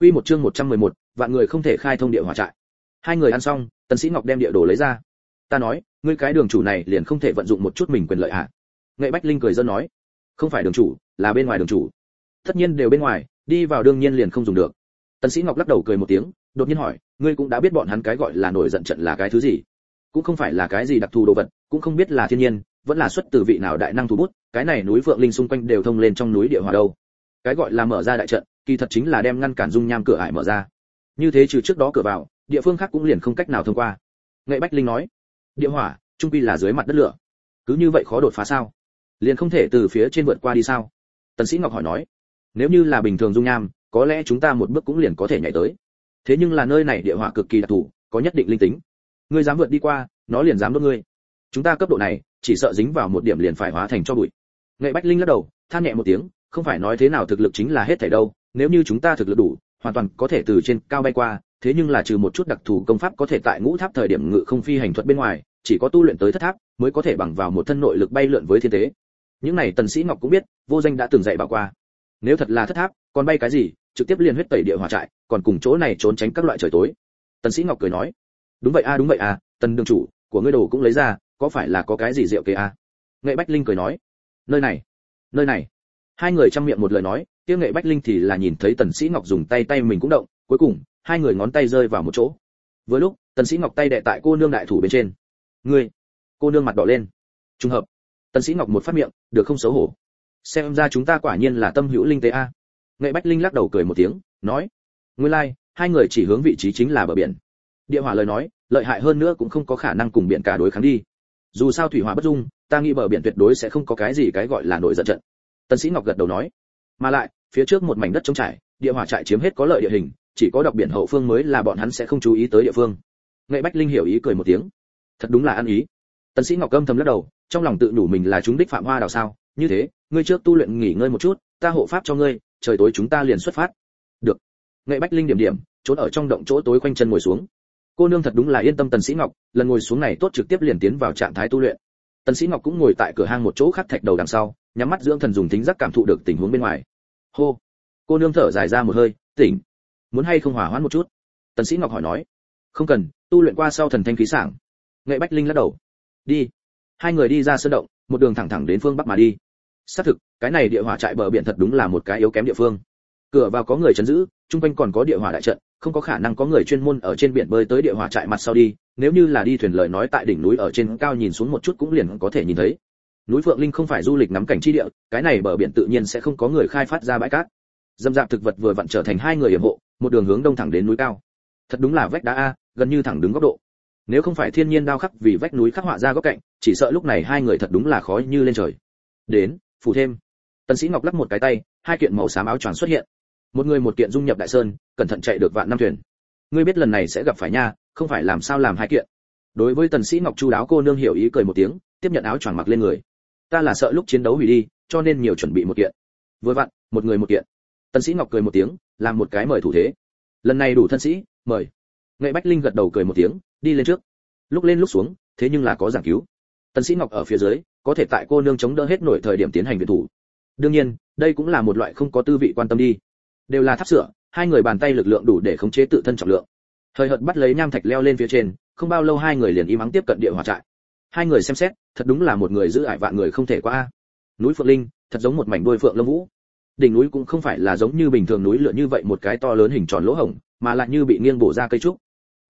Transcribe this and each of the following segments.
Quy một chương 111, vạn người không thể khai thông địa hỏa trại. Hai người ăn xong, Tần Sĩ Ngọc đem địa đồ lấy ra. Ta nói, ngươi cái đường chủ này liền không thể vận dụng một chút mình quyền lợi à nghệ Bách Linh cười giỡn nói, không phải đường chủ, là bên ngoài đường chủ. Tất nhiên đều bên ngoài, đi vào đương nhiên liền không dùng được. Tần Sĩ Ngọc lắc đầu cười một tiếng, đột nhiên hỏi, ngươi cũng đã biết bọn hắn cái gọi là nổi giận trận là cái thứ gì? Cũng không phải là cái gì đặc thù đồ vật, cũng không biết là thiên nhiên, vẫn là xuất từ vị nào đại năng thủ bút, cái này núi Vượng Linh xung quanh đều thông lên trong núi địa hỏa đâu. Cái gọi là mở ra đại trận, kỳ thật chính là đem ngăn cản dung nham cửa ải mở ra. Như thế trừ trước đó cửa vào, địa phương khác cũng liền không cách nào thông qua. Nghệ bách linh nói, địa hỏa, trung quy là dưới mặt đất lửa. Cứ như vậy khó đột phá sao? Liền không thể từ phía trên vượt qua đi sao? Tần sĩ ngọc hỏi nói, nếu như là bình thường dung nham, có lẽ chúng ta một bước cũng liền có thể nhảy tới. Thế nhưng là nơi này địa hỏa cực kỳ đặc thù, có nhất định linh tính. Ngươi dám vượt đi qua, nó liền dám đốt ngươi. Chúng ta cấp độ này, chỉ sợ dính vào một điểm liền phải hóa thành cho bụi. Nghệ bách linh lắc đầu, than nhẹ một tiếng, không phải nói thế nào thực lực chính là hết thảy đâu nếu như chúng ta thực lực đủ hoàn toàn có thể từ trên cao bay qua thế nhưng là trừ một chút đặc thù công pháp có thể tại ngũ tháp thời điểm ngự không phi hành thuật bên ngoài chỉ có tu luyện tới thất tháp mới có thể bằng vào một thân nội lực bay lượn với thiên tế những này tần sĩ ngọc cũng biết vô danh đã từng dạy bảo qua. Nếu thật là thất tháp còn bay cái gì trực tiếp liền huyết tẩy địa hỏa trại còn cùng chỗ này trốn tránh các loại trời tối. Tần sĩ ngọc cười nói đúng vậy a đúng vậy à, tần đường chủ của ngươi đồ cũng lấy ra có phải là có cái gì diệu kê a? Nghệ bách linh cười nói nơi này nơi này. Hai người trong miệng một lời nói kia nghệ bách linh thì là nhìn thấy tần sĩ ngọc dùng tay tay mình cũng động cuối cùng hai người ngón tay rơi vào một chỗ. Vừa lúc tần sĩ ngọc tay đè tại cô nương đại thủ bên trên. Ngươi! Cô nương mặt đỏ lên. Trùng hợp. Tần sĩ ngọc một phát miệng được không xấu hổ. Xem ra chúng ta quả nhiên là tâm hữu linh tế a. Nghệ bách linh lắc đầu cười một tiếng nói nguyên lai like, hai người chỉ hướng vị trí chính là bờ biển. Địa hỏa lời nói lợi hại hơn nữa cũng không có khả năng cùng biển cả đối kháng đi. Dù sao thủy hỏa bất dung ta nghĩ bờ biển tuyệt đối sẽ không có cái gì cái gọi là nội giận trận. Tần sĩ ngọc gật đầu nói mà lại phía trước một mảnh đất trống trải, địa hỏa trại chiếm hết có lợi địa hình, chỉ có đọc biển hậu phương mới là bọn hắn sẽ không chú ý tới địa phương. Nghệ bách linh hiểu ý cười một tiếng. Thật đúng là ăn ý. Tần sĩ ngọc Câm thầm lắc đầu, trong lòng tự đủ mình là chúng đích phạm hoa đào sao. Như thế, ngươi trước tu luyện nghỉ ngơi một chút, ta hộ pháp cho ngươi, trời tối chúng ta liền xuất phát. Được. Nghệ bách linh điểm điểm trốn ở trong động chỗ tối quanh chân ngồi xuống. Cô nương thật đúng là yên tâm tần sĩ ngọc, lần ngồi xuống này tốt trực tiếp liền tiến vào trạng thái tu luyện. Tần sĩ ngọc cũng ngồi tại cửa hang một chỗ khắc thạch đầu đằng sau, nhắm mắt dưỡng thần dùng tính giác cảm thụ được tình huống bên ngoài hô. Cô nương thở dài ra một hơi, tỉnh. Muốn hay không hỏa hoãn một chút? Tần sĩ ngọc hỏi nói. Không cần, tu luyện qua sau thần thanh khí sảng. Nghệ bách linh lắc đầu. Đi. Hai người đi ra sơn động, một đường thẳng thẳng đến phương bắc mà đi. Xác thực, cái này địa hỏa trại bờ biển thật đúng là một cái yếu kém địa phương. Cửa vào có người chấn giữ trung quanh còn có địa hỏa đại trận, không có khả năng có người chuyên môn ở trên biển bơi tới địa hỏa trại mặt sau đi. Nếu như là đi thuyền lời nói tại đỉnh núi ở trên cao nhìn xuống một chút cũng liền có thể nhìn thấy núi phượng linh không phải du lịch ngắm cảnh chi địa, cái này bờ biển tự nhiên sẽ không có người khai phát ra bãi cát. Dâm dạp thực vật vừa vặn trở thành hai người yểm hộ, một đường hướng đông thẳng đến núi cao. Thật đúng là vách đá a, gần như thẳng đứng góc độ. Nếu không phải thiên nhiên đao khắc vì vách núi khắc họa ra góc cạnh, chỉ sợ lúc này hai người thật đúng là khó như lên trời. Đến, phủ thêm. Tần sĩ ngọc lắc một cái tay, hai kiện màu xám áo choàng xuất hiện. Một người một kiện dung nhập đại sơn, cẩn thận chạy được vạn năm thuyền. Ngươi biết lần này sẽ gặp phải nha, không phải làm sao làm hai kiện. Đối với tần sĩ ngọc chu đáo cô nương hiểu ý cười một tiếng, tiếp nhận áo choàng mặc lên người ta là sợ lúc chiến đấu hủy đi, cho nên nhiều chuẩn bị một kiện. Vừa vặn, một người một kiện. Tân sĩ ngọc cười một tiếng, làm một cái mời thủ thế. Lần này đủ thân sĩ, mời. Nghệ bách linh gật đầu cười một tiếng, đi lên trước. Lúc lên lúc xuống, thế nhưng là có giảng cứu. Tân sĩ ngọc ở phía dưới, có thể tại cô nương chống đỡ hết nổi thời điểm tiến hành viện thủ. Đương nhiên, đây cũng là một loại không có tư vị quan tâm đi. Đều là tháp sửa, hai người bàn tay lực lượng đủ để khống chế tự thân trọng lượng. Thời hợt bắt lấy nham thạch leo lên phía trên, không bao lâu hai người liền im ắng tiếp cận địa hỏa trại hai người xem xét, thật đúng là một người giữ ải vạn người không thể qua núi phượng linh, thật giống một mảnh đôi phượng lâm vũ. Đỉnh núi cũng không phải là giống như bình thường núi lửa như vậy một cái to lớn hình tròn lỗ hổng, mà lại như bị nghiêng bổ ra cây trúc.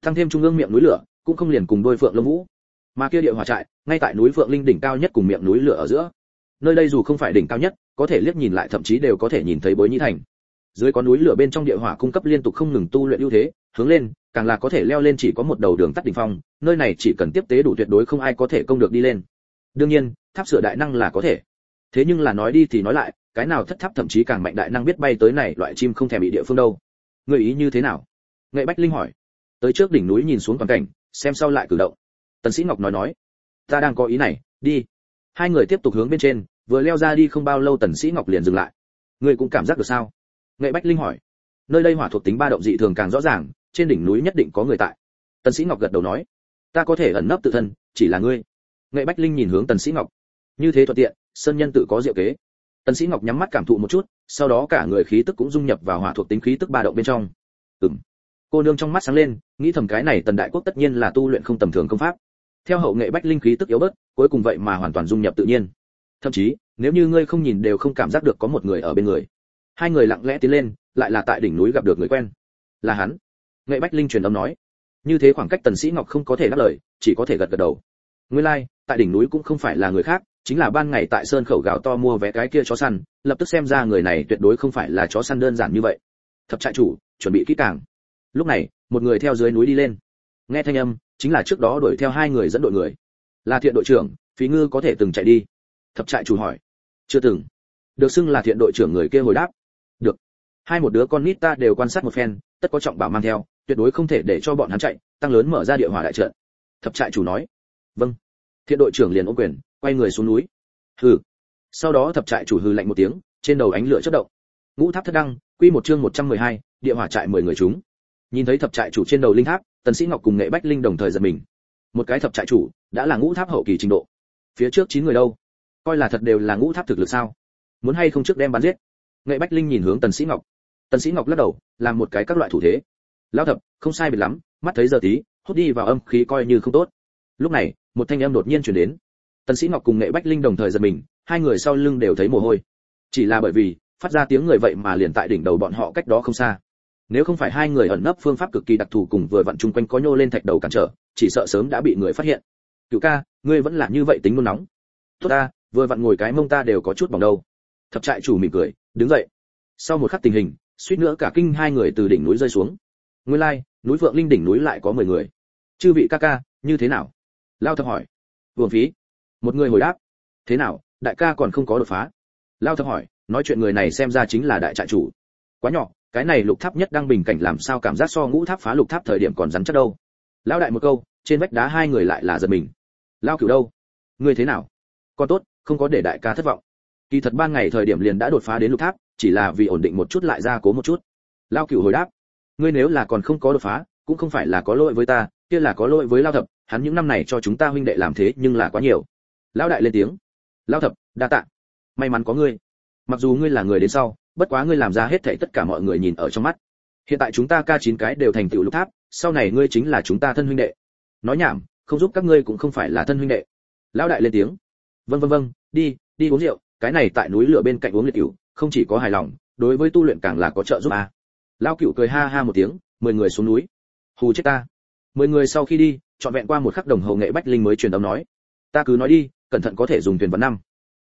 Thăng thêm trung ương miệng núi lửa, cũng không liền cùng đôi phượng lâm vũ. Mà kia địa hỏa trại, ngay tại núi phượng linh đỉnh cao nhất cùng miệng núi lửa ở giữa. Nơi đây dù không phải đỉnh cao nhất, có thể liếc nhìn lại thậm chí đều có thể nhìn thấy bối nhĩ thành. Dưới có núi lửa bên trong địa hỏa cung cấp liên tục không ngừng tu luyện ưu thế, hướng lên càng là có thể leo lên chỉ có một đầu đường tắt đỉnh phong, nơi này chỉ cần tiếp tế đủ tuyệt đối không ai có thể công được đi lên. Đương nhiên, tháp sửa đại năng là có thể. Thế nhưng là nói đi thì nói lại, cái nào thất tháp thậm chí càng mạnh đại năng biết bay tới này loại chim không thèm bị địa phương đâu. Người ý như thế nào? Nghệ bách linh hỏi. Tới trước đỉnh núi nhìn xuống toàn cảnh, xem sau lại cử động. Tần sĩ ngọc nói nói. Ta đang có ý này, đi. Hai người tiếp tục hướng bên trên, vừa leo ra đi không bao lâu tần sĩ ngọc liền dừng lại. Người cũng cảm giác được sao? Nghệ bách linh hỏi. Nơi đây hỏa thuộc tính ba động dị thường càng rõ ràng trên đỉnh núi nhất định có người tại. Tần sĩ ngọc gật đầu nói, ta có thể ẩn nấp tự thân, chỉ là ngươi. Nghệ bách linh nhìn hướng tần sĩ ngọc. Như thế thuận tiện, sơn nhân tự có diệu kế. Tần sĩ ngọc nhắm mắt cảm thụ một chút, sau đó cả người khí tức cũng dung nhập vào hỏa thuộc tính khí tức ba động bên trong. Ừm. Cô nương trong mắt sáng lên, nghĩ thầm cái này tần đại quốc tất nhiên là tu luyện không tầm thường công pháp. Theo hậu nghệ bách linh khí tức yếu bớt, cuối cùng vậy mà hoàn toàn dung nhập tự nhiên. Thậm chí, nếu như ngươi không nhìn đều không cảm giác được có một người ở bên người. Hai người lặng lẽ tiến lên, lại là tại đỉnh núi gặp được người quen. Là hắn nghệ bách linh truyền âm nói như thế khoảng cách tần sĩ ngọc không có thể đáp lời chỉ có thể gật gật đầu. Nguyên lai like, tại đỉnh núi cũng không phải là người khác chính là ban ngày tại sơn khẩu gạo to mua vé cái kia chó săn lập tức xem ra người này tuyệt đối không phải là chó săn đơn giản như vậy. Thập trại chủ chuẩn bị kỹ càng. Lúc này một người theo dưới núi đi lên. Nghe thanh âm chính là trước đó đuổi theo hai người dẫn đội người. Là thiện đội trưởng phí ngư có thể từng chạy đi. Thập trại chủ hỏi. Chưa từng. Được xưng là thiện đội trưởng người kia hồi đáp. Được. Hai một đứa con nít ta đều quan sát một phen tất có trọng bảo mang theo tuyệt đối không thể để cho bọn hắn chạy tăng lớn mở ra địa hỏa đại trận. Thập trại chủ nói. Vâng. Thiện đội trưởng liền ôm quyền quay người xuống núi. Hừ. Sau đó thập trại chủ hừ lạnh một tiếng trên đầu ánh lửa chớp động. Ngũ tháp thất đăng quy một chương 112, địa hỏa trại 10 người chúng. Nhìn thấy thập trại chủ trên đầu linh tháp tần sĩ ngọc cùng nghệ bách linh đồng thời giật mình. Một cái thập trại chủ đã là ngũ tháp hậu kỳ trình độ. Phía trước chín người đâu? Coi là thật đều là ngũ tháp thực lực sao? Muốn hay không trước đem bắn giết? Nghệ bách linh nhìn hướng tần sĩ ngọc. Tần sĩ ngọc lắc đầu làm một cái các loại thủ thế lão thập, không sai biệt lắm, mắt thấy giờ tí, hút đi vào âm khí coi như không tốt. Lúc này, một thanh âm đột nhiên truyền đến. Tần sĩ ngọc cùng nghệ bách linh đồng thời giật mình, hai người sau lưng đều thấy mồ hôi. Chỉ là bởi vì, phát ra tiếng người vậy mà liền tại đỉnh đầu bọn họ cách đó không xa. Nếu không phải hai người ẩn nấp phương pháp cực kỳ đặc thù cùng vừa vặn chung quanh có nhô lên thạch đầu cản trở, chỉ sợ sớm đã bị người phát hiện. Cựu ca, ngươi vẫn là như vậy tính nôn nóng. Tốt ta, vừa vặn ngồi cái mông ta đều có chút bỏng đâu. Thập trại chủ mỉm cười, đứng dậy. Sau một khắc tình hình, suýt nữa cả kinh hai người từ đỉnh núi rơi xuống nguyên lai, núi phượng linh đỉnh núi lại có mười người. Chư vị ca ca, như thế nào? Lao thập hỏi. Vương phí. Một người hồi đáp. Thế nào, đại ca còn không có đột phá? Lao thập hỏi, nói chuyện người này xem ra chính là đại trại chủ. Quá nhỏ, cái này lục tháp nhất đang bình cảnh làm sao cảm giác so ngũ tháp phá lục tháp thời điểm còn rắn chắc đâu? Lão đại một câu, trên vách đá hai người lại là giật mình. Lao cửu đâu? Ngươi thế nào? Còn tốt, không có để đại ca thất vọng. Kỳ thật ban ngày thời điểm liền đã đột phá đến lục tháp, chỉ là vì ổn định một chút lại ra cố một chút. Lao cửu hồi đáp ngươi nếu là còn không có đột phá, cũng không phải là có lỗi với ta, kia là có lỗi với lao thập, hắn những năm này cho chúng ta huynh đệ làm thế nhưng là quá nhiều. Lão đại lên tiếng. Lao thập, đa tạ. May mắn có ngươi. Mặc dù ngươi là người đến sau, bất quá ngươi làm ra hết thảy tất cả mọi người nhìn ở trong mắt. Hiện tại chúng ta ca chín cái đều thành tựu lục tháp, sau này ngươi chính là chúng ta thân huynh đệ. Nói nhảm, không giúp các ngươi cũng không phải là thân huynh đệ. Lão đại lên tiếng. Vâng vâng vâng đi đi uống rượu, cái này tại núi lửa bên cạnh uống liệt cửu, không chỉ có hài lòng, đối với tu luyện càng là có trợ giúp à lão cựu cười ha ha một tiếng, mười người xuống núi. Hù chết ta. Mười người sau khi đi, trọn vẹn qua một khắc đồng hồ nghệ bách linh mới truyền âm nói. Ta cứ nói đi, cẩn thận có thể dùng thuyền vấn năm.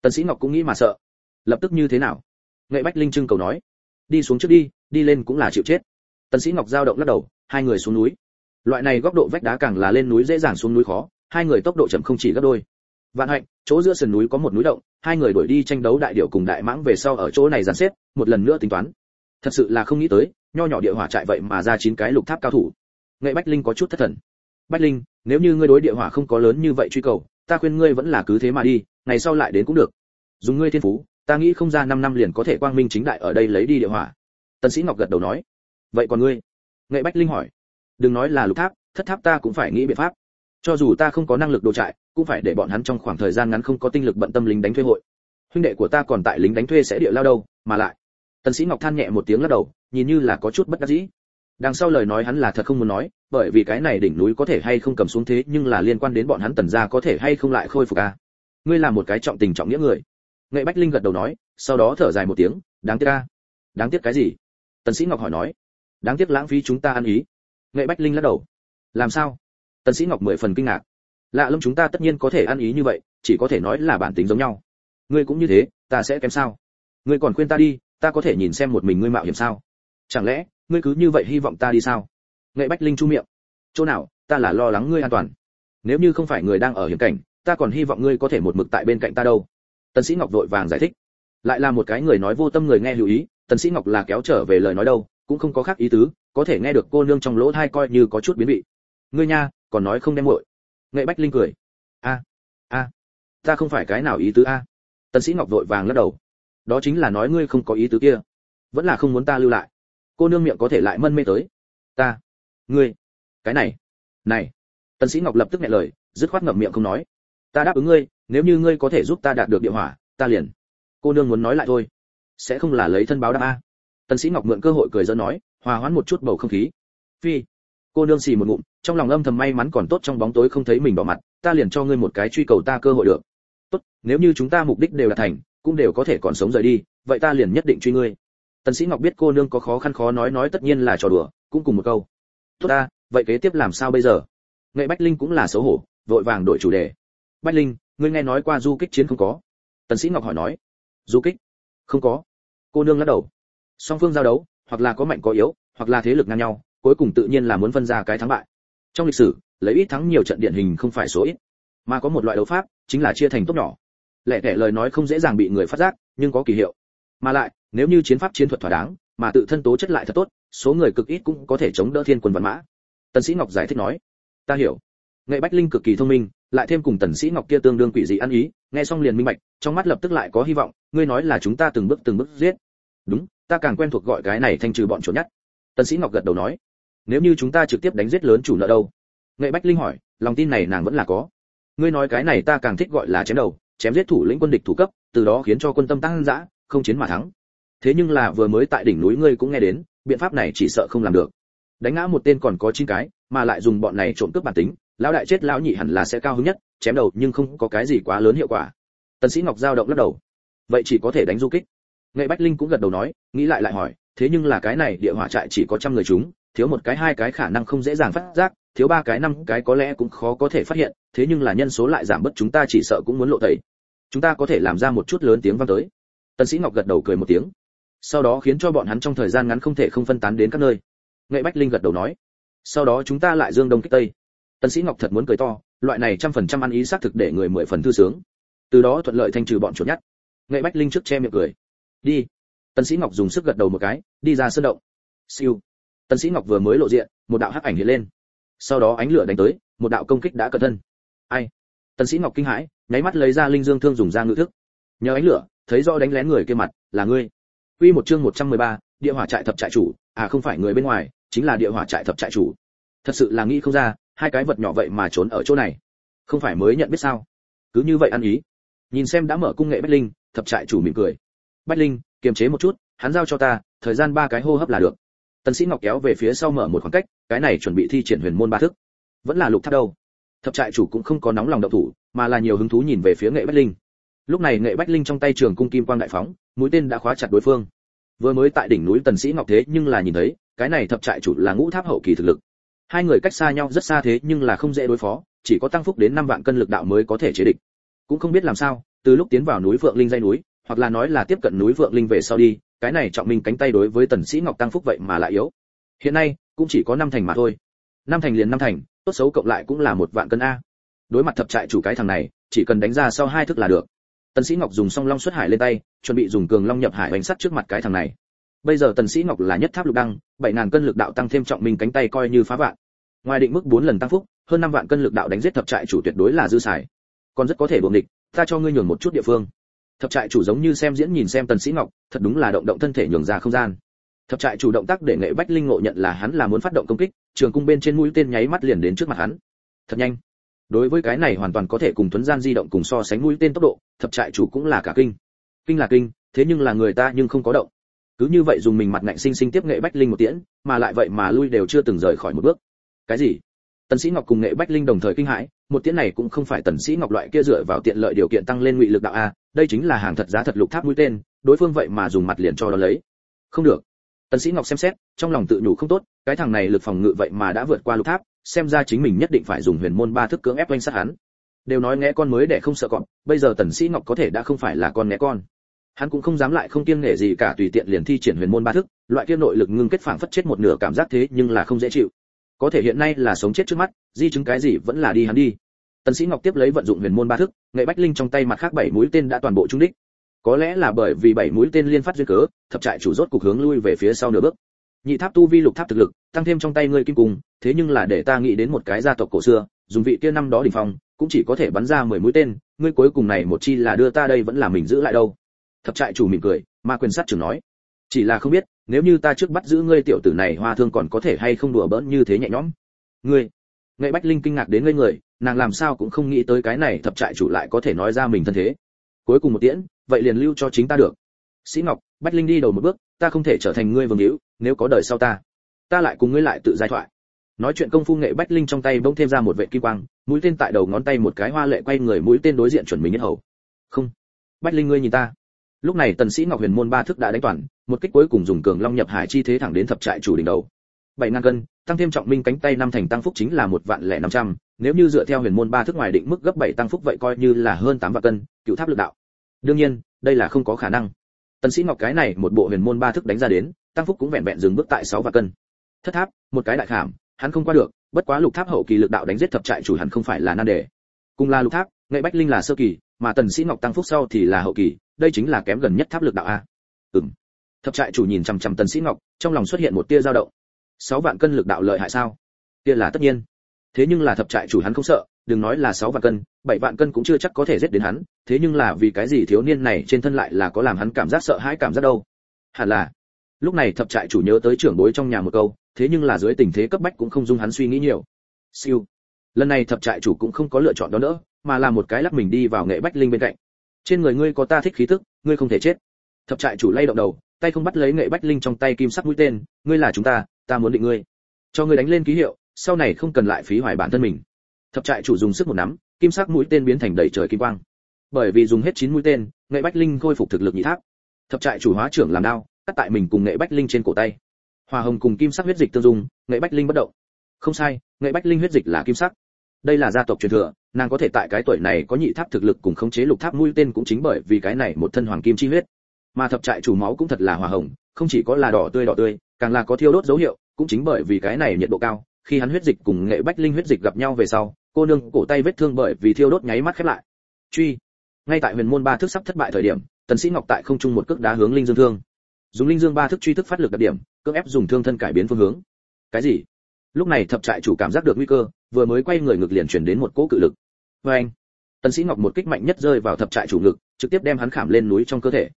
Tần sĩ ngọc cũng nghĩ mà sợ. Lập tức như thế nào? Nghệ bách linh trưng cầu nói. Đi xuống trước đi đi lên cũng là chịu chết. Tần sĩ ngọc giao động lắc đầu, hai người xuống núi. Loại này góc độ vách đá càng là lên núi dễ dàng xuống núi khó, hai người tốc độ chậm không chỉ gấp đôi. Vạn hạnh, chỗ giữa sườn núi có một núi động, hai người đuổi đi tranh đấu đại điểu cùng đại mãng về sau ở chỗ này dàn xếp, một lần nữa tính toán thật sự là không nghĩ tới, nho nhỏ địa hỏa trại vậy mà ra chín cái lục tháp cao thủ. Nghệ bách linh có chút thất thần. Bách linh, nếu như ngươi đối địa hỏa không có lớn như vậy truy cầu, ta khuyên ngươi vẫn là cứ thế mà đi, ngày sau lại đến cũng được. Dùng ngươi thiên phú, ta nghĩ không ra 5 năm liền có thể quang minh chính đại ở đây lấy đi địa hỏa. Tần sĩ ngọc gật đầu nói. Vậy còn ngươi? Nghệ bách linh hỏi. Đừng nói là lục tháp, thất tháp ta cũng phải nghĩ biện pháp. Cho dù ta không có năng lực đồ trại, cũng phải để bọn hắn trong khoảng thời gian ngắn không có tinh lực bận tâm lính đánh thuê hội. Huynh đệ của ta còn tại lính đánh thuê sẽ địa lao đâu, mà lại tần sĩ ngọc than nhẹ một tiếng lắc đầu, nhìn như là có chút bất đắc dĩ. Đằng sau lời nói hắn là thật không muốn nói, bởi vì cái này đỉnh núi có thể hay không cầm xuống thế, nhưng là liên quan đến bọn hắn tần gia có thể hay không lại khôi phục a ngươi là một cái trọng tình trọng nghĩa người. Nghệ bách linh gật đầu nói, sau đó thở dài một tiếng, đáng tiếc a. Đáng tiếc cái gì? Tần sĩ ngọc hỏi nói. Đáng tiếc lãng phí chúng ta ăn ý. Nghệ bách linh lắc đầu. Làm sao? Tần sĩ ngọc mười phần kinh ngạc. Lạ lâm chúng ta tất nhiên có thể ăn ý như vậy, chỉ có thể nói là bản tính giống nhau. Ngươi cũng như thế, ta sẽ kém sao? Ngươi còn khuyên ta đi ta có thể nhìn xem một mình ngươi mạo hiểm sao? Chẳng lẽ, ngươi cứ như vậy hy vọng ta đi sao? Nghệ bách linh chu miệng. Chỗ nào, ta là lo lắng ngươi an toàn. Nếu như không phải người đang ở hiểm cảnh, ta còn hy vọng ngươi có thể một mực tại bên cạnh ta đâu. Tần sĩ ngọc vội vàng giải thích. Lại là một cái người nói vô tâm người nghe lưu ý, tần sĩ ngọc là kéo trở về lời nói đâu, cũng không có khác ý tứ, có thể nghe được cô nương trong lỗ tai coi như có chút biến vị. Ngươi nha, còn nói không đem muội. Nghệ bách linh cười. A a, ta không phải cái nào ý tứ a. Tần sĩ ngọc vội vàng lắc đầu đó chính là nói ngươi không có ý tứ kia. Vẫn là không muốn ta lưu lại. Cô nương miệng có thể lại mân mê tới. Ta. Ngươi. Cái này. Này. Tần sĩ ngọc lập tức nhẹ lời, dứt khoát ngậm miệng không nói. Ta đáp ứng ngươi, nếu như ngươi có thể giúp ta đạt được địa hỏa, ta liền. Cô nương muốn nói lại thôi. Sẽ không là lấy thân báo đáp a. Tần sĩ ngọc mượn cơ hội cười giỡn nói, hòa hoãn một chút bầu không khí. Phi. Cô nương xì một ngụm, trong lòng âm thầm may mắn còn tốt trong bóng tối không thấy mình bỏ mặt, ta liền cho ngươi một cái truy cầu ta cơ hội được. Tốt, nếu như chúng ta mục đích đều đạt thành cũng đều có thể còn sống rời đi, vậy ta liền nhất định truy ngươi. Tần sĩ ngọc biết cô nương có khó khăn khó nói nói tất nhiên là trò đùa, cũng cùng một câu. Tốt ta, vậy kế tiếp làm sao bây giờ? Nghệ bách linh cũng là xấu hổ, vội vàng đổi chủ đề. Bách linh, ngươi nghe nói qua du kích chiến không có? Tần sĩ ngọc hỏi nói. Du kích? Không có. Cô nương lắc đầu. Song phương giao đấu, hoặc là có mạnh có yếu, hoặc là thế lực ngang nhau, cuối cùng tự nhiên là muốn phân ra cái thắng bại. Trong lịch sử, lấy ít thắng nhiều trận điển hình không phải số ít, mà có một loại đấu pháp, chính là chia thành tốt nhỏ lẻ tẻ lời nói không dễ dàng bị người phát giác, nhưng có kỳ hiệu. Mà lại, nếu như chiến pháp chiến thuật thỏa đáng, mà tự thân tố chất lại thật tốt, số người cực ít cũng có thể chống đỡ thiên quân văn mã. Tần sĩ ngọc giải thích nói, ta hiểu. Nghệ bách linh cực kỳ thông minh, lại thêm cùng tần sĩ ngọc kia tương đương quỷ dị ăn ý, nghe xong liền minh bạch, trong mắt lập tức lại có hy vọng, ngươi nói là chúng ta từng bước từng bước giết. Đúng, ta càng quen thuộc gọi cái này thanh trừ bọn chuột nhất tần sĩ ngọc gật đầu nói, nếu như chúng ta trực tiếp đánh giết lớn chủ nợ đâu? Nghệ bách linh hỏi, lòng tin này nàng vẫn là có. Ngươi nói cái này ta càng thích gọi là chém đầu chém giết thủ lĩnh quân địch thủ cấp, từ đó khiến cho quân tâm tăng dã, không chiến mà thắng. Thế nhưng là vừa mới tại đỉnh núi ngươi cũng nghe đến, biện pháp này chỉ sợ không làm được. Đánh ngã một tên còn có chín cái, mà lại dùng bọn này trộm cướp bản tính, lão đại chết lão nhị hẳn là sẽ cao hứng nhất, chém đầu nhưng không có cái gì quá lớn hiệu quả. Tần sĩ ngọc giao động lắc đầu. Vậy chỉ có thể đánh du kích. Ngụy bách linh cũng gật đầu nói, nghĩ lại lại hỏi, thế nhưng là cái này địa hỏa trại chỉ có trăm người chúng, thiếu một cái hai cái khả năng không dễ dàng phát giác, thiếu ba cái năm cái có lẽ cũng khó có thể phát hiện, thế nhưng là nhân số lại giảm bớt chúng ta chỉ sợ cũng muốn lộ tẩy chúng ta có thể làm ra một chút lớn tiếng vang tới. Tần sĩ ngọc gật đầu cười một tiếng. Sau đó khiến cho bọn hắn trong thời gian ngắn không thể không phân tán đến các nơi. Nghệ bách linh gật đầu nói. Sau đó chúng ta lại dương đông kích tây. Tần sĩ ngọc thật muốn cười to, loại này trăm phần trăm ăn ý xác thực để người mười phần thư sướng. Từ đó thuận lợi thanh trừ bọn chuột nhắt. Nghệ bách linh trước che miệng cười. Đi. Tần sĩ ngọc dùng sức gật đầu một cái, đi ra sơn động. Siêu. Tần sĩ ngọc vừa mới lộ diện, một đạo hắc ảnh hiện lên. Sau đó ánh lửa đánh tới, một đạo công kích đã cận thân. Ai? Tần sĩ ngọc kinh hãi nháy mắt lấy ra linh dương thương dùng ra ngự thức. Nhờ ánh lửa thấy rõ đánh lén người kia mặt là ngươi. Quy một chương 113, địa hỏa trại thập trại chủ. À không phải người bên ngoài chính là địa hỏa trại thập trại chủ. Thật sự là nghĩ không ra hai cái vật nhỏ vậy mà trốn ở chỗ này. Không phải mới nhận biết sao? Cứ như vậy ăn ý. Nhìn xem đã mở cung nghệ bách linh thập trại chủ mỉm cười. Bách linh kiềm chế một chút hắn giao cho ta thời gian ba cái hô hấp là được. Tần sĩ ngọc kéo về phía sau mở một khoảng cách cái này chuẩn bị thi triển huyền môn ba thức. Vẫn là lục tháp đâu? Thập trại chủ cũng không có nóng lòng động thủ mà là nhiều hứng thú nhìn về phía nghệ bách linh. Lúc này nghệ bách linh trong tay trường cung kim quang đại phóng, mũi tên đã khóa chặt đối phương. Vừa mới tại đỉnh núi tần sĩ ngọc thế nhưng là nhìn thấy, cái này thập trại chủ là ngũ tháp hậu kỳ thực lực. Hai người cách xa nhau rất xa thế nhưng là không dễ đối phó, chỉ có tăng phúc đến năm vạn cân lực đạo mới có thể chế địch. Cũng không biết làm sao, từ lúc tiến vào núi vượng linh dây núi, hoặc là nói là tiếp cận núi vượng linh về sau đi, cái này trọng minh cánh tay đối với tần sĩ ngọc tăng phúc vậy mà lại yếu. Hiện nay, cũng chỉ có năm thành mà thôi. Năm thành liền năm thành, tốt xấu cộng lại cũng là một vạn cân a đối mặt thập trại chủ cái thằng này, chỉ cần đánh ra sau hai thức là được. Tần sĩ ngọc dùng song long xuất hải lên tay, chuẩn bị dùng cường long nhập hải đánh sắt trước mặt cái thằng này. Bây giờ tần sĩ ngọc là nhất tháp lục đăng, bảy ngàn cân lực đạo tăng thêm trọng mình cánh tay coi như phá vạn. Ngoài định mức bốn lần tăng phúc, hơn năm vạn cân lực đạo đánh giết thập trại chủ tuyệt đối là dư xài. Còn rất có thể buồng địch, ta cho ngươi nhường một chút địa phương. Thập trại chủ giống như xem diễn nhìn xem tần sĩ ngọc, thật đúng là động động thân thể nhường ra không gian. Thập trại chủ động tác để nghệ bách linh ngộ nhận là hắn là muốn phát động công kích, trường cung bên trên mũi tên nháy mắt liền đến trước mặt hắn. Thật nhanh đối với cái này hoàn toàn có thể cùng tuấn gian di động cùng so sánh mũi tên tốc độ, thập trại chủ cũng là cả kinh. Kinh là kinh, thế nhưng là người ta nhưng không có động. Cứ như vậy dùng mình mặt ngạnh sinh sinh tiếp nghệ bách linh một tiễn, mà lại vậy mà lui đều chưa từng rời khỏi một bước. Cái gì? Tần sĩ ngọc cùng nghệ bách linh đồng thời kinh hãi, một tiễn này cũng không phải tần sĩ ngọc loại kia dựa vào tiện lợi điều kiện tăng lên ngụy lực đạo a, đây chính là hàng thật giá thật lục tháp mũi tên, đối phương vậy mà dùng mặt liền cho đó lấy. Không được. Tần sĩ ngọc xem xét, trong lòng tự nhủ không tốt, cái thằng này lực phòng ngự vậy mà đã vượt qua lục tháp xem ra chính mình nhất định phải dùng huyền môn ba thức cưỡng ép oanh sát hắn. Đều nói nghe con mới để không sợ cọp bây giờ tần sĩ ngọc có thể đã không phải là con nghe con. Hắn cũng không dám lại không kiêng nể gì cả tùy tiện liền thi triển huyền môn ba thức, loại kia nội lực ngưng kết phảng phất chết một nửa cảm giác thế nhưng là không dễ chịu. Có thể hiện nay là sống chết trước mắt, di chứng cái gì vẫn là đi hắn đi. Tần sĩ ngọc tiếp lấy vận dụng huyền môn ba thức, nghệ bách linh trong tay mặt khác bảy mũi tên đã toàn bộ trúng đích. Có lẽ là bởi vì bảy mũi tên liên phát duyên cớ, thập trại chủ rốt cục hướng lui về phía sau nửa bước nhị tháp tu vi lục tháp thực lực, tăng thêm trong tay ngươi kim cung, thế nhưng là để ta nghĩ đến một cái gia tộc cổ xưa, dùng vị kia năm đó đỉnh phong, cũng chỉ có thể bắn ra mười mũi tên, ngươi cuối cùng này một chi là đưa ta đây vẫn là mình giữ lại đâu. Thập trại chủ mỉm cười, ma quyền sát trưởng nói. Chỉ là không biết, nếu như ta trước bắt giữ ngươi tiểu tử này, hoa thương còn có thể hay không đùa bỡn như thế nhẹ nhõm? Ngươi, nghệ bách linh kinh ngạc đến ngây người, nàng làm sao cũng không nghĩ tới cái này thập trại chủ lại có thể nói ra mình thân thế. Cuối cùng một tiễn, vậy liền lưu cho chính ta được. Sĩ ngọc, bách linh đi đầu một bước ta không thể trở thành ngươi vương hữu, nếu có đời sau ta ta lại cùng ngươi lại tự giải thoại. Nói chuyện công phu nghệ bách linh trong tay bỗng thêm ra một vệ kim quang, mũi tên tại đầu ngón tay một cái hoa lệ quay người mũi tên đối diện chuẩn mình nhất hầu. Không. Bách linh ngươi nhìn ta. Lúc này tần sĩ ngọc huyền môn ba thức đã đánh toàn, một kích cuối cùng dùng cường long nhập hải chi thế thẳng đến thập trại chủ đỉnh đầu. Bảy ngàn cân, tăng thêm trọng minh cánh tay năm thành tăng phúc chính là một vạn lẻ năm trăm, nếu như dựa theo huyền môn ba thức ngoài định mức gấp bảy tăng phúc vậy coi như là hơn tám vạn cân, cựu tháp lực đạo. Đương nhiên, đây là không có khả năng tần sĩ ngọc cái này một bộ huyền môn ba thức đánh ra đến, tăng phúc cũng vẹn vẹn dừng bước tại sáu vạn cân. Thất tháp, một cái đại khảm, hắn không qua được, bất quá lục tháp hậu kỳ lực đạo đánh giết thập trại chủ hẳn không phải là nan đề. Cùng là lục tháp, nghệ bách linh là sơ kỳ, mà tần sĩ ngọc tăng phúc sau thì là hậu kỳ, đây chính là kém gần nhất tháp lực đạo a. Ừm. Thập trại chủ nhìn chăm chăm tần sĩ ngọc, trong lòng xuất hiện một tia dao động. Sáu vạn cân lực đạo lợi hại sao? Kia là tất nhiên. Thế nhưng là thập trại chủ hắn không sợ đừng nói là sáu vạn cân, bảy vạn cân cũng chưa chắc có thể giết đến hắn, thế nhưng là vì cái gì thiếu niên này trên thân lại là có làm hắn cảm giác sợ hãi cảm giác đâu? Hẳn là. Lúc này thập trại chủ nhớ tới trưởng bối trong nhà một câu, thế nhưng là dưới tình thế cấp bách cũng không dung hắn suy nghĩ nhiều. Siêu. Lần này thập trại chủ cũng không có lựa chọn đó nữa, mà là một cái lắc mình đi vào nghệ bách linh bên cạnh. Trên người ngươi có ta thích khí tức, ngươi không thể chết. Thập trại chủ lay động đầu, tay không bắt lấy nghệ bách linh trong tay kim sắc mũi tên, ngươi là chúng ta ta muốn định ngươi. Cho ngươi đánh lên ký hiệu, sau này không cần lại phí hoài bản thân mình thập trại chủ dùng sức một nắm, kim sắc mũi tên biến thành đầy trời kim quang. Bởi vì dùng hết chín mũi tên, nghệ bách linh khôi phục thực lực nhị tháp. Thập trại chủ hóa trưởng làm đao, cắt tại mình cùng nghệ bách linh trên cổ tay. Hòa hồng cùng kim sắc huyết dịch tương dung, nghệ bách linh bất động. Không sai, nghệ bách linh huyết dịch là kim sắc. Đây là gia tộc truyền thừa, nàng có thể tại cái tuổi này có nhị tháp thực lực cùng khống chế lục tháp mũi tên cũng chính bởi vì cái này một thân hoàng kim chi huyết. Mà thập trại chủ máu cũng thật là hòa hồng, không chỉ có là đỏ tươi đỏ tươi, càng là có thiêu đốt dấu hiệu, cũng chính bởi vì cái này nhiệt độ cao, khi hắn huyết dịch cùng nghệ bách linh huyết dịch gặp nhau về sau cô nương cổ tay vết thương bởi vì thiêu đốt nháy mắt khép lại. Truy. Ngay tại huyền môn ba thức sắp thất bại thời điểm, tần sĩ ngọc tại không trung một cước đá hướng linh dương thương. Dùng linh dương ba thức truy thức phát lực đặc điểm, cưỡng ép dùng thương thân cải biến phương hướng. Cái gì? Lúc này thập trại chủ cảm giác được nguy cơ, vừa mới quay người ngược liền chuyển đến một cỗ cự lực. Với anh, tần sĩ ngọc một kích mạnh nhất rơi vào thập trại chủ ngực, trực tiếp đem hắn khảm lên núi trong cơ thể.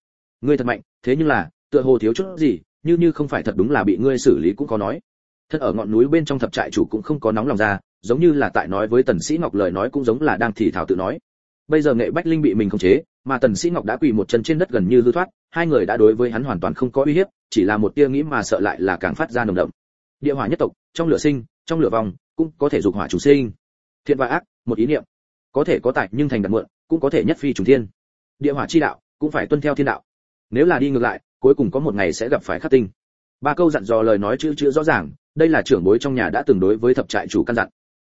Ngươi thật mạnh, thế nhưng là, tựa hồ thiếu chút gì, như như không phải thật đúng là bị ngươi xử lý cũng có nói. Thân ở ngọn núi bên trong thập trại chủ cũng không có nóng lòng ra giống như là tại nói với tần sĩ ngọc lời nói cũng giống là đang thì thảo tự nói. Bây giờ nghệ bách linh bị mình khống chế, mà tần sĩ ngọc đã quỳ một chân trên đất gần như lưu thoát, hai người đã đối với hắn hoàn toàn không có uy hiếp, chỉ là một tia nghĩ mà sợ lại là càng phát ra nồng đậm. Địa hỏa nhất tộc, trong lửa sinh, trong lửa vòng cũng có thể dục hỏa chủ sinh. Thiện và ác, một ý niệm. Có thể có tại nhưng thành đặt mượn cũng có thể nhất phi trùng thiên. Địa hỏa chi đạo, cũng phải tuân theo thiên đạo. Nếu là đi ngược lại, cuối cùng có một ngày sẽ gặp phải khắc tinh. Ba câu dặn dò lời nói chữ chữ rõ ràng, đây là trưởng bối trong nhà đã từng đối với thập trại chủ căn dặn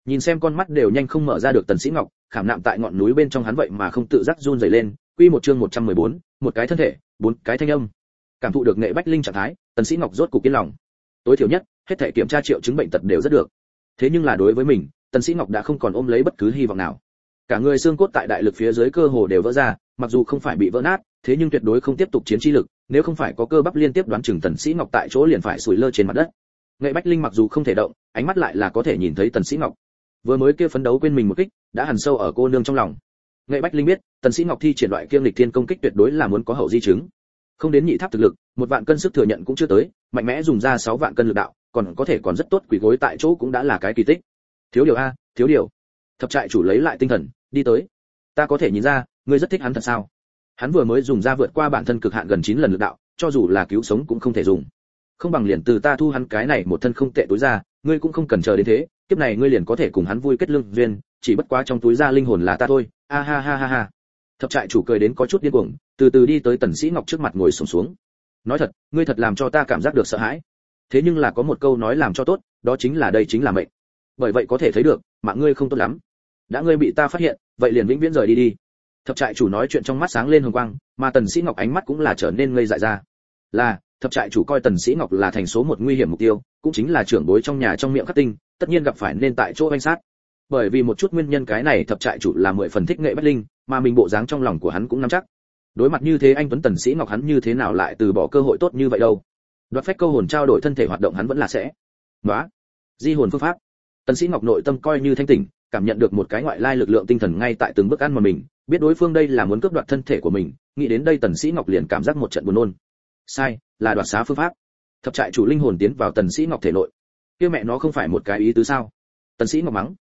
nhìn xem con mắt đều nhanh không mở ra được tần sĩ ngọc khảm nạm tại ngọn núi bên trong hắn vậy mà không tự giác run rẩy lên. Quy một chương 114, một cái thân thể bốn cái thanh âm. Cảm thụ được nghệ bách linh trạng thái tần sĩ ngọc rốt cục kiên lòng. Tối thiểu nhất hết thể kiểm tra triệu chứng bệnh tật đều rất được. Thế nhưng là đối với mình tần sĩ ngọc đã không còn ôm lấy bất cứ hy vọng nào. Cả người xương cốt tại đại lực phía dưới cơ hồ đều vỡ ra mặc dù không phải bị vỡ nát thế nhưng tuyệt đối không tiếp tục chiến chi lực nếu không phải có cơ bắp liên tiếp đoán chừng tần sĩ ngọc tại chỗ liền phải sủi lơ trên mặt đất. Nghệ bách linh mặc dù không thể động ánh mắt lại là có thể nhìn thấy tần sĩ ngọc vừa mới kia phấn đấu quên mình một kích, đã hằn sâu ở cô nương trong lòng. Nghệ bách linh biết, tần sĩ ngọc thi triển loại kiêm lịch thiên công kích tuyệt đối là muốn có hậu di chứng. Không đến nhị tháp thực lực, một vạn cân sức thừa nhận cũng chưa tới, mạnh mẽ dùng ra sáu vạn cân lực đạo, còn có thể còn rất tốt quỷ gối tại chỗ cũng đã là cái kỳ tích. Thiếu điều a, thiếu điều. Thập trại chủ lấy lại tinh thần, đi tới. Ta có thể nhìn ra, ngươi rất thích hắn thật sao? Hắn vừa mới dùng ra vượt qua bản thân cực hạn gần 9 lần lực đạo, cho dù là cứu sống cũng không thể dùng. Không bằng liền từ ta thu hắn cái này một thân không tệ túi ra, ngươi cũng không cần chờ đến thế kiếp này ngươi liền có thể cùng hắn vui kết lương duyên chỉ bất quá trong túi ra linh hồn là ta thôi. A ha ha ha ha. Thập trại chủ cười đến có chút điên cuồng từ từ đi tới tần sĩ ngọc trước mặt ngồi sụp xuống, xuống. Nói thật ngươi thật làm cho ta cảm giác được sợ hãi. Thế nhưng là có một câu nói làm cho tốt đó chính là đây chính là mệnh. Bởi vậy có thể thấy được mạng ngươi không tốt lắm. Đã ngươi bị ta phát hiện vậy liền vĩnh viễn rời đi đi. Thập trại chủ nói chuyện trong mắt sáng lên hồng quang mà tần sĩ ngọc ánh mắt cũng là trở nên ngây dại ra là, thập trại chủ coi tần sĩ ngọc là thành số một nguy hiểm mục tiêu, cũng chính là trưởng bối trong nhà trong miệng khắc tinh, tất nhiên gặp phải nên tại chỗ anh sát. Bởi vì một chút nguyên nhân cái này thập trại chủ là mười phần thích nghệ bất linh, mà mình bộ dáng trong lòng của hắn cũng nắm chắc. Đối mặt như thế anh tuấn tần sĩ ngọc hắn như thế nào lại từ bỏ cơ hội tốt như vậy đâu? Đoạt phách câu hồn trao đổi thân thể hoạt động hắn vẫn là sẽ. Đó di hồn phương pháp. Tần sĩ ngọc nội tâm coi như thanh tỉnh, cảm nhận được một cái ngoại lai lực lượng tinh thần ngay tại từng bước ăn mà mình, biết đối phương đây là muốn cướp đoạt thân thể của mình, nghĩ đến đây tần sĩ ngọc liền cảm giác một trận buồn nôn sai, là đoạt xá phương pháp. Thập trại chủ linh hồn tiến vào tần sĩ ngọc thể nội. Kia mẹ nó không phải một cái ý tứ sao? Tần sĩ ngọc mắng.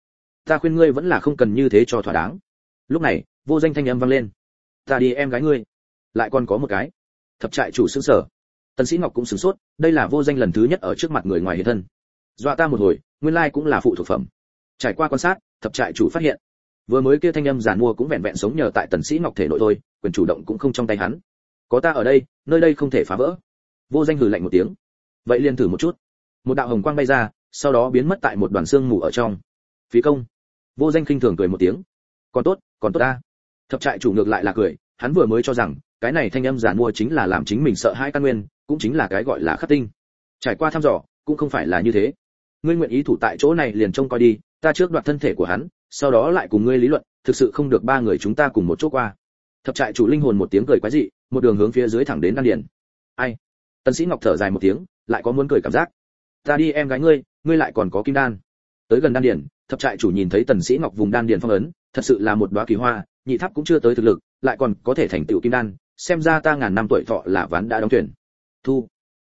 Ta khuyên ngươi vẫn là không cần như thế cho thỏa đáng. Lúc này, vô danh thanh âm vang lên. Ta đi em gái ngươi. Lại còn có một cái. Thập trại chủ sững sờ. Tần sĩ ngọc cũng sửng sốt, đây là vô danh lần thứ nhất ở trước mặt người ngoài hiện thân. Dọa ta một hồi, nguyên lai cũng là phụ thuộc phẩm. Trải qua quan sát, thập trại chủ phát hiện. Vừa mới kia thanh âm giàn mua cũng vẹn vẹn sống nhờ tại tần sĩ ngọc thể nội thôi, quyền chủ động cũng không trong tay hắn có ta ở đây, nơi đây không thể phá vỡ. Vô danh hừ lạnh một tiếng. Vậy liền thử một chút. Một đạo hồng quang bay ra, sau đó biến mất tại một đoàn xương mù ở trong. Phí công. Vô danh khinh thường cười một tiếng. Còn tốt còn tốt ta. Thập trại chủ ngược lại là cười, hắn vừa mới cho rằng, cái này thanh âm giàn mua chính là làm chính mình sợ hai căn nguyên, cũng chính là cái gọi là khắc tinh. Trải qua thăm dò, cũng không phải là như thế. Ngươi nguyện ý thủ tại chỗ này liền trông coi đi, ta trước đoạt thân thể của hắn, sau đó lại cùng ngươi lý luận, thực sự không được ba người chúng ta cùng một chỗ qua. Thập trại chủ linh hồn một tiếng cười quái dị một đường hướng phía dưới thẳng đến đan điền. Ai? Tần sĩ ngọc thở dài một tiếng, lại có muốn cười cảm giác. Ta đi em gái ngươi ngươi lại còn có kim đan. Tới gần đan điền, thập trại chủ nhìn thấy tần sĩ ngọc vùng đan điền phong ấn, thật sự là một đóa kỳ hoa, nhị tháp cũng chưa tới thực lực, lại còn có thể thành tựu kim đan, xem ra ta ngàn năm tuổi thọ là ván đã đóng thuyền. Thu.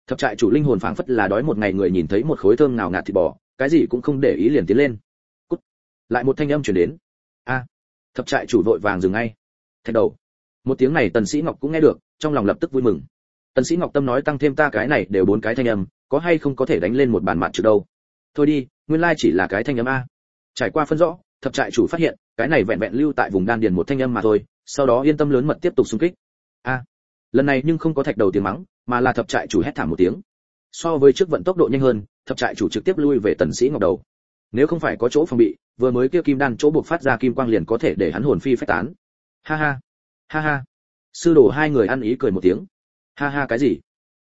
Thập trại chủ linh hồn phảng phất là đói một ngày người nhìn thấy một khối thơm nào ngạt thịt bò, cái gì cũng không để ý liền tiến lên. Cút. lại một thanh âm truyền đến. A. Thập trại chủ vội vàng dừng ngay. Thạch đầu một tiếng này tần sĩ ngọc cũng nghe được, trong lòng lập tức vui mừng. Tần sĩ ngọc tâm nói tăng thêm ta cái này đều bốn cái thanh âm, có hay không có thể đánh lên một bàn mặt trừ đâu? Thôi đi, nguyên lai chỉ là cái thanh âm a. Trải qua phân rõ, thập trại chủ phát hiện, cái này vẹn vẹn lưu tại vùng đan điền một thanh âm mà thôi, sau đó yên tâm lớn mật tiếp tục xung kích. A. Lần này nhưng không có thạch đầu tiếng mắng, mà là thập trại chủ hét thảm một tiếng. So với trước vận tốc độ nhanh hơn, thập trại chủ trực tiếp lui về tần sĩ ngọc đầu. Nếu không phải có chỗ phòng bị, vừa mới kia kim đan chỗ buộc phát ra kim quang liền có thể để hắn hồn phi phách tán. Ha ha ha ha. Sư đồ hai người ăn ý cười một tiếng. Ha ha cái gì?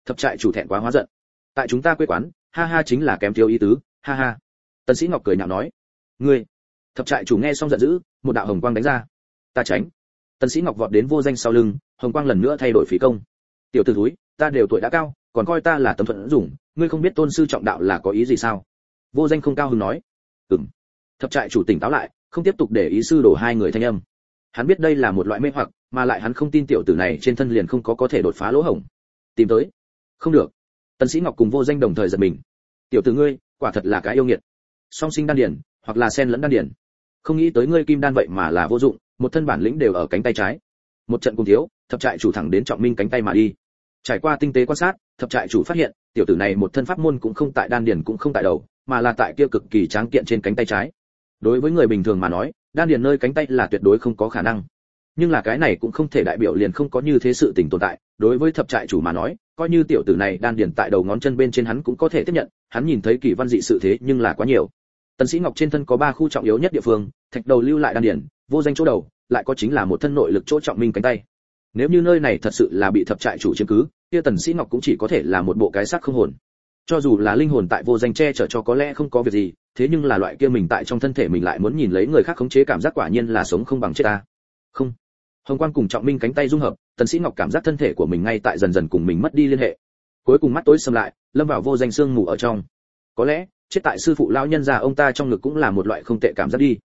Thập trại chủ thẹn quá hóa giận. Tại chúng ta quê quán, ha ha chính là kém thiếu ý tứ. Ha ha. Tần sĩ ngọc cười nhạo nói. Ngươi. Thập trại chủ nghe xong giận dữ, một đạo hồng quang đánh ra. Ta tránh. Tần sĩ ngọc vọt đến vô danh sau lưng, hồng quang lần nữa thay đổi phí công. Tiểu tử thúi, ta đều tuổi đã cao, còn coi ta là tấm thuận dùng ngươi không biết tôn sư trọng đạo là có ý gì sao? Vô danh không cao hứng nói. Ừm. Thập trại chủ tỉnh táo lại, không tiếp tục để ý sư đổ hai người thanh âm. Hắn biết đây là một loại mê hoặc mà lại hắn không tin tiểu tử này trên thân liền không có có thể đột phá lỗ hổng. Tìm tới. Không được. Tần sĩ ngọc cùng vô danh đồng thời giật mình. Tiểu tử ngươi, quả thật là cái yêu nghiệt. Song sinh đan điển, hoặc là sen lẫn đan điển. Không nghĩ tới ngươi kim đan vậy mà là vô dụng, một thân bản lĩnh đều ở cánh tay trái. Một trận cùng thiếu, thập trại chủ thẳng đến trọng minh cánh tay mà đi. Trải qua tinh tế quan sát, thập trại chủ phát hiện, tiểu tử này một thân pháp môn cũng không tại đan điền cũng không tại đầu, mà là tại kia cực kỳ tráng kiện trên cánh tay trái. Đối với người bình thường mà nói, đan điền nơi cánh tay là tuyệt đối không có khả năng nhưng là cái này cũng không thể đại biểu liền không có như thế sự tình tồn tại. Đối với thập trại chủ mà nói, coi như tiểu tử này đan điền tại đầu ngón chân bên trên hắn cũng có thể tiếp nhận, hắn nhìn thấy kỳ văn dị sự thế nhưng là quá nhiều. Tần sĩ ngọc trên thân có ba khu trọng yếu nhất địa phương, thạch đầu lưu lại đan điền, vô danh chỗ đầu, lại có chính là một thân nội lực chỗ trọng minh cánh tay. Nếu như nơi này thật sự là bị thập trại chủ chiếm cứ, kia tần sĩ ngọc cũng chỉ có thể là một bộ cái xác không hồn. Cho dù là linh hồn tại vô danh che chở cho có lẽ không có việc gì, thế nhưng là loại kia mình tại trong thân thể mình lại muốn nhìn lấy người khác khống chế cảm giác quả nhiên là sống không bằng chết ta. Không hồng quang cùng trọng minh cánh tay dung hợp, tần sĩ ngọc cảm giác thân thể của mình ngay tại dần dần cùng mình mất đi liên hệ. Cuối cùng mắt tối sầm lại, lâm vào vô danh xương ngủ ở trong. Có lẽ, chết tại sư phụ lão nhân già ông ta trong ngực cũng là một loại không tệ cảm giác đi.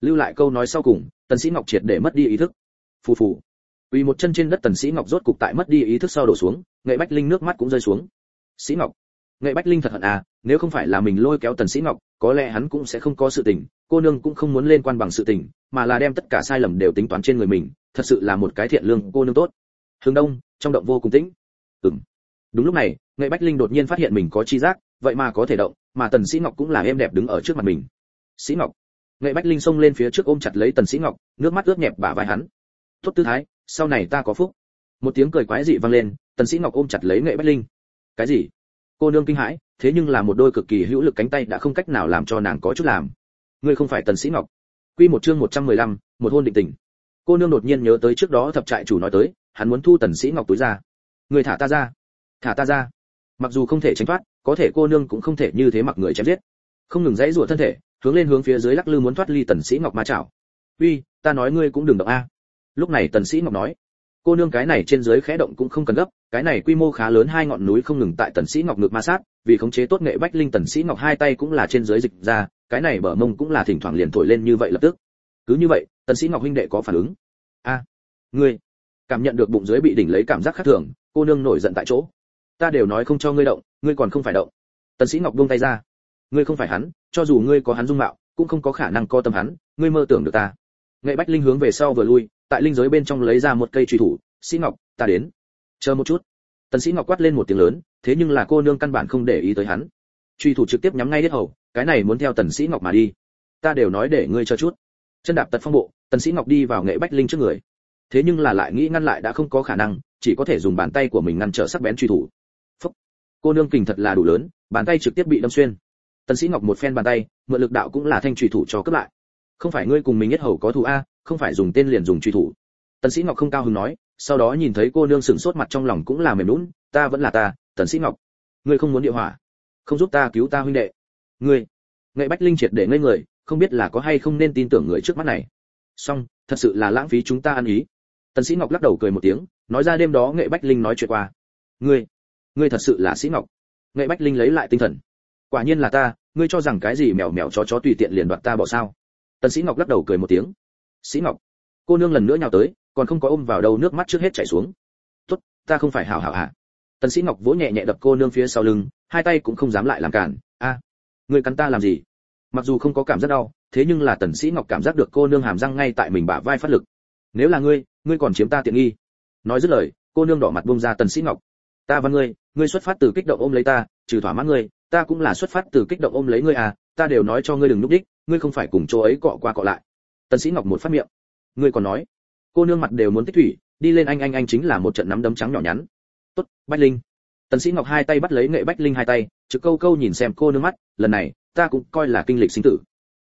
Lưu lại câu nói sau cùng, tần sĩ ngọc triệt để mất đi ý thức. Phù phù. Uy một chân trên đất tần sĩ ngọc rốt cục tại mất đi ý thức sau đổ xuống, nghệ bách linh nước mắt cũng rơi xuống. Sĩ ngọc. Nghệ bách linh thật hận à nếu không phải là mình lôi kéo tần sĩ ngọc, có lẽ hắn cũng sẽ không có sự tình, cô nương cũng không muốn lên quan bằng sự tình mà là đem tất cả sai lầm đều tính toán trên người mình, thật sự là một cái thiện lương cô nương tốt. Hướng đông, trong động vô cùng tĩnh. Ừm. Đúng lúc này, nghệ bách linh đột nhiên phát hiện mình có chi giác, vậy mà có thể động, mà tần sĩ ngọc cũng là em đẹp đứng ở trước mặt mình. Sĩ ngọc. Nghệ bách linh xông lên phía trước ôm chặt lấy tần sĩ ngọc, nước mắt ướt nhẹp bả vai hắn. Tốt tư thái, sau này ta có phúc. Một tiếng cười quái dị vang lên, tần sĩ ngọc ôm chặt lấy nghệ bách linh. Cái gì? Cô nương kinh hãi, thế nhưng là một đôi cực kỳ hữu lực cánh tay đã không cách nào làm cho nàng có chút làm. Ngươi không phải tần sĩ ngọc quy một chương 115, một hôn định tình. Cô nương đột nhiên nhớ tới trước đó thập trại chủ nói tới hắn muốn thu tần sĩ ngọc túi ra. Người thả ta ra. Thả ta ra. Mặc dù không thể tránh thoát có thể cô nương cũng không thể như thế mặc người chém giết. Không ngừng dãy rủa thân thể hướng lên hướng phía dưới lắc lư muốn thoát ly tần sĩ ngọc ma chảo. Uy ta nói ngươi cũng đừng động a. Lúc này tần sĩ ngọc nói. Cô nương cái này trên dưới khẽ động cũng không cần gấp cái này quy mô khá lớn hai ngọn núi không ngừng tại tần sĩ ngọc ngực ma sát vì khống chế tốt nghệ bách linh tần sĩ ngọc hai tay cũng là trên dưới dịch ra cái này bờ mông cũng là thỉnh thoảng liền thổi lên như vậy lập tức. Cứ như vậy, tần sĩ ngọc huynh đệ có phản ứng. A, ngươi cảm nhận được bụng dưới bị đỉnh lấy cảm giác khác thường, cô nương nổi giận tại chỗ. Ta đều nói không cho ngươi động, ngươi còn không phải động. Tần sĩ ngọc buông tay ra. Ngươi không phải hắn, cho dù ngươi có hắn dung mạo, cũng không có khả năng co tâm hắn, ngươi mơ tưởng được ta. Nghệ bách linh hướng về sau vừa lui, tại linh giới bên trong lấy ra một cây truy thủ. Sĩ ngọc, ta đến. Chờ một chút. Tần sĩ ngọc quát lên một tiếng lớn, thế nhưng là cô nương căn bản không để ý tới hắn truy thủ trực tiếp nhắm ngay hết hầu, cái này muốn theo tần sĩ ngọc mà đi. Ta đều nói để ngươi cho chút. Chân đạp tật phong bộ, tần sĩ ngọc đi vào nghệ bách linh trước người. Thế nhưng là lại nghĩ ngăn lại đã không có khả năng, chỉ có thể dùng bàn tay của mình ngăn trở sắc bén truy thủ. Phúc. cô nương kình thật là đủ lớn, bàn tay trực tiếp bị đâm xuyên. Tần sĩ ngọc một phen bàn tay, mượn lực đạo cũng là thanh truy thủ cho cướp lại. Không phải ngươi cùng mình nhất hầu có thù a, không phải dùng tên liền dùng truy thủ. Tần sĩ ngọc không cao hứng nói, sau đó nhìn thấy cô nương sừng sốt mặt trong lòng cũng là mềm nũng ta vẫn là ta, tần sĩ ngọc. Ngươi không muốn địa hỏa không giúp ta cứu ta huynh đệ. Ngươi. Nghệ bách linh triệt để ngây người, không biết là có hay không nên tin tưởng người trước mắt này. Song thật sự là lãng phí chúng ta ăn ý. Tần sĩ ngọc lắc đầu cười một tiếng, nói ra đêm đó nghệ bách linh nói chuyện qua. Ngươi. Ngươi thật sự là sĩ ngọc. Nghệ bách linh lấy lại tinh thần. Quả nhiên là ta, ngươi cho rằng cái gì mèo mèo chó chó tùy tiện liền đoạt ta bỏ sao? Tần sĩ ngọc lắc đầu cười một tiếng. Sĩ ngọc. Cô nương lần nữa nhào tới, còn không có ôm vào đâu nước mắt trước hết chảy xuống. Tốt, ta không phải hảo hảo hả? Tần sĩ ngọc vỗ nhẹ nhẹ đập cô nương phía sau lưng hai tay cũng không dám lại làm cản. A ngươi cắn ta làm gì? Mặc dù không có cảm giác đau, thế nhưng là tần sĩ ngọc cảm giác được cô nương hàm răng ngay tại mình bả vai phát lực. Nếu là ngươi ngươi còn chiếm ta tiện nghi. Nói dứt lời, cô nương đỏ mặt buông ra tần sĩ ngọc. Ta và ngươi ngươi xuất phát từ kích động ôm lấy ta, trừ thỏa mãn ngươi, ta cũng là xuất phát từ kích động ôm lấy ngươi à ta đều nói cho ngươi đừng núp đích, ngươi không phải cùng chỗ ấy cọ qua cọ lại. Tần sĩ ngọc một phát miệng. Ngươi còn nói. Cô nương mặt đều muốn tích thủy, đi lên anh anh anh chính là một trận nắm đấm trắng nhỏ nhắn. Tốt, bách linh tần sĩ ngọc hai tay bắt lấy nghệ bách linh hai tay, trực câu câu nhìn xem cô nương mắt, lần này, ta cũng coi là kinh lịch sinh tử.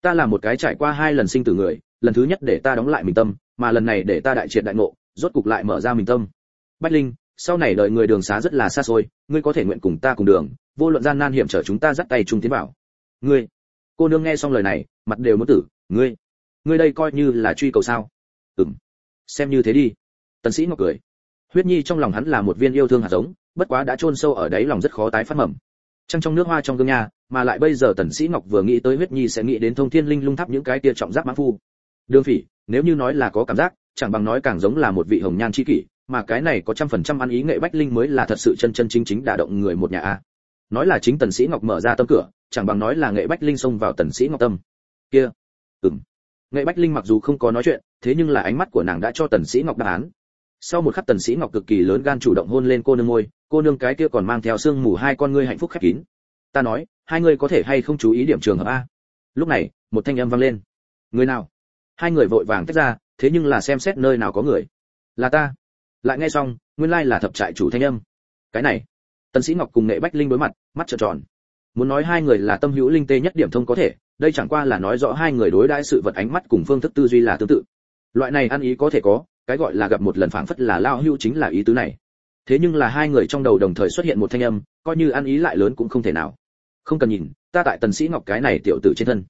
Ta là một cái trải qua hai lần sinh tử người, lần thứ nhất để ta đóng lại mình tâm, mà lần này để ta đại triệt đại ngộ, rốt cục lại mở ra mình tâm. Bách linh, sau này đợi người đường xá rất là xa xôi, ngươi có thể nguyện cùng ta cùng đường, vô luận gian nan hiểm trở chúng ta dắt tay chung tiến vào. Ngươi, cô nương nghe xong lời này, mặt đều muốn tử, ngươi ngươi đây coi như là truy cầu sao? Ừm, xem như thế đi. Tần sĩ ngọc cười. Huyết nhi trong lòng hắn là một viên yêu thương hạt giống bất quá đã chôn sâu ở đáy lòng rất khó tái phát mầm. Trăng trong nước hoa trong gương nhà, mà lại bây giờ tần sĩ ngọc vừa nghĩ tới huyết nhi sẽ nghĩ đến thông thiên linh lung tháp những cái kia trọng giáp mã phu. Đường phỉ, nếu như nói là có cảm giác, chẳng bằng nói càng giống là một vị hồng nhan chi kỷ, mà cái này có trăm phần trăm ăn ý nghệ bách linh mới là thật sự chân chân chính chính đả động người một nhà a. Nói là chính tần sĩ ngọc mở ra tâm cửa, chẳng bằng nói là nghệ bách linh xông vào tần sĩ ngọc tâm. Kia, ừm. Nghệ bách linh mặc dù không có nói chuyện, thế nhưng là ánh mắt của nàng đã cho tần sĩ ngọc đáp án sau một khắc tần sĩ ngọc cực kỳ lớn gan chủ động hôn lên cô nương môi, cô nương cái kia còn mang theo xương mù hai con ngươi hạnh phúc khép kín. Ta nói, hai người có thể hay không chú ý điểm trường hợp a? Lúc này, một thanh âm vang lên. Người nào? Hai người vội vàng tách ra, thế nhưng là xem xét nơi nào có người. Là ta. Lại nghe xong, nguyên lai là thập trại chủ thanh âm. Cái này. Tần sĩ ngọc cùng nghệ bách linh đối mặt, mắt trợn tròn. Muốn nói hai người là tâm hữu linh tê nhất điểm thông có thể, đây chẳng qua là nói rõ hai người đối đãi sự vật ánh mắt cùng phương thức tư duy là tương tự. Loại này ăn ý có thể có cái gọi là gặp một lần phảng phất là lao hưu chính là ý tứ này. Thế nhưng là hai người trong đầu đồng thời xuất hiện một thanh âm, coi như ăn ý lại lớn cũng không thể nào. Không cần nhìn, ta tại tần sĩ ngọc cái này tiểu tử trên thân.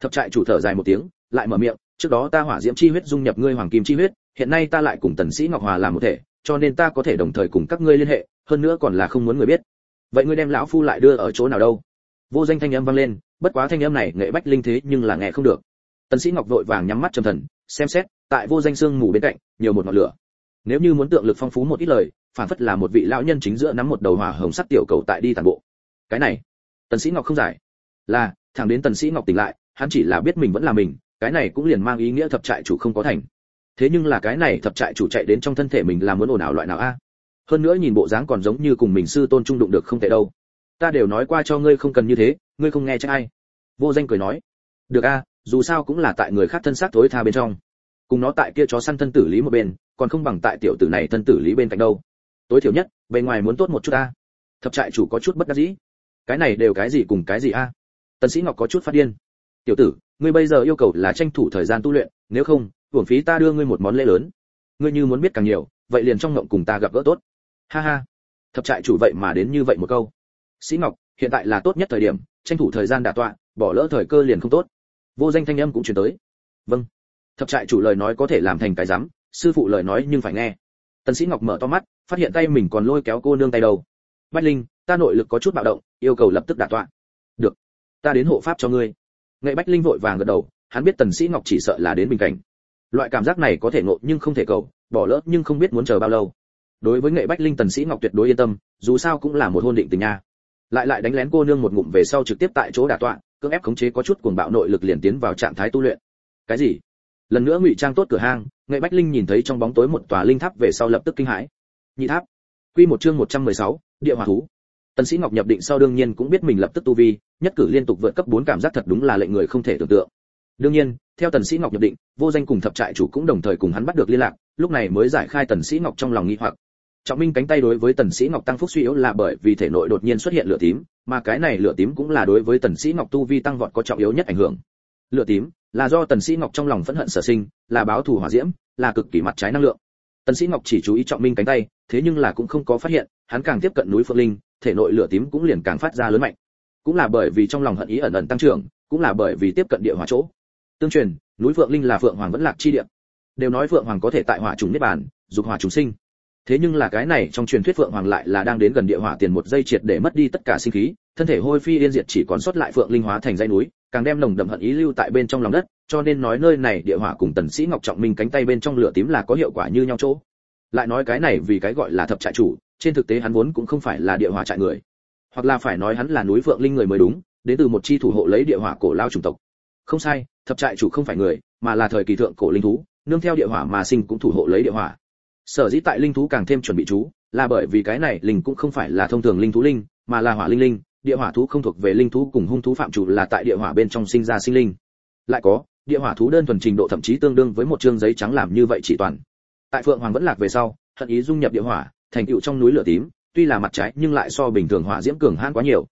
Thập trại chủ thở dài một tiếng, lại mở miệng, trước đó ta hỏa diễm chi huyết dung nhập ngươi hoàng kim chi huyết, hiện nay ta lại cùng tần sĩ ngọc hòa làm một thể, cho nên ta có thể đồng thời cùng các ngươi liên hệ, hơn nữa còn là không muốn người biết. Vậy ngươi đem lão phu lại đưa ở chỗ nào đâu? Vô danh thanh âm vang lên, bất quá thanh âm này nghệ bách linh thế nhưng là nghe không được tần sĩ ngọc vội vàng nhắm mắt trầm thần, xem xét, tại vô danh xương mù bên cạnh, nhiều một ngọn lửa. Nếu như muốn tượng lực phong phú một ít lời, phản phất là một vị lão nhân chính giữa nắm một đầu hỏa hồng sắc tiểu cầu tại đi tàn bộ. Cái này, tần sĩ ngọc không giải. Là, thẳng đến tần sĩ ngọc tỉnh lại, hắn chỉ là biết mình vẫn là mình, cái này cũng liền mang ý nghĩa thập trại chủ không có thành. Thế nhưng là cái này thập trại chủ chạy đến trong thân thể mình là muốn ồn ào loại nào a? Hơn nữa nhìn bộ dáng còn giống như cùng mình sư tôn trung đụng được không tệ đâu. Ta đều nói qua cho ngươi không cần như thế, ngươi không nghe chắc ai. Vô danh cười nói. Được a dù sao cũng là tại người khác thân xác thối tha bên trong. Cùng nó tại kia chó săn thân tử lý một bên, còn không bằng tại tiểu tử này thân tử lý bên cạnh đâu. Tối thiểu nhất, bề ngoài muốn tốt một chút ta. thập trại chủ có chút bất đắc dĩ. Cái này đều cái gì cùng cái gì a? Tần sĩ ngọc có chút phát điên. Tiểu tử, ngươi bây giờ yêu cầu là tranh thủ thời gian tu luyện, nếu không, hưởng phí ta đưa ngươi một món lễ lớn. Ngươi như muốn biết càng nhiều, vậy liền trong ngộng cùng ta gặp gỡ tốt. Ha ha. Thập trại chủ vậy mà đến như vậy một câu. Sĩ ngọc, hiện tại là tốt nhất thời điểm, tranh thủ thời gian đả tọa, bỏ lỡ thời cơ liền không tốt vô danh thanh âm cũng truyền tới. Vâng. Thập trại chủ lời nói có thể làm thành cái rắm, sư phụ lời nói nhưng phải nghe. Tần sĩ ngọc mở to mắt, phát hiện tay mình còn lôi kéo cô nương tay đầu. Bách linh, ta nội lực có chút bạo động, yêu cầu lập tức đả tọa. Được. Ta đến hộ pháp cho ngươi. Nghệ bách linh vội vàng gật đầu, hắn biết tần sĩ ngọc chỉ sợ là đến bình cảnh. Loại cảm giác này có thể ngộ nhưng không thể cầu, bỏ lỡ nhưng không biết muốn chờ bao lâu. Đối với nghệ bách linh, tần sĩ ngọc tuyệt đối yên tâm, dù sao cũng là một hôn định tình nha. Lại lại đánh lén cô nương một ngụm về sau trực tiếp tại chỗ đả tọa cưỡng ép khống chế có chút cuồng bạo nội lực liền tiến vào trạng thái tu luyện. Cái gì? Lần nữa ngụy trang tốt cửa hang nghệ bách linh nhìn thấy trong bóng tối một tòa linh tháp về sau lập tức kinh hãi. Nhị tháp. Quy một chương 116, địa hỏa thú. Tần sĩ ngọc nhập định sau đương nhiên cũng biết mình lập tức tu vi nhất cử liên tục vượt cấp 4 cảm giác thật đúng là lệnh người không thể tưởng tượng. Đương nhiên theo tần sĩ ngọc nhập định vô danh cùng thập trại chủ cũng đồng thời cùng hắn bắt được liên lạc lúc này mới giải khai tần sĩ ngọc trong lòng nghi hoặc trọng minh cánh tay đối với tần sĩ ngọc tăng phúc suy yếu là bởi vì thể nội đột nhiên xuất hiện lửa tím, mà cái này lửa tím cũng là đối với tần sĩ ngọc tu vi tăng vọt có trọng yếu nhất ảnh hưởng. Lửa tím là do tần sĩ ngọc trong lòng phẫn hận sở sinh, là báo thù hỏa diễm, là cực kỳ mặt trái năng lượng. Tần sĩ ngọc chỉ chú ý trọng minh cánh tay, thế nhưng là cũng không có phát hiện, hắn càng tiếp cận núi phượng linh, thể nội lửa tím cũng liền càng phát ra lớn mạnh. Cũng là bởi vì trong lòng hận ý ẩn ẩn tăng trưởng, cũng là bởi vì tiếp cận địa hỏa chỗ. Tương truyền, núi phượng linh là phượng hoàng vẫn lạc chi địa. Đều nói phượng hoàng có thể tại hỏa trùng niết bàn, dục hỏa trùng sinh thế nhưng là cái này trong truyền thuyết phượng hoàng lại là đang đến gần địa hỏa tiền một giây triệt để mất đi tất cả sinh khí, thân thể hôi phi yên diệt chỉ còn sót lại phượng linh hóa thành dãy núi, càng đem nồng đậm hận ý lưu tại bên trong lòng đất, cho nên nói nơi này địa hỏa cùng tần sĩ ngọc trọng minh cánh tay bên trong lửa tím là có hiệu quả như nhau chỗ. Lại nói cái này vì cái gọi là thập trại chủ, trên thực tế hắn vốn cũng không phải là địa hỏa trại người. Hoặc là phải nói hắn là núi phượng linh người mới đúng, đến từ một chi thủ hộ lấy địa hỏa cổ lao chủng tộc. Không sai, thập trại chủ không phải người, mà là thời kỳ thượng cổ linh thú, nương theo địa hỏa mà sinh cũng thủ hộ lấy địa hỏa sở dĩ tại linh thú càng thêm chuẩn bị chú, là bởi vì cái này linh cũng không phải là thông thường linh thú linh, mà là hỏa linh linh, địa hỏa thú không thuộc về linh thú cùng hung thú phạm chủ là tại địa hỏa bên trong sinh ra sinh linh. Lại có, địa hỏa thú đơn thuần trình độ thậm chí tương đương với một chương giấy trắng làm như vậy chỉ toàn. Tại phượng hoàng vẫn lạc về sau, hận ý dung nhập địa hỏa, thành tựu trong núi lửa tím, tuy là mặt trái nhưng lại so bình thường hỏa diễm cường hãn quá nhiều.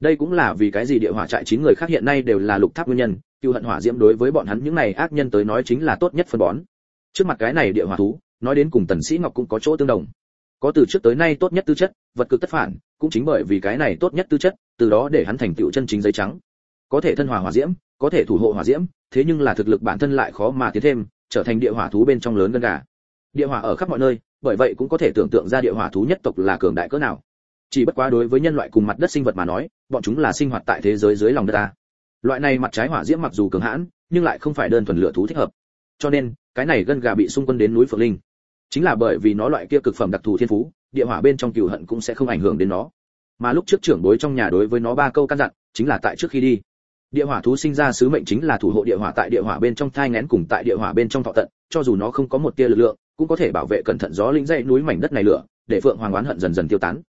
Đây cũng là vì cái gì địa hỏa trại chín người khác hiện nay đều là lục tháp nguyên nhân cựu hận hỏa diễm đối với bọn hắn những này ác nhân tới nói chính là tốt nhất phân bón. Trước mặt cái này địa hỏa thú nói đến cùng tần sĩ ngọc cũng có chỗ tương đồng. Có từ trước tới nay tốt nhất tư chất, vật cực tất phản, cũng chính bởi vì cái này tốt nhất tư chất, từ đó để hắn thành tựu chân chính giấy trắng. Có thể thân hòa hỏa diễm, có thể thủ hộ hỏa diễm, thế nhưng là thực lực bản thân lại khó mà tiến thêm, trở thành địa hỏa thú bên trong lớn gần gà. Địa hỏa ở khắp mọi nơi, bởi vậy cũng có thể tưởng tượng ra địa hỏa thú nhất tộc là cường đại cỡ nào. Chỉ bất quá đối với nhân loại cùng mặt đất sinh vật mà nói, bọn chúng là sinh hoạt tại thế giới dưới lòng đất ta. Loại này mặt trái hỏa diễm mặc dù cường hãn, nhưng lại không phải đơn thuần lửa thú thích hợp. Cho nên, cái này gân gà bị xung quân đến núi phượng linh chính là bởi vì nó loại kia cực phẩm đặc thù thiên phú, địa hỏa bên trong cừu hận cũng sẽ không ảnh hưởng đến nó. Mà lúc trước trưởng bối trong nhà đối với nó ba câu căn dặn, chính là tại trước khi đi. Địa hỏa thú sinh ra sứ mệnh chính là thủ hộ địa hỏa tại địa hỏa bên trong thai ngén cùng tại địa hỏa bên trong thọ tận, cho dù nó không có một tia lực lượng, cũng có thể bảo vệ cẩn thận gió linh dãy núi mảnh đất này lửa, để phượng hoàng oán hận dần dần tiêu tán.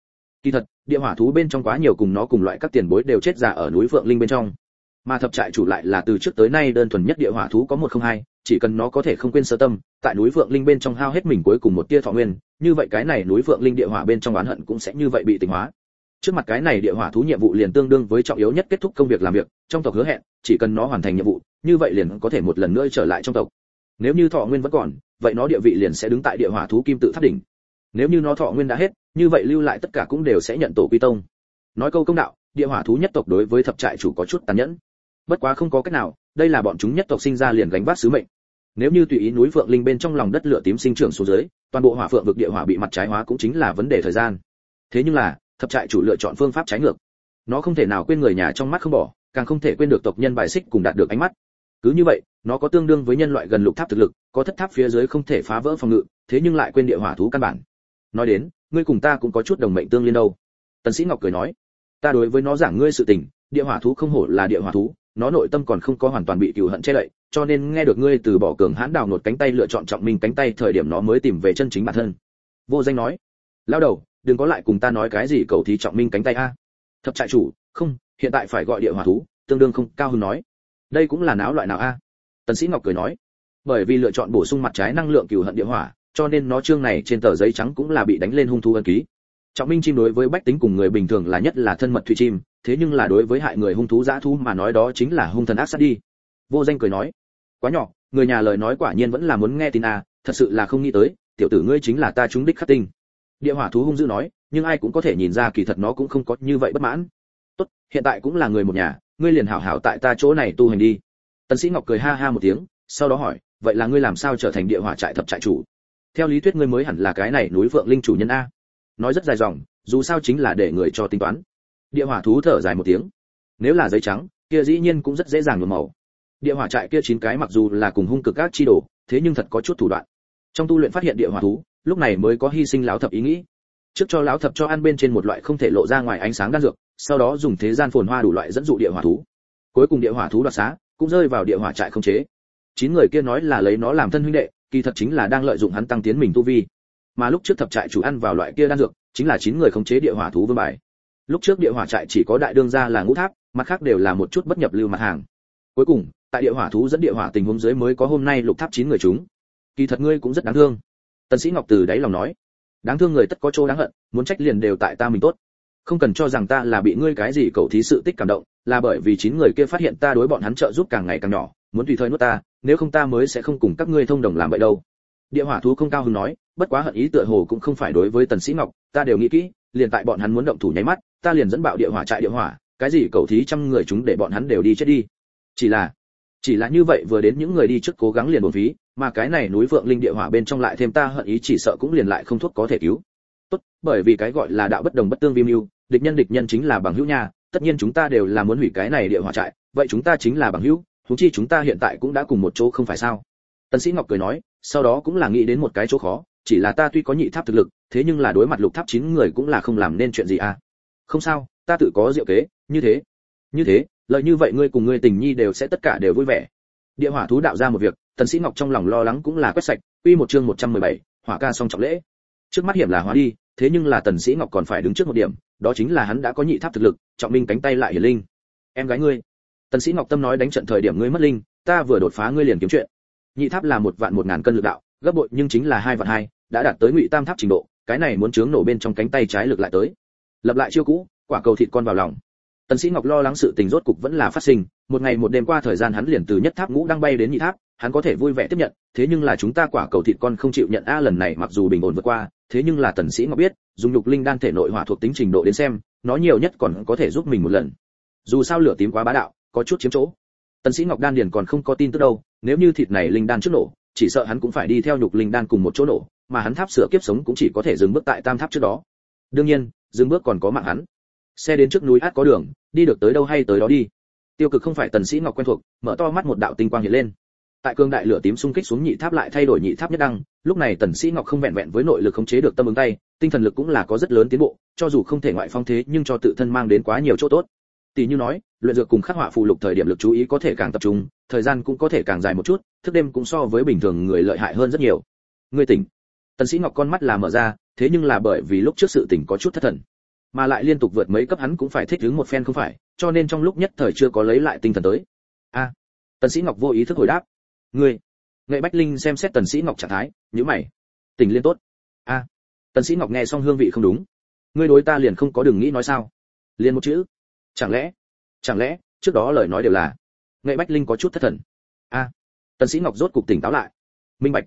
Kỳ thật, địa hỏa thú bên trong quá nhiều cùng nó cùng loại các tiền bối đều chết già ở núi phượng linh bên trong. Mà thập trại chủ lại là từ trước tới nay đơn thuần nhất địa hỏa thú có một không hai chỉ cần nó có thể không quên sơ tâm, tại núi vượng linh bên trong hao hết mình cuối cùng một tia thọ nguyên, như vậy cái này núi vượng linh địa hỏa bên trong oán hận cũng sẽ như vậy bị tình hóa. Trước mặt cái này địa hỏa thú nhiệm vụ liền tương đương với trọng yếu nhất kết thúc công việc làm việc, trong tộc hứa hẹn, chỉ cần nó hoàn thành nhiệm vụ, như vậy liền có thể một lần nữa trở lại trong tộc. Nếu như thọ nguyên vẫn còn, vậy nó địa vị liền sẽ đứng tại địa hỏa thú kim tự tháp đỉnh. Nếu như nó thọ nguyên đã hết, như vậy lưu lại tất cả cũng đều sẽ nhận tổ quy tông. Nói câu công đạo, địa hỏa thú nhất tộc đối với thập trại chủ có chút tàn nhẫn. Bất quá không có cách nào đây là bọn chúng nhất tộc sinh ra liền gánh vác sứ mệnh. Nếu như tùy ý núi phượng linh bên trong lòng đất lửa tím sinh trưởng xuống dưới, toàn bộ hỏa phượng vực địa hỏa bị mặt trái hóa cũng chính là vấn đề thời gian. Thế nhưng là, thập trại chủ lựa chọn phương pháp trái ngược. Nó không thể nào quên người nhà trong mắt không bỏ, càng không thể quên được tộc nhân bài xích cùng đạt được ánh mắt. Cứ như vậy, nó có tương đương với nhân loại gần lục tháp thực lực, có thất tháp phía dưới không thể phá vỡ phòng ngự, thế nhưng lại quên địa hỏa thú căn bản. Nói đến, ngươi cùng ta cũng có chút đồng mệnh tương liên đâu. Tần sĩ ngọc cười nói, ta đối với nó giảng ngươi sự tình, địa hỏa thú không hổ là địa hỏa thú nó nội tâm còn không có hoàn toàn bị cừu hận che đậy, cho nên nghe được ngươi từ bỏ cường hãn đào nột cánh tay lựa chọn trọng minh cánh tay thời điểm nó mới tìm về chân chính bản thân. Vô danh nói lao đầu, đừng có lại cùng ta nói cái gì cầu thí trọng minh cánh tay a. Thập trại chủ, không, hiện tại phải gọi địa hỏa thú, tương đương không, cao hơn nói. Đây cũng là náo loại nào a? Tần sĩ ngọc cười nói, bởi vì lựa chọn bổ sung mặt trái năng lượng cừu hận địa hỏa, cho nên nó chương này trên tờ giấy trắng cũng là bị đánh lên hung thú ân ký trọng minh chim đối với bách tính cùng người bình thường là nhất là thân mật thủy chim, thế nhưng là đối với hại người hung thú dã thú mà nói đó chính là hung thần ác sát đi. Vô danh cười nói, quá nhỏ, người nhà lời nói quả nhiên vẫn là muốn nghe tin à thật sự là không nghĩ tới, tiểu tử ngươi chính là ta trúng đích khắc tinh. Địa hỏa thú hung dữ nói, nhưng ai cũng có thể nhìn ra kỳ thật nó cũng không có như vậy bất mãn. Tốt, hiện tại cũng là người một nhà, ngươi liền hảo hảo tại ta chỗ này tu hành đi. Tần sĩ ngọc cười ha ha một tiếng, sau đó hỏi, vậy là ngươi làm sao trở thành địa hỏa trại thập trại chủ? Theo lý thuyết ngươi mới hẳn là cái này núi vượng linh chủ nhân a nói rất dài dòng, dù sao chính là để người cho tính toán. Địa hỏa thú thở dài một tiếng. Nếu là giấy trắng, kia dĩ nhiên cũng rất dễ dàng nhuộm màu. Địa hỏa trại kia chín cái mặc dù là cùng hung cực các chi đồ, thế nhưng thật có chút thủ đoạn. Trong tu luyện phát hiện địa hỏa thú, lúc này mới có hy sinh lão thập ý nghĩ. Trước cho lão thập cho ăn bên trên một loại không thể lộ ra ngoài ánh sáng đan dược, sau đó dùng thế gian phồn hoa đủ loại dẫn dụ địa hỏa thú. Cuối cùng địa hỏa thú đoạt xá, cũng rơi vào địa hỏa trại không chế. Chín người kia nói là lấy nó làm thân huynh đệ, kỳ thật chính là đang lợi dụng hắn tăng tiến mình tu vi mà lúc trước thập trại chủ ăn vào loại kia đan dược, chính là chín người khống chế địa hỏa thú vương bài. Lúc trước địa hỏa trại chỉ có đại đương gia là ngũ tháp, mặt khác đều là một chút bất nhập lưu mặt hàng. Cuối cùng, tại địa hỏa thú dẫn địa hỏa tình huống dưới mới có hôm nay lục tháp chín người chúng. Kỳ thật ngươi cũng rất đáng thương. Tần sĩ ngọc từ đáy lòng nói, đáng thương người tất có chỗ đáng hận, muốn trách liền đều tại ta mình tốt. Không cần cho rằng ta là bị ngươi cái gì cầu thí sự tích cảm động, là bởi vì chín người kia phát hiện ta đối bọn hắn trợ giúp càng ngày càng nhỏ, muốn tùy thời nuốt ta, nếu không ta mới sẽ không cùng các ngươi thông đồng làm vậy đâu địa hỏa thú không cao hứng nói, bất quá hận ý tựa hồ cũng không phải đối với tần sĩ ngọc, ta đều nghĩ kỹ, liền tại bọn hắn muốn động thủ nháy mắt, ta liền dẫn bạo địa hỏa trại địa hỏa, cái gì cầu thí trăm người chúng để bọn hắn đều đi chết đi. Chỉ là chỉ là như vậy vừa đến những người đi trước cố gắng liền buồn phí, mà cái này núi vượng linh địa hỏa bên trong lại thêm ta hận ý chỉ sợ cũng liền lại không thuốc có thể cứu. Tốt, bởi vì cái gọi là đạo bất đồng bất tương vi mưu, địch nhân địch nhân chính là bằng hữu nha, tất nhiên chúng ta đều là muốn hủy cái này địa hỏa trại, vậy chúng ta chính là bằng hữu thú chi chúng ta hiện tại cũng đã cùng một chỗ không phải sao? Tần sĩ ngọc cười nói sau đó cũng là nghĩ đến một cái chỗ khó chỉ là ta tuy có nhị tháp thực lực thế nhưng là đối mặt lục tháp chín người cũng là không làm nên chuyện gì à. Không sao ta tự có diệu kế như thế. Như thế lợi như vậy ngươi cùng ngươi tình nhi đều sẽ tất cả đều vui vẻ. Địa hỏa thú đạo ra một việc tần sĩ ngọc trong lòng lo lắng cũng là quét sạch quy một chương 117, hỏa ca song trọng lễ. Trước mắt hiểm là hóa đi thế nhưng là tần sĩ ngọc còn phải đứng trước một điểm đó chính là hắn đã có nhị tháp thực lực trọng minh cánh tay lại hiển linh. Em gái ngươi. Tần sĩ ngọc tâm nói đánh trận thời điểm ngươi mất linh ta vừa đột phá ngươi liền kiếm chuyện nhị tháp là một vạn một ngàn cân lực đạo, gấp bội nhưng chính là hai vạn hai, đã đạt tới ngụy tam tháp trình độ, cái này muốn chướng nổ bên trong cánh tay trái lực lại tới. Lập lại chiêu cũ, quả cầu thịt con vào lòng. Tần sĩ ngọc lo lắng sự tình rốt cục vẫn là phát sinh, một ngày một đêm qua thời gian hắn liền từ nhất tháp ngũ đang bay đến nhị tháp, hắn có thể vui vẻ tiếp nhận, thế nhưng là chúng ta quả cầu thịt con không chịu nhận, a, lần này mặc dù bình ổn vượt qua, thế nhưng là tần sĩ ngọc biết, dùng nhục linh đan thể nội hỏa thuộc tính trình độ đến xem, nó nhiều nhất còn có thể giúp mình một lần. Dù sao lửa tím quá bá đạo, có chút chiếm chỗ tần sĩ ngọc đan điền còn không có tin tức đâu, nếu như thịt này linh đan trước nổ, chỉ sợ hắn cũng phải đi theo nhục linh đan cùng một chỗ nổ, mà hắn tháp sửa kiếp sống cũng chỉ có thể dừng bước tại tam tháp trước đó. đương nhiên, dừng bước còn có mạng hắn. xe đến trước núi át có đường, đi được tới đâu hay tới đó đi. tiêu cực không phải tần sĩ ngọc quen thuộc, mở to mắt một đạo tinh quang hiện lên. tại cương đại lửa tím xung kích xuống nhị tháp lại thay đổi nhị tháp nhất đăng, lúc này tần sĩ ngọc không vẹn vẹn với nội lực khống chế được tâm ứng tay, tinh thần lực cũng là có rất lớn tiến bộ, cho dù không thể ngoại phong thế nhưng cho tự thân mang đến quá nhiều chỗ tốt tỷ như nói, luyện dược cùng khắc họa phụ lục thời điểm lực chú ý có thể càng tập trung, thời gian cũng có thể càng dài một chút, thức đêm cũng so với bình thường người lợi hại hơn rất nhiều. Ngươi tỉnh. Tần sĩ ngọc con mắt là mở ra, thế nhưng là bởi vì lúc trước sự tỉnh có chút thất thần. Mà lại liên tục vượt mấy cấp hắn cũng phải thích ứng một phen không phải, cho nên trong lúc nhất thời chưa có lấy lại tinh thần tới. A. Tần sĩ ngọc vô ý thức hồi đáp. Ngươi. Nghệ bách linh xem xét tần sĩ ngọc trạng thái, nhíu mày. Tỉnh liên tốt. A. Tần sĩ ngọc nghe xong hương vị không đúng. Ngươi đối ta liền không có đừng nghĩ nói sao. Liền một chữ chẳng lẽ chẳng lẽ, trước đó lời nói đều là, nghệ bách linh có chút thất thần? A à, tần sĩ ngọc rốt cục tỉnh táo lại. Minh bạch.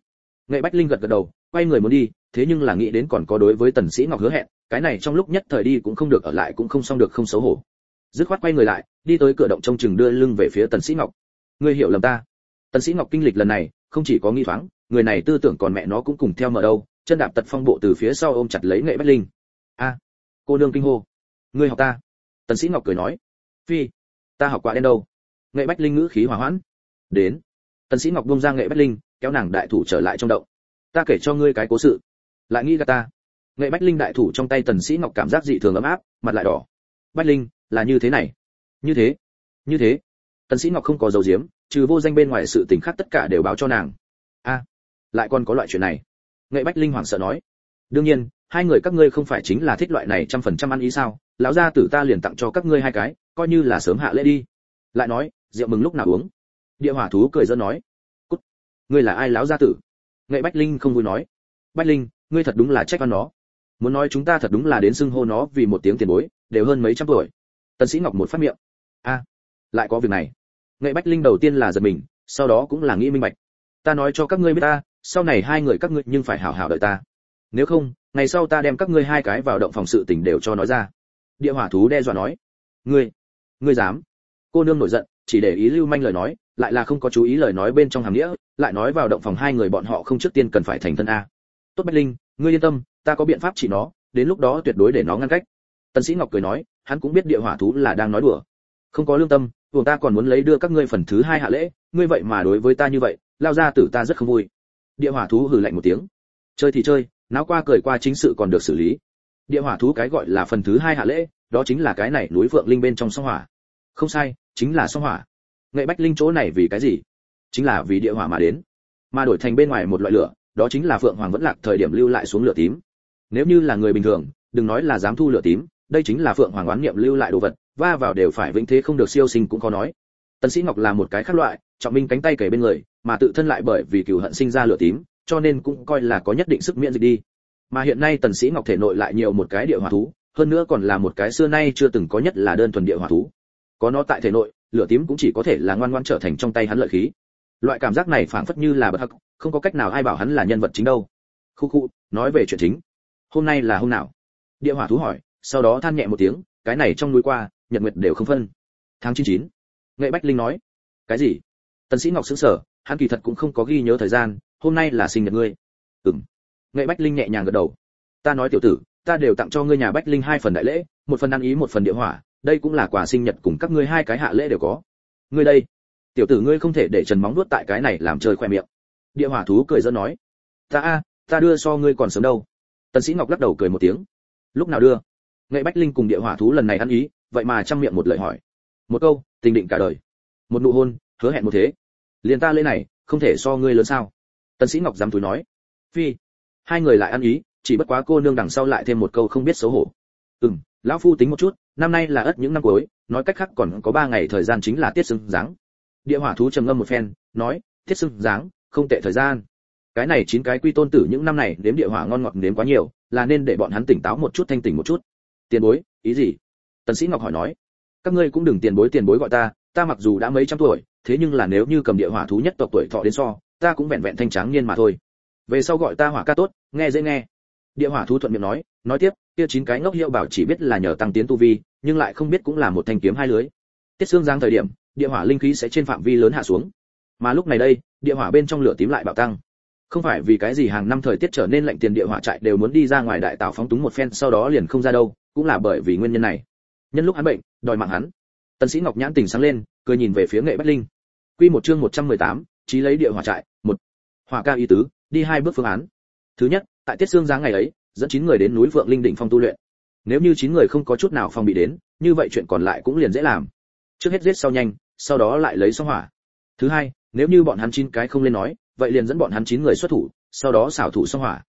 Nghệ bách linh gật gật đầu, quay người muốn đi, thế nhưng là nghĩ đến còn có đối với tần sĩ ngọc hứa hẹn, cái này trong lúc nhất thời đi cũng không được, ở lại cũng không xong được, không xấu hổ. Dứt khoát quay người lại, đi tới cửa động trông chừng đưa lưng về phía tần sĩ ngọc. Ngươi hiểu lầm ta. Tần sĩ ngọc kinh lịch lần này, không chỉ có nghi thoáng, người này tư tưởng còn mẹ nó cũng cùng theo mở đâu, chân đạp tật phong bộ từ phía sau ôm chặt lấy nghệ bách linh. A, cô đương kinh hô. Ngươi học ta tần sĩ ngọc cười nói, phi, ta học quả đen đâu? Nghệ bách linh ngữ khí hòa hoãn. Đến. Tần sĩ ngọc buông ra nghệ bách linh, kéo nàng đại thủ trở lại trong động. Ta kể cho ngươi cái cố sự. Lại nghĩ ra ta. Nghệ bách linh đại thủ trong tay tần sĩ ngọc cảm giác dị thường ấm áp, mặt lại đỏ. Bách linh, là như thế này. Như thế? Như thế? Tần sĩ ngọc không có dầu diếm, trừ vô danh bên ngoài sự tình khác tất cả đều báo cho nàng. A, lại còn có loại chuyện này. Nghệ bách linh hoảng sợ nói. Đương nhiên, hai người các ngươi không phải chính là thích loại này trăm phần trăm ăn ý sao? Lão gia tử ta liền tặng cho các ngươi hai cái, coi như là sớm hạ lễ đi. Lại nói, rượu mừng lúc nào uống? Địa hỏa thú cười giỡn nói. Cút. Ngươi là ai lão gia tử? Nghệ bách linh không vui nói. Bách linh, ngươi thật đúng là trách oan nó. Muốn nói chúng ta thật đúng là đến xưng hô nó vì một tiếng tiền bối, đều hơn mấy trăm tuổi. Tần sĩ ngọc một phát miệng. A, lại có việc này. Nghệ bách linh đầu tiên là giật mình, sau đó cũng là nghĩ minh bạch. Ta nói cho các ngươi biết ta, sau này hai người các ngươi nhưng phải hảo hảo đợi ta. Nếu không, ngày sau ta đem các ngươi hai cái vào động phòng sự tình đều cho nói ra địa hỏa thú đe dọa nói. Ngươi ngươi dám. Cô nương nổi giận, chỉ để ý lưu manh lời nói, lại là không có chú ý lời nói bên trong hàm nghĩa, lại nói vào động phòng hai người bọn họ không trước tiên cần phải thành thân a. Tốt bách linh, ngươi yên tâm, ta có biện pháp chỉ nó, đến lúc đó tuyệt đối để nó ngăn cách. Tần sĩ ngọc cười nói, hắn cũng biết địa hỏa thú là đang nói đùa. Không có lương tâm buồng ta còn muốn lấy đưa các ngươi phần thứ hai hạ lễ, ngươi vậy mà đối với ta như vậy, lao ra tử ta rất không vui. Địa hỏa thú hừ lạnh một tiếng. Chơi thì chơi, náo qua cười qua chính sự còn được xử lý địa hỏa thú cái gọi là phần thứ hai hạ lễ, đó chính là cái này núi vượng linh bên trong sông hỏa. Không sai, chính là sông hỏa. Nghệ bách linh chỗ này vì cái gì? Chính là vì địa hỏa mà đến. Mà đổi thành bên ngoài một loại lửa, đó chính là phượng hoàng vẫn lạc thời điểm lưu lại xuống lửa tím. Nếu như là người bình thường, đừng nói là dám thu lửa tím, đây chính là phượng hoàng oán niệm lưu lại đồ vật, va vào đều phải vĩnh thế không được siêu sinh cũng khó nói. Tần sĩ ngọc là một cái khác loại, trọng minh cánh tay kể bên người, mà tự thân lại bởi vì cửu hận sinh ra lửa tím, cho nên cũng coi là có nhất định sức miễn dịch đi mà hiện nay tần sĩ ngọc thể nội lại nhiều một cái địa hỏa thú, hơn nữa còn là một cái xưa nay chưa từng có nhất là đơn thuần địa hỏa thú. Có nó tại thể nội, lửa tím cũng chỉ có thể là ngoan ngoãn trở thành trong tay hắn lợi khí. Loại cảm giác này phảng phất như là bậc hắc, không có cách nào ai bảo hắn là nhân vật chính đâu. Khu khu, nói về chuyện chính. Hôm nay là hôm nào? Địa hỏa thú hỏi, sau đó than nhẹ một tiếng, cái này trong núi qua, nhật nguyệt đều không phân. Tháng chín chín. Nghệ bách linh nói. Cái gì? Tần sĩ ngọc sững sờ, hắn kỳ thật cũng không có ghi nhớ thời gian, hôm nay là sinh nhật ngươi. Ừm nghệ bách linh nhẹ nhàng gật đầu. Ta nói tiểu tử, ta đều tặng cho ngươi nhà bách linh hai phần đại lễ, một phần ăn ý, một phần địa hỏa, đây cũng là quà sinh nhật cùng các ngươi hai cái hạ lễ đều có. Ngươi đây, tiểu tử ngươi không thể để trần móng nuốt tại cái này làm chơi khoe miệng. Địa hỏa thú cười dân nói. Ta a, ta đưa so ngươi còn sớm đâu. Tần sĩ ngọc lắc đầu cười một tiếng. Lúc nào đưa? Nghệ bách linh cùng địa hỏa thú lần này ăn ý, vậy mà trăm miệng một lời hỏi. Một câu, tình định cả đời. Một nụ hôn, hứa hẹn một thế. Liền ta lễ này, không thể so ngươi lớn sao. Tần sĩ ngọc dám túi nói. Phi hai người lại ăn ý, chỉ bất quá cô nương đằng sau lại thêm một câu không biết xấu hổ. Ừm, lão phu tính một chút, năm nay là ất những năm cuối, nói cách khác còn có ba ngày thời gian chính là tiết sưng dáng địa hỏa thú trầm ngâm một phen, nói, tiết sưng dáng không tệ thời gian. Cái này chín cái quy tôn tử những năm này nếm địa hỏa ngon ngọt nếm quá nhiều, là nên để bọn hắn tỉnh táo một chút thanh tỉnh một chút. Tiền bối, ý gì? Tần sĩ ngọc hỏi nói. Các ngươi cũng đừng tiền bối tiền bối gọi ta ta mặc dù đã mấy trăm tuổi, thế nhưng là nếu như cầm địa hỏa thú nhất tộc tuổi thọ đến so, ta cũng vẹn vẹn thanh tráng niên mà thôi về sau gọi ta hỏa ca tốt nghe dễ nghe. Địa hỏa thú thuận miệng nói nói tiếp kia chín cái ngốc hiệu bảo chỉ biết là nhờ tăng tiến tu vi nhưng lại không biết cũng là một thanh kiếm hai lưới. Tiết xương giang thời điểm địa hỏa linh khí sẽ trên phạm vi lớn hạ xuống. Mà lúc này đây địa hỏa bên trong lửa tím lại bạo tăng. Không phải vì cái gì hàng năm thời tiết trở nên lạnh tiền địa hỏa trại đều muốn đi ra ngoài đại tảo phóng túng một phen sau đó liền không ra đâu cũng là bởi vì nguyên nhân này. Nhân lúc hắn bệnh đòi mạng hắn. Tần sĩ ngọc nhãn tỉnh sáng lên cười nhìn về phía nghệ bách linh. Quy một chương 118, trí lấy địa hỏa trại một. Hỏa ca y tứ đi hai bước phương án. Thứ nhất, tại tiết xương giáng ngày ấy, dẫn chín người đến núi vượng linh đỉnh phong tu luyện. Nếu như chín người không có chút nào phòng bị đến, như vậy chuyện còn lại cũng liền dễ làm. Trước hết giết sau nhanh, sau đó lại lấy xong hỏa. Thứ hai, nếu như bọn hắn chín cái không lên nói, vậy liền dẫn bọn hắn chín người xuất thủ, sau đó xảo thủ xong hỏa.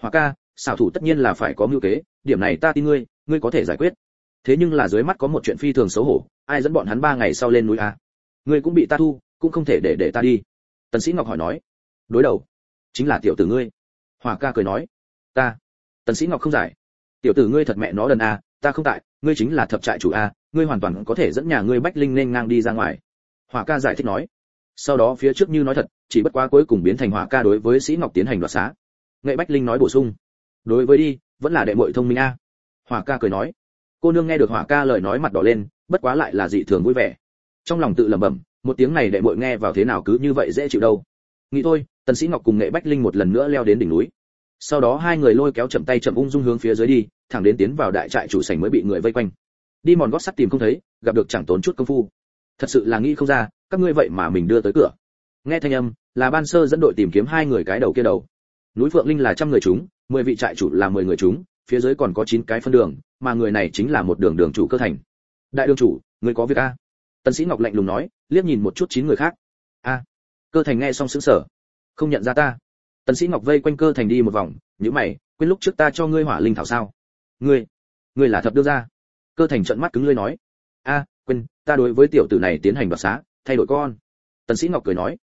Hỏa ca, xảo thủ tất nhiên là phải có mưu kế, điểm này ta tin ngươi ngươi có thể giải quyết. Thế nhưng là dưới mắt có một chuyện phi thường xấu hổ, ai dẫn bọn hắn ba ngày sau lên núi a? Ngươi cũng bị ta thu, cũng không thể để để ta đi. Tần sĩ ngọc hỏi nói. Đối đầu chính là tiểu tử ngươi. Hỏa ca cười nói, ta, tần sĩ ngọc không giải. Tiểu tử ngươi thật mẹ nó đần a, ta không tại, ngươi chính là thập trại chủ a, ngươi hoàn toàn có thể dẫn nhà ngươi bách linh nên ngang đi ra ngoài. Hỏa ca giải thích nói. Sau đó phía trước như nói thật, chỉ bất quá cuối cùng biến thành hỏa ca đối với sĩ ngọc tiến hành đoạt xá. Nghệ bách linh nói bổ sung, đối với đi, vẫn là đệ muội thông minh a. Hỏa ca cười nói. Cô nương nghe được hỏa ca lời nói mặt đỏ lên, bất quá lại là dị thường vui vẻ. Trong lòng tự lẩm bẩm, một tiếng này đệ muội nghe vào thế nào cứ như vậy dễ chịu đâu nghĩ thôi, tần sĩ ngọc cùng nghệ bách linh một lần nữa leo đến đỉnh núi. Sau đó hai người lôi kéo chậm tay chậm ung dung hướng phía dưới đi, thẳng đến tiến vào đại trại chủ sảnh mới bị người vây quanh. Đi mòn gót sắt tìm không thấy, gặp được chẳng tốn chút công phu. Thật sự là nghĩ không ra, các ngươi vậy mà mình đưa tới cửa. Nghe thanh âm, là ban sơ dẫn đội tìm kiếm hai người cái đầu kia đầu. Núi phượng linh là trăm người chúng, mười vị trại chủ là mười người chúng, phía dưới còn có chín cái phân đường, mà người này chính là một đường đường chủ cơ thành. Đại đường chủ, người có việc a? Tần sĩ ngọc lạnh lùng nói, liếc nhìn một chút chín người khác. A cơ thành nghe xong sững sờ. Không nhận ra ta. Tần sĩ ngọc vây quanh cơ thành đi một vòng, nhíu mày, quên lúc trước ta cho ngươi hỏa linh thảo sao? Ngươi ngươi là thập đưa ra cơ thành trợn mắt cứng lưỡi nói. A, quên, ta đối với tiểu tử này tiến hành đoạt xá, thay đổi con. Tần sĩ ngọc cười nói.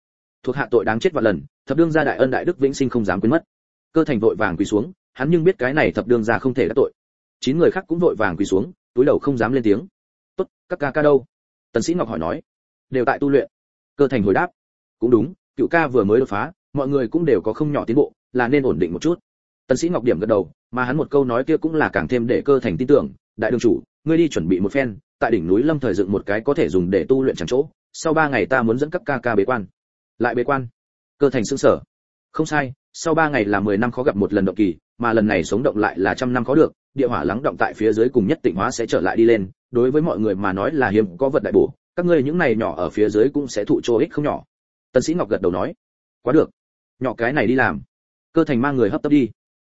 Thuộc hạ tội đáng chết vạn lần, thập đương gia đại ân đại đức vĩnh sinh không dám quên mất. Cơ thành vội vàng quỳ xuống, hắn nhưng biết cái này thập đương gia không thể đắc tội. Chín người khác cũng vội vàng quỳ xuống, túi đầu không dám lên tiếng. Tốt, các ca ca đâu? Tần sĩ ngọc hỏi nói. Đều tại tu luyện. Cơ thành hồi đáp cũng đúng, cựu ca vừa mới đột phá, mọi người cũng đều có không nhỏ tiến bộ, là nên ổn định một chút. Tần sĩ ngọc điểm gật đầu, mà hắn một câu nói kia cũng là càng thêm để cơ thành tin tưởng. Đại đường chủ, ngươi đi chuẩn bị một phen, tại đỉnh núi lâm thời dựng một cái có thể dùng để tu luyện chẳng chỗ, sau ba ngày ta muốn dẫn các ca ca bế quan. Lại bế quan? Cơ thành sững sở không sai, sau ba ngày là mười năm khó gặp một lần động kỳ, mà lần này sống động lại là trăm năm khó được, địa hỏa lắng động tại phía dưới cùng nhất tịnh hóa sẽ trở lại đi lên. Đối với mọi người mà nói là hiếm có vật đại bổ, các ngươi những này nhỏ ở phía dưới cũng sẽ thụ chỗ ích không nhỏ tần sĩ ngọc gật đầu nói, quá được, nhỏ cái này đi làm. Cơ thành mang người hấp tấp đi.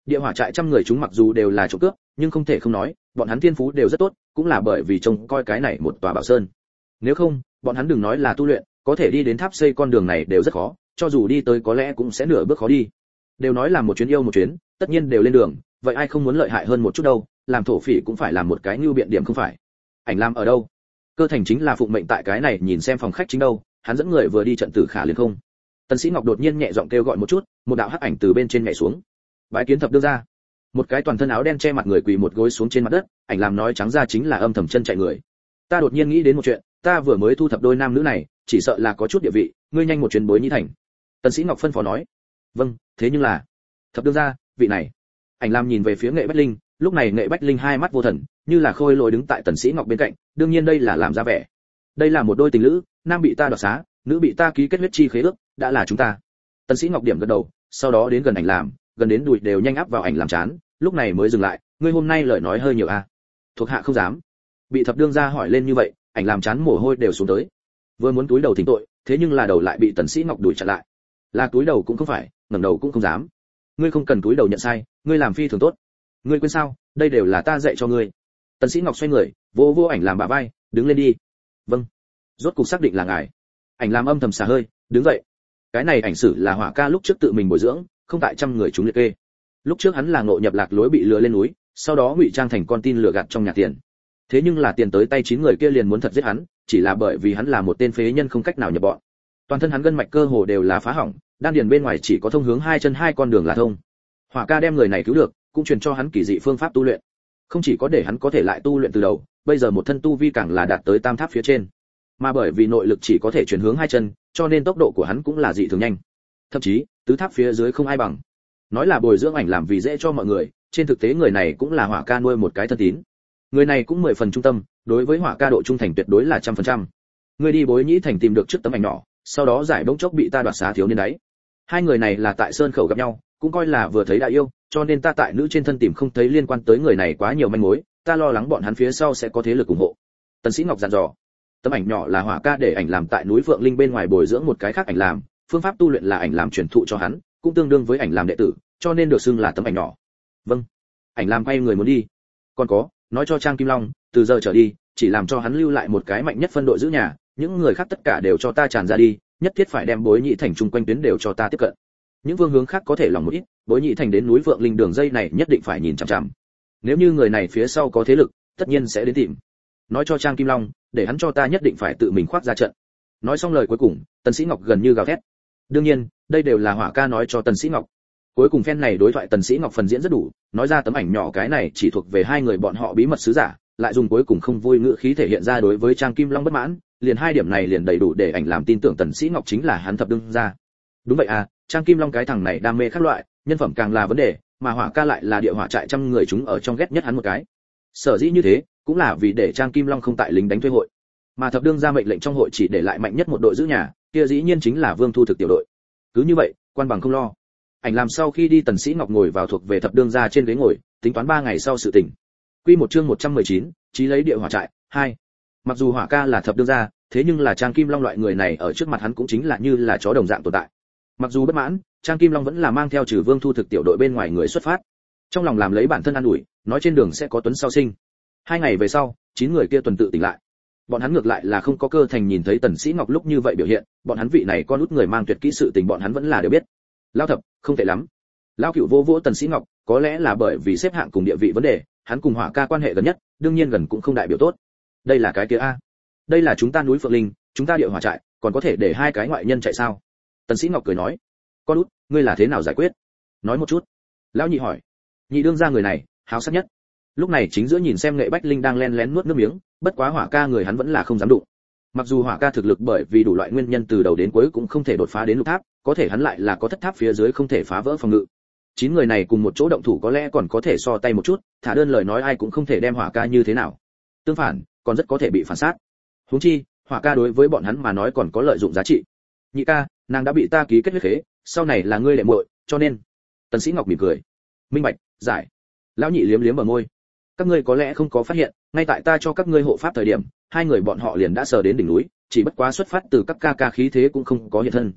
Địa hỏa trại trăm người chúng mặc dù đều là trộm cướp, nhưng không thể không nói, bọn hắn thiên phú đều rất tốt, cũng là bởi vì trông coi cái này một tòa bảo sơn. Nếu không, bọn hắn đừng nói là tu luyện, có thể đi đến tháp xây con đường này đều rất khó, cho dù đi tới có lẽ cũng sẽ nửa bước khó đi. Đều nói là một chuyến yêu một chuyến, tất nhiên đều lên đường, vậy ai không muốn lợi hại hơn một chút đâu, làm thổ phỉ cũng phải làm một cái như biện điểm không phải. Ảnh lam ở đâu? Cơ thành chính là phụng mệnh tại cái này nhìn xem phòng khách chính đâu hắn dẫn người vừa đi trận tử khả liền không. Tần sĩ ngọc đột nhiên nhẹ giọng kêu gọi một chút, một đạo hắc ảnh từ bên trên nhảy xuống. Bái kiến thập đưa ra một cái toàn thân áo đen che mặt người quỳ một gối xuống trên mặt đất, ảnh làm nói trắng ra chính là âm thầm chân chạy người. Ta đột nhiên nghĩ đến một chuyện, ta vừa mới thu thập đôi nam nữ này, chỉ sợ là có chút địa vị, ngươi nhanh một chuyến bối nhi thành. Tần sĩ ngọc phân phó nói. Vâng thế nhưng là, thập đương gia, vị này. Ảnh lam nhìn về phía nghệ bách linh, lúc này nghệ bách linh hai mắt vô thần, như là khôi lỗi đứng tại tần sĩ ngọc bên cạnh, đương nhiên đây là làm ra vẻ. Đây là một đôi tình lữ nam bị ta đoạt xá, nữ bị ta ký kết huyết chi khế ước, đã là chúng ta. Tần sĩ ngọc điểm gật đầu, sau đó đến gần ảnh làm, gần đến đùi đều nhanh áp vào ảnh làm chán, lúc này mới dừng lại, ngươi hôm nay lời nói hơi nhiều a. À? thuộc hạ không dám. Bị thập đương gia hỏi lên như vậy, ảnh làm chán mồ hôi đều xuống tới. Vừa muốn túi đầu thỉnh tội, thế nhưng là đầu lại bị tần sĩ ngọc đuổi chặn lại. Là túi đầu cũng không phải, ngẩng đầu cũng không dám. Ngươi không cần túi đầu nhận sai, ngươi làm phi thường tốt. Ngươi quên sao, đây đều là ta dạy cho ngươi. Tần sĩ ngọc xoay người vô vô ảnh làm bà vai, đứng lên đi. Vâng rốt cục xác định là ngài. Ảnh làm âm thầm xả hơi, đứng dậy. Cái này ảnh sử là hỏa ca lúc trước tự mình bồi dưỡng, không tại trăm người chúng liệt kê. Lúc trước hắn là ngộ nhập lạc lối bị lừa lên núi, sau đó ngụy trang thành con tin lừa gạt trong nhà tiền. Thế nhưng là tiền tới tay chín người kia liền muốn thật giết hắn, chỉ là bởi vì hắn là một tên phế nhân không cách nào nhập bọn. Toàn thân hắn gân mạch cơ hồ đều là phá hỏng, đan điền bên ngoài chỉ có thông hướng hai chân hai con đường là thông. Hỏa ca đem người này cứu được, cũng truyền cho hắn kỳ dị phương pháp tu luyện. Không chỉ có để hắn có thể lại tu luyện từ đầu, bây giờ một thân tu vi càng là đạt tới tam tháp phía trên mà bởi vì nội lực chỉ có thể chuyển hướng hai chân, cho nên tốc độ của hắn cũng là dị thường nhanh. Thậm chí, tứ tháp phía dưới không ai bằng. Nói là bồi dưỡng ảnh làm vì dễ cho mọi người, trên thực tế người này cũng là hỏa ca nuôi một cái thân tín. Người này cũng mười phần trung tâm, đối với hỏa ca độ trung thành tuyệt đối là trăm phần trăm. Người đi bối nhĩ thành tìm được trước tấm ảnh nhỏ, sau đó giải bỗng chốc bị ta đoạt xá thiếu niên đấy. Hai người này là tại sơn khẩu gặp nhau, cũng coi là vừa thấy đã yêu, cho nên ta tại nữ trên thân tìm không thấy liên quan tới người này quá nhiều manh mối, ta lo lắng bọn hắn phía sau sẽ có thế lực ủng hộ. Tần sĩ ngọc dặn dò tấm ảnh nhỏ là hỏa ca để ảnh làm tại núi vượng linh bên ngoài bồi dưỡng một cái khác ảnh làm, phương pháp tu luyện là ảnh làm truyền thụ cho hắn, cũng tương đương với ảnh làm đệ tử, cho nên được xưng là tấm ảnh nhỏ. Vâng. Ảnh làm quay người muốn đi. Còn có, nói cho trang kim long, từ giờ trở đi, chỉ làm cho hắn lưu lại một cái mạnh nhất phân đội giữ nhà, những người khác tất cả đều cho ta tràn ra đi, nhất thiết phải đem bối nhị thành chung quanh tuyến đều cho ta tiếp cận. Những vương hướng khác có thể lòng một ít, bối nhị thành đến núi vượng linh đường dây này nhất định phải nhìn chằm chằm. Nếu như người này phía sau có thế lực, tất nhiên sẽ đến tìm nói cho trang kim long, để hắn cho ta nhất định phải tự mình khoác ra trận. Nói xong lời cuối cùng, tần sĩ ngọc gần như gào thét. Đương nhiên, đây đều là hỏa ca nói cho tần sĩ ngọc. Cuối cùng phen này đối thoại tần sĩ ngọc phần diễn rất đủ, nói ra tấm ảnh nhỏ cái này chỉ thuộc về hai người bọn họ bí mật sứ giả, lại dùng cuối cùng không vui ngữ khí thể hiện ra đối với trang kim long bất mãn, liền hai điểm này liền đầy đủ để ảnh làm tin tưởng tần sĩ ngọc chính là hắn thập đương ra đúng vậy à trang kim long cái thằng này đam mê các loại, nhân phẩm càng là vấn đề, mà hỏa ca lại là địa hỏa trại trăm người chúng ở trong ghét nhất hắn một cái. Sở dĩ như thế cũng là vì để trang kim long không tại lính đánh thuê hội. Mà thập đương ra mệnh lệnh trong hội chỉ để lại mạnh nhất một đội giữ nhà kia dĩ nhiên chính là vương thu thực tiểu đội. Cứ như vậy quan bằng không lo. Ảnh làm sau khi đi tần sĩ ngọc ngồi vào thuộc về thập đương gia trên ghế ngồi tính toán ba ngày sau sự tình. Quy một chương 119, chí lấy địa hỏa trại hai. Mặc dù hỏa ca là thập đương gia thế nhưng là trang kim long loại người này ở trước mặt hắn cũng chính là như là chó đồng dạng tồn tại. Mặc dù bất mãn trang kim long vẫn là mang theo trừ vương thu thực tiểu đội bên ngoài người xuất phát. Trong lòng làm lấy bản thân an ủi nói trên đường sẽ có tuấn sau sinh hai ngày về sau, chín người kia tuần tự tỉnh lại. Bọn hắn ngược lại là không có cơ thành nhìn thấy tần sĩ ngọc lúc như vậy biểu hiện, bọn hắn vị này con út người mang tuyệt kỹ sự tình bọn hắn vẫn là đều biết. Lao thập, không tệ lắm. Lao cựu vô vỗ tần sĩ ngọc, có lẽ là bởi vì xếp hạng cùng địa vị vấn đề, hắn cùng hỏa ca quan hệ gần nhất, đương nhiên gần cũng không đại biểu tốt. Đây là cái kia a. Đây là chúng ta núi phượng linh, chúng ta địa hỏa trại, còn có thể để hai cái ngoại nhân chạy sao? Tần sĩ ngọc cười nói. Con út, ngươi là thế nào giải quyết? Nói một chút. Lão nhị hỏi. Nhị đương gia người này, háo sắc nhất lúc này chính giữa nhìn xem nghệ bách linh đang len lén nuốt nước miếng, bất quá hỏa ca người hắn vẫn là không dám đụng. Mặc dù hỏa ca thực lực bởi vì đủ loại nguyên nhân từ đầu đến cuối cũng không thể đột phá đến lục tháp, có thể hắn lại là có thất tháp phía dưới không thể phá vỡ phòng ngự. Chín người này cùng một chỗ động thủ có lẽ còn có thể so tay một chút, thả đơn lời nói ai cũng không thể đem hỏa ca như thế nào. Tương phản, còn rất có thể bị phản sát. Huống chi, hỏa ca đối với bọn hắn mà nói còn có lợi dụng giá trị. Nhị ca, nàng đã bị ta ký kết huyết khế, sau này là ngươi đệ muội, cho nên. Tần sĩ ngọc mỉm cười. Minh bạch, giải. Lão nhị liếm liếm ở môi các ngươi có lẽ không có phát hiện, ngay tại ta cho các ngươi hộ pháp thời điểm, hai người bọn họ liền đã sờ đến đỉnh núi, chỉ bất quá xuất phát từ các ca ca khí thế cũng không có hiện thân.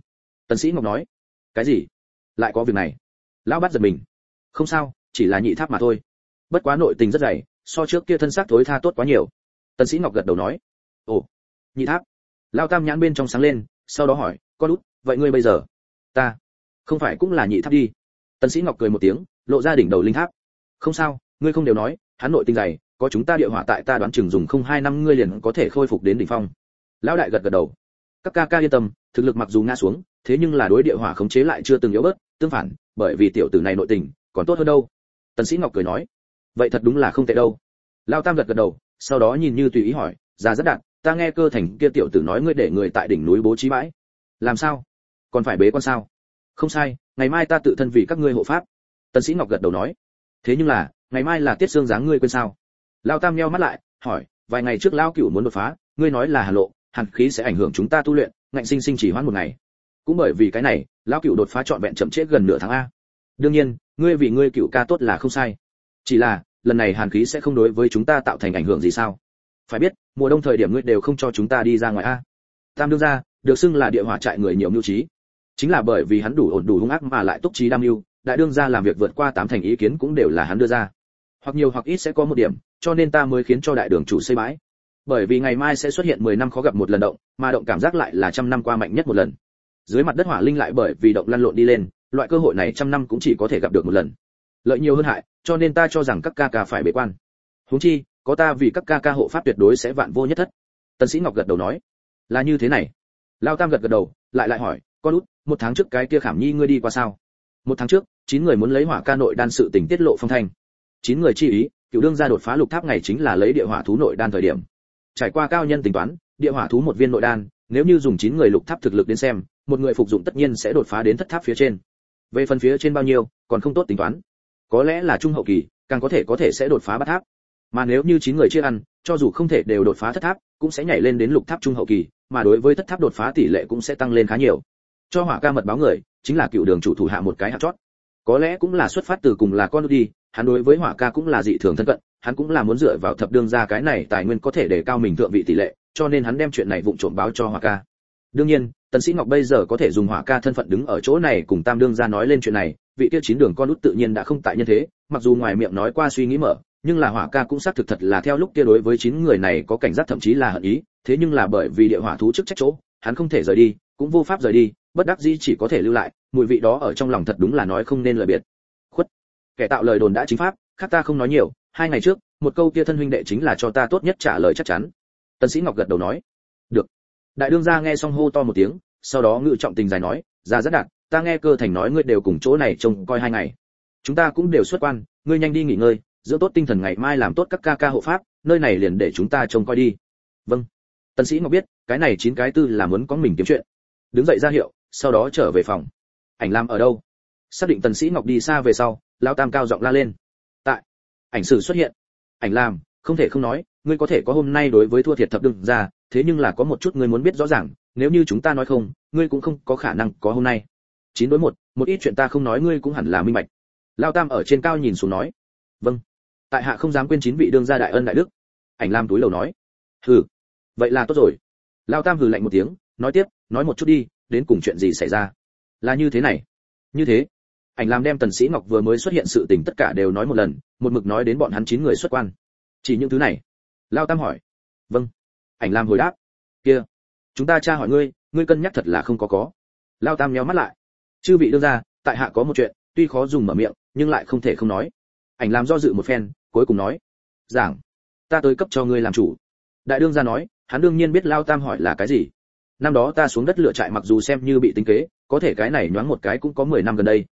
Tần sĩ ngọc nói, cái gì? Lại có việc này? Lão bát giật mình. Không sao, chỉ là nhị tháp mà thôi. Bất quá nội tình rất dày, so trước kia thân xác thối tha tốt quá nhiều. Tần sĩ ngọc gật đầu nói, ồ, nhị tháp. Lão tam nhãn bên trong sáng lên, sau đó hỏi, con út, vậy ngươi bây giờ? Ta, không phải cũng là nhị tháp đi. Tần sĩ ngọc cười một tiếng, lộ ra đỉnh đầu linh tháp. Không sao, ngươi không đều nói hắn nội tinh dày, có chúng ta địa hỏa tại ta đoán chừng dùng không hai năm ngươi liền có thể khôi phục đến đỉnh phong. Lão đại gật gật đầu. Các ca ca yên tâm, thực lực mặc dù ngã xuống, thế nhưng là đối địa hỏa khống chế lại chưa từng yếu bớt, tương phản, bởi vì tiểu tử này nội tình, còn tốt hơn đâu. Tần sĩ ngọc cười nói. Vậy thật đúng là không tệ đâu. Lão tam gật gật đầu, sau đó nhìn như tùy ý hỏi ra rất đạn, ta nghe cơ thành kia tiểu tử nói ngươi để người tại đỉnh núi bố trí bãi. Làm sao? Còn phải bế quan sao? Không sai, ngày mai ta tự thân vì các ngươi hộ pháp. Tần sĩ ngọc gật đầu nói. Thế nhưng là ngày mai là tiết xương dáng ngươi quên sao? Lao tam nheo mắt lại, hỏi, vài ngày trước lao cửu muốn đột phá, ngươi nói là hà lộ, hàn khí sẽ ảnh hưởng chúng ta tu luyện, ngạnh sinh sinh chỉ hoãn một ngày. Cũng bởi vì cái này, lao cửu đột phá trọn vẹn chậm chết gần nửa tháng a. Đương nhiên, ngươi vì ngươi cửu ca tốt là không sai. Chỉ là, lần này hàn khí sẽ không đối với chúng ta tạo thành ảnh hưởng gì sao? Phải biết, mùa đông thời điểm ngươi đều không cho chúng ta đi ra ngoài a. Tam đương ra được xưng là địa hỏa trại người nhiều mưu trí. Chính là bởi vì hắn đủ ổn đủ hung ác mà lại túc trí đam mưu, đại đương gia làm việc vượt qua tám thành ý kiến cũng đều là hắn đưa ra hoặc nhiều hoặc ít sẽ có một điểm, cho nên ta mới khiến cho đại đường chủ xây bãi bởi vì ngày mai sẽ xuất hiện 10 năm khó gặp một lần động, mà động cảm giác lại là trăm năm qua mạnh nhất một lần. Dưới mặt đất hỏa linh lại bởi vì động lăn lộn đi lên, loại cơ hội này trăm năm cũng chỉ có thể gặp được một lần. Lợi nhiều hơn hại, cho nên ta cho rằng các ca ca phải bế quan. Huống chi, có ta vì các ca ca hộ pháp tuyệt đối sẽ vạn vô nhất thất. Tần sĩ ngọc gật đầu nói, là như thế này. Lão tam gật gật đầu, lại lại hỏi, con út, một tháng trước cái kia khảm nhi ngươi đi qua sao? Một tháng trước, chín người muốn lấy hỏa ca nội đan sự tình tiết lộ phong thanh chín người chi ý, cựu đương gia đột phá lục tháp ngày chính là lấy địa hỏa thú nội đan thời điểm. Trải qua cao nhân tính toán, địa hỏa thú một viên nội đan, nếu như dùng chín người lục tháp thực lực đến xem, một người phục dụng tất nhiên sẽ đột phá đến thất tháp phía trên. Về phần phía trên bao nhiêu, còn không tốt tính toán. Có lẽ là trung hậu kỳ, càng có thể có thể sẽ đột phá bát tháp. Mà nếu như chín người chia ăn, cho dù không thể đều đột phá thất tháp, cũng sẽ nhảy lên đến lục tháp trung hậu kỳ, mà đối với thất tháp đột phá tỷ lệ cũng sẽ tăng lên khá nhiều. Cho hỏa ca mật báo người, chính là cựu đường chủ thủ hạ một cái hạt chót. Có lẽ cũng là xuất phát từ cùng là con đi hắn đối với hỏa ca cũng là dị thường thân cận, hắn cũng là muốn dựa vào thập đương ra cái này tài nguyên có thể để cao mình thượng vị tỷ lệ, cho nên hắn đem chuyện này vụng trộm báo cho hỏa ca. Đương nhiên, tần sĩ ngọc bây giờ có thể dùng hỏa ca thân phận đứng ở chỗ này cùng tam đương ra nói lên chuyện này, vị tiêu chín đường con út tự nhiên đã không tại nhân thế, mặc dù ngoài miệng nói qua suy nghĩ mở, nhưng là hỏa ca cũng xác thực thật là theo lúc kia đối với chín người này có cảnh giác thậm chí là hận ý, thế nhưng là bởi vì địa hỏa thú chức trách chỗ, hắn không thể rời đi, cũng vô pháp rời đi, bất đắc dĩ chỉ có thể lưu lại, mùi vị đó ở trong lòng thật đúng là nói không nên lời biệt kẻ tạo lời đồn đã chính pháp, khác ta không nói nhiều, hai ngày trước, một câu kia thân huynh đệ chính là cho ta tốt nhất trả lời chắc chắn. Tần sĩ ngọc gật đầu nói, được. Đại đương gia nghe xong hô to một tiếng, sau đó ngự trọng tình dài nói, ra rất đạt ta nghe cơ thành nói ngươi đều cùng chỗ này trông coi hai ngày. Chúng ta cũng đều xuất quan, ngươi nhanh đi nghỉ ngơi dưỡng tốt tinh thần ngày mai làm tốt các ca ca hộ pháp, nơi này liền để chúng ta trông coi đi. Vâng. Tần sĩ ngọc biết, cái này chín cái tư là muốn có mình kiếm chuyện. Đứng dậy ra hiệu, sau đó trở về phòng. Ảnh lam ở đâu? Xác định tần sĩ ngọc đi xa về sau lão tam cao giọng la lên. Tại ảnh sử xuất hiện. Ảnh làm, không thể không nói ngươi có thể có hôm nay đối với thua thiệt thập đừng ra thế nhưng là có một chút ngươi muốn biết rõ ràng nếu như chúng ta nói không ngươi cũng không có khả năng có hôm nay. Chín đối một một ít chuyện ta không nói ngươi cũng hẳn là minh bạch. Lao tam ở trên cao nhìn xuống nói. Vâng. Tại hạ không dám quên chín vị đương gia đại ân đại đức. Ảnh lam túi lầu nói. Hừ. Vậy là tốt rồi. Lao tam hừ lạnh một tiếng nói tiếp nói một chút đi đến cùng chuyện gì xảy ra? Là như thế này. Như thế ảnh lam đem tần sĩ ngọc vừa mới xuất hiện sự tình tất cả đều nói một lần, một mực nói đến bọn hắn chín người xuất quan. Chỉ những thứ này? Lao tam hỏi. Vâng. Ảnh lam hồi đáp. Kia, chúng ta tra hỏi ngươi ngươi cân nhắc thật là không có có. Lao tam nhéo mắt lại. Chư vị đưa ra, tại hạ có một chuyện, tuy khó dùng mở miệng, nhưng lại không thể không nói. Ảnh lam do dự một phen, cuối cùng nói. Giảng. Ta tới cấp cho ngươi làm chủ. Đại đương gia nói, hắn đương nhiên biết lao tam hỏi là cái gì. Năm đó ta xuống đất lựa trại mặc dù xem như bị tính kế, có thể cái này nhoáng một cái cũng có 10 năm gần đây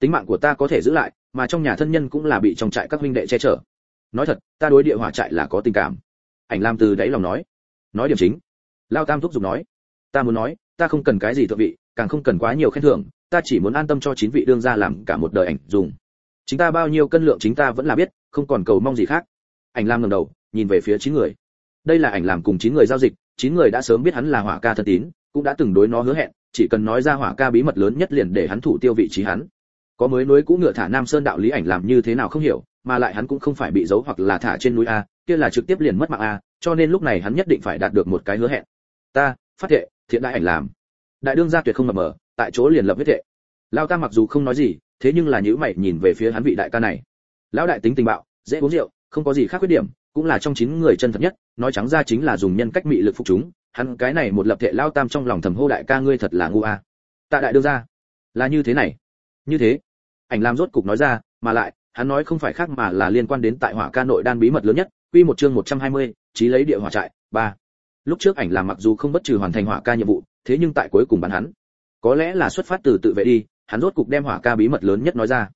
tính mạng của ta có thể giữ lại, mà trong nhà thân nhân cũng là bị trong trại các huynh đệ che chở. Nói thật, ta đối địa hỏa trại là có tình cảm. Ảnh lam từ đáy lòng nói. Nói điểm chính. Lao tam thúc giục nói. Ta muốn nói, ta không cần cái gì thượng vị, càng không cần quá nhiều khen thưởng, ta chỉ muốn an tâm cho chín vị đương gia làm cả một đời ảnh dùng. Chính ta bao nhiêu cân lượng chính ta vẫn là biết, không còn cầu mong gì khác. Ảnh lam ngẩng đầu, nhìn về phía chín người. Đây là ảnh làm cùng chín người giao dịch, chín người đã sớm biết hắn là hỏa ca thân tín, cũng đã từng đối nó hứa hẹn, chỉ cần nói ra hỏa ca bí mật lớn nhất liền để hắn thủ tiêu vị trí hắn có mới núi cũ ngựa thả nam sơn đạo lý ảnh làm như thế nào không hiểu, mà lại hắn cũng không phải bị giấu hoặc là thả trên núi a, kia là trực tiếp liền mất mạng a, cho nên lúc này hắn nhất định phải đạt được một cái hứa hẹn. Ta, phát thệ, thiện đại ảnh làm. Đại đương gia tuyệt không mập mờ, tại chỗ liền lập huyết thệ. Lao ta mặc dù không nói gì, thế nhưng là nhữ mày nhìn về phía hắn vị đại ca này. Lão đại tính tình bạo, dễ uống rượu, không có gì khác khuyết điểm, cũng là trong chín người chân thật nhất, nói trắng ra chính là dùng nhân cách mị lực phục chúng, hắn cái này một lập thể lao tam trong lòng thầm hô đại ca ngươi thật là ngu a. Tạ đại đương gia, là như thế này. Như thế ảnh làm rốt cục nói ra mà lại hắn nói không phải khác mà là liên quan đến tại hỏa ca nội đan bí mật lớn nhất quy một chương 120, chí lấy địa hỏa trại ba. Lúc trước ảnh làm mặc dù không bất trừ hoàn thành hỏa ca nhiệm vụ thế nhưng tại cuối cùng bắn hắn. Có lẽ là xuất phát từ tự vệ đi hắn rốt cục đem hỏa ca bí mật lớn nhất nói ra.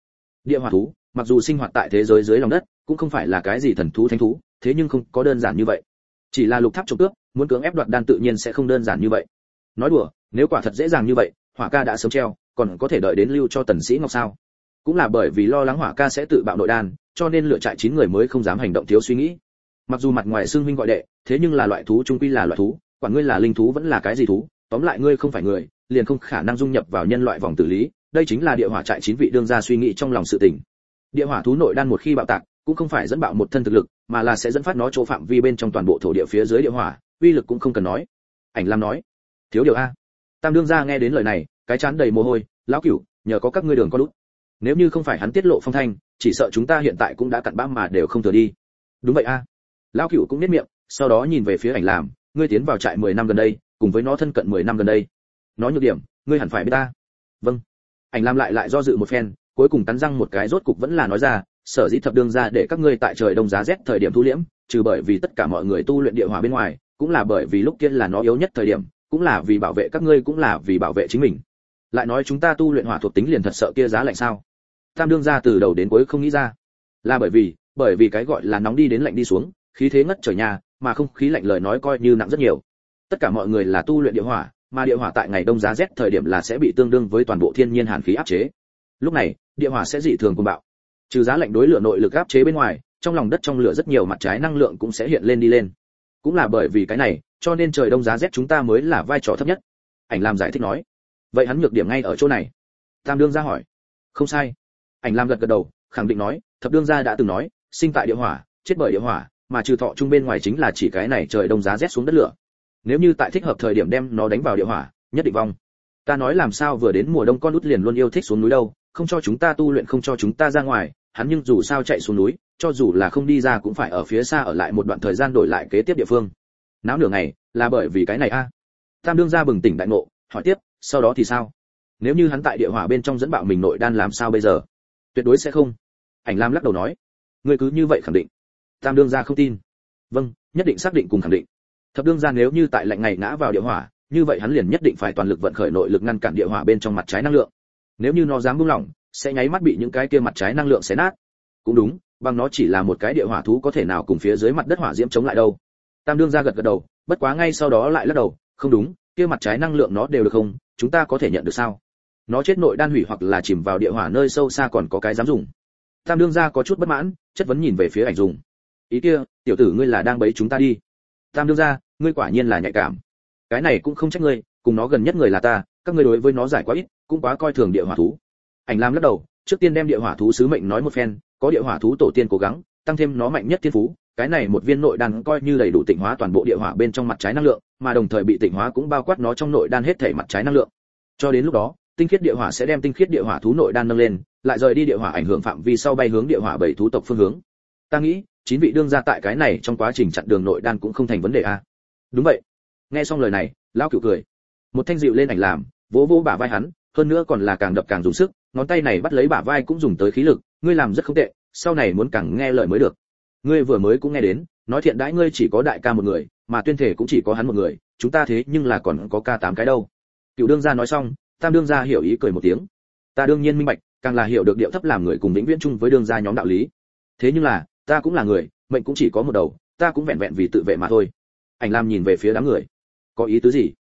Địa hỏa thú mặc dù sinh hoạt tại thế giới dưới lòng đất cũng không phải là cái gì thần thú thánh thú thế nhưng không có đơn giản như vậy. Chỉ là lục tháp trộm cướp muốn cưỡng ép đoạt đan tự nhiên sẽ không đơn giản như vậy. Nói đùa nếu quả thật dễ dàng như vậy hỏa ca đã sớm treo còn có thể đợi đến lưu cho tần sĩ ngọc sao? Cũng là bởi vì lo lắng hỏa ca sẽ tự bạo nội đan cho nên lựa trại chín người mới không dám hành động thiếu suy nghĩ. Mặc dù mặt ngoài xương huynh gọi đệ, thế nhưng là loại thú trung quy là loại thú, quản ngươi là linh thú vẫn là cái gì thú, tóm lại ngươi không phải người, liền không khả năng dung nhập vào nhân loại vòng tử lý, đây chính là địa hỏa trại chín vị đương gia suy nghĩ trong lòng sự tình. Địa hỏa thú nội đan một khi bạo tạc, cũng không phải dẫn bạo một thân thực lực, mà là sẽ dẫn phát nó chỗ phạm vi bên trong toàn bộ thổ địa phía dưới địa hỏa, uy lực cũng không cần nói. Ảnh lam nói, thiếu điều a, tam đương gia nghe đến lời này, cái chán đầy mồ hôi, lão cửu, nhờ có các ngươi đường có lút nếu như không phải hắn tiết lộ phong thanh, chỉ sợ chúng ta hiện tại cũng đã cặn bã mà đều không thừa đi. Đúng vậy a. Lão cửu cũng biết miệng, sau đó nhìn về phía ảnh làm, ngươi tiến vào trại 10 năm gần đây, cùng với nó thân cận 10 năm gần đây. Nói nhược điểm, ngươi hẳn phải biết ta. Vâng. Ảnh làm lại lại do dự một phen, cuối cùng cắn răng một cái rốt cục vẫn là nói ra, sở dĩ thập đương ra để các ngươi tại trời đông giá rét thời điểm thu liễm, trừ bởi vì tất cả mọi người tu luyện địa hỏa bên ngoài, cũng là bởi vì lúc kia là nó yếu nhất thời điểm, cũng là vì bảo vệ các ngươi cũng là vì bảo vệ chính mình. Lại nói chúng ta tu luyện hỏa thuộc tính liền thật sợ kia giá lạnh sao? Tam đương ra từ đầu đến cuối không nghĩ ra. Là bởi vì bởi vì cái gọi là nóng đi đến lạnh đi xuống, khí thế ngất trời nhà mà không khí lạnh lời nói coi như nặng rất nhiều. Tất cả mọi người là tu luyện địa hỏa, mà địa hỏa tại ngày đông giá rét thời điểm là sẽ bị tương đương với toàn bộ thiên nhiên hàn khí áp chế. Lúc này, địa hỏa sẽ dị thường cuồng bạo. Trừ giá lạnh đối lửa nội lực áp chế bên ngoài, trong lòng đất trong lửa rất nhiều mặt trái năng lượng cũng sẽ hiện lên đi lên. Cũng là bởi vì cái này, cho nên trời đông giá rét chúng ta mới là vai trò thấp nhất. Ảnh làm giải thích nói. Vậy hắn nhược điểm ngay ở chỗ này. Tam đương ra hỏi. Không sai ảnh làm gật gật đầu, khẳng định nói, thập đương gia đã từng nói, sinh tại địa hỏa, chết bởi địa hỏa, mà trừ thọ trung bên ngoài chính là chỉ cái này trời đông giá rét xuống đất lửa. Nếu như tại thích hợp thời điểm đem nó đánh vào địa hỏa, nhất định vong. Ta nói làm sao vừa đến mùa đông con út liền luôn yêu thích xuống núi đâu, không cho chúng ta tu luyện, không cho chúng ta ra ngoài, hắn nhưng dù sao chạy xuống núi, cho dù là không đi ra cũng phải ở phía xa ở lại một đoạn thời gian đổi lại kế tiếp địa phương. Náo nửa ngày, là bởi vì cái này a. Tam đương gia bừng tỉnh đại ngộ, hỏi tiếp, sau đó thì sao? Nếu như hắn tại địa hỏa bên trong dẫn bạo mình nội đan làm sao bây giờ? Tuyệt đối sẽ không. Ảnh lam lắc đầu nói, ngươi cứ như vậy khẳng định. Tam đương gia không tin. Vâng nhất định xác định cùng khẳng định. Thập đương gia nếu như tại lạnh ngày ngã vào địa hỏa, như vậy hắn liền nhất định phải toàn lực vận khởi nội lực ngăn cản địa hỏa bên trong mặt trái năng lượng. Nếu như nó dám buông lỏng, sẽ nháy mắt bị những cái kia mặt trái năng lượng xé nát. Cũng đúng, bằng nó chỉ là một cái địa hỏa thú có thể nào cùng phía dưới mặt đất hỏa diễm chống lại đâu. Tam đương gia gật gật đầu, bất quá ngay sau đó lại lắc đầu, không đúng, kia mặt trái năng lượng nó đều được không? Chúng ta có thể nhận được sao? Nó chết nội đan hủy hoặc là chìm vào địa hỏa nơi sâu xa còn có cái dám dùng. Tam đương gia có chút bất mãn, chất vấn nhìn về phía ảnh dùng. Ý kia, tiểu tử ngươi là đang bấy chúng ta đi. Tam đương gia, ngươi quả nhiên là nhạy cảm. Cái này cũng không trách ngươi, cùng nó gần nhất người là ta, các ngươi đối với nó giải quá ít, cũng quá coi thường địa hỏa thú. Ảnh lam lắc đầu, trước tiên đem địa hỏa thú sứ mệnh nói một phen, có địa hỏa thú tổ tiên cố gắng, tăng thêm nó mạnh nhất thiên phú, cái này một viên nội đan coi như đầy đủ tịnh hóa toàn bộ địa hỏa bên trong mặt trái năng lượng, mà đồng thời bị tịnh hóa cũng bao quát nó trong nội đan hết thể mặt trái năng lượng. Cho đến lúc đó tinh khiết địa hỏa sẽ đem tinh khiết địa hỏa thú nội đan nâng lên, lại rời đi địa hỏa ảnh hưởng phạm vi sau bay hướng địa hỏa bảy thú tộc phương hướng. Ta nghĩ, chín vị đương gia tại cái này trong quá trình chặn đường nội đan cũng không thành vấn đề a. Đúng vậy. Nghe xong lời này, lão cửu cười. Một thanh dịu lên ảnh làm, vỗ vỗ bả vai hắn, hơn nữa còn là càng đập càng dùng sức, ngón tay này bắt lấy bả vai cũng dùng tới khí lực, ngươi làm rất không tệ, sau này muốn càng nghe lời mới được. Ngươi vừa mới cũng nghe đến, nói thiện đãi ngươi chỉ có đại ca một người, mà tuyên thể cũng chỉ có hắn một người, chúng ta thế nhưng là còn có ca tám cái đâu. Cựu đương gia nói xong tam đương gia hiểu ý cười một tiếng. Ta đương nhiên minh bạch, càng là hiểu được điệu thấp làm người cùng vĩnh viễn chung với đương gia nhóm đạo lý. Thế nhưng là, ta cũng là người, mệnh cũng chỉ có một đầu, ta cũng vẹn vẹn vì tự vệ mà thôi. Ảnh lam nhìn về phía đám người. Có ý tứ gì?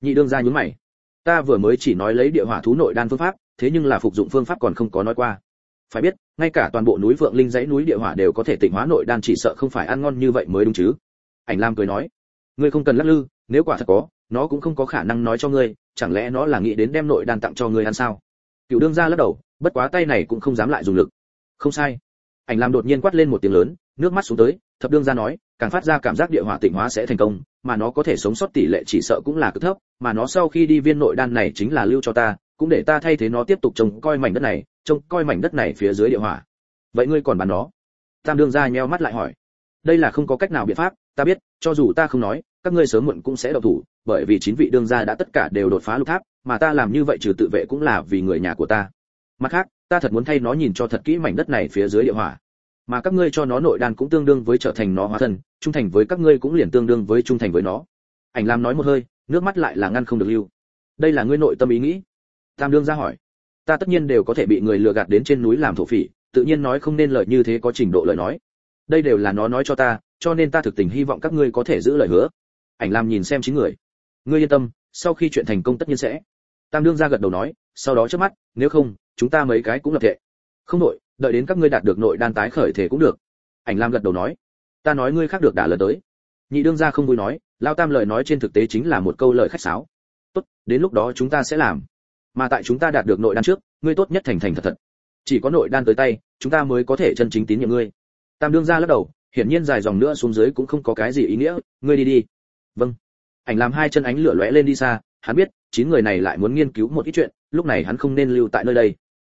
Nhị đương gia nhún mày. Ta vừa mới chỉ nói lấy địa hỏa thú nội đan phương pháp, thế nhưng là phục dụng phương pháp còn không có nói qua. Phải biết, ngay cả toàn bộ núi vượng linh dãy núi địa hỏa đều có thể tịnh hóa nội đan chỉ sợ không phải ăn ngon như vậy mới đúng chứ. Ảnh lam cười nói. Ngươi không cần lắc lư, nếu quả thật có, nó cũng không có khả năng nói cho ngươi chẳng lẽ nó là nghĩ đến đem nội đan tặng cho ngươi ăn sao? Cựu đương gia lắc đầu, bất quá tay này cũng không dám lại dùng lực. Không sai. Ảnh lam đột nhiên quát lên một tiếng lớn, nước mắt xuống tới, thập đương gia nói, càng phát ra cảm giác địa hỏa tịnh hóa sẽ thành công, mà nó có thể sống sót tỷ lệ chỉ sợ cũng là cực thấp, mà nó sau khi đi viên nội đan này chính là lưu cho ta, cũng để ta thay thế nó tiếp tục trông coi mảnh đất này, trông coi mảnh đất này phía dưới địa hỏa. Vậy ngươi còn bán nó? Tam đương gia nheo mắt lại hỏi. Đây là không có cách nào biện pháp ta biết, cho dù ta không nói, các ngươi sớm muộn cũng sẽ độc thủ, bởi vì chín vị đương gia đã tất cả đều đột phá lục tháp, mà ta làm như vậy trừ tự vệ cũng là vì người nhà của ta. Mặt khác, ta thật muốn thay nó nhìn cho thật kỹ mảnh đất này phía dưới địa hỏa. Mà các ngươi cho nó nội đan cũng tương đương với trở thành nó hóa thân, trung thành với các ngươi cũng liền tương đương với trung thành với nó. Ảnh lam nói một hơi, nước mắt lại là ngăn không được lưu. Đây là ngươi nội tâm ý nghĩ? Tam đương ra hỏi. Ta tất nhiên đều có thể bị người lừa gạt đến trên núi làm thổ phỉ, tự nhiên nói không nên lời như thế có trình độ lời nói. Đây đều là nó nói cho ta cho nên ta thực tình hy vọng các ngươi có thể giữ lời hứa. Ảnh lam nhìn xem chín người. Ngươi yên tâm, sau khi chuyện thành công tất nhiên sẽ. Tam đương ra gật đầu nói, sau đó trước mắt, nếu không, chúng ta mấy cái cũng lập thể. Không nội đợi đến các ngươi đạt được nội đan tái khởi thể cũng được. Ảnh lam gật đầu nói, ta nói ngươi khác được đả lần tới. Nhị đương gia không vui nói, lao tam lời nói trên thực tế chính là một câu lời khách sáo. Tốt, đến lúc đó chúng ta sẽ làm. Mà tại chúng ta đạt được nội đan trước, ngươi tốt nhất thành thành thật thật. Chỉ có nội đan tới tay, chúng ta mới có thể chân chính tín nhiệm ngươi. Tam đương gia lắc đầu hiển nhiên dài dòng nữa xuống dưới cũng không có cái gì ý nghĩa ngươi đi đi. Vâng. Ảnh làm hai chân ánh lửa lóe lên đi xa hắn biết chín người này lại muốn nghiên cứu một ít chuyện lúc này hắn không nên lưu tại nơi đây.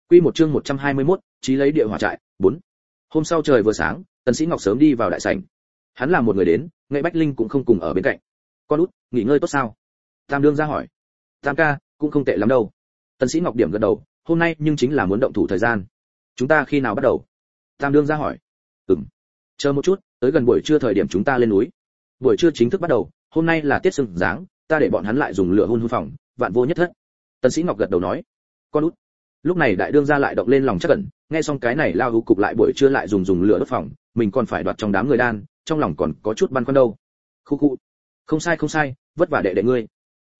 Quy một chương 121, chí lấy địa hỏa trại 4. hôm sau trời vừa sáng tần sĩ ngọc sớm đi vào đại sảnh. Hắn là một người đến nghệ bách linh cũng không cùng ở bên cạnh. Con út nghỉ ngơi tốt sao? Tam đương ra hỏi. Tam ca cũng không tệ lắm đâu. Tần sĩ ngọc điểm gật đầu hôm nay nhưng chính là muốn động thủ thời gian. Chúng ta khi nào bắt đầu? Tam đương ra hỏi. Ừm chờ một chút, tới gần buổi trưa thời điểm chúng ta lên núi. Buổi trưa chính thức bắt đầu, hôm nay là tiết sưng dáng, ta để bọn hắn lại dùng lửa hun hun phòng, vạn vô nhất thất. Tần sĩ ngọc gật đầu nói, con út. Lúc này đại đương gia lại động lên lòng chắc cẩn nghe xong cái này lao hú cục lại buổi trưa lại dùng dùng lửa đốt phòng, mình còn phải đoạt trong đám người đan, trong lòng còn có chút băn khoăn đâu. Khu khu, không sai không sai, vất vả đệ đệ ngươi.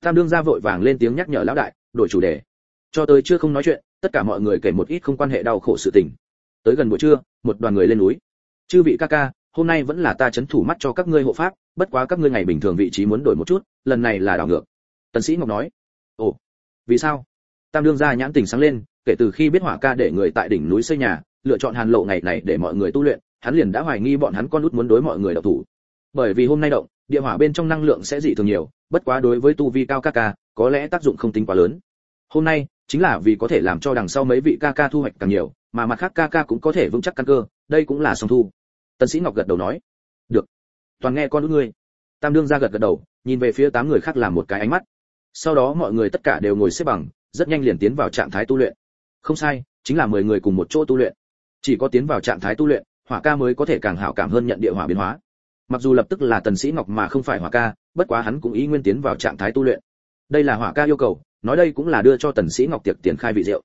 Tam đương gia vội vàng lên tiếng nhắc nhở lão đại, đổi chủ đề. Cho tới chưa không nói chuyện, tất cả mọi người kể một ít không quan hệ đau khổ sự tình. Tới gần buổi trưa, một đoàn người lên núi chư vị ca ca, hôm nay vẫn là ta chấn thủ mắt cho các ngươi hộ pháp, bất quá các ngươi ngày bình thường vị trí muốn đổi một chút, lần này là đảo ngược. Tần sĩ ngọc nói. Ồ, vì sao? Tam đương gia nhãn tình sáng lên, kể từ khi biết hỏa ca để người tại đỉnh núi xây nhà, lựa chọn hàn lộ ngày này để mọi người tu luyện, hắn liền đã hoài nghi bọn hắn con út muốn đối mọi người độc thủ. Bởi vì hôm nay động, địa hỏa bên trong năng lượng sẽ dị thường nhiều, bất quá đối với tu vi cao ca ca, có lẽ tác dụng không tính quá lớn. Hôm nay, chính là vì có thể làm cho đằng sau mấy vị ca ca thu hoạch càng nhiều mà mặt khác ca ca cũng có thể vững chắc căn cơ, đây cũng là song thu. Tần sĩ ngọc gật đầu nói, được, toàn nghe con út ngươi. Tam đương ra gật gật đầu, nhìn về phía tám người khác làm một cái ánh mắt. Sau đó mọi người tất cả đều ngồi xếp bằng, rất nhanh liền tiến vào trạng thái tu luyện. Không sai, chính là mười người cùng một chỗ tu luyện. Chỉ có tiến vào trạng thái tu luyện, hỏa ca mới có thể càng hảo cảm hơn nhận địa hỏa biến hóa. Mặc dù lập tức là tần sĩ ngọc mà không phải hỏa ca, bất quá hắn cũng ý nguyên tiến vào trạng thái tu luyện. Đây là hỏa ca yêu cầu, nói đây cũng là đưa cho tần sĩ ngọc tiệc tiền khai vị rượu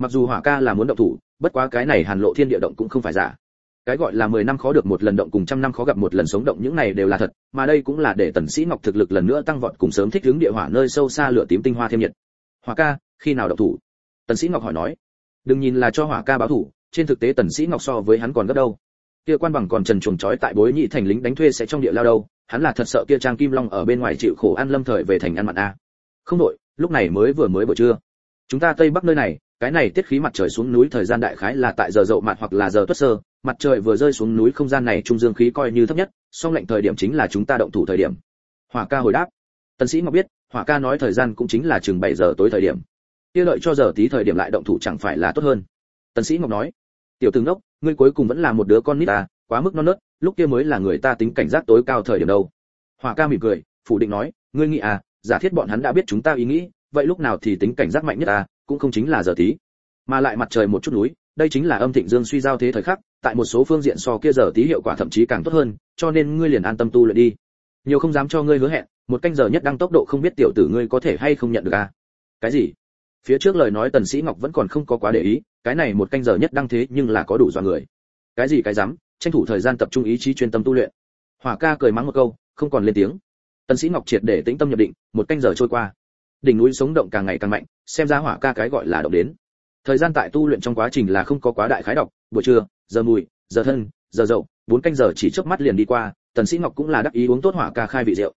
mặc dù hỏa ca là muốn động thủ bất quá cái này hàn lộ thiên địa động cũng không phải giả. Cái gọi là 10 năm khó được một lần động cùng trăm năm khó gặp một lần sống động những này đều là thật mà đây cũng là để tần sĩ ngọc thực lực lần nữa tăng vọt cùng sớm thích ứng địa hỏa nơi sâu xa lửa tím tinh hoa thêm nhiệt. Hỏa ca khi nào động thủ? Tần sĩ ngọc hỏi nói. Đừng nhìn là cho hỏa ca báo thủ trên thực tế tần sĩ ngọc so với hắn còn gấp đâu. Kia quan bằng còn trần chuồng chói tại bối nhị thành lính đánh thuê sẽ trong địa lao đâu hắn là thật sợ kia trang kim long ở bên ngoài chịu khổ ăn lâm thời về thành ăn mặn a không đổi, lúc này mới vừa mới buổi trưa. Chúng ta tây bắc nơi này cái này tiết khí mặt trời xuống núi thời gian đại khái là tại giờ dậu mạt hoặc là giờ tuất sơ. Mặt trời vừa rơi xuống núi không gian này trung dương khí coi như thấp nhất, song lệnh thời điểm chính là chúng ta động thủ thời điểm. Hỏa ca hồi đáp. Tần sĩ ngọc biết, hỏa ca nói thời gian cũng chính là chừng 7 giờ tối thời điểm. Kia lợi cho giờ tí thời điểm lại động thủ chẳng phải là tốt hơn. Tần sĩ ngọc nói. Tiểu tướng đốc, ngươi cuối cùng vẫn là một đứa con nít à quá mức non nớt, lúc kia mới là người ta tính cảnh giác tối cao thời điểm đâu. Hỏa ca mỉm cười, phủ định nói, ngươi nghĩ à giả thiết bọn hắn đã biết chúng ta ý nghĩ, vậy lúc nào thì tính cảnh giác mạnh nhất à cũng không chính là giờ tí, mà lại mặt trời một chút núi, đây chính là âm thịnh dương suy giao thế thời khắc, tại một số phương diện so kia giờ tí hiệu quả thậm chí càng tốt hơn, cho nên ngươi liền an tâm tu luyện đi. Nhiều không dám cho ngươi hứa hẹn, một canh giờ nhất đăng tốc độ không biết tiểu tử ngươi có thể hay không nhận được à? Cái gì? Phía trước lời nói tần sĩ ngọc vẫn còn không có quá để ý, cái này một canh giờ nhất đăng thế nhưng là có đủ dọa người. Cái gì cái dám, tranh thủ thời gian tập trung ý chí chuyên tâm tu luyện. Hỏa ca cười mắng một câu, không còn lên tiếng. Tần sĩ ngọc triệt để tĩnh tâm nhập định, một canh giờ trôi qua đỉnh núi sống động càng ngày càng mạnh, xem ra hỏa ca cái gọi là động đến. Thời gian tại tu luyện trong quá trình là không có quá đại khái độc, buổi trưa, giờ mùi, giờ thân, giờ dậu, bốn canh giờ chỉ chớp mắt liền đi qua, tần sĩ ngọc cũng là đắc ý uống tốt hỏa ca khai vị rượu.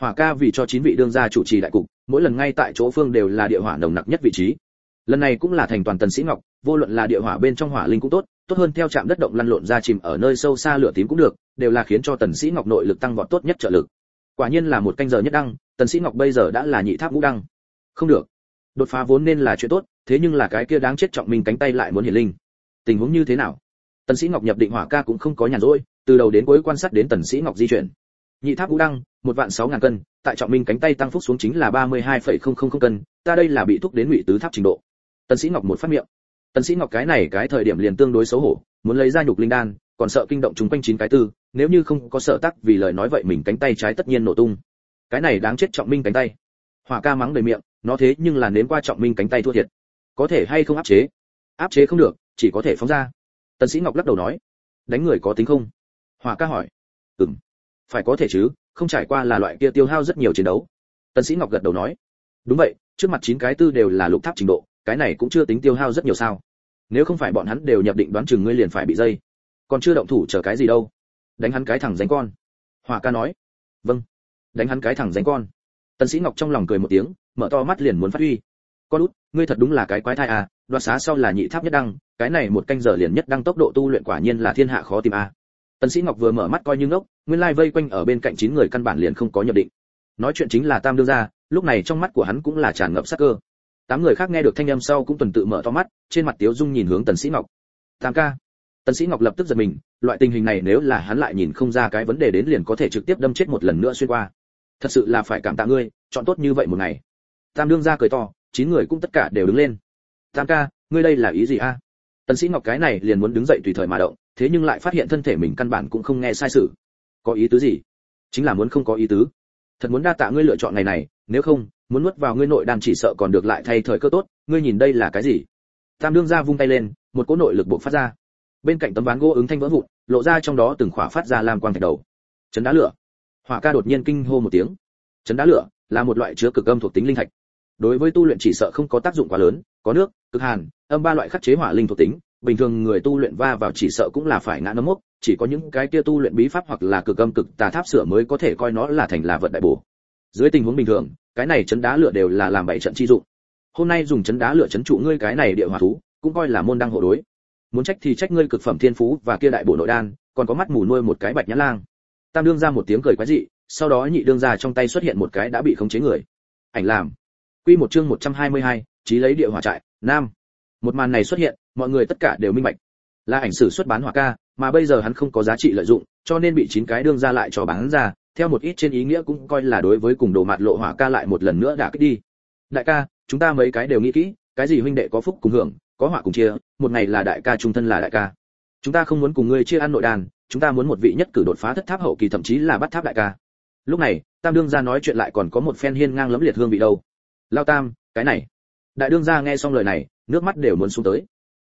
Hỏa ca vì cho chín vị đương gia chủ trì đại cục, mỗi lần ngay tại chỗ phương đều là địa hỏa nồng nặc nhất vị trí. Lần này cũng là thành toàn tần sĩ ngọc, vô luận là địa hỏa bên trong hỏa linh cũng tốt tốt hơn theo chạm đất động lăn lộn ra chìm ở nơi sâu xa lửa tím cũng được, đều là khiến cho tần sĩ ngọc nội lực tăng vọt tốt nhất trợ lực. Quả nhiên là một canh giờ nhất đăng tần sĩ ngọc bây giờ đã là nhị tháp ngũ đăng. Không được. Đột phá vốn nên là chuyện tốt, thế nhưng là cái kia đáng chết trọng mình cánh tay lại muốn hiển linh. Tình huống như thế nào? Tần sĩ ngọc nhập định hỏa ca cũng không có nhàn rỗi, từ đầu đến cuối quan sát đến tần sĩ ngọc di chuyển. Nhị tháp ngũ đăng, một vạn sáu ngàn cân, tại trọng minh cánh tay tăng phúc xuống chính là ba mươi hai phẩy không không không cân, ta đây là bị thúc đến ngụy tứ tháp trình độ. Tần sĩ ngọc một phát miệng. Tần sĩ ngọc cái này cái thời điểm liền tương đối xấu hổ, muốn lấy ra nhục linh đan, còn sợ kinh động chúng quanh chín cái tư, nếu như không có sợ tắc vì lời nói vậy mình cánh tay trái tất nhiên nổ tung cái này đáng chết trọng minh cánh tay. Hỏa ca mắng đầy miệng, nó thế nhưng là nếm qua trọng minh cánh tay thua thiệt. Có thể hay không áp chế? Áp chế không được, chỉ có thể phóng ra. Tần sĩ ngọc lắc đầu nói. Đánh người có tính không? Hỏa ca hỏi. Ừm, phải có thể chứ, không trải qua là loại kia tiêu hao rất nhiều chiến đấu. Tần sĩ ngọc gật đầu nói. Đúng vậy, trước mặt chín cái tư đều là lục tháp trình độ, cái này cũng chưa tính tiêu hao rất nhiều sao. Nếu không phải bọn hắn đều nhập định đoán chừng ngươi liền phải bị dây. Còn chưa động thủ chờ cái gì đâu. Đánh hắn cái thẳng dánh con. Hỏa ca nói. Vâng đánh hắn cái thẳng dánh con. Tần sĩ ngọc trong lòng cười một tiếng, mở to mắt liền muốn phát huy. Con út, ngươi thật đúng là cái quái thai à đoạt xá sau là nhị tháp nhất đăng, cái này một canh giờ liền nhất đăng tốc độ tu luyện quả nhiên là thiên hạ khó tìm à. Tần sĩ ngọc vừa mở mắt coi như ngốc, nguyên lai vây quanh ở bên cạnh chín người căn bản liền không có nhập định. Nói chuyện chính là tam đương gia, lúc này trong mắt của hắn cũng là tràn ngập sắc cơ. Tám người khác nghe được thanh âm sau cũng tuần tự mở to mắt, trên mặt tiếu dung nhìn hướng tần sĩ ngọc. Tam ca. Tần sĩ ngọc lập tức giật mình, loại tình hình này nếu là hắn lại nhìn không ra cái vấn đề đến liền có thể trực tiếp đâm chết một lần nữa xuyên qua thật sự là phải cảm tạ ngươi, chọn tốt như vậy một ngày. Tam đương gia cười to, chín người cũng tất cả đều đứng lên. Tam ca, ngươi đây là ý gì a? Tần sĩ ngọc cái này liền muốn đứng dậy tùy thời mà động, thế nhưng lại phát hiện thân thể mình căn bản cũng không nghe sai sự. Có ý tứ gì? Chính là muốn không có ý tứ. Thật muốn đa tạ ngươi lựa chọn ngày này, nếu không, muốn nuốt vào ngươi nội đan chỉ sợ còn được lại thay thời cơ tốt, ngươi nhìn đây là cái gì? Tam đương gia vung tay lên, một cỗ nội lực bộc phát ra. Bên cạnh tấm ván gỗ ứng thanh vỡ vụn, lộ ra trong đó từng khỏa phát ra lam quang thạch đầu. Chấn đá lửa hỏa ca đột nhiên kinh hô một tiếng. Chấn đá lửa là một loại chứa cực âm thuộc tính linh thạch. Đối với tu luyện chỉ sợ không có tác dụng quá lớn, có nước, cực hàn, âm ba loại khắc chế hỏa linh thuộc tính, bình thường người tu luyện va vào chỉ sợ cũng là phải ngã nấm mốc, chỉ có những cái kia tu luyện bí pháp hoặc là cực âm cực tà tháp sửa mới có thể coi nó là thành là vật đại bổ. Dưới tình huống bình thường, cái này chấn đá lửa đều là làm bảy trận chi dụng. Hôm nay dùng chấn đá lửa chấn trụ ngươi cái này địa hỏa thú, cũng coi là môn đăng hộ đối. Muốn trách thì trách ngươi cực phẩm thiên phú và kia đại bổ nội đan, còn có mắt mù nuôi một cái bạch nhã lang tam đương ra một tiếng cười quái dị sau đó nhị đương ra trong tay xuất hiện một cái đã bị khống chế người. Ảnh làm. Quy một chương 122, trí lấy địa hỏa trại nam. Một màn này xuất hiện mọi người tất cả đều minh bạch. Là ảnh sử xuất bán hỏa ca mà bây giờ hắn không có giá trị lợi dụng cho nên bị chín cái đương ra lại cho bán ra theo một ít trên ý nghĩa cũng coi là đối với cùng đồ mặt lộ hỏa ca lại một lần nữa đã kích đi. Đại ca chúng ta mấy cái đều nghĩ kỹ cái gì huynh đệ có phúc cùng hưởng có hỏa cùng chia một ngày là đại ca trung thân là đại ca. Chúng ta không muốn cùng ngươi chia ăn nội đàn chúng ta muốn một vị nhất cử đột phá thất tháp hậu kỳ, thậm chí là bắt tháp đại ca. Lúc này, tam đương gia nói chuyện lại còn có một phen hiên ngang lẫm liệt hương vị đâu. Lao tam, cái này. Đại đương gia nghe xong lời này, nước mắt đều muốn xuống tới.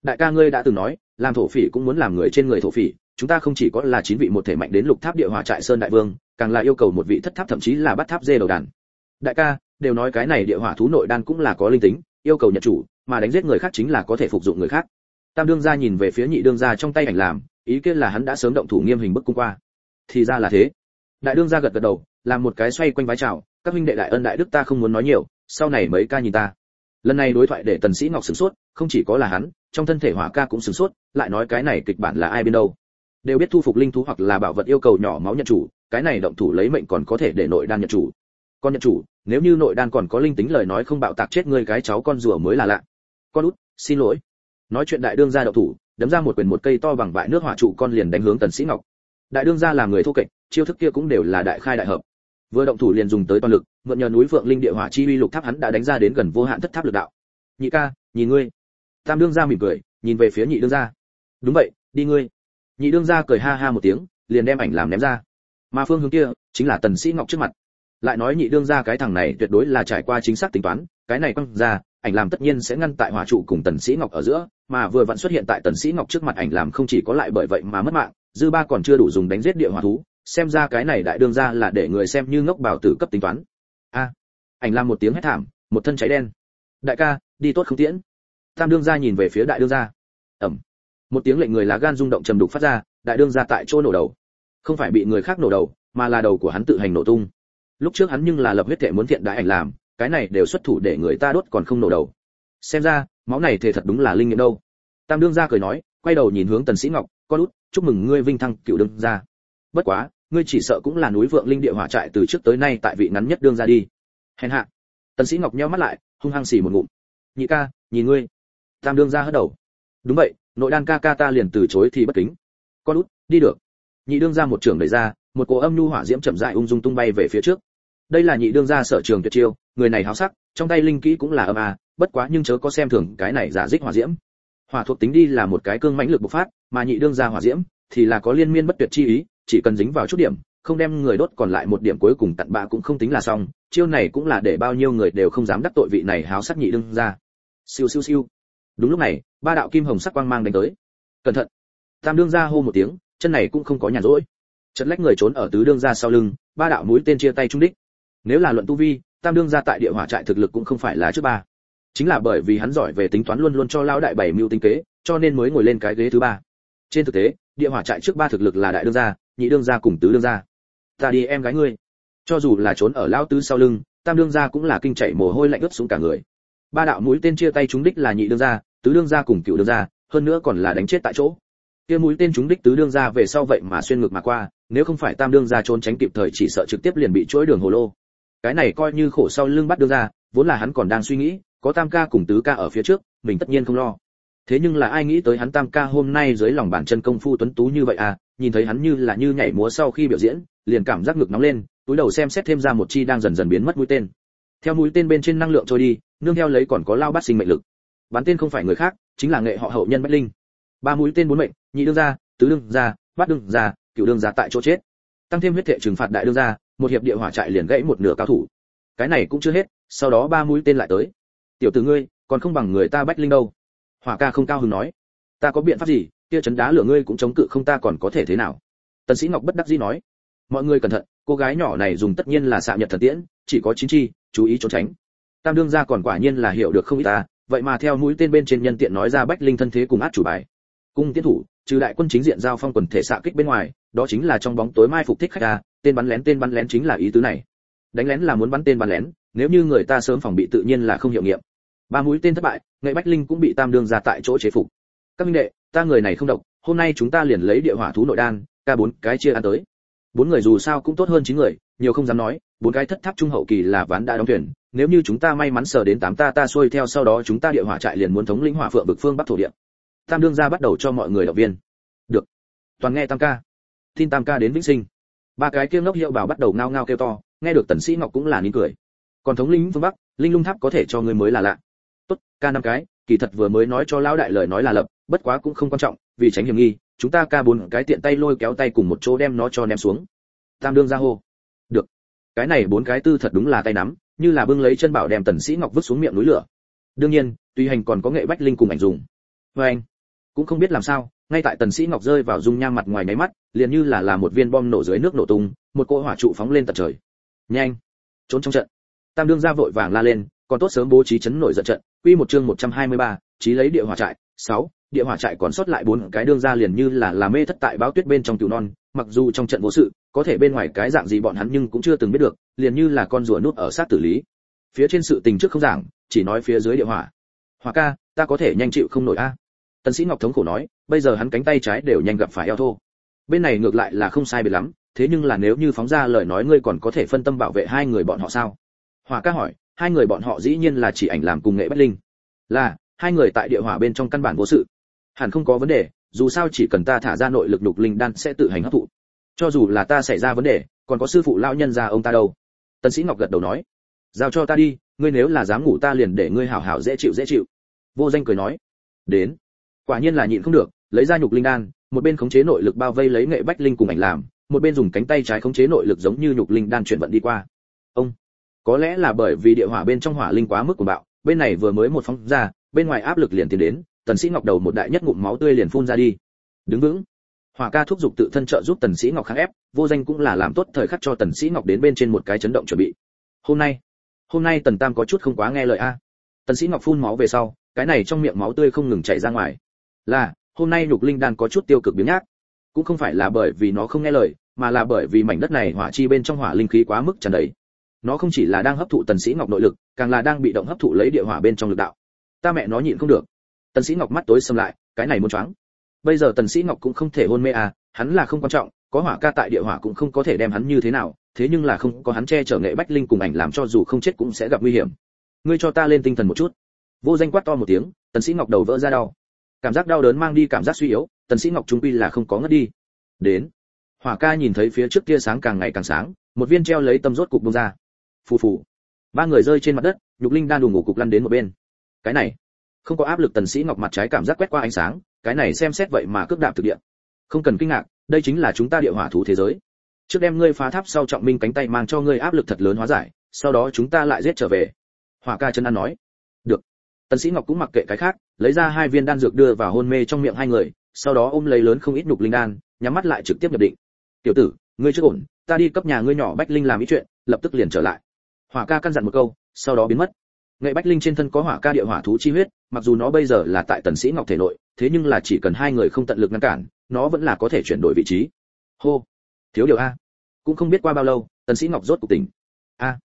Đại ca ngươi đã từng nói, làm thổ phỉ cũng muốn làm người trên người thổ phỉ, chúng ta không chỉ có là chín vị một thể mạnh đến lục tháp địa hỏa trại sơn đại vương, càng là yêu cầu một vị thất tháp thậm chí là bắt tháp dê đầu đàn. Đại ca, đều nói cái này địa hỏa thú nội đan cũng là có linh tính, yêu cầu nhận chủ, mà đánh giết người khác chính là có thể phục dụng người khác. Tam đương gia nhìn về phía nhị đương gia trong tay ảnh làm ý kiến là hắn đã sớm động thủ nghiêm hình bức cung qua. Thì ra là thế. Đại đương gia gật gật đầu, làm một cái xoay quanh vái chào, các huynh đệ đại ân đại đức ta không muốn nói nhiều, sau này mấy ca nhìn ta. Lần này đối thoại để tần sĩ ngọc sửng sốt, không chỉ có là hắn, trong thân thể hỏa ca cũng sửng sốt, lại nói cái này kịch bản là ai bên đâu. Đều biết thu phục linh thú hoặc là bảo vật yêu cầu nhỏ máu nhận chủ, cái này động thủ lấy mệnh còn có thể để nội đan nhận chủ. Con nhận chủ, nếu như nội đan còn có linh tính lời nói không bạo tạc chết ngươi cái cháu con rùa mới là lạ. Con út, xin lỗi. Nói chuyện đại đương gia động thủ đấm ra một quyền một cây to bằng bại nước hỏa trụ con liền đánh hướng tần sĩ ngọc. Đại đương gia là người thô kệch, chiêu thức kia cũng đều là đại khai đại hợp. Vừa động thủ liền dùng tới toàn lực, mượn nhờ núi vượng linh địa hỏa chi uy lục tháp hắn đã đánh ra đến gần vô hạn thất tháp lực đạo. Nhị ca nhìn ngươi. Tam đương gia mỉm cười, nhìn về phía nhị đương gia. Đúng vậy, đi ngươi. Nhị đương gia cười ha ha một tiếng, liền đem ảnh làm ném ra. Mà phương hướng kia chính là tần sĩ ngọc trước mặt. Lại nói nhị đương gia cái thằng này tuyệt đối là trải qua chính xác tính toán cái này quăng ra ảnh làm tất nhiên sẽ ngăn tại hỏa trụ cùng tần sĩ ngọc ở giữa mà vừa vặn xuất hiện tại tần sĩ ngọc trước mặt ảnh làm không chỉ có lại bởi vậy mà mất mạng dư ba còn chưa đủ dùng đánh giết địa hỏa thú xem ra cái này đại đương gia là để người xem như ngốc bảo tử cấp tính toán. A ảnh làm một tiếng hét thảm một thân cháy đen. Đại ca đi tốt không tiễn. Tam đương gia nhìn về phía đại đương gia. Ầm, một tiếng lệnh người lá gan rung động trầm đục phát ra đại đương gia tại chỗ nổ đầu. Không phải bị người khác nổ đầu mà là đầu của hắn tự hành nổ tung. Lúc trước hắn nhưng là lập huyết thể muốn thiện đại ảnh làm cái này đều xuất thủ để người ta đốt còn không nổ đầu. Xem ra, máu này thể thật đúng là linh nghiệm đâu. Tam đương gia cười nói, quay đầu nhìn hướng tần sĩ ngọc, con út, chúc mừng ngươi vinh thăng cựu đương gia. Bất quá, ngươi chỉ sợ cũng là núi vượng linh địa hỏa trại từ trước tới nay tại vị ngắn nhất đương gia đi. Hèn hạ. Tần sĩ ngọc nheo mắt lại, hung hăng xì một ngụm. Nhị ca nhìn ngươi. Tam đương gia hất đầu. Đúng vậy, nội đan ca ca ta liền từ chối thì bất kính. Con út, đi được. Nhị đương gia một trường đẩy ra, một cỗ âm nhu hỏa diễm chậm rãi ung dung tung bay về phía trước đây là nhị đương gia sở trường tuyệt chiêu, người này háo sắc, trong tay linh kỹ cũng là âm a, bất quá nhưng chớ có xem thường cái này giả dích hỏa diễm. Hỏa thuộc tính đi là một cái cương mãnh lực bộc phát, mà nhị đương gia hỏa diễm thì là có liên miên bất tuyệt chi ý, chỉ cần dính vào chút điểm, không đem người đốt còn lại một điểm cuối cùng tận bạ cũng không tính là xong, chiêu này cũng là để bao nhiêu người đều không dám đắc tội vị này háo sắc nhị đương gia. siêu siêu siêu. Đúng lúc này, ba đạo kim hồng sắc quang mang đánh tới. Cẩn thận. Tam đương gia hô một tiếng, chân này cũng không có nhàn rỗi. Chật lách người trốn ở tứ đương gia sau lưng, ba đạo mũi tên chia tay trung đích nếu là luận tu vi, tam đương ra tại địa hỏa trại thực lực cũng không phải là trước ba. Chính là bởi vì hắn giỏi về tính toán luôn luôn cho lão đại bảy mưu tinh kế, cho nên mới ngồi lên cái ghế thứ ba. Trên thực tế, địa hỏa trại trước ba thực lực là đại đương gia, nhị đương gia cùng tứ đương gia. Ta đi em gái ngươi. Cho dù là trốn ở lão tứ sau lưng, tam đương gia cũng là kinh chạy mồ hôi lạnh ướt xuống cả người. Ba đạo mũi tên chia tay chúng đích là nhị đương gia, tứ đương gia cùng cựu đương gia, hơn nữa còn là đánh chết tại chỗ. Kia mũi tên chúng đích tứ đương gia về sau vậy mà xuyên ngược mà qua, nếu không phải tam đương gia trốn tránh kịp thời chỉ sợ trực tiếp liền bị chuỗi đường hồ lô cái này coi như khổ sau lưng bắt đương gia vốn là hắn còn đang suy nghĩ, có tam ca cùng tứ ca ở phía trước, mình tất nhiên không lo. Thế nhưng là ai nghĩ tới hắn tam ca hôm nay dưới lòng bàn chân công phu tuấn tú như vậy à nhìn thấy hắn như là như nhảy múa sau khi biểu diễn, liền cảm giác ngực nóng lên, túi đầu xem xét thêm ra một chi đang dần dần biến mất mũi tên. Theo mũi tên bên trên năng lượng trôi đi, nương theo lấy còn có lao bát sinh mệnh lực. Bắn tên không phải người khác, chính là nghệ họ hậu nhân bách linh. Ba mũi tên bốn mệnh, nhị đương gia, tứ đương gia, bát đương gia, cửu đương gia tại chỗ chết. Tăng thêm huyết thệ trừng phạt đại đương gia một hiệp địa hỏa trại liền gãy một nửa cao thủ. Cái này cũng chưa hết, sau đó ba mũi tên lại tới. Tiểu tử ngươi, còn không bằng người ta bách linh đâu. Hỏa ca không cao hứng nói. Ta có biện pháp gì, kia chấn đá lửa ngươi cũng chống cự không ta còn có thể thế nào? Tần sĩ ngọc bất đắc dĩ nói. Mọi người cẩn thận, cô gái nhỏ này dùng tất nhiên là xạ nhật thần tiễn, chỉ có chín chi, chú ý trốn tránh. Tam đương gia còn quả nhiên là hiểu được không ít ta, vậy mà theo mũi tên bên trên nhân tiện nói ra bách linh thân thế cùng át chủ bài. Cung tiến thủ, trừ đại quân chính diện giao phong quần thể xạ kích bên ngoài, đó chính là trong bóng tối mai phục thích khách ta tên bắn lén, tên bắn lén chính là ý tứ này. Đánh lén là muốn bắn tên bắn lén, nếu như người ta sớm phòng bị tự nhiên là không hiệu nghiệm. Ba mũi tên thất bại, nghệ bách linh cũng bị tam đương ra tại chỗ chế phục. Các minh đệ, ta người này không độc, hôm nay chúng ta liền lấy địa hỏa thú nội đan, ca bốn cái chia ăn tới. Bốn người dù sao cũng tốt hơn chín người, nhiều không dám nói, bốn cái thất tháp trung hậu kỳ là ván đã đóng thuyền. Nếu như chúng ta may mắn sờ đến tám ta ta xuôi theo sau đó chúng ta địa hỏa trại liền muốn thống lĩnh hỏa phượng vực phương bắc thổ địa. Tam đương ra bắt đầu cho mọi người động viên. Được. Toàn nghe tam ca. Tin tam ca đến vĩnh sinh ba cái kia ngốc hiệu bảo bắt đầu ngao ngao kêu to, nghe được tần sĩ ngọc cũng là nín cười. Còn thống lĩnh phương bắc, linh lung tháp có thể cho người mới là lạ. Tốt, ca năm cái, kỳ thật vừa mới nói cho lão đại lời nói là lập, bất quá cũng không quan trọng, vì tránh hiểm nghi, chúng ta ca bốn cái tiện tay lôi kéo tay cùng một chỗ đem nó cho ném xuống. Tam đương ra hô. Được. Cái này bốn cái tư thật đúng là tay nắm, như là bưng lấy chân bảo đem tần sĩ ngọc vứt xuống miệng núi lửa. Đương nhiên, tùy hành còn có nghệ bách linh cùng ảnh dùng. Với anh, cũng không biết làm sao ngay tại tần sĩ ngọc rơi vào dung nham mặt ngoài nháy mắt liền như là là một viên bom nổ dưới nước nổ tung một cỗ hỏa trụ phóng lên tận trời. Nhanh! Trốn trong trận. Tam đương ra vội vàng la lên còn tốt sớm bố trí chấn nổi giận trận. Quy một chương 123, trí lấy địa hỏa trại. 6, địa hỏa trại còn sót lại bốn cái đương gia liền như là là mê thất tại báo tuyết bên trong tiểu non mặc dù trong trận vô sự có thể bên ngoài cái dạng gì bọn hắn nhưng cũng chưa từng biết được liền như là con rùa nuốt ở sát tử lý. Phía trên sự tình trước không giảng chỉ nói phía dưới địa hỏa. Hỏa ca ta có thể nhanh chịu không nổi a tần sĩ ngọc thống khổ nói, bây giờ hắn cánh tay trái đều nhanh gặp phải eo thô. Bên này ngược lại là không sai biệt lắm, thế nhưng là nếu như phóng ra lời nói ngươi còn có thể phân tâm bảo vệ hai người bọn họ sao? Hỏa ca hỏi, hai người bọn họ dĩ nhiên là chỉ ảnh làm cùng nghệ bất linh. Là, hai người tại địa hỏa bên trong căn bản vô sự. Hẳn không có vấn đề, dù sao chỉ cần ta thả ra nội lực lục linh đan sẽ tự hành hấp thụ. Cho dù là ta xảy ra vấn đề, còn có sư phụ lão nhân gia ông ta đâu? Tần sĩ ngọc gật đầu nói, giao cho ta đi, ngươi nếu là dám ngủ ta liền để ngươi hảo hảo dễ chịu dễ chịu. Vô danh cười nói, đến quả nhiên là nhịn không được, lấy ra nhục linh đan, một bên khống chế nội lực bao vây lấy nghệ bách linh cùng ảnh làm, một bên dùng cánh tay trái khống chế nội lực giống như nhục linh đan chuyển vận đi qua. Ông, có lẽ là bởi vì địa hỏa bên trong hỏa linh quá mức của bạo, bên này vừa mới một phóng ra, bên ngoài áp lực liền tiến đến, tần sĩ ngọc đầu một đại nhất ngụm máu tươi liền phun ra đi. Đứng vững. Hỏa ca thúc giục tự thân trợ giúp tần sĩ ngọc kháng ép, vô danh cũng là làm tốt thời khắc cho tần sĩ ngọc đến bên trên một cái chấn động chuẩn bị. Hôm nay hôm nay tần tam có chút không quá nghe lời a. Tần sĩ ngọc phun máu về sau, cái này trong miệng máu tươi không ngừng chảy ra ngoài là, hôm nay nhục linh đan có chút tiêu cực biến nhát cũng không phải là bởi vì nó không nghe lời, mà là bởi vì mảnh đất này hỏa chi bên trong hỏa linh khí quá mức tràn đầy. Nó không chỉ là đang hấp thụ tần sĩ ngọc nội lực, càng là đang bị động hấp thụ lấy địa hỏa bên trong lực đạo. Ta mẹ nó nhịn không được. Tần sĩ ngọc mắt tối sầm lại, cái này muốn choáng. Bây giờ tần sĩ ngọc cũng không thể hôn mê à hắn là không quan trọng, có hỏa ca tại địa hỏa cũng không có thể đem hắn như thế nào, thế nhưng là không có hắn che chở nghệ bách linh cùng ảnh làm cho dù không chết cũng sẽ gặp nguy hiểm. Ngươi cho ta lên tinh thần một chút. Vô danh quát to một tiếng, tần sĩ ngọc đầu vỡ ra đau cảm giác đau đớn mang đi cảm giác suy yếu, tần sĩ ngọc trung quy là không có ngất đi. Đến, hỏa ca nhìn thấy phía trước tia sáng càng ngày càng sáng, một viên treo lấy tâm rốt cục bung ra. Phù phù. Ba người rơi trên mặt đất, nhục linh đang đùng ngủ cục lăn đến một bên. Cái này, không có áp lực tần sĩ ngọc mặt trái cảm giác quét qua ánh sáng, cái này xem xét vậy mà cướp đạp thực địa. Không cần kinh ngạc, đây chính là chúng ta địa hỏa thú thế giới. Trước đem ngươi phá tháp sau trọng minh cánh tay mang cho ngươi áp lực thật lớn hóa giải, sau đó chúng ta lại giết trở về. Hỏa ca chân ăn nói tần sĩ ngọc cũng mặc kệ cái khác, lấy ra hai viên đan dược đưa vào hôn mê trong miệng hai người, sau đó ôm lấy lớn không ít nục linh đan, nhắm mắt lại trực tiếp nhập định. Tiểu tử, ngươi chưa ổn, ta đi cấp nhà ngươi nhỏ bách linh làm ý chuyện, lập tức liền trở lại. Hỏa ca căn dặn một câu, sau đó biến mất. Nghệ bách linh trên thân có hỏa ca địa hỏa thú chi huyết, mặc dù nó bây giờ là tại tần sĩ ngọc thể nội, thế nhưng là chỉ cần hai người không tận lực ngăn cản, nó vẫn là có thể chuyển đổi vị trí. Hô! Thiếu điều a. Cũng không biết qua bao lâu, tần sĩ ngọc rốt cuộc tỉnh. A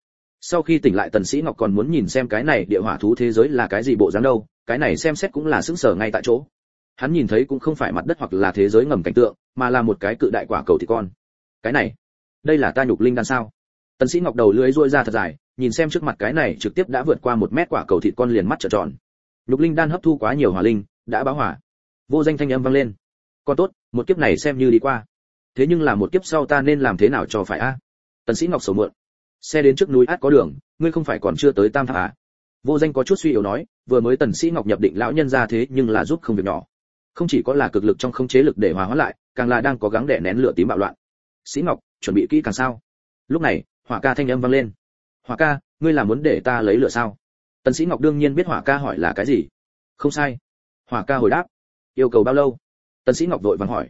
sau khi tỉnh lại, tần sĩ ngọc còn muốn nhìn xem cái này địa hỏa thú thế giới là cái gì bộ dáng đâu, cái này xem xét cũng là sững sờ ngay tại chỗ. Hắn nhìn thấy cũng không phải mặt đất hoặc là thế giới ngầm cảnh tượng, mà là một cái cự đại quả cầu thịt con. Cái này, đây là ta nhục linh đan sao? Tần sĩ ngọc đầu lưỡi duỗi ra thật dài, nhìn xem trước mặt cái này trực tiếp đã vượt qua một mét quả cầu thịt con liền mắt trợn tròn. Nhục linh đan hấp thu quá nhiều hỏa linh, đã báo hỏa. Vô danh thanh âm vang lên. Con tốt, một kiếp này xem như đi qua. Thế nhưng là một kiếp sau ta nên làm thế nào cho phải a? Tần sĩ ngọc sầu mượn xe đến trước núi át có đường, ngươi không phải còn chưa tới tam tháp à? Vô danh có chút suy yếu nói, vừa mới tần sĩ ngọc nhập định lão nhân ra thế nhưng là giúp không việc nhỏ. Không chỉ có là cực lực trong không chế lực để hòa hóa lại, càng là đang cố gắng đè nén lửa tím bạo loạn. Sĩ ngọc, chuẩn bị kỹ càng sao? Lúc này, hỏa ca thanh âm vang lên. Hỏa ca, ngươi là muốn để ta lấy lửa sao? Tần sĩ ngọc đương nhiên biết hỏa ca hỏi là cái gì. Không sai. Hỏa ca hồi đáp. Yêu cầu bao lâu? Tần sĩ ngọc vội vàng hỏi.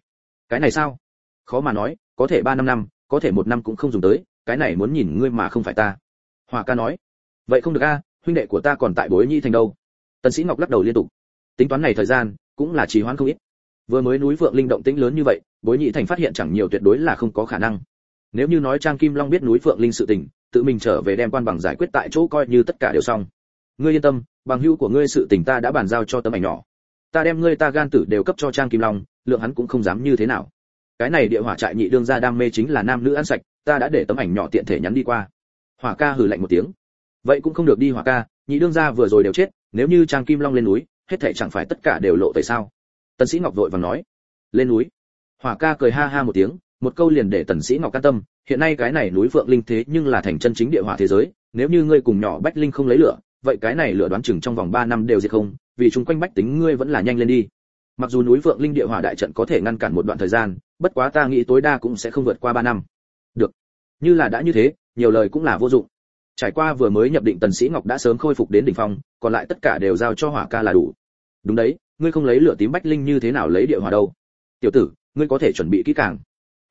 Cái này sao? Khó mà nói, có thể ba năm năm, có thể một năm cũng không dùng tới cái này muốn nhìn ngươi mà không phải ta. Hòa ca nói, vậy không được a, huynh đệ của ta còn tại bối nhi thành đâu. Tần sĩ ngọc lắc đầu liên tục. Tính toán này thời gian, cũng là trì hoãn không ít. Vừa mới núi vượng linh động tĩnh lớn như vậy, bối nhị thành phát hiện chẳng nhiều tuyệt đối là không có khả năng. Nếu như nói trang kim long biết núi phượng linh sự tình, tự mình trở về đem quan bằng giải quyết tại chỗ coi như tất cả đều xong. Ngươi yên tâm, bằng hữu của ngươi sự tình ta đã bàn giao cho tấm ảnh nhỏ. Ta đem ngươi ta gan tử đều cấp cho trang kim long, lượng hắn cũng không dám như thế nào. Cái này địa hỏa trại nhị đương gia đam mê chính là nam nữ ăn sạch ta đã để tấm ảnh nhỏ tiện thể nhắn đi qua. Hỏa ca hừ lạnh một tiếng. Vậy cũng không được đi, hỏa ca, nhị đương gia vừa rồi đều chết, nếu như trang kim long lên núi, hết thảy chẳng phải tất cả đều lộ tại sao? Tần sĩ ngọc vội vàng nói. Lên núi. Hỏa ca cười ha ha một tiếng, một câu liền để tần sĩ ngọc can tâm. Hiện nay cái này núi phượng linh thế nhưng là thành chân chính địa hỏa thế giới, nếu như ngươi cùng nhỏ bách linh không lấy lửa, vậy cái này lửa đoán chừng trong vòng 3 năm đều diệt không, vì chúng quanh bách tính ngươi vẫn là nhanh lên đi. Mặc dù núi phượng linh địa hỏa đại trận có thể ngăn cản một đoạn thời gian, bất quá ta nghĩ tối đa cũng sẽ không vượt qua 3 năm được. Như là đã như thế, nhiều lời cũng là vô dụng. Trải qua vừa mới nhập định tần sĩ ngọc đã sớm khôi phục đến đỉnh phong, còn lại tất cả đều giao cho hỏa ca là đủ. Đúng đấy, ngươi không lấy lửa tím bách linh như thế nào lấy địa hỏa đâu? Tiểu tử, ngươi có thể chuẩn bị kỹ càng.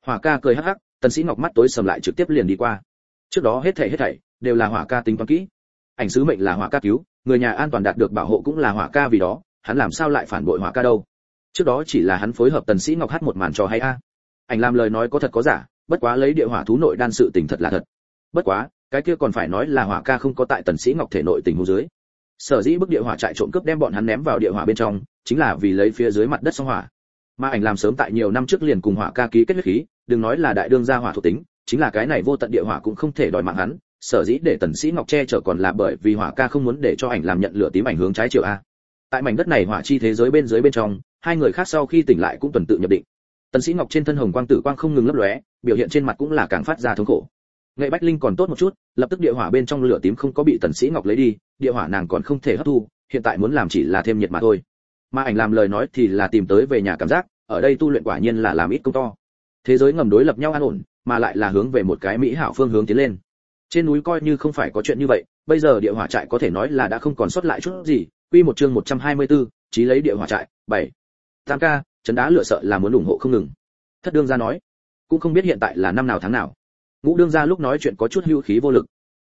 Hỏa ca cười hắc hắc, tần sĩ ngọc mắt tối sầm lại trực tiếp liền đi qua. Trước đó hết thảy hết thảy đều là hỏa ca tính toán kỹ. Ảnh sứ mệnh là hỏa ca cứu, người nhà an toàn đạt được bảo hộ cũng là hỏa ca vì đó, hắn làm sao lại phản bội hỏa ca đâu? Trước đó chỉ là hắn phối hợp tần sĩ ngọc hát một màn trò hay a. Ảnh làm lời nói có thật có giả bất quá lấy địa hỏa thú nội đan sự tình thật là thật. Bất quá, cái kia còn phải nói là hỏa ca không có tại tần sĩ ngọc thể nội tình huống dưới. Sở dĩ bức địa hỏa trại trộm cướp đem bọn hắn ném vào địa hỏa bên trong, chính là vì lấy phía dưới mặt đất song hỏa. Mà ảnh làm sớm tại nhiều năm trước liền cùng hỏa ca ký kết huyết khí, đừng nói là đại đương gia hỏa thuộc tính, chính là cái này vô tận địa hỏa cũng không thể đòi mạng hắn, sở dĩ để tần sĩ ngọc che chở còn là bởi vì hỏa ca không muốn để cho ảnh làm nhận lửa tím ảnh hướng trái chiều a. Tại mảnh đất này hỏa chi thế giới bên dưới bên trong, hai người khác sau khi tỉnh lại cũng tuần tự nhập định tần sĩ ngọc trên thân hồng quang tử quang không ngừng lấp lóe biểu hiện trên mặt cũng là càng phát ra thống khổ. Nghệ bách linh còn tốt một chút lập tức địa hỏa bên trong lửa tím không có bị tần sĩ ngọc lấy đi địa hỏa nàng còn không thể hấp thu hiện tại muốn làm chỉ là thêm nhiệt mà thôi. Mà ảnh làm lời nói thì là tìm tới về nhà cảm giác ở đây tu luyện quả nhiên là làm ít công to. Thế giới ngầm đối lập nhau an ổn mà lại là hướng về một cái mỹ hảo phương hướng tiến lên. Trên núi coi như không phải có chuyện như vậy bây giờ địa hỏa trại có thể nói là đã không còn sót lại chút gì. Quy một chương 124, chí lấy địa hỏa trại 7. tam ca chấn đá lửa sợ là muốn ủng hộ không ngừng. Thất đương gia nói, cũng không biết hiện tại là năm nào tháng nào. Ngũ đương gia lúc nói chuyện có chút hưu khí vô lực.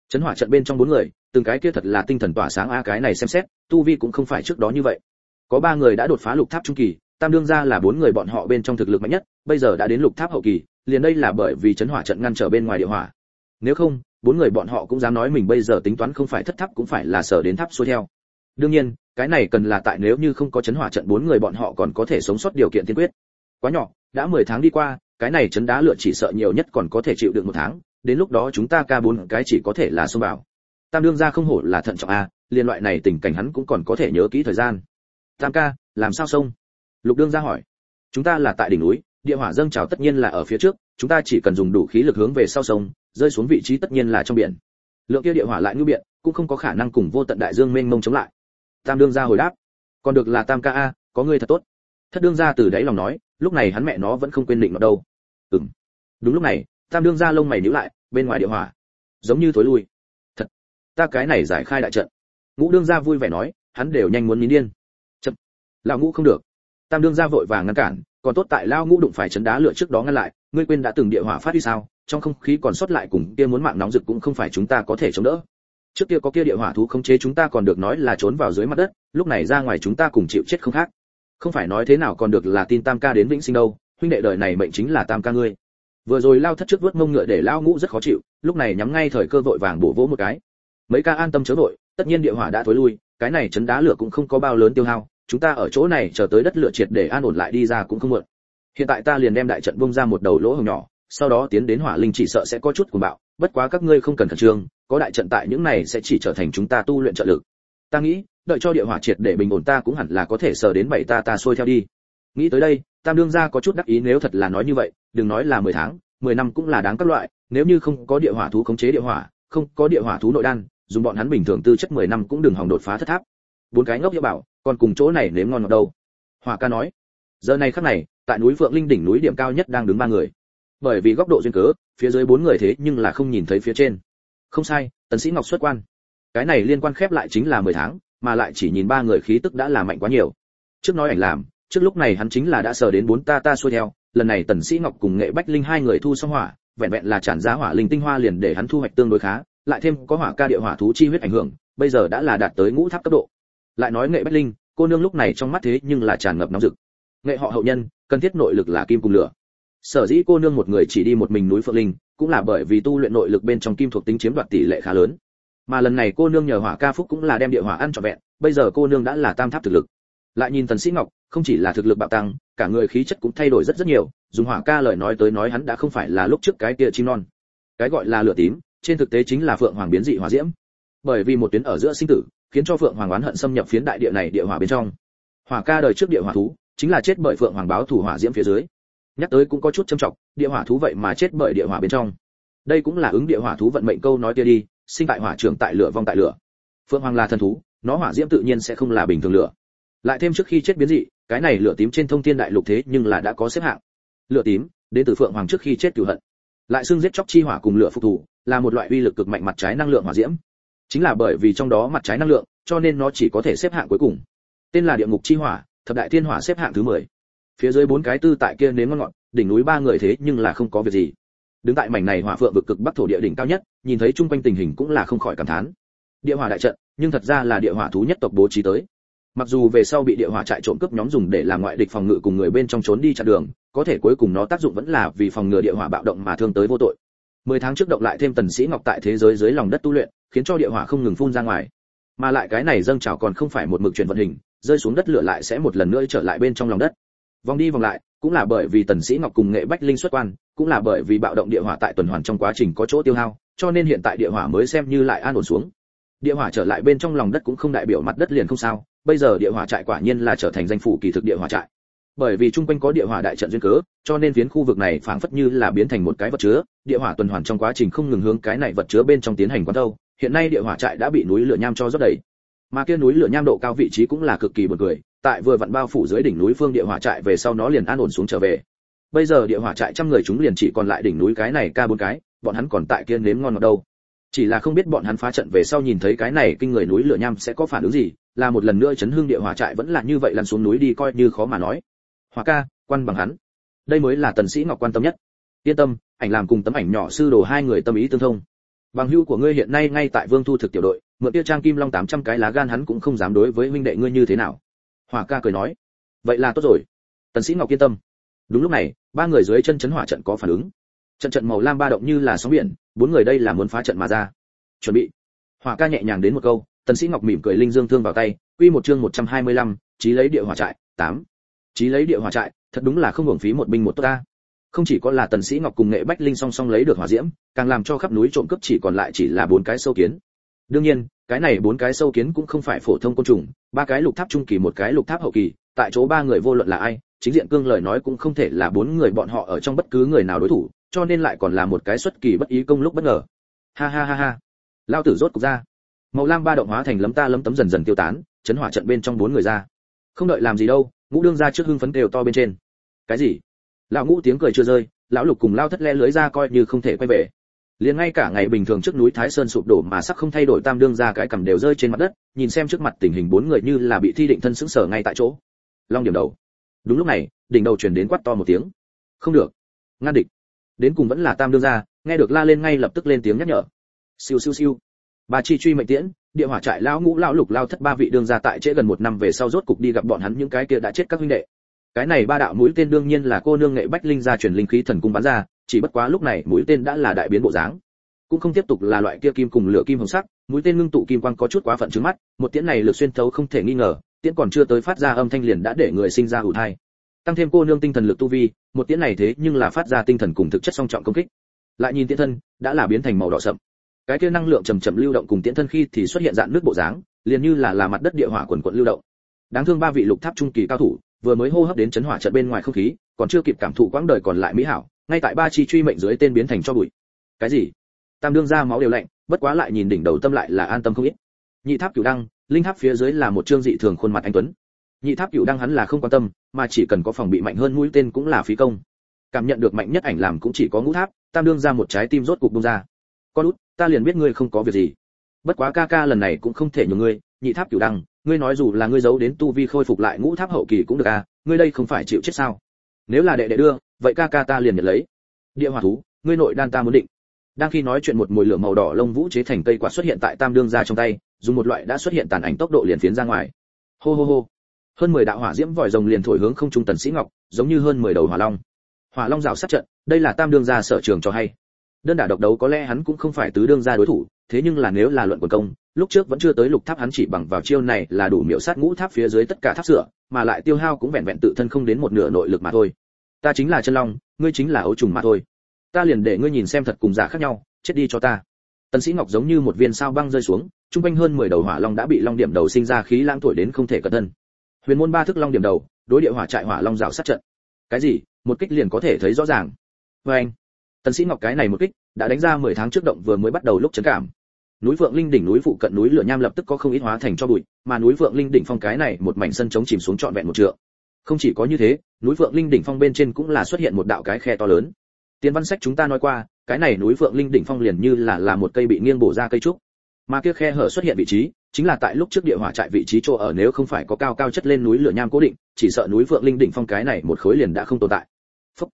Chấn hỏa trận bên trong bốn người, từng cái kia thật là tinh thần tỏa sáng a cái này xem xét, tu vi cũng không phải trước đó như vậy. Có ba người đã đột phá lục tháp trung kỳ, tam đương gia là bốn người bọn họ bên trong thực lực mạnh nhất, bây giờ đã đến lục tháp hậu kỳ, liền đây là bởi vì chấn hỏa trận ngăn trở bên ngoài địa hỏa. Nếu không, bốn người bọn họ cũng dám nói mình bây giờ tính toán không phải thất tháp cũng phải là sở đến tháp xuôi theo. Đương nhiên cái này cần là tại nếu như không có chấn hỏa trận bốn người bọn họ còn có thể sống sót điều kiện tiên quyết. Quá nhỏ, đã 10 tháng đi qua, cái này chấn đá lửa chỉ sợ nhiều nhất còn có thể chịu được một tháng, đến lúc đó chúng ta ca bốn cái chỉ có thể là xông vào. Tam đương gia không hổ là thận trọng a, liên loại này tình cảnh hắn cũng còn có thể nhớ kỹ thời gian. Tam ca, làm sao xông? Lục đương gia hỏi. Chúng ta là tại đỉnh núi, địa hỏa dâng trào tất nhiên là ở phía trước, chúng ta chỉ cần dùng đủ khí lực hướng về sau sông, rơi xuống vị trí tất nhiên là trong biển. Lượng kia địa hỏa lại như biện cũng không có khả năng cùng vô tận đại dương mênh mông chống lại tam đương gia hồi đáp. Còn được là tam ca a, có ngươi thật tốt. Thất đương gia từ đáy lòng nói, lúc này hắn mẹ nó vẫn không quên định nó đâu. Ừm. Đúng lúc này, tam đương gia lông mày nhíu lại, bên ngoài địa hỏa. Giống như thối lui. Thật. Ta cái này giải khai đại trận. Ngũ đương gia vui vẻ nói, hắn đều nhanh muốn nín điên. Chậm. Lão ngũ không được. Tam đương gia vội vàng ngăn cản, còn tốt tại lao ngũ đụng phải chấn đá lửa trước đó ngăn lại, ngươi quên đã từng địa hỏa phát đi sao, trong không khí còn sót lại cùng kia muốn mạng nóng rực cũng không phải chúng ta có thể chống đỡ trước kia có kia địa hỏa thú khống chế chúng ta còn được nói là trốn vào dưới mặt đất, lúc này ra ngoài chúng ta cùng chịu chết không khác. Không phải nói thế nào còn được là tin tam ca đến vĩnh sinh đâu, huynh đệ đời này mệnh chính là tam ca ngươi. Vừa rồi lao thất trước vớt mông ngựa để lao ngũ rất khó chịu, lúc này nhắm ngay thời cơ vội vàng bổ vỗ một cái. Mấy ca an tâm chớ vội, tất nhiên địa hỏa đã thối lui, cái này chấn đá lửa cũng không có bao lớn tiêu hao, chúng ta ở chỗ này chờ tới đất lửa triệt để an ổn lại đi ra cũng không muộn. Hiện tại ta liền đem đại trận bung ra một đầu lỗ hổng nhỏ sau đó tiến đến hỏa linh chỉ sợ sẽ có chút cuồng bạo, bất quá các ngươi không cần khẩn trương, có đại trận tại những này sẽ chỉ trở thành chúng ta tu luyện trợ lực. Ta nghĩ, đợi cho địa hỏa triệt để bình ổn ta cũng hẳn là có thể sờ đến bảy ta ta xuôi theo đi. Nghĩ tới đây, tam đương gia có chút đắc ý nếu thật là nói như vậy, đừng nói là mười tháng, mười năm cũng là đáng các loại, nếu như không có địa hỏa thú khống chế địa hỏa, không có địa hỏa thú nội đan, dùng bọn hắn bình thường tư chất mười năm cũng đừng hòng đột phá thất tháp. Bốn cái ngốc hiệu bảo, còn cùng chỗ này nếm ngon ngọt đâu. Hỏa ca nói, giờ này khắc này, tại núi phượng linh đỉnh núi điểm cao nhất đang đứng ba người bởi vì góc độ duyên cớ, phía dưới bốn người thế nhưng là không nhìn thấy phía trên. Không sai, tần sĩ ngọc xuất quan. Cái này liên quan khép lại chính là 10 tháng, mà lại chỉ nhìn ba người khí tức đã là mạnh quá nhiều. Trước nói ảnh làm, trước lúc này hắn chính là đã sờ đến bốn ta ta xuôi theo, lần này tần sĩ ngọc cùng nghệ bách linh hai người thu xong hỏa, vẹn vẹn là tràn ra hỏa linh tinh hoa liền để hắn thu hoạch tương đối khá, lại thêm có hỏa ca địa hỏa thú chi huyết ảnh hưởng, bây giờ đã là đạt tới ngũ tháp cấp độ. Lại nói nghệ bách linh, cô nương lúc này trong mắt thế nhưng là tràn ngập nóng rực. Nghệ họ hậu nhân, cần thiết nội lực là kim cùng lửa sở dĩ cô nương một người chỉ đi một mình núi phượng linh, cũng là bởi vì tu luyện nội lực bên trong kim thuộc tính chiếm đoạt tỷ lệ khá lớn. Mà lần này cô nương nhờ hỏa ca phúc cũng là đem địa hỏa ăn trọn vẹn, bây giờ cô nương đã là tam tháp thực lực. Lại nhìn tần sĩ ngọc, không chỉ là thực lực bạo tăng, cả người khí chất cũng thay đổi rất rất nhiều, dùng hỏa ca lời nói tới nói hắn đã không phải là lúc trước cái kia chim non. Cái gọi là lửa tím, trên thực tế chính là phượng hoàng biến dị hỏa diễm. Bởi vì một tuyến ở giữa sinh tử, khiến cho phượng hoàng oán hận xâm nhập phiến đại địa này địa hỏa bên trong. Hỏa ca đời trước địa hỏa thú, chính là chết bởi phượng hoàng báo thủ hỏa diễm phía dưới nhắc tới cũng có chút châm trọng, địa hỏa thú vậy mà chết bởi địa hỏa bên trong. Đây cũng là ứng địa hỏa thú vận mệnh câu nói kia đi, sinh tại hỏa trường tại lửa vong tại lửa. Phượng hoàng là thần thú, nó hỏa diễm tự nhiên sẽ không là bình thường lửa. Lại thêm trước khi chết biến dị, cái này lửa tím trên thông thiên đại lục thế nhưng là đã có xếp hạng. Lửa tím, đến từ phượng hoàng trước khi chết cửu hận. Lại xương giết chóc chi hỏa cùng lửa phục thủ là một loại uy lực cực mạnh mặt trái năng lượng hỏa diễm. Chính là bởi vì trong đó mặt trái năng lượng, cho nên nó chỉ có thể xếp hạng cuối cùng. Tên là địa ngục chi hỏa, thập đại thiên hỏa xếp hạng thứ 10 phía dưới bốn cái tư tại kia nếm ngon ngọt, đỉnh núi ba người thế nhưng là không có việc gì. Đứng tại mảnh này hỏa phượng vực cực bắc thổ địa đỉnh cao nhất, nhìn thấy chung quanh tình hình cũng là không khỏi cảm thán. Địa hỏa đại trận, nhưng thật ra là địa hỏa thú nhất tộc bố trí tới. Mặc dù về sau bị địa hỏa trại trộm cướp nhóm dùng để làm ngoại địch phòng ngự cùng người bên trong trốn đi chặn đường, có thể cuối cùng nó tác dụng vẫn là vì phòng ngừa địa hỏa bạo động mà thương tới vô tội. Mười tháng trước động lại thêm tần sĩ ngọc tại thế giới dưới lòng đất tu luyện, khiến cho địa hỏa không ngừng phun ra ngoài. Mà lại cái này dâng trào còn không phải một mực chuyển vận hình, rơi xuống đất lửa lại sẽ một lần nữa trở lại bên trong lòng đất vòng đi vòng lại, cũng là bởi vì tần sĩ ngọc cùng nghệ bách linh xuất quan, cũng là bởi vì bạo động địa hỏa tại tuần hoàn trong quá trình có chỗ tiêu hao, cho nên hiện tại địa hỏa mới xem như lại an ổn xuống. Địa hỏa trở lại bên trong lòng đất cũng không đại biểu mặt đất liền không sao, bây giờ địa hỏa trại quả nhiên là trở thành danh phủ kỳ thực địa hỏa trại. Bởi vì trung quanh có địa hỏa đại trận duyên cớ, cho nên phiến khu vực này phảng phất như là biến thành một cái vật chứa, địa hỏa tuần hoàn trong quá trình không ngừng hướng cái này vật chứa bên trong tiến hành quán đâu hiện nay địa hỏa trại đã bị núi lửa nham cho rất đầy. Mà kia núi lửa nham độ cao vị trí cũng là cực kỳ buồn cười tại vừa vặn bao phủ dưới đỉnh núi phương địa hỏa trại về sau nó liền an ổn xuống trở về. Bây giờ địa hỏa trại trăm người chúng liền chỉ còn lại đỉnh núi cái này ca bốn cái, bọn hắn còn tại kia nếm ngon ngọt đâu. Chỉ là không biết bọn hắn phá trận về sau nhìn thấy cái này kinh người núi lửa nham sẽ có phản ứng gì, là một lần nữa chấn hương địa hỏa trại vẫn là như vậy lăn xuống núi đi coi như khó mà nói. Hỏa ca, quan bằng hắn. Đây mới là tần sĩ ngọc quan tâm nhất. Yên tâm, ảnh làm cùng tấm ảnh nhỏ sư đồ hai người tâm ý tương thông. Bằng hữu của ngươi hiện nay ngay tại vương thu thực tiểu đội, mượn tiêu trang kim long 800 cái lá gan hắn cũng không dám đối với huynh đệ ngươi như thế nào hỏa ca cười nói vậy là tốt rồi. Tần sĩ ngọc yên tâm. Đúng lúc này ba người dưới chân chấn hỏa trận có phản ứng. Trận trận màu lam ba động như là sóng biển bốn người đây là muốn phá trận mà ra. Chuẩn bị. Hỏa ca nhẹ nhàng đến một câu tần sĩ ngọc mỉm cười linh dương thương vào tay quy một chương 125, chí lấy địa hỏa trại 8. chí lấy địa hỏa trại thật đúng là không hưởng phí một binh một tốt ta. Không chỉ có là tần sĩ ngọc cùng nghệ bách linh song song lấy được hỏa diễm càng làm cho khắp núi trộm cướp chỉ còn lại chỉ là bốn cái sâu kiến. Đương nhiên cái này bốn cái sâu kiến cũng không phải phổ thông côn trùng, ba cái lục tháp trung kỳ, một cái lục tháp hậu kỳ, tại chỗ ba người vô luận là ai, chính diện cương lời nói cũng không thể là bốn người bọn họ ở trong bất cứ người nào đối thủ, cho nên lại còn là một cái xuất kỳ bất ý công lúc bất ngờ. Ha ha ha ha. Lao tử rốt cục ra. Màu lam ba động hóa thành lấm ta lấm tấm dần dần tiêu tán, chấn hỏa trận bên trong bốn người ra. Không đợi làm gì đâu, ngũ đương ra trước hưng phấn đều to bên trên. Cái gì? Lão ngũ tiếng cười chưa rơi, lão lục cùng lao thất le lưới ra coi như không thể quay về liền ngay cả ngày bình thường trước núi thái sơn sụp đổ mà sắc không thay đổi tam đương ra cái cầm đều rơi trên mặt đất, nhìn xem trước mặt tình hình bốn người như là bị thi định thân sững sờ ngay tại chỗ. Long điểm đầu. Đúng lúc này, đỉnh đầu truyền đến quát to một tiếng. Không được. Ngăn địch. Đến cùng vẫn là tam đương ra, nghe được la lên ngay lập tức lên tiếng nhắc nhở. Siêu siêu siêu. Ba chi truy mệnh tiễn, địa hỏa trại lão ngũ lão lục lao thất ba vị đương ra tại trễ gần một năm về sau rốt cục đi gặp bọn hắn những cái kia đã chết các huynh đệ. Cái này ba đạo mũi tên đương nhiên là cô nương nghệ bách linh ra truyền linh khí thần cung bắn ra chỉ bất quá lúc này mũi tên đã là đại biến bộ dáng. Cũng không tiếp tục là loại kia kim cùng lửa kim hồng sắc, mũi tên ngưng tụ kim quang có chút quá phận trước mắt, một tiễn này lực xuyên thấu không thể nghi ngờ, tiễn còn chưa tới phát ra âm thanh liền đã để người sinh ra ủ thai. Tăng thêm cô nương tinh thần lực tu vi, một tiễn này thế nhưng là phát ra tinh thần cùng thực chất song trọng công kích. Lại nhìn tiễn thân, đã là biến thành màu đỏ sậm. Cái kia năng lượng chậm chậm lưu động cùng tiễn thân khi thì xuất hiện dạng nước bộ dáng, liền như là là mặt đất địa hỏa quần quận lưu động. Đáng thương ba vị lục tháp trung kỳ cao thủ, vừa mới hô hấp đến chấn hỏa trận bên ngoài không khí, còn chưa kịp cảm thụ quãng đời còn lại mỹ hảo ngay tại ba chi truy mệnh dưới tên biến thành cho bụi. Cái gì? Tam đương ra máu đều lạnh, bất quá lại nhìn đỉnh đầu tâm lại là an tâm không ít. Nhị tháp cửu đăng, linh tháp phía dưới là một trương dị thường khuôn mặt anh tuấn. Nhị tháp cửu đăng hắn là không quan tâm, mà chỉ cần có phòng bị mạnh hơn mũi tên cũng là phí công. Cảm nhận được mạnh nhất ảnh làm cũng chỉ có ngũ tháp, tam đương ra một trái tim rốt cục bung ra. Con út, ta liền biết ngươi không có việc gì. Bất quá ca ca lần này cũng không thể nhường ngươi, nhị tháp cửu đăng, ngươi nói dù là ngươi giấu đến tu vi khôi phục lại ngũ tháp hậu kỳ cũng được à ngươi đây không phải chịu chết sao? Nếu là đệ đệ đưa, vậy ca ca ta liền nhận lấy. Địa hỏa thú, ngươi nội đan ta muốn định. Đang khi nói chuyện một mùi lửa màu đỏ lông vũ chế thành cây quạt xuất hiện tại tam đương ra trong tay, dùng một loại đã xuất hiện tàn ảnh tốc độ liền phiến ra ngoài. Hô hô hô. Hơn mười đạo hỏa diễm vòi rồng liền thổi hướng không trung tần sĩ ngọc, giống như hơn mười đầu hỏa long. Hỏa long rào sát trận, đây là tam đương gia sở trường cho hay. Đơn đả độc đấu có lẽ hắn cũng không phải tứ đương gia đối thủ, thế nhưng là nếu là luận quần công, lúc trước vẫn chưa tới lục tháp hắn chỉ bằng vào chiêu này là đủ miểu sát ngũ tháp phía dưới tất cả tháp sửa, mà lại tiêu hao cũng vẹn vẹn tự thân không đến một nửa nội lực mà thôi ta chính là chân long, ngươi chính là ấu trùng mà thôi. Ta liền để ngươi nhìn xem thật cùng giả khác nhau, chết đi cho ta. Tần sĩ ngọc giống như một viên sao băng rơi xuống, trung quanh hơn 10 đầu hỏa long đã bị long điểm đầu sinh ra khí lãng thổi đến không thể cẩn thân. Huyền môn ba thức long điểm đầu, đối địa hỏa trại hỏa long rào sát trận. Cái gì? Một kích liền có thể thấy rõ ràng. Với anh, tần sĩ ngọc cái này một kích, đã đánh ra 10 tháng trước động vừa mới bắt đầu lúc chấn cảm. Núi vượng linh đỉnh núi phụ cận núi lửa nham lập tức có không ít hóa thành cho bụi, mà núi vượng linh đỉnh phong cái này một mảnh sân trống chìm xuống trọn vẹn một trượng không chỉ có như thế, núi vượng linh đỉnh phong bên trên cũng là xuất hiện một đạo cái khe to lớn. Tiến văn sách chúng ta nói qua, cái này núi vượng linh đỉnh phong liền như là là một cây bị nghiêng bổ ra cây trúc. Mà kia khe hở xuất hiện vị trí, chính là tại lúc trước địa hỏa trại vị trí chỗ ở nếu không phải có cao cao chất lên núi lửa nham cố định, chỉ sợ núi vượng linh đỉnh phong cái này một khối liền đã không tồn tại. Phúc.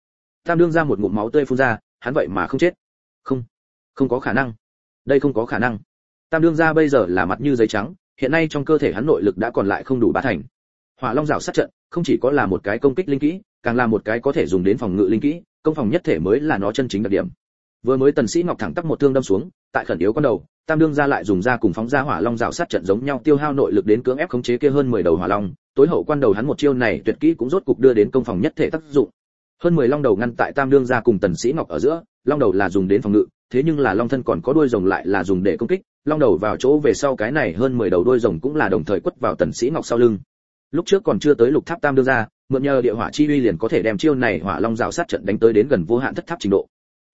tam đương ra một ngụm máu tươi phun ra, hắn vậy mà không chết. Không. Không có khả năng. Đây không có khả năng. Tam đương ra bây giờ là mặt như giấy trắng, hiện nay trong cơ thể hắn nội lực đã còn lại không đủ ba thành. Hỏa long rào sát trận không chỉ có là một cái công kích linh kỹ, càng là một cái có thể dùng đến phòng ngự linh kỹ, công phòng nhất thể mới là nó chân chính đặc điểm. Vừa mới tần sĩ ngọc thẳng tắp một thương đâm xuống, tại khẩn yếu con đầu, tam đương gia lại dùng ra cùng phóng ra hỏa long rào sát trận giống nhau tiêu hao nội lực đến cưỡng ép khống chế kia hơn 10 đầu hỏa long, tối hậu quan đầu hắn một chiêu này tuyệt kỹ cũng rốt cục đưa đến công phòng nhất thể tác dụng. Hơn 10 long đầu ngăn tại tam đương gia cùng tần sĩ ngọc ở giữa, long đầu là dùng đến phòng ngự, thế nhưng là long thân còn có đuôi rồng lại là dùng để công kích, long đầu vào chỗ về sau cái này hơn 10 đầu đuôi rồng cũng là đồng thời quất vào tần sĩ ngọc sau lưng lúc trước còn chưa tới lục tháp tam đương ra mượn nhờ địa hỏa chi uy liền có thể đem chiêu này hỏa long rào sát trận đánh tới đến gần vô hạn thất tháp trình độ.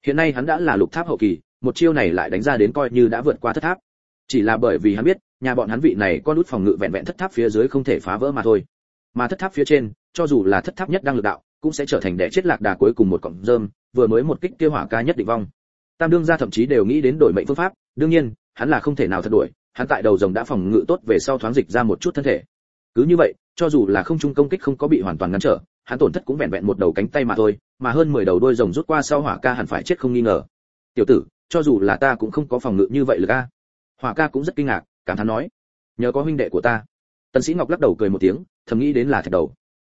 Hiện nay hắn đã là lục tháp hậu kỳ, một chiêu này lại đánh ra đến coi như đã vượt qua thất tháp. Chỉ là bởi vì hắn biết, nhà bọn hắn vị này con nút phòng ngự vẹn vẹn thất tháp phía dưới không thể phá vỡ mà thôi. Mà thất tháp phía trên, cho dù là thất tháp nhất đang lực đạo, cũng sẽ trở thành đẻ chết lạc đà cuối cùng một cọng rơm, vừa mới một kích tiêu hỏa ca nhất định vong. Tam đương gia thậm chí đều nghĩ đến đổi mệnh phương pháp, đương nhiên, hắn là không thể nào thật đuổi, hắn tại đầu rồng đã phòng ngự tốt về sau thoáng dịch ra một chút thân thể cứ như vậy, cho dù là không trung công kích không có bị hoàn toàn ngăn trở, hắn tổn thất cũng vẹn vẹn một đầu cánh tay mà thôi, mà hơn 10 đầu đôi rồng rút qua sau hỏa ca hẳn phải chết không nghi ngờ. Tiểu tử, cho dù là ta cũng không có phòng ngự như vậy lực a. Hỏa ca cũng rất kinh ngạc, cảm thán nói, nhờ có huynh đệ của ta. Tần sĩ ngọc lắc đầu cười một tiếng, thầm nghĩ đến là thạch đầu.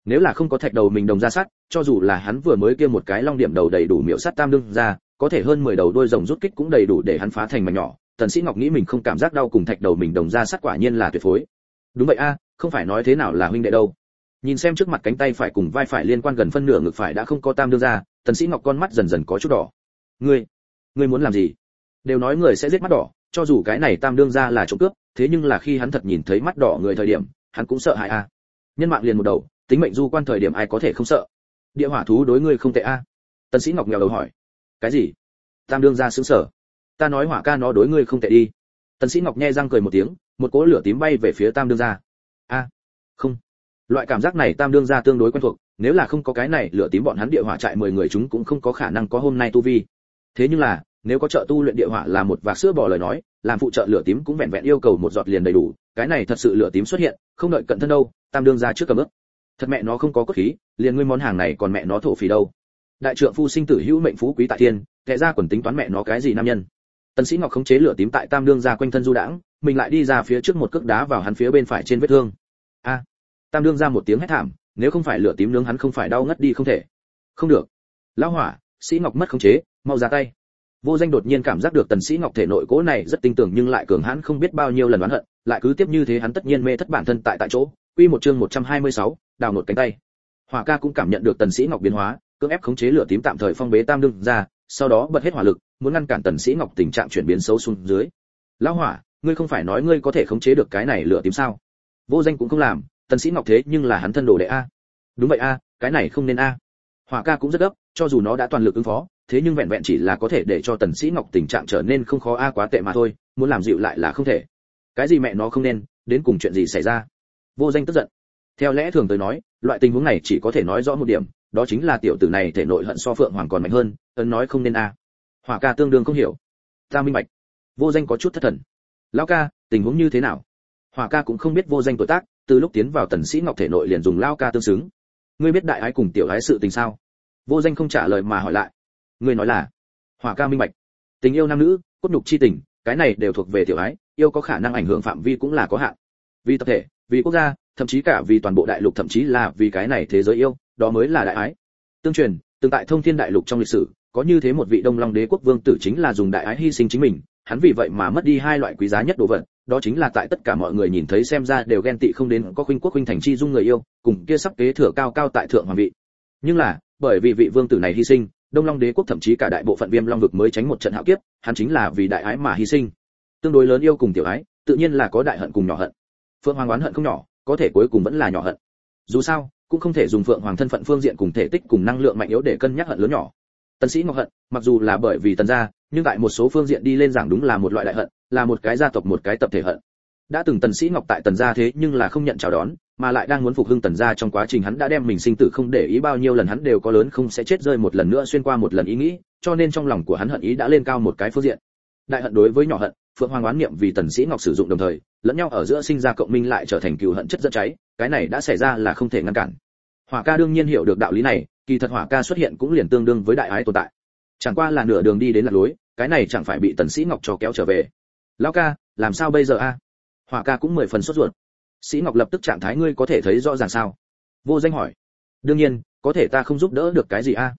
Nếu là không có thạch đầu mình đồng ra sát, cho dù là hắn vừa mới kia một cái long điểm đầu đầy đủ miệu sát tam đương ra, có thể hơn 10 đầu đôi rồng rút kích cũng đầy đủ để hắn phá thành mảnh nhỏ. Tần sĩ ngọc nghĩ mình không cảm giác đau cùng thạch đầu mình đồng ra sát quả nhiên là tuyệt phối đúng vậy a, không phải nói thế nào là huynh đệ đâu. Nhìn xem trước mặt cánh tay phải cùng vai phải liên quan gần phân nửa ngực phải đã không có tam đương ra, tần sĩ ngọc con mắt dần dần có chút đỏ. Ngươi ngươi muốn làm gì? Đều nói người sẽ giết mắt đỏ, cho dù cái này tam đương ra là trộm cướp, thế nhưng là khi hắn thật nhìn thấy mắt đỏ người thời điểm, hắn cũng sợ hãi a. Nhân mạng liền một đầu, tính mệnh du quan thời điểm ai có thể không sợ? Địa hỏa thú đối ngươi không tệ a. Tần sĩ ngọc nghèo đầu hỏi. Cái gì? Tam đương ra sững sờ. ta nói hỏa ca nó đối ngươi không tệ đi. Tần sĩ ngọc nhe răng cười một tiếng một cỗ lửa tím bay về phía tam đương gia. a, không. Loại cảm giác này tam đương gia tương đối quen thuộc, nếu là không có cái này, lửa tím bọn hắn địa hỏa trại 10 người chúng cũng không có khả năng có hôm nay tu vi. Thế nhưng là, nếu có trợ tu luyện địa hỏa là một vạc sữa bỏ lời nói, làm phụ trợ lửa tím cũng vẹn vẹn yêu cầu một giọt liền đầy đủ, cái này thật sự lửa tím xuất hiện, không đợi cận thân đâu, tam đương gia trước cầm ước thật mẹ nó không có cốt khí, liền ngươi món hàng này còn mẹ nó thổ phỉ đâu. Đại trượng phu sinh tử hữu mệnh phú quý tại thiên, kẻ ra quần tính toán mẹ nó cái gì nam nhân. Tần sĩ ngọc khống chế lửa tím tại tam đương gia quanh thân du đãng mình lại đi ra phía trước một cước đá vào hắn phía bên phải trên vết thương. A tam đương ra một tiếng hét thảm nếu không phải lửa tím nướng hắn không phải đau ngất đi không thể. Không được. Lão hỏa sĩ ngọc mất khống chế mau ra tay. Vô danh đột nhiên cảm giác được tần sĩ ngọc thể nội cố này rất tinh tưởng nhưng lại cường hãn không biết bao nhiêu lần oán hận lại cứ tiếp như thế hắn tất nhiên mê thất bản thân tại tại chỗ. Quy một chương 126, đào nột cánh tay. Hỏa ca cũng cảm nhận được tần sĩ ngọc biến hóa cưỡng ép khống chế lửa tím tạm thời phong bế tam đương ra sau đó bật hết hỏa lực muốn ngăn cản tần sĩ ngọc tình trạng chuyển biến xấu xuống dưới. Lão hỏa ngươi không phải nói ngươi có thể khống chế được cái này lửa tím sao? Vô danh cũng không làm, tần sĩ ngọc thế nhưng là hắn thân đồ đệ a. Đúng vậy a, cái này không nên a. Hỏa ca cũng rất gấp, cho dù nó đã toàn lực ứng phó, thế nhưng vẹn vẹn chỉ là có thể để cho tần sĩ ngọc tình trạng trở nên không khó a quá tệ mà thôi, muốn làm dịu lại là không thể. Cái gì mẹ nó không nên, đến cùng chuyện gì xảy ra? Vô danh tức giận. Theo lẽ thường tới nói, loại tình huống này chỉ có thể nói rõ một điểm, đó chính là tiểu tử này thể nội hận so phượng hoàng còn mạnh hơn, ấn nói không nên a. Hỏa ca tương đương không hiểu. Ta minh bạch. Vô danh có chút thất thần lão ca, tình huống như thế nào? Hỏa ca cũng không biết vô danh tuổi tác, từ lúc tiến vào tần sĩ ngọc thể nội liền dùng lao ca tương xứng. Ngươi biết đại ái cùng tiểu ái sự tình sao? Vô danh không trả lời mà hỏi lại. Ngươi nói là, hỏa ca minh bạch. Tình yêu nam nữ, cốt nhục chi tình, cái này đều thuộc về tiểu ái, yêu có khả năng ảnh hưởng phạm vi cũng là có hạn. Vì tập thể, vì quốc gia, thậm chí cả vì toàn bộ đại lục, thậm chí là vì cái này thế giới yêu, đó mới là đại ái. Tương truyền, từng tại thông thiên đại lục trong lịch sử, có như thế một vị đông long đế quốc vương tử chính là dùng đại ái hy sinh chính mình hắn vì vậy mà mất đi hai loại quý giá nhất đồ vật, đó chính là tại tất cả mọi người nhìn thấy xem ra đều ghen tị không đến có khuynh quốc khuynh thành chi dung người yêu, cùng kia sắp kế thừa cao cao tại thượng hoàng vị. Nhưng là, bởi vì vị vương tử này hy sinh, đông long đế quốc thậm chí cả đại bộ phận viêm long vực mới tránh một trận hạo kiếp, hắn chính là vì đại ái mà hy sinh. Tương đối lớn yêu cùng tiểu ái, tự nhiên là có đại hận cùng nhỏ hận. Phượng hoàng oán hận không nhỏ, có thể cuối cùng vẫn là nhỏ hận. Dù sao, cũng không thể dùng phượng hoàng thân phận phương diện cùng thể tích cùng năng lượng mạnh yếu để cân nhắc hận lớn nhỏ. Tần sĩ ngọc hận, mặc dù là bởi vì tần gia nhưng tại một số phương diện đi lên giảng đúng là một loại đại hận, là một cái gia tộc, một cái tập thể hận. Đã từng tần sĩ ngọc tại tần gia thế nhưng là không nhận chào đón, mà lại đang muốn phục hưng tần gia trong quá trình hắn đã đem mình sinh tử không để ý bao nhiêu lần hắn đều có lớn không sẽ chết rơi một lần nữa xuyên qua một lần ý nghĩ, cho nên trong lòng của hắn hận ý đã lên cao một cái phương diện. Đại hận đối với nhỏ hận, phượng hoàng oán niệm vì tần sĩ ngọc sử dụng đồng thời, lẫn nhau ở giữa sinh ra cộng minh lại trở thành cừu hận chất dẫn cháy, cái này đã xảy ra là không thể ngăn cản. Hỏa ca đương nhiên hiểu được đạo lý này, kỳ thật hỏa ca xuất hiện cũng liền tương đương với đại ái tồn tại chẳng qua là nửa đường đi đến lạc lối, cái này chẳng phải bị tần sĩ ngọc cho kéo trở về. Lão ca, làm sao bây giờ a? Hỏa ca cũng mười phần sốt ruột. Sĩ ngọc lập tức trạng thái ngươi có thể thấy rõ ràng sao? Vô danh hỏi. Đương nhiên, có thể ta không giúp đỡ được cái gì a?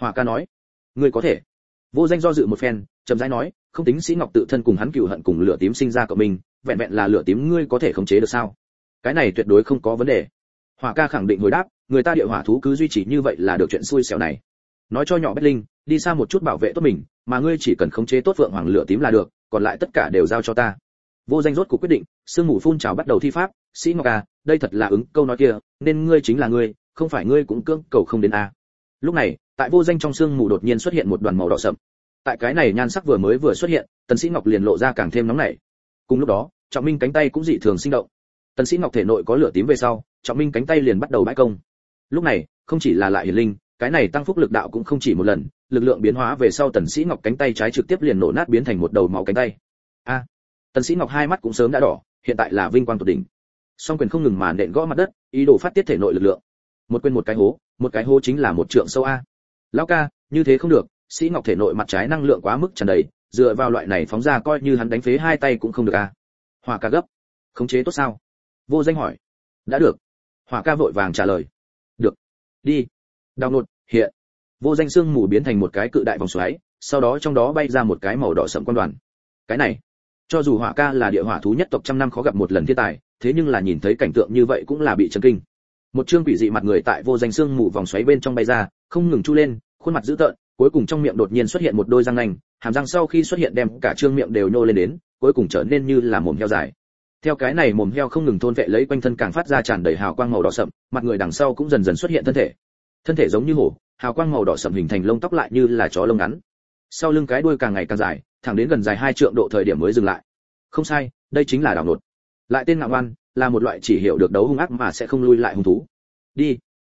Hỏa ca nói. Ngươi có thể. Vô danh do dự một phen, chậm rãi nói, không tính sĩ ngọc tự thân cùng hắn cựu hận cùng lửa tím sinh ra cậu mình, vẹn vẹn là lửa tím ngươi có thể khống chế được sao? Cái này tuyệt đối không có vấn đề. Hỏa ca khẳng định hồi đáp, người ta địa hỏa thú cứ duy trì như vậy là được chuyện xui xẻo này nói cho nhỏ bách linh, đi xa một chút bảo vệ tốt mình, mà ngươi chỉ cần khống chế tốt vượng hoàng lửa tím là được, còn lại tất cả đều giao cho ta. Vô danh rốt cuộc quyết định, sương mù phun trào bắt đầu thi pháp, sĩ ngọc à đây thật là ứng, câu nói kia, nên ngươi chính là ngươi, không phải ngươi cũng cưỡng cầu không đến a. À. lúc này, tại vô danh trong sương mù đột nhiên xuất hiện một đoàn màu đỏ sậm. Tại cái này nhan sắc vừa mới vừa xuất hiện, tần sĩ ngọc liền lộ ra càng thêm nóng nảy. Cùng lúc đó, trọng minh cánh tay cũng dị thường sinh động. Tần sĩ ngọc thể nội có lửa tím về sau, trọng minh cánh tay liền bắt đầu bãi công. Lúc này, không chỉ là lại hiển linh cái này tăng phúc lực đạo cũng không chỉ một lần, lực lượng biến hóa về sau tần sĩ ngọc cánh tay trái trực tiếp liền nổ nát biến thành một đầu máu cánh tay. A! Tần sĩ ngọc hai mắt cũng sớm đã đỏ, hiện tại là vinh quang tột đỉnh. Song quyền không ngừng mà nện gõ mặt đất, ý đồ phát tiết thể nội lực lượng. Một quyền một cái hố, một cái hố chính là một trượng sâu a. Lão ca, như thế không được, sĩ ngọc thể nội mặt trái năng lượng quá mức tràn đầy, dựa vào loại này phóng ra coi như hắn đánh phế hai tay cũng không được a. Hỏa ca gấp. Khống chế tốt sao? Vô danh hỏi. Đã được. Hỏa ca vội vàng trả lời. Được. Đi đào nột, hiện. Vô danh xương mù biến thành một cái cự đại vòng xoáy, sau đó trong đó bay ra một cái màu đỏ sậm quan đoàn. Cái này, cho dù hỏa ca là địa hỏa thú nhất tộc trăm năm khó gặp một lần thiên tài, thế nhưng là nhìn thấy cảnh tượng như vậy cũng là bị chấn kinh. Một chương quỷ dị mặt người tại vô danh xương mù vòng xoáy bên trong bay ra, không ngừng chu lên, khuôn mặt dữ tợn, cuối cùng trong miệng đột nhiên xuất hiện một đôi răng nanh, hàm răng sau khi xuất hiện đem cả trương miệng đều nhô lên đến, cuối cùng trở nên như là mồm heo dài. Theo cái này mồm heo không ngừng thôn vệ lấy quanh thân càng phát ra tràn đầy hào quang màu đỏ sậm, mặt người đằng sau cũng dần dần xuất hiện thân thể thân thể giống như hổ, hào quang màu đỏ sậm hình thành lông tóc lại như là chó lông ngắn. Sau lưng cái đuôi càng ngày càng dài, thẳng đến gần dài hai trượng độ thời điểm mới dừng lại. Không sai, đây chính là đảo nột. Lại tên ngạo ngoan là một loại chỉ hiểu được đấu hung ác mà sẽ không lui lại hung thú. Đi.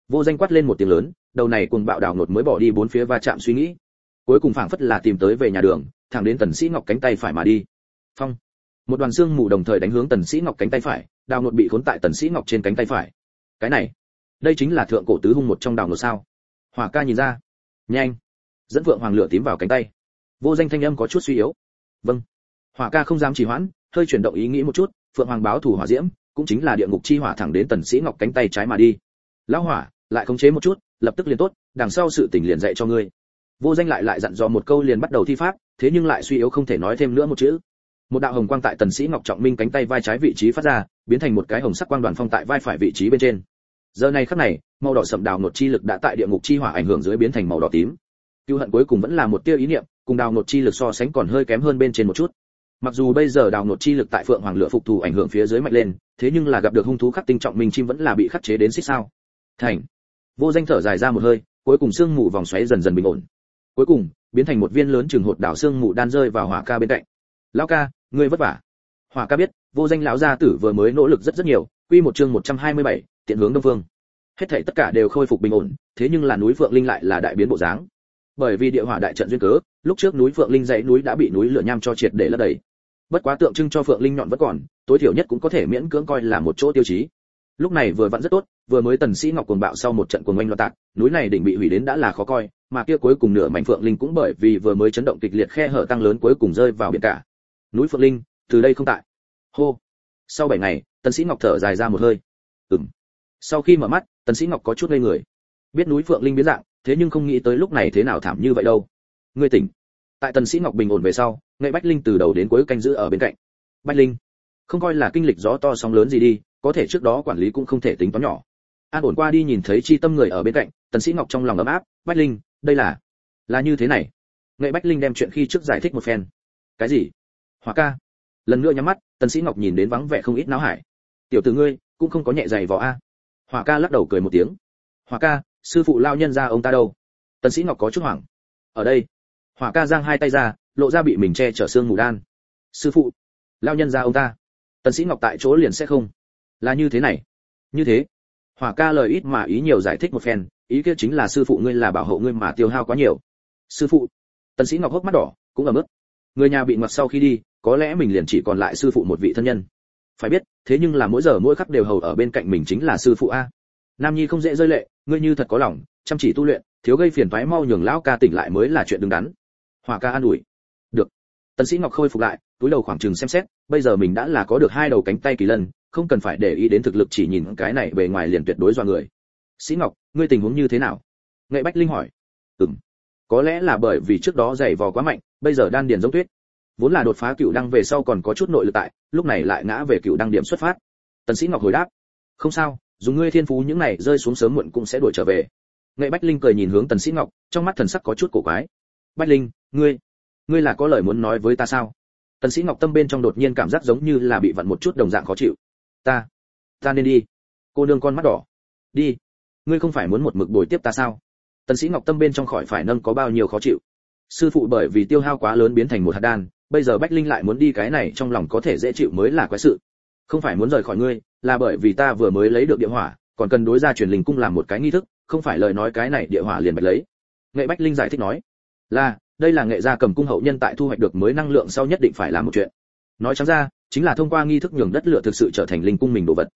Vô danh quát lên một tiếng lớn, đầu này cùng bạo đảo nột mới bỏ đi bốn phía va chạm suy nghĩ. Cuối cùng phảng phất là tìm tới về nhà đường, thẳng đến tần sĩ ngọc cánh tay phải mà đi. Phong. Một đoàn xương mù đồng thời đánh hướng tần sĩ ngọc cánh tay phải đào nột bị cuốn tại tần sĩ ngọc trên cánh tay phải. Cái này đây chính là thượng cổ tứ hung một trong đào nột sao? Hỏa ca nhìn ra. Nhanh. Dẫn vượng hoàng lửa tím vào cánh tay. Vô danh thanh âm có chút suy yếu. Vâng. Hỏa ca không dám trì hoãn, hơi chuyển động ý nghĩ một chút, phượng hoàng báo thủ hỏa diễm, cũng chính là địa ngục chi hỏa thẳng đến tần sĩ ngọc cánh tay trái mà đi. Lão hỏa, lại khống chế một chút, lập tức liền tốt, đằng sau sự tình liền dạy cho ngươi. Vô danh lại lại dặn dò một câu liền bắt đầu thi pháp, thế nhưng lại suy yếu không thể nói thêm nữa một chữ. Một đạo hồng quang tại tần sĩ ngọc trọng minh cánh tay vai trái vị trí phát ra, biến thành một cái hồng sắc quang đoàn phong tại vai phải vị trí bên trên giờ này khắc này, màu đỏ sậm đào nột chi lực đã tại địa ngục chi hỏa ảnh hưởng dưới biến thành màu đỏ tím. Cựu hận cuối cùng vẫn là một tia ý niệm, cùng đào nột chi lực so sánh còn hơi kém hơn bên trên một chút. Mặc dù bây giờ đào nột chi lực tại phượng hoàng lửa phục thù ảnh hưởng phía dưới mạnh lên, thế nhưng là gặp được hung thú khắc tinh trọng mình chim vẫn là bị khắc chế đến xích sao. Thành. Vô danh thở dài ra một hơi, cuối cùng xương mù vòng xoáy dần dần bình ổn. Cuối cùng, biến thành một viên lớn trường hột đảo xương mù đan rơi vào hỏa ca bên cạnh. Lão ca, ngươi vất vả. Hỏa ca biết, vô danh lão gia tử vừa mới nỗ lực rất rất nhiều quy một chương 127, tiện hướng đông vương hết thảy tất cả đều khôi phục bình ổn thế nhưng là núi phượng linh lại là đại biến bộ dáng. Bởi vì địa hỏa đại trận duyên cớ lúc trước núi phượng linh dãy núi đã bị núi lửa nham cho triệt để lấp đầy. Bất quá tượng trưng cho phượng linh nhọn vẫn còn tối thiểu nhất cũng có thể miễn cưỡng coi là một chỗ tiêu chí. Lúc này vừa vặn rất tốt vừa mới tần sĩ ngọc cuồng bạo sau một trận cuồng oanh loạn tạc núi này đỉnh bị hủy đến đã là khó coi mà kia cuối cùng nửa mảnh phượng linh cũng bởi vì vừa mới chấn động kịch liệt khe hở tăng lớn cuối cùng rơi vào biển cả. Núi phượng linh từ đây không tại. Hô sau bảy ngày, tần sĩ ngọc thở dài ra một hơi. Ừm. Sau khi mở mắt, tần sĩ ngọc có chút ngây người. Biết núi phượng linh biến dạng, thế nhưng không nghĩ tới lúc này thế nào thảm như vậy đâu. Ngươi tỉnh. Tại tần sĩ ngọc bình ổn về sau ngậy bách linh từ đầu đến cuối canh giữ ở bên cạnh. Bách linh, không coi là kinh lịch gió to sóng lớn gì đi, có thể trước đó quản lý cũng không thể tính toán nhỏ. An ổn qua đi nhìn thấy chi tâm người ở bên cạnh, tần sĩ ngọc trong lòng ấm áp, bách linh, đây là là như thế này. Ngậy bách linh đem chuyện khi trước giải thích một phen. Cái gì? Hỏa ca? Lần nữa nhắm mắt, tần sĩ ngọc nhìn đến vắng vẻ không ít náo hải. Tiểu tử ngươi, cũng không có nhẹ dày vò a? Hỏa ca lắc đầu cười một tiếng. Hỏa ca, sư phụ lao nhân ra ông ta đâu? Tần sĩ ngọc có chút hoảng. Ở đây. Hỏa ca giang hai tay ra, lộ ra bị mình che chở xương mù đan. Sư phụ, lao nhân ra ông ta. Tần sĩ ngọc tại chỗ liền sẽ không. Là như thế này. Như thế? Hỏa ca lời ít mà ý nhiều giải thích một phen, ý kia chính là sư phụ ngươi là bảo hộ ngươi mà tiêu hao quá nhiều. Sư phụ? Tần sĩ ngọc hốc mắt đỏ, cũng ở mức. Người nhà bị ngoặt sau khi đi có lẽ mình liền chỉ còn lại sư phụ một vị thân nhân. Phải biết, thế nhưng là mỗi giờ mỗi khắc đều hầu ở bên cạnh mình chính là sư phụ a. Nam nhi không dễ rơi lệ, ngươi như thật có lòng, chăm chỉ tu luyện, thiếu gây phiền toái mau nhường lão ca tỉnh lại mới là chuyện đứng đắn. Hỏa ca an ủi. Được. Tần sĩ ngọc khôi phục lại, túi đầu khoảng chừng xem xét, bây giờ mình đã là có được hai đầu cánh tay kỳ lân, không cần phải để ý đến thực lực chỉ nhìn cái này bề ngoài liền tuyệt đối do người. Sĩ ngọc, ngươi tình huống như thế nào? Nghệ bách linh hỏi. Ừm. Có lẽ là bởi vì trước đó giày vò quá mạnh, bây giờ đan điền giống tuyết vốn là đột phá cựu đăng về sau còn có chút nội lực tại, lúc này lại ngã về cựu đăng điểm xuất phát. Tần sĩ ngọc hồi đáp, không sao dùng ngươi thiên phú những này rơi xuống sớm muộn cũng sẽ đuổi trở về. Nghệ bách linh cười nhìn hướng tần sĩ ngọc, trong mắt thần sắc có chút cổ quái. Bách linh, ngươi ngươi là có lời muốn nói với ta sao? Tần sĩ ngọc tâm bên trong đột nhiên cảm giác giống như là bị vặn một chút đồng dạng khó chịu. Ta ta nên đi. Cô nương con mắt đỏ. Đi, ngươi không phải muốn một mực bồi tiếp ta sao? Tần sĩ ngọc tâm bên trong khỏi phải nâng có bao nhiêu khó chịu. Sư phụ bởi vì tiêu hao quá lớn biến thành một hạt đan bây giờ bách linh lại muốn đi cái này trong lòng có thể dễ chịu mới là quái sự. Không phải muốn rời khỏi ngươi, là bởi vì ta vừa mới lấy được địa hỏa, còn cần đối ra truyền linh cung làm một cái nghi thức, không phải lời nói cái này địa hỏa liền bạch lấy. Nghệ bách linh giải thích nói, là, đây là nghệ gia cầm cung hậu nhân tại thu hoạch được mới năng lượng sau nhất định phải làm một chuyện. Nói trắng ra, chính là thông qua nghi thức nhường đất lửa thực sự trở thành linh cung mình đồ vật.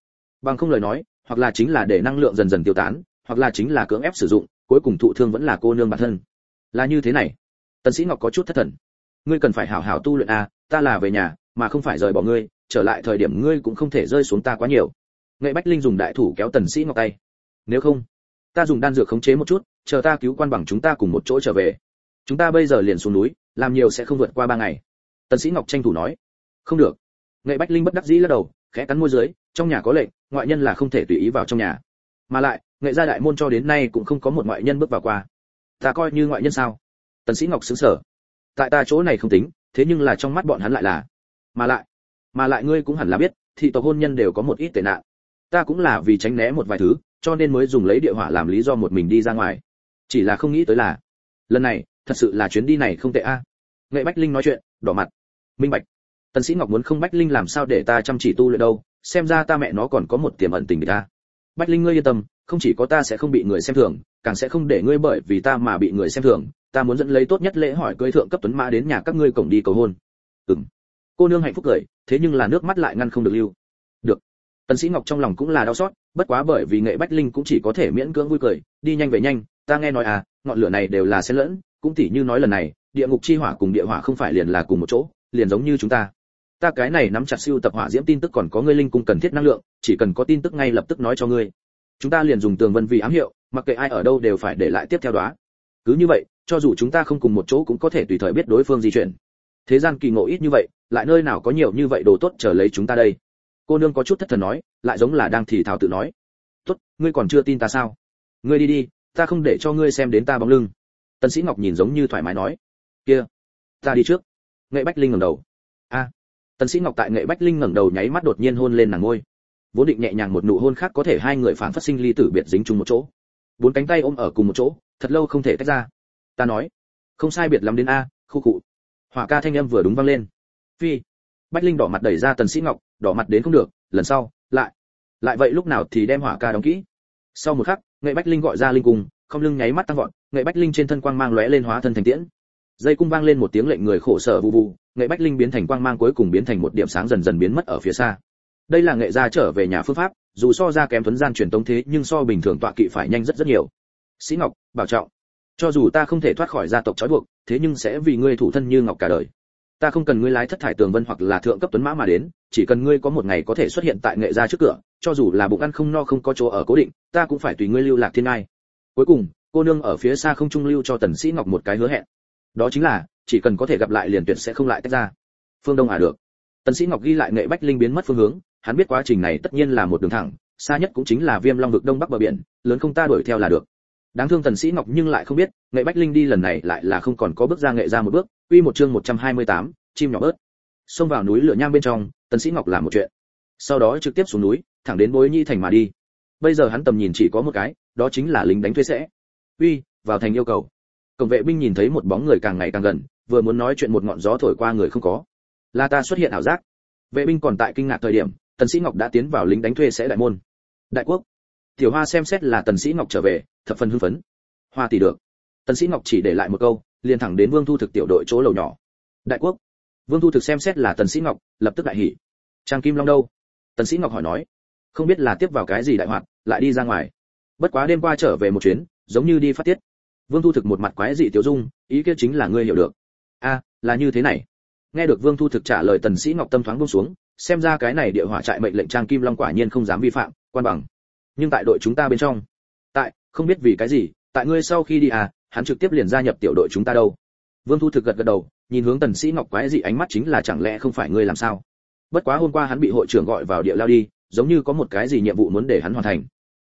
Bằng không lời nói, hoặc là chính là để năng lượng dần dần tiêu tán, hoặc là chính là cưỡng ép sử dụng, cuối cùng thụ thương vẫn là cô nương bản thân. Là như thế này. Tần sĩ ngọc có chút thất thần ngươi cần phải hảo hảo tu luyện a ta là về nhà, mà không phải rời bỏ ngươi, trở lại thời điểm ngươi cũng không thể rơi xuống ta quá nhiều. Nghệ bách linh dùng đại thủ kéo tần sĩ ngọc tay. Nếu không, ta dùng đan dược khống chế một chút, chờ ta cứu quan bằng chúng ta cùng một chỗ trở về. Chúng ta bây giờ liền xuống núi, làm nhiều sẽ không vượt qua ba ngày. Tần sĩ ngọc tranh thủ nói. Không được. Nghệ bách linh bất đắc dĩ lắc đầu, khẽ cắn môi dưới, trong nhà có lệnh, ngoại nhân là không thể tùy ý vào trong nhà. Mà lại, nghệ gia đại môn cho đến nay cũng không có một ngoại nhân bước vào qua. Ta coi như ngoại nhân sao? Tần sĩ ngọc sững sờ tại ta chỗ này không tính, thế nhưng là trong mắt bọn hắn lại là. Mà lại mà lại ngươi cũng hẳn là biết, thị tộc hôn nhân đều có một ít tệ nạn. Ta cũng là vì tránh né một vài thứ, cho nên mới dùng lấy địa hỏa làm lý do một mình đi ra ngoài. Chỉ là không nghĩ tới là, lần này, thật sự là chuyến đi này không tệ a. Nghệ bách linh nói chuyện, đỏ mặt. Minh bạch. Tần sĩ ngọc muốn không bách linh làm sao để ta chăm chỉ tu luyện đâu, xem ra ta mẹ nó còn có một tiềm ẩn tình địch ta. Bách linh ngươi yên tâm không chỉ có ta sẽ không bị người xem thường, càng sẽ không để ngươi bởi vì ta mà bị người xem thường. Ta muốn dẫn lấy tốt nhất lễ hỏi cưới thượng cấp tuấn mã đến nhà các ngươi cổng đi cầu hôn. Ừm. Cô nương hạnh phúc cười, thế nhưng là nước mắt lại ngăn không được lưu. Được. Tần sĩ ngọc trong lòng cũng là đau xót, bất quá bởi vì nghệ bách linh cũng chỉ có thể miễn cưỡng vui cười, đi nhanh về nhanh, ta nghe nói à ngọn lửa này đều là xen lẫn, cũng tỉ như nói lần này, địa ngục chi hỏa cùng địa hỏa không phải liền là cùng một chỗ, liền giống như chúng ta. Ta cái này nắm chặt siêu tập hỏa diễm tin tức còn có ngươi linh cung cần thiết năng lượng, chỉ cần có tin tức ngay lập tức nói cho ngươi chúng ta liền dùng tường vân vì ám hiệu, mặc kệ ai ở đâu đều phải để lại tiếp theo đó. Cứ như vậy, cho dù chúng ta không cùng một chỗ cũng có thể tùy thời biết đối phương di chuyển. Thế gian kỳ ngộ ít như vậy, lại nơi nào có nhiều như vậy đồ tốt chờ lấy chúng ta đây? Cô nương có chút thất thần nói, lại giống là đang thì thào tự nói. Tốt, ngươi còn chưa tin ta sao? Ngươi đi đi, ta không để cho ngươi xem đến ta bóng lưng. Tần sĩ ngọc nhìn giống như thoải mái nói. Kia, ta đi trước. Nghệ bách linh ngẩng đầu. A. Tần sĩ ngọc tại nghệ bách linh ngẩng đầu nháy mắt đột nhiên hôn lên nàng ngôi vốn định nhẹ nhàng một nụ hôn khác có thể hai người phản phát sinh ly tử biệt dính chung một chỗ. Bốn cánh tay ôm ở cùng một chỗ, thật lâu không thể tách ra. Ta nói, không sai biệt lắm đến a, khu cụ hỏa ca thanh âm vừa đúng vang lên. Phi. Bách linh đỏ mặt đẩy ra tần sĩ ngọc, đỏ mặt đến không được, lần sau, lại. Lại vậy lúc nào thì đem hỏa ca đóng kỹ. Sau một khắc, nghệ bách linh gọi ra linh cung, không lưng nháy mắt tăng vọt, nghệ bách linh trên thân quang mang lóe lên hóa thân thành tiễn. Dây cung vang lên một tiếng lệnh người khổ sở vụ vụ, nghệ bách linh biến thành quang mang cuối cùng biến thành một điểm sáng dần dần biến mất ở phía xa đây là nghệ gia trở về nhà phương pháp, dù so ra kém thuấn gian truyền tống thế, nhưng so bình thường tọa kỵ phải nhanh rất rất nhiều. Sĩ ngọc, bảo trọng. Cho dù ta không thể thoát khỏi gia tộc trói buộc, thế nhưng sẽ vì ngươi thủ thân như ngọc cả đời. Ta không cần ngươi lái thất thải tường vân hoặc là thượng cấp tuấn mã mà đến, chỉ cần ngươi có một ngày có thể xuất hiện tại nghệ gia trước cửa, cho dù là bụng ăn không no không có chỗ ở cố định, ta cũng phải tùy ngươi lưu lạc thiên ai cuối cùng, cô nương ở phía xa không trung lưu cho tần sĩ ngọc một cái hứa hẹn. Đó chính là, chỉ cần có thể gặp lại liền tuyệt sẽ không lại tách ra. Phương đông à được. Tần sĩ ngọc ghi lại nghệ bách linh biến mất phương hướng hắn biết quá trình này tất nhiên là một đường thẳng xa nhất cũng chính là viêm long vực đông bắc bờ biển lớn không ta đuổi theo là được. Đáng thương tần sĩ ngọc nhưng lại không biết nghệ bách linh đi lần này lại là không còn có bước ra nghệ ra một bước. Quy một chương 128, chim nhỏ bớt. Xông vào núi lửa nham bên trong tần sĩ ngọc làm một chuyện. Sau đó trực tiếp xuống núi thẳng đến bối nhi thành mà đi. Bây giờ hắn tầm nhìn chỉ có một cái đó chính là lính đánh thuê sẽ. Uy vào thành yêu cầu. Cổng vệ binh nhìn thấy một bóng người càng ngày càng gần vừa muốn nói chuyện một ngọn gió thổi qua người không có. Là ta xuất hiện ảo giác. Vệ binh còn tại kinh ngạc thời điểm tần sĩ ngọc đã tiến vào lính đánh thuê sẽ đại môn. Đại quốc. Tiểu hoa xem xét là tần sĩ ngọc trở về, thập phần hưng phấn. Hoa tỷ được. Tần sĩ ngọc chỉ để lại một câu, liền thẳng đến vương thu thực tiểu đội chỗ lầu nhỏ. Đại quốc. Vương thu thực xem xét là tần sĩ ngọc, lập tức đại hỉ. Trang kim long đâu? Tần sĩ ngọc hỏi nói. Không biết là tiếp vào cái gì đại hoạt, lại đi ra ngoài. Bất quá đêm qua trở về một chuyến, giống như đi phát tiết. Vương thu thực một mặt quái dị tiểu dung, ý kia chính là ngươi hiểu được. A, là như thế này. Nghe được vương thu thực trả lời tần sĩ ngọc tâm thoáng buông xuống xem ra cái này địa hỏa trại mệnh lệnh trang kim long quả nhiên không dám vi phạm, quan bằng. Nhưng tại đội chúng ta bên trong. Tại, không biết vì cái gì, tại ngươi sau khi đi à hắn trực tiếp liền gia nhập tiểu đội chúng ta đâu. Vương thu thực gật gật đầu, nhìn hướng tần sĩ ngọc quái dị ánh mắt chính là chẳng lẽ không phải ngươi làm sao? Bất quá hôm qua hắn bị hội trưởng gọi vào địa lao đi, giống như có một cái gì nhiệm vụ muốn để hắn hoàn thành.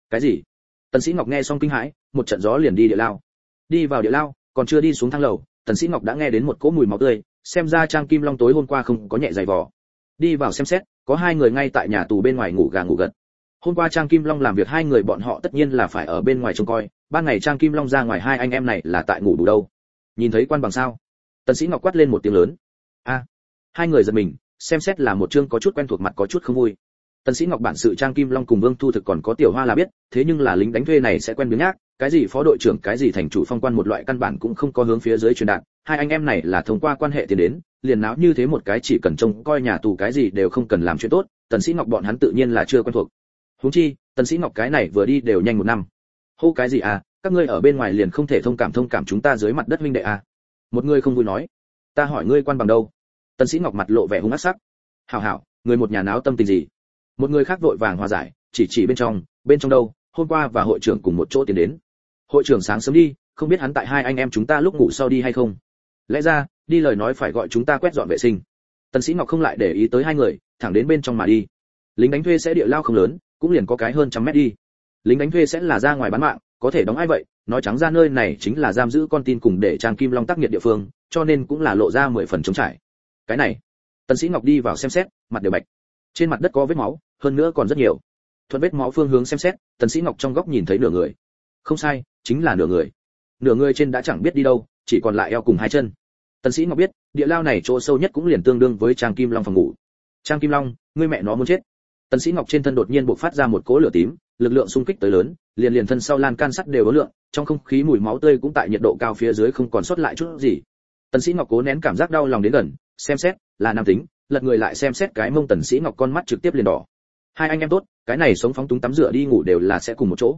Cái gì? Tần sĩ ngọc nghe xong kinh hãi, một trận gió liền đi địa lao. Đi vào địa lao, còn chưa đi xuống thang lầu, tần sĩ ngọc đã nghe đến một cỗ mùi máu tươi, xem ra trang kim long tối hôm qua không có nhẹ dày vò đi vào xem xét, có hai người ngay tại nhà tù bên ngoài ngủ gà ngủ gật. Hôm qua trang kim long làm việc hai người bọn họ tất nhiên là phải ở bên ngoài trông coi. Ban ngày trang kim long ra ngoài hai anh em này là tại ngủ đủ đâu. Nhìn thấy quan bằng sao? Tần sĩ ngọc quát lên một tiếng lớn. A, hai người giật mình, xem xét là một chương có chút quen thuộc mặt có chút không vui. Tần sĩ ngọc bản sự trang kim long cùng vương thu thực còn có tiểu hoa là biết, thế nhưng là lính đánh thuê này sẽ quen biến nhác cái gì phó đội trưởng, cái gì thành chủ phong quan một loại căn bản cũng không có hướng phía dưới truyền đạt. Hai anh em này là thông qua quan hệ tiền đến, liền náo như thế một cái chỉ cần trông coi nhà tù cái gì đều không cần làm chuyện tốt, tần sĩ ngọc bọn hắn tự nhiên là chưa quen thuộc. Huống chi, tần sĩ ngọc cái này vừa đi đều nhanh một năm. Hô cái gì à các ngươi ở bên ngoài liền không thể thông cảm thông cảm chúng ta dưới mặt đất minh đệ à? Một người không vui nói. Ta hỏi ngươi quan bằng đâu? Tần sĩ ngọc mặt lộ vẻ hung ác sắc. Hảo hảo, người một nhà náo tâm tình gì? Một người khác vội vàng hòa giải, chỉ chỉ bên trong bên trong đâu? Hôm qua và hội trưởng cùng một chỗ tiến đến hội trưởng sáng sớm đi, không biết hắn tại hai anh em chúng ta lúc ngủ sau đi hay không. Lẽ ra, đi lời nói phải gọi chúng ta quét dọn vệ sinh. Tần sĩ ngọc không lại để ý tới hai người, thẳng đến bên trong mà đi. Lính đánh thuê sẽ địa lao không lớn, cũng liền có cái hơn trăm mét đi. Lính đánh thuê sẽ là ra ngoài bán mạng, có thể đóng ai vậy? Nói trắng ra nơi này chính là giam giữ con tin cùng để trang kim long tác nghiệt địa phương, cho nên cũng là lộ ra mười phần chống trải. Cái này, tần sĩ ngọc đi vào xem xét, mặt đều bạch. Trên mặt đất có vết máu, hơn nữa còn rất nhiều. Thuận vết máu phương hướng xem xét, tần sĩ ngọc trong góc nhìn thấy nửa người. Không sai chính là nửa người. Nửa người trên đã chẳng biết đi đâu, chỉ còn lại eo cùng hai chân. Tần sĩ ngọc biết, địa lao này chỗ sâu nhất cũng liền tương đương với trang kim long phòng ngủ. Trang kim long, ngươi mẹ nó muốn chết. Tần sĩ ngọc trên thân đột nhiên bộc phát ra một cỗ lửa tím, lực lượng xung kích tới lớn, liền liền thân sau lan can sắt đều có lượng, trong không khí mùi máu tươi cũng tại nhiệt độ cao phía dưới không còn sót lại chút gì. Tần sĩ ngọc cố nén cảm giác đau lòng đến gần, xem xét, là nam tính, lật người lại xem xét cái mông tần sĩ ngọc con mắt trực tiếp liền đỏ. Hai anh em tốt, cái này sống phóng túng tắm rửa đi ngủ đều là sẽ cùng một chỗ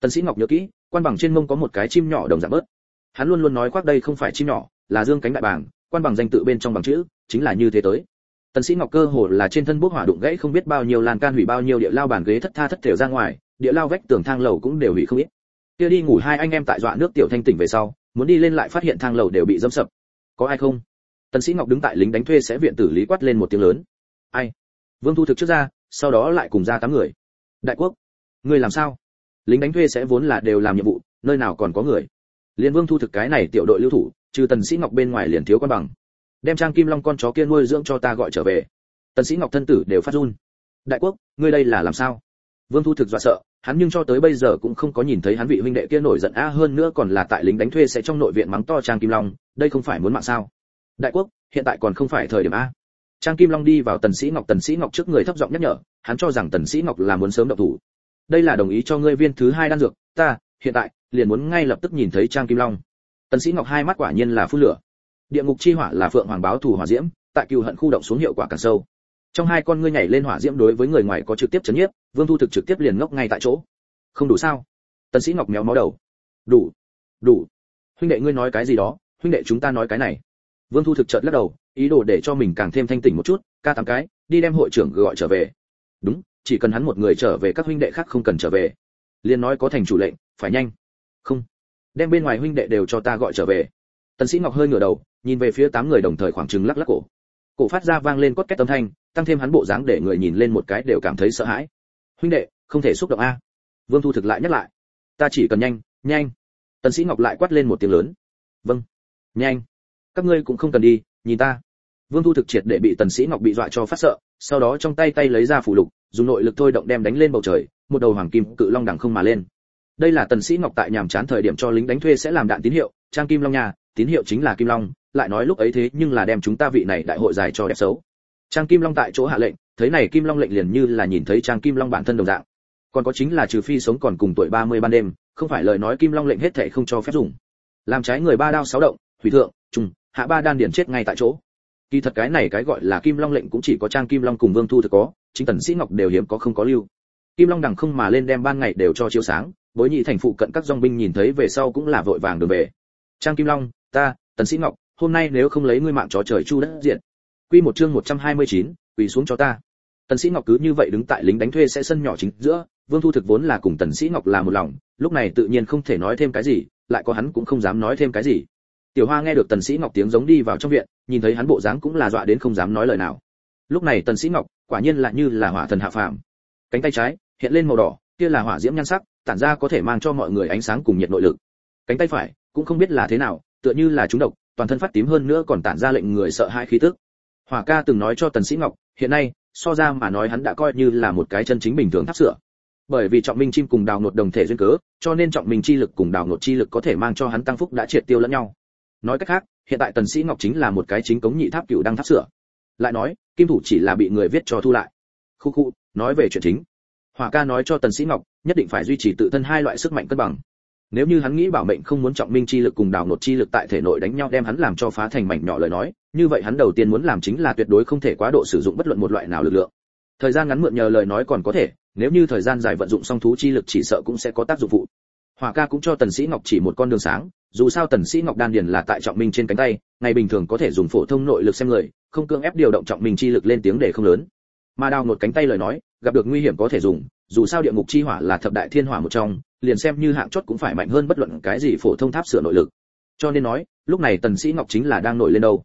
tần sĩ ngọc nhớ kỹ, quan bằng trên mông có một cái chim nhỏ đồng dạng bớt. Hắn luôn luôn nói khoác đây không phải chim nhỏ, là dương cánh đại bàng, quan bằng danh tự bên trong bằng chữ, chính là như thế tới. Tần sĩ ngọc cơ hồ là trên thân bốc hỏa đụng gãy không biết bao nhiêu lan can hủy bao nhiêu địa lao bàn ghế thất tha thất thểu ra ngoài, địa lao vách tường thang lầu cũng đều hủy không ít. Kia đi ngủ hai anh em tại dọa nước tiểu thanh tỉnh về sau, muốn đi lên lại phát hiện thang lầu đều bị dẫm sập. Có ai không? Tần sĩ ngọc đứng tại lính đánh thuê sẽ viện tử lý quát lên một tiếng lớn. Ai? Vương thu thực trước ra, sau đó lại cùng ra tám người. Đại quốc, ngươi làm sao? Lính đánh thuê sẽ vốn là đều làm nhiệm vụ, nơi nào còn có người. Liên vương thu thực cái này tiểu đội lưu thủ, trừ tần sĩ ngọc bên ngoài liền thiếu quan bằng. Đem trang kim long con chó kia nuôi dưỡng cho ta gọi trở về. Tần sĩ ngọc thân tử đều phát run. Đại quốc, ngươi đây là làm sao? Vương thu thực dọa sợ, hắn nhưng cho tới bây giờ cũng không có nhìn thấy hắn vị huynh đệ kia nổi giận a hơn nữa còn là tại lính đánh thuê sẽ trong nội viện mắng to trang kim long, đây không phải muốn mạng sao? Đại quốc, hiện tại còn không phải thời điểm a trang kim long đi vào tần sĩ ngọc, tần sĩ ngọc trước người thấp giọng nhắc nhở, hắn cho rằng tần sĩ ngọc là muốn sớm động thủ đây là đồng ý cho ngươi viên thứ hai đan dược, ta, hiện tại, liền muốn ngay lập tức nhìn thấy trang kim long. Tần sĩ ngọc hai mắt quả nhiên là phun lửa. Địa ngục chi hỏa là phượng hoàng báo thù hỏa diễm, tại cựu hận khu động xuống hiệu quả càng sâu. Trong hai con ngươi nhảy lên hỏa diễm đối với người ngoài có trực tiếp chấn nhiếp, vương thu thực trực tiếp liền ngốc ngay tại chỗ. Không đủ sao? Tần sĩ ngọc méo mó đầu. Đủ đủ. Huynh đệ ngươi nói cái gì đó, huynh đệ chúng ta nói cái này. Vương thu thực chợt lắc đầu, ý đồ để cho mình càng thêm thanh tỉnh một chút, ca tám cái, đi đem hội trưởng gọi trở về. Đúng chỉ cần hắn một người trở về các huynh đệ khác không cần trở về. Liền nói có thành chủ lệnh, phải nhanh. Không. Đem bên ngoài huynh đệ đều cho ta gọi trở về. Tần sĩ ngọc hơi ngửa đầu, nhìn về phía tám người đồng thời khoảng chừng lắc lắc cổ. Cổ phát ra vang lên cốt két âm thanh, tăng thêm hắn bộ dáng để người nhìn lên một cái đều cảm thấy sợ hãi. Huynh đệ, không thể xúc động a. Vương thu thực lại nhắc lại. Ta chỉ cần nhanh nhanh. Tần sĩ ngọc lại quát lên một tiếng lớn. Vâng. Nhanh. Các ngươi cũng không cần đi, nhìn ta. Vương thu thực triệt để bị tần sĩ ngọc bị dọa cho phát sợ, sau đó trong tay tay lấy ra phù lục dùng nội lực thôi động đem đánh lên bầu trời, một đầu hoàng kim cự long đằng không mà lên. Đây là tần sĩ ngọc tại nhàm chán thời điểm cho lính đánh thuê sẽ làm đạn tín hiệu, trang kim long nhà tín hiệu chính là kim long, lại nói lúc ấy thế nhưng là đem chúng ta vị này đại hội dài cho đẹp xấu. Trang kim long tại chỗ hạ lệnh, thấy này kim long lệnh liền như là nhìn thấy trang kim long bản thân đồng dạng. Còn có chính là trừ phi sống còn cùng tuổi 30 ban đêm, không phải lời nói kim long lệnh hết thảy không cho phép dùng. Làm trái người ba đao sáu động, hủy thượng, trùng, hạ ba đan điển chết ngay tại chỗ. Kỳ thật cái này cái gọi là kim long lệnh cũng chỉ có trang kim long cùng vương thu thực có chính tần sĩ ngọc đều hiếm có không có lưu. Kim long đằng không mà lên đem ban ngày đều cho chiếu sáng bối nhị thành phụ cận các dòng binh nhìn thấy về sau cũng là vội vàng đường về. Trang kim long ta tần sĩ ngọc hôm nay nếu không lấy ngươi mạng chó trời chu đất diện. Quy một chương 129, quỳ xuống cho ta. Tần sĩ ngọc cứ như vậy đứng tại lính đánh thuê sẽ sân nhỏ chính giữa vương thu thực vốn là cùng tần sĩ ngọc là một lòng lúc này tự nhiên không thể nói thêm cái gì lại có hắn cũng không dám nói thêm cái gì. Tiểu hoa nghe được tần sĩ ngọc tiếng giống đi vào trong viện nhìn thấy hắn bộ dáng cũng là dọa đến không dám nói lời nào lúc này tần sĩ ngọc, quả nhiên là như là hỏa thần hạ phàm. Cánh tay trái, hiện lên màu đỏ, kia là hỏa diễm nhan sắc, tản ra có thể mang cho mọi người ánh sáng cùng nhiệt nội lực. Cánh tay phải, cũng không biết là thế nào, tựa như là trúng độc, toàn thân phát tím hơn nữa còn tản ra lệnh người sợ hãi khí tức. Hỏa ca từng nói cho tần sĩ ngọc, hiện nay, so ra mà nói hắn đã coi như là một cái chân chính bình thường tháp sửa. Bởi vì trọng minh chim cùng đào nột đồng thể duyên cớ, cho nên trọng minh chi lực cùng đào nột chi lực có thể mang cho hắn tăng phúc đã triệt tiêu lẫn nhau. Nói cách khác, hiện tại tần sĩ ngọc chính là một cái chính cống nhị tháp cựu đang tháp sửa lại nói, kim thủ chỉ là bị người viết cho thu lại. Khu khu, nói về chuyện chính. Hỏa ca nói cho tần sĩ ngọc, nhất định phải duy trì tự thân hai loại sức mạnh cân bằng. Nếu như hắn nghĩ bảo mệnh không muốn trọng minh chi lực cùng đào nột chi lực tại thể nội đánh nhau đem hắn làm cho phá thành mảnh nhỏ lời nói, như vậy hắn đầu tiên muốn làm chính là tuyệt đối không thể quá độ sử dụng bất luận một loại nào lực lượng. Thời gian ngắn mượn nhờ lời nói còn có thể, nếu như thời gian dài vận dụng song thú chi lực chỉ sợ cũng sẽ có tác dụng phụ. Hỏa ca cũng cho tần sĩ ngọc chỉ một con đường sáng, dù sao tần sĩ ngọc đan điền là tại trọng minh trên cánh tay, ngày bình thường có thể dùng phổ thông nội lực xem người không cương ép điều động trọng mình chi lực lên tiếng để không lớn. Mà đào nột cánh tay lời nói, gặp được nguy hiểm có thể dùng, dù sao địa ngục chi hỏa là thập đại thiên hỏa một trong, liền xem như hạng chót cũng phải mạnh hơn bất luận cái gì phổ thông tháp sửa nội lực. Cho nên nói, lúc này tần sĩ ngọc chính là đang nổi lên đâu.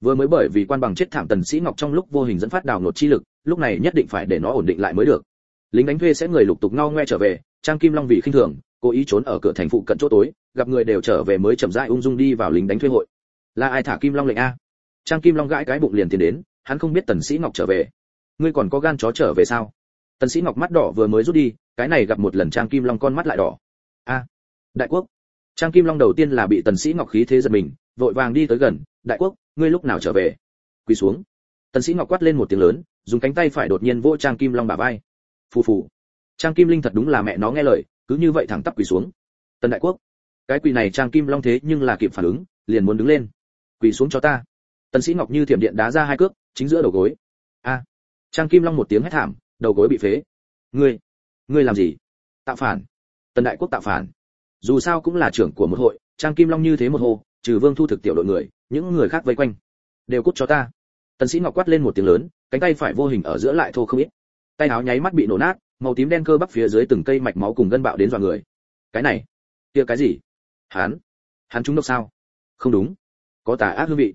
Vừa mới bởi vì quan bằng chết thảm tần sĩ ngọc trong lúc vô hình dẫn phát đào nột chi lực, lúc này nhất định phải để nó ổn định lại mới được. Lính đánh thuê sẽ người lục tục ngao ngoe trở về, trang kim long vì khinh thường, cố ý trốn ở cửa thành phụ cận chỗ tối, gặp người đều trở về mới chậm rãi ung dung đi vào lính đánh thuê hội. Là ai thả kim long lệnh a? Trang kim long gãi cái bụng liền tiến đến, hắn không biết tần sĩ ngọc trở về. Ngươi còn có gan chó trở về sao? Tần sĩ ngọc mắt đỏ vừa mới rút đi, cái này gặp một lần trang kim long con mắt lại đỏ. A, đại quốc. Trang kim long đầu tiên là bị tần sĩ ngọc khí thế giật mình, vội vàng đi tới gần, đại quốc, ngươi lúc nào trở về? Quỳ xuống. Tần sĩ ngọc quát lên một tiếng lớn, dùng cánh tay phải đột nhiên vỗ trang kim long bả vai. Phù phù. Trang kim linh thật đúng là mẹ nó nghe lời, cứ như vậy thẳng tắp quỳ xuống. Tần đại quốc, cái quỳ này trang kim long thế nhưng là kịp phản ứng, liền muốn đứng lên. Quỳ xuống cho ta tần sĩ ngọc như thiểm điện đá ra hai cước, chính giữa đầu gối. A. Trang kim long một tiếng hét thảm, đầu gối bị phế. Ngươi ngươi làm gì? Tạo phản. Tần đại quốc tạo phản. Dù sao cũng là trưởng của một hội, trang kim long như thế một hồ trừ vương thu thực tiểu đội người, những người khác vây quanh, đều cút cho ta. Tần sĩ ngọc quát lên một tiếng lớn, cánh tay phải vô hình ở giữa lại thô không ít. Tay áo nháy mắt bị nổ nát, màu tím đen cơ bắp phía dưới từng cây mạch máu cùng gân bạo đến dọa người. Cái này, kia cái gì? Hắn hắn trúng độc sao? Không đúng. Có tà ác hương vị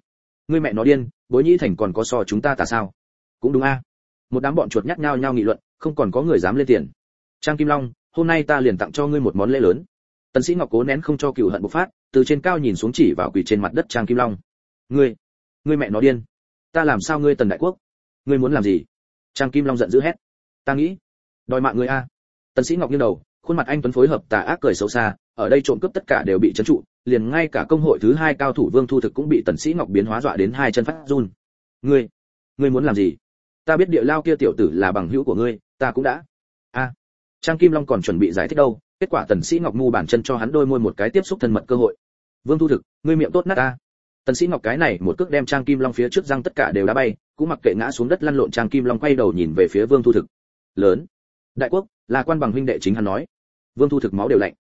ngươi mẹ nó điên, bối nhĩ thành còn có so chúng ta tà sao? Cũng đúng a. Một đám bọn chuột nhắc nhau nhau nghị luận, không còn có người dám lên tiền. Trang kim long, hôm nay ta liền tặng cho ngươi một món lễ lớn. Tần sĩ ngọc cố nén không cho cựu hận bộc phát, từ trên cao nhìn xuống chỉ vào quỳ trên mặt đất trang kim long. Ngươi ngươi mẹ nó điên. Ta làm sao ngươi tần đại quốc? Ngươi muốn làm gì? Trang kim long giận dữ hét. Ta nghĩ, đòi mạng ngươi a. Tần sĩ ngọc nghiêng đầu, khuôn mặt anh tuấn phối hợp tà ác cười xấu xa, ở đây trộm cướp tất cả đều bị trấn trụ liền ngay cả công hội thứ hai cao thủ vương thu thực cũng bị tần sĩ ngọc biến hóa dọa đến hai chân phát run. Ngươi ngươi muốn làm gì? Ta biết địa lao kia tiểu tử là bằng hữu của ngươi, ta cũng đã. A, trang kim long còn chuẩn bị giải thích đâu, kết quả tần sĩ ngọc ngu bàn chân cho hắn đôi môi một cái tiếp xúc thân mật cơ hội. Vương thu thực, ngươi miệng tốt nát ta. Tần sĩ ngọc cái này một cước đem trang kim long phía trước răng tất cả đều đã bay, cũng mặc kệ ngã xuống đất lăn lộn trang kim long quay đầu nhìn về phía vương thu thực. Lớn. Đại quốc, là quan bằng huynh đệ chính hắn nói. Vương thu thực máu đều lạnh.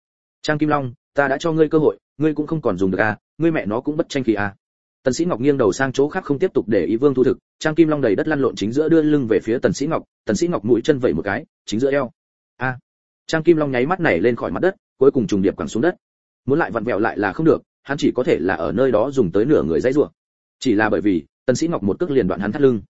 Trang kim long, ta đã cho ngươi cơ hội ngươi cũng không còn dùng được à ngươi mẹ nó cũng bất tranh khí à. Tần sĩ ngọc nghiêng đầu sang chỗ khác không tiếp tục để ý vương thu thực, trang kim long đầy đất lăn lộn chính giữa đưa lưng về phía tần sĩ ngọc, tần sĩ ngọc mũi chân vẩy một cái, chính giữa eo. A trang kim long nháy mắt này lên khỏi mặt đất, cuối cùng trùng điệp quẳng xuống đất. Muốn lại vặn vẹo lại là không được, hắn chỉ có thể là ở nơi đó dùng tới nửa người dãy rủa. Chỉ là bởi vì, tần sĩ ngọc một cước liền đoạn hắn thắt lưng.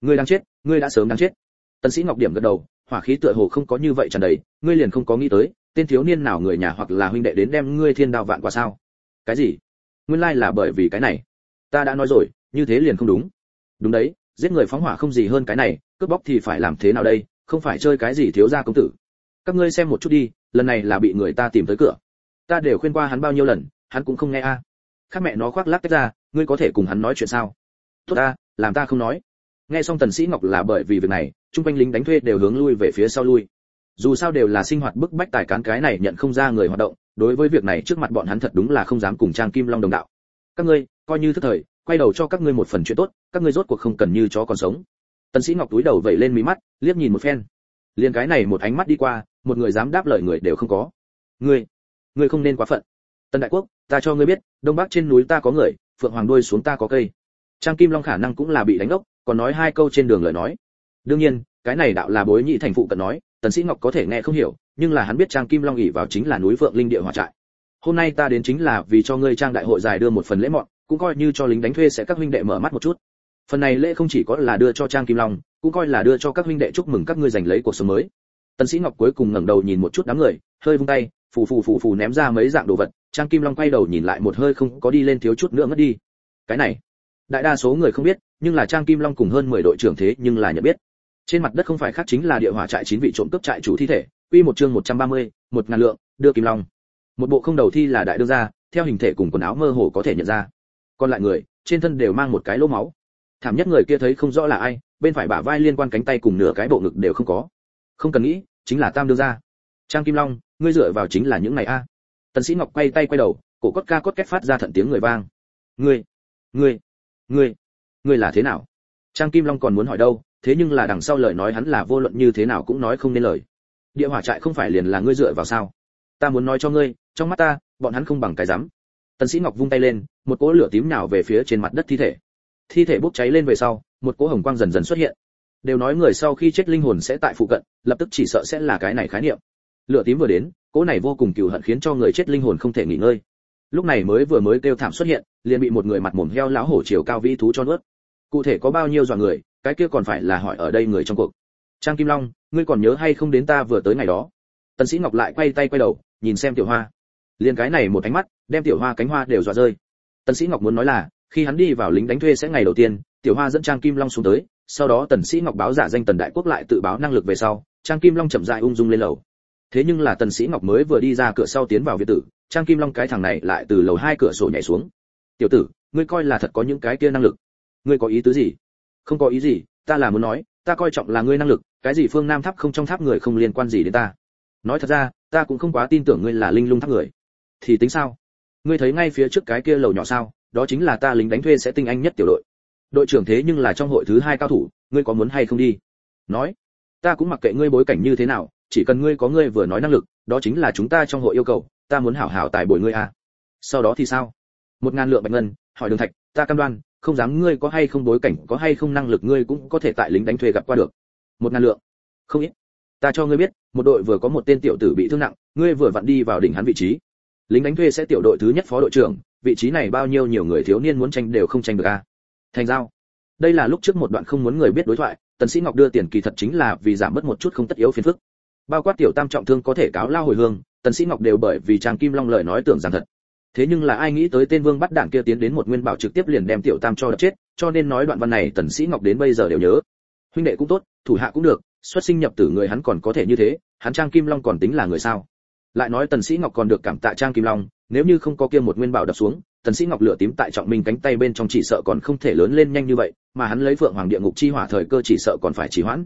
Ngươi đang chết, ngươi đã sớm đang chết. Tần sĩ ngọc điểm gật đầu, hỏa khí tựa hồ không có như vậy tràn đầy, ngươi liền không có nghĩ tới tên thiếu niên nào người nhà hoặc là huynh đệ đến đem ngươi thiên đao vạn quả sao? Cái gì? Nguyên lai là bởi vì cái này. Ta đã nói rồi, như thế liền không đúng. Đúng đấy, giết người phóng hỏa không gì hơn cái này, cướp bóc thì phải làm thế nào đây? Không phải chơi cái gì thiếu gia công tử. Các ngươi xem một chút đi, lần này là bị người ta tìm tới cửa. Ta đều khuyên qua hắn bao nhiêu lần, hắn cũng không nghe a. Khác mẹ nó khoác lác tách ra, ngươi có thể cùng hắn nói chuyện sao? Tốt ta, làm ta không nói. Nghe xong tần sĩ ngọc là bởi vì việc này trung quanh lính đánh thuê đều hướng lui về phía sau lui dù sao đều là sinh hoạt bức bách tài cán cái này nhận không ra người hoạt động, đối với việc này trước mặt bọn hắn thật đúng là không dám cùng trang kim long đồng đạo. Các ngươi, coi như thức thời, quay đầu cho các ngươi một phần chuyện tốt, các ngươi rốt cuộc không cần như chó còn sống. Tần sĩ ngọc túi đầu vẩy lên mí mắt, liếc nhìn một phen. Liền cái này một ánh mắt đi qua, một người dám đáp lời người đều không có. Ngươi ngươi không nên quá phận. Tần đại quốc, ta cho ngươi biết, đông bắc trên núi ta có người, phượng hoàng đuôi xuống ta có cây. Trang kim long khả năng cũng là bị đánh ốc, còn nói hai câu trên đường lời nói. Đương nhiên, cái này đạo là bối nhị thành phụ cận nói tần sĩ ngọc có thể nghe không hiểu, nhưng là hắn biết trang kim long ỉ vào chính là núi Vượng linh địa hỏa trại. Hôm nay ta đến chính là vì cho ngươi trang đại hội giải đưa một phần lễ mọn, cũng coi như cho lính đánh thuê sẽ các huynh đệ mở mắt một chút. Phần này lễ không chỉ có là đưa cho trang kim long, cũng coi là đưa cho các huynh đệ chúc mừng các ngươi giành lấy cuộc sống mới. Tần sĩ ngọc cuối cùng ngẩng đầu nhìn một chút đám người, hơi vung tay, phù phù phù phù ném ra mấy dạng đồ vật, trang kim long quay đầu nhìn lại một hơi không có đi lên thiếu chút nữa ngất đi. Cái này, đại đa số người không biết, nhưng là trang kim long cùng hơn 10 đội trưởng thế nhưng là nhận biết trên mặt đất không phải khác chính là địa hỏa trại chín vị trộm cướp trại chủ thi thể quy một chương 130, một ngàn lượng đưa kim long. Một bộ không đầu thi là đại đương gia theo hình thể cùng quần áo mơ hồ có thể nhận ra. Còn lại người trên thân đều mang một cái lỗ máu. Thảm nhất người kia thấy không rõ là ai bên phải bả vai liên quan cánh tay cùng nửa cái bộ ngực đều không có. Không cần nghĩ chính là tam đương gia. Trang kim long ngươi dựa vào chính là những này a. Tần sĩ ngọc quay tay quay đầu cổ cốt ca cốt két phát ra thận tiếng người vang. Ngươi ngươi ngươi ngươi là thế nào? Trang kim long còn muốn hỏi đâu? Thế nhưng là đằng sau lời nói hắn là vô luận như thế nào cũng nói không nên lời. Địa hỏa trại không phải liền là ngươi dựa vào sao? Ta muốn nói cho ngươi, trong mắt ta, bọn hắn không bằng cái dám tần sĩ ngọc vung tay lên, một cỗ lửa tím nhào về phía trên mặt đất thi thể. Thi thể bốc cháy lên về sau, một cỗ hồng quang dần dần xuất hiện. Đều nói người sau khi chết linh hồn sẽ tại phụ cận, lập tức chỉ sợ sẽ là cái này khái niệm. Lửa tím vừa đến, cỗ này vô cùng cừu hận khiến cho người chết linh hồn không thể nghỉ ngơi. Lúc này mới vừa mới kêu thảm xuất hiện, liền bị một người mặt mồm heo láo hổ chiều cao vĩ thú cho nuốt. Cụ thể có bao nhiêu dọa người cái kia còn phải là hỏi ở đây người trong cuộc. Trang kim long, ngươi còn nhớ hay không đến ta vừa tới ngày đó? Tần sĩ ngọc lại quay tay quay đầu, nhìn xem tiểu hoa. Liền cái này một ánh mắt, đem tiểu hoa cánh hoa đều dọa rơi. Tần sĩ ngọc muốn nói là, khi hắn đi vào lính đánh thuê sẽ ngày đầu tiên, tiểu hoa dẫn trang kim long xuống tới, sau đó tần sĩ ngọc báo giả danh tần đại quốc lại tự báo năng lực về sau, trang kim long chậm rãi ung dung lên lầu. Thế nhưng là tần sĩ ngọc mới vừa đi ra cửa sau tiến vào viện tử, trang kim long cái thằng này lại từ lầu hai cửa sổ nhảy xuống. Tiểu tử, ngươi coi là thật có những cái kia năng lực. Ngươi có ý tứ gì? Không có ý gì, ta là muốn nói, ta coi trọng là ngươi năng lực, cái gì phương nam tháp không trong tháp người không liên quan gì đến ta. Nói thật ra, ta cũng không quá tin tưởng ngươi là linh lung tháp người. Thì tính sao? Ngươi thấy ngay phía trước cái kia lầu nhỏ sao? Đó chính là ta lính đánh thuê sẽ tinh anh nhất tiểu đội. Đội trưởng thế nhưng là trong hội thứ hai cao thủ, ngươi có muốn hay không đi? Nói. Ta cũng mặc kệ ngươi bối cảnh như thế nào, chỉ cần ngươi có ngươi vừa nói năng lực, đó chính là chúng ta trong hội yêu cầu, ta muốn hảo hảo tài bồi ngươi à. Sau đó thì sao? Một ngàn lượng bạch ngân, hỏi đường thạch, ta cam đoan không dám ngươi có hay không bối cảnh, có hay không năng lực ngươi cũng có thể tại lính đánh thuê gặp qua được. Một ngàn lượng. Không ít. Ta cho ngươi biết, một đội vừa có một tên tiểu tử bị thương nặng, ngươi vừa vặn đi vào đỉnh hắn vị trí. Lính đánh thuê sẽ tiểu đội thứ nhất phó đội trưởng, vị trí này bao nhiêu nhiều người thiếu niên muốn tranh đều không tranh được a. Thành giao. Đây là lúc trước một đoạn không muốn người biết đối thoại, tần sĩ ngọc đưa tiền kỳ thật chính là vì giảm bớt một chút không tất yếu phiền phức. Bao quát tiểu tam trọng thương có thể cáo lao hồi hương, tần sĩ ngọc đều bởi vì trang kim long lời nói tưởng rằng thật thế nhưng là ai nghĩ tới tên vương bắt đảng kia tiến đến một nguyên bảo trực tiếp liền đem tiểu tam cho đập chết, cho nên nói đoạn văn này tần sĩ ngọc đến bây giờ đều nhớ. Huynh đệ cũng tốt, thủ hạ cũng được, xuất sinh nhập tử người hắn còn có thể như thế, hắn trang kim long còn tính là người sao? Lại nói tần sĩ ngọc còn được cảm tạ trang kim long, nếu như không có kia một nguyên bảo đập xuống, tần sĩ ngọc lửa tím tại trọng minh cánh tay bên trong chỉ sợ còn không thể lớn lên nhanh như vậy, mà hắn lấy phượng hoàng địa ngục chi hỏa thời cơ chỉ sợ còn phải trì hoãn.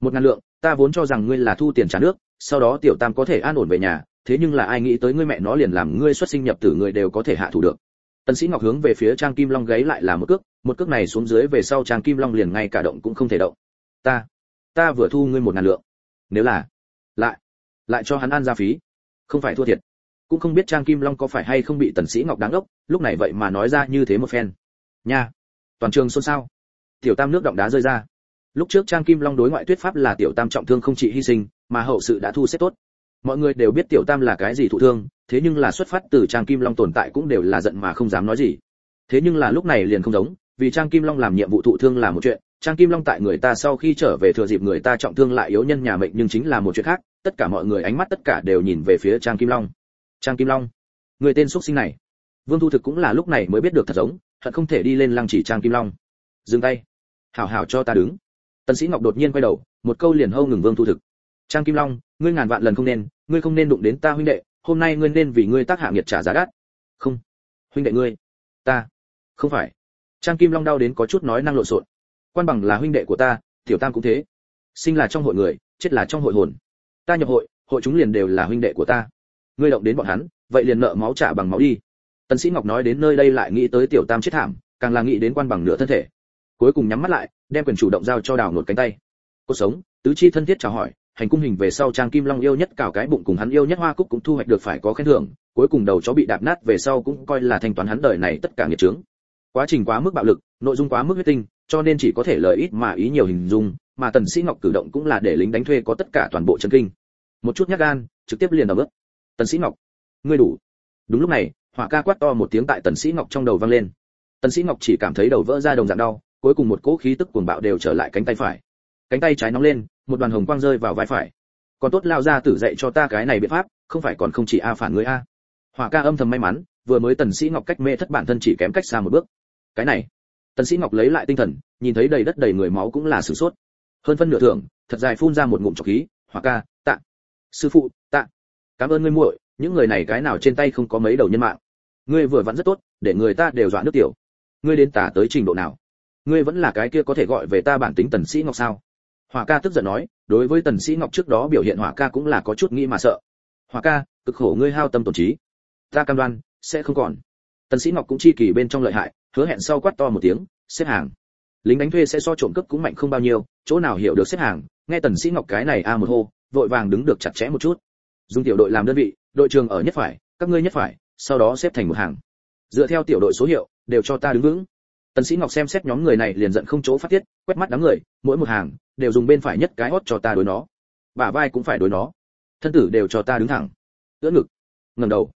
Một ngàn lượng, ta vốn cho rằng ngươi là thu tiền trả nước, sau đó tiểu tam có thể an ổn về nhà thế nhưng là ai nghĩ tới ngươi mẹ nó liền làm ngươi xuất sinh nhập tử người đều có thể hạ thủ được. Tần sĩ ngọc hướng về phía trang kim long gáy lại là một cước một cước này xuống dưới về sau trang kim long liền ngay cả động cũng không thể động. Ta ta vừa thu ngươi một ngàn lượng. Nếu là, lại lại cho hắn ăn gia phí, không phải thua thiệt. Cũng không biết trang kim long có phải hay không bị tần sĩ ngọc đáng ốc lúc này vậy mà nói ra như thế một phen. Nha, toàn trường xôn xao. Tiểu tam nước động đá rơi ra. Lúc trước trang kim long đối ngoại thuyết pháp là tiểu tam trọng thương không trị hy sinh, mà hậu sự đã thu xếp tốt mọi người đều biết tiểu tam là cái gì thụ thương, thế nhưng là xuất phát từ trang kim long tồn tại cũng đều là giận mà không dám nói gì. Thế nhưng là lúc này liền không giống, vì trang kim long làm nhiệm vụ thụ thương là một chuyện, trang kim long tại người ta sau khi trở về thừa dịp người ta trọng thương lại yếu nhân nhà mệnh nhưng chính là một chuyện khác, tất cả mọi người ánh mắt tất cả đều nhìn về phía trang kim long. Trang kim long, người tên xuất sinh này. Vương thu thực cũng là lúc này mới biết được thật giống thật không thể đi lên lăng chỉ trang kim long. Dừng tay. Hảo hảo cho ta đứng. Tần sĩ ngọc đột nhiên quay đầu, một câu liền hâu ngừng vương thu thực trang kim long, ngươi ngàn vạn lần không nên, ngươi không nên đụng đến ta huynh đệ, hôm nay ngươi nên vì ngươi tác hạ nghiệt trả giá đắt. Không, huynh đệ ngươi, ta, không phải. Trang kim long đau đến có chút nói năng lộn xộn. Quan bằng là huynh đệ của ta, tiểu tam cũng thế. Sinh là trong hội người, chết là trong hội hồn. Ta nhập hội hội chúng liền đều là huynh đệ của ta. Ngươi động đến bọn hắn, vậy liền nợ máu trả bằng máu đi. Tần sĩ ngọc nói đến nơi đây lại nghĩ tới tiểu tam chết thảm, càng là nghĩ đến quan bằng nửa thân thể. Cuối cùng nhắm mắt lại, đem quyền chủ động giao cho đào nột cánh tay. Cuộc sống, tứ chi thân thiết chào hỏi hành cung hình về sau trang kim long yêu nhất cào cái bụng cùng hắn yêu nhất hoa cúc cũng thu hoạch được phải có khen thưởng, cuối cùng đầu chó bị đạp nát về sau cũng coi là thanh toán hắn đời này tất cả nghiệt trướng quá trình quá mức bạo lực, nội dung quá mức huyết tinh, cho nên chỉ có thể lời ít mà ý nhiều hình dung, mà tần sĩ ngọc cử động cũng là để lính đánh thuê có tất cả toàn bộ chân kinh. Một chút nhát gan, trực tiếp liền đầu bước. Tần sĩ ngọc, ngươi đủ. Đúng lúc này, hỏa ca quát to một tiếng tại tần sĩ ngọc trong đầu vang lên. Tần sĩ ngọc chỉ cảm thấy đầu vỡ ra đồng dạng đau, cuối cùng một cỗ khí tức cuồng bạo đều trở lại cánh tay phải cánh tay trái nóng lên, một đoàn hồng quang rơi vào vai phải. Còn tốt lao ra tử dạy cho ta cái này biện pháp, không phải còn không chỉ a phản người a. Hỏa ca âm thầm may mắn, vừa mới tần sĩ ngọc cách mê thất bản thân chỉ kém cách xa một bước. Cái này, tần sĩ ngọc lấy lại tinh thần, nhìn thấy đầy đất đầy người máu cũng là sửng sốt. Hơn phân nửa thưởng, thật dài phun ra một ngụm trọc khí, hỏa ca, tạ. Sư phụ, tạ. Cảm ơn ngươi muội, những người này cái nào trên tay không có mấy đầu nhân mạng. Ngươi vừa vẫn rất tốt, để người ta đều dọa nước tiểu. Ngươi đến tả tới trình độ nào? Ngươi vẫn là cái kia có thể gọi về ta bản tính tần sĩ ngọc sao? Hỏa ca tức giận nói, đối với tần sĩ ngọc trước đó biểu hiện hỏa ca cũng là có chút nghĩ mà sợ. Hỏa ca, cực khổ ngươi hao tâm tổn trí. Ta cam đoan, sẽ không còn. Tần sĩ ngọc cũng chi kỳ bên trong lợi hại, hứa hẹn sau quát to một tiếng, xếp hàng. Lính đánh thuê sẽ so trộm cướp cũng mạnh không bao nhiêu, chỗ nào hiểu được xếp hàng, nghe tần sĩ ngọc cái này a một hô, vội vàng đứng được chặt chẽ một chút. Dùng tiểu đội làm đơn vị, đội trưởng ở nhất phải, các ngươi nhất phải, sau đó xếp thành một hàng. Dựa theo tiểu đội số hiệu, đều cho ta đứng vững tần sĩ ngọc xem xét nhóm người này liền giận không chỗ phát tiết, quét mắt đám người, mỗi một hàng đều dùng bên phải nhất cái hót cho ta đối nó. Bả vai cũng phải đối nó. Thân tử đều cho ta đứng thẳng. Ưỡn ngực. Ngẩng đầu.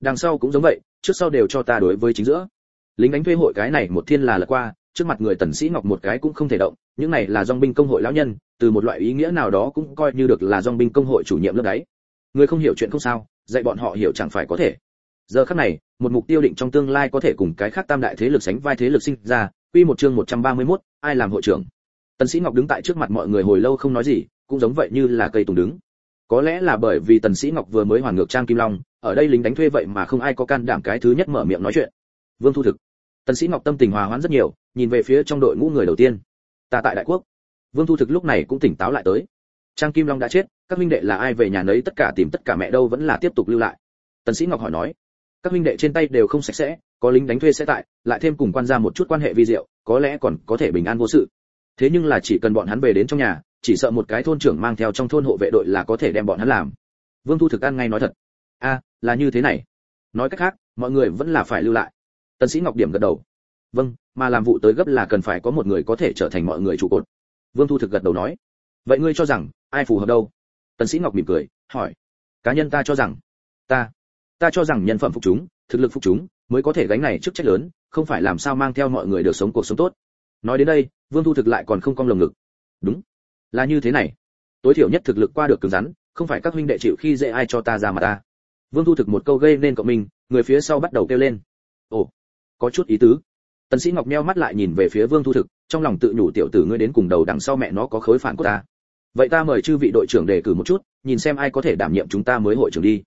Đằng sau cũng giống vậy, trước sau đều cho ta đối với chính giữa. Lính đánh thuê hội cái này một thiên là lật qua, trước mặt người tần sĩ ngọc một cái cũng không thể động, những này là dòng binh công hội lão nhân, từ một loại ý nghĩa nào đó cũng coi như được là dòng binh công hội chủ nhiệm lớp đấy. Người không hiểu chuyện không sao, dạy bọn họ hiểu chẳng phải có thể giờ khắc này một mục tiêu định trong tương lai có thể cùng cái khác tam đại thế lực sánh vai thế lực sinh ra quy một chương 131, ai làm hội trưởng? Tần sĩ ngọc đứng tại trước mặt mọi người hồi lâu không nói gì cũng giống vậy như là cây tùng đứng. Có lẽ là bởi vì tần sĩ ngọc vừa mới hoàn ngược trang kim long ở đây lính đánh thuê vậy mà không ai có can đảm cái thứ nhất mở miệng nói chuyện. Vương thu thực. Tần sĩ ngọc tâm tình hòa hoãn rất nhiều nhìn về phía trong đội ngũ người đầu tiên. Ta tại đại quốc. Vương thu thực lúc này cũng tỉnh táo lại tới. Trang kim long đã chết các minh đệ là ai về nhà nấy tất cả tìm tất cả mẹ đâu vẫn là tiếp tục lưu lại. Tần sĩ ngọc hỏi nói các huynh đệ trên tay đều không sạch sẽ, có lính đánh thuê sẽ tại, lại thêm cùng quan gia một chút quan hệ vi diệu, có lẽ còn có thể bình an vô sự. Thế nhưng là chỉ cần bọn hắn về đến trong nhà, chỉ sợ một cái thôn trưởng mang theo trong thôn hộ vệ đội là có thể đem bọn hắn làm. Vương thu thực ăn ngay nói thật. A, là như thế này. Nói cách khác, mọi người vẫn là phải lưu lại. Tần sĩ ngọc điểm gật đầu. Vâng mà làm vụ tới gấp là cần phải có một người có thể trở thành mọi người trụ cột. Vương thu thực gật đầu nói. Vậy ngươi cho rằng ai phù hợp đâu? Tần sĩ ngọc mỉm cười, hỏi. Cá nhân ta cho rằng ta ta cho rằng nhân phẩm phục chúng, thực lực phục chúng mới có thể gánh này chức trách lớn, không phải làm sao mang theo mọi người được sống cuộc sống tốt. Nói đến đây, vương thu thực lại còn không cong lồng ngực. Đúng, là như thế này. Tối thiểu nhất thực lực qua được cứng rắn, không phải các huynh đệ chịu khi dễ ai cho ta ra mà ta. Vương thu thực một câu gây nên cộng mình, người phía sau bắt đầu kêu lên. Ồ, có chút ý tứ. Tần sĩ ngọc meo mắt lại nhìn về phía vương thu thực, trong lòng tự nhủ tiểu tử ngươi đến cùng đầu đằng sau mẹ nó có khối phản của ta. Vậy ta mời chư vị đội trưởng đề cử một chút, nhìn xem ai có thể đảm nhiệm chúng ta mới hội trưởng đi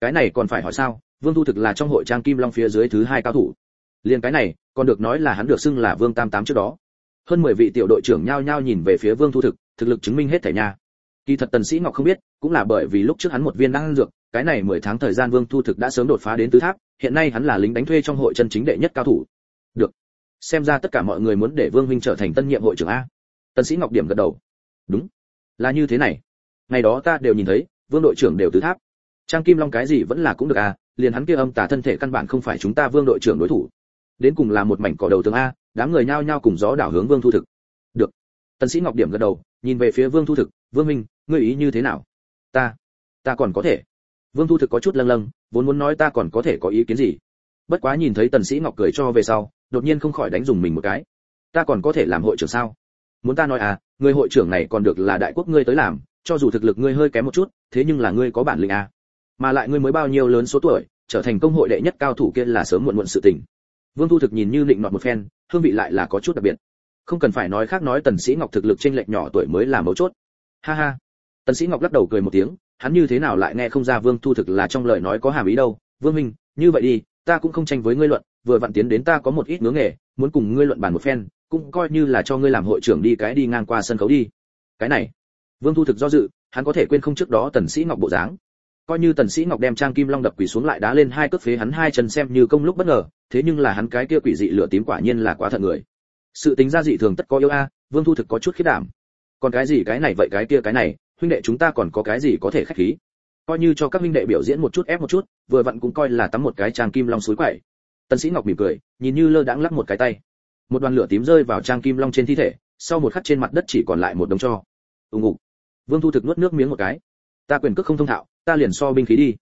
cái này còn phải hỏi sao? Vương thu thực là trong hội trang kim long phía dưới thứ hai cao thủ. Liền cái này, còn được nói là hắn được xưng là vương tam tám trước đó. Hơn mười vị tiểu đội trưởng nhao nhao nhìn về phía vương thu thực thực lực chứng minh hết thảy nha. Kỳ thật tần sĩ ngọc không biết, cũng là bởi vì lúc trước hắn một viên đang dược, cái này mười tháng thời gian vương thu thực đã sớm đột phá đến tứ tháp, hiện nay hắn là lính đánh thuê trong hội chân chính đệ nhất cao thủ. Được. Xem ra tất cả mọi người muốn để vương huynh trở thành tân nhiệm hội trưởng a. Tần sĩ ngọc điểm gật đầu. Đúng. Là như thế này. Ngày đó ta đều nhìn thấy, vương đội trưởng đều tứ tháp trang kim long cái gì vẫn là cũng được à liền hắn kia âm tà thân thể căn bản không phải chúng ta vương đội trưởng đối thủ. Đến cùng là một mảnh cỏ đầu tường a, đám người nhao nhao cùng gió đảo hướng vương thu thực. Được. Tần sĩ ngọc điểm gật đầu, nhìn về phía vương thu thực, vương minh, ngươi ý như thế nào? Ta ta còn có thể. Vương thu thực có chút lâng lâng, vốn muốn nói ta còn có thể có ý kiến gì. Bất quá nhìn thấy tần sĩ ngọc cười cho về sau, đột nhiên không khỏi đánh dùng mình một cái. Ta còn có thể làm hội trưởng sao? Muốn ta nói à người hội trưởng này còn được là đại quốc ngươi tới làm, cho dù thực lực ngươi hơi kém một chút, thế nhưng là ngươi có bản lĩnh à mà lại ngươi mới bao nhiêu lớn số tuổi, trở thành công hội đệ nhất cao thủ kia là sớm muộn muộn sự tình. Vương thu thực nhìn như định nọt một phen, hương vị lại là có chút đặc biệt. Không cần phải nói khác nói tần sĩ ngọc thực lực trên lệch nhỏ tuổi mới là mấu chốt. Ha ha. Tần sĩ ngọc lắc đầu cười một tiếng, hắn như thế nào lại nghe không ra vương thu thực là trong lời nói có hàm ý đâu. Vương minh, như vậy đi, ta cũng không tranh với ngươi luận, vừa vặn tiến đến ta có một ít ngưỡng nghề, muốn cùng ngươi luận bàn một phen, cũng coi như là cho ngươi làm hội trưởng đi cái đi ngang qua sân khấu đi. Cái này. Vương thu thực do dự, hắn có thể quên không trước đó tần sĩ ngọc bộ dáng coi như tần sĩ ngọc đem trang kim long đập quỷ xuống lại đá lên hai cước phế hắn hai chân xem như công lúc bất ngờ, thế nhưng là hắn cái kia quỷ dị lửa tím quả nhiên là quá thật người. Sự tính ra dị thường tất có yêu a à, vương thu thực có chút khiết đảm. Còn cái gì cái này vậy cái kia cái này, huynh đệ chúng ta còn có cái gì có thể khách khí? Coi như cho các huynh đệ biểu diễn một chút, ép một chút, vừa vặn cũng coi là tắm một cái trang kim long suối quậy. Tần sĩ ngọc mỉm cười, nhìn như lơ đãng lắc một cái tay. Một đoàn lửa tím rơi vào trang kim long trên thi thể, sau một khắc trên mặt đất chỉ còn lại một đống tro ung ung vương thu thực nuốt nước miếng một cái ta quyền cước không thông thạo, ta liền so binh khí đi.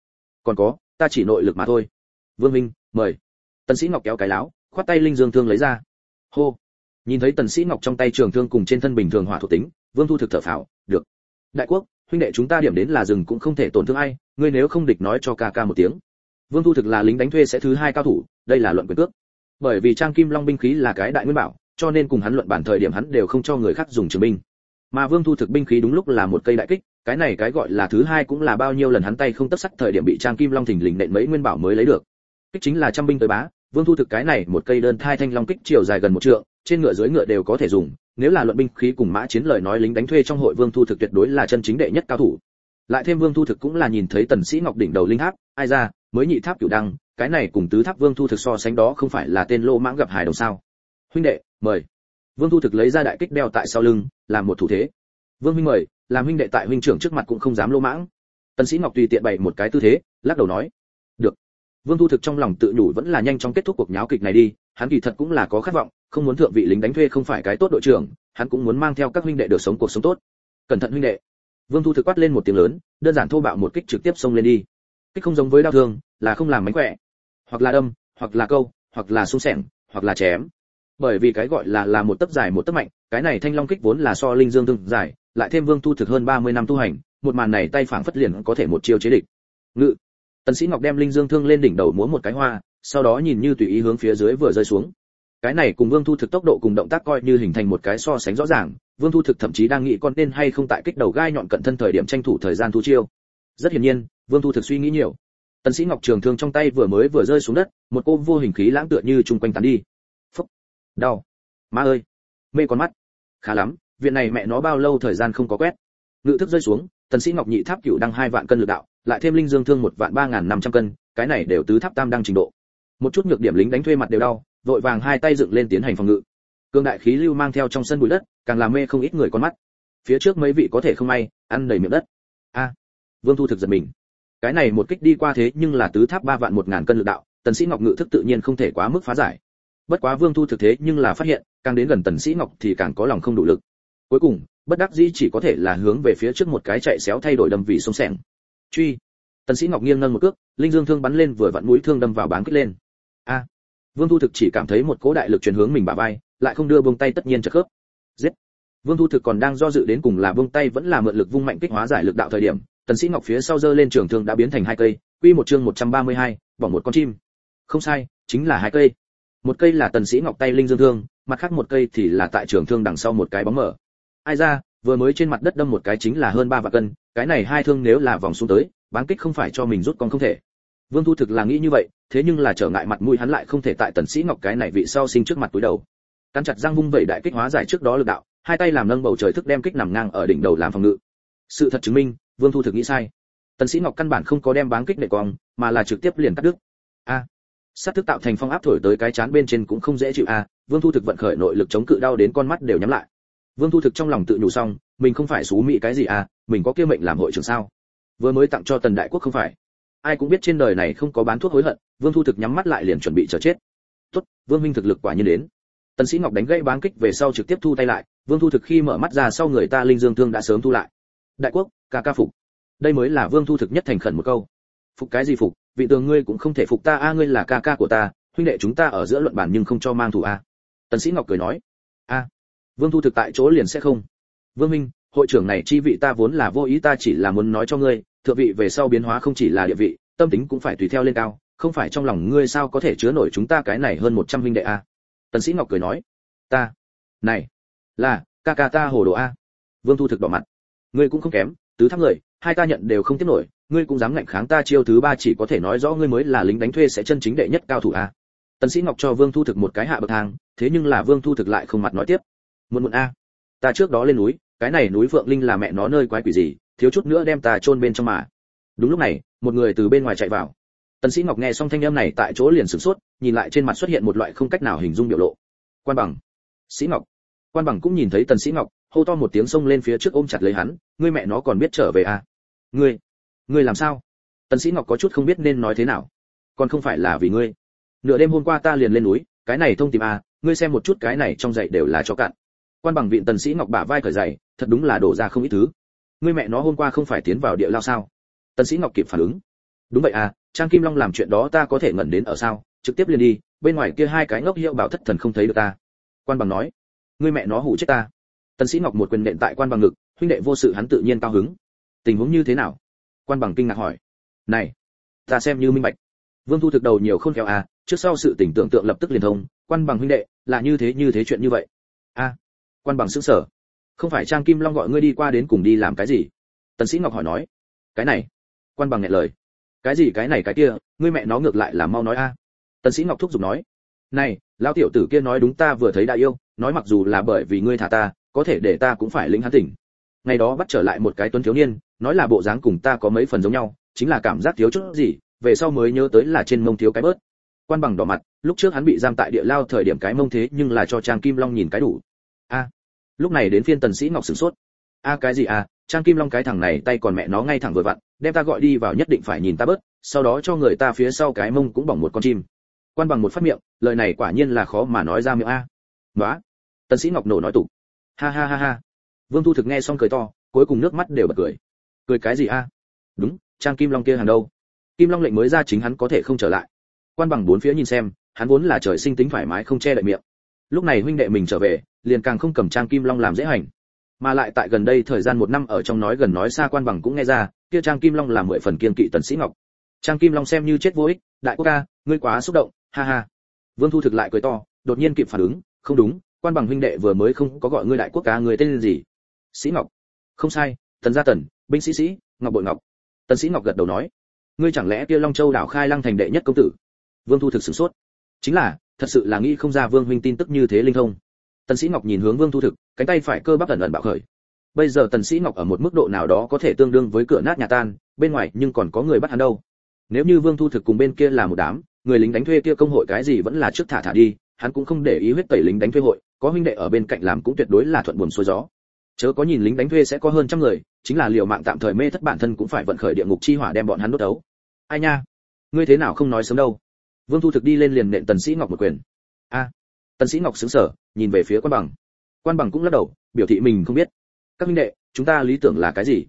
Còn có, ta chỉ nội lực mà thôi. Vương minh, mời. Tần sĩ ngọc kéo cái láo, khoát tay linh dương thương lấy ra. Hô. Nhìn thấy tần sĩ ngọc trong tay trường thương cùng trên thân bình thường hỏa thuộc tính, vương thu thực thở phào, được. Đại quốc, huynh đệ chúng ta điểm đến là rừng cũng không thể tổn thương ai, ngươi nếu không địch nói cho ca ca một tiếng. Vương thu thực là lính đánh thuê sẽ thứ hai cao thủ, đây là luận quyền cước. Bởi vì trang kim long binh khí là cái đại nguyên bảo, cho nên cùng hắn luận bản thời điểm hắn đều không cho người khác dùng trường binh. Mà vương thu thực binh khí đúng lúc là một cây đại kích cái này cái gọi là thứ hai cũng là bao nhiêu lần hắn tay không tất sắt thời điểm bị trang kim long thình lình nện mấy nguyên bảo mới lấy được. Kích chính là trăm binh tới bá, vương thu thực cái này một cây đơn thai thanh long kích chiều dài gần một trượng, trên ngựa dưới ngựa đều có thể dùng, nếu là luận binh khí cùng mã chiến lời nói lính đánh thuê trong hội vương thu thực tuyệt đối là chân chính đệ nhất cao thủ. Lại thêm vương thu thực cũng là nhìn thấy tần sĩ ngọc đỉnh đầu linh tháp, ai ra, mới nhị tháp cửu đăng, cái này cùng tứ tháp vương thu thực so sánh đó không phải là tên lô mãng gặp hải đồng sao. Huynh đệ, mời. Vương thu thực lấy ra đại kích đeo tại sau lưng, làm một thủ thế vương huynh mời, làm huynh đệ tại huynh trưởng trước mặt cũng không dám lô mãng. Tần sĩ ngọc tùy tiện bày một cái tư thế, lắc đầu nói, được. Vương thu thực trong lòng tự nhủ vẫn là nhanh chóng kết thúc cuộc nháo kịch này đi, hắn kỳ thật cũng là có khát vọng, không muốn thượng vị lính đánh thuê không phải cái tốt đội trưởng, hắn cũng muốn mang theo các huynh đệ được sống cuộc sống tốt. Cẩn thận huynh đệ. Vương thu thực quát lên một tiếng lớn, đơn giản thô bạo một kích trực tiếp xông lên đi. Kích không giống với đao thương, là không làm mánh khỏe. Hoặc là đâm, hoặc là câu, hoặc là xung sẻng, hoặc là chém. Bởi vì cái gọi là là một tấc dài một tấc mạnh, cái này thanh long kích vốn là so linh dương thương dài lại thêm vương thu thực hơn 30 năm tu hành, một màn này tay phảng phất liền có thể một chiêu chế địch. Ngự. Tần sĩ ngọc đem linh dương thương lên đỉnh đầu múa một cái hoa, sau đó nhìn như tùy ý hướng phía dưới vừa rơi xuống. Cái này cùng vương thu thực tốc độ cùng động tác coi như hình thành một cái so sánh rõ ràng, vương thu thực thậm chí đang nghĩ con nên hay không tại kích đầu gai nhọn cận thân thời điểm tranh thủ thời gian thu chiêu. Rất hiển nhiên, vương thu thực suy nghĩ nhiều. Tần sĩ ngọc trường thương trong tay vừa mới vừa rơi xuống đất, một cô vô hình khí lãng tựa như trùng quanh tán đi. Phốc. đau. Má ơi. Mê con mắt. Khá lắm viện này mẹ nó bao lâu thời gian không có quét. Ngự thức rơi xuống, tần sĩ ngọc nhị tháp cửu đăng hai vạn cân lực đạo, lại thêm linh dương thương một vạn ba ngàn năm trăm cân, cái này đều tứ tháp tam đăng trình độ. Một chút nhược điểm lính đánh thuê mặt đều đau, vội vàng hai tay dựng lên tiến hành phòng ngự. Cương đại khí lưu mang theo trong sân bụi đất, càng làm mê không ít người con mắt. Phía trước mấy vị có thể không may, ăn đầy miệng đất. A, vương thu thực giật mình. Cái này một kích đi qua thế nhưng là tứ tháp ba vạn một ngàn cân lực đạo, tần sĩ ngọc ngự thức tự nhiên không thể quá mức phá giải. Bất quá vương thu thực thế nhưng là phát hiện, càng đến gần tần sĩ ngọc thì càng có lòng không đủ lực cuối cùng bất đắc dĩ chỉ có thể là hướng về phía trước một cái chạy xéo thay đổi đâm vì sông sẻng. Truy. Tần sĩ ngọc nghiêng nâng một cước linh dương thương bắn lên vừa vặn mũi thương đâm vào báng kích lên. A. Vương thu thực chỉ cảm thấy một cỗ đại lực truyền hướng mình bả vai lại không đưa buông tay tất nhiên chật khớp. Giết. Vương thu thực còn đang do dự đến cùng là buông tay vẫn là mượn lực vung mạnh kích hóa giải lực đạo thời điểm tần sĩ ngọc phía sau giơ lên trường thương đã biến thành hai cây quy một chương 132, bỏ một con chim. Không sai chính là hai cây. Một cây là tần sĩ ngọc tay linh dương thương mặt khác một cây thì là tại trường thương đằng sau một cái bóng mở ai ra, vừa mới trên mặt đất đâm một cái chính là hơn ba vạn cân, cái này hai thương nếu là vòng xuống tới, bán kích không phải cho mình rút con không thể. Vương thu thực là nghĩ như vậy, thế nhưng là trở ngại mặt mũi hắn lại không thể tại tần sĩ ngọc cái này vị sau sinh trước mặt túi đầu. Cắn chặt răng vung vẩy đại kích hóa giải trước đó lực đạo, hai tay làm nâng bầu trời thức đem kích nằm ngang ở đỉnh đầu làm phòng ngự. Sự thật chứng minh, vương thu thực nghĩ sai. Tần sĩ ngọc căn bản không có đem báng kích để quăng, mà là trực tiếp liền cắt đứt. A. Sát thức tạo thành phong áp thổi tới cái chán bên trên cũng không dễ chịu a, vương thu thực vận khởi nội lực chống cự đau đến con mắt đều nhắm lại vương thu thực trong lòng tự nhủ xong, mình không phải xú mỹ cái gì à mình có kia mệnh làm hội trưởng sao? Vừa mới tặng cho tần đại quốc không phải. Ai cũng biết trên đời này không có bán thuốc hối hận, vương thu thực nhắm mắt lại liền chuẩn bị chờ chết. Tốt, vương minh thực lực quả nhiên đến. Tần sĩ ngọc đánh gãy báng kích về sau trực tiếp thu tay lại, vương thu thực khi mở mắt ra sau người ta linh dương thương đã sớm thu lại. Đại quốc, ca ca phục. Đây mới là vương thu thực nhất thành khẩn một câu. Phục cái gì phục? Vị tường ngươi cũng không thể phục ta, a, ngươi là ca ca của ta, huynh đệ chúng ta ở giữa luận bản nhưng không cho mang thủ a. Tần sĩ ngọc cười nói. A vương thu thực tại chỗ liền sẽ không. Vương minh, hội trưởng này chi vị ta vốn là vô ý, ta chỉ là muốn nói cho ngươi, thượng vị về sau biến hóa không chỉ là địa vị, tâm tính cũng phải tùy theo lên cao, không phải trong lòng ngươi sao có thể chứa nổi chúng ta cái này hơn một trăm minh đệ a? Tần sĩ ngọc cười nói, ta, này, là, ca ca ta hồ đồ a. Vương thu thực đỏ mặt, ngươi cũng không kém, tứ tháp người, hai ta nhận đều không tiếp nổi, ngươi cũng dám ngạnh kháng ta chiêu thứ ba chỉ có thể nói rõ ngươi mới là lính đánh thuê sẽ chân chính đệ nhất cao thủ a. Tần sĩ ngọc cho vương thu thực một cái hạ bậc thang, thế nhưng là vương thu thực lại không mặt nói tiếp muộn muộn a. Ta trước đó lên núi, cái này núi vượng linh là mẹ nó nơi quái quỷ gì, thiếu chút nữa đem ta chôn bên trong mà. Đúng lúc này, một người từ bên ngoài chạy vào. Tần sĩ ngọc nghe xong thanh âm này tại chỗ liền sửng sốt, nhìn lại trên mặt xuất hiện một loại không cách nào hình dung biểu lộ. Quan bằng. Sĩ ngọc. Quan bằng cũng nhìn thấy tần sĩ ngọc, hô to một tiếng xông lên phía trước ôm chặt lấy hắn, ngươi mẹ nó còn biết trở về à? Ngươi ngươi làm sao? Tần sĩ ngọc có chút không biết nên nói thế nào. Còn không phải là vì ngươi. Nửa đêm hôm qua ta liền lên núi, cái này thông tìm à ngươi xem một chút cái này trong giày đều là cho cạn quan bằng viện tần sĩ ngọc bả vai cởi dày thật đúng là đổ ra không ít thứ. Ngươi mẹ nó hôm qua không phải tiến vào địa lao sao? Tần sĩ ngọc kịp phản ứng. Đúng vậy à trang kim long làm chuyện đó ta có thể ngẩn đến ở sao? Trực tiếp liền đi, bên ngoài kia hai cái ngốc hiệu bảo thất thần không thấy được ta. Quan bằng nói, ngươi mẹ nó hủ chết ta. Tần sĩ ngọc một quyền nện tại quan bằng ngực, huynh đệ vô sự hắn tự nhiên cao hứng. Tình huống như thế nào? Quan bằng kinh ngạc hỏi. Này, ta xem như minh bạch. Vương thu thực đầu nhiều khôn khéo à trước sau sự tỉnh tưởng tượng lập tức liền thông, quan bằng huynh đệ, là như thế như thế chuyện như vậy. A quan bằng sững sở. Không phải trang kim long gọi ngươi đi qua đến cùng đi làm cái gì? Tần sĩ ngọc hỏi nói. Cái này. Quan bằng nhẹ lời. Cái gì cái này cái kia? Ngươi mẹ nó ngược lại là mau nói a. Tần sĩ ngọc thúc giục nói. Này, lão tiểu tử kia nói đúng ta vừa thấy đại yêu, nói mặc dù là bởi vì ngươi thả ta, có thể để ta cũng phải lĩnh hắn tỉnh. Ngày đó bắt trở lại một cái tuấn thiếu niên, nói là bộ dáng cùng ta có mấy phần giống nhau, chính là cảm giác thiếu chút gì, về sau mới nhớ tới là trên mông thiếu cái bớt. Quan bằng đỏ mặt, lúc trước hắn bị giam tại địa lao thời điểm cái mông thế nhưng là cho trang kim long nhìn cái đủ. A lúc này đến phiên tần sĩ ngọc sửng sốt. A, cái gì a? Trang kim long cái thằng này tay còn mẹ nó ngay thẳng vừa vặn, đem ta gọi đi vào nhất định phải nhìn ta bớt, sau đó cho người ta phía sau cái mông cũng bỏng một con chim. Quan bằng một phát miệng, lời này quả nhiên là khó mà nói ra miệng a. Nói tần sĩ ngọc nổ nói tủ. Ha ha ha ha. Vương thu thực nghe xong cười to, cuối cùng nước mắt đều bật cười. Cười cái gì a? Đúng, trang kim long kia hàng đâu? Kim long lệnh mới ra chính hắn có thể không trở lại. Quan bằng bốn phía nhìn xem, hắn vốn là trời sinh tính thoải mái không che đậy miệng lúc này huynh đệ mình trở về, liền càng không cầm trang kim long làm dễ hành. Mà lại tại gần đây thời gian một năm ở trong nói gần nói xa quan bằng cũng nghe ra, kia trang kim long làm mười phần kiên kỵ tần sĩ ngọc. Trang kim long xem như chết vô ích, đại quốc ca, ngươi quá xúc động, ha ha. Vương thu thực lại cười to, đột nhiên kịp phản ứng, không đúng, quan bằng huynh đệ vừa mới không có gọi ngươi đại quốc ca người tên gì? Sĩ ngọc. Không sai, tần gia tần, binh sĩ sĩ, ngọc bội ngọc. Tần sĩ ngọc gật đầu nói, ngươi chẳng lẽ kia long châu đảo khai lăng thành đệ nhất công tử? Vương thu thực sửng sốt. Chính là thật sự là nghĩ không ra vương huynh tin tức như thế linh thông. Tần sĩ ngọc nhìn hướng vương thu thực, cánh tay phải cơ bắp ẩn ẩn bạo khởi. Bây giờ tần sĩ ngọc ở một mức độ nào đó có thể tương đương với cửa nát nhà tan, bên ngoài nhưng còn có người bắt hắn đâu. Nếu như vương thu thực cùng bên kia là một đám, người lính đánh thuê kia công hội cái gì vẫn là trước thả thả đi, hắn cũng không để ý huyết tẩy lính đánh thuê hội, có huynh đệ ở bên cạnh làm cũng tuyệt đối là thuận buồm xuôi gió. Chớ có nhìn lính đánh thuê sẽ có hơn trăm người, chính là liều mạng tạm thời mê thất bản thân cũng phải vận khởi địa ngục chi hỏa đem bọn hắn đốt đấu. Ai nha? Ngươi thế nào không nói sớm đâu? Vương thu thực đi lên liền nện tần sĩ ngọc một quyền. A. Tần sĩ ngọc sững sờ, nhìn về phía quan bằng. Quan bằng cũng lắc đầu, biểu thị mình không biết. Các huynh đệ, chúng ta lý tưởng là cái gì?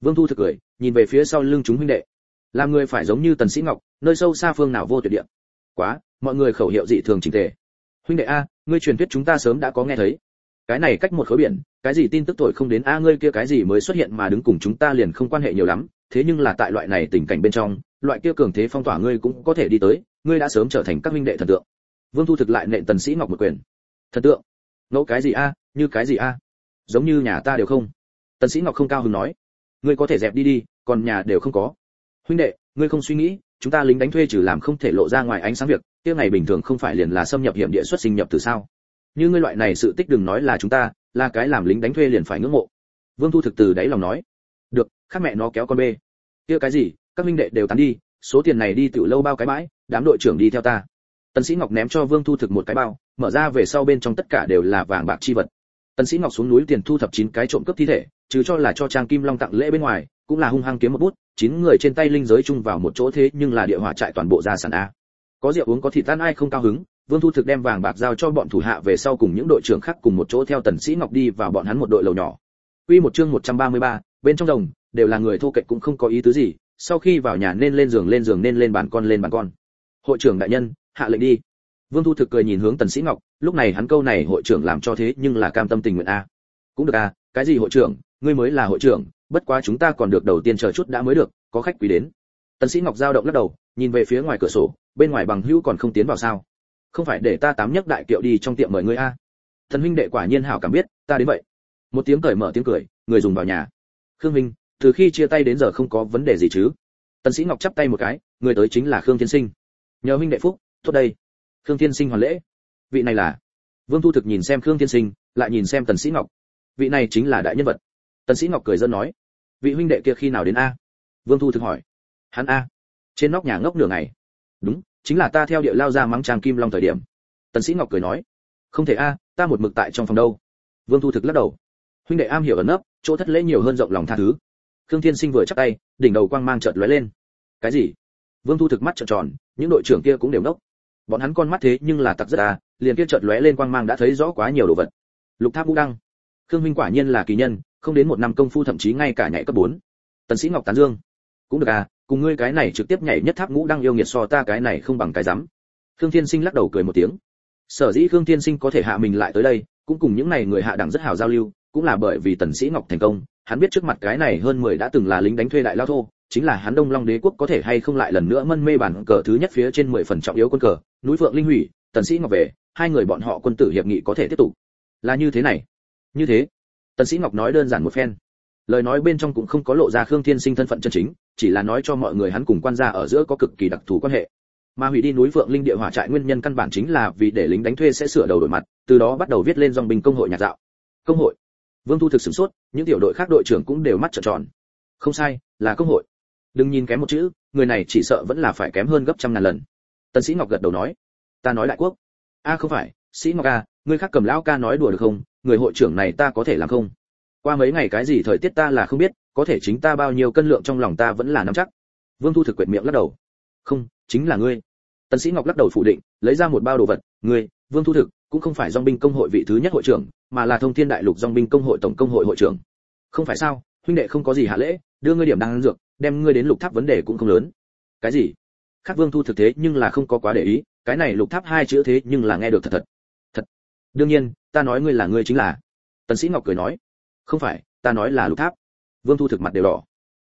Vương thu thực cười, nhìn về phía sau lưng chúng huynh đệ. Làm người phải giống như tần sĩ ngọc, nơi sâu xa phương nào vô tuyệt địa. Quá, mọi người khẩu hiệu dị thường chỉnh tề. Huynh đệ a, ngươi truyền thuyết chúng ta sớm đã có nghe thấy. Cái này cách một khối biển, cái gì tin tức thổi không đến a, ngươi kia cái gì mới xuất hiện mà đứng cùng chúng ta liền không quan hệ nhiều lắm. Thế nhưng là tại loại này tình cảnh bên trong loại kia cường thế phong tỏa ngươi cũng có thể đi tới, ngươi đã sớm trở thành các huynh đệ thần tượng. Vương thu thực lại nện tần sĩ ngọc một quyền. Thần tượng? Ngẫu cái gì a? Như cái gì a? Giống như nhà ta đều không. Tần sĩ ngọc không cao hứng nói. Ngươi có thể dẹp đi đi, còn nhà đều không có. Huynh đệ, ngươi không suy nghĩ, chúng ta lính đánh thuê trừ làm không thể lộ ra ngoài ánh sáng việc, kia ngày bình thường không phải liền là xâm nhập hiểm địa xuất sinh nhập từ sao? Như ngươi loại này sự tích đừng nói là chúng ta, là cái làm lính đánh thuê liền phải ngưỡng mộ. Vương thu thực từ đáy lòng nói. Được, khác mẹ nó kéo con bê. Kia cái gì? Các minh đệ đều tán đi số tiền này đi tiểu lâu bao cái bãi đám đội trưởng đi theo ta. Tần sĩ ngọc ném cho vương thu thực một cái bao mở ra về sau bên trong tất cả đều là vàng bạc chi vật. Tần sĩ ngọc xuống núi tiền thu thập chín cái trộm cướp thi thể trừ cho là cho trang kim long tặng lễ bên ngoài cũng là hung hăng kiếm một bút chín người trên tay linh giới chung vào một chỗ thế nhưng là địa hỏa trại toàn bộ gia sản a. Có rượu uống có thịt tan ai không cao hứng vương thu thực đem vàng bạc giao cho bọn thủ hạ về sau cùng những đội trưởng khác cùng một chỗ theo tần sĩ ngọc đi vào bọn hắn một đội lầu nhỏ. Quy một chương 133, bên trong đồng đều là người thô kệch cũng không có ý tứ gì sau khi vào nhà nên lên giường lên giường, nên lên bàn con, lên bàn con. Hội trưởng đại nhân, hạ lệnh đi. Vương thu thực cười nhìn hướng tần sĩ ngọc, lúc này hắn câu này hội trưởng làm cho thế nhưng là cam tâm tình nguyện a. Cũng được a, cái gì hội trưởng, ngươi mới là hội trưởng, bất quá chúng ta còn được đầu tiên chờ chút đã mới được, có khách quý đến. Tần sĩ ngọc giao động lắc đầu, nhìn về phía ngoài cửa sổ, bên ngoài bằng hữu còn không tiến vào sao? Không phải để ta tám nhất đại kiệu đi trong tiệm mời ngươi a? Thần huynh đệ quả nhiên hảo cảm biết, ta đến vậy. Một tiếng cười mở tiếng cười, người dùng vào nhà. Khương minh từ khi chia tay đến giờ không có vấn đề gì chứ. Tần sĩ ngọc chắp tay một cái, người tới chính là khương thiên sinh. Nhờ huynh đệ phúc, tốt đây. Khương thiên sinh hoàn lễ. Vị này là? Vương thu thực nhìn xem khương thiên sinh, lại nhìn xem tần sĩ ngọc. Vị này chính là đại nhân vật. Tần sĩ ngọc cười dân nói. Vị huynh đệ kia khi nào đến a? Vương thu thực hỏi. Hắn a. Trên nóc nhà ngốc nửa ngày. Đúng, chính là ta theo địa lao ra mắng trang kim long thời điểm. Tần sĩ ngọc cười nói. Không thể a, ta một mực tại trong phòng đâu. Vương thu thực lắc đầu. Huynh đệ am hiểu ẩn nấp, chỗ thất lễ nhiều hơn rộng lòng tha thứ khương thiên sinh vừa chắp tay, đỉnh đầu quang mang chợt lóe lên. Cái gì? Vương thu thực mắt trợn tròn, những đội trưởng kia cũng đều nốc bọn hắn con mắt thế nhưng là tặc rất à liền kia chợt lóe lên quang mang đã thấy rõ quá nhiều đồ vật. Lục tháp vũ đăng. Khương huynh quả nhiên là kỳ nhân, không đến một năm công phu thậm chí ngay cả nhảy cấp 4. tần sĩ ngọc tán dương. Cũng được à cùng ngươi cái này trực tiếp nhảy nhất tháp ngũ đăng yêu nghiệt so ta cái này không bằng cái dám khương thiên sinh lắc đầu cười một tiếng. Sở dĩ khương thiên sinh có thể hạ mình lại tới đây, cũng cùng những này người hạ đẳng rất hào giao lưu, cũng là bởi vì tần sĩ ngọc thành công hắn biết trước mặt cái này hơn 10 đã từng là lính đánh thuê đại lao thô, chính là hắn đông long đế quốc có thể hay không lại lần nữa mân mê bản cờ thứ nhất phía trên 10 phần trọng yếu quân cờ, núi vượng linh hủy, tần sĩ ngọc về, hai người bọn họ quân tử hiệp nghị có thể tiếp tục. Là như thế này. Như thế. Tần sĩ ngọc nói đơn giản một phen. Lời nói bên trong cũng không có lộ ra khương thiên sinh thân phận chân chính, chỉ là nói cho mọi người hắn cùng quan gia ở giữa có cực kỳ đặc thù quan hệ. Mà hủy đi núi vượng linh địa hỏa trại nguyên nhân căn bản chính là vì để lính đánh thuê sẽ sửa đầu đổi mặt, từ đó bắt đầu viết lên dòng binh công hội nhạc dạo. Công hội vương thu thực sửng sốt, những tiểu đội khác đội trưởng cũng đều mắt trợn tròn. Không sai, là công hội. Đừng nhìn kém một chữ, người này chỉ sợ vẫn là phải kém hơn gấp trăm ngàn lần. Tần sĩ ngọc gật đầu nói, ta nói đại quốc. A, không phải, sĩ ngọc à, a ngươi khác cầm lão ca nói đùa được không? Người hội trưởng này ta có thể làm không? Qua mấy ngày cái gì thời tiết ta là không biết, có thể chính ta bao nhiêu cân lượng trong lòng ta vẫn là nắm chắc. Vương thu thực quệt miệng lắc đầu. Không, chính là ngươi. Tần sĩ ngọc lắc đầu phủ định, lấy ra một bao đồ vật, ngươi, vương thu thực cũng không phải dòng binh công hội vị thứ nhất hội trưởng, mà là thông thiên đại lục dòng binh công hội tổng công hội hội trưởng. Không phải sao, huynh đệ không có gì hạ lễ, đưa ngươi điểm đang dược, đem ngươi đến lục tháp vấn đề cũng không lớn. Cái gì? Khắc vương thu thực thế nhưng là không có quá để ý, cái này lục tháp hai chữ thế nhưng là nghe được thật thật. Thật. Đương nhiên, ta nói ngươi là ngươi chính là. Tần sĩ ngọc cười nói. Không phải, ta nói là lục tháp. Vương thu thực mặt đều đỏ.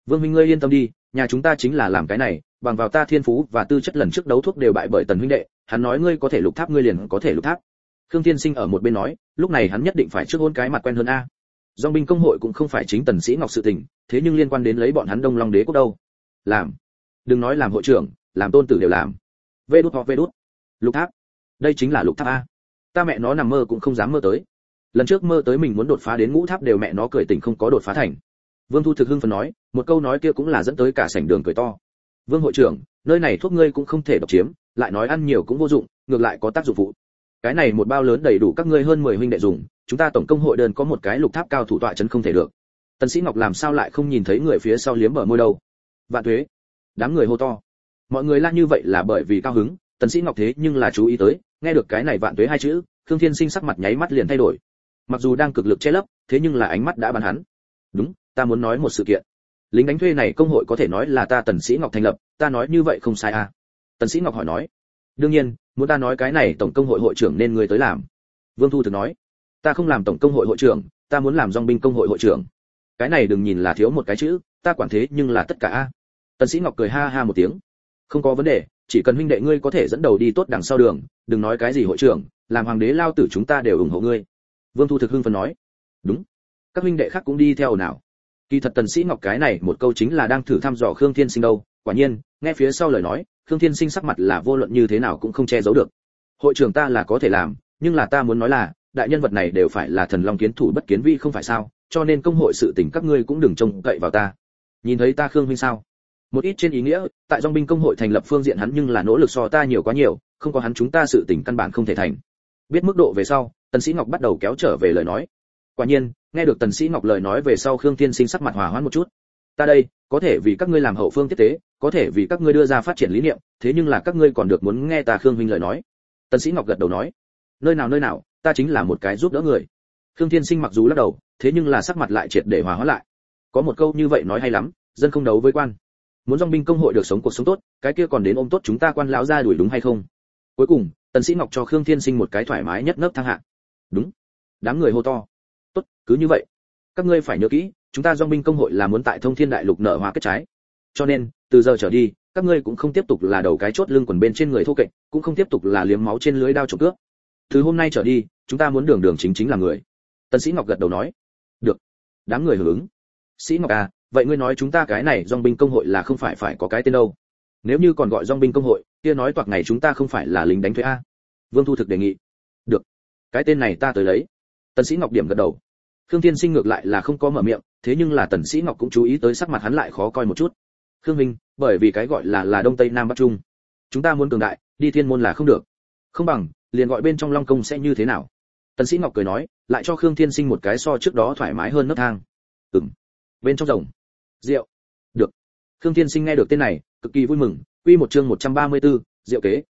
Vương huynh ngươi yên tâm đi, nhà chúng ta chính là làm cái này, bằng vào ta thiên phú và tư chất lần trước đấu thuốc đều bại bởi tần huynh đệ, hắn nói ngươi có thể lục tháp, ngươi liền có thể lục tháp khương thiên sinh ở một bên nói, lúc này hắn nhất định phải trước hôn cái mặt quen hơn a. Dòng binh công hội cũng không phải chính tần sĩ ngọc sự tình, thế nhưng liên quan đến lấy bọn hắn đông long đế quốc đâu. Làm. Đừng nói làm hội trưởng, làm tôn tử đều làm. Vê đút hoặc vê đút. Lục tháp. Đây chính là lục tháp a. Ta mẹ nó nằm mơ cũng không dám mơ tới. Lần trước mơ tới mình muốn đột phá đến ngũ tháp đều mẹ nó cười tỉnh không có đột phá thành. Vương thu thực hưng phấn nói, một câu nói kia cũng là dẫn tới cả sảnh đường cười to. Vương hội trưởng, nơi này thuốc ngươi cũng không thể độc chiếm, lại nói ăn nhiều cũng vô dụng, ngược lại có tác dụng phụ cái này một bao lớn đầy đủ các ngươi hơn 10 huynh đệ dùng, chúng ta tổng công hội đơn có một cái lục tháp cao thủ tọa chấn không thể được. Tần sĩ ngọc làm sao lại không nhìn thấy người phía sau liếm bờ môi đâu? Vạn tuế, đám người hô to. Mọi người la như vậy là bởi vì cao hứng, tần sĩ ngọc thế nhưng là chú ý tới, nghe được cái này vạn tuế hai chữ thương thiên sinh sắc mặt nháy mắt liền thay đổi. Mặc dù đang cực lực che lấp, thế nhưng là ánh mắt đã bắn hắn. Đúng, ta muốn nói một sự kiện. Lính đánh thuê này công hội có thể nói là ta tần sĩ ngọc thành lập, ta nói như vậy không sai à? Tần sĩ ngọc hỏi nói. Đương nhiên muốn ta nói cái này tổng công hội hội trưởng nên người tới làm. Vương thu thực nói, ta không làm tổng công hội hội trưởng, ta muốn làm dong binh công hội hội trưởng. Cái này đừng nhìn là thiếu một cái chữ, ta quản thế nhưng là tất cả a. Tần sĩ ngọc cười ha ha một tiếng. Không có vấn đề, chỉ cần huynh đệ ngươi có thể dẫn đầu đi tốt đằng sau đường, đừng nói cái gì hội trưởng, làm hoàng đế lao tử chúng ta đều ủng hộ ngươi. Vương thu thực hưng phấn nói. Đúng. Các huynh đệ khác cũng đi theo nào. Kỳ thật tần sĩ ngọc cái này một câu chính là đang thử thăm dò khương thiên sinh đâu quả nhiên, nghe phía sau lời nói, khương thiên sinh sắc mặt là vô luận như thế nào cũng không che giấu được. Hội trưởng ta là có thể làm, nhưng là ta muốn nói là, đại nhân vật này đều phải là thần long kiến thủ bất kiến vi không phải sao, cho nên công hội sự tình các ngươi cũng đừng trông cậy vào ta. Nhìn thấy ta khương huynh sao? Một ít trên ý nghĩa, tại dòng binh công hội thành lập phương diện hắn nhưng là nỗ lực so ta nhiều quá nhiều, không có hắn chúng ta sự tình căn bản không thể thành. Biết mức độ về sau, tần sĩ ngọc bắt đầu kéo trở về lời nói. Quả nhiên, nghe được tần sĩ ngọc lời nói về sau khương thiên sinh sắc mặt hòa hoãn một chút. Ta đây có thể vì các ngươi làm hậu phương tiếp tế, có thể vì các ngươi đưa ra phát triển lý niệm, thế nhưng là các ngươi còn được muốn nghe ta khương huynh lời nói. Tần sĩ ngọc gật đầu nói, nơi nào nơi nào, ta chính là một cái giúp đỡ người. Khương thiên sinh mặc dù lắc đầu, thế nhưng là sắc mặt lại triệt để hòa hóa lại. Có một câu như vậy nói hay lắm, dân không đấu với quan. Muốn dòng binh công hội được sống cuộc sống tốt, cái kia còn đến ôm tốt chúng ta quan lão ra đuổi đúng hay không? Cuối cùng, tần sĩ ngọc cho khương thiên sinh một cái thoải mái nhất nấc thang hạ. Đúng. Đám người hô to, tốt, cứ như vậy. Các ngươi phải nhớ kỹ chúng ta dòng binh công hội là muốn tại thông thiên đại lục nợ hoa kết trái. Cho nên, từ giờ trở đi, các ngươi cũng không tiếp tục là đầu cái chốt lưng quần bên trên người thô kệch, cũng không tiếp tục là liếm máu trên lưới đao trộm cướp. Từ hôm nay trở đi, chúng ta muốn đường đường chính chính là người. Tân sĩ ngọc gật đầu nói. Được. Đám người hưởng ứng. Sĩ ngọc à vậy ngươi nói chúng ta cái này dòng binh công hội là không phải phải có cái tên đâu. Nếu như còn gọi dòng binh công hội, kia nói toạc ngày chúng ta không phải là lính đánh thuê a. Vương thu thực đề nghị. Được. Cái tên này ta tới lấy. Tân sĩ ngọc điểm gật đầu. Khương thiên sinh ngược lại là không có mở miệng thế nhưng là tần sĩ ngọc cũng chú ý tới sắc mặt hắn lại khó coi một chút. Khương minh bởi vì cái gọi là là đông tây nam bắc trung chúng ta muốn cường đại đi thiên môn là không được. Không bằng liền gọi bên trong long công sẽ như thế nào? Tần sĩ ngọc cười nói lại cho khương thiên sinh một cái so trước đó thoải mái hơn nấc thang. Ừm. Bên trong rồng. Rượu. Được. Khương thiên sinh nghe được tên này cực kỳ vui mừng quy một chương 134, rượu kế.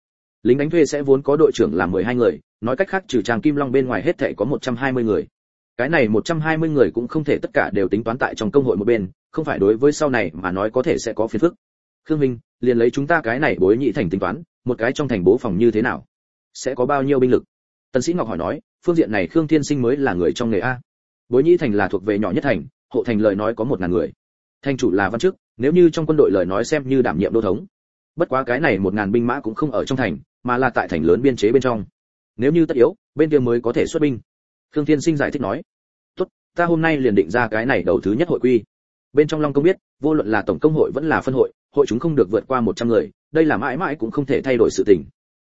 Lính đánh thuê sẽ vốn có đội trưởng là 12 người nói cách khác trừ chàng kim long bên ngoài hết thảy có 120 người cái này 120 người cũng không thể tất cả đều tính toán tại trong công hội một bên, không phải đối với sau này mà nói có thể sẽ có phiền phức. Khương minh, liền lấy chúng ta cái này bối nhị thành tính toán, một cái trong thành bố phòng như thế nào? Sẽ có bao nhiêu binh lực? Tần sĩ ngọc hỏi nói, phương diện này khương thiên sinh mới là người trong nghề a. Bối nhị thành là thuộc về nhỏ nhất thành, hộ thành lời nói có một ngàn người. Thành chủ là văn chức, nếu như trong quân đội lời nói xem như đảm nhiệm đô thống. Bất quá cái này một ngàn binh mã cũng không ở trong thành, mà là tại thành lớn biên chế bên trong. Nếu như tất yếu, bên kia mới có thể xuất binh khương thiên sinh giải thích nói, tốt, ta hôm nay liền định ra cái này đầu thứ nhất hội quy. Bên trong long công biết, vô luận là tổng công hội vẫn là phân hội hội chúng không được vượt qua một trăm người, đây là mãi mãi cũng không thể thay đổi sự tình.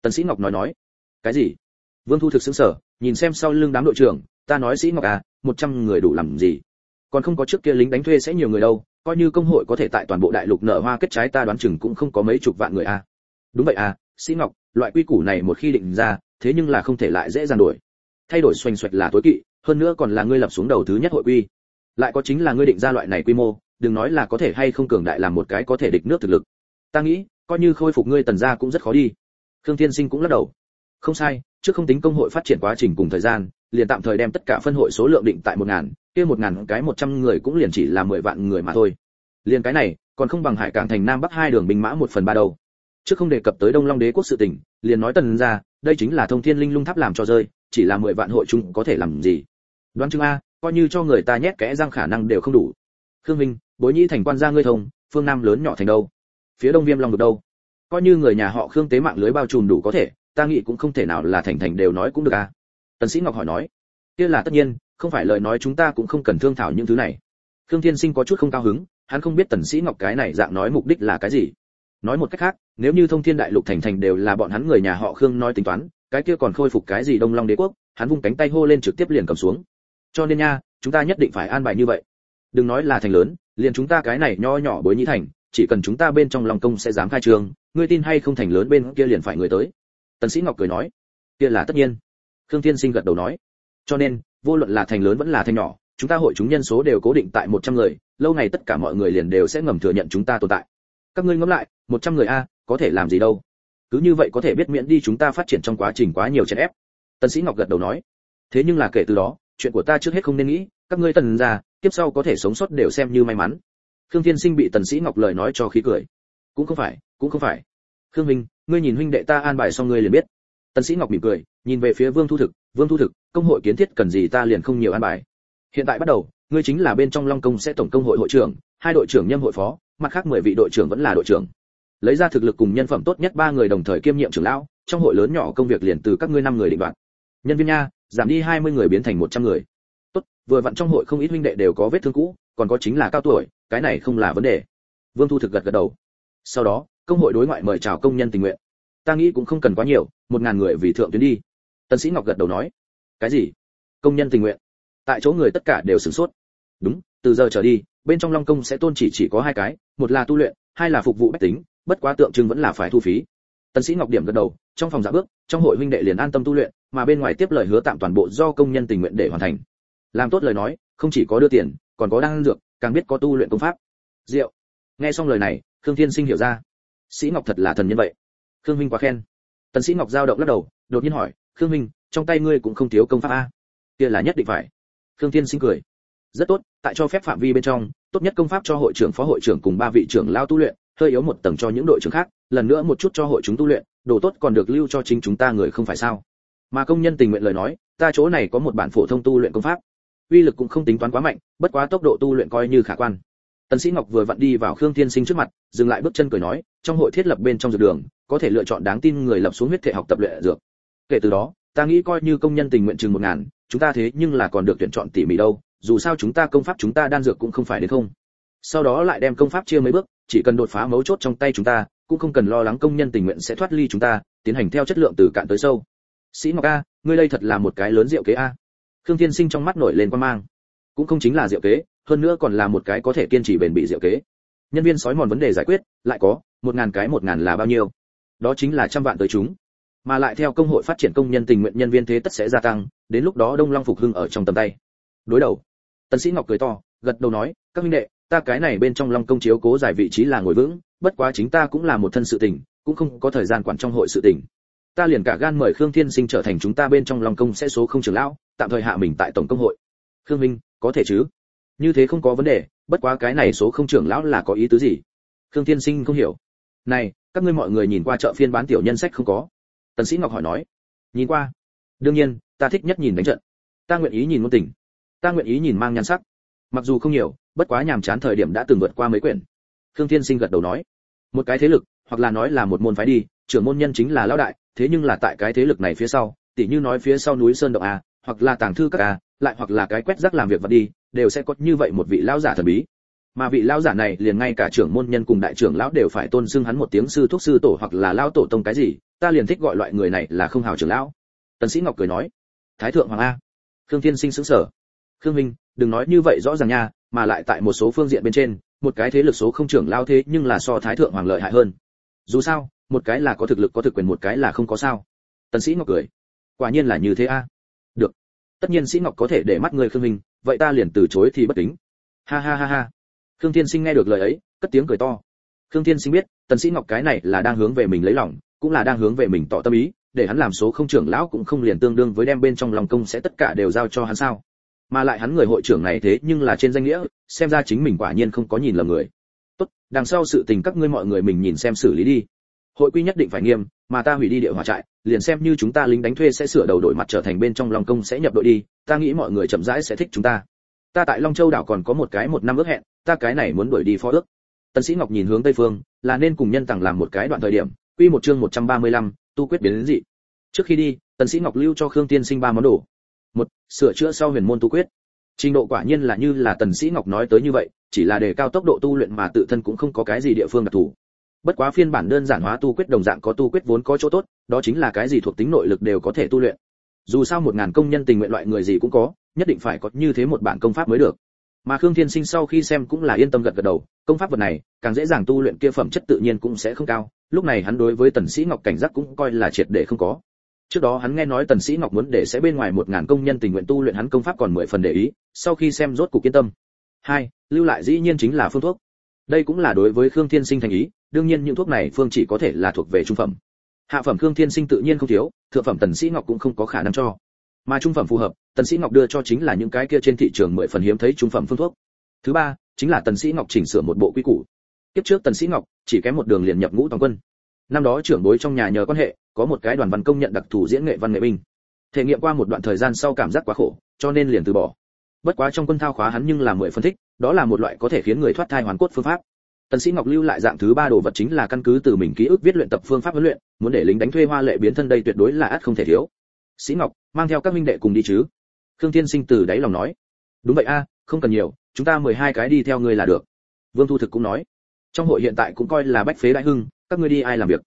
Tần sĩ ngọc nói nói, cái gì? Vương thu thực sững sờ, nhìn xem sau lưng đám đội trưởng, ta nói sĩ ngọc à một trăm người đủ làm gì? Còn không có trước kia lính đánh thuê sẽ nhiều người đâu, coi như công hội có thể tại toàn bộ đại lục nở hoa kết trái ta đoán chừng cũng không có mấy chục vạn người à. Đúng vậy à sĩ ngọc, loại quy củ này một khi định ra, thế nhưng là không thể lại dễ dàng đổi thay đổi xoành xoạch là tối kỵ hơn nữa còn là ngươi lập xuống đầu thứ nhất hội quy. Lại có chính là ngươi định ra loại này quy mô đừng nói là có thể hay không cường đại làm một cái có thể địch nước thực lực. Ta nghĩ coi như khôi phục ngươi tần gia cũng rất khó đi. Khương thiên sinh cũng lắc đầu. Không sai trước không tính công hội phát triển quá trình cùng thời gian liền tạm thời đem tất cả phân hội số lượng định tại một ngàn kia một ngàn cái một trăm người cũng liền chỉ là mười vạn người mà thôi. Liền cái này còn không bằng hải cảng thành nam bắc hai đường binh mã một phần ba đầu, trước không đề cập tới đông long đế quốc sự tình liền nói tần gia đây chính là thông thiên linh lung tháp làm cho rơi chỉ là mười vạn hội chúng có thể làm gì? Đoán chừng a, coi như cho người ta nhét kẽ răng khả năng đều không đủ. Khương minh bối nhĩ thành quan gia ngươi thông, phương nam lớn nhỏ thành đâu? Phía đông viêm long được đâu? Coi như người nhà họ khương tế mạng lưới bao trùm đủ có thể, ta nghĩ cũng không thể nào là thành thành đều nói cũng được a. Tần sĩ ngọc hỏi nói, kia là tất nhiên, không phải lời nói chúng ta cũng không cần thương thảo những thứ này. Khương thiên sinh có chút không cao hứng, hắn không biết tần sĩ ngọc cái này dạng nói mục đích là cái gì. Nói một cách khác, nếu như thông thiên đại lục thành thành đều là bọn hắn người nhà họ khương nói tính toán cái kia còn khôi phục cái gì đông long đế quốc, hắn vung cánh tay hô lên trực tiếp liền cầm xuống. Cho nên nha, chúng ta nhất định phải an bài như vậy. Đừng nói là thành lớn, liền chúng ta cái này nho nhỏ bối nhĩ thành, chỉ cần chúng ta bên trong lòng công sẽ dám khai trường ngươi tin hay không thành lớn bên kia liền phải người tới. Tần sĩ ngọc cười nói, kia là tất nhiên. Khương thiên sinh gật đầu nói, cho nên, vô luận là thành lớn vẫn là thành nhỏ, chúng ta hội chúng nhân số đều cố định tại 100 người, lâu ngày tất cả mọi người liền đều sẽ ngầm thừa nhận chúng ta tồn tại. Các ngươi ngẫm lại 100 người a, có thể làm gì đâu? Cứ như vậy có thể biết miễn đi chúng ta phát triển trong quá trình quá nhiều chèn ép. Tần sĩ ngọc gật đầu nói. Thế nhưng là kể từ đó, chuyện của ta trước hết không nên nghĩ, các ngươi tần gia tiếp sau có thể sống sót đều xem như may mắn. Khương thiên sinh bị tần sĩ ngọc lời nói cho khí cười. Cũng không phải, cũng không phải. Khương minh, ngươi nhìn huynh đệ ta an bài xong ngươi liền biết. Tần sĩ ngọc mỉm cười, nhìn về phía vương thu thực. Vương thu thực, công hội kiến thiết cần gì ta liền không nhiều an bài. Hiện tại bắt đầu, ngươi chính là bên trong long công sẽ tổng công hội hội trưởng, hai đội trưởng nhâm hội phó, mặt khác mười vị đội trưởng vẫn là đội trưởng lấy ra thực lực cùng nhân phẩm tốt nhất ba người đồng thời kiêm nhiệm trưởng lão, trong hội lớn nhỏ công việc liền từ các ngươi năm người định đoạt. Nhân viên nha, giảm đi 20 người biến thành 100 người. Tốt, vừa vặn trong hội không ít huynh đệ đều có vết thương cũ, còn có chính là cao tuổi, cái này không là vấn đề. Vương thu thực gật gật đầu. Sau đó, công hội đối ngoại mời chào công nhân tình nguyện. Ta nghĩ cũng không cần quá nhiều, một ngàn người vì thượng tuyến đi. Tân sĩ ngọc gật đầu nói. Cái gì? Công nhân tình nguyện. Tại chỗ người tất cả đều sửng sốt. Đúng, từ giờ trở đi, bên trong long công sẽ tôn chỉ chỉ có hai cái, một là tu luyện, hai là phục vụ bách tính bất quá tượng trưng vẫn là phải thu phí. Tần sĩ ngọc điểm gật đầu, trong phòng giả bước, trong hội huynh đệ liền an tâm tu luyện, mà bên ngoài tiếp lời hứa tạm toàn bộ do công nhân tình nguyện để hoàn thành. Làm tốt lời nói, không chỉ có đưa tiền, còn có đăng dược, càng biết có tu luyện công pháp. Diệu nghe xong lời này, khương thiên sinh hiểu ra. Sĩ ngọc thật là thần nhân vậy. Khương minh quá khen. Tần sĩ ngọc giao động lắc đầu, đột nhiên hỏi, khương minh, trong tay ngươi cũng không thiếu công pháp a? Kia là nhất định phải. Khương thiên sinh cười. Rất tốt, tại cho phép phạm vi bên trong, tốt nhất công pháp cho hội trưởng, phó hội trưởng cùng ba vị trưởng lao tu luyện hơi yếu một tầng cho những đội trưởng khác, lần nữa một chút cho hội chúng tu luyện, đồ tốt còn được lưu cho chính chúng ta người không phải sao? Mà công nhân tình nguyện lời nói, ta chỗ này có một bản phổ thông tu luyện công pháp. Uy lực cũng không tính toán quá mạnh, bất quá tốc độ tu luyện coi như khả quan. Tần sĩ ngọc vừa vặn đi vào khương thiên sinh trước mặt, dừng lại bước chân cười nói, trong hội thiết lập bên trong dược đường, có thể lựa chọn đáng tin người lập xuống huyết thể học tập luyện dược. Kể từ đó, ta nghĩ coi như công nhân tình nguyện chừng một ngàn, chúng ta thế nhưng là còn được tuyển chọn tỉ mỉ đâu, dù sao chúng ta công pháp chúng ta đan dược cũng không phải đến không. Sau đó lại đem công pháp chia mấy bước chỉ cần đột phá mấu chốt trong tay chúng ta, cũng không cần lo lắng công nhân tình nguyện sẽ thoát ly chúng ta, tiến hành theo chất lượng từ cạn tới sâu. Sĩ ngọc a, ngươi đây thật là một cái lớn diệu kế a. Khương thiên sinh trong mắt nổi lên quan mang. Cũng không chính là diệu kế, hơn nữa còn là một cái có thể kiên trì bền bỉ diệu kế. Nhân viên sói mòn vấn đề giải quyết, lại có, một ngàn cái một ngàn là bao nhiêu? Đó chính là trăm vạn tới chúng. Mà lại theo công hội phát triển công nhân tình nguyện nhân viên thế tất sẽ gia tăng, đến lúc đó đông long phục hưng ở trong tầm tay. Đối đầu. Tần sĩ ngọc cười to, gật đầu nói, các huynh đệ ta cái này bên trong long công chiếu cố giải vị trí là ngồi vững, bất quá chính ta cũng là một thân sự tình, cũng không có thời gian quản trong hội sự tình. Ta liền cả gan mời khương thiên sinh trở thành chúng ta bên trong long công sẽ số không trưởng lão, tạm thời hạ mình tại tổng công hội. Khương minh, có thể chứ? Như thế không có vấn đề, bất quá cái này số không trưởng lão là có ý tứ gì? Khương thiên sinh không hiểu. Này, các ngươi mọi người nhìn qua chợ phiên bán tiểu nhân sách không có? Tần sĩ ngọc hỏi nói. Nhìn qua. Đương nhiên, ta thích nhất nhìn đánh trận. Ta nguyện ý nhìn ngôn tình. Ta nguyện ý nhìn mang nhan sắc. Mặc dù không nhiều bất quá nhàm chán thời điểm đã từng vượt qua mấy quyển. Khương thiên sinh gật đầu nói, một cái thế lực, hoặc là nói là một môn phái đi, trưởng môn nhân chính là lão đại, thế nhưng là tại cái thế lực này phía sau, tỉ như nói phía sau núi sơn động a, hoặc là tàng thư các a, lại hoặc là cái quét rác làm việc vật đi, đều sẽ có như vậy một vị lão giả thần bí. Mà vị lão giả này liền ngay cả trưởng môn nhân cùng đại trưởng lão đều phải tôn xưng hắn một tiếng sư thúc sư tổ hoặc là lão tổ tông cái gì, ta liền thích gọi loại người này là không hào trưởng lão. Tần sĩ ngọc cười nói, thái thượng hoàng a. Khương thiên sinh sững sờ. Khương minh đừng nói như vậy rõ ràng nha mà lại tại một số phương diện bên trên, một cái thế lực số không trưởng lao thế nhưng là so thái thượng hoàng lợi hại hơn. Dù sao, một cái là có thực lực có thực quyền, một cái là không có sao. Tần sĩ ngọc cười. Quả nhiên là như thế a. Được. Tất nhiên sĩ ngọc có thể để mắt người khương minh, vậy ta liền từ chối thì bất kính. Ha ha ha ha. Khương thiên sinh nghe được lời ấy, cất tiếng cười to. Khương thiên sinh biết, tần sĩ ngọc cái này là đang hướng về mình lấy lòng, cũng là đang hướng về mình tỏ tâm ý, để hắn làm số không trưởng lão cũng không liền tương đương với đem bên trong lòng công sẽ tất cả đều giao cho hắn sao mà lại hắn người hội trưởng này thế nhưng là trên danh nghĩa xem ra chính mình quả nhiên không có nhìn lầm người. Tốt đằng sau sự tình các ngươi mọi người mình nhìn xem xử lý đi. Hội quy nhất định phải nghiêm mà ta hủy đi địa hỏa trại liền xem như chúng ta lính đánh thuê sẽ sửa đầu đổi mặt trở thành bên trong lòng công sẽ nhập đội đi ta nghĩ mọi người chậm rãi sẽ thích chúng ta. Ta tại long châu đảo còn có một cái một năm ước hẹn ta cái này muốn đuổi đi phó ước. Tần sĩ ngọc nhìn hướng tây phương là nên cùng nhân tặng làm một cái đoạn thời điểm quy một chương 135, tu quyết biến đến dị. Trước khi đi tần sĩ ngọc lưu cho khương tiên sinh ba món đồ một, sửa chữa sau huyền môn tu quyết. Trình độ quả nhiên là như là tần sĩ ngọc nói tới như vậy, chỉ là để cao tốc độ tu luyện mà tự thân cũng không có cái gì địa phương đặc thù. Bất quá phiên bản đơn giản hóa tu quyết đồng dạng có tu quyết vốn có chỗ tốt, đó chính là cái gì thuộc tính nội lực đều có thể tu luyện. Dù sao một ngàn công nhân tình nguyện loại người gì cũng có, nhất định phải có như thế một bản công pháp mới được. Mà khương thiên sinh sau khi xem cũng là yên tâm gật gật đầu, công pháp vật này, càng dễ dàng tu luyện kia phẩm chất tự nhiên cũng sẽ không cao, lúc này hắn đối với tần sĩ ngọc cảnh giác cũng coi là triệt để không có trước đó hắn nghe nói tần sĩ ngọc muốn để sẽ bên ngoài một ngàn công nhân tình nguyện tu luyện hắn công pháp còn mười phần để ý, sau khi xem rốt cục kiên tâm. Hai, lưu lại dĩ nhiên chính là phương thuốc. Đây cũng là đối với khương thiên sinh thành ý, đương nhiên những thuốc này phương chỉ có thể là thuộc về trung phẩm. Hạ phẩm khương thiên sinh tự nhiên không thiếu, thượng phẩm tần sĩ ngọc cũng không có khả năng cho. Mà trung phẩm phù hợp, tần sĩ ngọc đưa cho chính là những cái kia trên thị trường mười phần hiếm thấy trung phẩm phương thuốc. Thứ ba, chính là tần sĩ ngọc chỉnh sửa một bộ quy củ. Tiếp trước tần sĩ ngọc chỉ kém một đường liền nhập ngũ toàn quân năm đó trưởng bối trong nhà nhờ quan hệ, có một cái đoàn văn công nhận đặc thù diễn nghệ văn nghệ binh. Thể nghiệm qua một đoạn thời gian sau cảm giác quá khổ, cho nên liền từ bỏ. Bất quá trong quân thao khóa hắn nhưng là mười phân thích, đó là một loại có thể khiến người thoát thai hoàn cốt phương pháp. Tần sĩ ngọc lưu lại dạng thứ ba đồ vật chính là căn cứ từ mình ký ức viết luyện tập phương pháp huấn luyện, muốn để lính đánh thuê hoa lệ biến thân đây tuyệt đối là ắt không thể thiếu. Sĩ ngọc, mang theo các minh đệ cùng đi chứ? Khương thiên sinh từ đáy lòng nói. Đúng vậy a, không cần nhiều, chúng ta mười hai cái đi theo ngươi là được. Vương thu thực cũng nói. Trong hội hiện tại cũng coi là bách phế đại hưng các ngươi đi ai làm việc?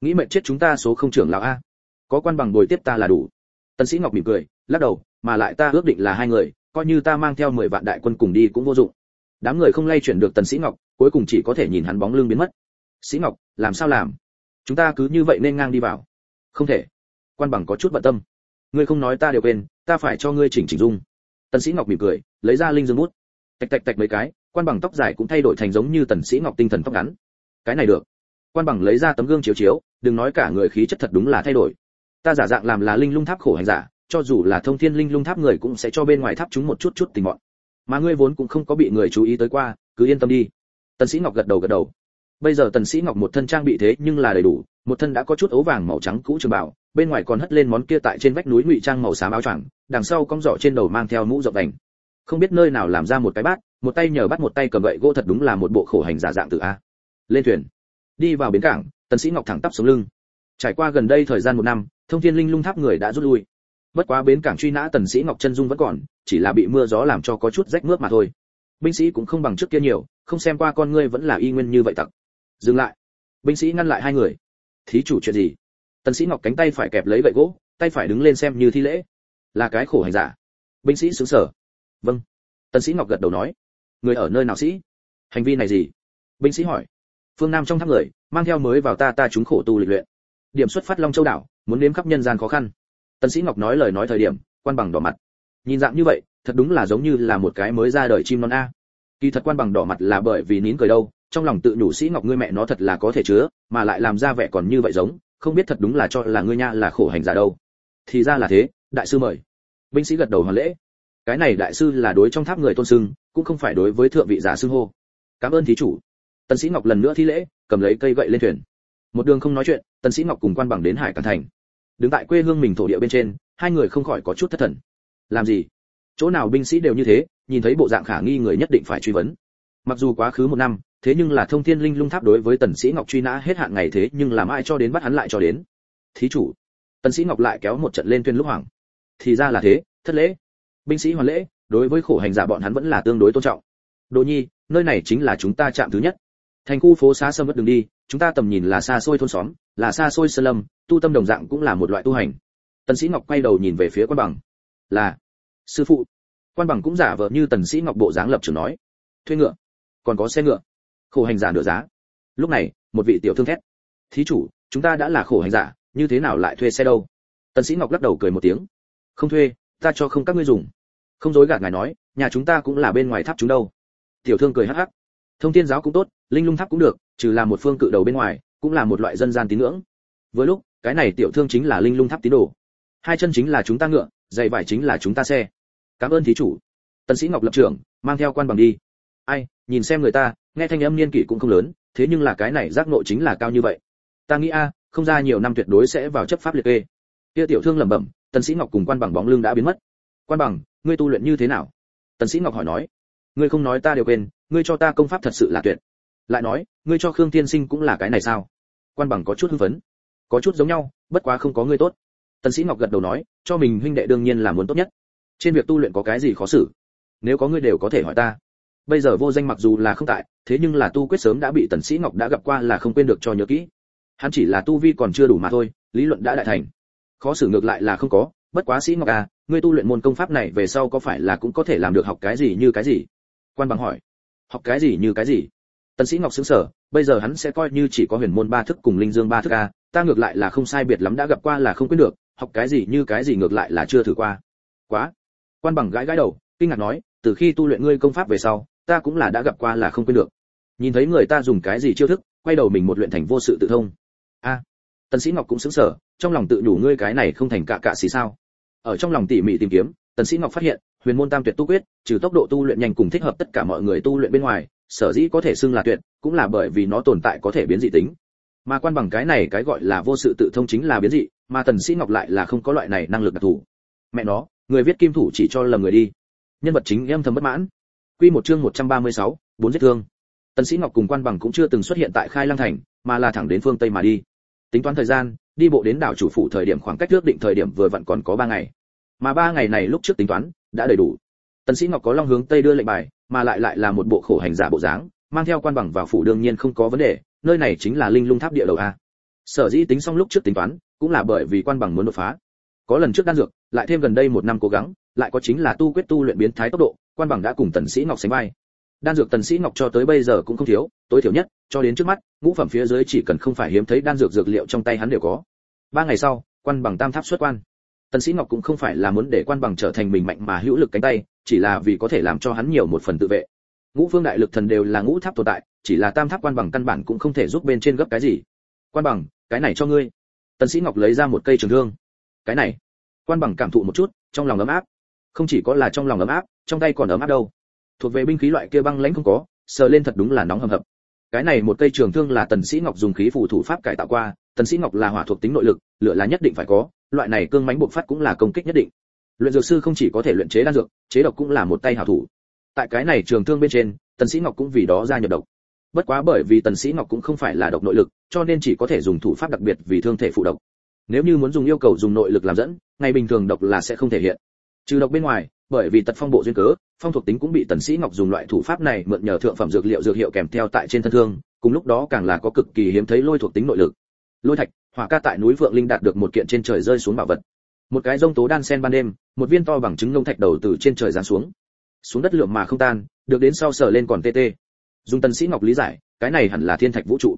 Nghĩ mệnh chết chúng ta số không trưởng lão a. Có quan bằng bồi tiếp ta là đủ. Tần sĩ ngọc mỉm cười, lắc đầu, mà lại ta ước định là hai người, coi như ta mang theo mười vạn đại quân cùng đi cũng vô dụng. Đám người không lay chuyển được tần sĩ ngọc, cuối cùng chỉ có thể nhìn hắn bóng lưng biến mất. Sĩ ngọc, làm sao làm? Chúng ta cứ như vậy nên ngang đi vào. Không thể. Quan bằng có chút bận tâm. Ngươi không nói ta đều quên, ta phải cho ngươi chỉnh chỉnh dung. Tần sĩ ngọc mỉm cười, lấy ra linh dương bút. Tạch tạch tạch mấy cái, quan bằng tóc dài cũng thay đổi thành giống như tần sĩ ngọc tinh thần tóc ngắn. Cái này được quan bằng lấy ra tấm gương chiếu chiếu, đừng nói cả người khí chất thật đúng là thay đổi. Ta giả dạng làm là linh lung tháp khổ hành giả, cho dù là thông thiên linh lung tháp người cũng sẽ cho bên ngoài tháp chúng một chút chút tình bọn. Mà ngươi vốn cũng không có bị người chú ý tới qua, cứ yên tâm đi. Tần sĩ ngọc gật đầu gật đầu. Bây giờ tần sĩ ngọc một thân trang bị thế nhưng là đầy đủ, một thân đã có chút ấu vàng màu trắng cũ trường bảo bên ngoài còn hất lên món kia tại trên vách núi ngụy trang màu xám áo choàng, đằng sau cong giỏ trên đầu mang theo mũ rộng đành. Không biết nơi nào làm ra một cái bát, một tay nhờ bắt một tay cầm gậy gỗ thật đúng là một bộ khổ hành giả dạng tự a. Lên thuyền đi vào bến cảng, tần sĩ ngọc thẳng tắp xuống lưng. Trải qua gần đây thời gian một năm, thông thiên linh lung tháp người đã rút lui. Bất quá bến cảng truy nã tần sĩ ngọc chân dung vẫn còn, chỉ là bị mưa gió làm cho có chút rách mướp mà thôi. Binh sĩ cũng không bằng trước kia nhiều, không xem qua con ngươi vẫn là y nguyên như vậy tặc dừng lại. Binh sĩ ngăn lại hai người. Thí chủ chuyện gì? Tần sĩ ngọc cánh tay phải kẹp lấy gậy gỗ, tay phải đứng lên xem như thi lễ. Là cái khổ hành giả. Binh sĩ sướng sở vâng. Tần sĩ ngọc gật đầu nói. Người ở nơi nào sĩ? Hành vi này gì? Binh sĩ hỏi phương nam trong tháp người, mang theo mới vào ta ta chúng khổ tu lịch luyện. Điểm xuất phát long châu đảo, muốn nếm khắp nhân gian khó khăn. Tần sĩ ngọc nói lời nói thời điểm, quan bằng đỏ mặt. Nhìn dạng như vậy, thật đúng là giống như là một cái mới ra đời chim non a. Kỳ thật quan bằng đỏ mặt là bởi vì nín cười đâu, trong lòng tự nhủ sĩ ngọc ngươi mẹ nó thật là có thể chứa, mà lại làm ra vẻ còn như vậy giống, không biết thật đúng là cho là ngươi nha là khổ hành giả đâu. Thì ra là thế, đại sư mời. Binh sĩ gật đầu hoàn lễ. Cái này đại sư là đối trong tháp người tôn sưng, cũng không phải đối với thượng vị giả xưng hô. Cảm ơn thí chủ tần sĩ ngọc lần nữa thi lễ, cầm lấy cây gậy lên thuyền. Một đường không nói chuyện, tần sĩ ngọc cùng quan bằng đến hải cảng thành. Đứng tại quê hương mình thổ địa bên trên, hai người không khỏi có chút thất thần. Làm gì? Chỗ nào binh sĩ đều như thế, nhìn thấy bộ dạng khả nghi người nhất định phải truy vấn. Mặc dù quá khứ một năm, thế nhưng là thông thiên linh lung tháp đối với tần sĩ ngọc truy nã hết hạn ngày thế, nhưng làm ai cho đến bắt hắn lại cho đến? Thí chủ. Tần sĩ ngọc lại kéo một trận lên tuyên lúc hoàng thì ra là thế, thất lễ. Binh sĩ hoàn lễ, đối với khổ hành giả bọn hắn vẫn là tương đối tôn trọng. Đồ nhi, nơi này chính là chúng ta chạm thứ nhất thành khu phố xa sâm mất đường đi, chúng ta tầm nhìn là xa xôi thôn xóm, là xa xôi sơ lâm, tu tâm đồng dạng cũng là một loại tu hành. Tần sĩ ngọc quay đầu nhìn về phía quan bằng. Là, sư phụ. Quan bằng cũng giả vờ như tần sĩ ngọc bộ dáng lập trường nói. Thuê ngựa. Còn có xe ngựa. Khổ hành giả nửa giá. Lúc này, một vị tiểu thương thét. Thí chủ, chúng ta đã là khổ hành giả, như thế nào lại thuê xe đâu? Tần sĩ ngọc lắc đầu cười một tiếng. Không thuê, ta cho không các ngươi dùng. Không dối gạt ngài nói, nhà chúng ta cũng là bên ngoài tháp chúng đâu. Tiểu thương cười hắc hắc thông thiên giáo cũng tốt, linh lung tháp cũng được, trừ là một phương cự đầu bên ngoài, cũng là một loại dân gian tín ngưỡng. Với lúc, cái này tiểu thương chính là linh lung tháp tín đồ. Hai chân chính là chúng ta ngựa, giày vải chính là chúng ta xe. Cảm ơn thí chủ. Tần sĩ ngọc lập trưởng mang theo quan bằng đi. Ai, nhìn xem người ta, nghe thanh âm niên kỷ cũng không lớn, thế nhưng là cái này giác nội chính là cao như vậy. Ta nghĩ a, không ra nhiều năm tuyệt đối sẽ vào chấp pháp liệt kê. Kia tiểu thương lẩm bẩm, tần sĩ ngọc cùng quan bằng bóng lưng đã biến mất. Quan bằng, ngươi tu luyện như thế nào? Tần sĩ ngọc hỏi nói. Ngươi không nói ta đều quên ngươi cho ta công pháp thật sự là tuyệt. Lại nói, ngươi cho khương tiên sinh cũng là cái này sao? Quan bằng có chút hưng phấn. Có chút giống nhau, bất quá không có ngươi tốt. Tần sĩ ngọc gật đầu nói, cho mình huynh đệ đương nhiên là muốn tốt nhất. Trên việc tu luyện có cái gì khó xử? Nếu có ngươi đều có thể hỏi ta. Bây giờ vô danh mặc dù là không tại, thế nhưng là tu quyết sớm đã bị tần sĩ ngọc đã gặp qua là không quên được cho nhớ kỹ. Hắn chỉ là tu vi còn chưa đủ mà thôi, lý luận đã đại thành. Khó xử ngược lại là không có, bất quá sĩ ngọc à ngươi tu luyện môn công pháp này về sau có phải là cũng có thể làm được học cái gì như cái gì? Quan bằng hỏi học cái gì như cái gì. Tần sĩ ngọc sững sờ, bây giờ hắn sẽ coi như chỉ có huyền môn ba thức cùng linh dương ba thức a, ta ngược lại là không sai biệt lắm đã gặp qua là không quyết được, học cái gì như cái gì ngược lại là chưa thử qua. Quá. Quan bằng gãi gãi đầu, kinh ngạc nói, từ khi tu luyện ngươi công pháp về sau, ta cũng là đã gặp qua là không quên được. Nhìn thấy người ta dùng cái gì chiêu thức, quay đầu mình một luyện thành vô sự tự thông. A. Tần sĩ ngọc cũng sững sờ, trong lòng tự đủ ngươi cái này không thành cạ cạ xì sao? Ở trong lòng tỉ mỉ tìm kiếm tần sĩ ngọc phát hiện huyền môn tam tuyệt tu quyết trừ tốc độ tu luyện nhanh cùng thích hợp tất cả mọi người tu luyện bên ngoài sở dĩ có thể xưng là tuyệt cũng là bởi vì nó tồn tại có thể biến dị tính. Mà quan bằng cái này cái gọi là vô sự tự thông chính là biến dị mà tần sĩ ngọc lại là không có loại này năng lực đặc thù. Mẹ nó người viết kim thủ chỉ cho lầm người đi. Nhân vật chính em thầm bất mãn. Quy một chương 136, bốn giết thương. Tần sĩ ngọc cùng quan bằng cũng chưa từng xuất hiện tại khai lăng thành mà là thẳng đến phương tây mà đi. Tính toán thời gian đi bộ đến đảo chủ phủ thời điểm khoảng cách trước định thời điểm vừa vặn còn có ba ngày mà ba ngày này lúc trước tính toán, đã đầy đủ. Tần sĩ ngọc có long hướng tây đưa lệnh bài, mà lại lại là một bộ khổ hành giả bộ dáng, mang theo quan bằng vào phủ đương nhiên không có vấn đề, nơi này chính là linh lung tháp địa đầu a. Sở dĩ tính xong lúc trước tính toán, cũng là bởi vì quan bằng muốn đột phá. Có lần trước đan dược, lại thêm gần đây một năm cố gắng, lại có chính là tu quyết tu luyện biến thái tốc độ, quan bằng đã cùng tần sĩ ngọc sánh vai. Đan dược tần sĩ ngọc cho tới bây giờ cũng không thiếu, tối thiểu nhất, cho đến trước mắt, ngũ phẩm phía dưới chỉ cần không phải hiếm thấy đan dược dược liệu trong tay hắn đều có. Ba ngày sau, quan bằng tam tháp xuất quan tần sĩ ngọc cũng không phải là muốn để quan bằng trở thành mình mạnh mà hữu lực cánh tay, chỉ là vì có thể làm cho hắn nhiều một phần tự vệ. Ngũ vương đại lực thần đều là ngũ tháp tồn tại, chỉ là tam tháp quan bằng căn bản cũng không thể giúp bên trên gấp cái gì. Quan bằng, cái này cho ngươi. Tần sĩ ngọc lấy ra một cây trường thương. Cái này. Quan bằng cảm thụ một chút, trong lòng ấm áp. Không chỉ có là trong lòng ấm áp, trong tay còn ấm áp đâu. Thuộc về binh khí loại kia băng lãnh không có, sờ lên thật đúng là nóng hầm hập. Cái này một cây trường thương là tần sĩ ngọc dùng khí phù thủ pháp cải tạo qua, tần sĩ ngọc là hỏa thuộc tính nội lực, lửa là nhất định phải có loại này cương mãnh bộc phát cũng là công kích nhất định. Luyện dược sư không chỉ có thể luyện chế đan dược, chế độc cũng là một tay hảo thủ. Tại cái này trường thương bên trên, tần sĩ ngọc cũng vì đó ra nhập độc. Bất quá bởi vì tần sĩ ngọc cũng không phải là độc nội lực, cho nên chỉ có thể dùng thủ pháp đặc biệt vì thương thể phụ độc. Nếu như muốn dùng yêu cầu dùng nội lực làm dẫn ngày bình thường độc là sẽ không thể hiện. Trừ độc bên ngoài, bởi vì tật phong bộ duyên cớ, phong thuộc tính cũng bị tần sĩ ngọc dùng loại thủ pháp này mượn nhờ thượng phẩm dược liệu dược hiệu kèm theo tại trên thân thương, cùng lúc đó càng là có cực kỳ hiếm thấy lôi thuộc tính nội lực. Lôi thạch hỏa ca tại núi vượng linh đạt được một kiện trên trời rơi xuống bảo vật. Một cái rông tố đan sen ban đêm, một viên to bằng trứng nông thạch đầu từ trên trời giáng xuống. Xuống đất lượng mà không tan, được đến sau sở lên còn tê tê. Dùng tần sĩ ngọc lý giải, cái này hẳn là thiên thạch vũ trụ.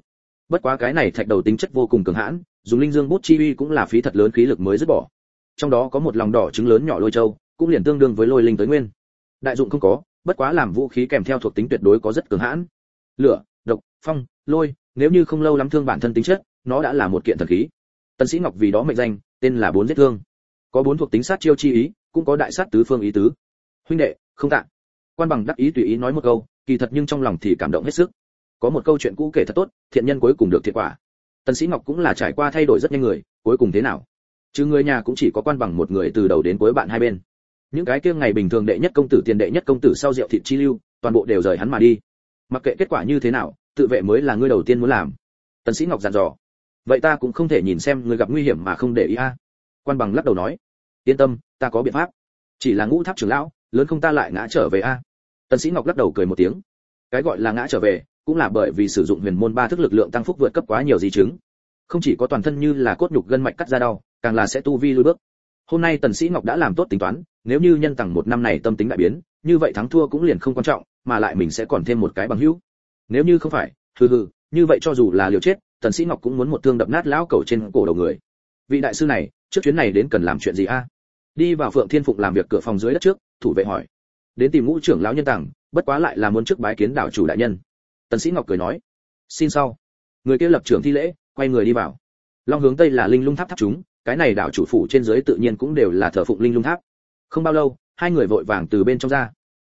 Bất quá cái này thạch đầu tính chất vô cùng cường hãn, dùng linh dương bút chi uy cũng là phí thật lớn khí lực mới dứt bỏ. Trong đó có một lòng đỏ trứng lớn nhỏ lôi châu, cũng liền tương đương với lôi linh tới nguyên. Đại dụng không có, bất quá làm vũ khí kèm theo thuộc tính tuyệt đối có rất cường hãn. Lửa, độc, phong, lôi, nếu như không lâu lắm thương bản thân tính chất nó đã là một kiện thần khí. Tần sĩ ngọc vì đó mệnh danh, tên là bốn giết thương. Có bốn thuộc tính sát chiêu chi ý, cũng có đại sát tứ phương ý tứ. Huynh đệ, không tạ. Quan bằng đắc ý tùy ý nói một câu, kỳ thật nhưng trong lòng thì cảm động hết sức. Có một câu chuyện cũ kể thật tốt, thiện nhân cuối cùng được thiện quả. Tần sĩ ngọc cũng là trải qua thay đổi rất nhanh người, cuối cùng thế nào? Chứ người nhà cũng chỉ có quan bằng một người từ đầu đến cuối bạn hai bên. Những cái kia ngày bình thường đệ nhất công tử, tiền đệ nhất công tử sau rượu thịt chi lưu, toàn bộ đều rời hắn mà đi. Mặc kệ kết quả như thế nào, tự vệ mới là ngươi đầu tiên muốn làm. Tần sĩ ngọc dặn dò vậy ta cũng không thể nhìn xem người gặp nguy hiểm mà không để ý a. Quan bằng lắc đầu nói. Yên tâm, ta có biện pháp. Chỉ là ngũ tháp trưởng lão, lớn không ta lại ngã trở về a. Tần sĩ ngọc lắc đầu cười một tiếng. Cái gọi là ngã trở về, cũng là bởi vì sử dụng huyền môn ba thức lực lượng tăng phúc vượt cấp quá nhiều di chứng. Không chỉ có toàn thân như là cốt nhục gân mạch cắt ra đau, càng là sẽ tu vi lùi bước. Hôm nay tần sĩ ngọc đã làm tốt tính toán, nếu như nhân tầng một năm này tâm tính đại biến, như vậy thắng thua cũng liền không quan trọng, mà lại mình sẽ còn thêm một cái bằng hữu. Nếu như không phải, hừ hừ, như vậy cho dù là liều chết tần sĩ ngọc cũng muốn một thương đập nát lão cầu trên cổ đầu người. Vị đại sư này, trước chuyến này đến cần làm chuyện gì a? Đi vào phượng thiên phụng làm việc cửa phòng dưới đất trước, thủ vệ hỏi. Đến tìm ngũ trưởng lão nhân tàng, bất quá lại là muốn trước bái kiến đảo chủ đại nhân. Tần sĩ ngọc cười nói. Xin sau. Người kia lập trưởng thi lễ, quay người đi vào. Long hướng tây là linh lung tháp tháp chúng, cái này đảo chủ phủ trên dưới tự nhiên cũng đều là thờ phụng linh lung tháp. Không bao lâu, hai người vội vàng từ bên trong ra.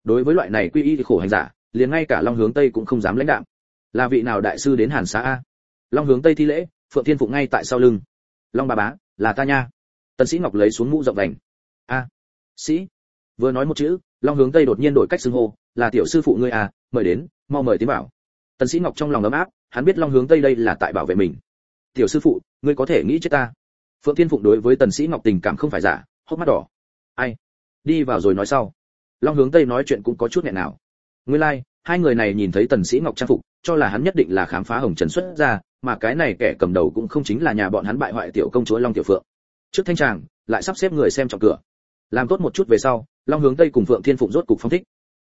Đối với loại này quy y thì khổ hành giả, liền ngay cả long hướng tây cũng không dám lãnh đạm. Là vị nào đại sư đến hàn xã a? Long hướng tây thi lễ phượng thiên phụng ngay tại sau lưng. Long bà bá là ta nha. Tần sĩ ngọc lấy xuống mũ rộng vành a sĩ vừa nói một chữ long hướng tây đột nhiên đổi cách xưng hô là tiểu sư phụ ngươi à mời đến mau mời tiến vào. Tần sĩ ngọc trong lòng ấm áp hắn biết long hướng tây đây là tại bảo vệ mình. Tiểu sư phụ ngươi có thể nghĩ chết ta. Phượng thiên phụng đối với tần sĩ ngọc tình cảm không phải giả hốc mắt đỏ. Ai? Đi vào rồi nói sau. Long hướng tây nói chuyện cũng có chút nghẹn nào. Nguyên lai like, hai người này nhìn thấy tần sĩ ngọc trang phục cho là hắn nhất định là khám phá hồng trần xuất ra mà cái này kẻ cầm đầu cũng không chính là nhà bọn hắn bại hoại tiểu công chúa long tiểu phượng. Trước thanh tràng, lại sắp xếp người xem trọng cửa. Làm tốt một chút về sau, long hướng tây cùng phượng thiên phụng rốt cục phong thích.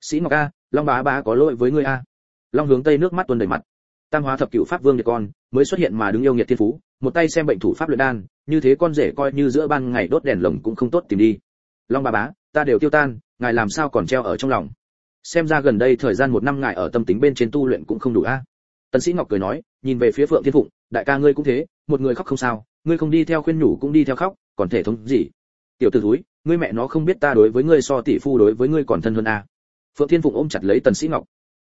Sĩ ngọc a, long bá bá có lỗi với ngươi a. Long hướng tây nước mắt tuôn đầy mặt. Tam hóa thập cửu pháp vương đệ con, mới xuất hiện mà đứng yêu nghiệt thiên phú, một tay xem bệnh thủ pháp luyện đan, như thế con rể coi như giữa ban ngày đốt đèn lồng cũng không tốt tìm đi. Long bá bá, ta đều tiêu tan, ngài làm sao còn treo ở trong lòng? Xem ra gần đây thời gian một năm ngài ở tâm tính bên trên tu luyện cũng không đủ a tần sĩ ngọc cười nói, nhìn về phía phượng thiên phụng, đại ca ngươi cũng thế, một người khóc không sao, ngươi không đi theo khuyên nhủ cũng đi theo khóc, còn thể thống gì? Tiểu tử thúi, ngươi mẹ nó không biết ta đối với ngươi so tỷ phu đối với ngươi còn thân hơn à? phượng thiên phụng ôm chặt lấy tần sĩ ngọc.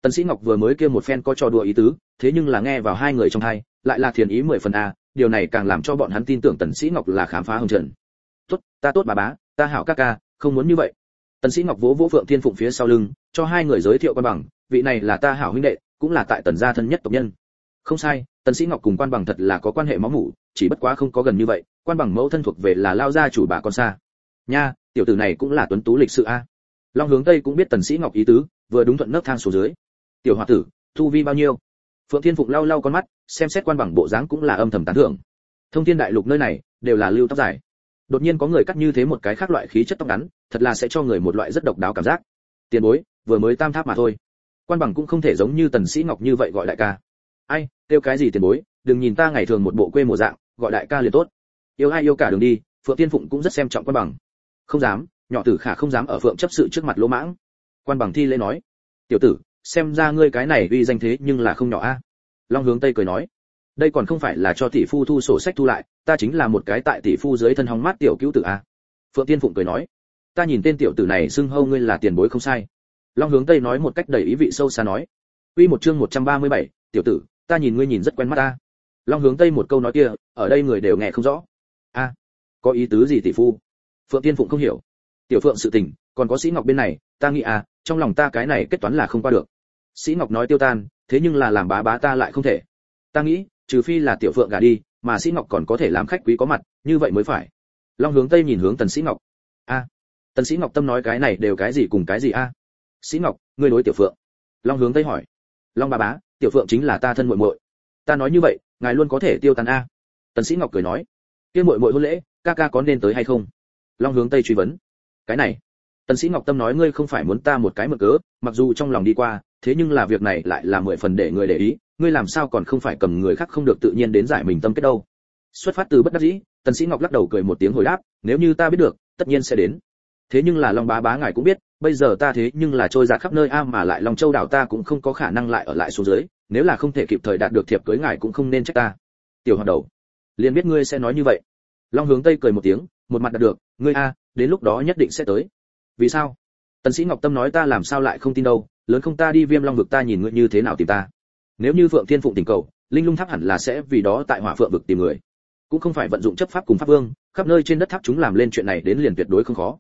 Tần sĩ ngọc vừa mới kia một phen có trò đùa ý tứ, thế nhưng là nghe vào hai người trong hai, lại là thiền ý mười phần a, điều này càng làm cho bọn hắn tin tưởng tần sĩ ngọc là khám phá hồng trần. Tốt, ta tốt bà bá, ta hảo ca ca, không muốn như vậy. Tần sĩ ngọc vỗ vỗ phượng thiên phụng phía sau lưng, cho hai người giới thiệu quan bằng, vị này là ta hảo huynh đệ cũng là tại tần gia thân nhất tộc nhân. Không sai, tần sĩ ngọc cùng quan bằng thật là có quan hệ máu mủ, chỉ bất quá không có gần như vậy, quan bằng mẫu thân thuộc về là lao gia chủ bà con xa. Nha, tiểu tử này cũng là tuấn tú lịch sự a. Long hướng tây cũng biết tần sĩ ngọc ý tứ, vừa đúng thuận nấc thang xuống dưới. Tiểu hòa tử, thu vi bao nhiêu? Phượng thiên phụng lau lau con mắt, xem xét quan bằng bộ dáng cũng là âm thầm tán thưởng. Thông thiên đại lục nơi này, đều là lưu tóc dài. Đột nhiên có người cắt như thế một cái khác loại khí chất tóc ngắn, thật là sẽ cho người một loại rất độc đáo cảm giác. Tiền bối, vừa mới tam tháp mà thôi quan bằng cũng không thể giống như tần sĩ ngọc như vậy gọi đại ca. Ai, kêu cái gì tiền bối, đừng nhìn ta ngày thường một bộ quê mùa dạng, gọi đại ca liền tốt. Yêu ai yêu cả đường đi, phượng tiên phụng cũng rất xem trọng quan bằng. Không dám, nhỏ tử khả không dám ở phượng chấp sự trước mặt lỗ mãng. Quan bằng thi lễ nói, tiểu tử, xem ra ngươi cái này uy danh thế nhưng là không nhỏ a. Long hướng tây cười nói, đây còn không phải là cho tỷ phu thu sổ sách thu lại, ta chính là một cái tại tỷ phu dưới thân hóng mát tiểu cứu tử a. Phượng tiên phụng cười nói, ta nhìn tên tiểu tử này xưng hâu ngươi là tiền bối không sai long hướng tây nói một cách đầy ý vị sâu xa nói. Uy một chương 137, tiểu tử ta nhìn ngươi nhìn rất quen mắt ta. Long hướng tây một câu nói kia ở đây người đều nghe không rõ. A có ý tứ gì tỷ phu? Phượng tiên phụng không hiểu. Tiểu phượng sự tình còn có sĩ ngọc bên này ta nghĩ à trong lòng ta cái này kết toán là không qua được. Sĩ ngọc nói tiêu tan thế nhưng là làm bá bá ta lại không thể. Ta nghĩ trừ phi là tiểu phượng gả đi mà sĩ ngọc còn có thể làm khách quý có mặt như vậy mới phải. Long hướng tây nhìn hướng tần sĩ ngọc. A tần sĩ ngọc tâm nói cái này đều cái gì cùng cái gì a? Sĩ ngọc, ngươi đối tiểu phượng. Long hướng tây hỏi. Long bà bá, tiểu phượng chính là ta thân muội muội. Ta nói như vậy, ngài luôn có thể tiêu tan a. Tần sĩ ngọc cười nói. Kia muội muội hôn lễ, ca ca có nên tới hay không? Long hướng tây truy vấn. Cái này. Tần sĩ ngọc tâm nói ngươi không phải muốn ta một cái mượn cớ, mặc dù trong lòng đi qua, thế nhưng là việc này lại là mười phần để người để ý, ngươi làm sao còn không phải cầm người khác không được tự nhiên đến giải mình tâm kết đâu. Xuất phát từ bất đắc dĩ, tần sĩ ngọc lắc đầu cười một tiếng hồi đáp, nếu như ta biết được, tất nhiên sẽ đến thế nhưng là long bá bá ngài cũng biết, bây giờ ta thế nhưng là trôi ra khắp nơi a mà lại long châu đảo ta cũng không có khả năng lại ở lại xuống dưới, nếu là không thể kịp thời đạt được thiệp cưới ngài cũng không nên trách ta. Tiểu hoàng đầu, liền biết ngươi sẽ nói như vậy. Long hướng tây cười một tiếng, một mặt đạt được, ngươi a, đến lúc đó nhất định sẽ tới. Vì sao? Tần sĩ ngọc tâm nói ta làm sao lại không tin đâu, lớn không ta đi viêm long vực ta nhìn ngươi như thế nào tìm ta. Nếu như phượng thiên phụng tình cầu, linh lung tháp hẳn là sẽ vì đó tại hỏa phượng vực tìm người. Cũng không phải vận dụng chấp pháp cùng pháp vương, khắp nơi trên đất tháp chúng làm lên chuyện này đến liền tuyệt đối không khó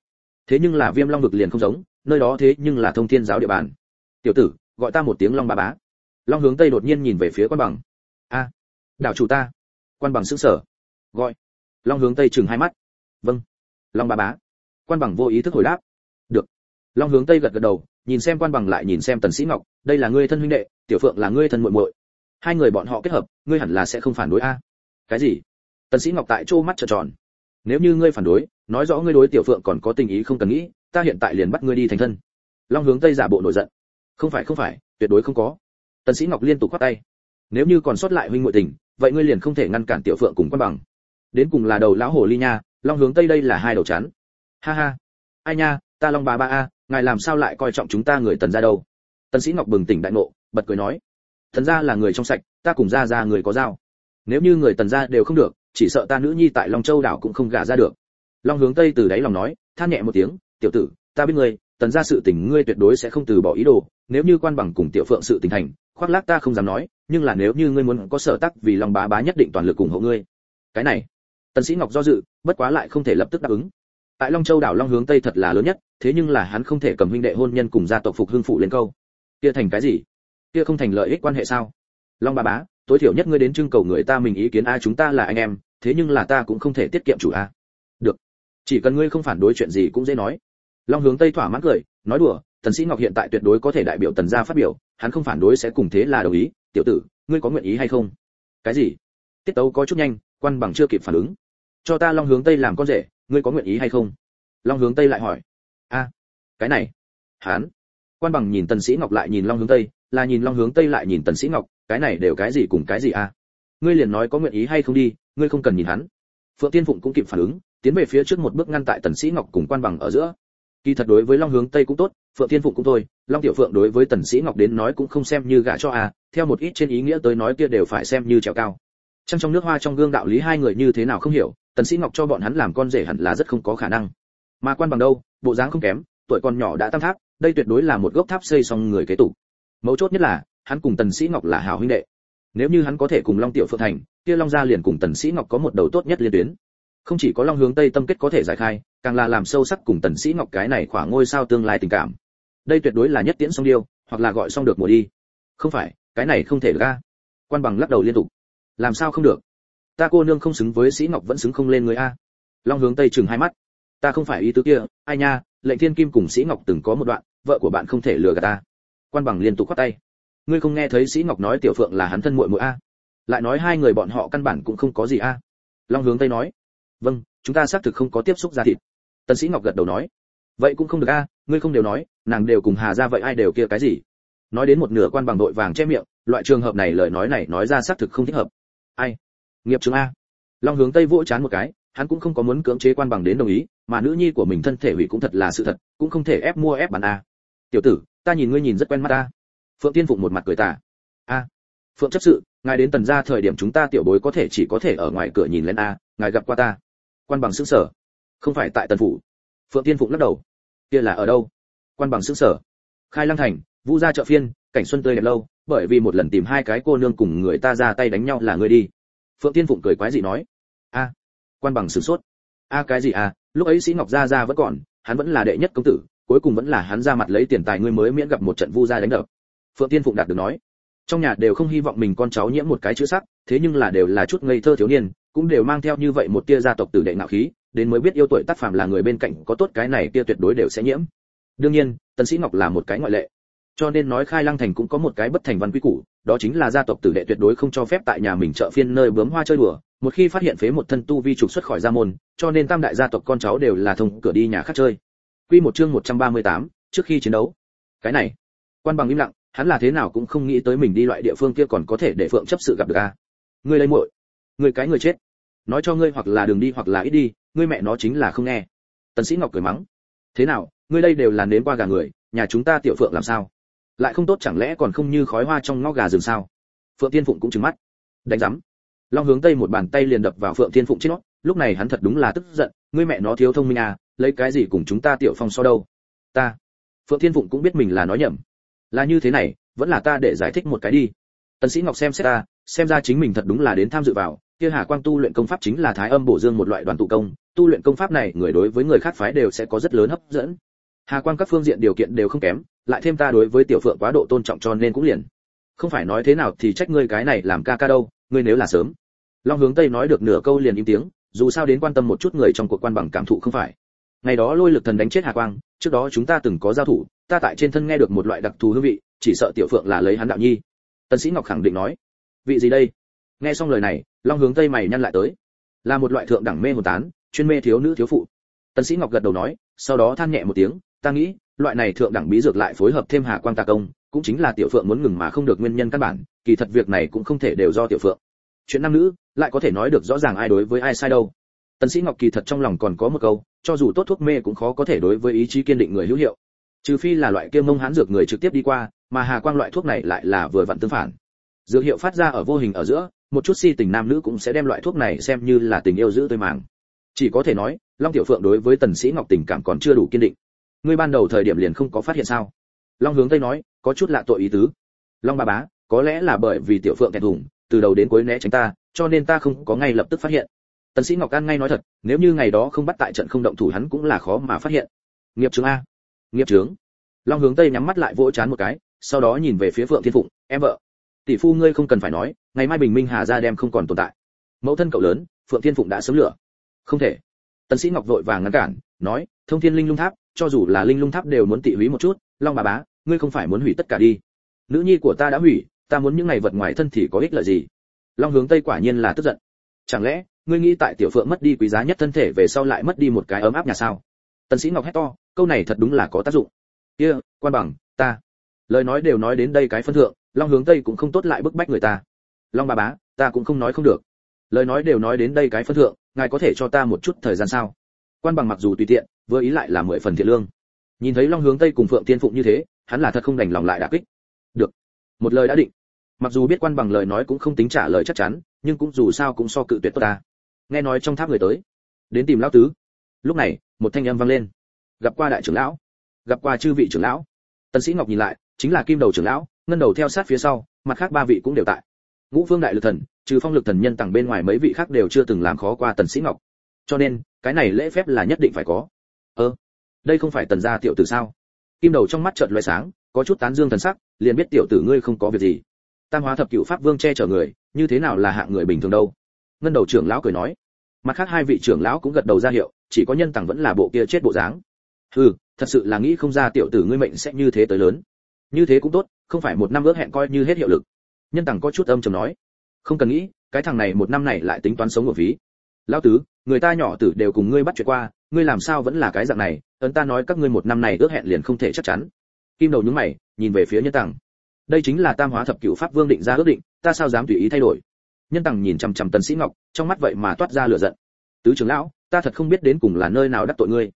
thế nhưng là viêm long vực liền không giống, nơi đó thế nhưng là thông thiên giáo địa bàn. Tiểu tử, gọi ta một tiếng long ba bá. Long hướng tây đột nhiên nhìn về phía quan bằng. A, đảo chủ ta. Quan bằng sững sở gọi. Long hướng tây chừng hai mắt. Vâng. Long ba bá. Quan bằng vô ý thức hồi đáp. Được. Long hướng tây gật gật đầu, nhìn xem quan bằng lại nhìn xem tần sĩ ngọc. Đây là ngươi thân huynh đệ, tiểu phượng là ngươi thân muội muội. Hai người bọn họ kết hợp, ngươi hẳn là sẽ không phản đối a. Cái gì? Tần sĩ ngọc tại chỗ mắt trợn tròn nếu như ngươi phản đối, nói rõ ngươi đối tiểu phượng còn có tình ý không cần nghĩ, ta hiện tại liền bắt ngươi đi thành thân. Long hướng tây giả bộ nổi giận. Không phải không phải, tuyệt đối không có. Tần sĩ ngọc liên tục quát tay. Nếu như còn sót lại huynh muội tình, vậy ngươi liền không thể ngăn cản tiểu phượng cùng quan bằng. Đến cùng là đầu lão hồ ly nha, long hướng tây đây là hai đầu chán. ha ha. Ai nha, ta long bà ba a, ngài làm sao lại coi trọng chúng ta người tần gia đâu? Tần sĩ ngọc bừng tỉnh đại ngộ, bật cười nói. Thần gia là người trong sạch, ta cùng gia gia người có giao. Nếu như người tần gia đều không được chỉ sợ ta nữ nhi tại long châu đảo cũng không gả ra được. Long hướng tây từ đáy lòng nói, than nhẹ một tiếng, tiểu tử, ta biết ngươi, tần gia sự tình ngươi tuyệt đối sẽ không từ bỏ ý đồ, nếu như quan bằng cùng tiểu phượng sự tình thành, khoác lác ta không dám nói, nhưng là nếu như ngươi muốn có sở tắc vì long bá bá nhất định toàn lực ủng hộ ngươi. Cái này, tần sĩ ngọc do dự, bất quá lại không thể lập tức đáp ứng. Tại long châu đảo long hướng tây thật là lớn nhất, thế nhưng là hắn không thể cầm huynh đệ hôn nhân cùng gia tộc phục hưng phụ lên câu. Kia thành cái gì? Kia không thành lợi ích quan hệ sao? Long bá bá tối thiểu nhất ngươi đến trưng cầu người ta mình ý kiến, a, chúng ta là anh em, thế nhưng là ta cũng không thể tiết kiệm chủ a. Được, chỉ cần ngươi không phản đối chuyện gì cũng dễ nói. Long hướng tây thỏa mãn cười, nói đùa, tần sĩ ngọc hiện tại tuyệt đối có thể đại biểu tần gia phát biểu, hắn không phản đối sẽ cùng thế là đồng ý. Tiểu tử, ngươi có nguyện ý hay không? Cái gì? Tiết tấu có chút nhanh, quan bằng chưa kịp phản ứng. Cho ta long hướng tây làm con rể, ngươi có nguyện ý hay không? Long hướng tây lại hỏi. A, cái này hán quan bằng nhìn tần sĩ ngọc lại nhìn long hướng tây là nhìn long hướng tây lại nhìn tần sĩ ngọc, cái này đều cái gì cùng cái gì a ngươi liền nói có nguyện ý hay không đi, ngươi không cần nhìn hắn. Phượng tiên phụng cũng kịp phản ứng, tiến về phía trước một bước ngăn tại tần sĩ ngọc cùng quan bằng ở giữa. Kỳ thật đối với long hướng tây cũng tốt, phượng tiên phụng cũng thôi, long tiểu phượng đối với tần sĩ ngọc đến nói cũng không xem như gả cho a theo một ít trên ý nghĩa tới nói kia đều phải xem như trèo cao. Trong trong nước hoa trong gương đạo lý hai người như thế nào không hiểu, tần sĩ ngọc cho bọn hắn làm con rể hẳn là rất không có khả năng. Mà quan bằng đâu, bộ dáng không kém, tuổi còn nhỏ đã tam tháp, đây tuyệt đối là một gốc tháp xây xong người kế tục mấu chốt nhất là, hắn cùng tần sĩ ngọc là hảo huynh đệ. Nếu như hắn có thể cùng long tiểu phượng thành, kia long gia liền cùng tần sĩ ngọc có một đầu tốt nhất liên tuyến. Không chỉ có long hướng tây tâm kết có thể giải khai, càng là làm sâu sắc cùng tần sĩ ngọc cái này khỏa ngôi sao tương lai tình cảm. Đây tuyệt đối là nhất tiễn song điêu, hoặc là gọi xong được mùa đi. Không phải, cái này không thể ra quan bằng lắc đầu liên tục. Làm sao không được? Ta cô nương không xứng với sĩ ngọc vẫn xứng không lên người a. Long hướng tây chừng hai mắt. Ta không phải ý tứ kia, ai nha lệnh thiên kim cùng sĩ ngọc từng có một đoạn, vợ của bạn không thể lừa gạt ta quan bằng liên tục khoát tay. Ngươi không nghe thấy sĩ ngọc nói tiểu phượng là hắn thân muội muội a? Lại nói hai người bọn họ căn bản cũng không có gì a? Long hướng tây nói vâng chúng ta xác thực không có tiếp xúc ra thịt. Tần sĩ ngọc gật đầu nói, vậy cũng không được a, ngươi không đều nói, nàng đều cùng hà ra vậy ai đều kia cái gì? Nói đến một nửa quan bằng đội vàng che miệng, loại trường hợp này lời nói này nói ra xác thực không thích hợp. Ai? Nghiệp trường a? Long hướng tây vỗ chán một cái, hắn cũng không có muốn cưỡng chế quan bằng đến đồng ý, mà nữ nhi của mình thân thể hủy cũng thật là sự thật, cũng không thể ép mua ép bán a. Tiểu tử ta nhìn ngươi nhìn rất quen mắt ta. Phượng tiên phụng một mặt cười tà. A, phượng chấp sự, ngài đến tần gia thời điểm chúng ta tiểu bối có thể chỉ có thể ở ngoài cửa nhìn lên a, ngài gặp qua ta. Quan bằng xứ sở. Không phải tại tần phủ. Phượng tiên phụng lắc đầu. Kia là ở đâu? Quan bằng xứ sở. Khai lăng thành vũ gia chợ phiên, cảnh xuân tươi đẹp lâu, bởi vì một lần tìm hai cái cô nương cùng người ta ra tay đánh nhau là ngươi đi. Phượng tiên phụng cười quái dị nói. A, quan bằng sửng sốt. A cái gì à lúc ấy sĩ ngọc gia gia vẫn còn, hắn vẫn là đệ nhất công tử cuối cùng vẫn là hắn ra mặt lấy tiền tài ngươi mới miễn gặp một trận vu gia đánh đập. Phượng tiên phụng đạt được nói, trong nhà đều không hy vọng mình con cháu nhiễm một cái chữ sắc, thế nhưng là đều là chút ngây thơ thiếu niên, cũng đều mang theo như vậy một tia gia tộc tử đệ ngạo khí, đến mới biết yêu tuổi tác phàm là người bên cạnh có tốt cái này kia tuyệt đối đều sẽ nhiễm. Đương nhiên, tần sĩ ngọc là một cái ngoại lệ, cho nên nói khai lăng thành cũng có một cái bất thành văn quy củ, đó chính là gia tộc tử đệ tuyệt đối không cho phép tại nhà mình chợ phiên nơi bướm hoa chơi đùa, một khi phát hiện phế một thân tu vi trục xuất khỏi gia môn, cho nên tam đại gia tộc con cháu đều là thông cửa đi nhà khác chơi quy một chương 138, trước khi chiến đấu. Cái này quan bằng im lặng hắn là thế nào cũng không nghĩ tới mình đi loại địa phương kia còn có thể để phượng chấp sự gặp được a. Ngươi lấy muội ngươi cái người chết. Nói cho ngươi hoặc là đường đi hoặc là ít đi ngươi mẹ nó chính là không nghe. Tần sĩ ngọc cười mắng. Thế nào ngươi đây đều là nếm qua gà người nhà chúng ta tiểu phượng làm sao? Lại không tốt chẳng lẽ còn không như khói hoa trong ngõ gà rừng sao? Phượng tiên phụng cũng trừng mắt. Đánh rắm long hướng tây một bàn tay liền đập vào phượng tiên phụng trên nó lúc này hắn thật đúng là tức giận, ngươi mẹ nó thiếu thông minh à lấy cái gì cùng chúng ta tiểu phong so đâu? Ta. Phượng thiên phụng cũng biết mình là nói nhầm. Là như thế này, vẫn là ta để giải thích một cái đi. Tần sĩ ngọc xem xét ta, xem ra chính mình thật đúng là đến tham dự vào, kia hà quang tu luyện công pháp chính là thái âm bổ dương một loại đoàn tụ công, tu luyện công pháp này người đối với người khác phái đều sẽ có rất lớn hấp dẫn. Hà quang các phương diện điều kiện đều không kém, lại thêm ta đối với tiểu phượng quá độ tôn trọng cho nên cũng liền. Không phải nói thế nào thì trách ngươi cái này làm ca ca đâu, ngươi nếu là sớm. Long hướng tây nói được nửa câu liền im tiếng dù sao đến quan tâm một chút người trong cuộc quan bằng cảm thụ không phải. Ngày đó lôi lực thần đánh chết hà quang, trước đó chúng ta từng có giao thủ, ta tại trên thân nghe được một loại đặc thù hương vị, chỉ sợ tiểu phượng là lấy hắn đạo nhi. Tân sĩ ngọc khẳng định nói, vị gì đây? Nghe xong lời này, long hướng tây mày nhăn lại tới. Là một loại thượng đẳng mê hồn tán, chuyên mê thiếu nữ thiếu phụ. Tân sĩ ngọc gật đầu nói, sau đó than nhẹ một tiếng, ta nghĩ, loại này thượng đẳng bí dược lại phối hợp thêm hà quang tà công, cũng chính là tiểu phượng muốn ngừng mà không được nguyên nhân căn bản, kỳ thật việc này cũng không thể đều do tiểu phượng. Chuyện nam nữ lại có thể nói được rõ ràng ai đối với ai sai đâu. Tần sĩ ngọc kỳ thật trong lòng còn có một câu, cho dù tốt thuốc mê cũng khó có thể đối với ý chí kiên định người hữu hiệu. Trừ phi là loại kia mông hán dược người trực tiếp đi qua, mà hà quang loại thuốc này lại là vừa vặn tương phản. Dược hiệu phát ra ở vô hình ở giữa, một chút si tình nam nữ cũng sẽ đem loại thuốc này xem như là tình yêu giữ tươi màng. Chỉ có thể nói, long tiểu phượng đối với tần sĩ ngọc tình cảm còn chưa đủ kiên định. Ngươi ban đầu thời điểm liền không có phát hiện sao? Long hướng tây nói, có chút lạ tội ý tứ. Long ba bá, có lẽ là bởi vì tiểu phượng thẹn thùng từ đầu đến cuối né tránh ta cho nên ta không có ngay lập tức phát hiện. Tần sĩ ngọc an ngay nói thật nếu như ngày đó không bắt tại trận không động thủ hắn cũng là khó mà phát hiện. Nghiệp Trướng a. Nghiệp Trướng, long hướng tây nhắm mắt lại vỗ chán một cái sau đó nhìn về phía phượng thiên phụng em vợ tỷ phu ngươi không cần phải nói ngày mai bình minh hà gia đem không còn tồn tại. Mẫu thân cậu lớn phượng thiên phụng đã sớm lửa. Không thể. Tần sĩ ngọc vội vàng ngăn cản nói thông thiên linh lung tháp cho dù là linh lung tháp đều muốn tị hủy một chút long bà bá ngươi không phải muốn hủy tất cả đi. Nữ nhi của ta đã hủy ta muốn những ngày vật ngoài thân thì có ích lợi gì? Long hướng tây quả nhiên là tức giận. Chẳng lẽ, ngươi nghĩ tại tiểu phượng mất đi quý giá nhất thân thể về sau lại mất đi một cái ấm áp nhà sao? Tần sĩ ngọc hét to, câu này thật đúng là có tác dụng. Kia, quan bằng, ta. Lời nói đều nói đến đây cái phân thượng, long hướng tây cũng không tốt lại bức bách người ta. Long ba bá, ta cũng không nói không được. Lời nói đều nói đến đây cái phân thượng, ngài có thể cho ta một chút thời gian sao? Quan bằng mặc dù tùy tiện, vừa ý lại là mười phần thiện lương. Nhìn thấy long hướng tây cùng phượng tiên phụng như thế, hắn là thật không đành lòng lại đả kích. Được. Một lời đã định mặc dù biết quan bằng lời nói cũng không tính trả lời chắc chắn, nhưng cũng dù sao cũng so cự tuyệt tốt ta. Nghe nói trong tháp người tới. Đến tìm lão tứ. Lúc này, một thanh âm vang lên. Gặp qua đại trưởng lão. Gặp qua chư vị trưởng lão. Tần sĩ ngọc nhìn lại, chính là kim đầu trưởng lão, ngân đầu theo sát phía sau, mặt khác ba vị cũng đều tại. Ngũ vương đại lực thần, trừ phong lực thần nhân tặng bên ngoài mấy vị khác đều chưa từng làm khó qua tần sĩ ngọc. Cho nên, cái này lễ phép là nhất định phải có. Ơ, đây không phải tần gia tiểu tử sao? Kim đầu trong mắt trợn loé sáng, có chút tán dương thần sắc, liền biết tiểu tử ngươi không có việc gì tam hóa thập cửu pháp vương che chở người, như thế nào là hạng người bình thường đâu? Ngân đầu trưởng lão cười nói. Mặt khác hai vị trưởng lão cũng gật đầu ra hiệu, chỉ có nhân tặng vẫn là bộ kia chết bộ dáng. Hừ, thật sự là nghĩ không ra tiểu tử ngươi mệnh sẽ như thế tới lớn. Như thế cũng tốt, không phải một năm ước hẹn coi như hết hiệu lực. Nhân tặng có chút âm trầm nói. Không cần nghĩ, cái thằng này một năm này lại tính toán sống ở ví. Lão tứ, người ta nhỏ tử đều cùng ngươi bắt chuyện qua, ngươi làm sao vẫn là cái dạng này? Ấn ta nói các ngươi một năm này ước hẹn liền không thể chắc chắn. Kim đầu nhướng mày, nhìn về phía nhân tặng đây chính là tam hóa thập cửu pháp vương định ra ước định, ta sao dám tùy ý thay đổi? Nhân tằng nhìn chằm chằm tần sĩ ngọc, trong mắt vậy mà toát ra lửa giận. Tứ trưởng lão, ta thật không biết đến cùng là nơi nào đắc tội ngươi.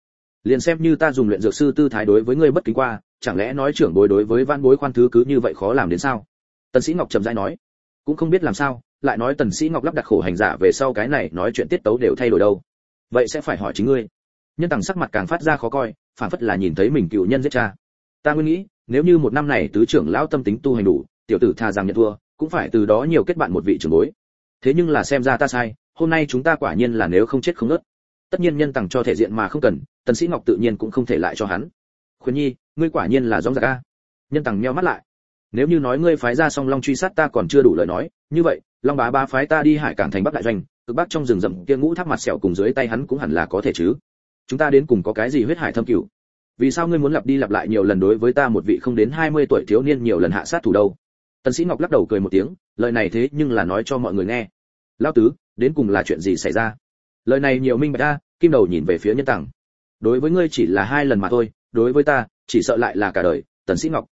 Liền xem như ta dùng luyện dược sư tư thái đối với ngươi bất kính qua, chẳng lẽ nói trưởng bối đối với văn bối khoan thứ cứ như vậy khó làm đến sao? Tần sĩ ngọc trầm rãi nói. Cũng không biết làm sao, lại nói tần sĩ ngọc lắp đặt khổ hành giả về sau cái này nói chuyện tiết tấu đều thay đổi đâu. Vậy sẽ phải hỏi chính ngươi. Nhân tằng sắc mặt càng phát ra khó coi phản phất là nhìn thấy mình cựu nhân giết cha. Ta nguyên nghĩ nếu như một năm này tứ trưởng lão tâm tính tu hành đủ, tiểu tử tha rằng nhận thua, cũng phải từ đó nhiều kết bạn một vị trưởng bối. Thế nhưng là xem ra ta sai, hôm nay chúng ta quả nhiên là nếu không chết không nứt tất nhiên nhân tặng cho thể diện mà không cần, tần sĩ ngọc tự nhiên cũng không thể lại cho hắn. Khuyên nhi, ngươi quả nhiên là giống giặc a. Nhân tặng meo mắt lại. Nếu như nói ngươi phái ra song long truy sát ta còn chưa đủ lời nói, như vậy, long bá ba phái ta đi hải cảng thành bắc đại doanh, cực bắc trong rừng rậm kia ngũ tháp mặt sẹo cùng dưới tay hắn cũng hẳn là có thể chứ. Chúng ta đến cùng có cái gì huyết hải thâm cửu? Vì sao ngươi muốn lặp đi lặp lại nhiều lần đối với ta một vị không đến 20 tuổi thiếu niên nhiều lần hạ sát thủ đâu? Tần sĩ ngọc lắc đầu cười một tiếng lời này thế nhưng là nói cho mọi người nghe. Lão tứ đến cùng là chuyện gì xảy ra? Lời này nhiều minh bạch ta, kim đầu nhìn về phía nhân tặng đối với ngươi chỉ là hai lần mà thôi đối với ta chỉ sợ lại là cả đời tần sĩ ngọc.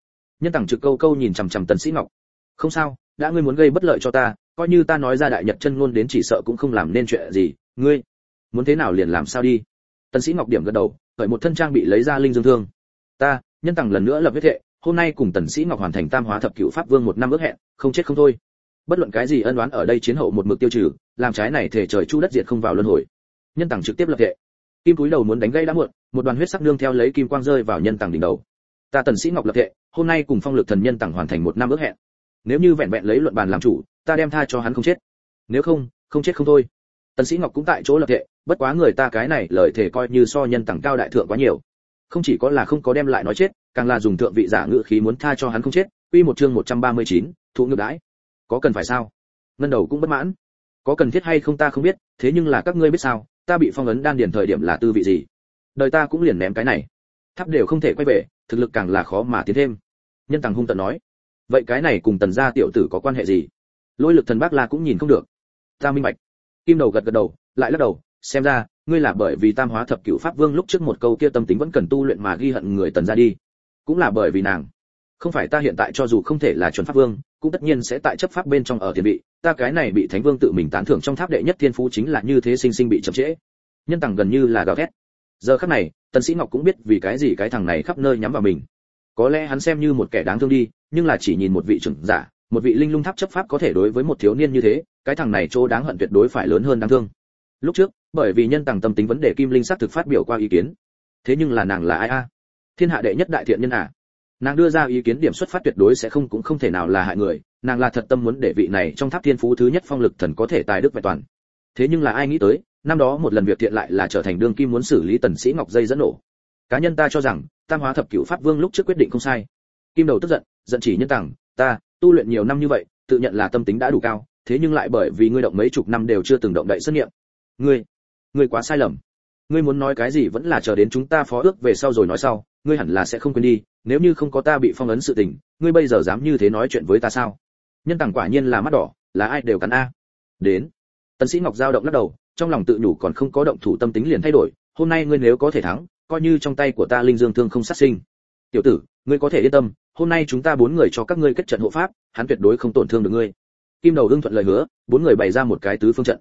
Nhân tặng trực câu câu nhìn chằm chằm tần sĩ ngọc. Không sao đã ngươi muốn gây bất lợi cho ta coi như ta nói ra đại nhật chân ngôn đến chỉ sợ cũng không làm nên chuyện gì. Ngươi muốn thế nào liền làm sao đi? Tần sĩ ngọc điểm gật đầu khởi một thân trang bị lấy ra linh dương thương. Ta nhân tặng lần nữa lập huyết hệ, hôm nay cùng tần sĩ ngọc hoàn thành tam hóa thập cửu pháp vương một năm ước hẹn không chết không thôi. Bất luận cái gì ân oán ở đây chiến hậu một mực tiêu trừ làm trái này thể trời chu đất diệt không vào luân hồi. Nhân tặng trực tiếp lập hệ. kim túi đầu muốn đánh gây đã muộn một đoàn huyết sắc nương theo lấy kim quang rơi vào nhân tặng đỉnh đầu. Ta tần sĩ ngọc lập hệ, hôm nay cùng phong lực thần nhân tặng hoàn thành một năm ước hẹn. Nếu như vẹn vẹn lấy luận bàn làm chủ ta đem tha cho hắn không chết. Nếu không không chết không thôi. Tần sĩ ngọc cũng tại chỗ lập hệ bất quá người ta cái này lời thể coi như so nhân tằng cao đại thượng quá nhiều. Không chỉ có là không có đem lại nói chết càng là dùng thượng vị giả ngự khí muốn tha cho hắn không chết. Quy một chương 139, thụ ngược đãi. Có cần phải sao? Ngân đầu cũng bất mãn. Có cần thiết hay không ta không biết thế nhưng là các ngươi biết sao ta bị phong ấn đan điền thời điểm là tư vị gì? Đời ta cũng liền ném cái này. Tháp đều không thể quay về thực lực càng là khó mà tiến thêm. Nhân tàng hung tận nói. Vậy cái này cùng tần gia tiểu tử có quan hệ gì? Lôi lực thần bác la cũng nhìn không được. Ta minh bạch. Kim đầu gật gật đầu lại lắc đầu xem ra, ngươi là bởi vì tam hóa thập cửu pháp vương lúc trước một câu kia tâm tính vẫn cần tu luyện mà ghi hận người tần ra đi. Cũng là bởi vì nàng. Không phải ta hiện tại cho dù không thể là chuẩn pháp vương, cũng tất nhiên sẽ tại chấp pháp bên trong ở tiền vị. Ta cái này bị thánh vương tự mình tán thưởng trong tháp đệ nhất thiên phú chính là như thế sinh sinh bị chậm trễ. Nhân tằng gần như là gào ghét giờ khắc này, tần sĩ ngọc cũng biết vì cái gì cái thằng này khắp nơi nhắm vào mình. Có lẽ hắn xem như một kẻ đáng thương đi, nhưng là chỉ nhìn một vị trưởng giả, một vị linh lung tháp chấp pháp có thể đối với một thiếu niên như thế, cái thằng này chỗ đáng hận tuyệt đối phải lớn hơn đáng thương. Lúc trước bởi vì nhân tàng tâm tính vấn đề kim linh xác thực phát biểu qua ý kiến. Thế nhưng là nàng là ai a? Thiên hạ đệ nhất đại thiện nhân à? Nàng đưa ra ý kiến điểm xuất phát tuyệt đối sẽ không cũng không thể nào là hại người, nàng là thật tâm muốn để vị này trong tháp thiên phú thứ nhất phong lực thần có thể tài đức vẹn toàn. Thế nhưng là ai nghĩ tới, năm đó một lần việc thiện lại là trở thành đương kim muốn xử lý tần sĩ ngọc dây dẫn nổ. Cá nhân ta cho rằng, tam hóa thập cửu pháp vương lúc trước quyết định không sai. Kim đầu tức giận giận chỉ nhân tàng, ta, tu luyện nhiều năm như vậy, tự nhận là tâm tính đã đủ cao, thế nhưng lại bởi vì ngươi động mấy chục năm đều chưa từng động đậy xuất niệm ngươi ngươi quá sai lầm. Ngươi muốn nói cái gì vẫn là chờ đến chúng ta phó ước về sau rồi nói sau, ngươi hẳn là sẽ không quên đi, nếu như không có ta bị phong ấn sự tình, ngươi bây giờ dám như thế nói chuyện với ta sao? Nhân tàng quả nhiên là mắt đỏ, là ai đều cắn a. Đến. Tần sĩ ngọc giao động lắc đầu, trong lòng tự nhủ còn không có động thủ tâm tính liền thay đổi, hôm nay ngươi nếu có thể thắng, coi như trong tay của ta linh dương thương không sát sinh. Tiểu tử, ngươi có thể yên tâm, hôm nay chúng ta bốn người cho các ngươi kết trận hộ pháp, hắn tuyệt đối không tổn thương được ngươi. Kim đầu đương thuận lời hứa, bốn người bày ra một cái tứ phương trận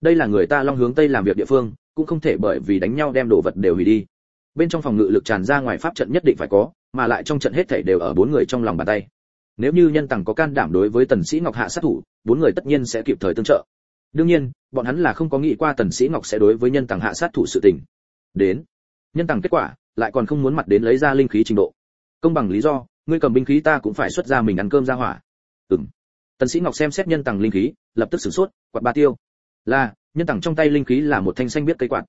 đây là người ta long hướng tây làm việc địa phương, cũng không thể bởi vì đánh nhau đem đồ vật đều hủy đi. Bên trong phòng ngự lực tràn ra ngoài pháp trận nhất định phải có, mà lại trong trận hết thảy đều ở bốn người trong lòng bàn tay. Nếu như nhân tằng có can đảm đối với tần sĩ ngọc hạ sát thủ, bốn người tất nhiên sẽ kịp thời tương trợ. Đương nhiên, bọn hắn là không có nghĩ qua tần sĩ ngọc sẽ đối với nhân tằng hạ sát thủ sự tình. Đến, nhân tằng kết quả lại còn không muốn mặt đến lấy ra linh khí trình độ. Công bằng lý do, ngươi cầm binh khí ta cũng phải xuất ra mình ăn cơm ra hỏa. Ừm. Tần sĩ ngọc xem xét nhân tằng linh khí, lập tức sửng sốt, quạt ba tiêu là, nhân tặng trong tay linh khí là một thanh xanh biết cây quạt.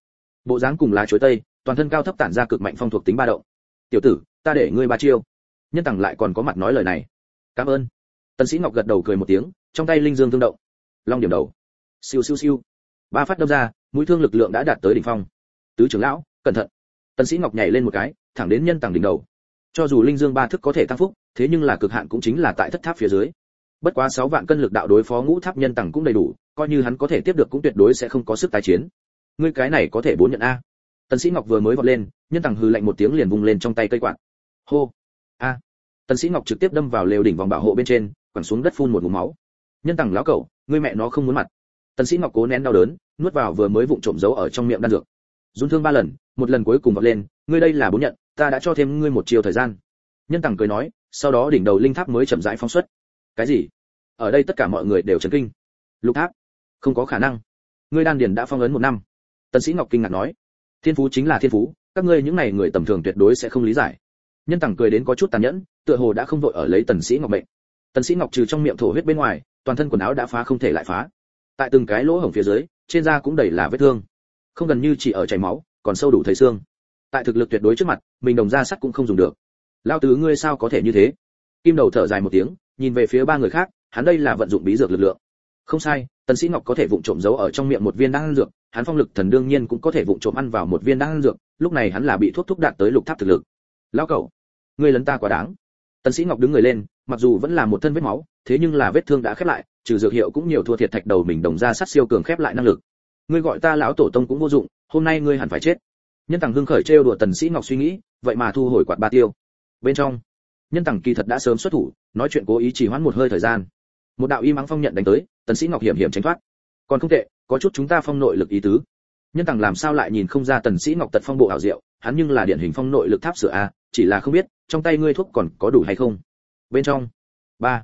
Bộ dáng cùng lá chuối tây, toàn thân cao thấp tản ra cực mạnh phong thuộc tính ba động. Tiểu tử, ta để ngươi ba chiêu. Nhân tặng lại còn có mặt nói lời này. Cảm ơn. Tần sĩ ngọc gật đầu cười một tiếng, trong tay linh dương tương động. Long điểm đầu. Siêu siêu siêu. Ba phát đâm ra, mũi thương lực lượng đã đạt tới đỉnh phong. Tứ trưởng lão, cẩn thận. Tần sĩ ngọc nhảy lên một cái, thẳng đến nhân tặng đỉnh đầu. Cho dù linh dương ba thức có thể tăng phúc, thế nhưng là cực hạn cũng chính là tại thất tháp phía dưới bất quá 6 vạn cân lực đạo đối phó ngũ tháp nhân tầng cũng đầy đủ, coi như hắn có thể tiếp được cũng tuyệt đối sẽ không có sức tái chiến. Ngươi cái này có thể bốn nhận a. Tần sĩ ngọc vừa mới vọt lên, nhân tầng hừ lạnh một tiếng liền vung lên trong tay cây quạt. Hô. A. Tần sĩ ngọc trực tiếp đâm vào lều đỉnh vòng bảo hộ bên trên, quẳng xuống đất phun một ngụm máu. Nhân tầng lão cẩu, ngươi mẹ nó không muốn mặt. Tần sĩ ngọc cố nén đau đớn, nuốt vào vừa mới vụng trộm giấu ở trong miệng đan dược. Run thương ba lần, một lần cuối cùng vọt lên, ngươi đây là bốn nhận, ta đã cho thêm ngươi một chiều thời gian. Nhân tầng cười nói, sau đó đỉnh đầu linh tháp mới chậm rãi phóng xuất cái gì? Ở đây tất cả mọi người đều chấn kinh. Lục tháp, không có khả năng. Ngươi đan điền đã phong ấn một năm. Tần sĩ ngọc kinh ngạc nói, thiên phú chính là thiên phú, các ngươi những này người tầm thường tuyệt đối sẽ không lý giải. Nhân tặng cười đến có chút tàn nhẫn, tựa hồ đã không vội ở lấy tần sĩ ngọc mệnh. Tần sĩ ngọc trừ trong miệng thổ huyết bên ngoài, toàn thân quần áo đã phá không thể lại phá. Tại từng cái lỗ hổng phía dưới, trên da cũng đầy là vết thương. Không gần như chỉ ở chảy máu, còn sâu đủ thấy xương. Tại thực lực tuyệt đối trước mặt, mình đồng ra sắt cũng không dùng được. Lao tứ ngươi sao có thể như thế? Kim đầu thở dài một tiếng nhìn về phía ba người khác, hắn đây là vận dụng bí dược lực lượng. Không sai, tần sĩ ngọc có thể vụng trộm giấu ở trong miệng một viên đan dược, hắn phong lực thần đương nhiên cũng có thể vụng trộm ăn vào một viên đan dược, lúc này hắn là bị thuốc thúc đạt tới lục tháp thực lực. Lão cẩu, ngươi lấn ta quá đáng. Tần sĩ ngọc đứng người lên, mặc dù vẫn là một thân vết máu, thế nhưng là vết thương đã khép lại, trừ dược hiệu cũng nhiều thua thiệt thạch đầu mình đồng ra sát siêu cường khép lại năng lực. Ngươi gọi ta lão tổ tông cũng vô dụng, hôm nay ngươi hẳn phải chết. Nhân tàng hưng khởi trêu đùa tần sĩ ngọc suy nghĩ, vậy mà thu hồi quạt ba tiêu. Bên trong nhân tằng kỳ thật đã sớm xuất thủ, nói chuyện cố ý chỉ hoãn một hơi thời gian. Một đạo y mắng phong nhận đánh tới, tần sĩ ngọc hiểm hiểm tránh thoát. Còn không tệ, có chút chúng ta phong nội lực ý tứ. Nhân tằng làm sao lại nhìn không ra tần sĩ ngọc tật phong bộ ảo diệu, hắn nhưng là điển hình phong nội lực tháp sửa a, chỉ là không biết, trong tay ngươi thuốc còn có đủ hay không? Bên trong. Ba.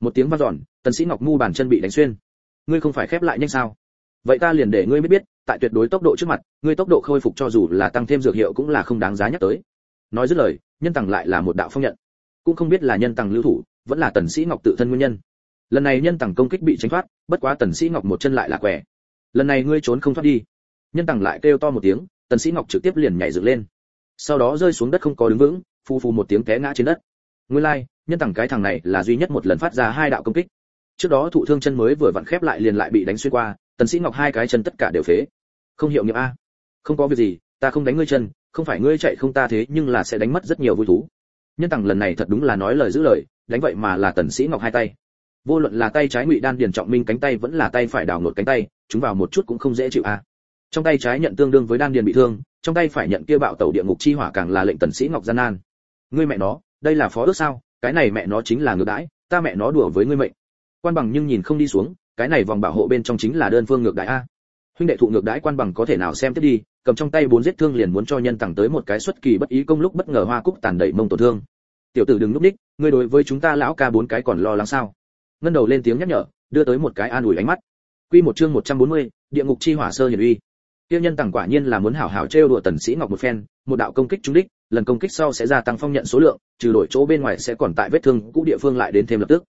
Một tiếng vang dọn, tần sĩ ngọc mu bàn chân bị đánh xuyên. Ngươi không phải khép lại nhanh sao? Vậy ta liền để ngươi biết biết, tại tuyệt đối tốc độ trước mặt, ngươi tốc độ khôi phục cho dù là tăng thêm dược hiệu cũng là không đáng giá nhắc tới. Nói dứt lời, nhân tằng lại là một đạo phong nhận cũng không biết là nhân tàng lưu thủ vẫn là tần sĩ ngọc tự thân nguyên nhân. Lần này nhân tàng công kích bị tránh thoát bất quá tần sĩ ngọc một chân lại là quẻ lần này ngươi trốn không thoát đi. Nhân tàng lại kêu to một tiếng tần sĩ ngọc trực tiếp liền nhảy dựng lên. Sau đó rơi xuống đất không có đứng vững phu phu một tiếng té ngã trên đất. Nguyên lai like, nhân tàng cái thằng này là duy nhất một lần phát ra hai đạo công kích. Trước đó thụ thương chân mới vừa vặn khép lại liền lại bị đánh xuyên qua tần sĩ ngọc hai cái chân tất cả đều phế. Không hiểu nghiệm a. Không có việc gì ta không đánh ngươi chân không phải ngươi chạy không ta thế nhưng là sẽ đánh mất rất nhiều vui thú nhân tặng lần này thật đúng là nói lời giữ lời, đánh vậy mà là tần sĩ ngọc hai tay. Vô luận là tay trái ngụy đan điền trọng minh cánh tay vẫn là tay phải đào nột cánh tay, chúng vào một chút cũng không dễ chịu a. Trong tay trái nhận tương đương với đan điền bị thương, trong tay phải nhận kia bạo tẩu địa ngục chi hỏa càng là lệnh tần sĩ ngọc gian nan. Ngươi mẹ nó, đây là phó ước sao? Cái này mẹ nó chính là ngược đãi, ta mẹ nó đùa với ngươi mệnh. Quan bằng nhưng nhìn không đi xuống, cái này vòng bảo hộ bên trong chính là đơn phương ngược đãi a huynh đệ thụ ngược đãi quan bằng có thể nào xem tiếp đi cầm trong tay bốn giết thương liền muốn cho nhân tặng tới một cái xuất kỳ bất ý công lúc bất ngờ hoa cúc tàn đẩy mông tổn thương. Tiểu tử đừng núp đích ngươi đối với chúng ta lão ca bốn cái còn lo lắng sao? Ngân đầu lên tiếng nhắc nhở đưa tới một cái an ủi ánh mắt. Quy một chương 140, địa ngục chi hỏa sơ hiển uy. Tiêu nhân tặng quả nhiên là muốn hảo hảo trêu đùa tần sĩ ngọc một phen một đạo công kích trúng đích lần công kích sau sẽ gia tăng phong nhận số lượng trừ đổi chỗ bên ngoài sẽ còn tại vết thương cũ địa phương lại đến thêm lập tức.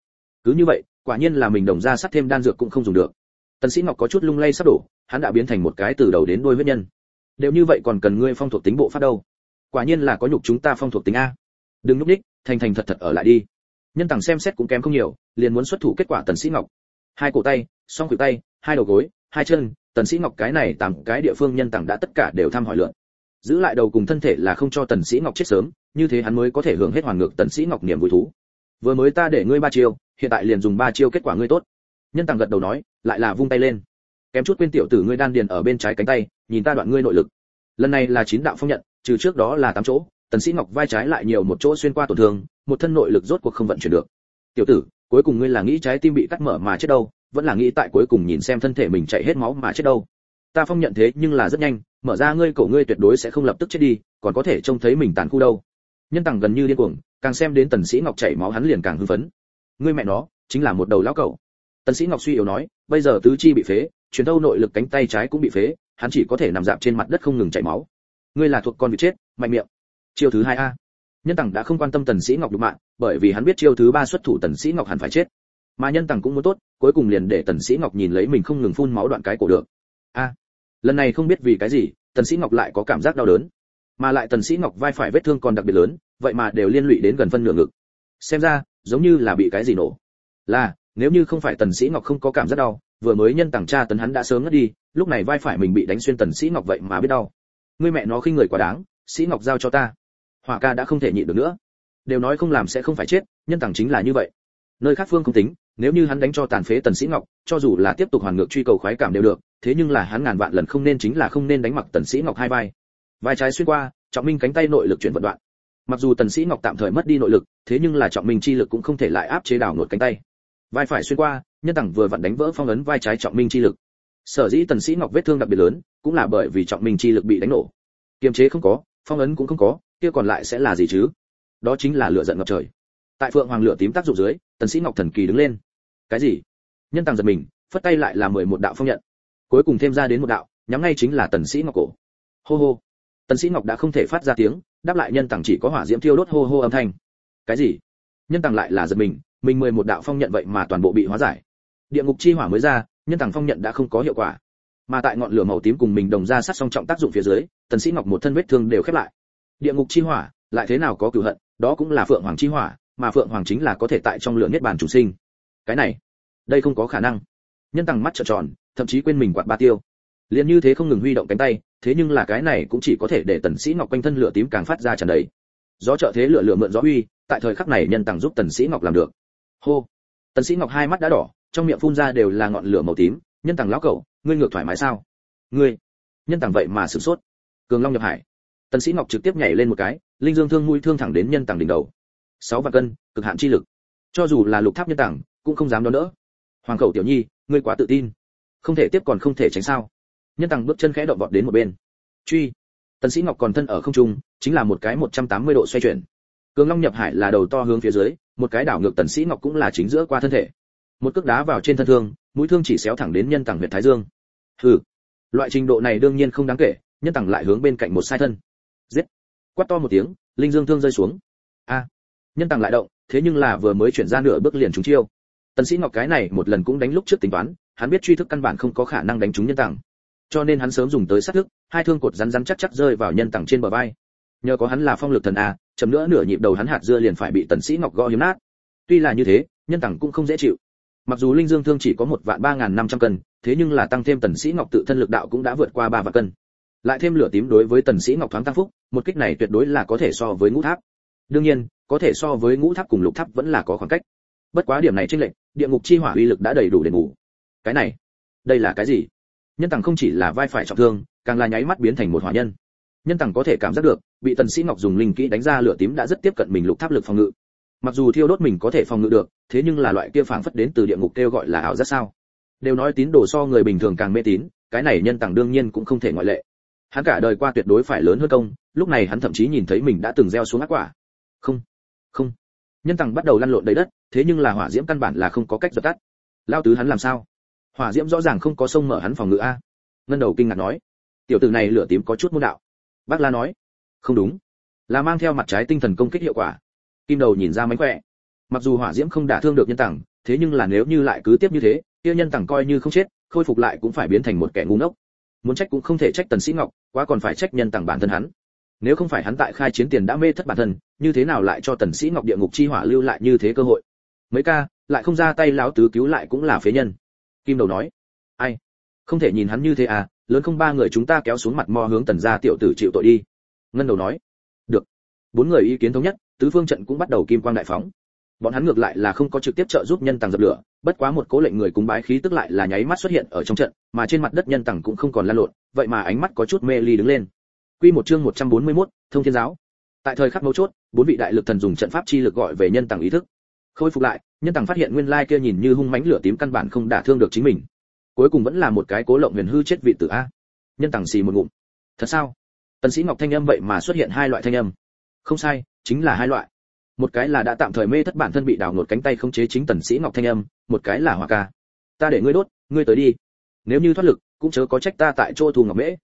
Cứ như vậy quả nhiên là mình đồng ra sắt thêm đan dược cũng không dùng được. Tần sĩ ngọc có chút lung lay sắp đổ hắn đã biến thành một cái từ đầu đến đuôi huyết nhân. Đều như vậy còn cần ngươi phong thuộc tính bộ phát đâu? Quả nhiên là có nhục chúng ta phong thuộc tính a. Đừng núp đích thành thành thật thật ở lại đi. Nhân tàng xem xét cũng kém không nhiều, liền muốn xuất thủ kết quả tần sĩ ngọc. Hai cổ tay, song khuỷu tay, hai đầu gối, hai chân, tần sĩ ngọc cái này tạm cái địa phương nhân tàng đã tất cả đều thăm hỏi lượn. Giữ lại đầu cùng thân thể là không cho tần sĩ ngọc chết sớm, như thế hắn mới có thể hưởng hết hoàn ngược tần sĩ ngọc niềm vui thú. Vừa mới ta để ngươi ba chiêu, hiện tại liền dùng ba chiêu kết quả ngươi tốt. Nhân tàng gật đầu nói, lại là vung tay lên kém chút quên tiểu tử ngươi đan điền ở bên trái cánh tay, nhìn ta đoạn ngươi nội lực. Lần này là chín đạo phong nhận, trừ trước đó là tám chỗ, tần sĩ ngọc vai trái lại nhiều một chỗ xuyên qua tổn thương, một thân nội lực rốt cuộc không vận chuyển được. Tiểu tử, cuối cùng ngươi là nghĩ trái tim bị cắt mở mà chết đâu, vẫn là nghĩ tại cuối cùng nhìn xem thân thể mình chạy hết máu mà chết đâu. Ta phong nhận thế nhưng là rất nhanh, mở ra ngươi cổ ngươi tuyệt đối sẽ không lập tức chết đi, còn có thể trông thấy mình tàn khu đâu. Nhân tằng gần như điên cuồng, càng xem đến tần sĩ ngọc chảy máu hắn liền càng hưng phấn. Ngươi mẹ nó, chính là một đầu lão cẩu. Tần sĩ ngọc suy yếu nói, bây giờ tứ chi bị phế truyền thâu nội lực cánh tay trái cũng bị phế, hắn chỉ có thể nằm dạp trên mặt đất không ngừng chảy máu. Ngươi là thuộc con bị chết, mạnh miệng. Chiêu thứ hai a. Nhân tằng đã không quan tâm tần sĩ ngọc đụng mạng bởi vì hắn biết chiêu thứ ba xuất thủ tần sĩ ngọc hẳn phải chết. Mà nhân tằng cũng muốn tốt, cuối cùng liền để tần sĩ ngọc nhìn lấy mình không ngừng phun máu đoạn cái cổ được. A. Lần này không biết vì cái gì, tần sĩ ngọc lại có cảm giác đau đớn. Mà lại tần sĩ ngọc vai phải vết thương còn đặc biệt lớn, vậy mà đều liên lụy đến gần phân nửa ngực. Xem ra, giống như là bị cái gì nổ. Là, nếu như không phải tần sĩ ngọc không có cảm giác đau vừa mới nhân tàng tra tấn hắn đã sớm ngất đi, lúc này vai phải mình bị đánh xuyên tần sĩ ngọc vậy mà biết đau. Ngươi mẹ nó khi người quá đáng, sĩ ngọc giao cho ta. Hỏa ca đã không thể nhịn được nữa. Đều nói không làm sẽ không phải chết, nhân tàng chính là như vậy. Nơi khác phương không tính, nếu như hắn đánh cho tàn phế tần sĩ ngọc, cho dù là tiếp tục hoàn ngược truy cầu khoái cảm đều được, thế nhưng là hắn ngàn vạn lần không nên chính là không nên đánh mặc tần sĩ ngọc hai vai. Vai trái xuyên qua, trọng minh cánh tay nội lực chuyển vận đoạn. Mặc dù tần sĩ ngọc tạm thời mất đi nội lực, thế nhưng là trọng minh chi lực cũng không thể lại áp chế đảo nổi cánh tay vai phải xuyên qua, nhân tặng vừa vặn đánh vỡ phong ấn vai trái trọng minh chi lực. Sở dĩ tần sĩ ngọc vết thương đặc biệt lớn, cũng là bởi vì trọng minh chi lực bị đánh nổ. Kiềm chế không có, phong ấn cũng không có, kia còn lại sẽ là gì chứ? Đó chính là lửa giận ngập trời. Tại phượng hoàng lửa tím tác dụng dưới, tần sĩ ngọc thần kỳ đứng lên. Cái gì? Nhân tàng giật mình, phất tay lại là mười một đạo phong nhận. Cuối cùng thêm ra đến một đạo, nhắm ngay chính là tần sĩ ngọc cổ. Hô hô. Tần sĩ ngọc đã không thể phát ra tiếng, đáp lại nhân tàng chỉ có hỏa diễm thiêu đốt hô hô âm thanh. Cái gì? Nhân tàng lại là giật mình mình mười một đạo phong nhận vậy mà toàn bộ bị hóa giải. Địa ngục chi hỏa mới ra, nhân tàng phong nhận đã không có hiệu quả. Mà tại ngọn lửa màu tím cùng mình đồng ra sát song trọng tác dụng phía dưới, tần sĩ ngọc một thân vết thương đều khép lại. Địa ngục chi hỏa, lại thế nào có cửu hận, đó cũng là phượng hoàng chi hỏa, mà phượng hoàng chính là có thể tại trong lửa niết bàn chủ sinh. Cái này, đây không có khả năng. Nhân tàng mắt trợn tròn, thậm chí quên mình quạt ba tiêu. Liền như thế không ngừng huy động cánh tay, thế nhưng là cái này cũng chỉ có thể để tần sĩ ngọc quanh thân lửa tím càng phát ra tràn đầy. Gió trợ thế lửa lửa mượn gió huy tại thời khắc này nhân tàng giúp tần sĩ ngọc làm được hô. Tần sĩ ngọc hai mắt đã đỏ, trong miệng phun ra đều là ngọn lửa màu tím. Nhân tàng lão cẩu, ngươi ngược thoải mái sao? Ngươi. Nhân tàng vậy mà sửng sốt. Cường long nhập hải. Tần sĩ ngọc trực tiếp nhảy lên một cái, linh dương thương mũi thương thẳng đến nhân tàng đỉnh đầu. Sáu vạn cân, cực hạn chi lực. Cho dù là lục tháp nhân tàng cũng không dám đón đỡ. Hoàng khẩu tiểu nhi, ngươi quá tự tin. Không thể tiếp còn không thể tránh sao? Nhân tàng bước chân khẽ động vọt đến một bên. Truy. Tần sĩ ngọc còn thân ở không trung, chính là một cái 180 độ xoay chuyển. Cường long nhập hải là đầu to hướng phía dưới một cái đảo ngược tần sĩ ngọc cũng là chính giữa qua thân thể. Một cước đá vào trên thân thương, mũi thương chỉ xéo thẳng đến nhân tàng huyệt thái dương. Hừ. Loại trình độ này đương nhiên không đáng kể, nhân tàng lại hướng bên cạnh một sai thân. Giết. Quát to một tiếng, linh dương thương rơi xuống. A. À. Nhân tàng lại động, thế nhưng là vừa mới chuyển ra nửa bước liền trúng chiêu. Tần sĩ ngọc cái này một lần cũng đánh lúc trước tính toán, hắn biết truy thức căn bản không có khả năng đánh trúng nhân tàng. Cho nên hắn sớm dùng tới sát thức, hai thương cột rắn rắn chắc chắc rơi vào nhân tàng trên bờ vai nhờ có hắn là phong lực thần a chấm nữa nửa nhịp đầu hắn hạt dưa liền phải bị tần sĩ ngọc gõ hiếm nát. Tuy là như thế, nhân tàng cũng không dễ chịu. Mặc dù linh dương thương chỉ có một vạn ba ngàn năm trăm cân, thế nhưng là tăng thêm tần sĩ ngọc tự thân lực đạo cũng đã vượt qua ba vạn cân. Lại thêm lửa tím đối với tần sĩ ngọc thoáng tăng phúc, một kích này tuyệt đối là có thể so với ngũ tháp. Đương nhiên, có thể so với ngũ tháp cùng lục tháp vẫn là có khoảng cách. Bất quá điểm này trên lệnh địa ngục chi hỏa uy lực đã đầy đủ để ngủ. Cái này, đây là cái gì? Nhân tàng không chỉ là vai phải trọng thương, càng là nháy mắt biến thành một hỏa nhân nhân tằng có thể cảm giác được, bị tần sĩ ngọc dùng linh kỹ đánh ra lửa tím đã rất tiếp cận mình lục tháp lực phòng ngự. Mặc dù thiêu đốt mình có thể phòng ngự được, thế nhưng là loại kia phảng phất đến từ địa ngục kêu gọi là ảo giác sao? Đều nói tín đồ so người bình thường càng mê tín, cái này nhân tằng đương nhiên cũng không thể ngoại lệ. Hắn cả đời qua tuyệt đối phải lớn hơn công, lúc này hắn thậm chí nhìn thấy mình đã từng gieo xuống ác quả. Không không. Nhân tằng bắt đầu lăn lộn đầy đất, thế nhưng là hỏa diễm căn bản là không có cách dập tắt. Lao tứ hắn làm sao? Hỏa diễm rõ ràng không có sông mở hắn phòng ngự a. Ngân đầu kinh ngạc nói. Tiểu tử này lửa tím có chút môn đạo bác la nói, không đúng. Là mang theo mặt trái tinh thần công kích hiệu quả. Kim đầu nhìn ra mánh khỏe. Mặc dù hỏa diễm không đả thương được nhân tặng thế nhưng là nếu như lại cứ tiếp như thế, kia nhân tặng coi như không chết, khôi phục lại cũng phải biến thành một kẻ ngu ngốc. Muốn trách cũng không thể trách tần sĩ ngọc, quá còn phải trách nhân tặng bản thân hắn. Nếu không phải hắn tại khai chiến tiền đã mê thất bản thân, như thế nào lại cho tần sĩ ngọc địa ngục chi hỏa lưu lại như thế cơ hội? Mấy ca, lại không ra tay láo tứ cứu lại cũng là phế nhân. Kim đầu nói, ai? Không thể nhìn hắn như thế à lớn không ba người chúng ta kéo xuống mặt mò hướng tần gia tiểu tử chịu tội đi. Ngân đầu nói được. Bốn người ý kiến thống nhất tứ phương trận cũng bắt đầu kim quang đại phóng. Bọn hắn ngược lại là không có trực tiếp trợ giúp nhân tàng dập lửa bất quá một cố lệnh người cúng bái khí tức lại là nháy mắt xuất hiện ở trong trận mà trên mặt đất nhân tàng cũng không còn lan lộn vậy mà ánh mắt có chút mê ly đứng lên. Quy một chương 141, thông thiên giáo. Tại thời khắc mấu chốt bốn vị đại lực thần dùng trận pháp chi lực gọi về nhân tàng ý thức. Khôi phục lại nhân tàng phát hiện nguyên lai kia nhìn như hung mãnh lửa tím căn bản không đả thương được chính mình cuối cùng vẫn là một cái cố lộng huyền hư chết vị tử a. Nhân tằng xì một ngụm. Thật sao? Tần sĩ ngọc thanh âm vậy mà xuất hiện hai loại thanh âm. Không sai, chính là hai loại. Một cái là đã tạm thời mê thất bản thân bị đào ngột cánh tay không chế chính tần sĩ ngọc thanh âm, một cái là hỏa ca. Ta để ngươi đốt, ngươi tới đi. Nếu như thoát lực, cũng chớ có trách ta tại chỗ thu ngọc mễ.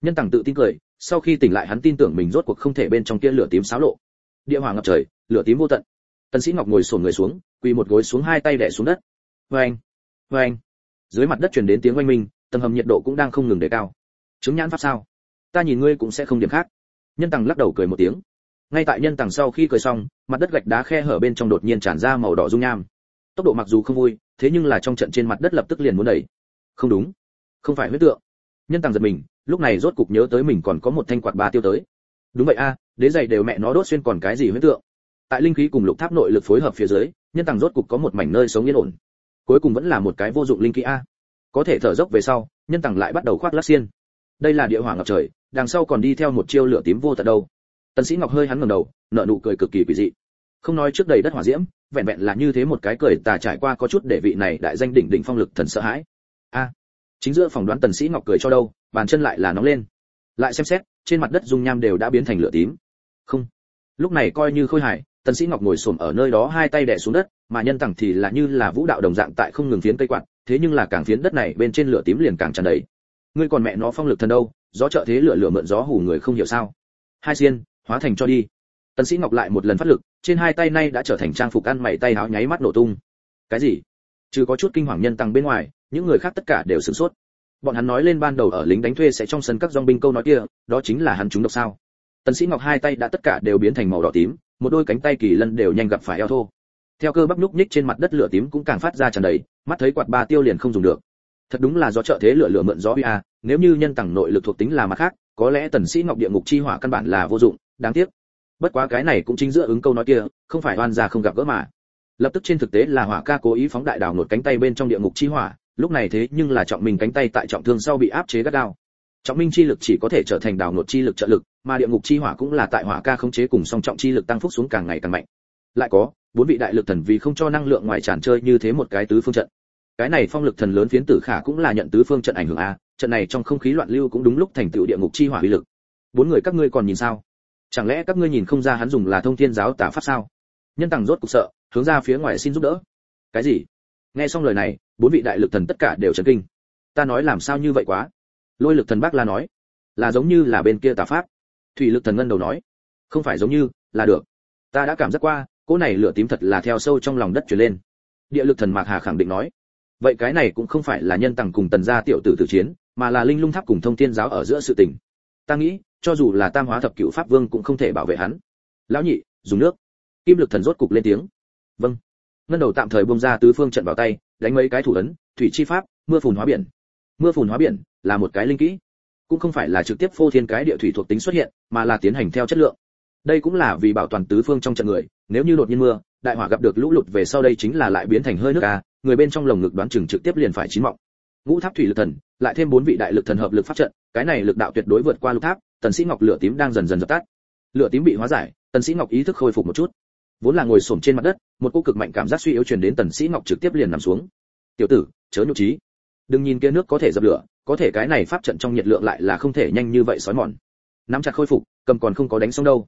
Nhân tằng tự tin cười, sau khi tỉnh lại hắn tin tưởng mình rốt cuộc không thể bên trong kia lửa tím xáo lộ. Địa hỏa ngập trời, lửa tím vô tận. Tần sĩ ngọc ngồi sồn người xuống, quỳ một gối xuống hai tay đè xuống đất. Vang vang dưới mặt đất truyền đến tiếng oanh minh, tầng hầm nhiệt độ cũng đang không ngừng đề cao. Chứng nhãn pháp sao? Ta nhìn ngươi cũng sẽ không điểm khác. Nhân tằng lắc đầu cười một tiếng. Ngay tại nhân tằng sau khi cười xong, mặt đất gạch đá khe hở bên trong đột nhiên tràn ra màu đỏ dung nham. Tốc độ mặc dù không vui, thế nhưng là trong trận trên mặt đất lập tức liền muốn đẩy. Không đúng. Không phải huyết tượng. Nhân tằng giật mình, lúc này rốt cục nhớ tới mình còn có một thanh quạt ba tiêu tới. Đúng vậy a, đế giày đều mẹ nó đốt xuyên còn cái gì huyết tượng. Tại linh khí cùng lục tháp nội lực phối hợp phía dưới, nhân tằng rốt cục có một mảnh nơi sống yên ổn cuối cùng vẫn là một cái vô dụng linh khí a. Có thể thở dốc về sau, nhân tằng lại bắt đầu khoác lắc xiên. Đây là địa hỏa ngập trời, đằng sau còn đi theo một chiêu lửa tím vô tận đâu. Tần sĩ ngọc hơi hắn ngẩng đầu, nở nụ cười cực kỳ quỷ dị. Không nói trước đầy đất hỏa diễm, vẹn vẹn là như thế một cái cười tà trải qua có chút để vị này đại danh đỉnh đỉnh phong lực thần sợ hãi. A, chính giữa phòng đoán tần sĩ ngọc cười cho đâu, bàn chân lại là nóng lên. Lại xem xét, trên mặt đất dung nham đều đã biến thành lửa tím. Không, lúc này coi như khôi hài tần sĩ ngọc ngồi sồn ở nơi đó hai tay đè xuống đất, mà nhân tẳng thì là như là vũ đạo đồng dạng tại không ngừng phiến cây quạt, thế nhưng là càng phiến đất này bên trên lửa tím liền càng tràn đầy. Ngươi còn mẹ nó phong lực thần đâu, gió trợ thế lửa lửa mượn gió hù người không hiểu sao. Hai xiên, hóa thành cho đi. Tần sĩ ngọc lại một lần phát lực, trên hai tay nay đã trở thành trang phục ăn mày tay áo nháy mắt nổ tung. Cái gì? Trừ có chút kinh hoàng nhân tăng bên ngoài, những người khác tất cả đều sửng sốt. Bọn hắn nói lên ban đầu ở lính đánh thuê sẽ trong sân các dòng binh câu nói kia, đó chính là hắn chúng độc sao? Tần sĩ ngọc hai tay đã tất cả đều biến thành màu đỏ tím, một đôi cánh tay kỳ lân đều nhanh gặp phải eo thô. Theo cơ bắp nhúc nhích trên mặt đất lửa tím cũng càng phát ra tràn đầy, mắt thấy quạt ba tiêu liền không dùng được. Thật đúng là do trợ thế lửa lửa mượn gió uy a, nếu như nhân tầng nội lực thuộc tính là mặt khác, có lẽ tần sĩ ngọc địa ngục chi hỏa căn bản là vô dụng, đáng tiếc. Bất quá cái này cũng chính giữa ứng câu nói kia, không phải oan gia không gặp gỡ mà. Lập tức trên thực tế là hỏa ca cố ý phóng đại đào nột cánh tay bên trong địa ngục chi hỏa, lúc này thế nhưng là trọng mình cánh tay tại trọng thương sau bị áp chế gắt đao trọng minh chi lực chỉ có thể trở thành đào nột chi lực trợ lực, mà địa ngục chi hỏa cũng là tại hỏa ca khống chế cùng song trọng chi lực tăng phúc xuống càng ngày càng mạnh. Lại có, bốn vị đại lực thần vì không cho năng lượng ngoài tràn chơi như thế một cái tứ phương trận. Cái này phong lực thần lớn phiến tử khả cũng là nhận tứ phương trận ảnh hưởng a, trận này trong không khí loạn lưu cũng đúng lúc thành tựu địa ngục chi hỏa uy lực. Bốn người các ngươi còn nhìn sao? Chẳng lẽ các ngươi nhìn không ra hắn dùng là thông thiên giáo tả pháp sao? Nhân tàng rốt cục sợ, hướng ra phía ngoài xin giúp đỡ. Cái gì? Nghe xong lời này, bốn vị đại lực thần tất cả đều chấn kinh. Ta nói làm sao như vậy quá? Lôi lực thần bác la nói, là giống như là bên kia tà pháp. Thủy lực thần ngân đầu nói, không phải giống như, là được. Ta đã cảm giác qua, cỗ này lửa tím thật là theo sâu trong lòng đất truyền lên. Địa lực thần mạc hà khẳng định nói, vậy cái này cũng không phải là nhân tằng cùng tần gia tiểu tử tử chiến, mà là linh lung tháp cùng thông thiên giáo ở giữa sự tình. Ta nghĩ, cho dù là tam hóa thập cửu pháp vương cũng không thể bảo vệ hắn. Lão nhị, dùng nước. Kim lực thần rốt cục lên tiếng vâng. Ngân đầu tạm thời bông ra tứ phương trận vào tay, đánh mấy cái thủ ấn, thủy chi pháp, mưa phùn hóa biển. Mưa phùn hóa biển là một cái linh kỹ. Cũng không phải là trực tiếp phô thiên cái địa thủy thuộc tính xuất hiện, mà là tiến hành theo chất lượng. Đây cũng là vì bảo toàn tứ phương trong trận người, nếu như đột nhiên mưa, đại hỏa gặp được lũ lụt về sau đây chính là lại biến thành hơi nước a người bên trong lồng ngực đoán chừng trực tiếp liền phải chín mọng. Ngũ tháp thủy lực thần, lại thêm bốn vị đại lực thần hợp lực pháp trận, cái này lực đạo tuyệt đối vượt qua lục tháp, tần sĩ ngọc lửa tím đang dần dần dập tắt. Lửa tím bị hóa giải, tần sĩ ngọc ý thức khôi phục một chút. Vốn là ngồi sụp trên mặt đất, một cô cực mạnh cảm giác suy yếu truyền đến tần sĩ ngọc trực tiếp liền nằm xuống. Tiểu tử, chớ nhục trí đừng nhìn kia nước có thể dập lửa có thể cái này pháp trận trong nhiệt lượng lại là không thể nhanh như vậy sói mòn. Nắm chặt khôi phục, cầm còn không có đánh xong đâu.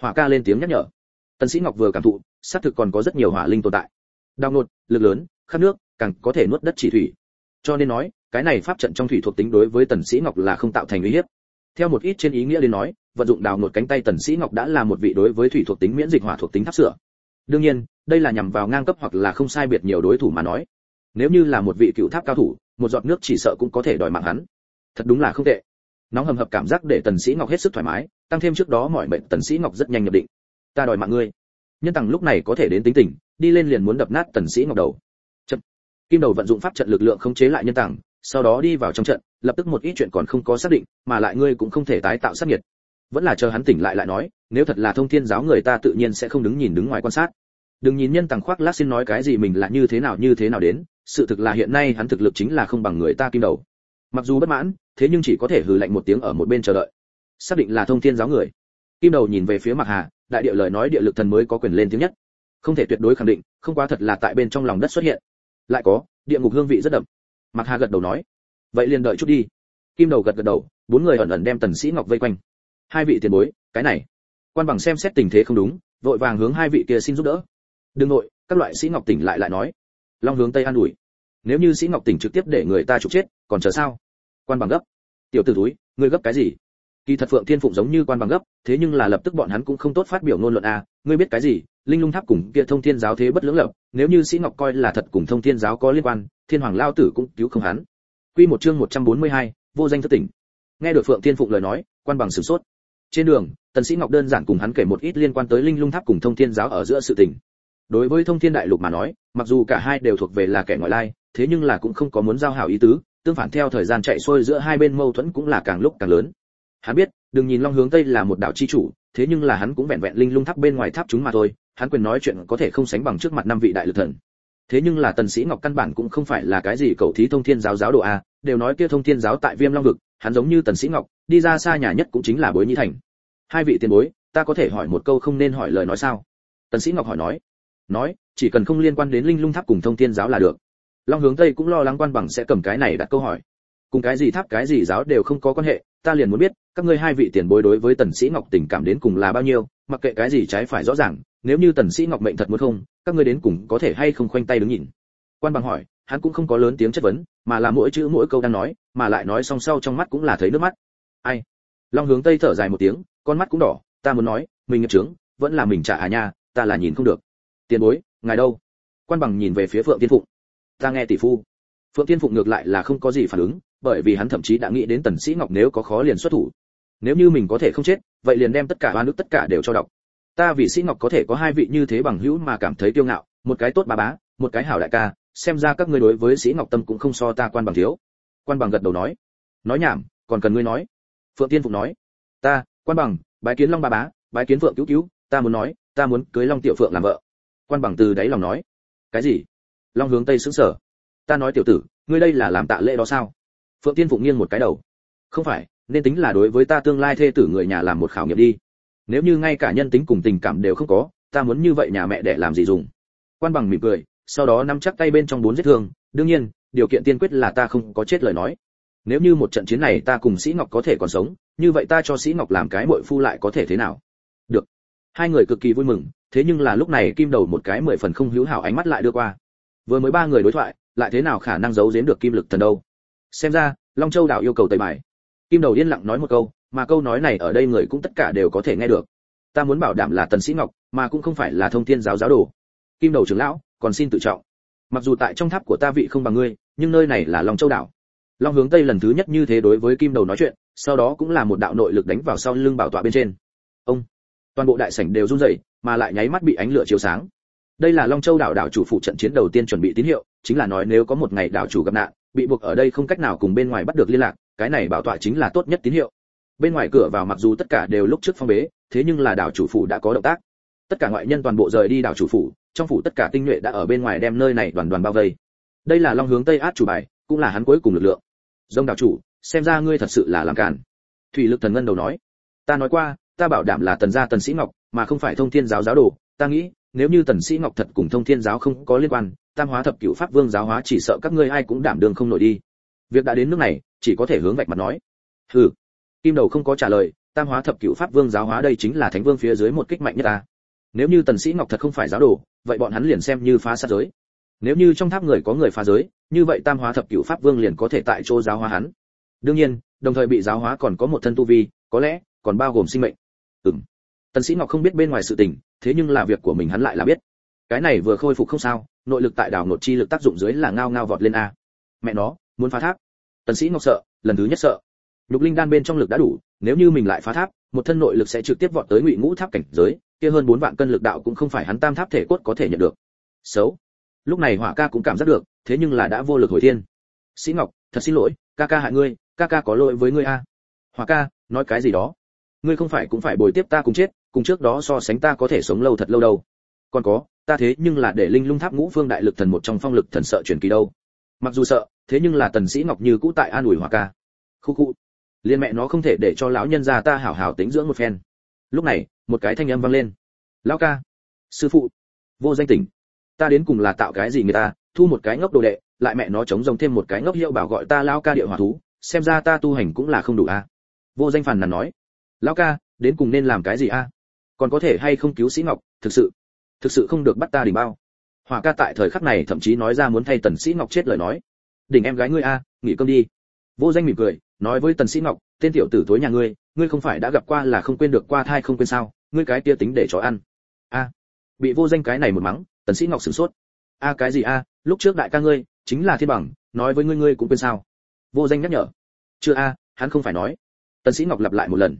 Hỏa ca lên tiếng nhắc nhở. Tần sĩ ngọc vừa cảm thụ, xác thực còn có rất nhiều hỏa linh tồn tại. Đau nột, lực lớn, khát nước, càng có thể nuốt đất chỉ thủy. Cho nên nói, cái này pháp trận trong thủy thuộc tính đối với tần sĩ ngọc là không tạo thành uy hiếp. Theo một ít trên ý nghĩa đến nói, vận dụng đào nột cánh tay tần sĩ ngọc đã là một vị đối với thủy thuộc tính miễn dịch hỏa thuộc tính tháp sửa. Đương nhiên, đây là nhằm vào ngang cấp hoặc là không sai biệt nhiều đối thủ mà nói. Nếu như là một vị cựu tháp cao thủ một giọt nước chỉ sợ cũng có thể đòi mạng hắn. Thật đúng là không tệ. Nóng hầm hập cảm giác để tần sĩ ngọc hết sức thoải mái, tăng thêm trước đó mọi mệnh tần sĩ ngọc rất nhanh nhập định. Ta đòi mạng ngươi. Nhân tằng lúc này có thể đến tính tình, đi lên liền muốn đập nát tần sĩ ngọc đầu. Chậm. kim đầu vận dụng pháp trận lực lượng khống chế lại nhân tằng, sau đó đi vào trong trận, lập tức một ít chuyện còn không có xác định, mà lại ngươi cũng không thể tái tạo sát nhiệt. Vẫn là chờ hắn tỉnh lại lại nói, nếu thật là thông thiên giáo người ta tự nhiên sẽ không đứng nhìn đứng ngoài quan sát đừng nhìn nhân tàng khoác lát xin nói cái gì mình là như thế nào như thế nào đến, sự thực là hiện nay hắn thực lực chính là không bằng người ta kim đầu. Mặc dù bất mãn, thế nhưng chỉ có thể hừ lạnh một tiếng ở một bên chờ đợi. Xác định là thông thiên giáo người. Kim đầu nhìn về phía mặc hà, đại địa lời nói địa lực thần mới có quyền lên tiếng nhất. Không thể tuyệt đối khẳng định, không quá thật là tại bên trong lòng đất xuất hiện. Lại có, địa ngục hương vị rất đậm. Mặc hà gật đầu nói. Vậy liền đợi chút đi. Kim đầu gật gật đầu, bốn người ẩn ẩn đem tần sĩ ngọc vây quanh. Hai vị tiền bối, cái này. Quan bằng xem xét tình thế không đúng, vội vàng hướng hai vị kia xin giúp đỡ đừng nội các loại sĩ ngọc tỉnh lại lại nói. Long hướng tây an ủi. Nếu như sĩ ngọc tỉnh trực tiếp để người ta trục chết còn chờ sao? Quan bằng gấp. Tiểu tử túi ngươi gấp cái gì? Kỳ thật phượng thiên phụng giống như quan bằng gấp thế nhưng là lập tức bọn hắn cũng không tốt phát biểu ngôn luận a ngươi biết cái gì? Linh lung tháp cùng kia thông thiên giáo thế bất lưỡng lập nếu như sĩ ngọc coi là thật cùng thông thiên giáo có liên quan thiên hoàng lao tử cũng cứu không hắn. Quy một chương 142, vô danh thất tỉnh. Nghe được phượng thiên phụng lời nói quan bằng sửng sốt. Trên đường tần sĩ ngọc đơn giản cùng hắn kể một ít liên quan tới linh lung tháp cùng thông thiên giáo ở giữa sự tình đối với thông thiên đại lục mà nói, mặc dù cả hai đều thuộc về là kẻ ngoại lai, thế nhưng là cũng không có muốn giao hảo ý tứ, tương phản theo thời gian chạy xuôi giữa hai bên mâu thuẫn cũng là càng lúc càng lớn. Hắn biết, đừng nhìn long hướng tây là một đạo chi chủ, thế nhưng là hắn cũng vẹn vẹn linh lung tháp bên ngoài tháp chúng mà thôi, hắn quyền nói chuyện có thể không sánh bằng trước mặt năm vị đại lực thần. Thế nhưng là tần sĩ ngọc căn bản cũng không phải là cái gì cầu thí thông thiên giáo giáo đồ a, đều nói kia thông thiên giáo tại viêm long vực, hắn giống như tần sĩ ngọc, đi ra xa nhà nhất cũng chính là bối nhi thành. Hai vị tiền bối, ta có thể hỏi một câu không nên hỏi lời nói sao? Tần sĩ ngọc hỏi nói nói, chỉ cần không liên quan đến linh lung tháp cùng thông thiên giáo là được. Long hướng tây cũng lo lắng quan bằng sẽ cầm cái này đặt câu hỏi. Cùng cái gì tháp, cái gì giáo đều không có quan hệ, ta liền muốn biết, các ngươi hai vị tiền bối đối với tần sĩ ngọc tình cảm đến cùng là bao nhiêu, mặc kệ cái gì trái phải rõ ràng, nếu như tần sĩ ngọc mệnh thật muốn không, các ngươi đến cùng có thể hay không khoanh tay đứng nhìn. Quan bằng hỏi, hắn cũng không có lớn tiếng chất vấn, mà là mỗi chữ mỗi câu đang nói, mà lại nói song sau trong mắt cũng là thấy nước mắt. Ai? Long hướng tây thở dài một tiếng, con mắt cũng đỏ, ta muốn nói, mình nghiệp trướng vẫn là mình trả à nha, ta là nhìn không được tiền bối, ngài đâu? Quan bằng nhìn về phía phượng tiên phụng. Ta nghe tỷ phu. Phượng tiên phụng ngược lại là không có gì phản ứng, bởi vì hắn thậm chí đã nghĩ đến tần sĩ ngọc nếu có khó liền xuất thủ. Nếu như mình có thể không chết, vậy liền đem tất cả oan nước tất cả đều cho đọc. Ta vì sĩ ngọc có thể có hai vị như thế bằng hữu mà cảm thấy kiêu ngạo, một cái tốt bà bá, một cái hảo đại ca, xem ra các ngươi đối với sĩ ngọc tâm cũng không so ta quan bằng thiếu. Quan bằng gật đầu nói. Nói nhảm, còn cần ngươi nói. Phượng tiên phụng nói. Ta, quan bằng, bái kiến long bà bá, bái kiến phượng cứu cứu, ta muốn nói, ta muốn cưới long tiểu phượng làm vợ quan bằng từ đáy lòng nói, cái gì? Long hướng tây sững sờ. Ta nói tiểu tử, ngươi đây là làm tạ lễ đó sao? Phượng tiên phụng nghiêng một cái đầu. Không phải, nên tính là đối với ta tương lai thê tử người nhà làm một khảo nghiệm đi. Nếu như ngay cả nhân tính cùng tình cảm đều không có, ta muốn như vậy nhà mẹ để làm gì dùng? Quan bằng mỉm cười, sau đó nắm chắc tay bên trong bốn giết thương. Đương nhiên, điều kiện tiên quyết là ta không có chết lời nói. Nếu như một trận chiến này ta cùng sĩ ngọc có thể còn sống, như vậy ta cho sĩ ngọc làm cái muội phu lại có thể thế nào? Được. Hai người cực kỳ vui mừng thế nhưng là lúc này kim đầu một cái mười phần không hữu hảo ánh mắt lại đưa qua. Vừa mới ba người đối thoại, lại thế nào khả năng giấu giếm được kim lực thần đâu? Xem ra, long châu đảo yêu cầu tẩy bài. Kim đầu yên lặng nói một câu, mà câu nói này ở đây người cũng tất cả đều có thể nghe được. Ta muốn bảo đảm là tần sĩ ngọc, mà cũng không phải là thông thiên giáo giáo đồ. Kim đầu trưởng lão, còn xin tự trọng. Mặc dù tại trong tháp của ta vị không bằng ngươi, nhưng nơi này là long châu đảo. Long hướng tây lần thứ nhất như thế đối với kim đầu nói chuyện, sau đó cũng là một đạo nội lực đánh vào sau lưng bảo tọa bên trên. Ông, toàn bộ đại sảnh đều run rẩy mà lại nháy mắt bị ánh lửa chiếu sáng. Đây là long châu đảo đảo chủ phụ trận chiến đầu tiên chuẩn bị tín hiệu, chính là nói nếu có một ngày đảo chủ gặp nạn, bị buộc ở đây không cách nào cùng bên ngoài bắt được liên lạc, cái này bảo tọa chính là tốt nhất tín hiệu. Bên ngoài cửa vào mặc dù tất cả đều lúc trước phong bế, thế nhưng là đảo chủ phủ đã có động tác. Tất cả ngoại nhân toàn bộ rời đi đảo chủ phủ trong phủ tất cả tinh nhuệ đã ở bên ngoài đem nơi này đoàn đoàn bao vây. Đây là long hướng tây át chủ bài, cũng là hắn cuối cùng lực lượng. Dông đảo chủ, xem ra ngươi thật sự là làm cản thủy lực thần ngân đầu nói, ta nói qua ta bảo đảm là tần gia tần sĩ ngọc, mà không phải thông thiên giáo giáo đồ. Ta nghĩ, nếu như tần sĩ ngọc thật cùng thông thiên giáo không có liên quan, tam hóa thập cửu pháp vương giáo hóa chỉ sợ các ngươi ai cũng đảm đương không nổi đi. Việc đã đến nước này, chỉ có thể hướng vạch mặt nói. Hừ. Kim đầu không có trả lời, tam hóa thập cửu pháp vương giáo hóa đây chính là thánh vương phía dưới một kích mạnh nhất ta. Nếu như tần sĩ ngọc thật không phải giáo đồ, vậy bọn hắn liền xem như phá sát giới. Nếu như trong tháp người có người phá giới, như vậy tam hóa thập cửu pháp vương liền có thể tại chỗ giáo hóa hắn. Đương nhiên, đồng thời bị giáo hóa còn có một thân tu vi, có lẽ còn bao gồm sinh mệnh ừm. Tần sĩ ngọc không biết bên ngoài sự tình, thế nhưng là việc của mình hắn lại là biết. Cái này vừa khôi phục không sao, nội lực tại đảo nội chi lực tác dụng dưới là ngao ngao vọt lên a. Mẹ nó, muốn phá tháp. Tần sĩ ngọc sợ, lần thứ nhất sợ. Lục linh đan bên trong lực đã đủ, nếu như mình lại phá tháp, một thân nội lực sẽ trực tiếp vọt tới ngụy ngũ tháp cảnh giới, kia hơn bốn vạn cân lực đạo cũng không phải hắn tam tháp thể cốt có thể nhận được. Xấu. Lúc này hỏa ca cũng cảm giác được, thế nhưng là đã vô lực hồi thiên. Sĩ ngọc, thật xin lỗi, ca ca hại ngươi, ca ca có lỗi với ngươi a. Hỏa ca, nói cái gì đó? Ngươi không phải cũng phải bồi tiếp ta cùng chết, cùng trước đó so sánh ta có thể sống lâu thật lâu đâu. Còn có, ta thế nhưng là để linh lung tháp ngũ phương đại lực thần một trong phong lực thần sợ truyền kỳ đâu. Mặc dù sợ, thế nhưng là tần sĩ ngọc như cũ tại an ủi hòa ca. Khu khu. Liên mẹ nó không thể để cho lão nhân gia ta hảo hảo tính dưỡng một phen. Lúc này, một cái thanh âm vang lên. Lão ca. Sư phụ. Vô danh tỉnh. Ta đến cùng là tạo cái gì người ta, thu một cái ngốc đồ đệ, lại mẹ nó chống rồng thêm một cái ngốc hiệu bảo gọi ta lão ca địa hỏa thú, xem ra ta tu hành cũng là không đủ a vô danh phàn nàn nói lão ca, đến cùng nên làm cái gì a? Còn có thể hay không cứu sĩ ngọc, thực sự thực sự không được bắt ta đỉnh bao. Hỏa ca tại thời khắc này thậm chí nói ra muốn thay tần sĩ ngọc chết lời nói. Đỉnh em gái ngươi a, nghỉ cơm đi. Vô danh mỉm cười, nói với tần sĩ ngọc, tên tiểu tử tối nhà ngươi ngươi không phải đã gặp qua là không quên được qua thai không quên sao, ngươi cái kia tính để chó ăn. A, bị vô danh cái này một mắng, tần sĩ ngọc sửng sốt. A, cái gì a, lúc trước đại ca ngươi, chính là thiên bằng, nói với ngươi ngươi cũng quên sao. Vô danh nhắc nhở. Chưa a, hắn không phải nói. Tần sĩ ngọc lặp lại một lần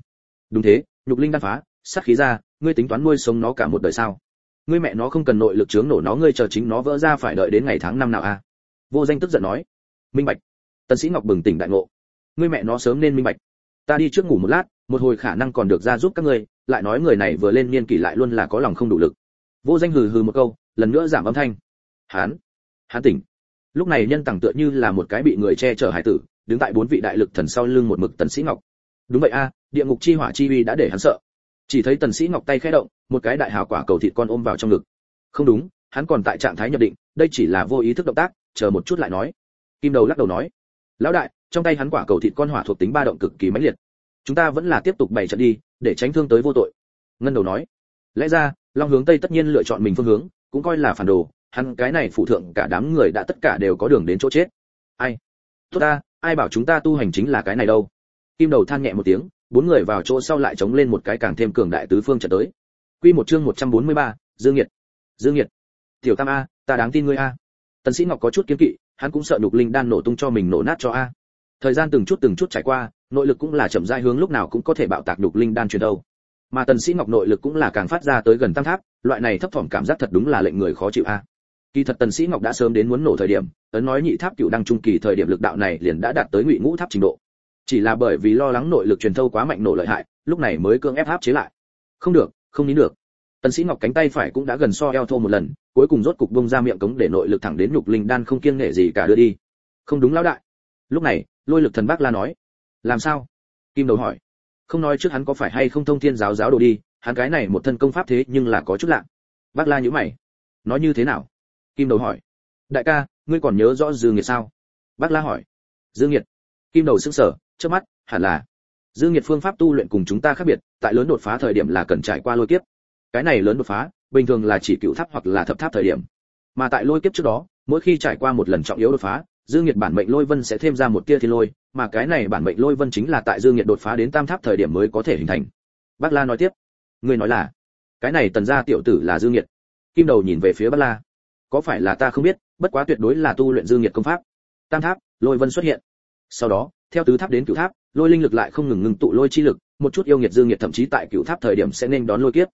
đúng thế, nhục linh đan phá, sát khí ra, ngươi tính toán nuôi sống nó cả một đời sao? Ngươi mẹ nó không cần nội lực chướng nổ nó, ngươi chờ chính nó vỡ ra phải đợi đến ngày tháng năm nào a vô danh tức giận nói. Minh bạch. Tần sĩ ngọc bừng tỉnh đại ngộ. Ngươi mẹ nó sớm nên minh bạch. Ta đi trước ngủ một lát, một hồi khả năng còn được ra giúp các ngươi, lại nói người này vừa lên niên kỷ lại luôn là có lòng không đủ lực. Vô danh hừ hừ một câu, lần nữa giảm âm thanh. Hán. Hán tỉnh. Lúc này nhân tảng tựa như là một cái bị người che chở hải tử, đứng tại bốn vị đại lực thần sau lưng một mực tần sĩ ngọc. Đúng vậy a địa ngục chi hỏa chi uy đã để hắn sợ. Chỉ thấy tần sĩ ngọc tay khẽ động, một cái đại hào quả cầu thịt con ôm vào trong ngực. Không đúng, hắn còn tại trạng thái nhập định, đây chỉ là vô ý thức động tác, chờ một chút lại nói. Kim đầu lắc đầu nói, lão đại, trong tay hắn quả cầu thịt con hỏa thuộc tính ba động cực kỳ mãnh liệt. Chúng ta vẫn là tiếp tục bày trận đi, để tránh thương tới vô tội. Ngân đầu nói, lẽ ra, long hướng tây tất nhiên lựa chọn mình phương hướng, cũng coi là phản đồ, hắn cái này phụ thượng cả đám người đã tất cả đều có đường đến chỗ chết. Ai? Tốt ta, ai bảo chúng ta tu hành chính là cái này đâu? Kim đầu than nhẹ một tiếng bốn người vào chỗ sau lại chống lên một cái càng thêm cường đại tứ phương trận tới. Quy một chương 143, dương nhiệt dương nhiệt tiểu tam a ta đáng tin ngươi a. Tần sĩ ngọc có chút kiêng kỵ hắn cũng sợ nhục linh đan nổ tung cho mình nổ nát cho a. Thời gian từng chút từng chút trải qua nội lực cũng là chậm rãi hướng lúc nào cũng có thể bạo tạc nhục linh đan truyền đâu. Mà tần sĩ ngọc nội lực cũng là càng phát ra tới gần tam tháp loại này thấp phẩm cảm giác thật đúng là lệnh người khó chịu a. Kỳ thật tần sĩ ngọc đã sớm đến muốn nổ thời điểm ấn nói nhị tháp cựu đăng trung kỳ thời điểm lực đạo này liền đã đạt tới ngụy ngũ tháp trình độ chỉ là bởi vì lo lắng nội lực truyền thâu quá mạnh nổ lợi hại, lúc này mới cưỡng ép áp chế lại. Không được, không nín được. Tần sĩ ngọc cánh tay phải cũng đã gần so eo thô một lần, cuối cùng rốt cục bung ra miệng cống để nội lực thẳng đến nhục linh đan không kiêng nể gì cả đưa đi. Không đúng lão đại. Lúc này, lôi lực thần bác la nói. Làm sao? Kim đầu hỏi. Không nói trước hắn có phải hay không thông thiên giáo giáo đồ đi, hắn cái này một thân công pháp thế nhưng là có chút lạ. Bác la nhíu mày. Nói như thế nào? Kim đầu hỏi. Đại ca, ngươi còn nhớ rõ dương nghiệt sao? Bác la hỏi. Dương nghiệt. Kim đầu sững sờ trước mắt, hẳn là dương nghiệt phương pháp tu luyện cùng chúng ta khác biệt, tại lớn đột phá thời điểm là cần trải qua lôi kiếp. Cái này lớn đột phá, bình thường là chỉ cựu tháp hoặc là thập tháp thời điểm. Mà tại lôi kiếp trước đó, mỗi khi trải qua một lần trọng yếu đột phá dương nhiệt bản mệnh lôi vân sẽ thêm ra một tia thiên lôi, mà cái này bản mệnh lôi vân chính là tại dương nhiệt đột phá đến tam tháp thời điểm mới có thể hình thành. Bác la nói tiếp. Người nói là, cái này tần gia tiểu tử là dương nhiệt kim đầu nhìn về phía bác la. Có phải là ta không biết, bất quá tuyệt đối là tu luyện dương nhiệt công pháp. Tam tháp, lôi vân xuất hiện. Sau đó theo tứ tháp đến cửu tháp, lôi linh lực lại không ngừng ngừng tụ lôi chi lực, một chút yêu nghiệt dương nhiệt thậm chí tại cửu tháp thời điểm sẽ nên đón lôi kiếp.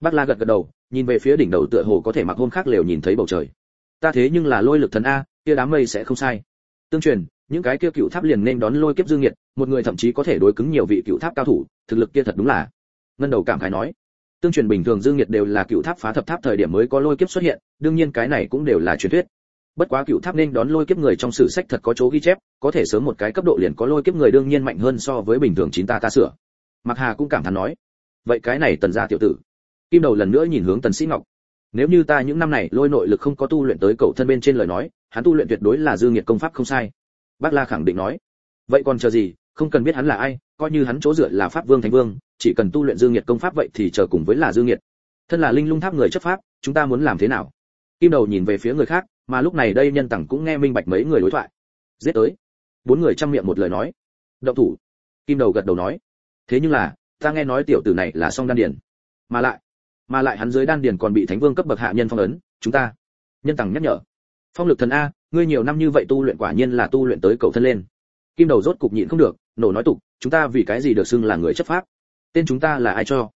Bác la gật gật đầu, nhìn về phía đỉnh đầu tựa hồ có thể mặc hôm khác lều nhìn thấy bầu trời. Ta thế nhưng là lôi lực thần a, kia đám mây sẽ không sai. Tương truyền, những cái kia cựu tháp liền nên đón lôi kiếp dương nhiệt một người thậm chí có thể đối cứng nhiều vị cựu tháp cao thủ, thực lực kia thật đúng là. Ngân đầu cảm khái nói. Tương truyền bình thường dương nhiệt đều là cựu tháp phá thập tháp thời điểm mới có lôi kiếp xuất hiện, đương nhiên cái này cũng đều là truyền thuyết bất quá cựu tháp nên đón lôi kiếp người trong sử sách thật có chỗ ghi chép, có thể sớm một cái cấp độ liền có lôi kiếp người đương nhiên mạnh hơn so với bình thường chín ta ta sửa. Mặc hà cũng cảm thán nói, vậy cái này tần gia tiểu tử. Kim đầu lần nữa nhìn hướng tần sĩ ngọc. Nếu như ta những năm này lôi nội lực không có tu luyện tới cậu thân bên trên lời nói, hắn tu luyện tuyệt đối là dương nhiệt công pháp không sai. Bác la khẳng định nói. Vậy còn chờ gì, không cần biết hắn là ai, coi như hắn chỗ dựa là pháp vương thánh vương, chỉ cần tu luyện dương nhiệt công pháp vậy thì chờ cùng với là dương nhiệt thân là linh lung tháp người chấp pháp, chúng ta muốn làm thế nào? Kim đầu nhìn về phía người khác, mà lúc này đây nhân Tặng cũng nghe minh bạch mấy người đối thoại. Giết tới. Bốn người chăm miệng một lời nói. Động thủ. Kim đầu gật đầu nói. Thế nhưng là, ta nghe nói tiểu tử này là song đan điền. Mà lại mà lại hắn dưới đan điền còn bị thánh vương cấp bậc hạ nhân phong ấn, chúng ta. Nhân tằng nhắc nhở. Phong lực thần a, ngươi nhiều năm như vậy tu luyện quả nhiên là tu luyện tới cầu thân lên. Kim đầu rốt cục nhịn không được, nổ nói tục, chúng ta vì cái gì được xưng là người chấp pháp? Tên chúng ta là ai cho?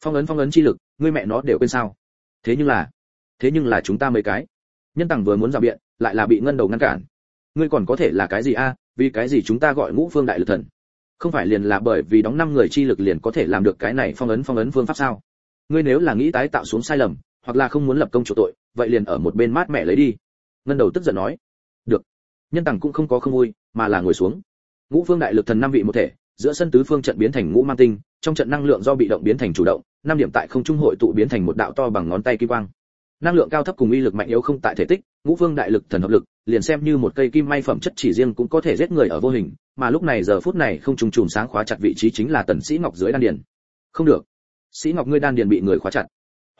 Phong ấn phong ấn chi lực, ngươi mẹ nó đều quên sao? Thế nhưng là thế nhưng là chúng ta mấy cái. Nhân tằng vừa muốn ra biện, lại là bị ngân đầu ngăn cản. Ngươi còn có thể là cái gì a? Vì cái gì chúng ta gọi ngũ phương đại lực thần? Không phải liền là bởi vì đóng năm người chi lực liền có thể làm được cái này phong ấn phong ấn phương pháp sao? Ngươi nếu là nghĩ tái tạo xuống sai lầm, hoặc là không muốn lập công chủ tội, vậy liền ở một bên mát mẹ lấy đi. Ngân đầu tức giận nói. Được. Nhân tằng cũng không có không vui, mà là ngồi xuống. Ngũ phương đại lực thần năm vị một thể, giữa sân tứ phương trận biến thành ngũ mang tinh, trong trận năng lượng do bị động biến thành chủ động, năm điểm tại không trung hội tụ biến thành một đạo to bằng ngón tay kim quang năng lượng cao thấp cùng uy lực mạnh yếu không tại thể tích, ngũ phương đại lực thần hợp lực, liền xem như một cây kim may phẩm chất chỉ riêng cũng có thể giết người ở vô hình, mà lúc này giờ phút này không trùng trùng sáng khóa chặt vị trí chính là tần sĩ ngọc dưới đan điền. Không được. Sĩ ngọc ngươi đan điền bị người khóa chặt.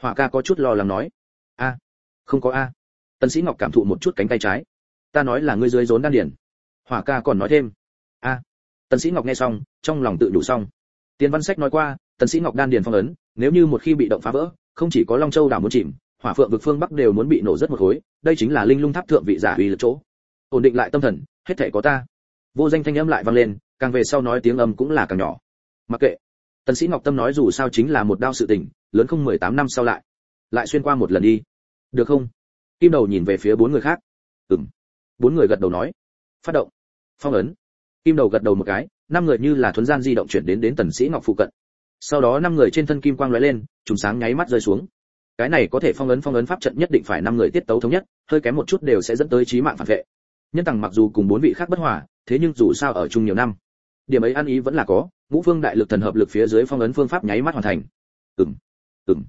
Hỏa ca có chút lo lắng nói. A. Không có a. Tần sĩ ngọc cảm thụ một chút cánh tay trái. Ta nói là ngươi dưới rốn đan điền. Hỏa ca còn nói thêm. A. Tần sĩ ngọc nghe xong, trong lòng tự đủ xong. Tiền văn sách nói qua, tần sĩ ngọc đan điền phong ấn, nếu như một khi bị động phá vỡ, không chỉ có long châu đảo muốn chìm hỏa phượng vực phương bắc đều muốn bị nổ rất một khối, đây chính là linh lung tháp thượng vị giả uy lực chỗ. Ổn định lại tâm thần, hết thể có ta. Vô danh thanh âm lại vang lên, càng về sau nói tiếng âm cũng là càng nhỏ. Mặc kệ. Tần sĩ ngọc tâm nói dù sao chính là một đao sự tình, lớn không 18 năm sau lại. Lại xuyên qua một lần đi. Được không? Kim đầu nhìn về phía bốn người khác. Ừm. Bốn người gật đầu nói. Phát động. Phong ấn. Kim đầu gật đầu một cái, năm người như là thuấn gian di động chuyển đến đến tần sĩ ngọc phụ cận. Sau đó năm người trên thân kim quang lóe lên trùng sáng nháy mắt rơi xuống cái này có thể phong ấn phong ấn pháp trận nhất định phải năm người tiết tấu thống nhất, hơi kém một chút đều sẽ dẫn tới chí mạng phản vệ. Nhân tằng mặc dù cùng bốn vị khác bất hòa, thế nhưng dù sao ở chung nhiều năm, điểm ấy ăn ý vẫn là có, ngũ phương đại lực thần hợp lực phía dưới phong ấn phương pháp nháy mắt hoàn thành. Ừm ừm.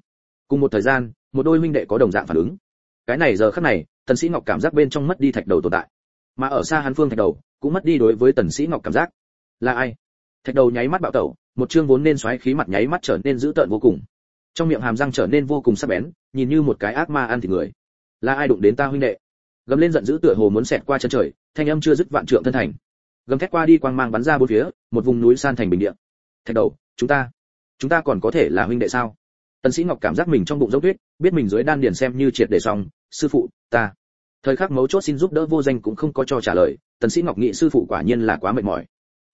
Cùng một thời gian, một đôi huynh đệ có đồng dạng phản ứng. Cái này giờ khắc này, tần sĩ ngọc cảm giác bên trong mất đi thạch đầu tồn tại. Mà ở xa hắn phương thạch đầu, cũng mất đi đối với tần sĩ ngọc cảm giác. Là ai? Thạch đầu nháy mắt bạo tẩu, một chương vốn nên xoáy khí mặt nháy mắt trở nên dữ tợn vô cùng trong miệng hàm răng trở nên vô cùng sắc bén, nhìn như một cái ác ma ăn thịt người. Là ai đụng đến ta huynh đệ? Gầm lên giận dữ tựa hồ muốn xẹt qua chân trời, thanh âm chưa dứt vạn trượng thân thành. Gầm thét qua đi quang mang bắn ra bốn phía, một vùng núi san thành bình địa. Thạch đầu, chúng ta chúng ta còn có thể là huynh đệ sao? Tần sĩ ngọc cảm giác mình trong bụng dốc tuyết, biết mình dưới đan điền xem như triệt để xong, sư phụ, ta. Thời khắc mấu chốt xin giúp đỡ vô danh cũng không có cho trả lời, tần sĩ ngọc nghĩ sư phụ quả nhiên là quá mệt mỏi.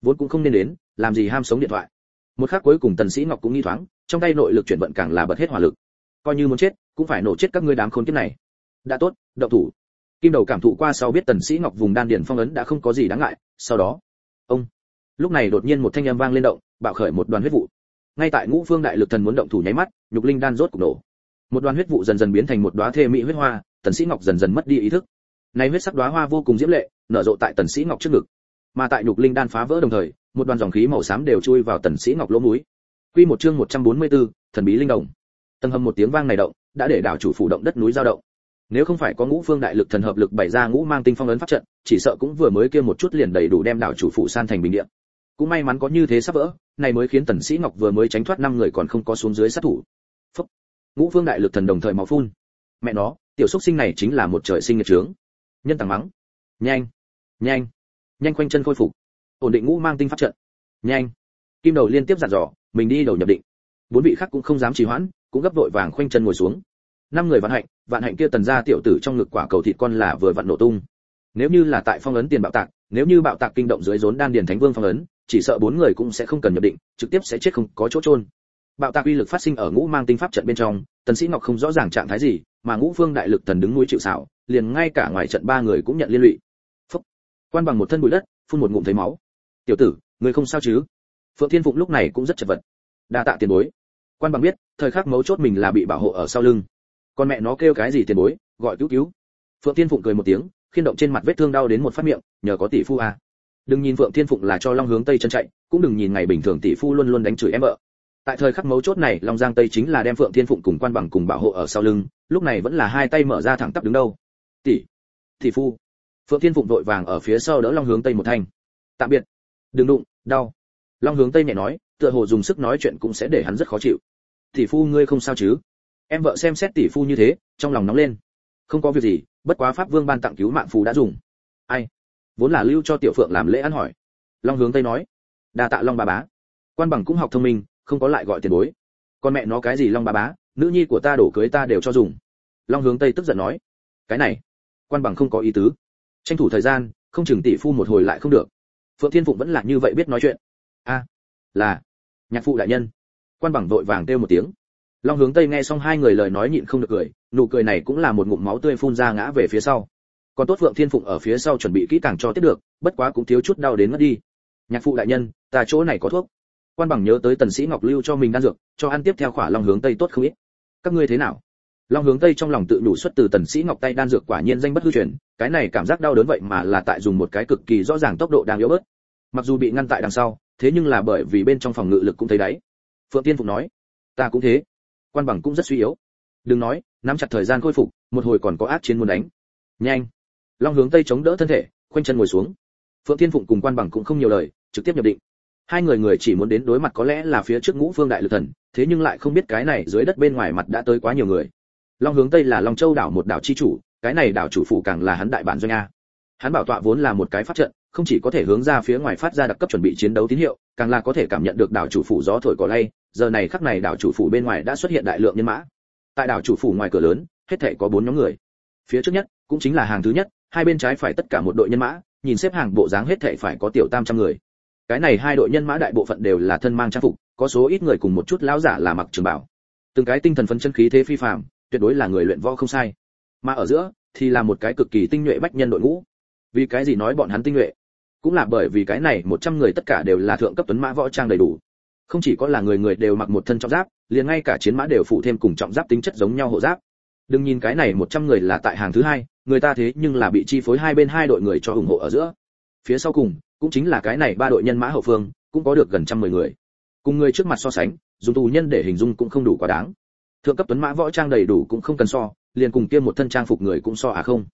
Vốn cũng không nên đến, làm gì ham sống điện thoại một khắc cuối cùng tần sĩ ngọc cũng nghi thoáng, trong tay nội lực chuyển vận càng là bật hết hỏa lực. Coi như muốn chết, cũng phải nổ chết các ngươi đám khốn kiếp này. Đã tốt, động thủ. Kim đầu cảm thụ qua sau biết tần sĩ ngọc vùng đan điền phong ấn đã không có gì đáng ngại, sau đó, ông, lúc này đột nhiên một thanh âm vang lên động, bạo khởi một đoàn huyết vụ. Ngay tại ngũ phương đại lực thần muốn động thủ nháy mắt, nhục linh đan rốt cục nổ. Một đoàn huyết vụ dần dần biến thành một đóa thê mỹ huyết hoa, tần sĩ ngọc dần dần mất đi ý thức. Này huyết sắc đóa hoa vô cùng diễm lệ, nở rộ tại tần sĩ ngọc trước ngực. Mà tại nhục linh đan phá vỡ đồng thời một đoàn dòng khí màu xám đều chui vào tần sĩ ngọc lỗ mũi. Quy một chương 144, thần bí linh động. Tầng hầm một tiếng vang này động đã để đảo chủ phủ động đất núi dao động. Nếu không phải có ngũ phương đại lực thần hợp lực bày ra ngũ mang tinh phong ấn pháp trận chỉ sợ cũng vừa mới kia một chút liền đầy đủ đem đảo chủ phủ san thành bình địa. Cũng may mắn có như thế sắp vỡ này mới khiến tần sĩ ngọc vừa mới tránh thoát năm người còn không có xuống dưới sát thủ. Phúc. ngũ phương đại lực thần đồng thời máu phun. Mẹ nó tiểu xuất sinh này chính là một trời sinh nghiệt trướng nhân tàng mắng. Nhanh. Nhanh. Nhanh quanh chân khôi phục ổn định ngũ mang tinh pháp trận. Nhanh. Kim đầu liên tiếp dặn dò mình đi đầu nhập định. Bốn vị khác cũng không dám trì hoãn, cũng gấp vội vàng khoanh chân ngồi xuống. Năm người vạn hạnh vạn hạnh kia tần gia tiểu tử trong ngực quả cầu thịt con là vừa vặn nổ tung. Nếu như là tại phong ấn tiền bạo tạc, nếu như bạo tạc kinh động dưới rốn đan điền thánh vương phong ấn, chỉ sợ bốn người cũng sẽ không cần nhập định, trực tiếp sẽ chết không có chỗ trôn bạo tạc uy lực phát sinh ở ngũ mang tinh pháp trận bên trong, tần sĩ ngọc không rõ ràng trạng thái gì, mà ngũ phương đại lực thần đứng núi chịu sào, liền ngay cả ngoài trận ba người cũng nhận liên lụy. Phúc. quan bằng một thân bụi đất, phun một ngụm thấy máu tiểu tử người không sao chứ? Phượng thiên phụng lúc này cũng rất chật vật. Đa tạ tiền bối. Quan bằng biết, thời khắc mấu chốt mình là bị bảo hộ ở sau lưng. Con mẹ nó kêu cái gì tiền bối, gọi cứu cứu. Phượng thiên phụng cười một tiếng, khiên động trên mặt vết thương đau đến một phát miệng, nhờ có tỷ phu à. đừng nhìn phượng thiên phụng là cho long hướng tây chân chạy, cũng đừng nhìn ngày bình thường tỷ phu luôn luôn đánh chửi em vợ. Tại thời khắc mấu chốt này, long giang tây chính là đem phượng thiên phụng cùng quan bằng cùng bảo hộ ở sau lưng, lúc này vẫn là hai tay mở ra thẳng tắp đứng đâu. Tỷ tỷ phu. Phượng thiên phụng vội vàng ở phía sau đỡ long hướng tây một thanh. Tạm biệt đừng đụng, đau. Long hướng tây nhẹ nói, tựa hồ dùng sức nói chuyện cũng sẽ để hắn rất khó chịu. Tỷ phu ngươi không sao chứ? Em vợ xem xét tỷ phu như thế, trong lòng nóng lên. Không có việc gì, bất quá pháp vương ban tặng cứu mạng phù đã dùng. Ai? Vốn là lưu cho tiểu phượng làm lễ ăn hỏi. Long hướng tây nói, đa tạ long bà bá. Quan bằng cũng học thông minh, không có lại gọi tiền bối. Con mẹ nó cái gì long bà bá, nữ nhi của ta đổ cưới ta đều cho dùng. Long hướng tây tức giận nói, cái này, quan bằng không có ý tứ. Tranh thủ thời gian, không chừng tỷ phu một hồi lại không được phượng thiên phụng vẫn là như vậy biết nói chuyện. A, là, nhạc phụ đại nhân. Quan bằng vội vàng kêu một tiếng. Long hướng tây nghe xong hai người lời nói nhịn không được cười, nụ cười này cũng là một ngụm máu tươi phun ra ngã về phía sau. Còn tốt phượng thiên phụng ở phía sau chuẩn bị kỹ càng cho tiếp được, bất quá cũng thiếu chút đau đến mất đi. Nhạc phụ đại nhân, ta chỗ này có thuốc. Quan bằng nhớ tới tần sĩ ngọc lưu cho mình đan dược, cho ăn tiếp theo khỏa long hướng tây tốt không ít. Các ngươi thế nào? Long hướng tây trong lòng tự đủ xuất từ tần sĩ ngọc tay đan dược quả nhiên danh bất hư truyền, cái này cảm giác đau đớn vậy mà là tại dùng một cái cực kỳ rõ ràng tốc độ đang yếu bớt mặc dù bị ngăn tại đằng sau, thế nhưng là bởi vì bên trong phòng ngự lực cũng thấy đấy phượng tiên phục nói, ta cũng thế. Quan bằng cũng rất suy yếu. Đừng nói, nắm chặt thời gian khôi phục, một hồi còn có ác chiến muốn đánh. Nhanh. Long hướng tây chống đỡ thân thể, khoanh chân ngồi xuống. Phượng thiên phụng cùng quan bằng cũng không nhiều lời, trực tiếp nhập định. Hai người người chỉ muốn đến đối mặt có lẽ là phía trước ngũ phương đại lực thần, thế nhưng lại không biết cái này dưới đất bên ngoài mặt đã tới quá nhiều người. Long hướng tây là long châu đảo một đảo chi chủ, cái này đảo chủ phủ càng là hắn đại bản doanh a hắn bảo tọa vốn là một cái phát trận, không chỉ có thể hướng ra phía ngoài phát ra đặc cấp chuẩn bị chiến đấu tín hiệu, càng là có thể cảm nhận được đảo chủ phủ gió thổi cỏ lay, giờ này khắc này đảo chủ phủ bên ngoài đã xuất hiện đại lượng nhân mã. Tại đảo chủ phủ ngoài cửa lớn, hết thảy có bốn nhóm người. Phía trước nhất, cũng chính là hàng thứ nhất, hai bên trái phải tất cả một đội nhân mã, nhìn xếp hàng bộ dáng hết thảy phải có tiểu tam trăm người. Cái này hai đội nhân mã đại bộ phận đều là thân mang trang phục, có số ít người cùng một chút lão giả là mặc trường bảo. Từng cái tinh thần phấn chân khí thế phi phàm, tuyệt đối là người luyện võ không sai. Mà ở giữa, thì là một cái cực kỳ tinh nhuệ bách nhân đội ngũ vì cái gì nói bọn hắn tinh nhuệ? Cũng là bởi vì cái này một trăm người tất cả đều là thượng cấp tuấn mã võ trang đầy đủ. Không chỉ có là người người đều mặc một thân trọng giáp, liền ngay cả chiến mã đều phụ thêm cùng trọng giáp tính chất giống nhau hộ giáp. Đừng nhìn cái này một trăm người là tại hàng thứ hai, người ta thế nhưng là bị chi phối hai bên hai đội người cho ủng hộ ở giữa. Phía sau cùng, cũng chính là cái này ba đội nhân mã hậu phương, cũng có được gần trăm mười người. Cùng người trước mặt so sánh, dùng tù nhân để hình dung cũng không đủ quá đáng. Thượng cấp tuấn mã võ trang đầy đủ cũng không cần so, liền cùng kia một thân trang phục người cũng so à không.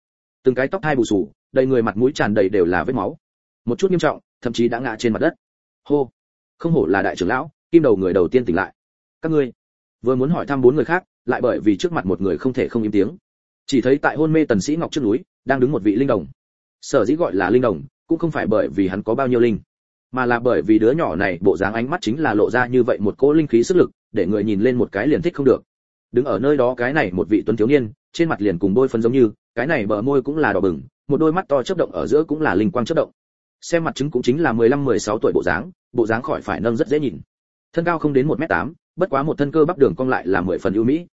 Từng cái tóc hai bù sù đầy người mặt mũi tràn đầy đều là vết máu. Một chút nghiêm trọng, thậm chí đã ngã trên mặt đất. Hô. Không hổ là đại trưởng lão, kim đầu người đầu tiên tỉnh lại. Các ngươi, vừa muốn hỏi thăm bốn người khác, lại bởi vì trước mặt một người không thể không im tiếng. Chỉ thấy tại hôn mê tần sĩ ngọc trước núi, đang đứng một vị linh đồng. Sở dĩ gọi là linh đồng, cũng không phải bởi vì hắn có bao nhiêu linh, mà là bởi vì đứa nhỏ này bộ dáng ánh mắt chính là lộ ra như vậy một cỗ linh khí sức lực, để người nhìn lên một cái liền thích không được. Đứng ở nơi đó cái này một vị tuấn thiếu niên, trên mặt liền cùng bôi phấn giống như, cái này bờ môi cũng là đỏ bừng một đôi mắt to chớp động ở giữa cũng là linh quang chớp động. Xem mặt chứng cũng chính là 15-16 tuổi bộ dáng bộ dáng khỏi phải nâng rất dễ nhìn. Thân cao không đến 1 mét 8 bất quá một thân cơ bắp đường cong lại là 10 phần ưu mỹ.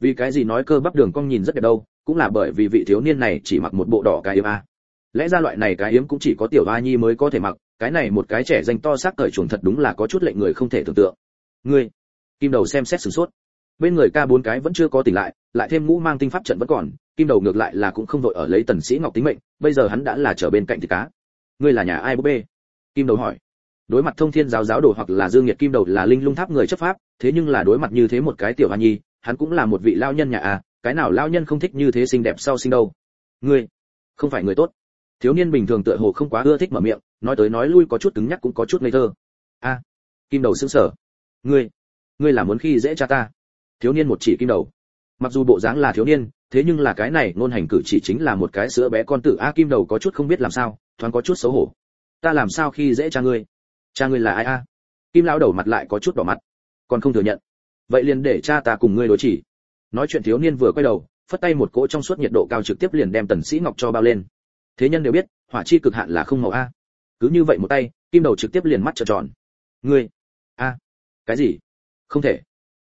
Vì cái gì nói cơ bắp đường cong nhìn rất đẹp đâu, cũng là bởi vì vị thiếu niên này chỉ mặc một bộ đỏ cái yếm a. Lẽ ra loại này cái yếm cũng chỉ có tiểu a nhi mới có thể mặc, cái này một cái trẻ danh to xác cởi chuồng thật đúng là có chút lệnh người không thể tưởng tượng. Ngươi, kim đầu xem xét sửng sốt bên người ca bốn cái vẫn chưa có tỉnh lại lại thêm ngũ mang tinh pháp trận vẫn còn, kim đầu ngược lại là cũng không vội ở lấy tần sĩ ngọc tính mệnh, bây giờ hắn đã là trở bên cạnh thì cá. Ngươi là nhà ai bố bê? Kim đầu hỏi. Đối mặt thông thiên giáo giáo đồ hoặc là dương nhiệt kim đầu là linh lung tháp người chấp pháp, thế nhưng là đối mặt như thế một cái tiểu hoa nhi, hắn cũng là một vị lao nhân nhà à cái nào lao nhân không thích như thế xinh đẹp sau sinh đâu. Ngươi, không phải người tốt. Thiếu niên bình thường tựa hồ không quá ưa thích mở miệng, nói tới nói lui có chút cứng nhắc cũng có chút ngây thơ. A, kim đầu sững sờ. Ngươi ngươi là muốn khi dễ cha ta thiếu niên một chỉ kim đầu. Mặc dù bộ dáng là thiếu niên, thế nhưng là cái này ngôn hành cử chỉ chính là một cái sữa bé con tử. A, kim đầu có chút không biết làm sao, thoáng có chút xấu hổ. Ta làm sao khi dễ cha ngươi? Cha ngươi là ai a? Kim lão đầu mặt lại có chút đỏ mặt. Còn không thừa nhận. Vậy liền để cha ta cùng ngươi đối chỉ. Nói chuyện thiếu niên vừa quay đầu, phất tay một cỗ trong suốt nhiệt độ cao trực tiếp liền đem tần sĩ ngọc cho bao lên. Thế nhân đều biết, hỏa chi cực hạn là không màu a. Cứ như vậy một tay, kim đầu trực tiếp liền mắt trợn tròn. Ngươi, a, cái gì? Không thể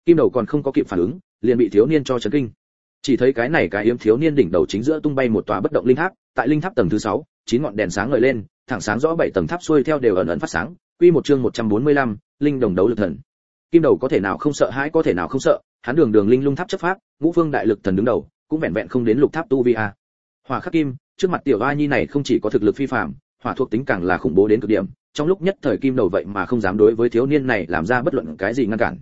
kim đầu còn không có kịp phản ứng liền bị thiếu niên cho chấn kinh. Chỉ thấy cái này cái yếm thiếu niên đỉnh đầu chính giữa tung bay một tòa bất động linh tháp tại linh tháp tầng thứ sáu chín ngọn đèn sáng ngời lên thẳng sáng rõ bảy tầng tháp xuôi theo đều ẩn ẩn phát sáng quy một chương 145, linh đồng đấu lực thần. Kim đầu có thể nào không sợ hãi có thể nào không sợ hắn đường đường linh lung tháp chấp pháp ngũ phương đại lực thần đứng đầu cũng vẹn vẹn không đến lục tháp tu vi a. Hỏa khắc kim trước mặt tiểu a nhi này không chỉ có thực lực phi phàm hỏa thuộc tính càng là khủng bố đến cực điểm trong lúc nhất thời kim đầu vậy mà không dám đối với thiếu niên này làm ra bất luận cái gì ngăn cản.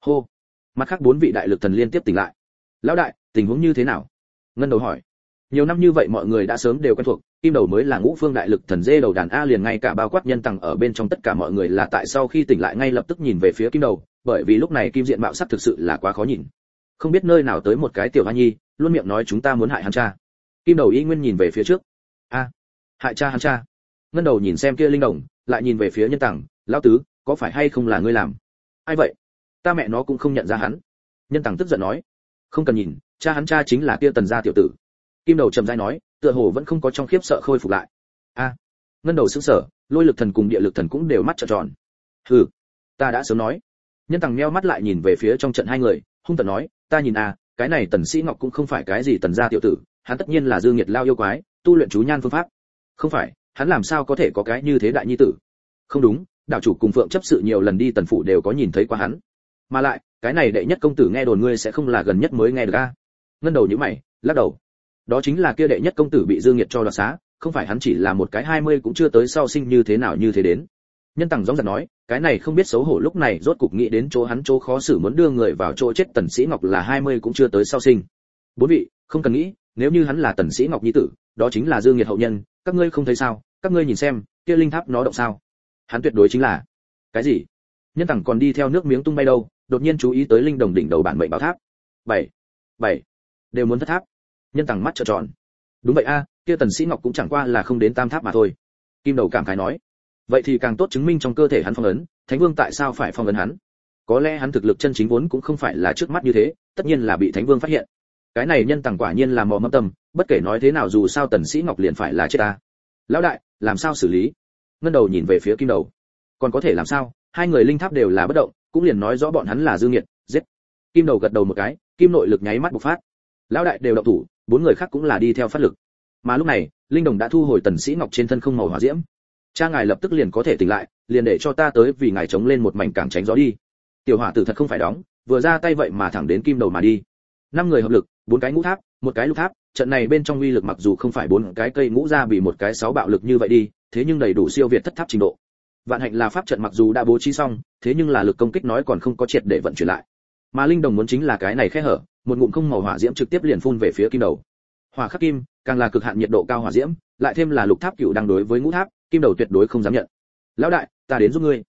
Hô! Mặt khác bốn vị đại lực thần liên tiếp tỉnh lại. Lão đại, tình huống như thế nào? Ngân đầu hỏi. Nhiều năm như vậy mọi người đã sớm đều quen thuộc, kim đầu mới là ngũ phương đại lực thần dê đầu đàn a liền ngay cả bao quát nhân tầng ở bên trong tất cả mọi người là tại sau khi tỉnh lại ngay lập tức nhìn về phía kim đầu, bởi vì lúc này kim diện mạo sắc thực sự là quá khó nhìn. Không biết nơi nào tới một cái tiểu hoa nhi, luôn miệng nói chúng ta muốn hại hắn cha. Kim đầu y nguyên nhìn về phía trước. A, hại cha hắn cha. Ngân đầu nhìn xem kia linh đồng, lại nhìn về phía nhân tầng. Lão tứ, có phải hay không là ngươi làm? Ai vậy? Ta mẹ nó cũng không nhận ra hắn. Nhân tàng tức giận nói, không cần nhìn, cha hắn cha chính là kia tần gia tiểu tử. Kim đầu trầm dai nói, tựa hồ vẫn không có trong khiếp sợ khôi phục lại. A, ngân đầu sững sờ, lôi lực thần cùng địa lực thần cũng đều mắt trợn tròn. Hừ, ta đã sớm nói. Nhân tằng meo mắt lại nhìn về phía trong trận hai người, hung tần nói, ta nhìn a cái này tần sĩ ngọc cũng không phải cái gì tần gia tiểu tử, hắn tất nhiên là dương nhiệt lao yêu quái, tu luyện chú nhan phương pháp. Không phải, hắn làm sao có thể có cái như thế đại nhi tử? Không đúng, đạo chủ cùng phượng chấp sự nhiều lần đi tần phủ đều có nhìn thấy qua hắn mà lại, cái này đệ nhất công tử nghe đồn ngươi sẽ không là gần nhất mới nghe được a. Ngân đầu nhíu mày, lắc đầu. Đó chính là kia đệ nhất công tử bị dương nhiệt cho đoạt xá, không phải hắn chỉ là một cái 20 cũng chưa tới sau sinh như thế nào như thế đến. Nhân tằng gióng giật nói, cái này không biết xấu hổ lúc này rốt cục nghĩ đến chỗ hắn chỗ khó xử muốn đưa người vào chỗ chết tần sĩ ngọc là 20 cũng chưa tới sau sinh. Bốn vị, không cần nghĩ, nếu như hắn là tần sĩ ngọc nhi tử, đó chính là dương nhiệt hậu nhân, các ngươi không thấy sao, các ngươi nhìn xem, kia linh tháp nó động sao? Hắn tuyệt đối chính là. Cái gì? Nhân tằng còn đi theo nước miếng tung bay đâu? Đột nhiên chú ý tới linh đồng đỉnh đầu bản mệnh bảo tháp. Bảy bảy. Đều muốn thất tháp. Nhân tằng mắt trợn tròn. Đúng vậy a, kia tần sĩ ngọc cũng chẳng qua là không đến tam tháp mà thôi. Kim đầu cảm khái nói. Vậy thì càng tốt chứng minh trong cơ thể hắn phong ấn, thánh vương tại sao phải phong ấn hắn? Có lẽ hắn thực lực chân chính vốn cũng không phải là trước mắt như thế, tất nhiên là bị thánh vương phát hiện. Cái này nhân tàng quả nhiên là mò mẫm tâm, bất kể nói thế nào dù sao tần sĩ ngọc liền phải là chết ta. Lão đại, làm sao xử lý? Ngân đầu nhìn về phía kim đầu. Còn có thể làm sao? Hai người linh tháp đều là bất động cũng liền nói rõ bọn hắn là dư nghiệt, giết. Kim đầu gật đầu một cái, kim nội lực nháy mắt bộc phát. Lão đại đều động thủ, bốn người khác cũng là đi theo phát lực. Mà lúc này, linh đồng đã thu hồi tần sĩ ngọc trên thân không màu hỏa diễm. Cha ngài lập tức liền có thể tỉnh lại, liền để cho ta tới vì ngài chống lên một mảnh càng tránh gió đi. Tiểu hỏa tử thật không phải đóng, vừa ra tay vậy mà thẳng đến kim đầu mà đi. Năm người hợp lực, bốn cái ngũ tháp, một cái lục tháp, trận này bên trong uy lực mặc dù không phải bốn cái cây ngũ ra bị một cái sáu bạo lực như vậy đi, thế nhưng đầy đủ siêu việt thất tháp trình độ vạn hạnh là pháp trận mặc dù đã bố trí xong, thế nhưng là lực công kích nói còn không có triệt để vận chuyển lại. Mà linh đồng muốn chính là cái này khẽ hở, một ngụm không màu hỏa diễm trực tiếp liền phun về phía kim đầu. Hỏa khắc kim, càng là cực hạn nhiệt độ cao hỏa diễm, lại thêm là lục tháp cựu đang đối với ngũ tháp, kim đầu tuyệt đối không dám nhận. Lão đại, ta đến giúp ngươi.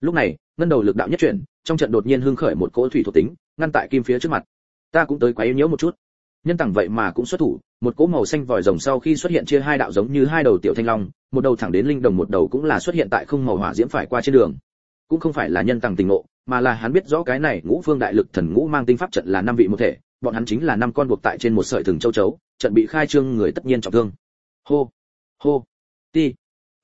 Lúc này, ngân đầu lực đạo nhất chuyển, trong trận đột nhiên hưng khởi một cỗ thủy thuộc tính, ngăn tại kim phía trước mặt. Ta cũng tới quấy nhiễu một chút nhân tặng vậy mà cũng xuất thủ, một cỗ màu xanh vòi rồng sau khi xuất hiện chia hai đạo giống như hai đầu tiểu thanh long, một đầu thẳng đến linh đồng một đầu cũng là xuất hiện tại không màu hỏa diễm phải qua trên đường. Cũng không phải là nhân tặng tình ngộ, mà là hắn biết rõ cái này ngũ phương đại lực thần ngũ mang tinh pháp trận là năm vị một thể, bọn hắn chính là năm con buộc tại trên một sợi thừng châu chấu, trận bị khai trương người tất nhiên trọng thương. Hô hô, ti.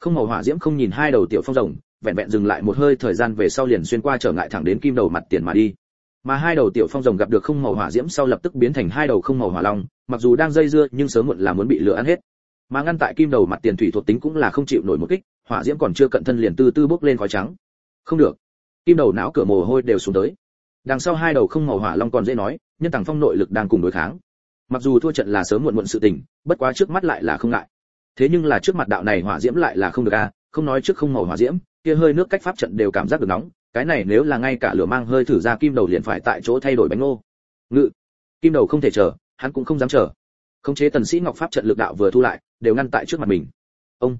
Không màu hỏa diễm không nhìn hai đầu tiểu phong rồng, vẹn vẹn dừng lại một hơi thời gian về sau liền xuyên qua trở ngại thẳng đến kim đầu mặt tiền mà đi mà hai đầu tiểu phong rồng gặp được không màu hỏa diễm sau lập tức biến thành hai đầu không màu hỏa long, mặc dù đang dây dưa nhưng sớm muộn là muốn bị lửa ăn hết. Mà ngăn tại kim đầu mặt tiền thủy thuộc tính cũng là không chịu nổi một kích, hỏa diễm còn chưa cận thân liền tư tư bốc lên khói trắng. Không được. Kim đầu não cửa mồ hôi đều xuống tới. Đằng sau hai đầu không màu hỏa long còn dễ nói, nhân tàng phong nội lực đang cùng đối kháng. Mặc dù thua trận là sớm muộn muộn sự tình, bất quá trước mắt lại là không ngại. Thế nhưng là trước mặt đạo này hỏa diễm lại là không được a, không nói trước không màu hỏa diễm, kia hơi nước cách pháp trận đều cảm giác được nóng cái này nếu là ngay cả lửa mang hơi thử ra kim đầu liền phải tại chỗ thay đổi bánh ngô. Ngự, kim đầu không thể chờ, hắn cũng không dám chờ. Khống chế tần sĩ ngọc pháp trận lực đạo vừa thu lại, đều ngăn tại trước mặt mình. Ông,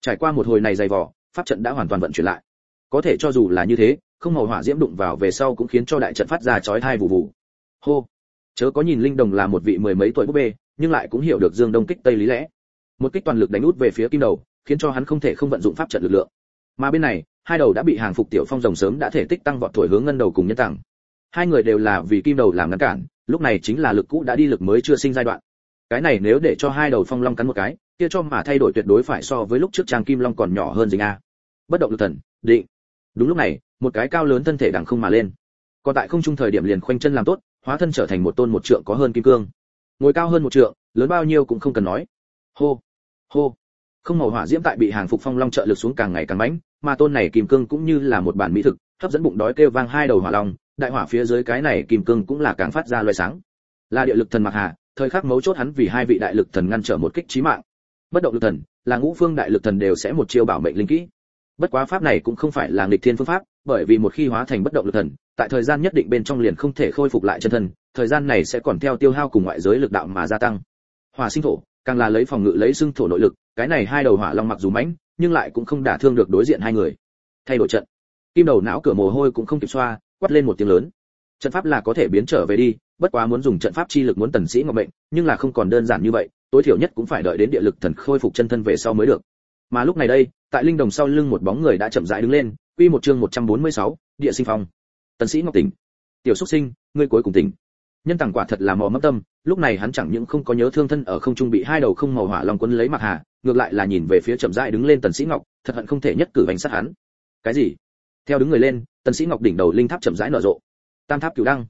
trải qua một hồi này dày vò, pháp trận đã hoàn toàn vận chuyển lại. Có thể cho dù là như thế, không màu hỏa diễm đụng vào về sau cũng khiến cho đại trận phát ra chói tai vụ vụ hô, chớ có nhìn linh đồng là một vị mười mấy tuổi búp bê, nhưng lại cũng hiểu được dương đông kích tây lý lẽ. Một kích toàn lực đánh út về phía kim đầu, khiến cho hắn không thể không vận dụng pháp trận lực lượng. Mà bên này hai đầu đã bị hàng phục tiểu phong rồng sớm đã thể tích tăng vọt thổi hướng ngân đầu cùng nhân tặng hai người đều là vì kim đầu làm ngăn cản, lúc này chính là lực cũ đã đi lực mới chưa sinh giai đoạn. Cái này nếu để cho hai đầu phong long cắn một cái, kia cho mà thay đổi tuyệt đối phải so với lúc trước trang kim long còn nhỏ hơn dính a. Bất động lực thần, định. Đúng lúc này, một cái cao lớn thân thể đằng không mà lên. Còn tại không trung thời điểm liền khoanh chân làm tốt, hóa thân trở thành một tôn một trượng có hơn kim cương. Ngồi cao hơn một trượng, lớn bao nhiêu cũng không cần nói. Hô. Hô không màu hỏa diễm tại bị hàng phục phong long trợ lực xuống càng ngày càng mãnh mà tôn này kim cương cũng như là một bản mỹ thực hấp dẫn bụng đói kêu vang hai đầu hỏa long đại hỏa phía dưới cái này kim cương cũng là càng phát ra loài sáng. Là địa lực thần mặc hà thời khắc mấu chốt hắn vì hai vị đại lực thần ngăn trở một kích chí mạng. Bất động lực thần là ngũ phương đại lực thần đều sẽ một chiêu bảo mệnh linh kỹ. Bất quá pháp này cũng không phải là nghịch thiên phương pháp bởi vì một khi hóa thành bất động lực thần tại thời gian nhất định bên trong liền không thể khôi phục lại chân thần, thời gian này sẽ còn theo tiêu hao cùng ngoại giới lực đạo mà gia tăng. Hòa sinh thổ càng là lấy phòng ngự lấy xưng thổ nội lực cái này hai đầu hỏa long mặc dù mãnh nhưng lại cũng không đả thương được đối diện hai người. Thay đổi trận kim đầu não cửa mồ hôi cũng không kịp xoa quát lên một tiếng lớn. Trận pháp là có thể biến trở về đi bất quá muốn dùng trận pháp chi lực muốn tần sĩ ngọc mệnh nhưng là không còn đơn giản như vậy tối thiểu nhất cũng phải đợi đến địa lực thần khôi phục chân thân về sau mới được. Mà lúc này đây tại linh đồng sau lưng một bóng người đã chậm rãi đứng lên quy một chương 146, địa sinh phong. Tần sĩ ngọc tỉnh. Tiểu xuất sinh ngươi cuối cùng tỉnh. Nhân tàng quả thật là mò mất tâm lúc này hắn chẳng những không có nhớ thương thân ở không trung bị hai đầu không màu hỏa long quấn lấy mặc hà, ngược lại là nhìn về phía chậm rãi đứng lên tần sĩ ngọc, thật hận không thể nhất cử bánh sát hắn. Cái gì? Theo đứng người lên, tần sĩ ngọc đỉnh đầu linh tháp chậm rãi nở rộ. Tam tháp cửu đăng.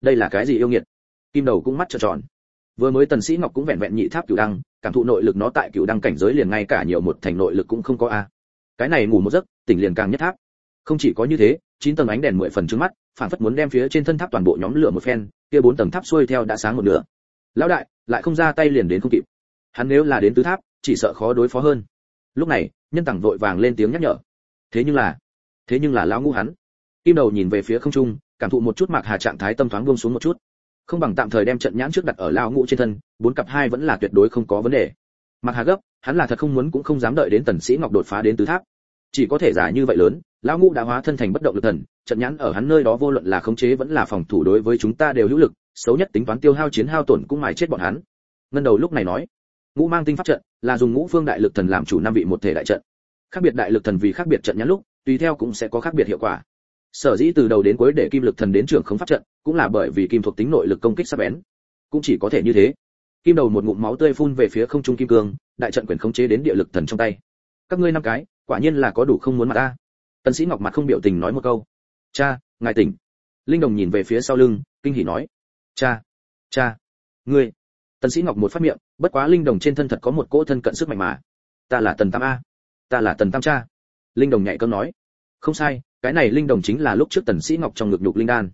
Đây là cái gì yêu nghiệt? Kim đầu cũng mắt trợn tròn. Vừa mới tần sĩ ngọc cũng vẹn vẹn nhị tháp cửu đăng, cảm thụ nội lực nó tại cửu đăng cảnh giới liền ngay cả nhiều một thành nội lực cũng không có a. Cái này ngủ một giấc, tỉnh liền càng nhất tháp. Không chỉ có như thế, chín tầng ánh đèn mười phần trước mắt, phản phất muốn đem phía trên thân tháp toàn bộ nhóm lửa một phen, kia bốn tầng tháp xuôi theo đã sáng một nửa lão đại, lại không ra tay liền đến không kịp. Hắn nếu là đến tứ tháp, chỉ sợ khó đối phó hơn. Lúc này, nhân tặng vội vàng lên tiếng nhắc nhở. Thế nhưng là, thế nhưng là lão ngũ hắn. Kim đầu nhìn về phía không trung, cảm thụ một chút mạc hà trạng thái tâm thoáng buông xuống một chút. Không bằng tạm thời đem trận nhãn trước đặt ở lão ngũ trên thân, bốn cặp hai vẫn là tuyệt đối không có vấn đề. Mạc hà gấp, hắn là thật không muốn cũng không dám đợi đến tần sĩ ngọc đột phá đến tứ tháp. Chỉ có thể giả như vậy lớn, lão ngũ đã hóa thân thành bất động lực thần, trận nhãn ở hắn nơi đó vô luận là khống chế vẫn là phòng thủ đối với chúng ta đều hữu lực xấu nhất tính toán tiêu hao chiến hao tổn cũng mài chết bọn hắn. Ngân đầu lúc này nói, ngũ mang tinh pháp trận là dùng ngũ phương đại lực thần làm chủ năm vị một thể đại trận. Khác biệt đại lực thần vì khác biệt trận nhãn lúc, tùy theo cũng sẽ có khác biệt hiệu quả. Sở dĩ từ đầu đến cuối để kim lực thần đến trưởng không pháp trận, cũng là bởi vì kim thuộc tính nội lực công kích sắc bén. Cũng chỉ có thể như thế. Kim đầu một ngụm máu tươi phun về phía không trung kim cương, đại trận quyền khống chế đến địa lực thần trong tay. Các ngươi năm cái, quả nhiên là có đủ không muốn mặt ta. Tần sĩ ngọc mặt không biểu tình nói một câu. Cha, ngài tỉnh. Linh đồng nhìn về phía sau lưng, kinh hỉ nói cha cha, ngươi. Tần sĩ ngọc một phát miệng, bất quá linh đồng trên thân thật có một cỗ thân cận sức mạnh mà. Ta là tần tam a. Ta là tần tam cha. Linh đồng nhạy cơn nói. Không sai, cái này linh đồng chính là lúc trước tần sĩ ngọc trong ngực nhục linh đan.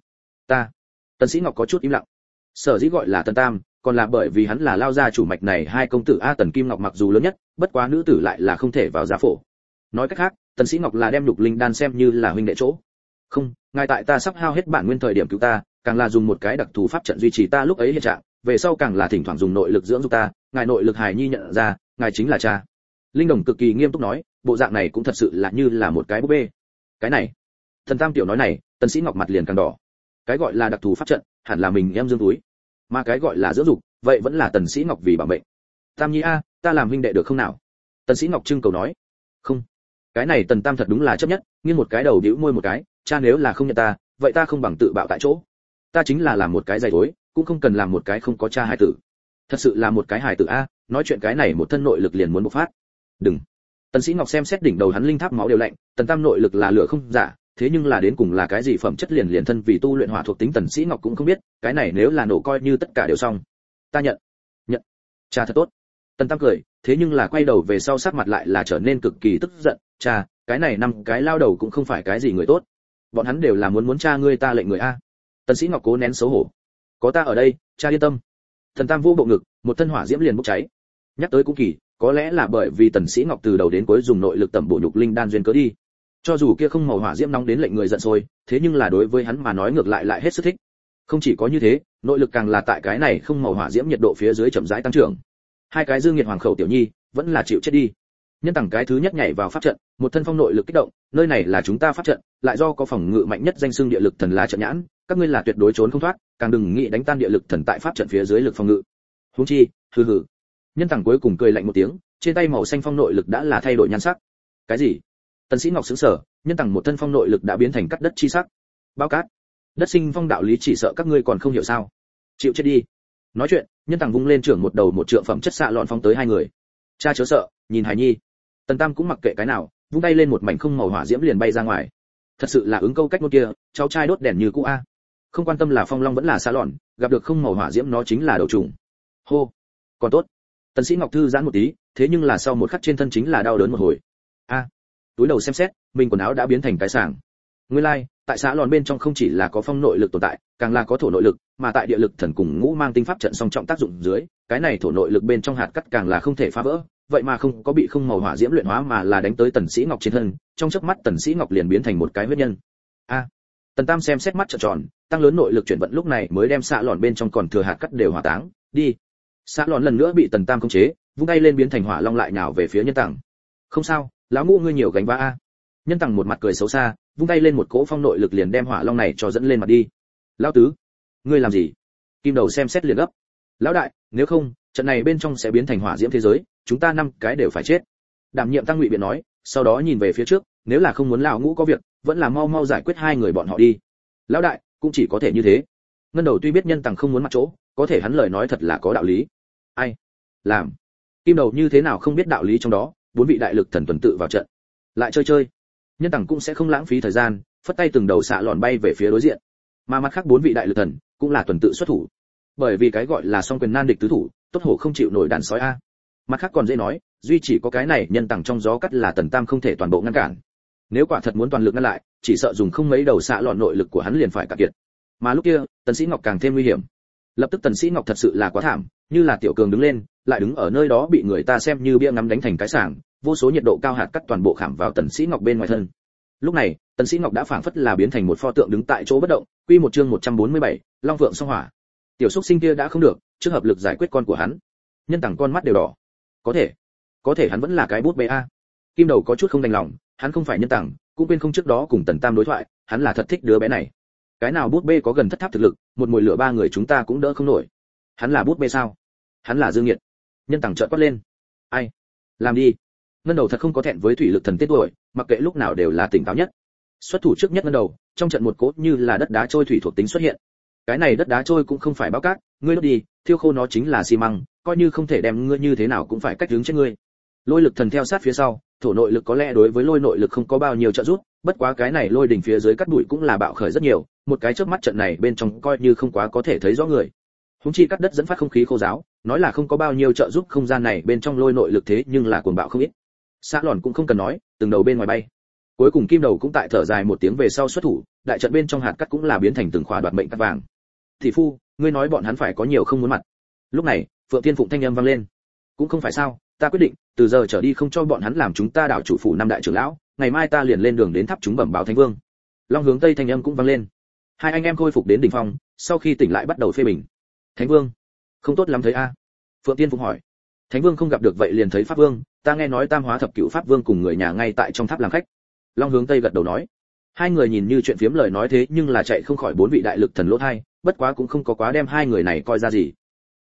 Ta. Tần sĩ ngọc có chút im lặng. Sở dĩ gọi là tần tam, còn là bởi vì hắn là lao gia chủ mạch này, hai công tử a tần kim ngọc mặc dù lớn nhất, bất quá nữ tử lại là không thể vào giá phổ. Nói cách khác, tần sĩ ngọc là đem nhục linh đan xem như là huynh đệ chỗ. Không, ngài tại ta sắp hao hết bản nguyên thời điểm cứu ta càng là dùng một cái đặc thù pháp trận duy trì ta lúc ấy hiện trạng, về sau càng là thỉnh thoảng dùng nội lực dưỡng giúp ta, ngài nội lực hài nhi nhận ra, ngài chính là cha. Linh đồng cực kỳ nghiêm túc nói, bộ dạng này cũng thật sự là như là một cái búp bê. Cái này, thần tam tiểu nói này, tần sĩ ngọc mặt liền càng đỏ. Cái gọi là đặc thù pháp trận, hẳn là mình em dương túi. Mà cái gọi là dưỡng dục, vậy vẫn là tần sĩ ngọc vì bảo mệnh. Tam nhi a, ta làm huynh đệ được không nào? Tần sĩ ngọc trưng cầu nói. Không. Cái này tần tam thật đúng là chấp nhất, nghiêng một cái đầu điếu môi một cái, cha nếu là không nhận ta, vậy ta không bằng tự bạo tại chỗ ta chính là làm một cái giày thối, cũng không cần làm một cái không có cha hài tử. Thật sự là một cái hài tử a, nói chuyện cái này một thân nội lực liền muốn bộc phát. Đừng. Tần sĩ ngọc xem xét đỉnh đầu hắn linh tháp máu đều lạnh, tần tam nội lực là lửa không giả, thế nhưng là đến cùng là cái gì phẩm chất liền liền thân vì tu luyện hỏa thuộc tính tần sĩ ngọc cũng không biết, cái này nếu là nổ coi như tất cả đều xong. Ta nhận. Nhận. Cha thật tốt. Tần tam cười, thế nhưng là quay đầu về sau sát mặt lại là trở nên cực kỳ tức giận. Cha, cái này năm cái lao đầu cũng không phải cái gì người tốt. Bọn hắn đều là muốn muốn cha ngươi ta lệnh người a tần sĩ ngọc cố nén xấu hổ. Có ta ở đây, cha yên tâm. Thần tam vô bộ ngực, một thân hỏa diễm liền bốc cháy. Nhắc tới cũng kỳ, có lẽ là bởi vì tần sĩ ngọc từ đầu đến cuối dùng nội lực tẩm bổ nhục linh đan duyên cớ đi. Cho dù kia không màu hỏa diễm nóng đến lệnh người giận sôi, thế nhưng là đối với hắn mà nói ngược lại lại hết sức thích. Không chỉ có như thế, nội lực càng là tại cái này không màu hỏa diễm nhiệt độ phía dưới chậm rãi tăng trưởng. Hai cái dương nhiệt hoàng khẩu tiểu nhi, vẫn là chịu chết đi. Nhân tặng cái thứ nhất nhảy vào pháp trận, một thân phong nội lực kích động, nơi này là chúng ta pháp trận, lại do có phòng ngự mạnh nhất danh xưng địa lực thần lá trận nhãn các ngươi là tuyệt đối trốn không thoát, càng đừng nghĩ đánh tan địa lực thần tại pháp trận phía dưới lực phòng ngự. Huống chi, hừ hừ. Nhân tầng cuối cùng cười lạnh một tiếng, trên tay màu xanh phong nội lực đã là thay đổi nhan sắc. Cái gì? Tần sĩ ngọc sững sờ, nhân tầng một thân phong nội lực đã biến thành cắt đất chi sắc. Bao cát. Đất sinh phong đạo lý chỉ sợ các ngươi còn không hiểu sao. Chịu chết đi. Nói chuyện, nhân tầng vung lên trưởng một đầu một trượng phẩm chất xạ lọn phong tới hai người. Cha chớ sợ, nhìn hải nhi. Tần tam cũng mặc kệ cái nào, vung tay lên một mảnh không màu hỏa diễm liền bay ra ngoài. Thật sự là ứng câu cách một kia, cháu trai đốt đèn như cũ a không quan tâm là phong long vẫn là xa lọn gặp được không màu hỏa diễm nó chính là đầu trùng. Hô còn tốt. Tần sĩ ngọc thư giãn một tí thế nhưng là sau một khắc trên thân chính là đau đớn một hồi. A túi đầu xem xét mình quần áo đã biến thành cái sàng nguyên lai like, tại xã lòn bên trong không chỉ là có phong nội lực tồn tại càng là có thổ nội lực mà tại địa lực thần cùng ngũ mang tinh pháp trận song trọng tác dụng dưới cái này thổ nội lực bên trong hạt cắt càng là không thể phá vỡ vậy mà không có bị không màu hỏa diễm luyện hóa mà là đánh tới tần sĩ ngọc trên thân trong chớp mắt tần sĩ ngọc liền biến thành một cái huyết nhân tần tam xem xét mắt trợn tròn, tăng lớn nội lực chuyển vận lúc này mới đem xạ lòn bên trong còn thừa hạt cắt đều hỏa táng, đi. Xạ lòn lần nữa bị tần tam khống chế, vung tay lên biến thành hỏa long lại nhào về phía nhân tặng không sao, lão ngũ ngươi nhiều gánh vá a. Nhân tặng một mặt cười xấu xa, vung tay lên một cỗ phong nội lực liền đem hỏa long này cho dẫn lên mặt đi. Lão tứ, ngươi làm gì? Kim đầu xem xét liền gấp. Lão đại, nếu không, trận này bên trong sẽ biến thành hỏa diễm thế giới, chúng ta năm cái đều phải chết. Đảm nhiệm tăng ngụy biện nói, sau đó nhìn về phía trước, nếu là không muốn lão ngũ có việc vẫn là mau mau giải quyết hai người bọn họ đi. Lão đại, cũng chỉ có thể như thế. Ngân đầu tuy biết nhân tằng không muốn mặt chỗ, có thể hắn lời nói thật là có đạo lý. Ai? Làm. Kim đầu như thế nào không biết đạo lý trong đó, bốn vị đại lực thần tuần tự vào trận. Lại chơi chơi. Nhân tằng cũng sẽ không lãng phí thời gian, phất tay từng đầu xạ lòn bay về phía đối diện. Mà mặt khác bốn vị đại lực thần, cũng là tuần tự xuất thủ. Bởi vì cái gọi là song quyền nan địch tứ thủ, tốt hổ không chịu nổi đàn sói a. Mặt khác còn dễ nói, duy chỉ có cái này nhân tằng trong gió cắt là tần tam không thể toàn bộ ngăn cản nếu quả thật muốn toàn lực ngăn lại chỉ sợ dùng không mấy đầu xạ lọn nội lực của hắn liền phải cạn kiệt. Mà lúc kia tần sĩ ngọc càng thêm nguy hiểm. Lập tức tần sĩ ngọc thật sự là quá thảm như là tiểu cường đứng lên lại đứng ở nơi đó bị người ta xem như bia ngắm đánh thành cái sảng vô số nhiệt độ cao hạt cắt toàn bộ khảm vào tần sĩ ngọc bên ngoài thân. Lúc này tần sĩ ngọc đã phảng phất là biến thành một pho tượng đứng tại chỗ bất động quy một chương 147, long vượng song hỏa. Tiểu xúc sinh kia đã không được trước hợp lực giải quyết con của hắn. Nhân tặng con mắt đều đỏ. Có thể. Có thể hắn vẫn là cái bút bê a kim đầu có chút không đành lòng, hắn không phải nhân tặng cũng quên không trước đó cùng tần tam đối thoại, hắn là thật thích đứa bé này. Cái nào bút bê có gần thất tháp thực lực, một mùi lửa ba người chúng ta cũng đỡ không nổi. Hắn là bút bê sao? Hắn là dương Nhiệt. nhân tặng trợn quát lên. Ai? Làm đi. Ngân đầu thật không có thẹn với thủy lực thần tiết tuổi, mặc kệ lúc nào đều là tỉnh táo nhất. Xuất thủ trước nhất ngân đầu, trong trận một cốt như là đất đá trôi thủy thuộc tính xuất hiện. Cái này đất đá trôi cũng không phải bao cát, ngươi đốt đi, thiêu khô nó chính là xi măng, coi như không thể đem ngươi như thế nào cũng phải cách đứng chết ngươi. Lôi lực thần theo sát phía sau thổ nội lực có lẽ đối với lôi nội lực không có bao nhiêu trợ giúp, bất quá cái này lôi đỉnh phía dưới cắt bụi cũng là bạo khởi rất nhiều, một cái chớp mắt trận này bên trong coi như không quá có thể thấy rõ người. Húng chi cắt đất dẫn phát không khí khô giáo, nói là không có bao nhiêu trợ giúp không gian này bên trong lôi nội lực thế nhưng là cuồng bạo không ít. Xã lòn cũng không cần nói, từng đầu bên ngoài bay. Cuối cùng kim đầu cũng tại thở dài một tiếng về sau xuất thủ, đại trận bên trong hạt cắt cũng là biến thành từng khỏa đoạt mệnh cắt vàng. Thị phu, ngươi nói bọn hắn phải có nhiều không muốn mặt. Lúc này, phượng tiên phụng thanh âm vang lên. Cũng không phải sao ta quyết định, từ giờ trở đi không cho bọn hắn làm chúng ta đảo chủ phủ năm đại trưởng lão, ngày mai ta liền lên đường đến tháp chúng bẩm báo thánh vương. Long hướng tây thanh âm cũng vang lên. Hai anh em khôi phục đến đỉnh phong, sau khi tỉnh lại bắt đầu phê bình. Thánh vương, không tốt lắm thấy a. Phượng tiên phụng hỏi. Thánh vương không gặp được vậy liền thấy pháp vương, ta nghe nói tam hóa thập cửu pháp vương cùng người nhà ngay tại trong tháp làm khách. Long hướng tây gật đầu nói. Hai người nhìn như chuyện phiếm lời nói thế nhưng là chạy không khỏi bốn vị đại lực thần lỗ thai, bất quá cũng không có quá đem hai người này coi ra gì.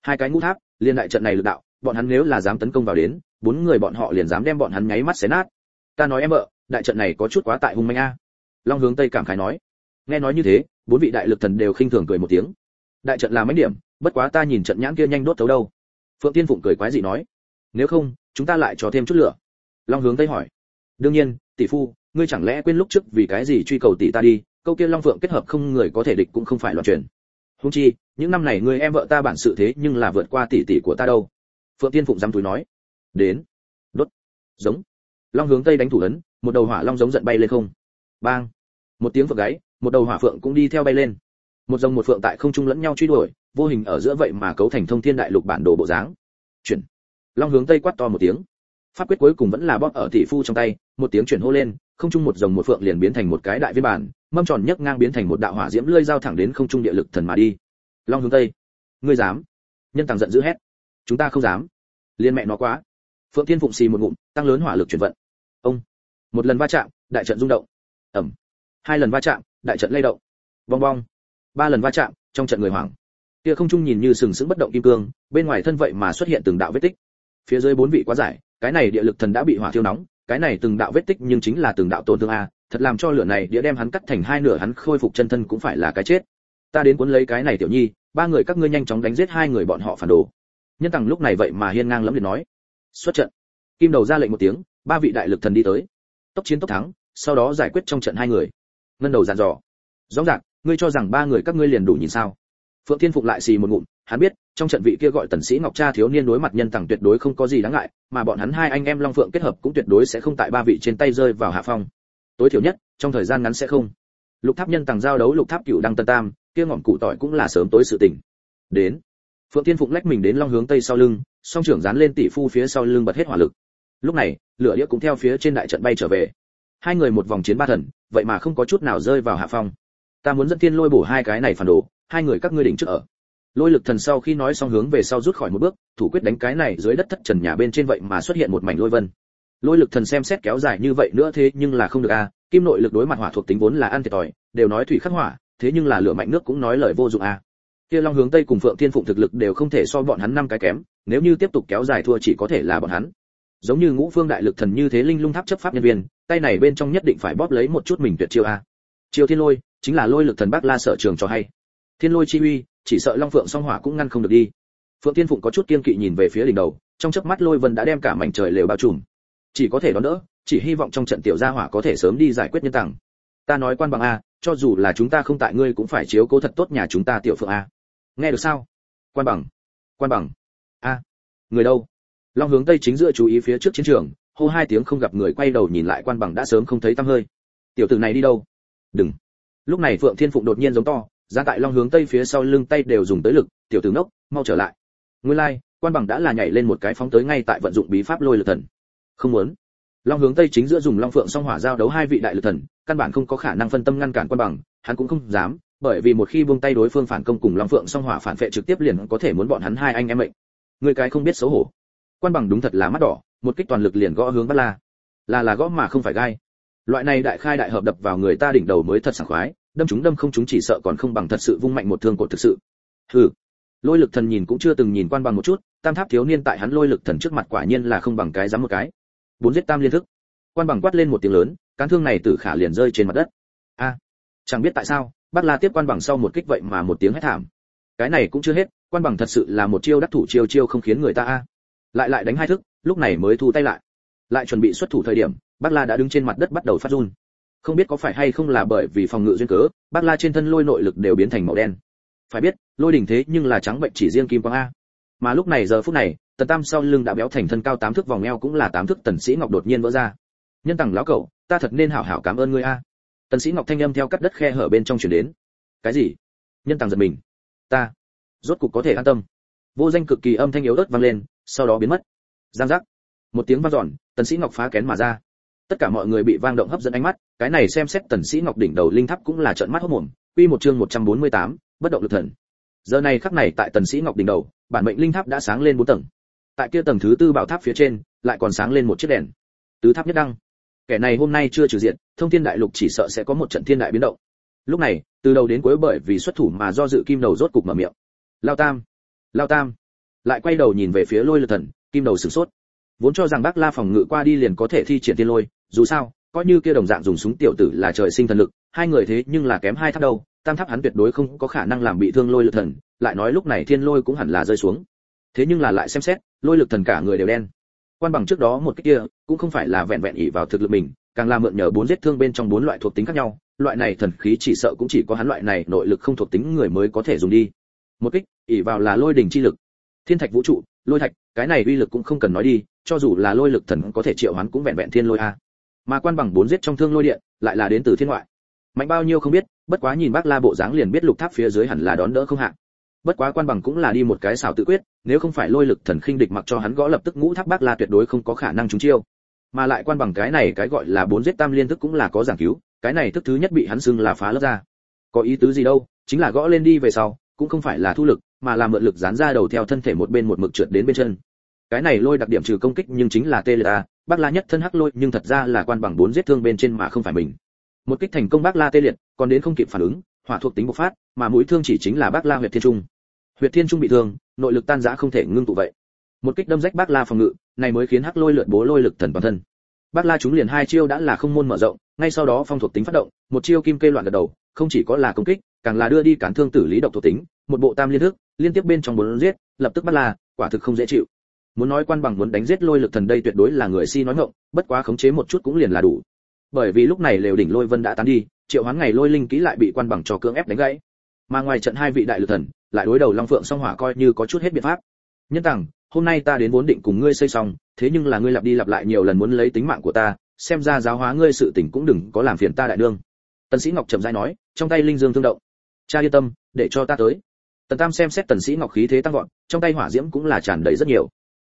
Hai cái ngũ tháp, liên đại trận này lực đạo bọn hắn nếu là dám tấn công vào đến, bốn người bọn họ liền dám đem bọn hắn nháy mắt xé nát. Ta nói em vợ đại trận này có chút quá tại hung manh a. Long hướng tây cảm khái nói. Nghe nói như thế, bốn vị đại lực thần đều khinh thường cười một tiếng. Đại trận là mấy điểm, bất quá ta nhìn trận nhãn kia nhanh đốt thấu đâu. Phượng tiên phụng cười quái dị nói. Nếu không, chúng ta lại cho thêm chút lửa. Long hướng tây hỏi. Đương nhiên, tỷ phu, ngươi chẳng lẽ quên lúc trước vì cái gì truy cầu tỷ ta đi, câu kia long phượng kết hợp không người có thể địch cũng không phải loạn truyền. Húng chi, những năm này người em vợ ta bản sự thế nhưng là vượt qua tỷ tỷ của ta đâu phượng tiên phụng dám túi nói. Đến. Đốt. Giống. Long hướng tây đánh thủ ấn, một đầu hỏa long giống giận bay lên không. Bang. Một tiếng phượng gáy, một đầu hỏa phượng cũng đi theo bay lên. Một dòng một phượng tại không trung lẫn nhau truy đuổi, vô hình ở giữa vậy mà cấu thành thông thiên đại lục bản đồ bộ dáng. Chuyển. Long hướng tây quát to một tiếng. Pháp quyết cuối cùng vẫn là bóp ở tỷ phu trong tay, một tiếng chuyển hô lên, không trung một dòng một phượng liền biến thành một cái đại viên bản, mâm tròn nhấc ngang biến thành một đạo hỏa diễm lưỡi dao thẳng đến không trung địa lực thần mà đi. Long hướng tây. Ngươi dám. Nhân tàng giận dữ hét chúng ta không dám. Liên mẹ nó quá. Phượng thiên phụng xì một ngụm, tăng lớn hỏa lực chuyển vận. Ông. Một lần va chạm, đại trận rung động. Ẩm. Hai lần va chạm, đại trận lay động. Bong bong. Ba lần va chạm, trong trận người hoảng. Kia không trung nhìn như sừng sững bất động kim cương, bên ngoài thân vậy mà xuất hiện từng đạo vết tích. Phía dưới bốn vị quá giải, cái này địa lực thần đã bị hỏa thiêu nóng, cái này từng đạo vết tích nhưng chính là từng đạo tổn thương a, thật làm cho lửa này đĩa đem hắn cắt thành hai nửa, hắn khôi phục chân thân cũng phải là cái chết. Ta đến cuốn lấy cái này tiểu nhi, ba người các ngươi nhanh chóng đánh giết hai người bọn họ phản đồ nhân tằng lúc này vậy mà hiên ngang lẫm liệt nói, xuất trận. Kim đầu ra lệnh một tiếng, ba vị đại lực thần đi tới. Tốc chiến tốc thắng, sau đó giải quyết trong trận hai người. Ngân đầu dàn dò rõ ràng ngươi cho rằng ba người các ngươi liền đủ nhìn sao? Phượng thiên phục lại xì một ngụm, hắn biết, trong trận vị kia gọi tần sĩ ngọc cha thiếu niên đối mặt nhân tằng tuyệt đối không có gì đáng ngại, mà bọn hắn hai anh em long phượng kết hợp cũng tuyệt đối sẽ không tại ba vị trên tay rơi vào hạ phong. Tối thiểu nhất, trong thời gian ngắn sẽ không. Lục tháp nhân tàng giao đấu lục tháp cửu đăng tân tam, kia ngọn cụ tỏi cũng là sớm tối sự tình. Đến phượng tiên phụng lách mình đến long hướng tây sau lưng, song trưởng dán lên tỷ phu phía sau lưng bật hết hỏa lực. Lúc này, lửa đĩa cũng theo phía trên đại trận bay trở về. Hai người một vòng chiến ba thần, vậy mà không có chút nào rơi vào hạ phong. Ta muốn dẫn tiên lôi bổ hai cái này phản đồ, hai người các ngươi đỉnh trước ở. Lôi lực thần sau khi nói xong hướng về sau rút khỏi một bước, thủ quyết đánh cái này dưới đất thất trần nhà bên trên vậy mà xuất hiện một mảnh lôi vân. Lôi lực thần xem xét kéo dài như vậy nữa thế nhưng là không được a à. kim nội lực đối mặt hỏa thuộc tính vốn là ăn thiệt tỏi đều nói thủy khắc hỏa, thế nhưng là lửa mạnh nước cũng nói lời vô dụng a. À kia long hướng tây cùng phượng thiên phụng thực lực đều không thể so bọn hắn năm cái kém, nếu như tiếp tục kéo dài thua chỉ có thể là bọn hắn. Giống như ngũ phương đại lực thần như thế linh lung tháp chấp pháp nhân viên, tay này bên trong nhất định phải bóp lấy một chút mình tuyệt chiêu a. Chiêu thiên lôi, chính là lôi lực thần bác la sở trường cho hay. Thiên lôi chi uy, chỉ sợ long phượng song hỏa cũng ngăn không được đi. Phượng thiên phụng có chút kiên kỵ nhìn về phía đỉnh đầu, trong chớp mắt lôi vân đã đem cả mảnh trời lều bao trùm. Chỉ có thể đón đỡ, chỉ hy vọng trong trận tiểu gia hỏa có thể sớm đi giải quyết nhân tặng. Ta nói quan bằng a, cho dù là chúng ta không tại ngươi cũng phải chiếu cố thật tốt nhà chúng ta tiểu phượng a nghe được sao? Quan bằng. Quan bằng. A. Người đâu? Long hướng tây chính giữa chú ý phía trước chiến trường hô hai tiếng không gặp người quay đầu nhìn lại quan bằng đã sớm không thấy tăm hơi. Tiểu tử này đi đâu? Đừng. Lúc này phượng thiên phụng đột nhiên giống to ra tại long hướng tây phía sau lưng tay đều dùng tới lực tiểu tử ngốc mau trở lại. Nguyên lai like, quan bằng đã là nhảy lên một cái phóng tới ngay tại vận dụng bí pháp lôi lực thần. Không muốn. Long hướng tây chính giữa dùng long phượng song hỏa giao đấu hai vị đại lực thần căn bản không có khả năng phân tâm ngăn cản quan bằng hắn cũng không dám bởi vì một khi buông tay đối phương phản công cùng long phượng song hỏa phản vệ trực tiếp liền có thể muốn bọn hắn hai anh em mệnh. Người cái không biết xấu hổ. Quan bằng đúng thật là mắt đỏ, một kích toàn lực liền gõ hướng bắt la. Là là gõ mà không phải gai. Loại này đại khai đại hợp đập vào người ta đỉnh đầu mới thật sảng khoái, đâm chúng đâm không chúng chỉ sợ còn không bằng thật sự vung mạnh một thương cột thực sự. Hừ. Lôi lực thần nhìn cũng chưa từng nhìn quan bằng một chút, tam tháp thiếu niên tại hắn lôi lực thần trước mặt quả nhiên là không bằng cái dám một cái. Bốn giết tam liên thức. Quan bằng quát lên một tiếng lớn, cán thương này tử khả liền rơi trên mặt đất. A, chẳng biết tại sao bác la tiếp quan bằng sau một kích vậy mà một tiếng hét thảm. Cái này cũng chưa hết, quan bằng thật sự là một chiêu đắc thủ chiêu chiêu không khiến người ta a. Lại lại đánh hai thức, lúc này mới thu tay lại. Lại chuẩn bị xuất thủ thời điểm, bác la đã đứng trên mặt đất bắt đầu phát run. Không biết có phải hay không là bởi vì phòng ngự duyên cớ, bác la trên thân lôi nội lực đều biến thành màu đen. Phải biết, lôi đỉnh thế nhưng là trắng bệnh chỉ riêng kim quang a. Mà lúc này giờ phút này, tần tam sau lưng đã béo thành thân cao tám thước vòng eo cũng là tám thước tần sĩ ngọc đột nhiên vỡ ra. Nhân tặng lão cậu ta thật nên hảo hảo cảm ơn ngươi a tần sĩ ngọc thanh âm theo cắt đất khe hở bên trong truyền đến. Cái gì? Nhân tàng giật mình. Ta rốt cục có thể an tâm. Vô danh cực kỳ âm thanh yếu ớt vang lên sau đó biến mất. Giang giác. Một tiếng vang dọn tần sĩ ngọc phá kén mà ra. Tất cả mọi người bị vang động hấp dẫn ánh mắt cái này xem xét tần sĩ ngọc đỉnh đầu linh tháp cũng là trợn mắt hốt mồm quy một chương 148, bất động lực thần. Giờ này khắc này tại tần sĩ ngọc đỉnh đầu bản mệnh linh tháp đã sáng lên bốn tầng. Tại kia tầng thứ tư bảo tháp phía trên lại còn sáng lên một chiếc đèn. Tứ tháp nhất đăng kẻ này hôm nay chưa trừ diện, thông thiên đại lục chỉ sợ sẽ có một trận thiên đại biến động. Lúc này, từ đầu đến cuối bởi vì xuất thủ mà do dự kim đầu rốt cục mở miệng. Lao tam lao tam. Lại quay đầu nhìn về phía lôi lực thần, kim đầu sửng sốt. Vốn cho rằng bác la phòng ngự qua đi liền có thể thi triển thiên lôi, dù sao, coi như kia đồng dạng dùng súng tiểu tử là trời sinh thần lực, hai người thế nhưng là kém hai tháp đâu, tam tháp hắn tuyệt đối không có khả năng làm bị thương lôi lực thần, lại nói lúc này thiên lôi cũng hẳn là rơi xuống. Thế nhưng là lại xem xét, lôi lực thần cả người đều đen quan bằng trước đó một cái kia, cũng không phải là vẹn vẹn ỷ vào thực lực mình, càng là mượn nhờ bốn giết thương bên trong bốn loại thuộc tính khác nhau. Loại này thần khí chỉ sợ cũng chỉ có hắn loại này nội lực không thuộc tính người mới có thể dùng đi. Một kích, ỷ vào là lôi đỉnh chi lực. Thiên thạch vũ trụ, lôi thạch, cái này uy lực cũng không cần nói đi, cho dù là lôi lực thần có thể triệu hắn cũng vẹn vẹn thiên lôi a. Mà quan bằng bốn giết trong thương lôi điện, lại là đến từ thiên ngoại. Mạnh bao nhiêu không biết, bất quá nhìn bác la bộ dáng liền biết lục tháp phía dưới hẳn là đón đỡ không hạng bất quá quan bằng cũng là đi một cái xảo tự quyết, nếu không phải lôi lực thần khinh địch mặc cho hắn gõ lập tức ngũ tháp bác la tuyệt đối không có khả năng trúng chiêu. Mà lại quan bằng cái này cái gọi là bốn giết tam liên thức cũng là có giảng cứu, cái này thức thứ nhất bị hắn xưng là phá lớp ra. Có ý tứ gì đâu, chính là gõ lên đi về sau, cũng không phải là thu lực, mà là mượn lực dán ra đầu theo thân thể một bên một mực trượt đến bên chân. Cái này lôi đặc điểm trừ công kích nhưng chính là tê liệt à, bác la nhất thân hắc lôi, nhưng thật ra là quan bằng bốn giết thương bên trên mà không phải mình. Một kích thành công bác la tê liệt, còn đến không kịp phản ứng, hỏa thuộc tính bộc phát, mà mũi thương chỉ chính là bác la huyệt thiên trung huyệt thiên trung bị thương, nội lực tan rã không thể ngưng tụ vậy. Một kích đâm rách bác la phòng ngự, này mới khiến hắc lôi lượt bố lôi lực thần toàn thân. Bác la chúng liền hai chiêu đã là không môn mở rộng, ngay sau đó phong thuộc tính phát động, một chiêu kim kê loạn gật đầu, không chỉ có là công kích, càng là đưa đi cản thương tử lý độc thuộc tính, một bộ tam liên thức, liên tiếp bên trong bốn giết, lập tức bác la, quả thực không dễ chịu. Muốn nói quan bằng muốn đánh giết lôi lực thần đây tuyệt đối là người si nói ngọng, bất quá khống chế một chút cũng liền là đủ. Bởi vì lúc này lều đỉnh lôi vân đã tán đi, triệu hoán ngày lôi linh kỹ lại bị quan bằng cho cưỡng ép đánh gãy. Mà ngoài trận hai vị đại lực thần lại đối đầu long phượng song hỏa coi như có chút hết biện pháp. Nhân tằng, hôm nay ta đến vốn định cùng ngươi xây xong, thế nhưng là ngươi lặp đi lặp lại nhiều lần muốn lấy tính mạng của ta, xem ra giáo hóa ngươi sự tình cũng đừng có làm phiền ta đại đương tần sĩ ngọc trầm rãi nói, trong tay linh dương thương động. Cha yên tâm, để cho ta tới. Tần tam xem xét tần sĩ ngọc khí thế tăng vọt, trong tay hỏa diễm cũng là tràn đầy rất nhiều.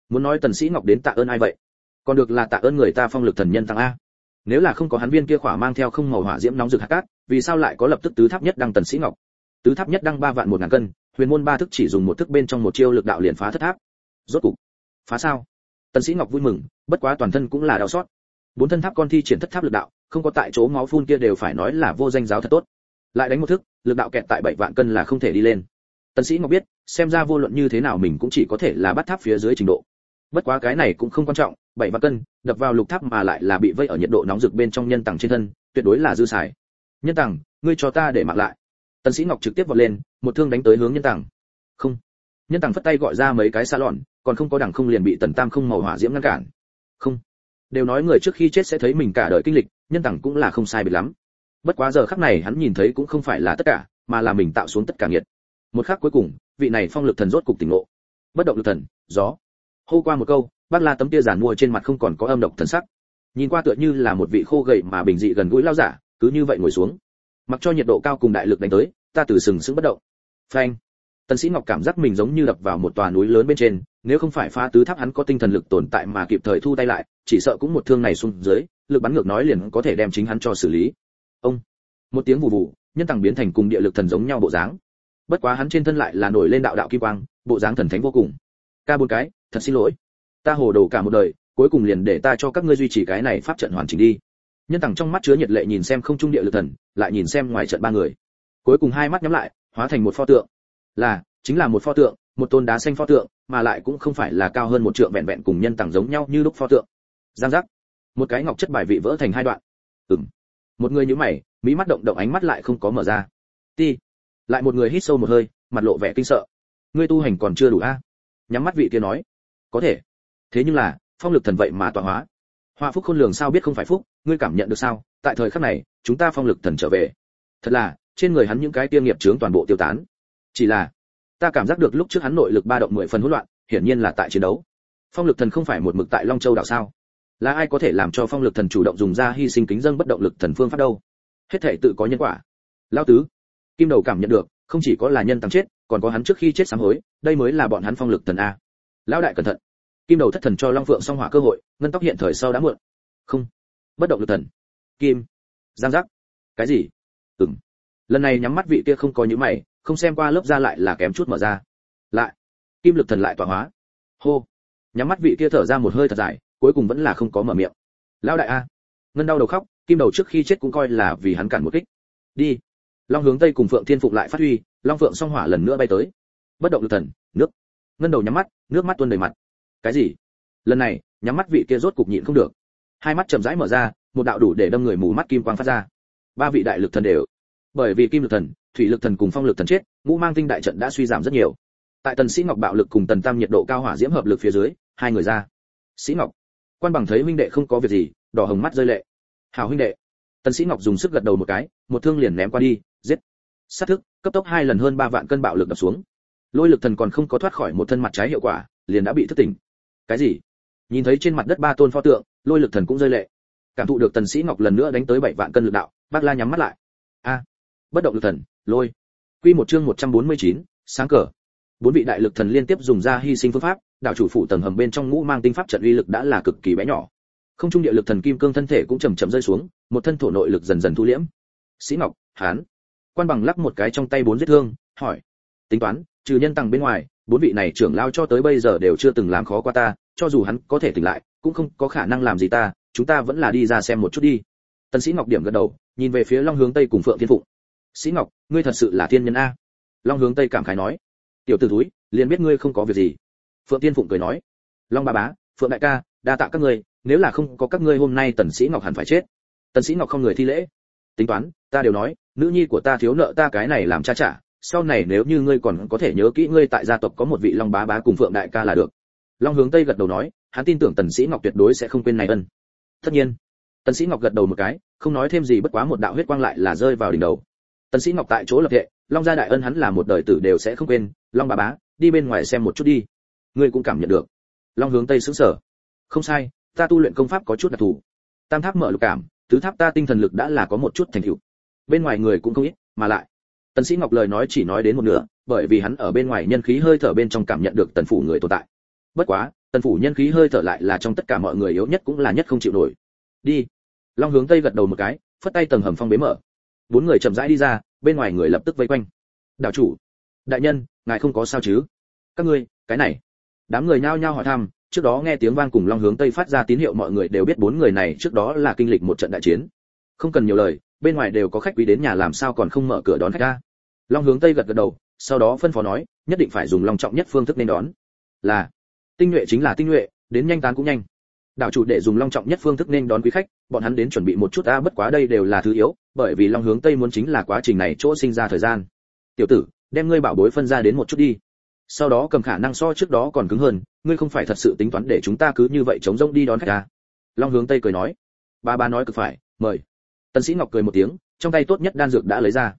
Muốn nói tần sĩ ngọc đến tạ ơn ai vậy? Còn được là tạ ơn người ta phong lực thần nhân tăng a. Nếu là không có hắn viên kia khỏa mang theo không màu hỏa diễm nóng rực hạt cát, vì sao lại có lập tức tứ tháp nhất đăng tần sĩ ngọc? Tứ tháp nhất đăng ba vạn một ngàn cân huyền môn ba thức chỉ dùng một thức bên trong một chiêu lực đạo liền phá thất tháp. Rốt cục, phá sao? Tần sĩ ngọc vui mừng, bất quá toàn thân cũng là đau xót. Bốn thân tháp con thi triển thất tháp lực đạo, không có tại chỗ máu phun kia đều phải nói là vô danh giáo thật tốt. Lại đánh một thức, lực đạo kẹt tại bảy vạn cân là không thể đi lên. Tần sĩ ngọc biết, xem ra vô luận như thế nào mình cũng chỉ có thể là bắt tháp phía dưới trình độ. Bất quá cái này cũng không quan trọng, bảy vạn cân, đập vào lục tháp mà lại là bị vây ở nhiệt độ nóng rực bên trong nhân tầng trên thân, tuyệt đối là dư xài. Nhân tầng ngươi cho ta để mặc lại tần sĩ ngọc trực tiếp vọt lên, một thương đánh tới hướng nhân tầng không. Nhân tầng phất tay gọi ra mấy cái xa lọn, còn không có đẳng không liền bị tần tam không màu hỏa diễm ngăn cản. Không. Đều nói người trước khi chết sẽ thấy mình cả đời kinh lịch, nhân tầng cũng là không sai biệt lắm. Bất quá giờ khắc này hắn nhìn thấy cũng không phải là tất cả, mà là mình tạo xuống tất cả nghiệt. Một khắc cuối cùng, vị này phong lực thần rốt cục tỉnh ngộ. Bất động lực thần, gió. Hô qua một câu, bác la tấm tia giản mua trên mặt không còn có âm độc thần sắc. Nhìn qua tựa như là một vị khô gầy mà bình dị gần gũi lao giả, cứ như vậy ngồi xuống mặc cho nhiệt độ cao cùng đại lực đánh tới ta từ sừng sững bất động. Phanh. Tần sĩ ngọc cảm giác mình giống như đập vào một tòa núi lớn bên trên nếu không phải phá tứ tháp hắn có tinh thần lực tồn tại mà kịp thời thu tay lại chỉ sợ cũng một thương này xuống dưới lực bắn ngược nói liền có thể đem chính hắn cho xử lý. Ông. Một tiếng vù vù, nhân tàng biến thành cùng địa lực thần giống nhau bộ dáng. Bất quá hắn trên thân lại là nổi lên đạo đạo kim quang bộ dáng thần thánh vô cùng. Ca bốn cái thật xin lỗi. Ta hồ đồ cả một đời cuối cùng liền để ta cho các ngươi duy trì cái này pháp trận hoàn chỉnh đi nhân tầng trong mắt chứa nhiệt lệ nhìn xem không trung địa lực thần, lại nhìn xem ngoài trận ba người. Cuối cùng hai mắt nhắm lại, hóa thành một pho tượng. Là, chính là một pho tượng, một tôn đá xanh pho tượng, mà lại cũng không phải là cao hơn một trượng vẹn vẹn cùng nhân tầng giống nhau như lúc pho tượng. Giang giác. Một cái ngọc chất bài vị vỡ thành hai đoạn. Ừm. Một người như mày mỹ mắt động động ánh mắt lại không có mở ra. Ti. Lại một người hít sâu một hơi, mặt lộ vẻ kinh sợ. Ngươi tu hành còn chưa đủ a? Nhắm mắt vị kia nói. Có thể. Thế nhưng là, phong lực thần vậy mà tọa hóa hoa phúc khôn lường sao biết không phải phúc, ngươi cảm nhận được sao? Tại thời khắc này, chúng ta phong lực thần trở về. Thật là, trên người hắn những cái tiêu nghiệp chướng toàn bộ tiêu tán. Chỉ là, ta cảm giác được lúc trước hắn nội lực ba động mười phần hỗn loạn, hiển nhiên là tại chiến đấu. Phong lực thần không phải một mực tại long châu đảo sao? Là ai có thể làm cho phong lực thần chủ động dùng ra hy sinh kính dâng bất động lực thần phương pháp đâu? Hết thể tự có nhân quả. Lao tứ, kim đầu cảm nhận được, không chỉ có là nhân tăng chết, còn có hắn trước khi chết sám hối, đây mới là bọn hắn phong lực thần a. Lão đại cẩn thận kim đầu thất thần cho long phượng song hỏa cơ hội, ngân tóc hiện thời sau đã muộn. Không. Bất động lực thần. Kim. Giang giác. Cái gì? Ừm. Lần này nhắm mắt vị kia không có những mày, không xem qua lớp ra lại là kém chút mở ra. Lại. Kim lực thần lại tỏa hóa. Hô. Nhắm mắt vị kia thở ra một hơi thật dài, cuối cùng vẫn là không có mở miệng. Lão đại a. Ngân đau đầu khóc, kim đầu trước khi chết cũng coi là vì hắn cản một kích. Đi. Long hướng tây cùng phượng thiên phục lại phát huy, long phượng song hỏa lần nữa bay tới. Bất động lực thần, nước. Ngân đầu nhắm mắt, nước mắt tuôn đầy mặt cái gì? Lần này, nhắm mắt vị kia rốt cục nhịn không được. Hai mắt chậm rãi mở ra, một đạo đủ để đâm người mù mắt kim quang phát ra. Ba vị đại lực thần đều. Bởi vì kim lực thần, thủy lực thần cùng phong lực thần chết, ngũ mang tinh đại trận đã suy giảm rất nhiều. Tại tần sĩ ngọc bạo lực cùng tần tam nhiệt độ cao hỏa diễm hợp lực phía dưới, hai người ra. Sĩ ngọc. Quan bằng thấy huynh đệ không có việc gì, đỏ hồng mắt rơi lệ. Hảo huynh đệ. Tần sĩ ngọc dùng sức gật đầu một cái, một thương liền ném qua đi, giết. Sát thức, cấp tốc hai lần hơn ba vạn cân bạo lực đập xuống. Lôi lực thần còn không có thoát khỏi một thân mặt trái hiệu quả, liền đã bị thất tỉnh cái gì? Nhìn thấy trên mặt đất ba tôn pho tượng lôi lực thần cũng rơi lệ. Cảm thụ được tần sĩ ngọc lần nữa đánh tới bảy vạn cân lực đạo bác la nhắm mắt lại. A bất động lực thần lôi. Quy một chương 149, sáng cờ. Bốn vị đại lực thần liên tiếp dùng ra hy sinh phương pháp đạo chủ phụ tầng hầm bên trong ngũ mang tinh pháp trận uy lực đã là cực kỳ bé nhỏ. Không trung địa lực thần kim cương thân thể cũng chậm chậm rơi xuống một thân thổ nội lực dần dần thu liễm. Sĩ ngọc hán. Quan bằng lắc một cái trong tay bốn vết thương hỏi. Tính toán trừ nhân tăng bên ngoài bốn vị này trưởng lao cho tới bây giờ đều chưa từng làm khó qua ta, cho dù hắn có thể tỉnh lại, cũng không có khả năng làm gì ta, chúng ta vẫn là đi ra xem một chút đi. Tần sĩ ngọc điểm gật đầu, nhìn về phía long hướng tây cùng phượng thiên phụng. Sĩ ngọc, ngươi thật sự là thiên nhân a? Long hướng tây cảm khái nói. Tiểu tử túi liền biết ngươi không có việc gì. Phượng thiên phụng cười nói. Long ba bá, phượng đại ca, đa tạ các ngươi, nếu là không có các ngươi hôm nay tần sĩ ngọc hẳn phải chết. Tần sĩ ngọc không người thi lễ. Tính toán, ta đều nói, nữ nhi của ta thiếu nợ ta cái này làm cha trả sau này nếu như ngươi còn có thể nhớ kỹ ngươi tại gia tộc có một vị long bá bá cùng phượng đại ca là được. Long hướng tây gật đầu nói, hắn tin tưởng tần sĩ ngọc tuyệt đối sẽ không quên này ân. Tất nhiên, tần sĩ ngọc gật đầu một cái, không nói thêm gì bất quá một đạo huyết quang lại là rơi vào đỉnh đầu. Tần sĩ ngọc tại chỗ lập hệ, long gia đại ân hắn là một đời tử đều sẽ không quên, long bá bá, đi bên ngoài xem một chút đi. Ngươi cũng cảm nhận được. Long hướng tây sững sờ. Không sai, ta tu luyện công pháp có chút đặc thù. Tam tháp mở lục cảm, tứ tháp ta tinh thần lực đã là có một chút thành tựu. Bên ngoài người cũng không ít, mà lại tần sĩ ngọc lời nói chỉ nói đến một nửa, bởi vì hắn ở bên ngoài nhân khí hơi thở bên trong cảm nhận được tần phủ người tồn tại. Bất quá, tần phủ nhân khí hơi thở lại là trong tất cả mọi người yếu nhất cũng là nhất không chịu nổi. Đi. Long hướng tây gật đầu một cái, phất tay tầng hầm phong bế mở. Bốn người chậm rãi đi ra, bên ngoài người lập tức vây quanh. Đạo chủ, đại nhân, ngài không có sao chứ? Các ngươi, cái này. Đám người nhao nhao hỏi thăm, trước đó nghe tiếng vang cùng long hướng tây phát ra tín hiệu mọi người đều biết bốn người này trước đó là kinh lịch một trận đại chiến. Không cần nhiều lời bên ngoài đều có khách quý đến nhà làm sao còn không mở cửa đón khách ta? long hướng tây gật gật đầu, sau đó phân phó nói, nhất định phải dùng long trọng nhất phương thức nên đón. Là, tinh nhuệ chính là tinh nhuệ, đến nhanh tán cũng nhanh. Đạo chủ để dùng long trọng nhất phương thức nên đón quý khách, bọn hắn đến chuẩn bị một chút ta, bất quá đây đều là thứ yếu, bởi vì long hướng tây muốn chính là quá trình này chỗ sinh ra thời gian. Tiểu tử, đem ngươi bảo bối phân ra đến một chút đi. Sau đó cầm khả năng so trước đó còn cứng hơn, ngươi không phải thật sự tính toán để chúng ta cứ như vậy chống rông đi đón khách ta? long hướng tây cười nói. Ba ba nói cực phải, mời tần sĩ ngọc cười một tiếng, trong tay tốt nhất đan dược đã lấy ra.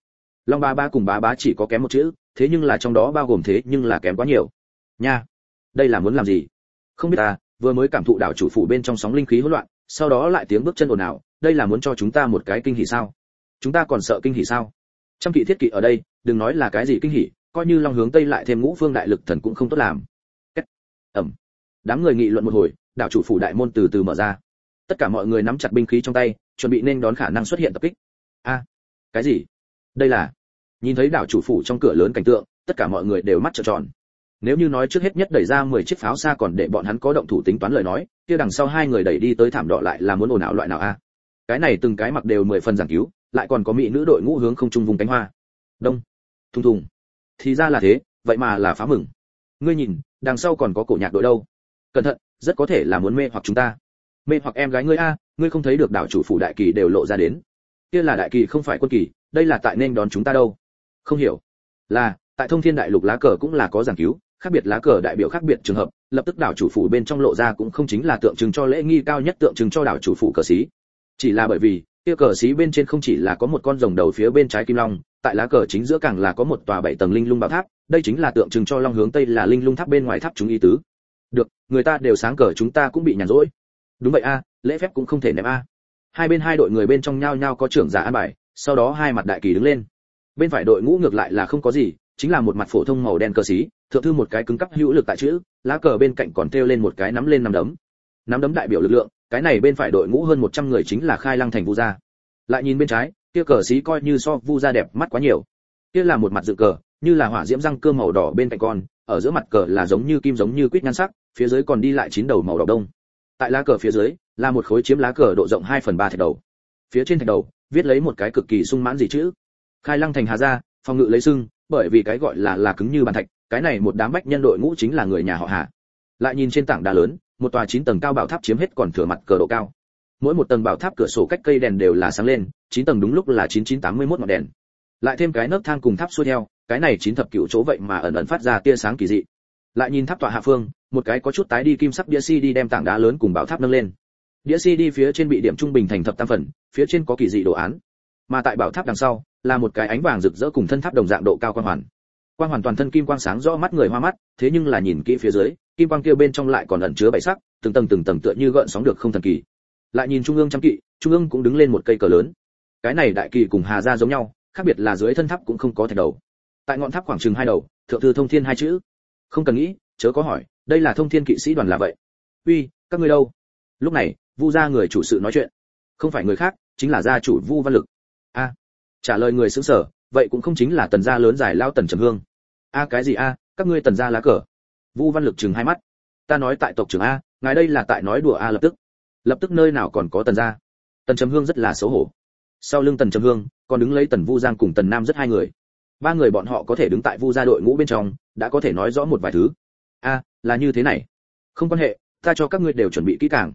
Long ba ba cùng bá bá chỉ có kém một chữ, thế nhưng là trong đó bao gồm thế nhưng là kém quá nhiều. Nha, đây là muốn làm gì? Không biết ta, vừa mới cảm thụ đảo chủ phủ bên trong sóng linh khí hỗn loạn, sau đó lại tiếng bước chân ồn ào, đây là muốn cho chúng ta một cái kinh hỉ sao? Chúng ta còn sợ kinh hỉ sao? Trăm kỵ thiết kỵ ở đây, đừng nói là cái gì kinh hỉ, coi như long hướng tây lại thêm ngũ phương đại lực thần cũng không tốt làm. Ẩm đám người nghị luận một hồi, đảo chủ phủ đại môn từ từ mở ra tất cả mọi người nắm chặt binh khí trong tay, chuẩn bị nên đón khả năng xuất hiện tập kích. A, cái gì? Đây là, nhìn thấy đảo chủ phủ trong cửa lớn cảnh tượng, tất cả mọi người đều mắt trợn tròn. Nếu như nói trước hết nhất đẩy ra 10 chiếc pháo xa còn để bọn hắn có động thủ tính toán lời nói, kia đằng sau hai người đẩy đi tới thảm đỏ lại là muốn ồn ào loại nào a? Cái này từng cái mặc đều mười phần giảng cứu, lại còn có mỹ nữ đội ngũ hướng không trung vùng cánh hoa. Đông. Thùng thùng. Thì ra là thế, vậy mà là phá mừng. Ngươi nhìn, đằng sau còn có cổ nhạc đội đâu? Cẩn thận, rất có thể là muốn mê hoặc chúng ta mê hoặc em gái ngươi a, ngươi không thấy được đảo chủ phủ đại kỳ đều lộ ra đến. Kia là đại kỳ không phải quân kỳ, đây là tại nên đón chúng ta đâu. Không hiểu. Là, tại thông thiên đại lục lá cờ cũng là có giảng cứu, khác biệt lá cờ đại biểu khác biệt trường hợp, lập tức đảo chủ phủ bên trong lộ ra cũng không chính là tượng trưng cho lễ nghi cao nhất tượng trưng cho đảo chủ phủ cờ sĩ chỉ là bởi vì, kia cờ sĩ bên trên không chỉ là có một con rồng đầu phía bên trái kim long, tại lá cờ chính giữa càng là có một tòa bảy tầng linh lung bảo tháp, đây chính là tượng trưng cho long hướng tây là linh lung tháp bên ngoài tháp chúng y tứ. Được, người ta đều sáng cờ chúng ta cũng bị nhàn rỗi đúng vậy a, lễ phép cũng không thể ném a. Hai bên hai đội người bên trong nhau nhau có trưởng giả an bài, sau đó hai mặt đại kỳ đứng lên. Bên phải đội ngũ ngược lại là không có gì, chính là một mặt phổ thông màu đen cờ xí, thượng thư một cái cứng cắp hữu lực tại chữ, lá cờ bên cạnh còn treo lên một cái nắm lên nắm đấm. Nắm đấm đại biểu lực lượng, cái này bên phải đội ngũ hơn 100 người chính là khai lăng thành vu gia. Lại nhìn bên trái, kia cờ xí coi như so vu gia đẹp mắt quá nhiều. Kia là một mặt dự cờ, như là hỏa diễm răng cơ màu đỏ bên cạnh con, ở giữa mặt cờ là giống như kim giống như quýt nhan sắc, phía dưới còn đi lại chín đầu màu đỏ đông tại lá cờ phía dưới, là một khối chiếm lá cờ độ rộng 2 phần 3 thạch đầu. Phía trên thạch đầu, viết lấy một cái cực kỳ sung mãn gì chữ. Khai lăng thành hà gia, phòng ngự lấy sưng, bởi vì cái gọi là là cứng như bàn thạch, cái này một đám bách nhân đội ngũ chính là người nhà họ hà. Lại nhìn trên tảng đá lớn, một tòa chín tầng cao bảo tháp chiếm hết còn thừa mặt cờ độ cao. Mỗi một tầng bảo tháp cửa sổ cách cây đèn đều là sáng lên, chín tầng đúng lúc là chín chín tám mươi 9981 ngọn đèn. Lại thêm cái nấc thang cùng tháp xuôi theo, cái này chín thập cựu chỗ vậy mà ẩn ẩn phát ra tia sáng kỳ dị. Lại nhìn tháp tọa hạ phương một cái có chút tái đi kim sắc đĩa si đi đem tảng đá lớn cùng bảo tháp nâng lên. Đĩa si đi phía trên bị điểm trung bình thành thập tam phần, phía trên có kỳ dị đồ án. Mà tại bảo tháp đằng sau, là một cái ánh vàng rực rỡ cùng thân tháp đồng dạng độ cao quan hoàn. Quang hoàn toàn thân kim quang sáng rõ mắt người hoa mắt, thế nhưng là nhìn kỹ phía dưới, kim quang kia bên trong lại còn ẩn chứa bảy sắc, từng tầng từng tầng tựa như gợn sóng được không thần kỳ. Lại nhìn trung ương trăm kỵ, trung ương cũng đứng lên một cây cờ lớn. Cái này đại kỳ cùng hà gia giống nhau, khác biệt là dưới thân tháp cũng không có thạch đầu. Tại ngọn tháp khoảng chừng hai đầu, thượng thư thông thiên hai chữ. Không cần nghĩ chớ có hỏi, đây là thông thiên kỵ sĩ đoàn là vậy. Uy, các ngươi đâu? Lúc này, vu gia người chủ sự nói chuyện. Không phải người khác, chính là gia chủ vu văn lực. A, trả lời người xứng sở, vậy cũng không chính là tần gia lớn giải lao tần trầm hương. A, cái gì a, các ngươi tần gia lá cờ. Vu văn lực chừng hai mắt. Ta nói tại tộc trưởng a, ngài đây là tại nói đùa a lập tức. Lập tức nơi nào còn có tần gia? Tần trầm hương rất là xấu hổ. Sau lưng tần trầm hương, còn đứng lấy tần vu giang cùng tần nam rất hai người. Ba người bọn họ có thể đứng tại vu gia đội ngũ bên trong, đã có thể nói rõ một vài thứ a là như thế này. Không quan hệ ta cho các ngươi đều chuẩn bị kỹ càng.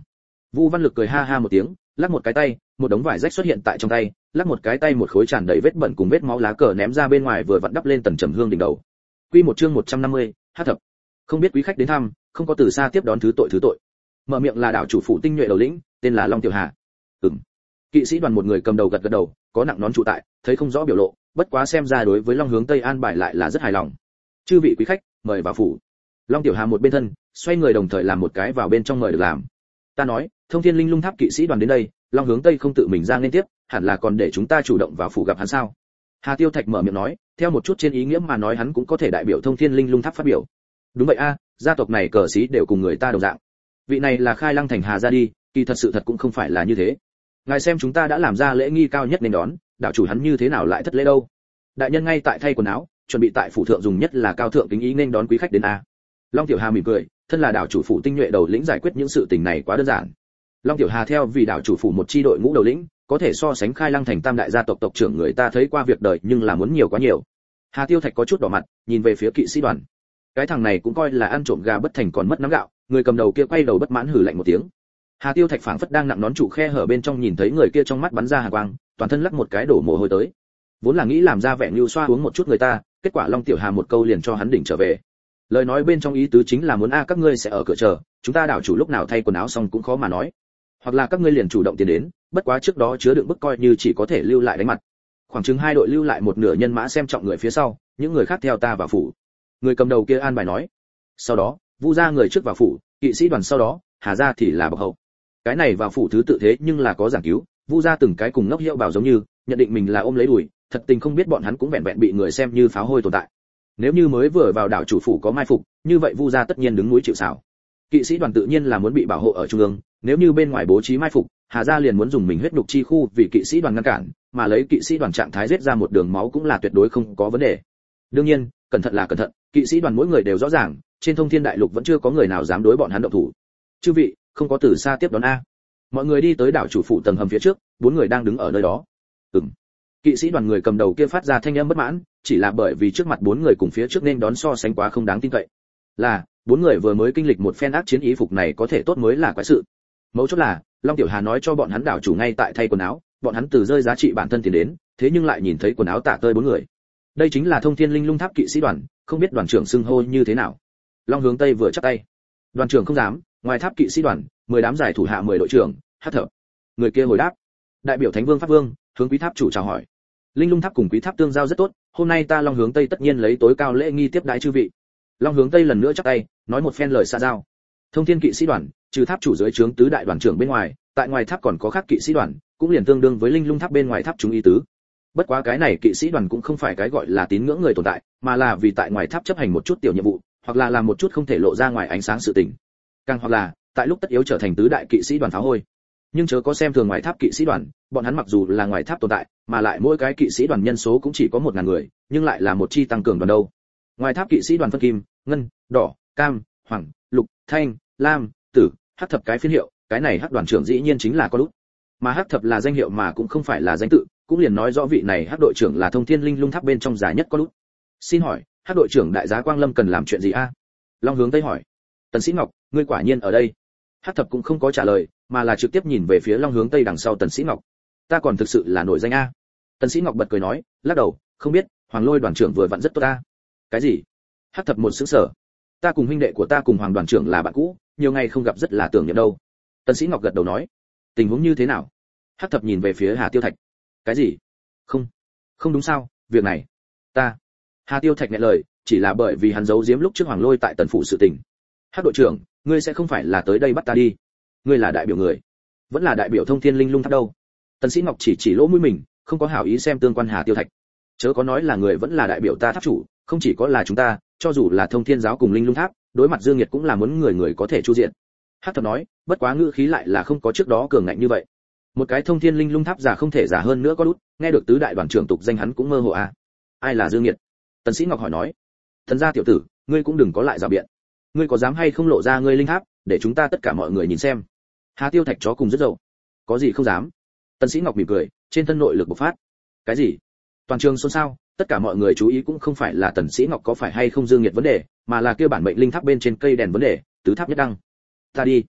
Vu văn lực cười ha ha một tiếng lắc một cái tay một đống vải rách xuất hiện tại trong tay lắc một cái tay một khối tràn đầy vết bẩn cùng vết máu lá cờ ném ra bên ngoài vừa vặn đắp lên tần trầm hương đỉnh đầu. Quy một chương 150, hát thập. Không biết quý khách đến thăm không có từ xa tiếp đón thứ tội thứ tội. Mở miệng là đạo chủ phụ tinh nhuệ đầu lĩnh tên là long tiểu hà. Ừm. Kỵ sĩ đoàn một người cầm đầu gật gật đầu có nặng nón trụ tại thấy không rõ biểu lộ bất quá xem ra đối với long hướng tây an bài lại là rất hài lòng. Chư vị quý khách mời vào phủ long tiểu hà một bên thân, xoay người đồng thời làm một cái vào bên trong mời được làm. Ta nói, thông thiên linh lung tháp kỵ sĩ đoàn đến đây, long hướng tây không tự mình ra liên tiếp, hẳn là còn để chúng ta chủ động vào phủ gặp hắn sao? Hà tiêu thạch mở miệng nói, theo một chút trên ý nghĩa mà nói hắn cũng có thể đại biểu thông thiên linh lung tháp phát biểu. Đúng vậy a, gia tộc này cờ sĩ đều cùng người ta đồng dạng. Vị này là khai lăng thành hà ra đi, kỳ thật sự thật cũng không phải là như thế. Ngài xem chúng ta đã làm ra lễ nghi cao nhất nên đón, đạo chủ hắn như thế nào lại thất lễ đâu? Đại nhân ngay tại thay quần áo, chuẩn bị tại phủ thượng dùng nhất là cao thượng kính ý nên đón quý khách đến a long tiểu hà mỉm cười, thân là đảo chủ phủ tinh nhuệ đầu lĩnh giải quyết những sự tình này quá đơn giản. Long tiểu hà theo vì đảo chủ phủ một chi đội ngũ đầu lĩnh, có thể so sánh khai lăng thành tam đại gia tộc tộc trưởng người ta thấy qua việc đời nhưng là muốn nhiều quá nhiều. Hà tiêu thạch có chút đỏ mặt, nhìn về phía kỵ sĩ đoàn. Cái thằng này cũng coi là ăn trộm gà bất thành còn mất nắm gạo, người cầm đầu kia quay đầu bất mãn hử lạnh một tiếng. Hà tiêu thạch phảng phất đang nặng nón trụ khe hở bên trong nhìn thấy người kia trong mắt bắn ra hà quang, toàn thân lắc một cái đổ mồ hôi tới. Vốn là nghĩ làm ra vẻ như xoa uống một chút người ta, kết quả long tiểu hà một câu liền cho hắn đỉnh trở về lời nói bên trong ý tứ chính là muốn, a, các ngươi sẽ ở cửa chờ, chúng ta đảo chủ lúc nào thay quần áo xong cũng khó mà nói. Hoặc là, các ngươi liền chủ động tiến đến, bất quá trước đó chứa đựng bức coi như chỉ có thể lưu lại đánh mặt. Khoảng chừng hai đội lưu lại một nửa nhân mã xem trọng người phía sau, những người khác theo ta vào phủ. Người cầm đầu kia an bài nói, sau đó, vu ra người trước vào phủ, kỵ sĩ đoàn sau đó, hà ra thì là bậc hậu. Cái này vào phủ thứ tự thế nhưng là có giảng cứu, vu ra từng cái cùng ngốc hiệu bảo giống như, nhận định mình là ôm lấy đùi, thật tình không biết bọn hắn cũng vẹn vẹn bị người xem như pháo hôi tồn tại nếu như mới vừa vào đảo chủ phủ có mai phục, như vậy vu gia tất nhiên đứng núi chịu sào. Kỵ sĩ đoàn tự nhiên là muốn bị bảo hộ ở trung ương, nếu như bên ngoài bố trí mai phục, hà gia liền muốn dùng mình huyết nhục chi khu vì kỵ sĩ đoàn ngăn cản, mà lấy kỵ sĩ đoàn trạng thái giết ra một đường máu cũng là tuyệt đối không có vấn đề. Đương nhiên, cẩn thận là cẩn thận, kỵ sĩ đoàn mỗi người đều rõ ràng, trên thông thiên đại lục vẫn chưa có người nào dám đối bọn hắn động thủ. Chư vị, không có từ xa tiếp đón a. Mọi người đi tới đảo chủ phủ tầng hầm phía trước, bốn người đang đứng ở nơi đó. Ừm. Kỵ sĩ đoàn người cầm đầu kia phát ra thanh âm bất mãn chỉ là bởi vì trước mặt bốn người cùng phía trước nên đón so sánh quá không đáng tin cậy. Là, bốn người vừa mới kinh lịch một phen ác chiến ý phục này có thể tốt mới là quái sự. Mấu chốt là, long tiểu hà nói cho bọn hắn đảo chủ ngay tại thay quần áo, bọn hắn từ rơi giá trị bản thân tiền đến, thế nhưng lại nhìn thấy quần áo tả tơi bốn người. Đây chính là thông thiên linh lung tháp kỵ sĩ đoàn, không biết đoàn trưởng xưng hô như thế nào. Long hướng tây vừa chắp tay. Đoàn trưởng không dám, ngoài tháp kỵ sĩ đoàn, mười đám giải thủ hạ mười đội trưởng, hát thở. Người kia hồi đáp. Đại biểu thánh vương pháp vương, hướng quý tháp chủ chào hỏi linh lung tháp cùng quý tháp tương giao rất tốt, hôm nay ta long hướng tây tất nhiên lấy tối cao lễ nghi tiếp đãi chư vị. Long hướng tây lần nữa chắp tay, nói một phen lời xa giao. Thông thiên kỵ sĩ đoàn, trừ tháp chủ dưới trướng tứ đại đoàn trưởng bên ngoài, tại ngoài tháp còn có khác kỵ sĩ đoàn, cũng liền tương đương với linh lung tháp bên ngoài tháp chúng y tứ. Bất quá cái này kỵ sĩ đoàn cũng không phải cái gọi là tín ngưỡng người tồn tại, mà là vì tại ngoài tháp chấp hành một chút tiểu nhiệm vụ, hoặc là làm một chút không thể lộ ra ngoài ánh sáng sự tình. Càng hoặc là, tại lúc tất yếu trở thành tứ đại kỵ sĩ đoàn phá hôi. Nhưng chớ có xem thường ngoài tháp kỵ sĩ đoàn bọn hắn mặc dù là ngoài tháp tồn tại, mà lại mỗi cái kỵ sĩ đoàn nhân số cũng chỉ có một ngàn người, nhưng lại là một chi tăng cường đoàn đâu. Ngoài tháp kỵ sĩ đoàn phân kim, ngân, đỏ, cam, hoàng, lục, thanh, lam, tử, hắc thập cái phiên hiệu, cái này hắc đoàn trưởng dĩ nhiên chính là có lúc mà hắc thập là danh hiệu mà cũng không phải là danh tự, cũng liền nói rõ vị này hắc đội trưởng là thông thiên linh lung tháp bên trong dài nhất có lúc xin hỏi, hắc đội trưởng đại giá quang lâm cần làm chuyện gì a? Long hướng tây hỏi. Tần sĩ ngọc, ngươi quả nhiên ở đây. Hắc thập cũng không có trả lời, mà là trực tiếp nhìn về phía long hướng tây đằng sau tần sĩ ngọc ta còn thực sự là nổi danh a. Tần sĩ ngọc bật cười nói, lắc đầu, không biết, hoàng lôi đoàn trưởng vừa vặn rất tốt ta. Cái gì? Hắc thập một sững sờ ta cùng huynh đệ của ta cùng hoàng đoàn trưởng là bạn cũ, nhiều ngày không gặp rất là tưởng niệm đâu. Tần sĩ ngọc gật đầu nói, tình huống như thế nào? Hắc thập nhìn về phía hà tiêu thạch. Cái gì? Không. Không đúng sao, việc này. Ta. Hà tiêu thạch nghe lời, chỉ là bởi vì hắn giấu giếm lúc trước hoàng lôi tại tần phủ sự tình. Hắc đội trưởng, ngươi sẽ không phải là tới đây bắt ta đi. Ngươi là đại biểu người. Vẫn là đại biểu thông thiên linh lung tháp đâu tần sĩ ngọc chỉ chỉ lỗ mũi mình, không có hảo ý xem tương quan hà tiêu thạch. Chớ có nói là người vẫn là đại biểu ta tháp chủ, không chỉ có là chúng ta, cho dù là thông thiên giáo cùng linh lung tháp, đối mặt dương nhiệt cũng là muốn người người có thể chu diện. Hắc thập nói, bất quá ngữ khí lại là không có trước đó cường ngạnh như vậy. Một cái thông thiên linh lung tháp giả không thể giả hơn nữa có đút nghe được tứ đại đoàn trưởng tục danh hắn cũng mơ hồ à. Ai là dương nhiệt? Tần sĩ ngọc hỏi nói. Thần gia tiểu tử, ngươi cũng đừng có lại giả biện. Ngươi có dám hay không lộ ra ngươi linh tháp, để chúng ta tất cả mọi người nhìn xem. Hà tiêu thạch chó cùng rất dậu. Có gì không dám? Tần sĩ ngọc mỉm cười, trên thân nội lực bộc phát. Cái gì? Toàn trường xôn xao, tất cả mọi người chú ý cũng không phải là tần sĩ ngọc có phải hay không dương nhiệt vấn đề, mà là kia bản mệnh linh tháp bên trên cây đèn vấn đề, tứ tháp nhất đăng. Ta đi.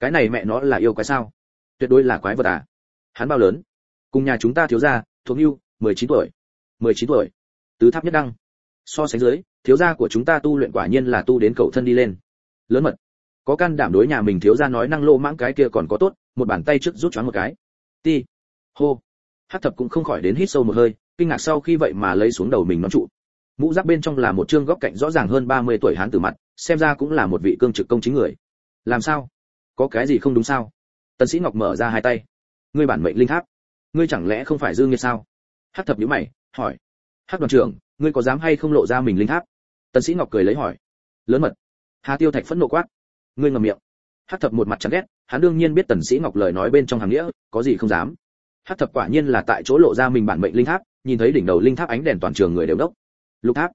Cái này mẹ nó là yêu quái sao? Tuyệt đối là quái vật à? Hắn bao lớn? Cùng nhà chúng ta thiếu gia, thuộc yêu 19 tuổi. 19 tuổi. Tứ tháp nhất đăng. So sánh dưới, thiếu gia của chúng ta tu luyện quả nhiên là tu đến cầu thân đi lên. Lớn mật. Có can đảm đối nhà mình thiếu gia nói năng lô mãng cái kia còn có tốt, một bàn tay trước rút choáng một cái. Ti hô. Hát thập cũng không khỏi đến hít sâu một hơi, kinh ngạc sau khi vậy mà lấy xuống đầu mình nó trụ. Mũ giáp bên trong là một trương góc cạnh rõ ràng hơn 30 tuổi hán tử mặt, xem ra cũng là một vị cương trực công chính người. Làm sao? Có cái gì không đúng sao? Tần sĩ ngọc mở ra hai tay. Ngươi bản mệnh linh tháp. Ngươi chẳng lẽ không phải dương nghiệt sao? Hát thập nhíu mày, hỏi. Hát đoàn trưởng, ngươi có dám hay không lộ ra mình linh tháp? Tần sĩ ngọc cười lấy hỏi. Lớn mật. Hà tiêu thạch phẫn nộ quát. Ngươi ngậm miệng. Hát thập một mặt chán ghét, hắn đương nhiên biết tần sĩ ngọc lời nói bên trong hàng nghĩa, có gì không dám hắc thập quả nhiên là tại chỗ lộ ra mình bản mệnh linh tháp nhìn thấy đỉnh đầu linh tháp ánh đèn toàn trường người đều đốc. Lục tháp.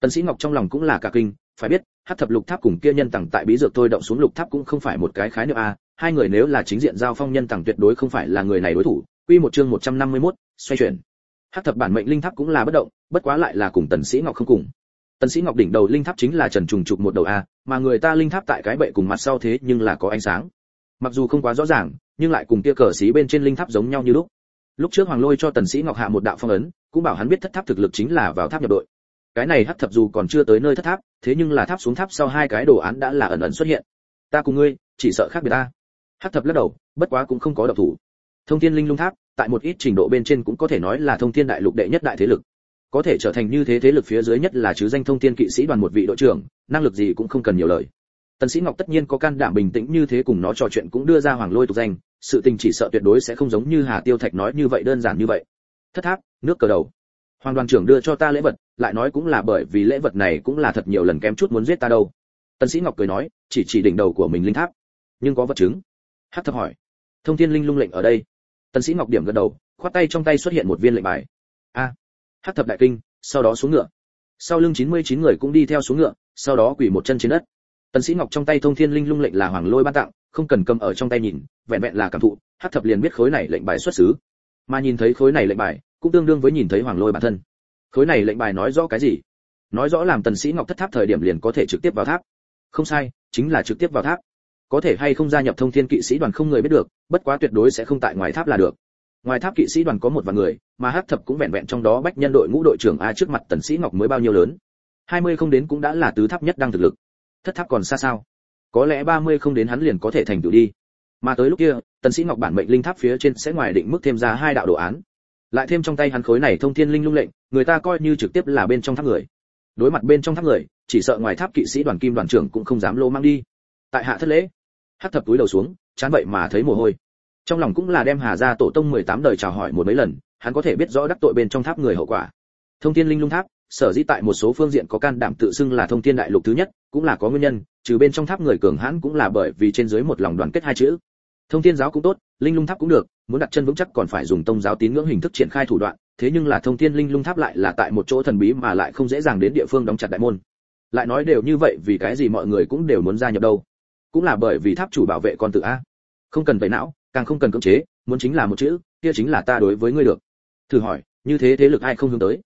Tần sĩ ngọc trong lòng cũng là cả kinh phải biết hắc thập lục tháp cùng kia nhân tầng tại bí dược thôi động xuống lục tháp cũng không phải một cái khái niệm a hai người nếu là chính diện giao phong nhân tầng tuyệt đối không phải là người này đối thủ. Quy một chương 151, xoay chuyển. Hắc thập bản mệnh linh tháp cũng là bất động bất quá lại là cùng tần sĩ ngọc không cùng. Tần sĩ ngọc đỉnh đầu linh tháp chính là trần trùng trục một đầu a mà người ta linh tháp tại cái bệ cùng mặt sau thế nhưng là có ánh sáng mặc dù không quá rõ ràng, nhưng lại cùng kia cờ sĩ bên trên linh tháp giống nhau như lúc. Lúc trước hoàng lôi cho tần sĩ ngọc hạ một đạo phong ấn, cũng bảo hắn biết thất tháp thực lực chính là vào tháp nhập đội. Cái này hắc thập dù còn chưa tới nơi thất tháp, thế nhưng là tháp xuống tháp sau hai cái đồ án đã là ẩn ẩn xuất hiện. Ta cùng ngươi, chỉ sợ khác biệt ta. Hắc thập lắc đầu, bất quá cũng không có độc thủ. Thông thiên linh lung tháp, tại một ít trình độ bên trên cũng có thể nói là thông thiên đại lục đệ nhất đại thế lực. Có thể trở thành như thế thế lực phía dưới nhất là chứ danh thông thiên kỵ sĩ đoàn một vị đội trưởng, năng lực gì cũng không cần nhiều lời tần sĩ ngọc tất nhiên có can đảm bình tĩnh như thế cùng nó trò chuyện cũng đưa ra hoàng lôi tục danh sự tình chỉ sợ tuyệt đối sẽ không giống như hà tiêu thạch nói như vậy đơn giản như vậy. Thất tháp nước cờ đầu. Hoàng đoàn trưởng đưa cho ta lễ vật lại nói cũng là bởi vì lễ vật này cũng là thật nhiều lần kém chút muốn giết ta đâu. Tần sĩ ngọc cười nói chỉ chỉ đỉnh đầu của mình linh tháp. Nhưng có vật chứng. Hắc thập hỏi. Thông thiên linh lung lệnh ở đây. Tần sĩ ngọc điểm gật đầu khoát tay trong tay xuất hiện một viên lệnh bài. A. À, hắc thập đại kinh sau đó xuống ngựa. Sau lưng 99 người cũng đi theo xuống ngựa sau đó quỳ một chân trên đất tần sĩ ngọc trong tay thông thiên linh lung lệnh là hoàng lôi ban tặng, không cần cầm ở trong tay nhìn, vẹn vẹn là cảm thụ hắc thập liền biết khối này lệnh bài xuất xứ. Mà nhìn thấy khối này lệnh bài, cũng tương đương với nhìn thấy hoàng lôi bản thân. Khối này lệnh bài nói rõ cái gì? Nói rõ làm tần sĩ ngọc thất tháp thời điểm liền có thể trực tiếp vào tháp. Không sai, chính là trực tiếp vào tháp. Có thể hay không gia nhập thông thiên kỵ sĩ đoàn không người biết được, bất quá tuyệt đối sẽ không tại ngoài tháp là được. Ngoài tháp kỵ sĩ đoàn có một vài người, mà hắc thập cũng vẹn vẹn trong đó bách nhân đội ngũ đội trưởng a trước mặt tần sĩ ngọc mới bao nhiêu lớn. 20 không đến cũng đã là tứ tháp nhất đang thực lực thất tháp còn xa sao? Có lẽ 30 không đến hắn liền có thể thành tựu đi. Mà tới lúc kia, tần sĩ ngọc bản mệnh linh tháp phía trên sẽ ngoài định mức thêm ra hai đạo đồ án. Lại thêm trong tay hắn khối này thông thiên linh lung lệnh, người ta coi như trực tiếp là bên trong tháp người. Đối mặt bên trong tháp người, chỉ sợ ngoài tháp kỵ sĩ đoàn kim đoàn trưởng cũng không dám lô mang đi. Tại hạ thất lễ. Hất thập túi đầu xuống, chán vậy mà thấy mồ hôi. Trong lòng cũng là đem hà ra tổ tông 18 đời chào hỏi một mấy lần, hắn có thể biết rõ đắc tội bên trong tháp người hậu quả. Thông thiên linh lung tháp sở dĩ tại một số phương diện có can đảm tự xưng là thông thiên đại lục thứ nhất, cũng là có nguyên nhân, trừ bên trong tháp người cường hãn cũng là bởi vì trên dưới một lòng đoàn kết hai chữ. Thông thiên giáo cũng tốt, linh lung tháp cũng được, muốn đặt chân vững chắc còn phải dùng tông giáo tín ngưỡng hình thức triển khai thủ đoạn, thế nhưng là thông thiên linh lung tháp lại là tại một chỗ thần bí mà lại không dễ dàng đến địa phương đóng chặt đại môn. Lại nói đều như vậy vì cái gì mọi người cũng đều muốn gia nhập đâu? Cũng là bởi vì tháp chủ bảo vệ con tự a. Không cần phải não, càng không cần cưỡng chế, muốn chính là một chữ, kia chính là ta đối với ngươi được. Thử hỏi, như thế thế lực ai không hướng tới?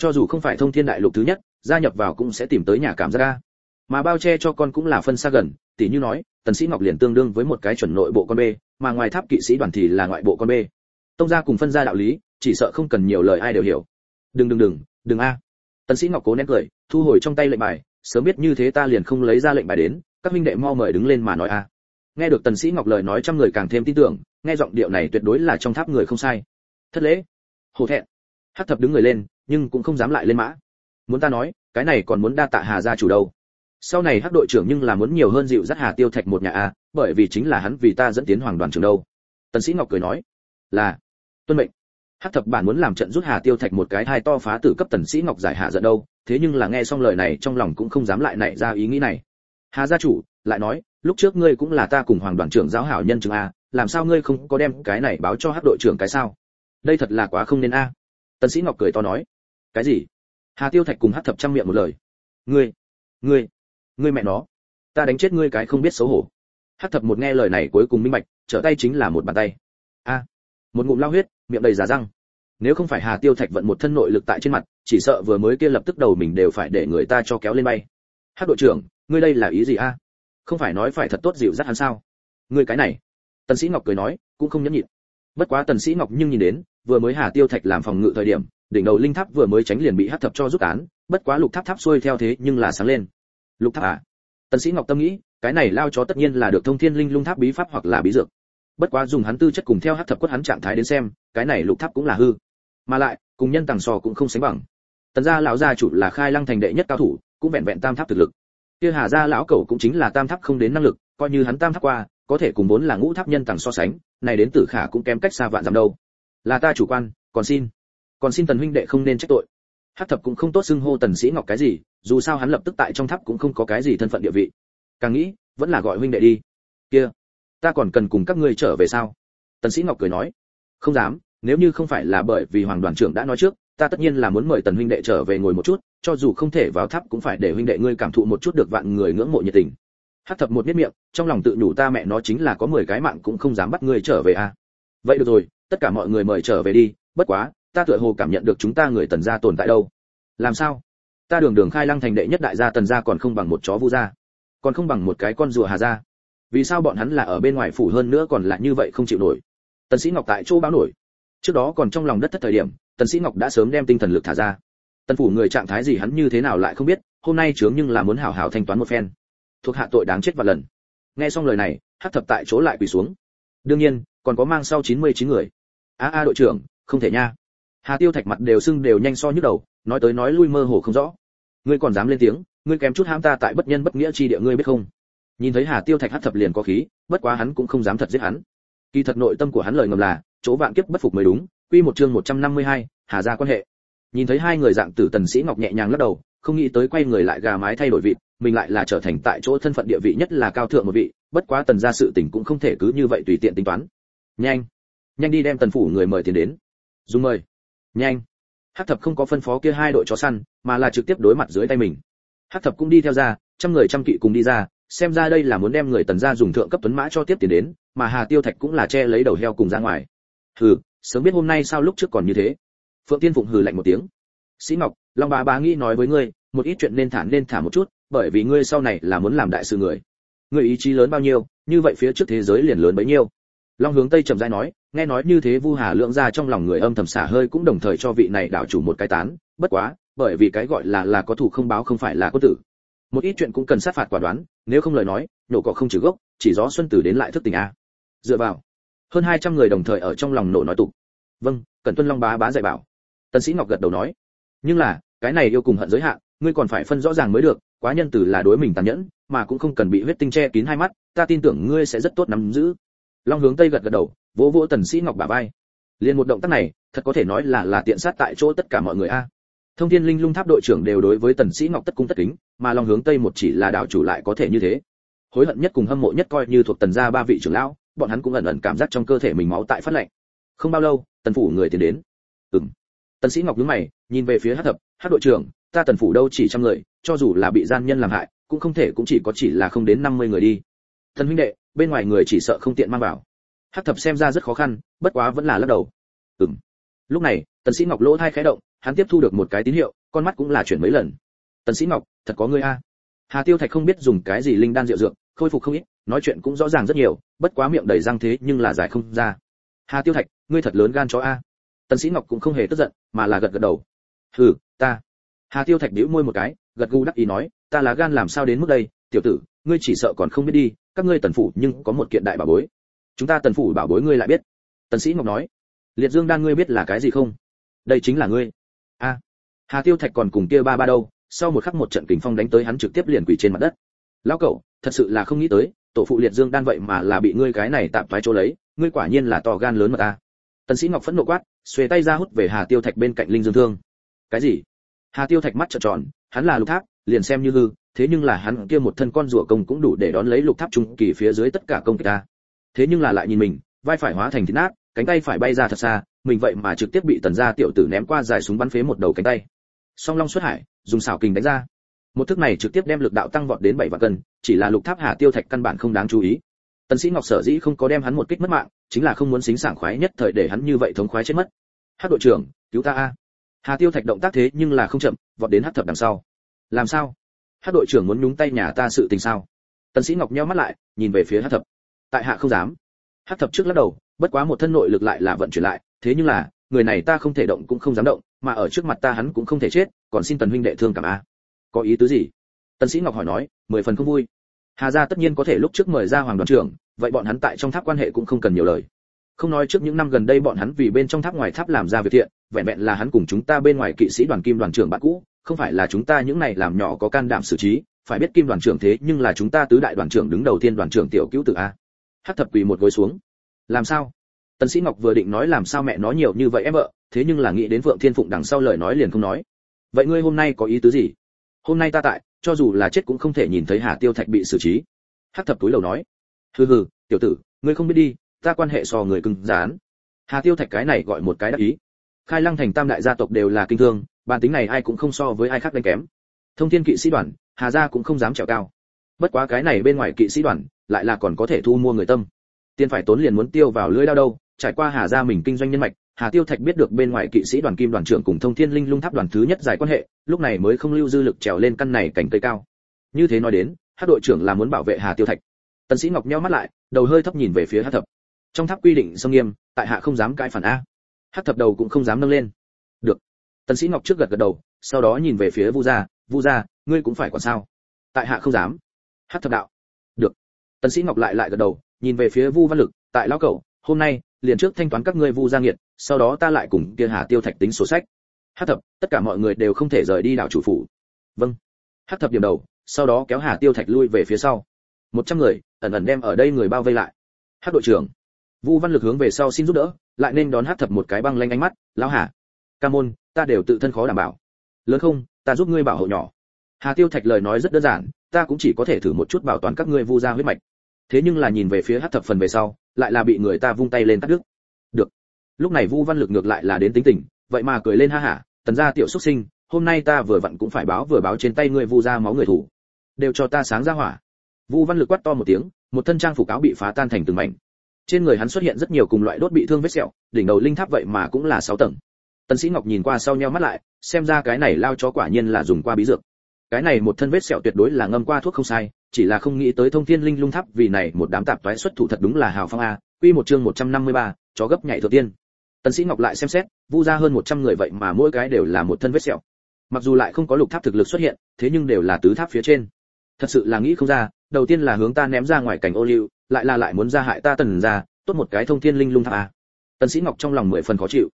Cho dù không phải thông thiên đại lục thứ nhất, gia nhập vào cũng sẽ tìm tới nhà cảm giác ra mà bao che cho con cũng là phân xa gần tỷ như nói, tần sĩ ngọc liền tương đương với một cái chuẩn nội bộ con b mà ngoài tháp kỵ sĩ đoàn thì là ngoại bộ con b tông gia cùng phân gia đạo lý, chỉ sợ không cần nhiều lời ai đều hiểu. Đừng đừng đừng đừng a. Tần sĩ ngọc cố nén cười, thu hồi trong tay lệnh bài, sớm biết như thế ta liền không lấy ra lệnh bài đến, các minh đệ mau mời đứng lên mà nói a. Nghe được tần sĩ ngọc lời nói trăm người càng thêm tin tưởng, nghe giọng điệu này tuyệt đối là trong tháp người không sai. Thất lễ. Hổ thẹn hắc thập đứng người lên, nhưng cũng không dám lại lên mã. Muốn ta nói, cái này còn muốn đa tạ hà gia chủ đâu. Sau này hắc đội trưởng nhưng là muốn nhiều hơn dịu dắt hà tiêu thạch một nhà a, bởi vì chính là hắn vì ta dẫn tiến hoàng đoàn trưởng đâu. Tần sĩ ngọc cười nói, là, tuân mệnh. Hắc thập bản muốn làm trận rút hà tiêu thạch một cái thai to phá tử cấp tần sĩ ngọc giải hạ giận đâu, thế nhưng là nghe xong lời này trong lòng cũng không dám lại nảy ra ý nghĩ này. Hà gia chủ, lại nói, lúc trước ngươi cũng là ta cùng hoàng đoàn trưởng giáo hảo nhân chứng a, làm sao ngươi không có đem cái này báo cho hắc đội trưởng cái sao? Đây thật là quá không nên a tần sĩ ngọc cười to nói, cái gì? Hà tiêu thạch cùng hắc thập trăm miệng một lời, ngươi ngươi ngươi mẹ nó, ta đánh chết ngươi cái không biết xấu hổ. Hắc thập một nghe lời này cuối cùng minh bạch, trở tay chính là một bàn tay. A, một ngụm lao huyết, miệng đầy giả răng. Nếu không phải hà tiêu thạch vận một thân nội lực tại trên mặt, chỉ sợ vừa mới kia lập tức đầu mình đều phải để người ta cho kéo lên bay. Hắc đội trưởng, ngươi đây là ý gì a? Không phải nói phải thật tốt dịu dắt hắn sao? Ngươi cái này. Tần sĩ ngọc cười nói, cũng không nhẫn nhịn. Bất quá tần sĩ ngọc nhưng nhìn đến vừa mới hà tiêu thạch làm phòng ngự thời điểm, đỉnh đầu linh tháp vừa mới tránh liền bị hắc thập cho rút án, bất quá lục tháp tháp xuôi theo thế nhưng là sáng lên. Lục tháp à? Tần sĩ ngọc tâm nghĩ, cái này lao chó tất nhiên là được thông thiên linh lung tháp bí pháp hoặc là bí dược. Bất quá dùng hắn tư chất cùng theo hắc thập quất hắn trạng thái đến xem, cái này lục tháp cũng là hư. Mà lại, cùng nhân tàng sò cũng không sánh bằng. Tần gia lão gia chủ là khai lăng thành đệ nhất cao thủ, cũng vẹn vẹn tam tháp thực lực. Kia hà gia lão cẩu cũng chính là tam tháp không đến năng lực, coi như hắn tam tháp qua, có thể cùng vốn là ngũ tháp nhân tàng so sánh, này đến tử khả cũng kém cách xa vạn dặm đâu là ta chủ quan, còn xin còn xin tần huynh đệ không nên trách tội. Hắc thập cũng không tốt xưng hô tần sĩ ngọc cái gì, dù sao hắn lập tức tại trong tháp cũng không có cái gì thân phận địa vị. Càng nghĩ, vẫn là gọi huynh đệ đi. Kia, ta còn cần cùng các ngươi trở về sao? Tần sĩ ngọc cười nói. Không dám, nếu như không phải là bởi vì hoàng đoàn trưởng đã nói trước, ta tất nhiên là muốn mời tần huynh đệ trở về ngồi một chút, cho dù không thể vào tháp cũng phải để huynh đệ ngươi cảm thụ một chút được vạn người ngưỡng mộ nhiệt tình. Hắc thập một biết miệng, trong lòng tự nhủ ta mẹ nó chính là có 10 cái mạng cũng không dám bắt ngươi trở về à. Vậy được rồi tất cả mọi người mời trở về đi, bất quá, ta tựa hồ cảm nhận được chúng ta người tần gia tồn tại đâu. Làm sao? Ta đường đường khai lăng thành đệ nhất đại gia tần gia còn không bằng một chó vu gia, còn không bằng một cái con rùa hà gia. Vì sao bọn hắn là ở bên ngoài phủ hơn nữa còn lại như vậy không chịu nổi? Tần sĩ ngọc tại chỗ báo nổi. Trước đó còn trong lòng đất thất thời điểm, tần sĩ ngọc đã sớm đem tinh thần lực thả ra. Tần phủ người trạng thái gì hắn như thế nào lại không biết, hôm nay chướng nhưng là muốn hảo hảo thanh toán một phen. Thuộc hạ tội đáng chết vạn lần. Nghe xong lời này, hắc thập tại chỗ lại quỳ xuống. Đương nhiên, còn có mang sau 99 người a a đội trưởng không thể nha. Hà tiêu thạch mặt đều sưng đều nhanh so nhức đầu nói tới nói lui mơ hồ không rõ. Ngươi còn dám lên tiếng ngươi kém chút hãm ta tại bất nhân bất nghĩa chi địa ngươi biết không? Nhìn thấy hà tiêu thạch hắt thập liền có khí bất quá hắn cũng không dám thật giết hắn. Kỳ thật nội tâm của hắn lời ngầm là chỗ vạn kiếp bất phục mới đúng quy một chương 152, hà gia quan hệ. Nhìn thấy hai người dạng tử tần sĩ ngọc nhẹ nhàng lắc đầu không nghĩ tới quay người lại gà mái thay đổi vị mình lại là trở thành tại chỗ thân phận địa vị nhất là cao thượng một vị bất quá tần gia sự tình cũng không thể cứ như vậy tùy tiện tính toán. Nhanh! Nhanh đi đem tần phủ người mời tiền đến. Dùng mời. Nhanh. Hắc thập không có phân phó kia hai đội chó săn, mà là trực tiếp đối mặt dưới tay mình. Hắc thập cũng đi theo ra, trăm người trăm kỵ cùng đi ra, xem ra đây là muốn đem người tần gia dùng thượng cấp tuấn mã cho tiếp tiền đến, mà hà tiêu thạch cũng là che lấy đầu heo cùng ra ngoài. Hừ, sớm biết hôm nay sao lúc trước còn như thế. Phượng tiên phụng hừ lạnh một tiếng. Sĩ ngọc, long bá bá nghĩ nói với ngươi, một ít chuyện nên thả nên thả một chút, bởi vì ngươi sau này là muốn làm đại sự người. Ngươi ý chí lớn bao nhiêu, như vậy phía trước thế giới liền lớn bấy nhiêu. Long hướng tây trầm rãi nói nghe nói như thế vu hà lượng ra trong lòng người âm thầm xả hơi cũng đồng thời cho vị này đảo chủ một cái tán, bất quá, bởi vì cái gọi là là có thủ không báo không phải là có tử. Một ít chuyện cũng cần sát phạt quả đoán, nếu không lời nói nổ cỏ không trừ gốc, chỉ gió xuân tử đến lại thức tình a. Dựa vào, hơn 200 người đồng thời ở trong lòng nổ nói tục. Vâng cần tuân long bá bá dạy bảo. Tân sĩ ngọc gật đầu nói, nhưng là, cái này yêu cùng hận giới hạn, ngươi còn phải phân rõ ràng mới được, quá nhân tử là đối mình tàn nhẫn, mà cũng không cần bị huyết tinh che kín hai mắt, ta tin tưởng ngươi sẽ rất tốt nắm giữ long hướng tây gật gật đầu, vỗ vỗ tần sĩ ngọc bả vai. Liền một động tác này, thật có thể nói là là tiện sát tại chỗ tất cả mọi người a. Thông thiên linh lung tháp đội trưởng đều đối với tần sĩ ngọc tất cung tất kính, mà long hướng tây một chỉ là đạo chủ lại có thể như thế. Hối hận nhất cùng hâm mộ nhất coi như thuộc tần gia ba vị trưởng lão, bọn hắn cũng ẩn ẩn cảm giác trong cơ thể mình máu tại phát lạnh. Không bao lâu, tần phủ người tiến đến. Ừm. Tần sĩ ngọc nhướng mày, nhìn về phía hắc thập, hắc đội trưởng, ta tần phủ đâu chỉ trăm người, cho dù là bị gian nhân làm hại, cũng không thể cũng chỉ có chỉ là không đến 50 người đi. Thần huynh đệ bên ngoài người chỉ sợ không tiện mang vào. Hắc thập xem ra rất khó khăn, bất quá vẫn là lắc đầu. Ừm. Lúc này, tần sĩ ngọc lỗ thay khẽ động, hắn tiếp thu được một cái tín hiệu, con mắt cũng là chuyển mấy lần. Tần sĩ ngọc, thật có ngươi a. Hà tiêu thạch không biết dùng cái gì linh đan diệu dược, khôi phục không ít, nói chuyện cũng rõ ràng rất nhiều, bất quá miệng đầy răng thế nhưng là giải không ra. Hà tiêu thạch, ngươi thật lớn gan chó a. Tần sĩ ngọc cũng không hề tức giận, mà là gật gật đầu. Hừ, ta. Hà tiêu thạch bĩu môi một cái, gật gù đắc ý nói, ta là gan làm sao đến mức đây, tiểu tử, ngươi chỉ sợ còn không biết đi các ngươi tần phủ nhưng có một kiện đại bảo bối. Chúng ta tần phủ bảo bối ngươi lại biết. Tần sĩ ngọc nói, liệt dương đan ngươi biết là cái gì không? Đây chính là ngươi. A. Hà tiêu thạch còn cùng kia ba ba đâu, sau một khắc một trận kình phong đánh tới hắn trực tiếp liền quỳ trên mặt đất. Lão cậu, thật sự là không nghĩ tới, tổ phụ liệt dương đan vậy mà là bị ngươi cái này tạm thoái chỗ lấy, ngươi quả nhiên là to gan lớn mà ta tần sĩ ngọc phẫn nộ quát, xuề tay ra hút về hà tiêu thạch bên cạnh linh dương thương. Cái gì? Hà tiêu thạch mắt trợn tròn, hắn là lục tháp, liền xem như hư thế nhưng là hắn kia một thân con rùa công cũng đủ để đón lấy lục tháp trung kỳ phía dưới tất cả công kích ta. Thế nhưng là lại nhìn mình, vai phải hóa thành thịt nát, cánh tay phải bay ra thật xa, mình vậy mà trực tiếp bị tần gia tiểu tử ném qua dài súng bắn phế một đầu cánh tay. Song long xuất hải, dùng xảo kình đánh ra. Một thức này trực tiếp đem lực đạo tăng vọt đến bảy vạn cân, chỉ là lục tháp hà tiêu thạch căn bản không đáng chú ý. Tần sĩ ngọc sở dĩ không có đem hắn một kích mất mạng, chính là không muốn xính sảng khoái nhất thời để hắn như vậy thống khoái chết mất. Hát đội trưởng, cứu ta a. Hà tiêu thạch động tác thế nhưng là không chậm, vọt đến hát thập đằng sau. Làm sao? Hát đội trưởng muốn nhúng tay nhà ta sự tình sao? Tần sĩ ngọc nheo mắt lại, nhìn về phía hát thập. Tại hạ không dám. Hát thập trước lắc đầu, bất quá một thân nội lực lại là vận chuyển lại, thế nhưng là, người này ta không thể động cũng không dám động, mà ở trước mặt ta hắn cũng không thể chết, còn xin tần huynh đệ thương cảm a. Có ý tứ gì? Tần sĩ ngọc hỏi nói, mười phần không vui. Hà gia tất nhiên có thể lúc trước mời ra hoàng đoàn trưởng, vậy bọn hắn tại trong tháp quan hệ cũng không cần nhiều lời. Không nói trước những năm gần đây bọn hắn vì bên trong tháp ngoài tháp làm ra việc thiện, vẹn vẹn là hắn cùng chúng ta bên ngoài kỵ sĩ đoàn kim đoàn trưởng bạn cũ không phải là chúng ta những này làm nhỏ có can đảm xử trí, phải biết kim đoàn trưởng thế nhưng là chúng ta tứ đại đoàn trưởng đứng đầu tiên đoàn trưởng tiểu cứu tử a. Hát thập quỳ một gối xuống. Làm sao? Tần sĩ ngọc vừa định nói làm sao mẹ nói nhiều như vậy em vợ thế nhưng là nghĩ đến vượng thiên phụng đằng sau lời nói liền không nói. Vậy ngươi hôm nay có ý tứ gì? Hôm nay ta tại, cho dù là chết cũng không thể nhìn thấy hà tiêu thạch bị xử trí. Hát thập túi lầu nói. Hừ hừ, tiểu tử, ngươi không biết đi, ta quan hệ so người cứng dán. hà tiêu thạch cái này gọi một cái đắc ý. Khai lăng thành tam đại gia tộc đều là kinh thương bản tính này ai cũng không so với ai khác đánh kém. Thông thiên kỵ sĩ đoàn, hà gia cũng không dám trèo cao. Bất quá cái này bên ngoài kỵ sĩ đoàn, lại là còn có thể thu mua người tâm. Tiền phải tốn liền muốn tiêu vào lưỡi đao đâu, trải qua hà gia mình kinh doanh nhân mạch, hà tiêu thạch biết được bên ngoài kỵ sĩ đoàn kim đoàn trưởng cùng thông thiên linh lung tháp đoàn thứ nhất giải quan hệ, lúc này mới không lưu dư lực trèo lên căn này cảnh cây cao. Như thế nói đến, hát đội trưởng là muốn bảo vệ hà tiêu thạch. Tần sĩ ngọc nheo mắt lại, đầu hơi thấp nhìn về phía hát thập. Trong tháp quy định sông nghiêm, tại hạ không dám cãi phản a. Hát thập đầu cũng không dám nâng lên tần sĩ ngọc trước gật gật đầu, sau đó nhìn về phía vu gia vu gia, ngươi cũng phải quản sao? Tại hạ không dám. Hát thập đạo. Được. Tần sĩ ngọc lại lại gật đầu, nhìn về phía vu văn lực, tại lão cẩu, hôm nay, liền trước thanh toán các ngươi vu gia nghiệt, sau đó ta lại cùng kia hà tiêu thạch tính sổ sách. Hát thập, tất cả mọi người đều không thể rời đi đảo chủ phủ. Vâng. Hát thập điểm đầu, sau đó kéo hà tiêu thạch lui về phía sau. Một trăm người, ẩn ẩn đem ở đây người bao vây lại. Hát đội trưởng. Vu văn lực hướng về sau xin giúp đỡ, lại nên đón hát thập một cái băng lanh ánh mắt. Lão hà, ca môn ta đều tự thân khó đảm bảo. Lớn không, ta giúp ngươi bảo hộ nhỏ. Hà tiêu thạch lời nói rất đơn giản, ta cũng chỉ có thể thử một chút bảo toàn các ngươi vu ra huyết mạch. Thế nhưng là nhìn về phía hát thập phần về sau, lại là bị người ta vung tay lên cắt đứt. Được. Lúc này vu văn lực ngược lại là đến tính tình, vậy mà cười lên ha hả, tần gia tiểu xuất sinh, hôm nay ta vừa vặn cũng phải báo vừa báo trên tay ngươi vu ra máu người thủ. Đều cho ta sáng ra hỏa. Vu văn lực quát to một tiếng, một thân trang phục áo bị phá tan thành từng mảnh. Trên người hắn xuất hiện rất nhiều cùng loại đốt bị thương vết sẹo, đỉnh đầu linh tháp vậy mà cũng là sáu tầng tần sĩ ngọc nhìn qua sau nheo mắt lại xem ra cái này lao chó quả nhiên là dùng qua bí dược. Cái này một thân vết sẹo tuyệt đối là ngâm qua thuốc không sai chỉ là không nghĩ tới thông thiên linh lung tháp vì này một đám tạp toái xuất thủ thật đúng là hào phong a. Quy một chương 153, chó gấp nhảy thượng tiên. Tần sĩ ngọc lại xem xét vu ra hơn 100 người vậy mà mỗi cái đều là một thân vết sẹo. Mặc dù lại không có lục tháp thực lực xuất hiện thế nhưng đều là tứ tháp phía trên. Thật sự là nghĩ không ra đầu tiên là hướng ta ném ra ngoài cảnh ô liu lại là lại muốn ra hại ta tần ra tốt một cái thông thiên linh lung tháp a. Tần sĩ ngọc trong lòng mười phần khó chịu.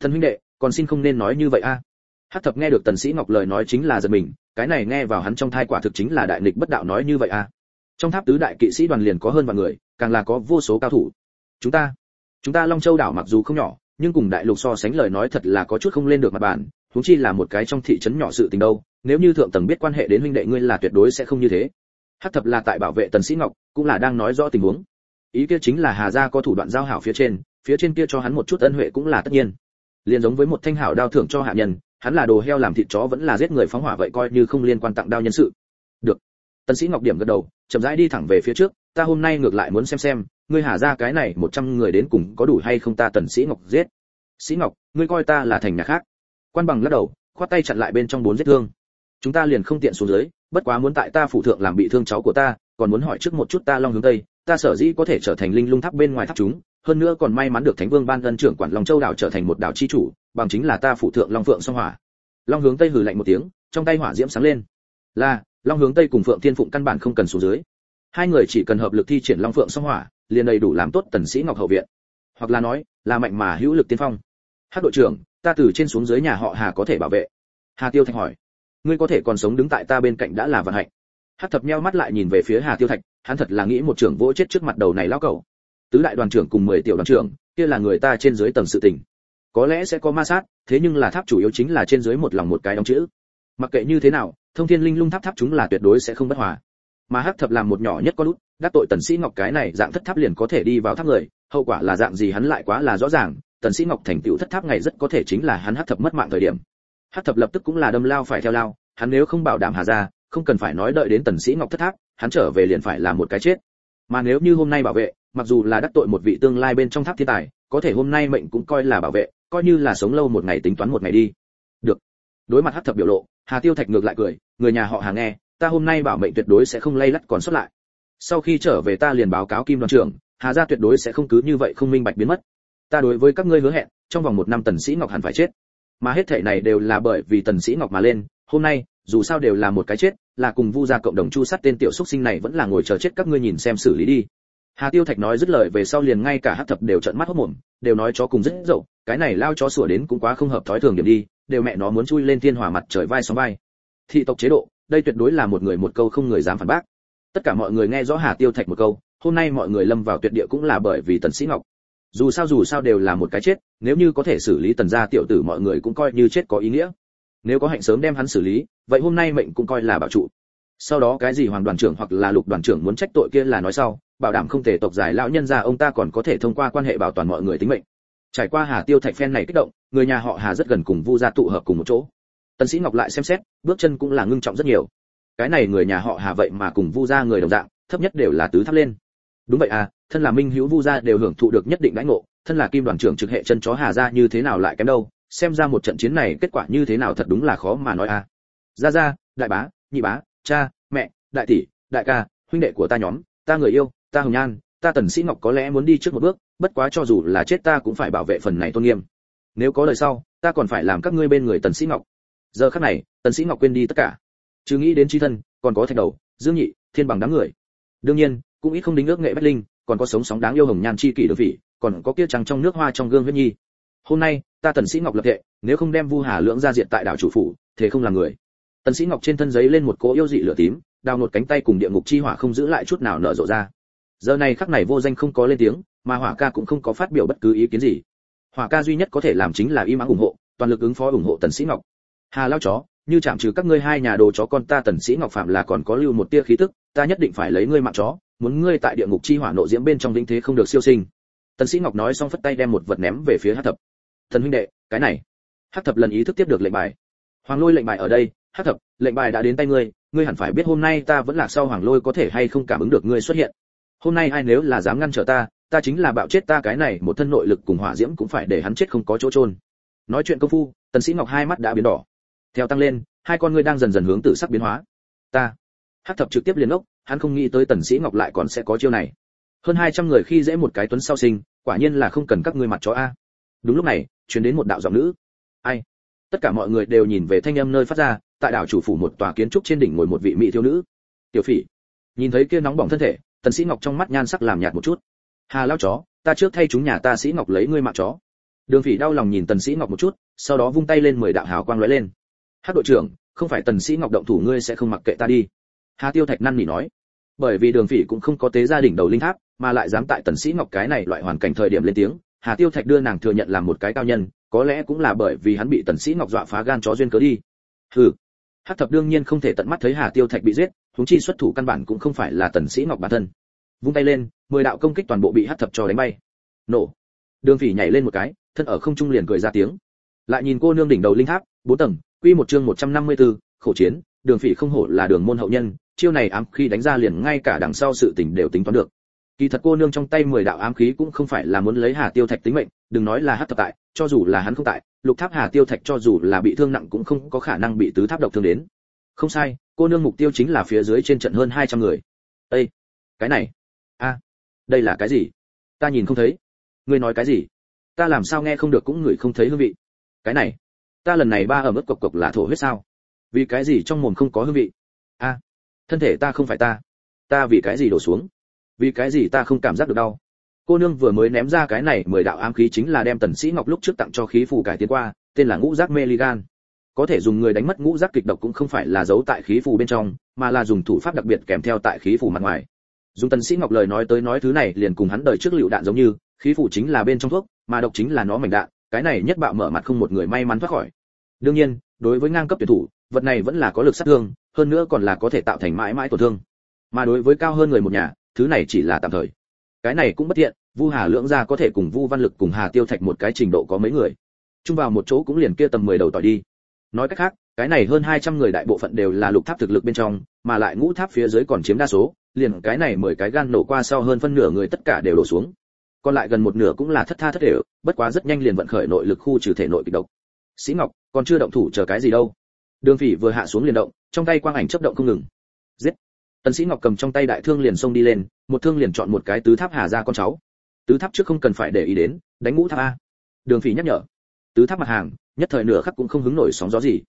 Thần huynh đệ còn xin không nên nói như vậy a. Hắc thập nghe được tần sĩ ngọc lời nói chính là giật mình, cái này nghe vào hắn trong thai quả thực chính là đại nghịch bất đạo nói như vậy a. Trong tháp tứ đại kỵ sĩ đoàn liền có hơn vạn người, càng là có vô số cao thủ. Chúng ta chúng ta long châu đảo mặc dù không nhỏ, nhưng cùng đại lục so sánh lời nói thật là có chút không lên được mặt bàn chúng chi là một cái trong thị trấn nhỏ sự tình đâu, nếu như thượng tầng biết quan hệ đến huynh đệ ngươi là tuyệt đối sẽ không như thế. Hắc thập là tại bảo vệ tần sĩ ngọc, cũng là đang nói rõ tình huống. Ý kia chính là hà gia có thủ đoạn giao hảo phía trên phía trên kia cho hắn một chút ân huệ cũng là tất nhiên liền giống với một thanh hảo đao thưởng cho hạ nhân, hắn là đồ heo làm thịt chó vẫn là giết người phóng hỏa vậy coi như không liên quan tặng đao nhân sự. Được. Tần sĩ ngọc điểm gật đầu, chậm rãi đi thẳng về phía trước, ta hôm nay ngược lại muốn xem xem, ngươi hà ra cái này một trăm người đến cùng có đủ hay không ta tần sĩ ngọc giết. Sĩ ngọc, ngươi coi ta là thành nhà khác. Quan bằng lắc đầu, khoát tay chặn lại bên trong bốn giết thương. Chúng ta liền không tiện xuống dưới, bất quá muốn tại ta phủ thượng làm bị thương cháu của ta, còn muốn hỏi trước một chút ta long hướng tây, ta sở dĩ có thể trở thành linh lung tháp bên ngoài tháp chúng hơn nữa còn may mắn được thánh vương ban ân trưởng quản long châu đảo trở thành một đảo chi chủ, bằng chính là ta phụ thượng long phượng song hỏa. Long hướng tây hừ lạnh một tiếng, trong tay hỏa diễm sáng lên. Là, long hướng tây cùng phượng thiên phụng căn bản không cần xuống dưới. Hai người chỉ cần hợp lực thi triển long phượng song hỏa, liền đầy đủ làm tốt tần sĩ ngọc hậu viện. Hoặc là nói, là mạnh mà hữu lực tiên phong. Hát đội trưởng, ta từ trên xuống dưới nhà họ hà có thể bảo vệ. Hà tiêu thạch hỏi. Ngươi có thể còn sống đứng tại ta bên cạnh đã là vận hạnh. Hát thập nheo mắt lại nhìn về phía hà tiêu thạch, hắn thật là nghĩ một trưởng vỗ chết trước mặt đầu này lão cẩu tứ đại đoàn trưởng cùng mười tiểu đoàn trưởng, kia là người ta trên dưới tầng sự tình. Có lẽ sẽ có ma sát, thế nhưng là tháp chủ yếu chính là trên dưới một lòng một cái đóng chữ. Mặc kệ như thế nào, thông thiên linh lung tháp tháp chúng là tuyệt đối sẽ không bất hòa. Mà hắc thập làm một nhỏ nhất có lút, đắc tội tần sĩ ngọc cái này dạng thất tháp liền có thể đi vào tháp người, hậu quả là dạng gì hắn lại quá là rõ ràng, tần sĩ ngọc thành tựu thất tháp ngày rất có thể chính là hắn hắc thập mất mạng thời điểm. Hắc thập lập tức cũng là đâm lao phải theo lao, hắn nếu không bảo đảm hà ra, không cần phải nói đợi đến tần sĩ ngọc thất tháp, hắn trở về liền phải là một cái chết. Mà nếu như hôm nay bảo vệ mặc dù là đắc tội một vị tương lai bên trong tháp thiên tài, có thể hôm nay mệnh cũng coi là bảo vệ, coi như là sống lâu một ngày tính toán một ngày đi. Được. Đối mặt hắc thập biểu lộ, hà tiêu thạch ngược lại cười, người nhà họ hà nghe, ta hôm nay bảo mệnh tuyệt đối sẽ không lay lắt còn sót lại. Sau khi trở về ta liền báo cáo kim đoàn trưởng, hà gia tuyệt đối sẽ không cứ như vậy không minh bạch biến mất. Ta đối với các ngươi hứa hẹn, trong vòng một năm tần sĩ ngọc hẳn phải chết. Mà hết thảy này đều là bởi vì tần sĩ ngọc mà lên, hôm nay, dù sao đều là một cái chết, là cùng vu gia cộng đồng chu sát tên tiểu xuất sinh này vẫn là ngồi chờ chết các ngươi nhìn xem xử lý đi. Hà Tiêu Thạch nói dứt lời về sau liền ngay cả Hắc Thập đều trợn mắt hốt mồm, đều nói chó cùng rất dậu, cái này lao chó sủa đến cũng quá không hợp thói thường điểm đi, đều mẹ nó muốn chui lên thiên hỏa mặt trời vai sóng vai. Thị tộc chế độ, đây tuyệt đối là một người một câu không người dám phản bác. Tất cả mọi người nghe rõ Hà Tiêu Thạch một câu, hôm nay mọi người lâm vào tuyệt địa cũng là bởi vì Tần Sĩ Ngọc. Dù sao dù sao đều là một cái chết, nếu như có thể xử lý Tần gia tiểu tử mọi người cũng coi như chết có ý nghĩa. Nếu có hạnh sớm đem hắn xử lý, vậy hôm nay mệnh cũng coi là bảo trụ. Sau đó cái gì hoàng đoàn trưởng hoặc là lục đoàn trưởng muốn trách tội kia là nói sau, bảo đảm không thể tộc giải lão nhân gia ông ta còn có thể thông qua quan hệ bảo toàn mọi người tính mệnh. Trải qua hà tiêu thạch phen này kích động, người nhà họ hà rất gần cùng vu gia tụ hợp cùng một chỗ. Tần sĩ ngọc lại xem xét, bước chân cũng là ngưng trọng rất nhiều. Cái này người nhà họ hà vậy mà cùng vu gia người đồng dạng, thấp nhất đều là tứ tháp lên. Đúng vậy à thân là minh hữu vu gia đều hưởng thụ được nhất định đãi ngộ, thân là kim đoàn trưởng trực hệ chân chó hà gia như thế nào lại kém đâu, xem ra một trận chiến này kết quả như thế nào thật đúng là khó mà nói à. Gia gia, đại bá, nhị bá, cha, mẹ, đại tỷ, đại ca, huynh đệ của ta nhóm, ta người yêu ta hồng nhan, ta tần sĩ ngọc có lẽ muốn đi trước một bước, bất quá cho dù là chết ta cũng phải bảo vệ phần này tôn nghiêm. Nếu có lời sau, ta còn phải làm các ngươi bên người tần sĩ ngọc. Giờ khắc này, tần sĩ ngọc quên đi tất cả. Chứ nghĩ đến chi thân, còn có thạch đầu, dương nhị, thiên bằng đám người. Đương nhiên, cũng ít không đính ước nghệ bách linh, còn có sống sóng đáng yêu hồng nhan chi kỷ được vị, còn có kia trăng trong nước hoa trong gương huyết nhi. Hôm nay, ta tần sĩ ngọc lập thệ, nếu không đem vu hà lượng ra diện tại đảo chủ phủ thế không là người. Tần sĩ ngọc trên thân giấy lên một cỗ yêu dị lửa tím, đào nột cánh tay cùng địa ngục chi hỏa không giữ lại chút nào nở rộ ra giờ này khắc này vô danh không có lên tiếng, mà hỏa ca cũng không có phát biểu bất cứ ý kiến gì. Hỏa ca duy nhất có thể làm chính là im ắng ủng hộ, toàn lực ứng phó ủng hộ tần sĩ ngọc. Hà lao chó, như chạm trừ các ngươi hai nhà đồ chó con ta tần sĩ ngọc phạm là còn có lưu một tia khí tức, ta nhất định phải lấy ngươi mạng chó, muốn ngươi tại địa ngục chi hỏa nộ diễm bên trong vĩnh thế không được siêu sinh. Tần sĩ ngọc nói xong phất tay đem một vật ném về phía hắc thập. Thần huynh đệ, cái này. Hắc thập lần ý thức tiếp được lệnh bài. Hoàng lôi lệnh bài ở đây, hắc thập, lệnh bài đã đến tay ngươi ngươi hẳn phải biết hôm nay ta vẫn lạc sau hoàng lôi có thể hay không cảm ứng được ngươi xuất hiện hôm nay ai nếu là dám ngăn trở ta ta chính là bạo chết ta cái này, một thân nội lực cùng hỏa diễm cũng phải để hắn chết không có chỗ trôn nói chuyện công phu, tần sĩ ngọc hai mắt đã biến đỏ. Theo tăng lên, hai con ngươi đang dần dần hướng tự sắc biến hóa. Ta, hắc thập trực tiếp liền ốc, hắn không nghĩ tới tần sĩ ngọc lại còn sẽ có chiêu này. Hơn 200 người khi dễ một cái tuấn sau sinh, quả nhiên là không cần các ngươi mặt chó a. Đúng lúc này, truyền đến một đạo giọng nữ. Ai? Tất cả mọi người đều nhìn về thanh âm nơi phát ra, tại đảo chủ phủ một tòa kiến trúc trên đỉnh ngồi một vị mỹ thiếu nữ. Tiểu phỉ. Nhìn thấy kia nóng bỏng thân thể tần sĩ ngọc trong mắt nhan sắc làm nhạt một chút. Hà lão chó, ta trước thay chúng nhà ta sĩ ngọc lấy ngươi mạng chó. Đường phỉ đau lòng nhìn tần sĩ ngọc một chút, sau đó vung tay lên mười đạo hào quang lóe lên. Hát đội trưởng, không phải tần sĩ ngọc động thủ ngươi sẽ không mặc kệ ta đi. Hà tiêu thạch năn nỉ nói. Bởi vì đường phỉ cũng không có tế gia đình đầu linh tháp, mà lại dám tại tần sĩ ngọc cái này loại hoàn cảnh thời điểm lên tiếng, hà tiêu thạch đưa nàng thừa nhận làm một cái cao nhân, có lẽ cũng là bởi vì hắn bị tần sĩ ngọc dọa phá gan chó duyên cớ đi. Hừ hắc thập đương nhiên không thể tận mắt thấy hà tiêu thạch bị giết chúng chi xuất thủ căn bản cũng không phải là tần sĩ ngọc bản thân. Vung tay lên mười đạo công kích toàn bộ bị hắc thập cho đánh bay. Nổ. Đường phỉ nhảy lên một cái thân ở không trung liền cười ra tiếng. Lại nhìn cô nương đỉnh đầu linh tháp bốn tầng quy một chương 154, khổ chiến đường phỉ không hổ là đường môn hậu nhân chiêu này ám khí đánh ra liền ngay cả đằng sau sự tình đều tính toán được. Kỳ thật cô nương trong tay mười đạo ám khí cũng không phải là muốn lấy hà tiêu thạch tính mệnh đừng nói là hắc thập tại cho dù là hắn không tại lục tháp hà tiêu thạch cho dù là bị thương nặng cũng không có khả năng bị tứ tháp độc thương đến. Không sai, cô nương mục tiêu chính là phía dưới trên trận hơn 200 người. Ê! cái này. A, đây là cái gì? Ta nhìn không thấy. Ngươi nói cái gì? Ta làm sao nghe không được cũng ngửi không thấy hương vị. Cái này, ta lần này ba ở mức cộc cộc là thổ huyết sao? Vì cái gì trong mồm không có hương vị? A, thân thể ta không phải ta. Ta vì cái gì đổ xuống? Vì cái gì ta không cảm giác được đau? Cô nương vừa mới ném ra cái này mười đạo ám khí chính là đem tần sĩ ngọc lúc trước tặng cho khí phù cải tiến qua, tên là ngũ giác meligan. Có thể dùng người đánh mất ngũ giác kịch độc cũng không phải là giấu tại khí phù bên trong, mà là dùng thủ pháp đặc biệt kèm theo tại khí phù mặt ngoài. Dùng tần sĩ ngọc lời nói tới nói thứ này liền cùng hắn đời trước liệu đạn giống như, khí phù chính là bên trong thuốc, mà độc chính là nó mảnh đạn, cái này nhất bạo mở mặt không một người may mắn thoát khỏi. Đương nhiên, đối với ngang cấp tuyển thủ, vật này vẫn là có lực sát thương, hơn nữa còn là có thể tạo thành mãi mãi tổn thương. Mà đối với cao hơn người một nhà, thứ này chỉ là tạm thời cái này cũng bất thiện, vu hà lưỡng gia có thể cùng vu văn lực cùng hà tiêu thạch một cái trình độ có mấy người. Chung vào một chỗ cũng liền kia tầm 10 đầu tỏi đi. Nói cách khác, cái này hơn 200 người đại bộ phận đều là lục tháp thực lực bên trong, mà lại ngũ tháp phía dưới còn chiếm đa số, liền cái này mười cái gan nổ qua sau hơn phân nửa người tất cả đều đổ xuống. Còn lại gần một nửa cũng là thất tha thất đều, bất quá rất nhanh liền vận khởi nội lực khu trừ thể nội kịch độc. Sĩ ngọc, còn chưa động thủ chờ cái gì đâu. Đường phỉ vừa hạ xuống liền động, trong tay quang ảnh chấp động không ngừng. Giết! Tần sĩ ngọc cầm trong tay đại thương liền xông đi lên, một thương liền chọn một cái tứ tháp hà ra con cháu. Tứ tháp trước không cần phải để ý đến, đánh ngũ tháp a. Đường phỉ nhắc nhở. Tứ tháp mặt hàng, nhất thời nửa khắc cũng không hứng nổi sóng gió gì.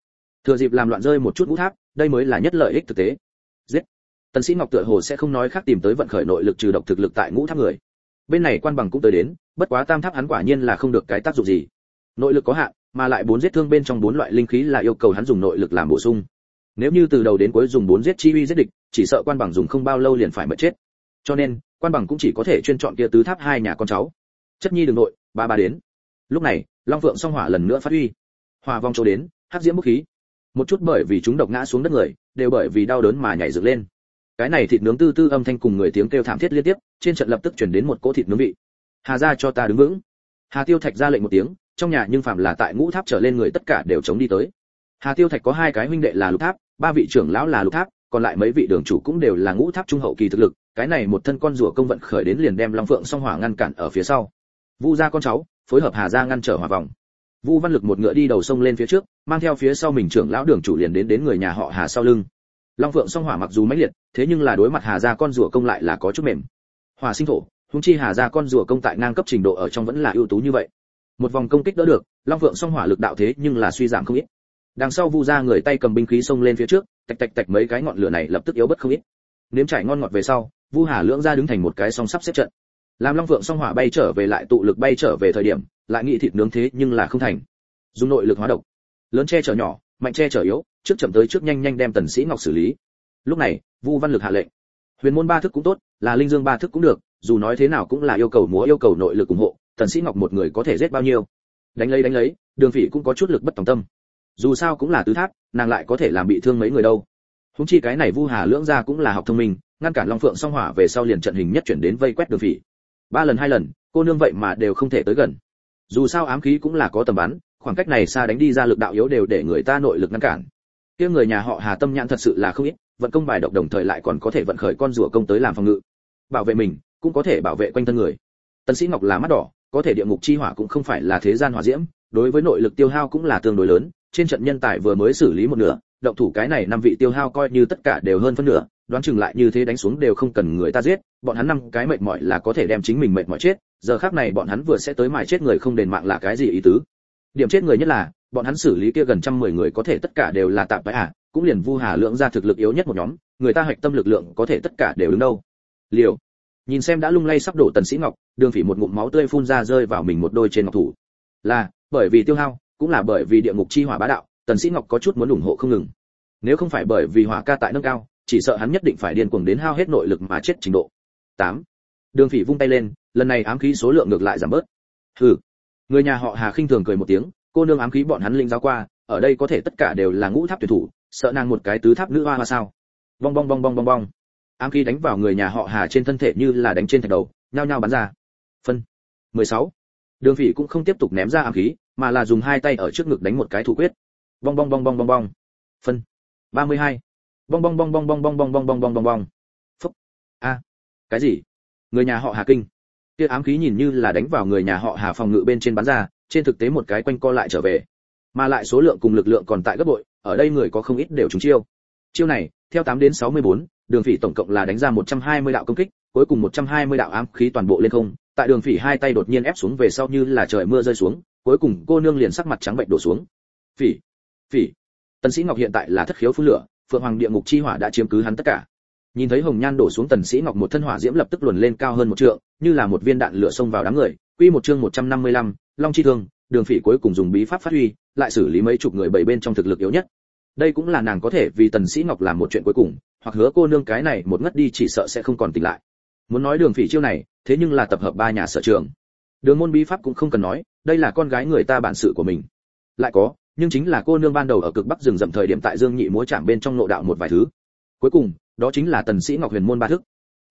Thừa dịp làm loạn rơi một chút ngũ tháp, đây mới là nhất lợi ích thực tế. Giết. Tần sĩ ngọc tựa hồ sẽ không nói khác tìm tới vận khởi nội lực trừ độc thực lực tại ngũ tháp người. Bên này quan bằng cũng tới đến, bất quá tam tháp hắn quả nhiên là không được cái tác dụng gì. Nội lực có hạn, mà lại bốn giết thương bên trong bốn loại linh khí là yêu cầu hắn dùng nội lực làm bổ sung nếu như từ đầu đến cuối dùng bốn giết chi uy giết địch, chỉ sợ quan bằng dùng không bao lâu liền phải mất chết. Cho nên, quan bằng cũng chỉ có thể chuyên chọn kia tứ tháp hai nhà con cháu. Chất nhi đường nội, ba ba đến. Lúc này, long vượng song hỏa lần nữa phát huy hòa vong chỗ đến, hắc diễm bốc khí. Một chút bởi vì chúng độc ngã xuống đất người, đều bởi vì đau đớn mà nhảy dựng lên. Cái này thịt nướng tư tư âm thanh cùng người tiếng kêu thảm thiết liên tiếp, trên trận lập tức chuyển đến một cỗ thịt nướng vị. Hà ra cho ta đứng vững. Hà tiêu thạch ra lệnh một tiếng, trong nhà nhưng phạm là tại ngũ tháp trở lên người tất cả đều chống đi tới. Hà tiêu thạch có hai cái huynh đệ là lục tháp ba vị trưởng lão là lục tháp, còn lại mấy vị đường chủ cũng đều là ngũ tháp trung hậu kỳ thực lực, cái này một thân con rùa công vận khởi đến liền đem long phượng song hỏa ngăn cản ở phía sau. Vu gia con cháu, phối hợp hà gia ngăn trở hỏa vòng. Vu văn lực một ngựa đi đầu sông lên phía trước, mang theo phía sau mình trưởng lão đường chủ liền đến đến người nhà họ hà sau lưng. Long phượng song hỏa mặc dù mãnh liệt, thế nhưng là đối mặt hà gia con rùa công lại là có chút mềm. Hỏa sinh thổ húng chi hà gia con rùa công tại ngang cấp trình độ ở trong vẫn là ưu tú như vậy. Một vòng công kích đỡ được, long phượng song hỏa lực đạo thế nhưng là suy giảm không ít đằng sau vu ra người tay cầm binh khí xông lên phía trước, tạch tạch tạch mấy cái ngọn lửa này lập tức yếu bất không ít. Nếm trải ngon ngọt về sau, vu hà lưỡng ra đứng thành một cái song sắp xếp trận. Làm long vượng song hỏa bay trở về lại tụ lực bay trở về thời điểm, lại nghĩ thịt nướng thế nhưng là không thành. Dùng nội lực hóa độc. Lớn che chở nhỏ, mạnh che chở yếu, trước chậm tới trước nhanh nhanh đem tần sĩ ngọc xử lý. Lúc này, vu văn lực hạ lệnh. Huyền môn ba thức cũng tốt, là linh dương ba thức cũng được, dù nói thế nào cũng là yêu cầu múa yêu cầu nội lực ủng hộ, tần sĩ ngọc một người có thể giết bao nhiêu. Đánh lấy đánh lấy, đường phỉ cũng có chút lực bất tòng tâm dù sao cũng là tứ tháp, nàng lại có thể làm bị thương mấy người đâu. Húng chi cái này vu hà lưỡng ra cũng là học thông minh, ngăn cản long phượng song hỏa về sau liền trận hình nhất chuyển đến vây quét đường phỉ. Ba lần hai lần, cô nương vậy mà đều không thể tới gần. Dù sao ám khí cũng là có tầm bắn, khoảng cách này xa đánh đi ra lực đạo yếu đều để người ta nội lực ngăn cản. Kia người nhà họ hà tâm nhãn thật sự là không ít, vận công bài độc đồng thời lại còn có thể vận khởi con rùa công tới làm phòng ngự. Bảo vệ mình, cũng có thể bảo vệ quanh thân người. Tần sĩ ngọc là mắt đỏ, có thể địa ngục chi hỏa cũng không phải là thế gian hỏa diễm, đối với nội lực tiêu hao cũng là tương đối lớn trên trận nhân tài vừa mới xử lý một nửa, động thủ cái này năm vị tiêu hao coi như tất cả đều hơn phân nửa, đoán chừng lại như thế đánh xuống đều không cần người ta giết, bọn hắn năm cái mệt mỏi là có thể đem chính mình mệt mỏi chết, giờ khắc này bọn hắn vừa sẽ tới mài chết người không đền mạng là cái gì ý tứ? Điểm chết người nhất là, bọn hắn xử lý kia gần trăm mười người có thể tất cả đều là tạm bãi à cũng liền vu hà lượng ra thực lực yếu nhất một nhóm, người ta hạch tâm lực lượng có thể tất cả đều đứng đâu? Liều. Nhìn xem đã lung lay sắp đổ tần sĩ ngọc, đường phỉ một ngụm máu tươi phun ra rơi vào mình một đôi trên ngọc thủ. Là, bởi vì tiêu hao cũng là bởi vì địa ngục chi hỏa bá đạo, tần sĩ ngọc có chút muốn ủng hộ không ngừng. Nếu không phải bởi vì hỏa ca tại nâng cao, chỉ sợ hắn nhất định phải điên cuồng đến hao hết nội lực mà chết trình độ. 8. đường phỉ vung tay lên, lần này ám khí số lượng ngược lại giảm bớt. Hừ. Người nhà họ hà khinh thường cười một tiếng, cô nương ám khí bọn hắn linh giáo qua, ở đây có thể tất cả đều là ngũ tháp tuyệt thủ, sợ nàng một cái tứ tháp nữ hoa hoa sao. Bong bong bong bong bong bong. Ám khí đánh vào người nhà họ hà trên thân thể như là đánh trên thạch đầu, nhao nhao bắn ra. Phân. 16 đường phỉ cũng không tiếp tục ném ra ám khí mà là dùng hai tay ở trước ngực đánh một cái thủ quyết bong bong bong bong bong bong phân 32. bong bong bong bong bong bong bong bong bong bong bong bong phúc a cái gì người nhà họ hà kinh kia ám khí nhìn như là đánh vào người nhà họ hà phòng ngự bên trên bắn ra trên thực tế một cái quanh co lại trở về mà lại số lượng cùng lực lượng còn tại gấp bội ở đây người có không ít đều trúng chiêu chiêu này theo 8 đến 64, đường phỉ tổng cộng là đánh ra 120 đạo công kích cuối cùng 120 đạo ám khí toàn bộ lên không tại đường phỉ hai tay đột nhiên ép xuống về sau như là trời mưa rơi xuống cuối cùng cô nương liền sắc mặt trắng bệnh đổ xuống. Phỉ phỉ. Tần sĩ ngọc hiện tại là thất khiếu phun lửa phượng hoàng địa ngục chi hỏa đã chiếm cứ hắn tất cả. Nhìn thấy hồng nhan đổ xuống tần sĩ ngọc một thân hỏa diễm lập tức luồn lên cao hơn một trượng như là một viên đạn lửa xông vào đám người. Quy một chương 155, long chi thương đường phỉ cuối cùng dùng bí pháp phát huy lại xử lý mấy chục người bảy bên trong thực lực yếu nhất. Đây cũng là nàng có thể vì tần sĩ ngọc làm một chuyện cuối cùng hoặc hứa cô nương cái này một ngất đi chỉ sợ sẽ không còn tỉnh lại muốn nói đường phỉ chiêu này, thế nhưng là tập hợp ba nhà sở trường. Đường môn bí pháp cũng không cần nói, đây là con gái người ta bản sự của mình. Lại có, nhưng chính là cô nương ban đầu ở cực bắc rừng rậm thời điểm tại dương nhị múa chạm bên trong nội đạo một vài thứ. Cuối cùng, đó chính là tần sĩ ngọc huyền môn ba thức.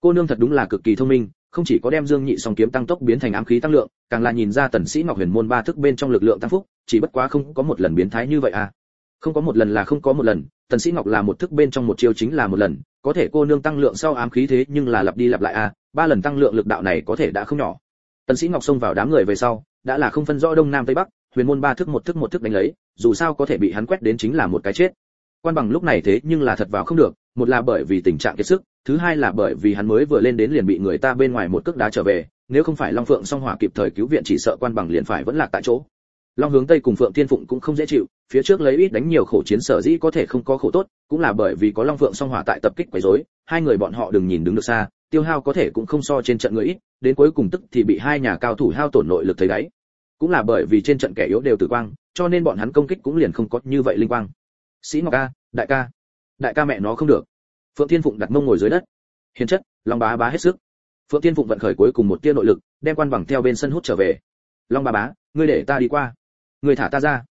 Cô nương thật đúng là cực kỳ thông minh, không chỉ có đem dương nhị song kiếm tăng tốc biến thành ám khí tăng lượng, càng là nhìn ra tần sĩ ngọc huyền môn ba thức bên trong lực lượng tăng phúc, chỉ bất quá không có một lần biến thái như vậy à không có một lần là không có một lần, tần sĩ ngọc là một thức bên trong một chiêu chính là một lần, có thể cô nương tăng lượng sau ám khí thế nhưng là lặp đi lặp lại à ba lần tăng lượng lực đạo này có thể đã không nhỏ. Tần sĩ ngọc xông vào đám người về sau, đã là không phân rõ đông nam tây bắc, huyền môn ba thức một thức một thức đánh lấy, dù sao có thể bị hắn quét đến chính là một cái chết. Quan bằng lúc này thế nhưng là thật vào không được, một là bởi vì tình trạng kiệt sức, thứ hai là bởi vì hắn mới vừa lên đến liền bị người ta bên ngoài một cước đá trở về, nếu không phải long phượng song hỏa kịp thời cứu viện chỉ sợ quan bằng liền phải vẫn lạc tại chỗ long hướng tây cùng phượng thiên phụng cũng không dễ chịu, phía trước lấy ít đánh nhiều khổ chiến sở dĩ có thể không có khổ tốt, cũng là bởi vì có long phượng song hỏa tại tập kích quấy rối, hai người bọn họ đừng nhìn đứng được xa, tiêu hao có thể cũng không so trên trận người ít, đến cuối cùng tức thì bị hai nhà cao thủ hao tổn nội lực thấy đáy. Cũng là bởi vì trên trận kẻ yếu đều tử quang, cho nên bọn hắn công kích cũng liền không có như vậy linh quang. Sĩ ngọc ca, đại ca. Đại ca mẹ nó không được. Phượng thiên phụng đặt mông ngồi dưới đất. Hiền chất, long bá bá hết sức. Phượng thiên phụng vận khởi cuối cùng một tia nội lực, đem quan bằng theo bên sân hút trở về. Long bá bá, ngươi để ta đi qua ngươi thả ta ra.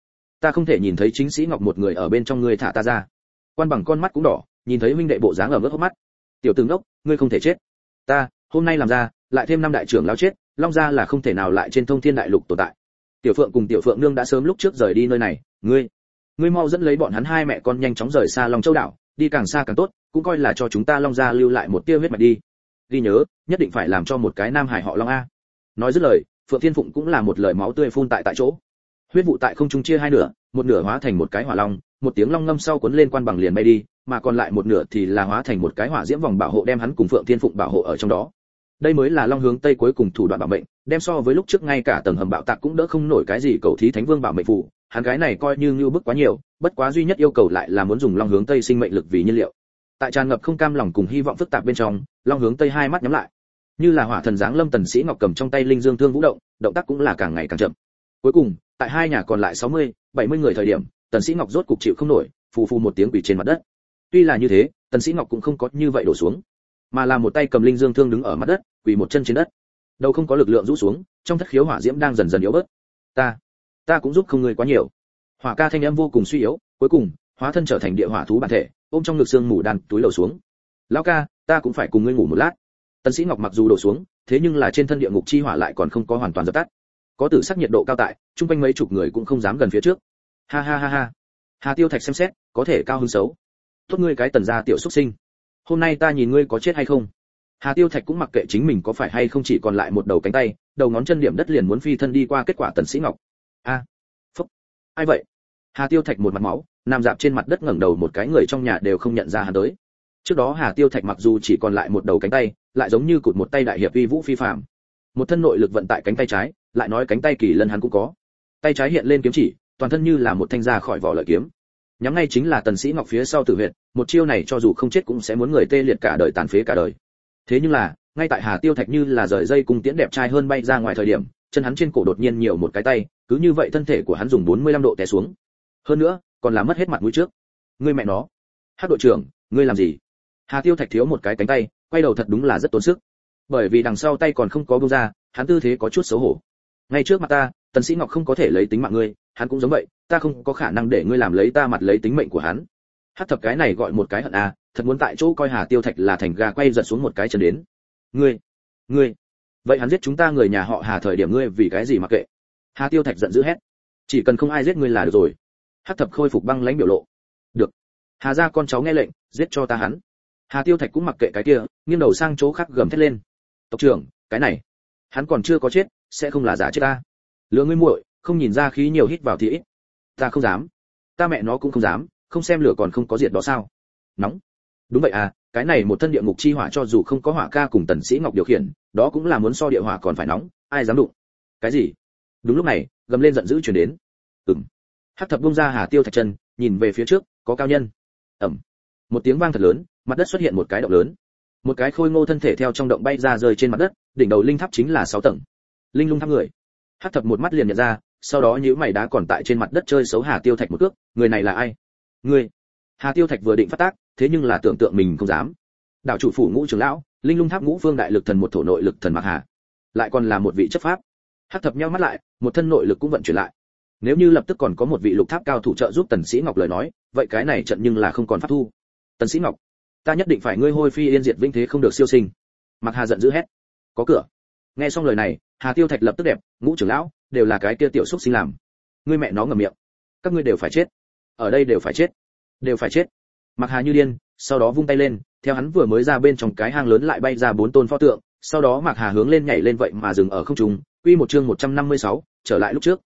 Ta không thể nhìn thấy chính sĩ ngọc một người ở bên trong ngươi thả ta ra. Quan bằng con mắt cũng đỏ, nhìn thấy huynh đệ bộ dáng ở mức hốc mắt. Tiểu tướng đốc ngươi không thể chết. Ta, hôm nay làm ra, lại thêm năm đại trưởng lão chết, long gia là không thể nào lại trên thông thiên đại lục tồn tại. Tiểu phượng cùng tiểu phượng nương đã sớm lúc trước rời đi nơi này, ngươi ngươi mau dẫn lấy bọn hắn hai mẹ con nhanh chóng rời xa long châu đảo, đi càng xa càng tốt, cũng coi là cho chúng ta long gia lưu lại một tia huyết mạch đi. Ghi nhớ, nhất định phải làm cho một cái nam hải họ long a. Nói dứt lời, phượng thiên phụng cũng là một lời máu tươi phun tại tại chỗ huyết vụ tại không trung chia hai nửa, một nửa hóa thành một cái hỏa long, một tiếng long ngâm sau cuốn lên quan bằng liền bay đi, mà còn lại một nửa thì là hóa thành một cái hỏa diễm vòng bảo hộ đem hắn cùng phượng thiên phụng bảo hộ ở trong đó. Đây mới là long hướng tây cuối cùng thủ đoạn bảo mệnh, đem so với lúc trước ngay cả tầng hầm bạo tạc cũng đỡ không nổi cái gì cầu thí thánh vương bảo mệnh phụ hắn gái này coi như ngưu bức quá nhiều, bất quá duy nhất yêu cầu lại là muốn dùng long hướng tây sinh mệnh lực vì nhiên liệu. Tại tràn ngập không cam lòng cùng hy vọng phức tạp bên trong, long hướng tây hai mắt nhắm lại. Như là hỏa thần giáng lâm tần sĩ ngọc cầm trong tay linh dương thương vũ động động tác cũng là càng ngày càng chậm cuối cùng tại hai nhà còn lại 60, 70 người thời điểm tần sĩ ngọc rốt cục chịu không nổi phù phù một tiếng quỳ trên mặt đất. Tuy là như thế tần sĩ ngọc cũng không có như vậy đổ xuống mà là một tay cầm linh dương thương đứng ở mặt đất quỳ một chân trên đất. Đầu không có lực lượng rũ xuống trong thất khiếu hỏa diễm đang dần dần yếu bớt. Ta ta cũng giúp không người quá nhiều. Hỏa ca thanh âm vô cùng suy yếu cuối cùng hóa thân trở thành địa hỏa thú bản thể ôm trong ngực xương mù đan túi lầu xuống. Lão ca ta cũng phải cùng ngươi ngủ một lát. Tần sĩ ngọc mặc dù đổ xuống thế nhưng là trên thân địa ngục chi hỏa lại còn không có hoàn toàn dập tắt có tử sắc nhiệt độ cao tại trung quanh mấy chục người cũng không dám gần phía trước. Ha ha ha ha. Hà tiêu thạch xem xét có thể cao hơn xấu. Tốt ngươi cái tần gia tiểu xuất sinh. Hôm nay ta nhìn ngươi có chết hay không? Hà tiêu thạch cũng mặc kệ chính mình có phải hay không chỉ còn lại một đầu cánh tay đầu ngón chân điểm đất liền muốn phi thân đi qua kết quả tần sĩ ngọc. A. À, phúc. Ai vậy? Hà tiêu thạch một mặt máu nằm dạp trên mặt đất ngẩng đầu một cái người trong nhà đều không nhận ra hắn tới. Trước đó hà tiêu thạch mặc dù chỉ còn lại một đầu cánh tay lại giống như cụt một tay đại hiệp uy vũ phi phàm. Một thân nội lực vận tại cánh tay trái lại nói cánh tay kỳ lân hắn cũng có. Tay trái hiện lên kiếm chỉ, toàn thân như là một thanh ra khỏi vỏ lợi kiếm. Nhắm ngay chính là tần sĩ ngọc phía sau tử huyệt, một chiêu này cho dù không chết cũng sẽ muốn người tê liệt cả đời tàn phế cả đời. Thế nhưng là, ngay tại hà tiêu thạch như là rời dây cung tiễn đẹp trai hơn bay ra ngoài thời điểm, chân hắn trên cổ đột nhiên nhiều một cái tay, cứ như vậy thân thể của hắn dùng 45 độ té xuống. Hơn nữa, còn làm mất hết mặt mũi trước. Ngươi mẹ nó. Hát đội trưởng, ngươi làm gì? Hà tiêu thạch thiếu một cái cánh tay, quay đầu thật đúng là rất tốn sức. Bởi vì đằng sau tay còn không có bông ra, hắn tư thế có chút xấu hổ ngay trước mặt ta, tần sĩ ngọc không có thể lấy tính mạng ngươi, hắn cũng giống vậy, ta không có khả năng để ngươi làm lấy ta mặt lấy tính mệnh của hắn. Hát thập cái này gọi một cái hận à thật muốn tại chỗ coi hà tiêu thạch là thành gà quay giật xuống một cái chân đến. Ngươi ngươi, vậy hắn giết chúng ta người nhà họ hà thời điểm ngươi vì cái gì mặc kệ? Hà tiêu thạch giận dữ hét. Chỉ cần không ai giết ngươi là được rồi. Hát thập khôi phục băng lãnh biểu lộ. Được. Hà gia con cháu nghe lệnh, giết cho ta hắn. Hà tiêu thạch cũng mặc kệ cái kia, nghiêng đầu sang chỗ khác gầm thét lên. Tộc trưởng, cái này, hắn còn chưa có chết sẽ không là giả chết ta. Lừa ngươi muội, không nhìn ra khí nhiều hít vào thì ít. Ta không dám. Ta mẹ nó cũng không dám, không xem lửa còn không có diệt đó sao? Nóng. Đúng vậy à cái này một thân địa ngục chi hỏa cho dù không có hỏa ca cùng tần sĩ ngọc điều khiển, đó cũng là muốn so địa hỏa còn phải nóng, ai dám đụng? Cái gì? Đúng lúc này, gầm lên giận dữ truyền đến. Ừm. Hắc thập bung ra hà tiêu thạch chân, nhìn về phía trước, có cao nhân. Ầm. một tiếng vang thật lớn, mặt đất xuất hiện một cái động lớn. Một cái khôi ngô thân thể theo trong động bay ra rơi trên mặt đất, đỉnh đầu linh tháp chính là sáu tầng linh lung tháp người. Hắc thập một mắt liền nhận ra, sau đó nhíu mày đá còn tại trên mặt đất chơi xấu hà tiêu thạch một cước, người này là ai? Người. Hà tiêu thạch vừa định phát tác, thế nhưng là tưởng tượng mình không dám. Đạo chủ phủ ngũ trưởng lão, linh lung tháp ngũ phương đại lực thần một thổ nội lực thần mạc hà. Lại còn là một vị chấp pháp. Hắc thập nhau mắt lại, một thân nội lực cũng vận chuyển lại. Nếu như lập tức còn có một vị lục tháp cao thủ trợ giúp tần sĩ ngọc lời nói, vậy cái này trận nhưng là không còn pháp thu. Tần sĩ ngọc, ta nhất định phải ngươi hôi phi yên diệt vinh thế không được siêu sinh. Mặc hà giận dữ hét, có cửa nghe xong lời này hà tiêu thạch lập tức đẹp ngũ trưởng lão đều là cái kia tiểu xúc sinh làm. Ngươi mẹ nó ngậm miệng. Các ngươi đều phải chết. Ở đây đều phải chết. Đều phải chết. Mặc hà như điên sau đó vung tay lên theo hắn vừa mới ra bên trong cái hang lớn lại bay ra bốn tôn pho tượng sau đó mặc hà hướng lên nhảy lên vậy mà dừng ở không trung quy một chương 156, trở lại lúc trước.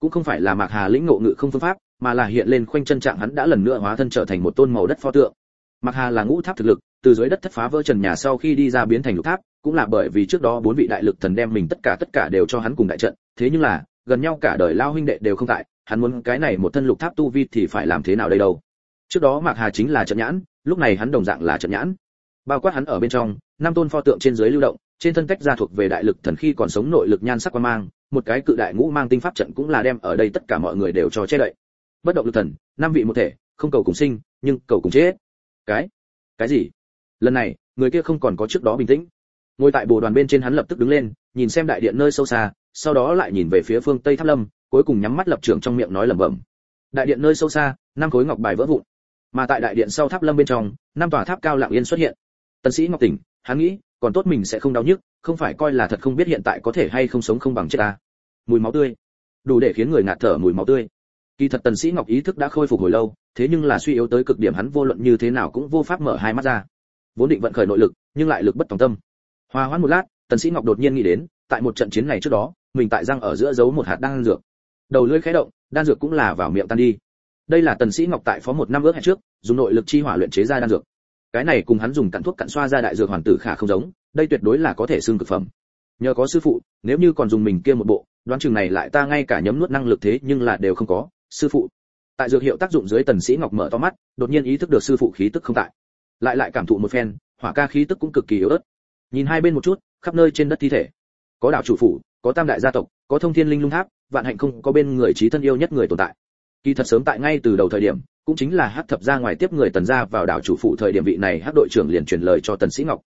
Cũng không phải là mạc hà lĩnh ngộ ngự không phương pháp mà là hiện lên khoanh chân trạng hắn đã lần nữa hóa thân trở thành một tôn màu đất pho tượng. Mạc hà là ngũ tháp thực lực từ dưới đất thất phá vỡ trần nhà sau khi đi ra biến thành lục tháp cũng là bởi vì trước đó bốn vị đại lực thần đem mình tất cả tất cả đều cho hắn cùng đại trận, thế nhưng là, gần nhau cả đời lao huynh đệ đều không tại, hắn muốn cái này một thân lục tháp tu vi thì phải làm thế nào đây đâu? Trước đó mạc hà chính là trận nhãn, lúc này hắn đồng dạng là trận nhãn. Bao quát hắn ở bên trong, năm tôn pho tượng trên dưới lưu động, trên thân cách ra thuộc về đại lực thần khi còn sống nội lực nhan sắc qua mang, một cái cự đại ngũ mang tinh pháp trận cũng là đem ở đây tất cả mọi người đều cho che đậy. Bất động lực thần, năm vị một thể, không cầu cùng sinh, nhưng cầu cùng chết. Cái? Cái gì? Lần này, người kia không còn có trước đó bình tĩnh ngồi tại bồ đoàn bên trên hắn lập tức đứng lên, nhìn xem đại điện nơi sâu xa, sau đó lại nhìn về phía phương tây tháp lâm, cuối cùng nhắm mắt lập trường trong miệng nói lẩm bẩm. Đại điện nơi sâu xa, năm khối ngọc bài vỡ vụn. Mà tại đại điện sau tháp lâm bên trong, năm tòa tháp cao lặng yên xuất hiện. Tần sĩ ngọc tỉnh, hắn nghĩ, còn tốt mình sẽ không đau nhức, không phải coi là thật không biết hiện tại có thể hay không sống không bằng chết ta. Mùi máu tươi. Đủ để khiến người ngạt thở mùi máu tươi. Kỳ thật tần sĩ ngọc ý thức đã khôi phục hồi lâu, thế nhưng là suy yếu tới cực điểm hắn vô luận như thế nào cũng vô pháp mở hai mắt ra. Vốn định vận khởi nội lực, nhưng lại lực bất tòng tâm hòa hoãn một lát, tần sĩ ngọc đột nhiên nghĩ đến, tại một trận chiến này trước đó, mình tại răng ở giữa giấu một hạt đan dược. Đầu lưỡi khẽ động, đan dược cũng là vào miệng tan đi. Đây là tần sĩ ngọc tại phó một năm ước hẹn trước, dùng nội lực chi hỏa luyện chế ra đan dược. Cái này cùng hắn dùng cặn thuốc cặn xoa ra đại dược hoàn tử khả không giống, đây tuyệt đối là có thể xương cực phẩm. Nhờ có sư phụ, nếu như còn dùng mình kia một bộ, đoán chừng này lại ta ngay cả nhấm nuốt năng lực thế nhưng là đều không có. Sư phụ. Tại dược hiệu tác dụng dưới tần sĩ ngọc mở to mắt, đột nhiên ý thức được sư phụ khí tức không tại. Lại lại cảm thụ một phen, hỏa ca khí tức cũng cực kỳ yếu ớt nhìn hai bên một chút, khắp nơi trên đất thi thể. Có đạo chủ phủ, có tam đại gia tộc, có thông thiên linh lung tháp, vạn hạnh không có bên người trí thân yêu nhất người tồn tại. Kỳ thật sớm tại ngay từ đầu thời điểm, cũng chính là hắc thập ra ngoài tiếp người tần gia vào đảo chủ phụ thời điểm vị này hắc đội trưởng liền truyền lời cho tần sĩ ngọc.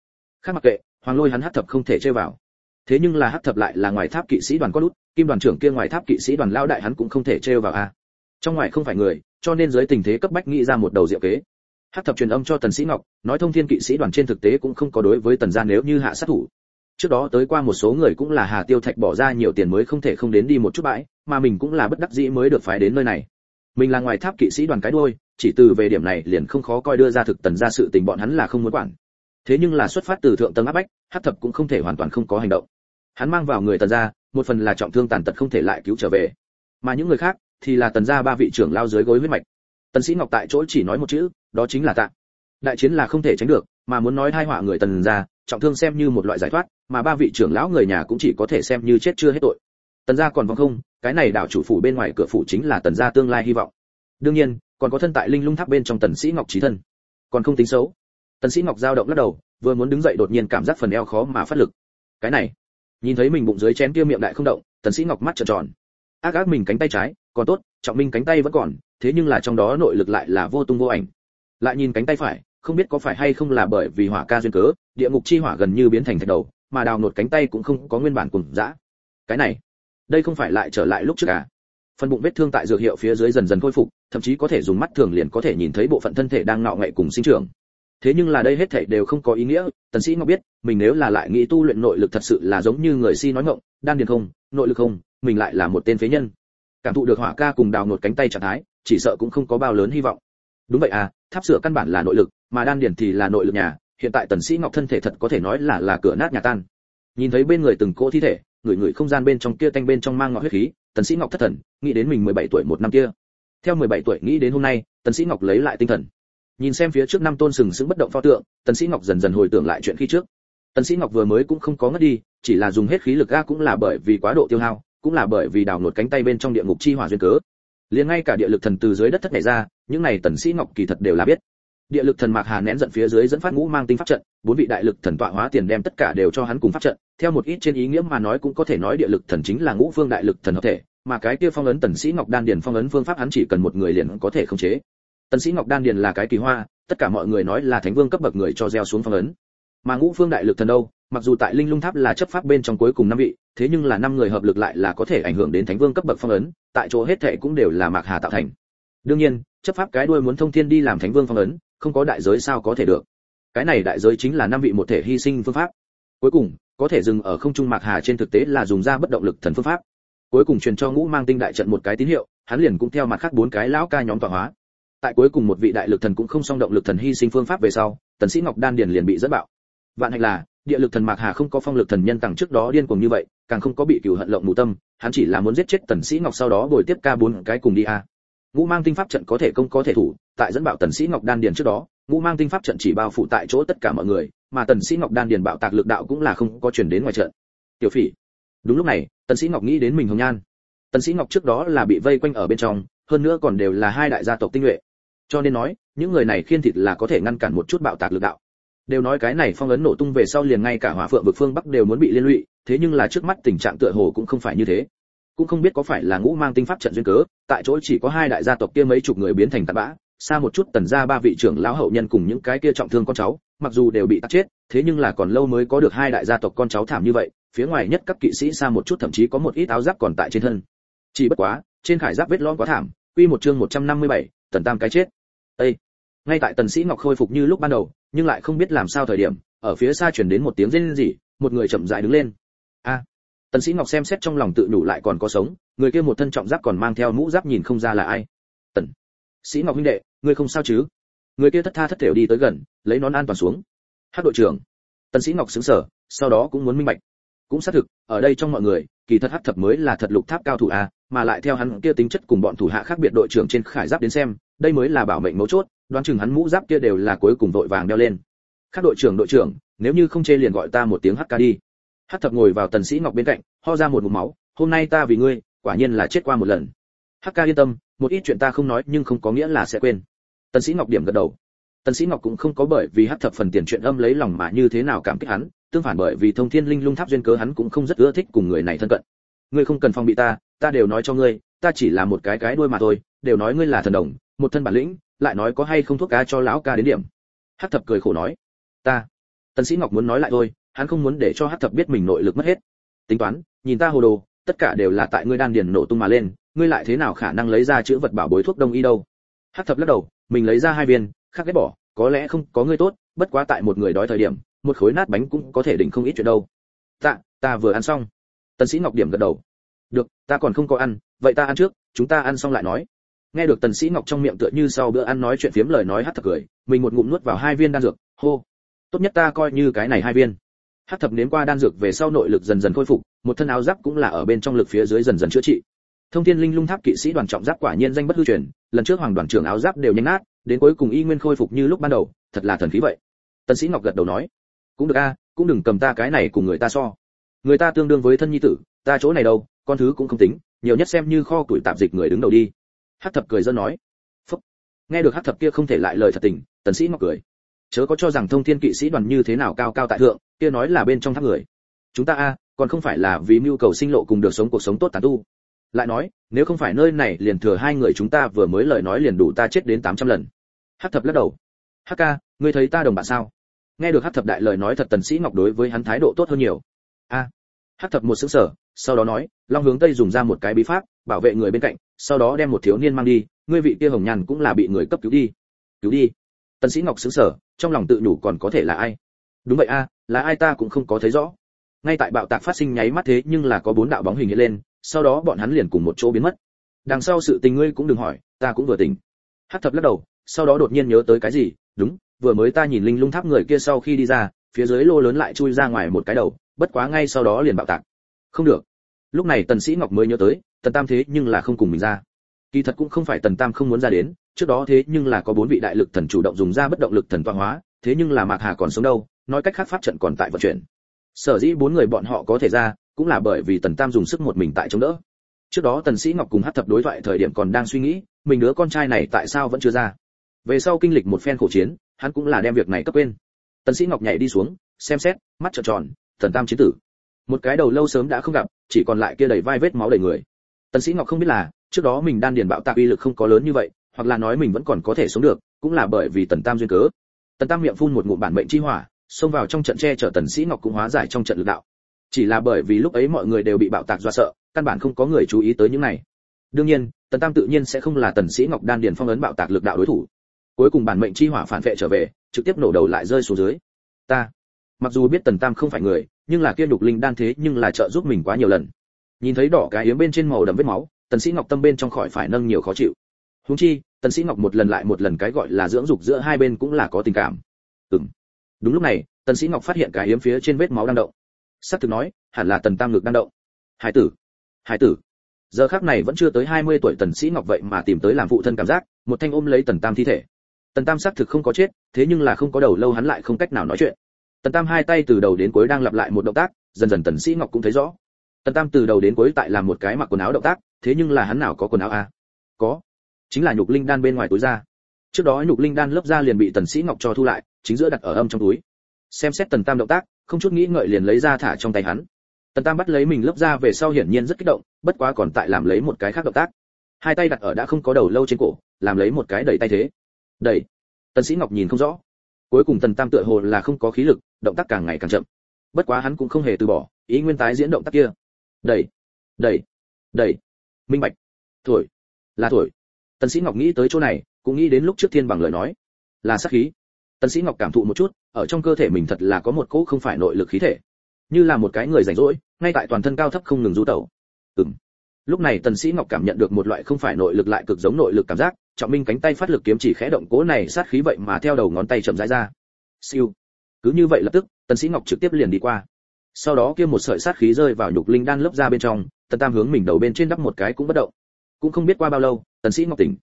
Khác mặc kệ, hoàng lôi hắn hắc thập không thể chơi vào. Thế nhưng là hắc thập lại là ngoài tháp kỵ sĩ đoàn có lút, kim đoàn trưởng kia ngoài tháp kỵ sĩ đoàn lao đại hắn cũng không thể trêu vào a. Trong ngoài không phải người, cho nên dưới tình thế cấp bách nghĩ ra một đầu diệu kế hát thập truyền âm cho tần sĩ ngọc, nói thông thiên kỵ sĩ đoàn trên thực tế cũng không có đối với tần gia nếu như hạ sát thủ. Trước đó tới qua một số người cũng là hà tiêu thạch bỏ ra nhiều tiền mới không thể không đến đi một chút bãi, mà mình cũng là bất đắc dĩ mới được phái đến nơi này. Mình là ngoài tháp kỵ sĩ đoàn cái đuôi, chỉ từ về điểm này liền không khó coi đưa ra thực tần ra sự tình bọn hắn là không muốn quản. Thế nhưng là xuất phát từ thượng tầng áp bách, hát thập cũng không thể hoàn toàn không có hành động. Hắn mang vào người tần gia, một phần là trọng thương tàn tật không thể lại cứu trở về. Mà những người khác thì là tần gia ba vị trưởng lao dưới gối huyết mạch. Tần sĩ ngọc tại chỗ chỉ nói một chữ đó chính là tạ. Đại chiến là không thể tránh được, mà muốn nói hai họa người tần gia trọng thương xem như một loại giải thoát, mà ba vị trưởng lão người nhà cũng chỉ có thể xem như chết chưa hết tội. Tần gia còn vong không, cái này đảo chủ phủ bên ngoài cửa phủ chính là tần gia tương lai hy vọng. Đương nhiên, còn có thân tại linh lung tháp bên trong tần sĩ ngọc trí thân. Còn không tính xấu. Tần sĩ ngọc giao động lắc đầu, vừa muốn đứng dậy đột nhiên cảm giác phần eo khó mà phát lực. Cái này, nhìn thấy mình bụng dưới chén kia miệng đại không động, tần sĩ ngọc mắt trợn tròn. Ác ác mình cánh tay trái, còn tốt, trọng minh cánh tay vẫn còn, thế nhưng là trong đó nội lực lại là vô tung vô ảnh lại nhìn cánh tay phải, không biết có phải hay không là bởi vì hỏa ca duyên cớ, địa ngục chi hỏa gần như biến thành thạch đầu, mà đào nột cánh tay cũng không có nguyên bản cùng dã. Cái này, đây không phải lại trở lại lúc trước à? Phần bụng vết thương tại dược hiệu phía dưới dần dần khôi phục, thậm chí có thể dùng mắt thường liền có thể nhìn thấy bộ phận thân thể đang ngọ ngậy cùng sinh trưởng. Thế nhưng là đây hết thảy đều không có ý nghĩa, tần sĩ ngọc biết, mình nếu là lại nghĩ tu luyện nội lực thật sự là giống như người si nói ngọng, đan điền không, nội lực không, mình lại là một tên phế nhân. Cảm thụ được hỏa ca cùng đào nột cánh tay trạng thái, chỉ sợ cũng không có bao lớn hy vọng. Đúng vậy à tháp sửa căn bản là nội lực, mà đan điền thì là nội lực nhà, hiện tại tần sĩ ngọc thân thể thật có thể nói là là cửa nát nhà tan. Nhìn thấy bên người từng cỗ thi thể, người người không gian bên trong kia tanh bên trong mang ngọ huyết khí, tần sĩ ngọc thất thần, nghĩ đến mình 17 tuổi một năm kia. Theo 17 tuổi nghĩ đến hôm nay, tần sĩ ngọc lấy lại tinh thần. Nhìn xem phía trước năm tôn sừng sững bất động pho tượng, tần sĩ ngọc dần dần hồi tưởng lại chuyện khi trước. Tần sĩ ngọc vừa mới cũng không có ngất đi, chỉ là dùng hết khí lực ga cũng là bởi vì quá độ tiêu hao, cũng là bởi vì đào nột cánh tay bên trong địa ngục chi hỏa duyên cớ liền ngay cả địa lực thần từ dưới đất thất nhảy ra, những này tần sĩ ngọc kỳ thật đều là biết. Địa lực thần mạc hà nén giận phía dưới dẫn phát ngũ mang tinh pháp trận, bốn vị đại lực thần tọa hóa tiền đem tất cả đều cho hắn cùng pháp trận. Theo một ít trên ý nghĩa mà nói cũng có thể nói địa lực thần chính là ngũ phương đại lực thần hợp thể, mà cái kia phong ấn tần sĩ ngọc đan điền phong ấn phương pháp hắn chỉ cần một người liền có thể khống chế. Tần sĩ ngọc đan điền là cái kỳ hoa, tất cả mọi người nói là thánh vương cấp bậc người cho gieo xuống phong ấn. Mà ngũ phương đại lực thần đâu? Mặc dù tại linh lung tháp là chấp pháp bên trong cuối cùng năm vị, thế nhưng là năm người hợp lực lại là có thể ảnh hưởng đến thánh vương cấp bậc phong ấn, tại chỗ hết thệ cũng đều là mạc hà tạo thành. Đương nhiên, chấp pháp cái đuôi muốn thông thiên đi làm thánh vương phong ấn, không có đại giới sao có thể được. Cái này đại giới chính là năm vị một thể hy sinh phương pháp. Cuối cùng, có thể dừng ở không trung mạc hà trên thực tế là dùng ra bất động lực thần phương pháp. Cuối cùng truyền cho ngũ mang tinh đại trận một cái tín hiệu, hắn liền cũng theo mặt khác bốn cái lão ca nhóm tọa hóa. Tại cuối cùng một vị đại lực thần cũng không song động lực thần hy sinh phương pháp về sau, tần sĩ ngọc đan điền liền bị dẫn bạo. Vạn hạnh là địa lực thần mạc hà không có phong lực thần nhân tặng trước đó điên cuồng như vậy, càng không có bị cửu hận lộng mù tâm, hắn chỉ là muốn giết chết tần sĩ ngọc sau đó bồi tiếp ca bốn cái cùng đi a. Ngũ mang tinh pháp trận có thể công có thể thủ, tại dẫn bạo tần sĩ ngọc đan điền trước đó, ngũ mang tinh pháp trận chỉ bao phủ tại chỗ tất cả mọi người, mà tần sĩ ngọc đan điền bạo tạc lực đạo cũng là không có truyền đến ngoài trận. Tiểu phỉ, đúng lúc này, tần sĩ ngọc nghĩ đến mình hồng nhan. Tần sĩ ngọc trước đó là bị vây quanh ở bên trong, hơn nữa còn đều là hai đại gia tộc tinh nhuệ. Cho nên nói, những người này khiên thịt là có thể ngăn cản một chút bạo tạc lực đạo đều nói cái này phong ấn nổ tung về sau liền ngay cả hỏa phượng vực phương bắc đều muốn bị liên lụy thế nhưng là trước mắt tình trạng tựa hồ cũng không phải như thế. Cũng không biết có phải là ngũ mang tinh pháp trận duyên cớ tại chỗ chỉ có hai đại gia tộc kia mấy chục người biến thành tàn bã xa một chút tần gia ba vị trưởng lão hậu nhân cùng những cái kia trọng thương con cháu mặc dù đều bị tắt chết thế nhưng là còn lâu mới có được hai đại gia tộc con cháu thảm như vậy phía ngoài nhất các kỵ sĩ xa một chút thậm chí có một ít áo giáp còn tại trên thân. Chỉ bất quá trên khải giáp vết lõm quá thảm quy một chương 157, tần tam cái chết. Ê! ngay tại tần sĩ ngọc khôi phục như lúc ban đầu nhưng lại không biết làm sao thời điểm, ở phía xa truyền đến một tiếng rên rỉ, một người chậm rãi đứng lên. A, tần sĩ ngọc xem xét trong lòng tự đủ lại còn có sống, người kia một thân trọng giáp còn mang theo mũ giáp nhìn không ra là ai. Tần sĩ ngọc huynh đệ, ngươi không sao chứ? Người kia thất tha thất thểu đi tới gần, lấy nón an toàn xuống. Hát đội trưởng. Tần sĩ ngọc sững sờ, sau đó cũng muốn minh bạch. Cũng xác thực, ở đây trong mọi người, kỳ thật hát thập mới là thật lục tháp cao thủ a, mà lại theo hắn kia tính chất cùng bọn thủ hạ khác biệt đội trưởng trên khải giáp đến xem, đây mới là bảo mệnh mấu chốt đoán chừng hắn mũ giáp kia đều là cuối cùng vội vàng đeo lên. Khác đội trưởng đội trưởng, nếu như không chê liền gọi ta một tiếng hắc ca đi. Hắc thập ngồi vào tần sĩ ngọc bên cạnh, ho ra một ngụm máu, hôm nay ta vì ngươi, quả nhiên là chết qua một lần. Hắc ca yên tâm, một ít chuyện ta không nói nhưng không có nghĩa là sẽ quên. Tần sĩ ngọc điểm gật đầu. Tần sĩ ngọc cũng không có bởi vì hắc thập phần tiền chuyện âm lấy lòng mà như thế nào cảm kích hắn, tương phản bởi vì thông thiên linh lung tháp duyên cớ hắn cũng không rất ưa thích cùng người này thân cận. Ngươi không cần phòng bị ta ta đều nói cho ngươi, ta chỉ là một cái cái đuôi mà thôi, đều nói ngươi là thần đồng, một thân bản lĩnh lại nói có hay không thuốc cá cho lão ca đến điểm. Hắc thập cười khổ nói, ta, tần sĩ ngọc muốn nói lại thôi, hắn không muốn để cho hắc thập biết mình nội lực mất hết. Tính toán, nhìn ta hồ đồ, tất cả đều là tại ngươi đan điền nổ tung mà lên, ngươi lại thế nào khả năng lấy ra chữ vật bảo bối thuốc đông y đâu? Hắc thập lắc đầu, mình lấy ra hai viên, khác ghét bỏ, có lẽ không có ngươi tốt, bất quá tại một người đói thời điểm, một khối nát bánh cũng có thể đỉnh không ít chuyện đâu. Tạ, ta vừa ăn xong. Tần sĩ ngọc điểm gật đầu, được, ta còn không có ăn, vậy ta ăn trước, chúng ta ăn xong lại nói nghe được tần sĩ ngọc trong miệng tựa như sau bữa ăn nói chuyện phiếm lời nói hắt thật cười, mình một ngụm nuốt vào hai viên đan dược, hô. Tốt nhất ta coi như cái này hai viên. Hắc thập nếm qua đan dược về sau nội lực dần dần khôi phục, một thân áo giáp cũng là ở bên trong lực phía dưới dần dần chữa trị. Thông thiên linh lung tháp kỵ sĩ đoàn trọng giáp quả nhiên danh bất hư truyền, lần trước hoàng đoàn trưởng áo giáp đều nhanh nát, đến cuối cùng y nguyên khôi phục như lúc ban đầu, thật là thần khí vậy. Tần sĩ ngọc gật đầu nói, cũng được a, cũng đừng cầm ta cái này cùng người ta so. Người ta tương đương với thân nhi tử, ta chỗ này đâu, con thứ cũng không tính, nhiều nhất xem như kho tuổi tạp dịch người đứng đầu đi hắc thập cười giỡn nói. Phúc. nghe được hắc thập kia không thể lại lời thật tình, tần sĩ ngọc cười. Chớ có cho rằng thông thiên kỵ sĩ đoàn như thế nào cao cao tại thượng, kia nói là bên trong tháp người. Chúng ta a, còn không phải là vì mưu cầu sinh lộ cùng được sống cuộc sống tốt tán tu. Lại nói, nếu không phải nơi này liền thừa hai người chúng ta vừa mới lời nói liền đủ ta chết đến 800 lần. Hắc thập lắc đầu. Hắc ca, ngươi thấy ta đồng bạn sao? Nghe được hắc thập đại lời nói thật tần sĩ ngọc đối với hắn thái độ tốt hơn nhiều. A. Hắc thập một sững sờ, sau đó nói, long hướng tây dùng ra một cái bí pháp, bảo vệ người bên cạnh sau đó đem một thiếu niên mang đi, ngươi vị kia hồng nhàn cũng là bị người cấp cứu đi. Cứu đi. Tần sĩ ngọc sững sờ, trong lòng tự nhủ còn có thể là ai? Đúng vậy a, là ai ta cũng không có thấy rõ. Ngay tại bạo tạc phát sinh nháy mắt thế nhưng là có bốn đạo bóng hình hiện lên, sau đó bọn hắn liền cùng một chỗ biến mất. Đằng sau sự tình ngươi cũng đừng hỏi, ta cũng vừa tỉnh. Hắc thập lắc đầu, sau đó đột nhiên nhớ tới cái gì? Đúng, vừa mới ta nhìn linh lung tháp người kia sau khi đi ra, phía dưới lô lớn lại chui ra ngoài một cái đầu, bất quá ngay sau đó liền bạo tạc. Không được. Lúc này tần sĩ ngọc mới nhớ tới tần tam thế nhưng là không cùng mình ra. Kỳ thật cũng không phải tần tam không muốn ra đến, trước đó thế nhưng là có bốn vị đại lực thần chủ động dùng ra bất động lực thần toa hóa, thế nhưng là mạc hà còn sống đâu, nói cách khác pháp trận còn tại vận chuyển. Sở dĩ bốn người bọn họ có thể ra, cũng là bởi vì tần tam dùng sức một mình tại chống đỡ. Trước đó tần sĩ ngọc cùng hát thập đối thoại thời điểm còn đang suy nghĩ, mình đứa con trai này tại sao vẫn chưa ra. Về sau kinh lịch một phen khổ chiến, hắn cũng là đem việc này cấp quên. Tần sĩ ngọc nhảy đi xuống, xem xét, mắt trợn tròn, tần tam chiến tử. Một cái đầu lâu sớm đã không gặp, chỉ còn lại kia đầy vai vết máu đầy người tần sĩ ngọc không biết là, trước đó mình đan điền bạo tạc uy lực không có lớn như vậy, hoặc là nói mình vẫn còn có thể sống được, cũng là bởi vì tần tam duyên cớ. Tần tam miệng phun một ngụm bản mệnh chi hỏa, xông vào trong trận che chở tần sĩ ngọc cũng hóa giải trong trận lực đạo. Chỉ là bởi vì lúc ấy mọi người đều bị bạo tạc dọa sợ, căn bản không có người chú ý tới những này. Đương nhiên, tần tam tự nhiên sẽ không là tần sĩ ngọc đan điền phong ấn bạo tạc lực đạo đối thủ. Cuối cùng bản mệnh chi hỏa phản vệ trở về, trực tiếp nổ đầu lại rơi xuống dưới. Ta, mặc dù biết tần tam không phải người, nhưng là kia đục linh đan thế nhưng là trợ giúp mình quá nhiều lần nhìn thấy đỏ cái yếm bên trên màu đậm vết máu, tần sĩ ngọc tâm bên trong khỏi phải nâng nhiều khó chịu. Huống chi, tần sĩ ngọc một lần lại một lần cái gọi là dưỡng dục giữa hai bên cũng là có tình cảm. Ừm. Đúng lúc này, tần sĩ ngọc phát hiện cái yếm phía trên vết máu đang động. Sắp thực nói, hẳn là tần tam ngực đang động. Hải tử. Hải tử. Giờ khắc này vẫn chưa tới 20 tuổi tần sĩ ngọc vậy mà tìm tới làm phụ thân cảm giác, một thanh ôm lấy tần tam thi thể. Tần tam xác thực không có chết, thế nhưng là không có đầu lâu hắn lại không cách nào nói chuyện. Tần tam hai tay từ đầu đến cuối đang lặp lại một động tác, dần dần tần sĩ ngọc cũng thấy rõ tần tam từ đầu đến cuối tại làm một cái mặc quần áo động tác, thế nhưng là hắn nào có quần áo a à? có. Chính là nhục linh đan bên ngoài túi ra. Trước đó nhục linh đan lớp ra liền bị tần sĩ ngọc cho thu lại, chính giữa đặt ở âm trong túi. Xem xét tần tam động tác, không chút nghĩ ngợi liền lấy ra thả trong tay hắn. Tần tam bắt lấy mình lớp ra về sau hiển nhiên rất kích động, bất quá còn tại làm lấy một cái khác động tác. Hai tay đặt ở đã không có đầu lâu trên cổ, làm lấy một cái đẩy tay thế. Đẩy. Tần sĩ ngọc nhìn không rõ. Cuối cùng tần tam tựa hồ là không có khí lực, động tác càng ngày càng chậm. Bất quá hắn cũng không hề từ bỏ, ý nguyên tái diễn động tác kia đẩy đẩy đẩy minh bạch. Thổi. Là thổi. Tần sĩ ngọc nghĩ tới chỗ này, cũng nghĩ đến lúc trước thiên bằng lời nói. Là sát khí. Tần sĩ ngọc cảm thụ một chút, ở trong cơ thể mình thật là có một cỗ không phải nội lực khí thể. Như là một cái người rảnh rỗi, ngay tại toàn thân cao thấp không ngừng du tẩu. Ừm. Lúc này tần sĩ ngọc cảm nhận được một loại không phải nội lực lại cực giống nội lực cảm giác, trọng minh cánh tay phát lực kiếm chỉ khẽ động cố này sát khí vậy mà theo đầu ngón tay chậm rãi ra. Siêu. Cứ như vậy lập tức, tần sĩ ngọc trực tiếp liền đi qua sau đó kia một sợi sát khí rơi vào nhục linh đan lớp ra bên trong tần tam hướng mình đầu bên trên đắp một cái cũng bất động. Cũng không biết qua bao lâu tần sĩ ngọc tỉnh.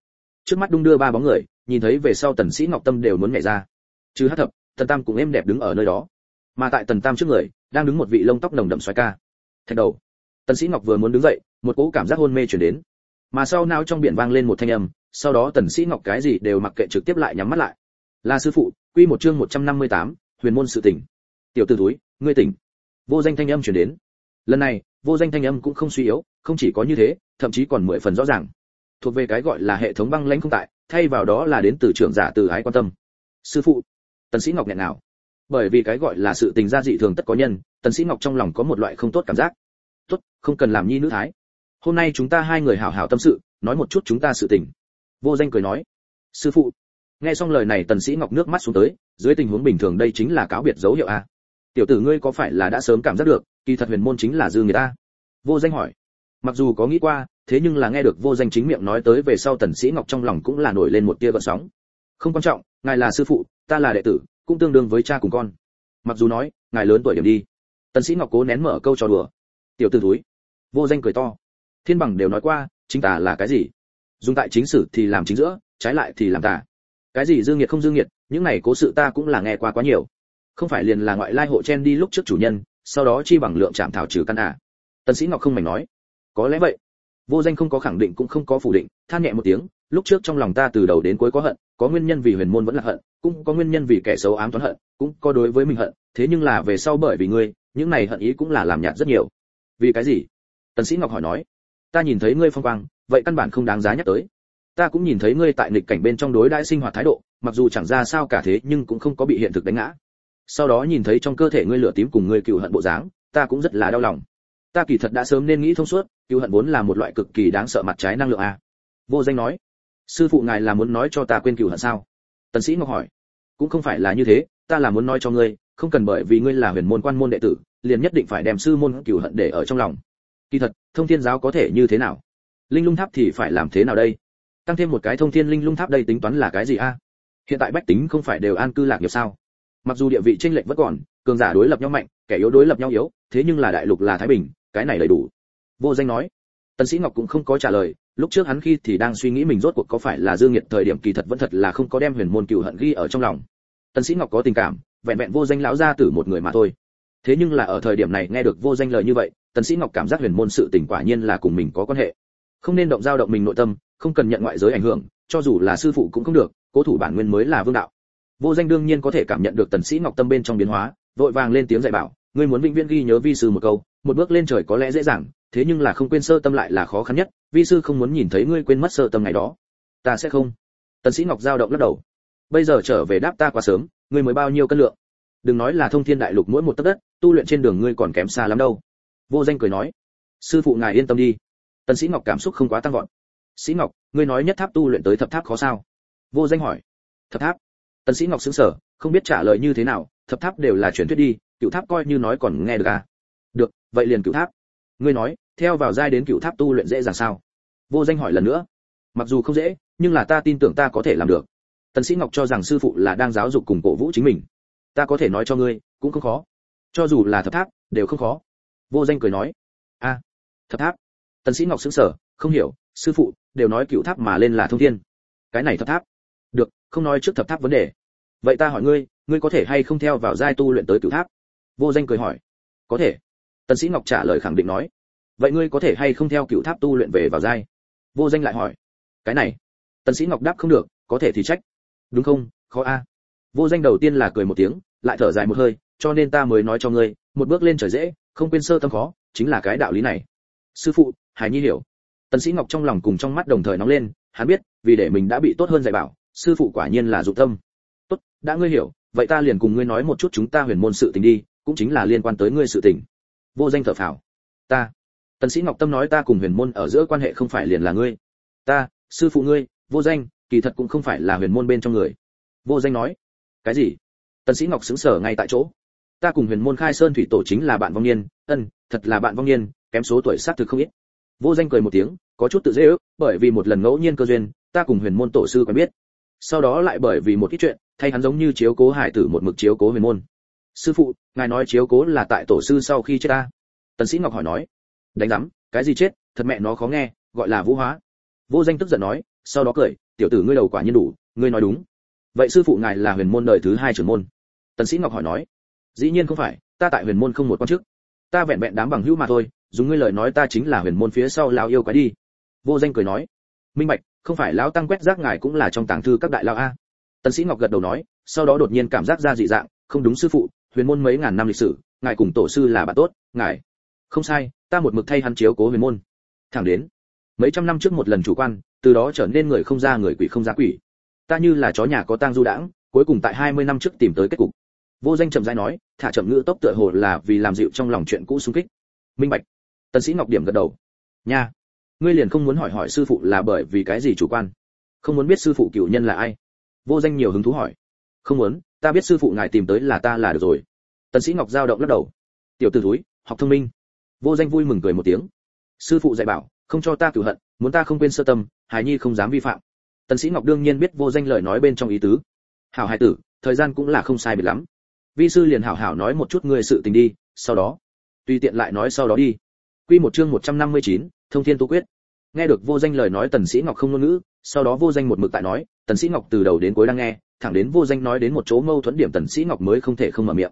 Trước mắt đung đưa ba bóng người nhìn thấy về sau tần sĩ ngọc tâm đều muốn nhảy ra. Chứ hát thập tần tam cũng êm đẹp đứng ở nơi đó. Mà tại tần tam trước người đang đứng một vị lông tóc nồng đậm xoáy ca. Thạch đầu. Tần sĩ ngọc vừa muốn đứng dậy một cỗ cảm giác hôn mê truyền đến. Mà sau não trong biển vang lên một thanh âm sau đó tần sĩ ngọc cái gì đều mặc kệ trực tiếp lại nhắm mắt lại. Là sư phụ quy một chương 158, huyền môn sự tỉnh. Tiểu tử túi ngươi tỉnh vô danh thanh âm truyền đến. Lần này, vô danh thanh âm cũng không suy yếu, không chỉ có như thế, thậm chí còn mười phần rõ ràng. Thuộc về cái gọi là hệ thống băng lãnh không tại, thay vào đó là đến từ trưởng giả từ ái quan tâm. Sư phụ, tần sĩ ngọc nghẹn nào? Bởi vì cái gọi là sự tình gia dị thường tất có nhân, tần sĩ ngọc trong lòng có một loại không tốt cảm giác. Tốt, không cần làm nhi nữ thái. Hôm nay chúng ta hai người hảo hảo tâm sự, nói một chút chúng ta sự tình. Vô danh cười nói. Sư phụ, nghe xong lời này tần sĩ ngọc nước mắt xuống tới, dưới tình huống bình thường đây chính là cáo biệt dấu hiệu a tiểu tử ngươi có phải là đã sớm cảm giác được, kỳ thật huyền môn chính là dư người ta? Vô danh hỏi. Mặc dù có nghĩ qua, thế nhưng là nghe được vô danh chính miệng nói tới về sau tần sĩ ngọc trong lòng cũng là nổi lên một tia gợn sóng. Không quan trọng, ngài là sư phụ, ta là đệ tử, cũng tương đương với cha cùng con. Mặc dù nói, ngài lớn tuổi điểm đi. Tần sĩ ngọc cố nén mở câu trò đùa. Tiểu tử túi vô danh cười to. Thiên bằng đều nói qua, chính tà là cái gì? Dùng tại chính sử thì làm chính giữa, trái lại thì làm tà. Cái gì dương nghiệt không dương nghiệt, những này cố sự ta cũng là nghe qua quá nhiều không phải liền là ngoại lai hộ chen đi lúc trước chủ nhân, sau đó chi bằng lượng chạm thảo trừ căn à? Tần sĩ ngọc không mảnh nói. Có lẽ vậy. Vô danh không có khẳng định cũng không có phủ định, than nhẹ một tiếng, lúc trước trong lòng ta từ đầu đến cuối có hận, có nguyên nhân vì huyền môn vẫn là hận, cũng có nguyên nhân vì kẻ xấu ám toán hận, cũng có đối với mình hận, thế nhưng là về sau bởi vì ngươi, những này hận ý cũng là làm nhạt rất nhiều. Vì cái gì? Tần sĩ ngọc hỏi nói. Ta nhìn thấy ngươi phong quang, vậy căn bản không đáng giá nhắc tới. Ta cũng nhìn thấy ngươi tại nghịch cảnh bên trong đối đãi sinh hoạt thái độ, mặc dù chẳng ra sao cả thế nhưng cũng không có bị hiện thực đánh ngã sau đó nhìn thấy trong cơ thể ngươi lửa tím cùng ngươi cựu hận bộ dáng, ta cũng rất là đau lòng. Ta kỳ thật đã sớm nên nghĩ thông suốt, cựu hận vốn là một loại cực kỳ đáng sợ mặt trái năng lượng a. Vô danh nói, sư phụ ngài là muốn nói cho ta quên cựu hận sao? Tần sĩ ngọc hỏi, cũng không phải là như thế, ta là muốn nói cho ngươi, không cần bởi vì ngươi là huyền môn quan môn đệ tử, liền nhất định phải đem sư môn cửu hận để ở trong lòng. Kỳ thật, thông thiên giáo có thể như thế nào? Linh lung tháp thì phải làm thế nào đây? Tăng thêm một cái thông thiên linh lung tháp đây tính toán là cái gì a? Hiện tại bách tính không phải đều an cư lạc nghiệp sao? Mặc dù địa vị tranh lệch vẫn còn, cường giả đối lập nhau mạnh, kẻ yếu đối lập nhau yếu, thế nhưng là đại lục là thái bình, cái này đầy đủ. Vô danh nói. Tần sĩ ngọc cũng không có trả lời, lúc trước hắn khi thì đang suy nghĩ mình rốt cuộc có phải là dương nghiệt thời điểm kỳ thật vẫn thật là không có đem huyền môn cựu hận ghi ở trong lòng. Tần sĩ ngọc có tình cảm, vẹn vẹn vô danh lão gia tử một người mà thôi. Thế nhưng là ở thời điểm này nghe được vô danh lời như vậy, tần sĩ ngọc cảm giác huyền môn sự tình quả nhiên là cùng mình có quan hệ. Không nên động dao động mình nội tâm, không cần nhận ngoại giới ảnh hưởng, cho dù là sư phụ cũng không được, cố thủ bản nguyên mới là vương đạo vô danh đương nhiên có thể cảm nhận được tần sĩ ngọc tâm bên trong biến hóa, vội vàng lên tiếng dạy bảo, ngươi muốn vĩnh viễn ghi nhớ vi sư một câu, một bước lên trời có lẽ dễ dàng, thế nhưng là không quên sơ tâm lại là khó khăn nhất, vi sư không muốn nhìn thấy ngươi quên mất sơ tâm ngày đó. Ta sẽ không. Tần sĩ ngọc giao động lắc đầu. Bây giờ trở về đáp ta quá sớm, ngươi mới bao nhiêu cân lượng? Đừng nói là thông thiên đại lục mỗi một tấc đất, tu luyện trên đường ngươi còn kém xa lắm đâu. Vô danh cười nói. Sư phụ ngài yên tâm đi. Tần sĩ ngọc cảm xúc không quá tăng vọt. Sĩ ngọc, ngươi nói nhất tháp tu luyện tới thập tháp khó sao? Vô danh hỏi. Thập tháp? Tần sĩ ngọc sững sờ, không biết trả lời như thế nào, thập tháp đều là truyền thuyết đi cựu tháp coi như nói còn nghe được à? Được, vậy liền cựu tháp. Ngươi nói, theo vào giai đến cựu tháp tu luyện dễ dàng sao? Vô danh hỏi lần nữa. Mặc dù không dễ, nhưng là ta tin tưởng ta có thể làm được. Tần sĩ ngọc cho rằng sư phụ là đang giáo dục cùng cổ vũ chính mình. Ta có thể nói cho ngươi, cũng không khó. Cho dù là thập tháp, đều không khó. Vô danh cười nói. A thập tháp. Tần sĩ ngọc sững sờ, không hiểu, sư phụ, đều nói cựu tháp mà lên là thông thiên. Cái này thập tháp không nói trước thập tháp vấn đề. Vậy ta hỏi ngươi ngươi có thể hay không theo vào giai tu luyện tới cửu tháp? Vô danh cười hỏi. Có thể. Tần sĩ ngọc trả lời khẳng định nói. Vậy ngươi có thể hay không theo cửu tháp tu luyện về vào giai? Vô danh lại hỏi. Cái này. Tần sĩ ngọc đáp không được, có thể thì trách. Đúng không? Khó a. Vô danh đầu tiên là cười một tiếng, lại thở dài một hơi, cho nên ta mới nói cho ngươi, một bước lên trời dễ, không quên sơ tâm khó, chính là cái đạo lý này. Sư phụ, hải nhi hiểu. Tần sĩ ngọc trong lòng cùng trong mắt đồng thời nóng lên, hắn biết, vì để mình đã bị tốt hơn dạy bảo sư phụ quả nhiên là dụng tâm. Tốt, đã ngươi hiểu, vậy ta liền cùng ngươi nói một chút chúng ta huyền môn sự tình đi, cũng chính là liên quan tới ngươi sự tình. Vô danh thở phào. Ta, tần sĩ ngọc tâm nói ta cùng huyền môn ở giữa quan hệ không phải liền là ngươi. Ta, sư phụ ngươi, vô danh, kỳ thật cũng không phải là huyền môn bên trong người. Vô danh nói, cái gì? Tần sĩ ngọc sững sờ ngay tại chỗ. Ta cùng huyền môn khai sơn thủy tổ chính là bạn vong niên, ân, thật là bạn vong niên, kém số tuổi sát thực không ít. Vô danh cười một tiếng, có chút tự dễ ước, bởi vì một lần ngẫu nhiên cơ duyên, ta cùng huyền môn tổ sư quen biết sau đó lại bởi vì một ít chuyện thay hắn giống như chiếu cố hải tử một mực chiếu cố huyền môn. Sư phụ ngài nói chiếu cố là tại tổ sư sau khi chết ta. Tần sĩ ngọc hỏi nói đánh giám, cái gì chết thật mẹ nó khó nghe gọi là vũ hóa. Vô danh tức giận nói sau đó cười tiểu tử ngươi đầu quả nhiên đủ ngươi nói đúng. Vậy sư phụ ngài là huyền môn đời thứ hai trưởng môn. Tần sĩ ngọc hỏi nói dĩ nhiên không phải ta tại huyền môn không một quan chức. Ta vẹn vẹn đám bằng hữu mà thôi dùng ngươi lời nói ta chính là huyền môn phía sau lão yêu quái đi. Vô danh cười nói minh bạch không phải lão tăng quét rác ngài cũng là trong tàng thư các đại lão a. Tần sĩ ngọc gật đầu nói, sau đó đột nhiên cảm giác ra dị dạng, không đúng sư phụ, huyền môn mấy ngàn năm lịch sử, ngài cùng tổ sư là bạn tốt, ngài. Không sai, ta một mực thay hắn chiếu cố huyền môn. Thẳng đến, mấy trăm năm trước một lần chủ quan, từ đó trở nên người không ra người quỷ không ra quỷ. Ta như là chó nhà có tang du đãng, cuối cùng tại 20 năm trước tìm tới kết cục. Vô danh chậm rãi nói, thả chậm ngữ tốc tựa hồ là vì làm dịu trong lòng chuyện cũ xung kích. Minh bạch. Tần sĩ ngọc điểm gật đầu. Nha ngươi liền không muốn hỏi hỏi sư phụ là bởi vì cái gì chủ quan? Không muốn biết sư phụ cựu nhân là ai? Vô danh nhiều hứng thú hỏi. Không muốn ta biết sư phụ ngài tìm tới là ta là được rồi. Tần sĩ ngọc giao động lắc đầu. Tiểu tử thúi học thông minh. Vô danh vui mừng cười một tiếng. Sư phụ dạy bảo không cho ta cửu hận muốn ta không quên sơ tâm hải nhi không dám vi phạm. Tần sĩ ngọc đương nhiên biết vô danh lời nói bên trong ý tứ. Hảo hải tử thời gian cũng là không sai biệt lắm. Vi sư liền hảo hảo nói một chút ngươi sự tình đi sau đó. Tùy tiện lại nói sau đó đi. Quy một chương 159, thông thiên tu quyết. Nghe được vô danh lời nói tần sĩ ngọc không ngôn ngữ, sau đó vô danh một mực tại nói, tần sĩ ngọc từ đầu đến cuối đang nghe, thẳng đến vô danh nói đến một chỗ mâu thuẫn điểm tần sĩ ngọc mới không thể không mở miệng.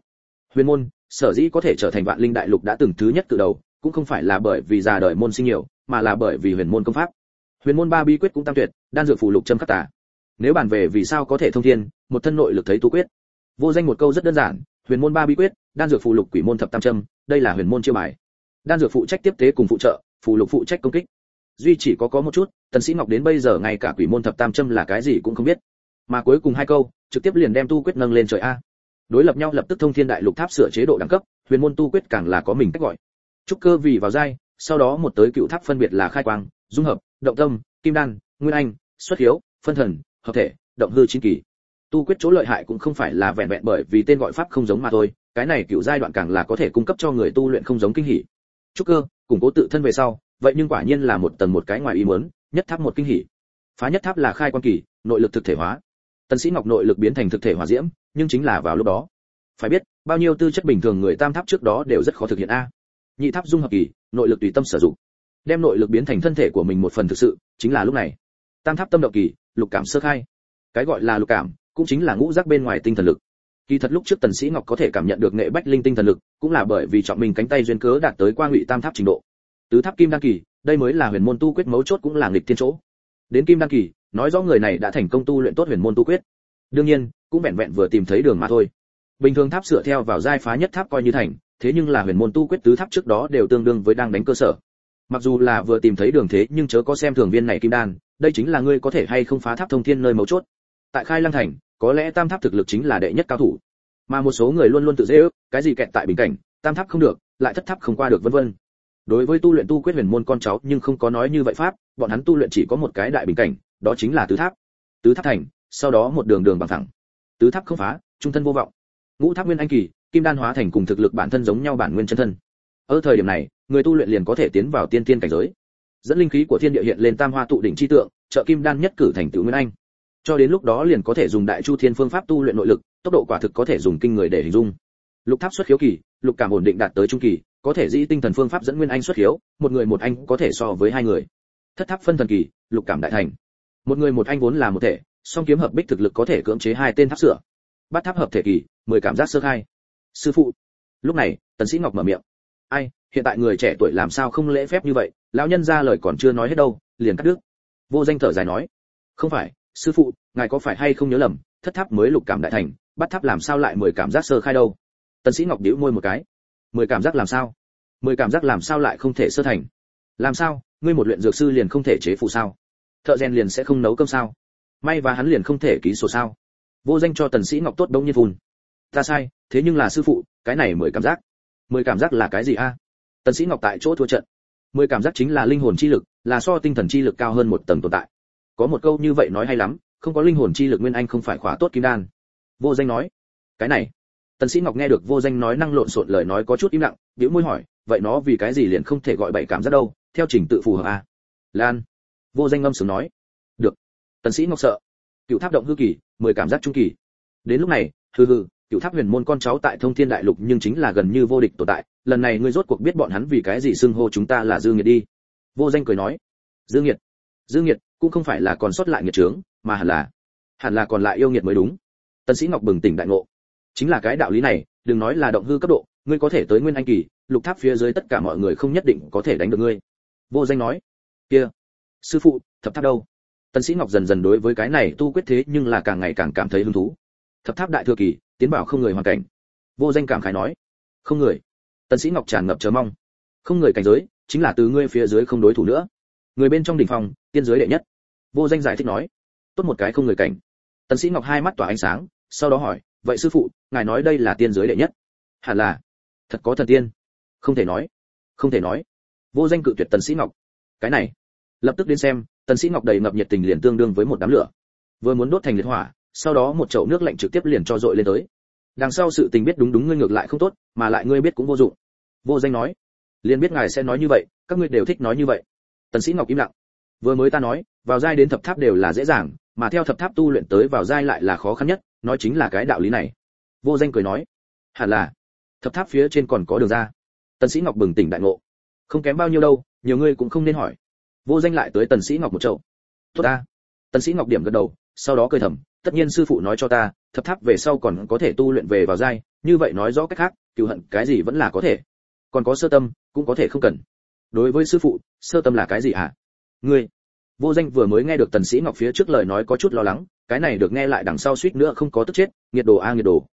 Huyền môn, sở dĩ có thể trở thành vạn linh đại lục đã từng thứ nhất từ đầu, cũng không phải là bởi vì già đời môn sinh nhiều, mà là bởi vì huyền môn công pháp. Huyền môn ba bí quyết cũng tam tuyệt, đan dược phù lục châm khắc tà. Nếu bàn về vì sao có thể thông thiên, một thân nội lực thấy tu quyết. Vô danh một câu rất đơn giản, huyền môn ba bí quyết, đan dược phù lục quỷ môn thập tam châm, đây là huyền môn chiêu bài. Đan dược phụ trách tiếp tế cùng phụ trợ phù lục phụ trách công kích. Duy chỉ có có một chút, tần sĩ ngọc đến bây giờ ngay cả quỷ môn thập tam châm là cái gì cũng không biết. Mà cuối cùng hai câu, trực tiếp liền đem tu quyết nâng lên trời a. Đối lập nhau lập tức thông thiên đại lục tháp sửa chế độ đẳng cấp, huyền môn tu quyết càng là có mình cách gọi. Trúc cơ vì vào giai, sau đó một tới cựu tháp phân biệt là khai quang, dung hợp, động tâm, kim đan, nguyên anh, xuất hiếu, phân thần, hợp thể, động hư chín kỳ. Tu quyết chỗ lợi hại cũng không phải là vẹn vẹn bởi vì tên gọi pháp không giống mà thôi, cái này cựu giai đoạn càng là có thể cung cấp cho người tu luyện không giống kinh hỉ trúc cơ, củng cố tự thân về sau, vậy nhưng quả nhiên là một tầng một cái ngoài ý muốn, nhất tháp một kinh hỉ. Phá nhất tháp là khai quan kỳ, nội lực thực thể hóa. Tần sĩ ngọc nội lực biến thành thực thể hỏa diễm, nhưng chính là vào lúc đó. Phải biết, bao nhiêu tư chất bình thường người tam tháp trước đó đều rất khó thực hiện a. Nhị tháp dung hợp kỳ, nội lực tùy tâm sử dụng. Đem nội lực biến thành thân thể của mình một phần thực sự, chính là lúc này. Tam tháp tâm động kỳ, lục cảm sơ khai. Cái gọi là lục cảm, cũng chính là ngũ giác bên ngoài tinh thần lực kỳ thật lúc trước tần sĩ ngọc có thể cảm nhận được nghệ bách linh tinh thần lực, cũng là bởi vì trọng mình cánh tay duyên cớ đạt tới qua ngụy tam tháp trình độ. Tứ tháp kim đan kỳ, đây mới là huyền môn tu quyết mấu chốt cũng là nghịch thiên chỗ. Đến kim đan kỳ, nói rõ người này đã thành công tu luyện tốt huyền môn tu quyết. Đương nhiên, cũng vẹn vẹn vừa tìm thấy đường mà thôi. Bình thường tháp sửa theo vào giai phá nhất tháp coi như thành, thế nhưng là huyền môn tu quyết tứ tháp trước đó đều tương đương với đang đánh cơ sở. Mặc dù là vừa tìm thấy đường thế, nhưng chớ có xem thường viên này kim đan, đây chính là ngươi có thể hay không phá tháp thông thiên nơi mấu chốt. Tại khai lăng thành có lẽ tam tháp thực lực chính là đệ nhất cao thủ. Mà một số người luôn luôn tự dễ ước, cái gì kẹt tại bình cảnh, tam tháp không được, lại thất tháp không qua được vân vân. Đối với tu luyện tu quyết huyền môn con cháu nhưng không có nói như vậy pháp, bọn hắn tu luyện chỉ có một cái đại bình cảnh, đó chính là tứ tháp. Tứ tháp thành, sau đó một đường đường bằng thẳng. Tứ tháp không phá, trung thân vô vọng. Ngũ tháp nguyên anh kỳ, kim đan hóa thành cùng thực lực bản thân giống nhau bản nguyên chân thân. Ở thời điểm này, người tu luyện liền có thể tiến vào tiên tiên cảnh giới. Dẫn linh khí của thiên địa hiện lên tam hoa tụ đỉnh chi tượng, trợ kim đan nhất cử thành tựu nguyên anh cho đến lúc đó liền có thể dùng đại chu thiên phương pháp tu luyện nội lực, tốc độ quả thực có thể dùng kinh người để hình dung. Lục tháp xuất khiếu kỳ, lục cảm ổn định đạt tới trung kỳ, có thể dĩ tinh thần phương pháp dẫn nguyên anh xuất khiếu, một người một anh có thể so với hai người. Thất tháp phân thần kỳ, lục cảm đại thành. Một người một anh vốn là một thể, song kiếm hợp bích thực lực có thể cưỡng chế hai tên tháp sửa. Bát tháp hợp thể kỳ, mười cảm giác sơ khai. Sư phụ. Lúc này, tần sĩ ngọc mở miệng. Ai, hiện tại người trẻ tuổi làm sao không lễ phép như vậy? Lão nhân ra lời còn chưa nói hết đâu, liền cắt đứt. Vô danh thở dài nói. Không phải sư phụ, ngài có phải hay không nhớ lầm, thất tháp mới lục cảm đại thành, bắt tháp làm sao lại mười cảm giác sơ khai đâu? Tần sĩ ngọc đĩu môi một cái. Mười cảm giác làm sao? Mười cảm giác làm sao lại không thể sơ thành? Làm sao? Ngươi một luyện dược sư liền không thể chế phụ sao? Thợ rèn liền sẽ không nấu cơm sao? May và hắn liền không thể ký sổ sao? Vô danh cho tần sĩ ngọc tốt đông nhiên phun. Ta sai, thế nhưng là sư phụ, cái này mười cảm giác. Mười cảm giác là cái gì a? Tần sĩ ngọc tại chỗ thua trận. Mười cảm giác chính là linh hồn chi lực, là so tinh thần chi lực cao hơn một tầng tồn tại có một câu như vậy nói hay lắm, không có linh hồn chi lực nguyên anh không phải khóa tốt kim đan. Vô danh nói, cái này. Tần sĩ ngọc nghe được vô danh nói năng lộn xộn lời nói có chút im lặng, bĩu môi hỏi, vậy nó vì cái gì liền không thể gọi bảy cảm giác đâu, theo trình tự phù hợp à? lan. Vô danh ngâm sướng nói, được. Tần sĩ ngọc sợ. Cựu tháp động hư kỳ, mười cảm giác trung kỳ. Đến lúc này, hừ hừ cựu tháp huyền môn con cháu tại thông thiên đại lục nhưng chính là gần như vô địch tồn tại, lần này ngươi rốt cuộc biết bọn hắn vì cái gì xưng hô chúng ta là dương nghiệt đi. Vô danh cười nói, dương nghiệt dương nghiệt cũng không phải là còn sót lại nghiệt trướng, mà hẳn là hẳn là còn lại yêu nghiệt mới đúng. Tần sĩ ngọc bừng tỉnh đại ngộ. Chính là cái đạo lý này, đừng nói là động hư cấp độ, ngươi có thể tới nguyên anh kỳ, lục tháp phía dưới tất cả mọi người không nhất định có thể đánh được ngươi. Vô danh nói, kia, sư phụ, thập tháp đâu? Tần sĩ ngọc dần dần đối với cái này tu quyết thế nhưng là càng ngày càng cảm thấy hứng thú. Thập tháp đại thừa kỳ, tiến bảo không người hoàn cảnh. Vô danh cảm khái nói, không người. Tần sĩ ngọc tràn ngập chờ mong. Không người cảnh giới, chính là từ ngươi phía dưới không đối thủ nữa. Người bên trong đỉnh phòng tiên giới đệ nhất vô danh giải thích nói, tốt một cái không người cảnh. Tần sĩ ngọc hai mắt tỏa ánh sáng, sau đó hỏi, vậy sư phụ, ngài nói đây là tiên giới đệ nhất? Hẳn là. Thật có thần tiên. Không thể nói. Không thể nói. Vô danh cự tuyệt tần sĩ ngọc. Cái này. Lập tức đến xem, tần sĩ ngọc đầy ngập nhiệt tình liền tương đương với một đám lửa. Vừa muốn đốt thành liệt hỏa, sau đó một chậu nước lạnh trực tiếp liền cho dội lên tới. Đằng sau sự tình biết đúng đúng ngươi ngược lại không tốt, mà lại ngươi biết cũng vô dụng. Vô danh nói, liền biết ngài sẽ nói như vậy, các ngươi đều thích nói như vậy. Tần sĩ ngọc im lặng. Vừa mới ta nói vào giai đến thập tháp đều là dễ dàng, mà theo thập tháp tu luyện tới vào giai lại là khó khăn nhất, nói chính là cái đạo lý này. Vô danh cười nói, hẳn là, thập tháp phía trên còn có đường ra. Tần sĩ ngọc bừng tỉnh đại ngộ. Không kém bao nhiêu đâu, nhiều người cũng không nên hỏi. Vô danh lại tới tần sĩ ngọc một chậu. Tốt ta. Tần sĩ ngọc điểm gật đầu, sau đó cười thầm, tất nhiên sư phụ nói cho ta, thập tháp về sau còn có thể tu luyện về vào giai, như vậy nói rõ cách khác cựu hận cái gì vẫn là có thể. Còn có sơ tâm, cũng có thể không cần. Đối với sư phụ, sơ tâm là cái gì à? ngươi vô danh vừa mới nghe được tần sĩ ngọc phía trước lời nói có chút lo lắng, cái này được nghe lại đằng sau suýt nữa không có tức chết, nghiệt đồ a, nghiệt đồ.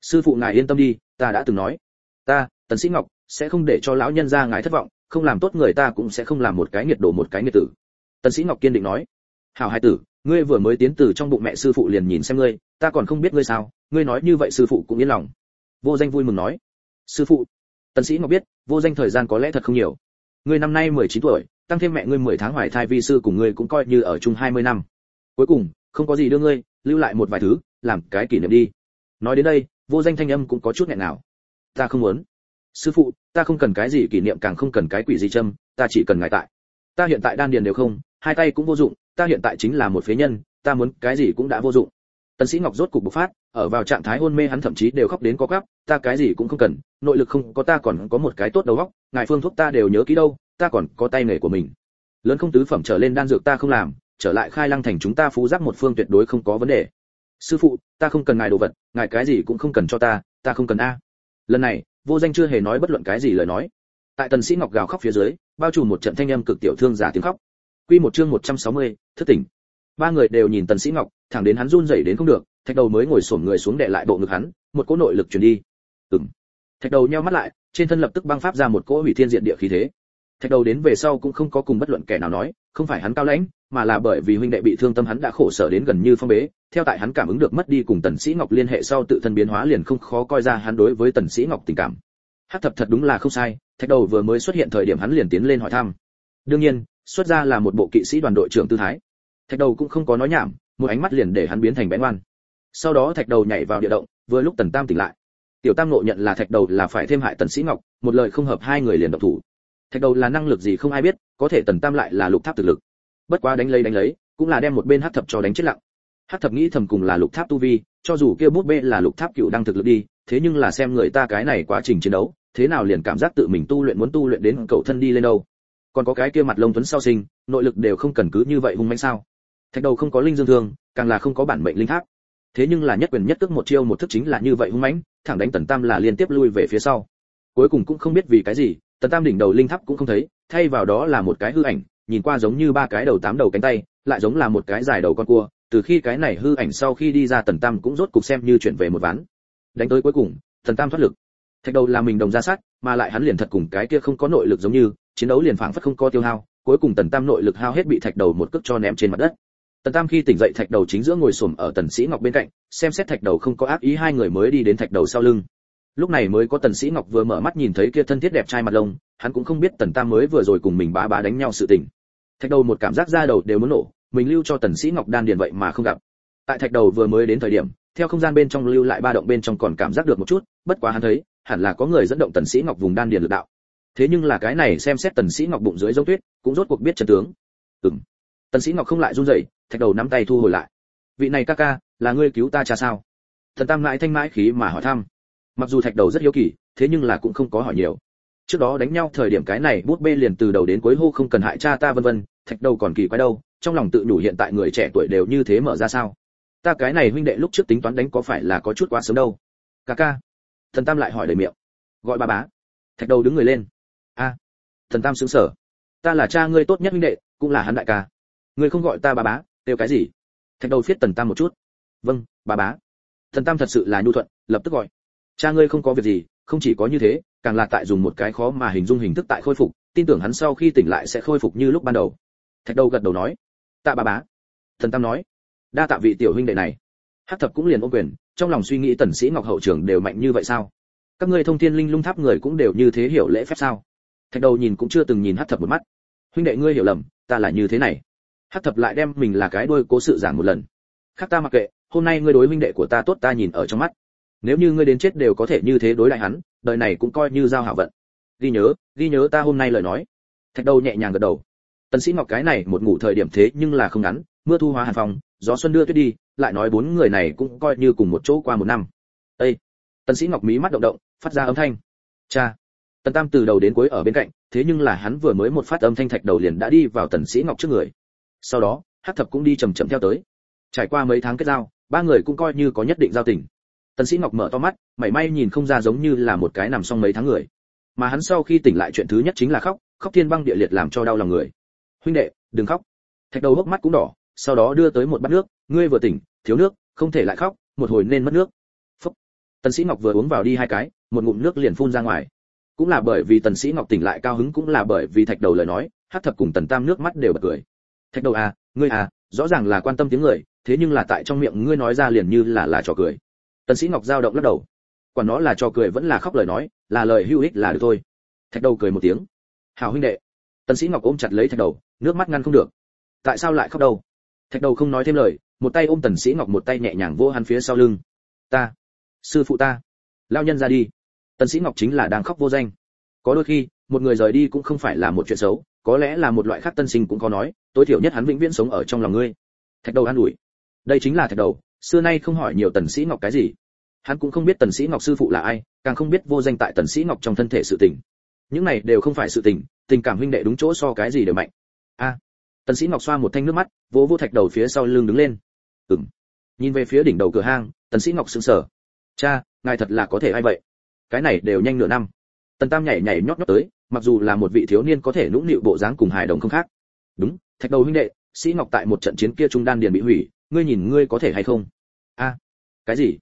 Sư phụ ngài yên tâm đi, ta đã từng nói. Ta, tần sĩ ngọc, sẽ không để cho lão nhân gia ngài thất vọng, không làm tốt người ta cũng sẽ không làm một cái nghiệt đồ một cái nghiệt tử. Tần sĩ ngọc kiên định nói. Hảo hai tử, ngươi vừa mới tiến từ trong bụng mẹ sư phụ liền nhìn xem ngươi, ta còn không biết ngươi sao, ngươi nói như vậy sư phụ cũng yên lòng. Vô danh vui mừng nói. Sư phụ, tần sĩ ngọc biết, vô danh thời gian có lẽ thật không nhiều. Ngươi năm nay 19 tuổi tăng thêm mẹ ngươi 10 tháng hoài thai vi sư cùng ngươi cũng coi như ở chung 20 năm. Cuối cùng, không có gì đưa ngươi, lưu lại một vài thứ, làm cái kỷ niệm đi. Nói đến đây, vô danh thanh âm cũng có chút nghẹn nào ta không muốn. Sư phụ, ta không cần cái gì kỷ niệm càng không cần cái quỷ gì châm, ta chỉ cần ngài tại. Ta hiện tại đan điền đều không, hai tay cũng vô dụng, ta hiện tại chính là một phế nhân, ta muốn cái gì cũng đã vô dụng tần sĩ ngọc rốt cục bộc phát ở vào trạng thái hôn mê hắn thậm chí đều khóc đến có gắp ta cái gì cũng không cần nội lực không có ta còn có một cái tốt đầu óc ngài phương thuốc ta đều nhớ kỹ đâu ta còn có tay nghề của mình. Lớn không tứ phẩm trở lên đan dược ta không làm trở lại khai lăng thành chúng ta phú giác một phương tuyệt đối không có vấn đề. Sư phụ ta không cần ngài đồ vật ngài cái gì cũng không cần cho ta ta không cần a. Lần này vô danh chưa hề nói bất luận cái gì lời nói. Tại tần sĩ ngọc gào khóc phía dưới bao trùm một trận thanh âm cực tiểu thương giả tiếng khóc. Quy một chương 160, thức tỉnh ba người đều nhìn tần sĩ ngọc, thẳng đến hắn run rẩy đến không được, thạch đầu mới ngồi xổm người xuống đè lại bộ ngực hắn, một cỗ nội lực truyền đi. Ừm. Thạch đầu nheo mắt lại, trên thân lập tức băng pháp ra một cỗ hủy thiên diện địa khí thế. Thạch đầu đến về sau cũng không có cùng bất luận kẻ nào nói, không phải hắn cao lãnh, mà là bởi vì huynh đệ bị thương tâm hắn đã khổ sở đến gần như phong bế, theo tại hắn cảm ứng được mất đi cùng tần sĩ ngọc liên hệ sau tự thân biến hóa liền không khó coi ra hắn đối với tần sĩ ngọc tình cảm. Hắc thập thật đúng là không sai, thạch đầu vừa mới xuất hiện thời điểm hắn liền tiến lên hỏi thăm. Đương nhiên, xuất ra là một bộ kỵ sĩ đoàn đội trưởng tư thái thạch đầu cũng không có nói nhảm, một ánh mắt liền để hắn biến thành bén ngoan sau đó thạch đầu nhảy vào địa động, vừa lúc tần tam tỉnh lại. Tiểu tam nộ nhận là thạch đầu là phải thêm hại tần sĩ ngọc, một lời không hợp hai người liền động thủ. Thạch đầu là năng lực gì không ai biết, có thể tần tam lại là lục tháp thực lực. Bất quá đánh lấy đánh lấy, cũng là đem một bên hắc thập cho đánh chết lặng. Hắc thập nghĩ thầm cùng là lục tháp tu vi, cho dù kia bút bê là lục tháp cựu đang thực lực đi, thế nhưng là xem người ta cái này quá trình chiến đấu, thế nào liền cảm giác tự mình tu luyện muốn tu luyện đến cậu thân đi lên đâu. Còn có cái kia mặt lông tuấn sau sinh, nội lực đều không cần cứ như vậy hung mãnh sao? Thạch đầu không có linh dương thương, càng là không có bản mệnh linh tháp. Thế nhưng là nhất quyền nhất tức một chiêu một thức chính là như vậy hung mãnh, thẳng đánh tần tam là liên tiếp lui về phía sau. Cuối cùng cũng không biết vì cái gì, tần tam đỉnh đầu linh tháp cũng không thấy, thay vào đó là một cái hư ảnh, nhìn qua giống như ba cái đầu tám đầu cánh tay, lại giống là một cái dài đầu con cua. Từ khi cái này hư ảnh sau khi đi ra tần tam cũng rốt cục xem như chuyển về một ván. Đánh tới cuối cùng, tần tam thoát lực. Thạch đầu là mình đồng ra sát, mà lại hắn liền thật cùng cái kia không có nội lực giống như, chiến đấu liền phảng phất không có tiêu hao, cuối cùng tần tam nội lực hao hết bị thạch đầu một cước cho ném trên mặt đất tần tam khi tỉnh dậy thạch đầu chính giữa ngồi xổm ở tần sĩ ngọc bên cạnh, xem xét thạch đầu không có ác ý hai người mới đi đến thạch đầu sau lưng. Lúc này mới có tần sĩ ngọc vừa mở mắt nhìn thấy kia thân thiết đẹp trai mặt lông, hắn cũng không biết tần tam mới vừa rồi cùng mình bá bá đánh nhau sự tình. Thạch đầu một cảm giác da đầu đều muốn nổ, mình lưu cho tần sĩ ngọc đan điền vậy mà không gặp. Tại thạch đầu vừa mới đến thời điểm, theo không gian bên trong lưu lại ba động bên trong còn cảm giác được một chút, bất quá hắn thấy, hẳn là có người dẫn động tần sĩ ngọc vùng đan điền lực đạo. Thế nhưng là cái này xem xét tần sĩ ngọc bụng dưới giống tuyết, cũng rốt cuộc biết chân tướng. Ừm. Tần sĩ ngọc không lại run rẩy thạch đầu nắm tay thu hồi lại. Vị này ca ca, là ngươi cứu ta cha sao? Thần tam mãi thanh mãi khí mà hỏi thăm. Mặc dù thạch đầu rất hiếu kỳ, thế nhưng là cũng không có hỏi nhiều. Trước đó đánh nhau thời điểm cái này bút bê liền từ đầu đến cuối hô không cần hại cha ta vân vân, thạch đầu còn kỳ quái đâu, trong lòng tự đủ hiện tại người trẻ tuổi đều như thế mở ra sao? Ta cái này huynh đệ lúc trước tính toán đánh có phải là có chút quá sớm đâu? Ca ca. Thần tam lại hỏi đầy miệng. Gọi ba bá. Thạch đầu đứng người lên. A. Thần tam sững sờ. Ta là cha ngươi tốt nhất huynh đệ, cũng là hắn đại ca. Ngươi không gọi ta ba bá kêu cái gì? Thạch đầu phiết tần tam một chút. Vâng bà bá. Thần tam thật sự là nhu thuận, lập tức gọi. Cha ngươi không có việc gì, không chỉ có như thế, càng là tại dùng một cái khó mà hình dung hình thức tại khôi phục, tin tưởng hắn sau khi tỉnh lại sẽ khôi phục như lúc ban đầu. Thạch đầu gật đầu nói. Tạ bà bá. Thần tam nói. Đa tạ vị tiểu huynh đệ này. Hắc thập cũng liền ôm quyền, trong lòng suy nghĩ tần sĩ ngọc hậu trưởng đều mạnh như vậy sao? Các ngươi thông thiên linh lung tháp người cũng đều như thế hiểu lễ phép sao? Thạch đầu nhìn cũng chưa từng nhìn hắc thập một mắt. Huynh đệ ngươi hiểu lầm, ta là như thế này hắc thập lại đem mình là cái đuôi cố sự giảng một lần. Khác ta mặc kệ, hôm nay ngươi đối huynh đệ của ta tốt ta nhìn ở trong mắt. Nếu như ngươi đến chết đều có thể như thế đối lại hắn, đời này cũng coi như giao hảo vận. Ghi nhớ ghi nhớ ta hôm nay lời nói. Thạch đầu nhẹ nhàng gật đầu. Tần sĩ ngọc cái này một ngủ thời điểm thế nhưng là không ngắn, mưa thu hóa hàn phòng, gió xuân đưa tuyết đi, lại nói bốn người này cũng coi như cùng một chỗ qua một năm. Ê! tần sĩ ngọc mí mắt động động, phát ra âm thanh. Cha! Tần tam từ đầu đến cuối ở bên cạnh, thế nhưng là hắn vừa mới một phát âm thanh thạch đầu liền đã đi vào tần sĩ ngọc trước người sau đó hắc thập cũng đi chậm chậm theo tới. Trải qua mấy tháng kết giao, ba người cũng coi như có nhất định giao tình. Tần sĩ ngọc mở to mắt, mảy may nhìn không ra giống như là một cái nằm xong mấy tháng người. Mà hắn sau khi tỉnh lại chuyện thứ nhất chính là khóc khóc thiên băng địa liệt làm cho đau lòng người. Huynh đệ, đừng khóc. Thạch đầu hốc mắt cũng đỏ, sau đó đưa tới một bát nước. Ngươi vừa tỉnh, thiếu nước, không thể lại khóc, một hồi nên mất nước. Phúc. tần sĩ ngọc vừa uống vào đi hai cái, một ngụm nước liền phun ra ngoài. Cũng là bởi vì tần sĩ ngọc tỉnh lại cao hứng, cũng là bởi vì thạch đầu lời nói hắc thập cùng tần tam nước mắt đều bật cười thạch đầu à ngươi à rõ ràng là quan tâm tiếng người, thế nhưng là tại trong miệng ngươi nói ra liền như là là trò cười. Tần sĩ ngọc giao động lắc đầu. Quả nó là trò cười vẫn là khóc lời nói, là lời hữu ích là được thôi. Thạch đầu cười một tiếng. Hảo huynh đệ. Tần sĩ ngọc ôm chặt lấy thạch đầu, nước mắt ngăn không được. Tại sao lại khóc đâu? Thạch đầu không nói thêm lời, một tay ôm tần sĩ ngọc một tay nhẹ nhàng vô hắn phía sau lưng. Ta. Sư phụ ta. Lao nhân ra đi. Tần sĩ ngọc chính là đang khóc vô danh. Có đôi khi, một người rời đi cũng không phải là một chuyện xấu có lẽ là một loại khác tân sinh cũng có nói, tối thiểu nhất hắn vĩnh viễn sống ở trong lòng ngươi. Thạch đầu an ủi. Đây chính là thạch đầu, xưa nay không hỏi nhiều tần sĩ ngọc cái gì. Hắn cũng không biết tần sĩ ngọc sư phụ là ai, càng không biết vô danh tại tần sĩ ngọc trong thân thể sự tình. Những này đều không phải sự tình tình cảm huynh đệ đúng chỗ so cái gì đều mạnh. A. Tần sĩ ngọc xoa một thanh nước mắt, vỗ vô thạch đầu phía sau lưng đứng lên. Ừm. Nhìn về phía đỉnh đầu cửa hang, tần sĩ ngọc sững sờ. Cha, ngài thật là có thể ai vậy? Cái này đều nhanh nửa năm. Tần tam nhảy nhảy nhót nhót tới mặc dù là một vị thiếu niên có thể nũng nịu bộ dáng cùng hài đồng không khác. Đúng, thạch đầu huynh đệ, sĩ ngọc tại một trận chiến kia trung đan điền bị hủy, ngươi nhìn ngươi có thể hay không? A à, cái gì?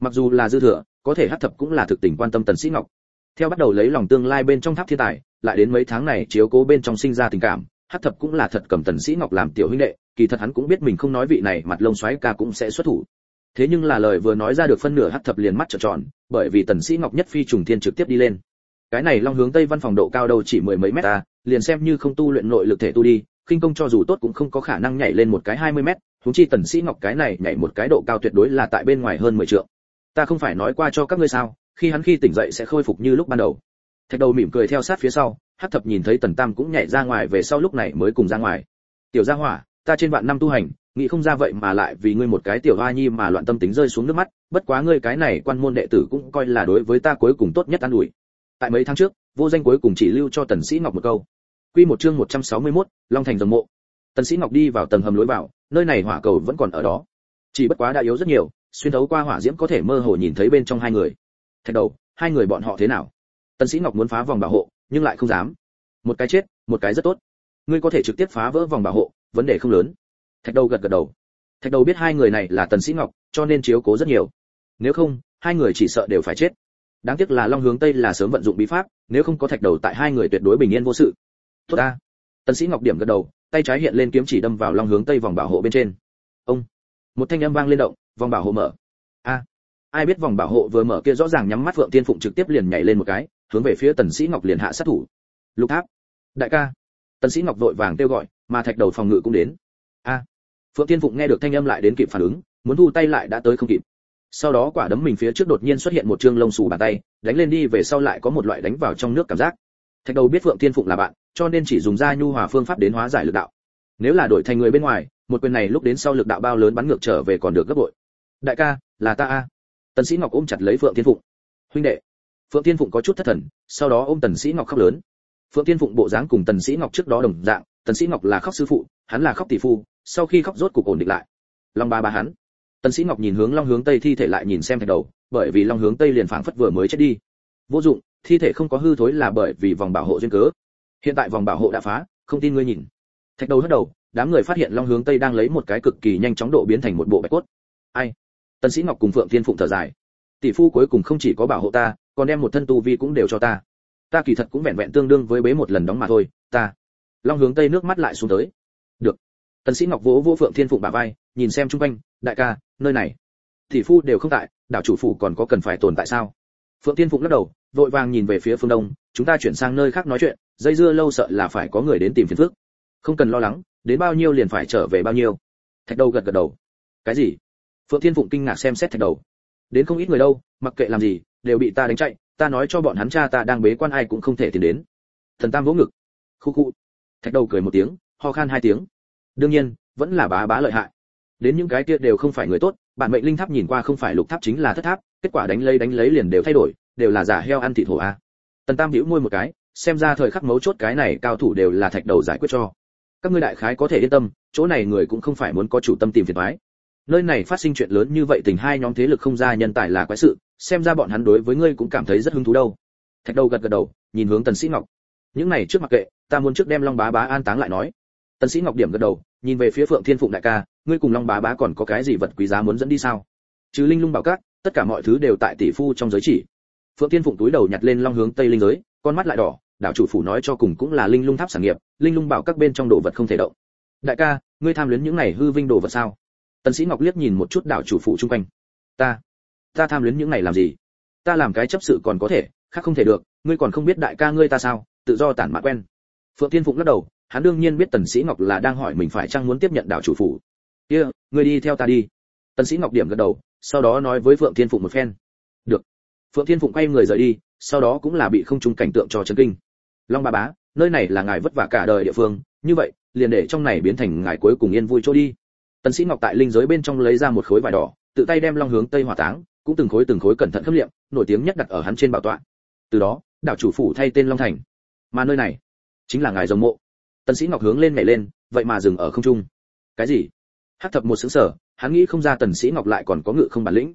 Mặc dù là dư thừa, có thể hắc thập cũng là thực tình quan tâm tần sĩ ngọc. Theo bắt đầu lấy lòng tương lai bên trong tháp thiên tài, lại đến mấy tháng này chiếu cố bên trong sinh ra tình cảm hắc thập cũng là thật cầm tần sĩ ngọc làm tiểu huynh đệ, kỳ thật hắn cũng biết mình không nói vị này, mặt lông xoáy ca cũng sẽ xuất thủ. Thế nhưng là lời vừa nói ra được phân nửa hắc thập liền mắt trợn tròn, bởi vì tần sĩ ngọc nhất phi trùng thiên trực tiếp đi lên cái này long hướng tây văn phòng độ cao đâu chỉ mười mấy mét ta liền xem như không tu luyện nội lực thể tu đi kinh công cho dù tốt cũng không có khả năng nhảy lên một cái 20 mét, huống chi tần sĩ ngọc cái này nhảy một cái độ cao tuyệt đối là tại bên ngoài hơn 10 trượng. Ta không phải nói qua cho các ngươi sao, khi hắn khi tỉnh dậy sẽ khôi phục như lúc ban đầu. Thạch đầu mỉm cười theo sát phía sau, hắc thập nhìn thấy tần tam cũng nhảy ra ngoài về sau lúc này mới cùng ra ngoài. Tiểu gia hỏa, ta trên vạn năm tu hành, nghĩ không ra vậy mà lại vì ngươi một cái tiểu hoa nhi mà loạn tâm tính rơi xuống nước mắt, bất quá ngươi cái này quan môn đệ tử cũng coi là đối với ta cuối cùng tốt nhất an ủi tại mấy tháng trước vô danh cuối cùng chỉ lưu cho tần sĩ ngọc một câu. Quy một chương 161, long thành rồng mộ. Tần sĩ ngọc đi vào tầng hầm lối vào nơi này hỏa cầu vẫn còn ở đó. Chỉ bất quá đã yếu rất nhiều xuyên thấu qua hỏa diễm có thể mơ hồ nhìn thấy bên trong hai người. Thạch đầu hai người bọn họ thế nào? Tần sĩ ngọc muốn phá vòng bảo hộ nhưng lại không dám. Một cái chết một cái rất tốt. Ngươi có thể trực tiếp phá vỡ vòng bảo hộ vấn đề không lớn. Thạch đầu gật gật đầu. Thạch đầu biết hai người này là tần sĩ ngọc cho nên chiếu cố rất nhiều. Nếu không hai người chỉ sợ đều phải chết đáng tiếc là long hướng tây là sớm vận dụng bí pháp, nếu không có thạch đầu tại hai người tuyệt đối bình yên vô sự. Tốt ta. Tần sĩ ngọc điểm gật đầu, tay trái hiện lên kiếm chỉ đâm vào long hướng tây vòng bảo hộ bên trên. Ông. Một thanh âm vang lên động, vòng bảo hộ mở. A. Ai biết vòng bảo hộ vừa mở kia rõ ràng nhắm mắt Phượng tiên phụng trực tiếp liền nhảy lên một cái, hướng về phía tần sĩ ngọc liền hạ sát thủ. Lục tháp. Đại ca. Tần sĩ ngọc vội vàng kêu gọi, mà thạch đầu phòng ngự cũng đến. A. Phượng tiên phụng nghe được thanh âm lại đến kịp phản ứng, muốn thu tay lại đã tới không kịp sau đó quả đấm mình phía trước đột nhiên xuất hiện một trương lông xù bàn tay, đánh lên đi về sau lại có một loại đánh vào trong nước cảm giác. Thạch đầu biết phượng thiên phụng là bạn, cho nên chỉ dùng ra nhu hòa phương pháp đến hóa giải lực đạo. Nếu là đổi thành người bên ngoài, một quyền này lúc đến sau lực đạo bao lớn bắn ngược trở về còn được gấp bội. Đại ca, là ta a. Tần sĩ ngọc ôm chặt lấy phượng thiên phụng. Huynh đệ. Phượng thiên phụng có chút thất thần, sau đó ôm tần sĩ ngọc khóc lớn. Phượng thiên phụng bộ dáng cùng tần sĩ ngọc trước đó đồng dạng, tần sĩ ngọc là khóc sư phụ, hắn là khóc tỷ phu, sau khi khóc rốt cục ổn định lại. Long ba ba hắn tần sĩ ngọc nhìn hướng long hướng tây thi thể lại nhìn xem thạch đầu, bởi vì long hướng tây liền phảng phất vừa mới chết đi. Vô dụng, thi thể không có hư thối là bởi vì vòng bảo hộ duyên cớ. Hiện tại vòng bảo hộ đã phá, không tin ngươi nhìn. Thạch đầu hất đầu, đám người phát hiện long hướng tây đang lấy một cái cực kỳ nhanh chóng độ biến thành một bộ bạch cốt. Ai? Tần sĩ ngọc cùng phượng thiên phụng thở dài. Tỷ phu cuối cùng không chỉ có bảo hộ ta, còn đem một thân tu vi cũng đều cho ta. Ta kỳ thật cũng vẹn vẹn tương đương với bế một lần đóng mà thôi, ta. Long hướng tây nước mắt lại xuống tới. Được tần sĩ ngọc vỗ vỗ phượng thiên phụng bả vai, nhìn xem trung quanh, đại ca, nơi này tỷ phu đều không tại, đảo chủ phủ còn có cần phải tồn tại sao? Phượng thiên phụng lắc đầu, vội vàng nhìn về phía phương đông, chúng ta chuyển sang nơi khác nói chuyện, dây dưa lâu sợ là phải có người đến tìm phiền phức. Không cần lo lắng, đến bao nhiêu liền phải trở về bao nhiêu. Thạch đầu gật gật đầu. Cái gì? Phượng thiên phụng kinh ngạc xem xét thạch đầu. Đến không ít người đâu, mặc kệ làm gì, đều bị ta đánh chạy, ta nói cho bọn hắn cha ta đang bế quan ai cũng không thể tìm đến. Thần tam vỗ ngực. Khu khu. Thạch đầu cười một tiếng, ho khan hai tiếng đương nhiên, vẫn là bá bá lợi hại. Đến những cái kia đều không phải người tốt, bản mệnh linh tháp nhìn qua không phải lục tháp chính là thất tháp, kết quả đánh lấy đánh lấy liền đều thay đổi, đều là giả heo ăn thịt hổ a. À. Tần tam hữu môi một cái, xem ra thời khắc mấu chốt cái này cao thủ đều là thạch đầu giải quyết cho. Các ngươi đại khái có thể yên tâm, chỗ này người cũng không phải muốn có chủ tâm tìm phiền toái. Nơi này phát sinh chuyện lớn như vậy tình hai nhóm thế lực không ra nhân tài là quái sự, xem ra bọn hắn đối với ngươi cũng cảm thấy rất hứng thú đâu. Thạch đầu gật gật đầu, nhìn hướng tần sĩ ngọc. Những này trước mặc kệ, ta muốn trước đem long bá bá an táng lại nói. Tần sĩ ngọc điểm gật đầu nhìn về phía phượng thiên phụng đại ca, ngươi cùng long bá bá còn có cái gì vật quý giá muốn dẫn đi sao? Chứ linh lung bảo cát tất cả mọi thứ đều tại tỷ phu trong giới chỉ. Phượng thiên phụng túi đầu nhặt lên long hướng tây linh giới, con mắt lại đỏ đảo chủ phủ nói cho cùng cũng là linh lung tháp sản nghiệp, linh lung bảo các bên trong đồ vật không thể động. Đại ca, ngươi tham luyến những này hư vinh đồ vật sao? Tần sĩ ngọc liếc nhìn một chút đảo chủ phủ chung quanh. Ta ta tham luyến những này làm gì? Ta làm cái chấp sự còn có thể, khác không thể được, ngươi còn không biết đại ca ngươi ta sao, tự do tản mạn quen. Phượng thiên phụng lắc đầu hắn đương nhiên biết tần sĩ ngọc là đang hỏi mình phải chăng muốn tiếp nhận đảo chủ phủ. Kia, ngươi đi theo ta đi. Tần sĩ ngọc điểm gật đầu, sau đó nói với phượng thiên phụng một phen. Được. Phượng thiên phụng quay người rời đi, sau đó cũng là bị không trung cảnh tượng cho chấn kinh. Long ba bá, nơi này là ngài vất vả cả đời địa phương, như vậy, liền để trong này biến thành ngài cuối cùng yên vui chỗ đi. Tần sĩ ngọc tại linh giới bên trong lấy ra một khối vải đỏ, tự tay đem long hướng tây hỏa táng, cũng từng khối từng khối cẩn thận khâm liệm, nổi tiếng nhất đặt ở hắn trên bảo tọa. Từ đó, đảo chủ phủ thay tên long thành. Mà nơi này, chính là ngài rồng mộ tần sĩ ngọc hướng lên nhảy lên, vậy mà dừng ở không trung. Cái gì? Hắc thập một sững sở hắn nghĩ không ra tần sĩ ngọc lại còn có ngự không bản lĩnh.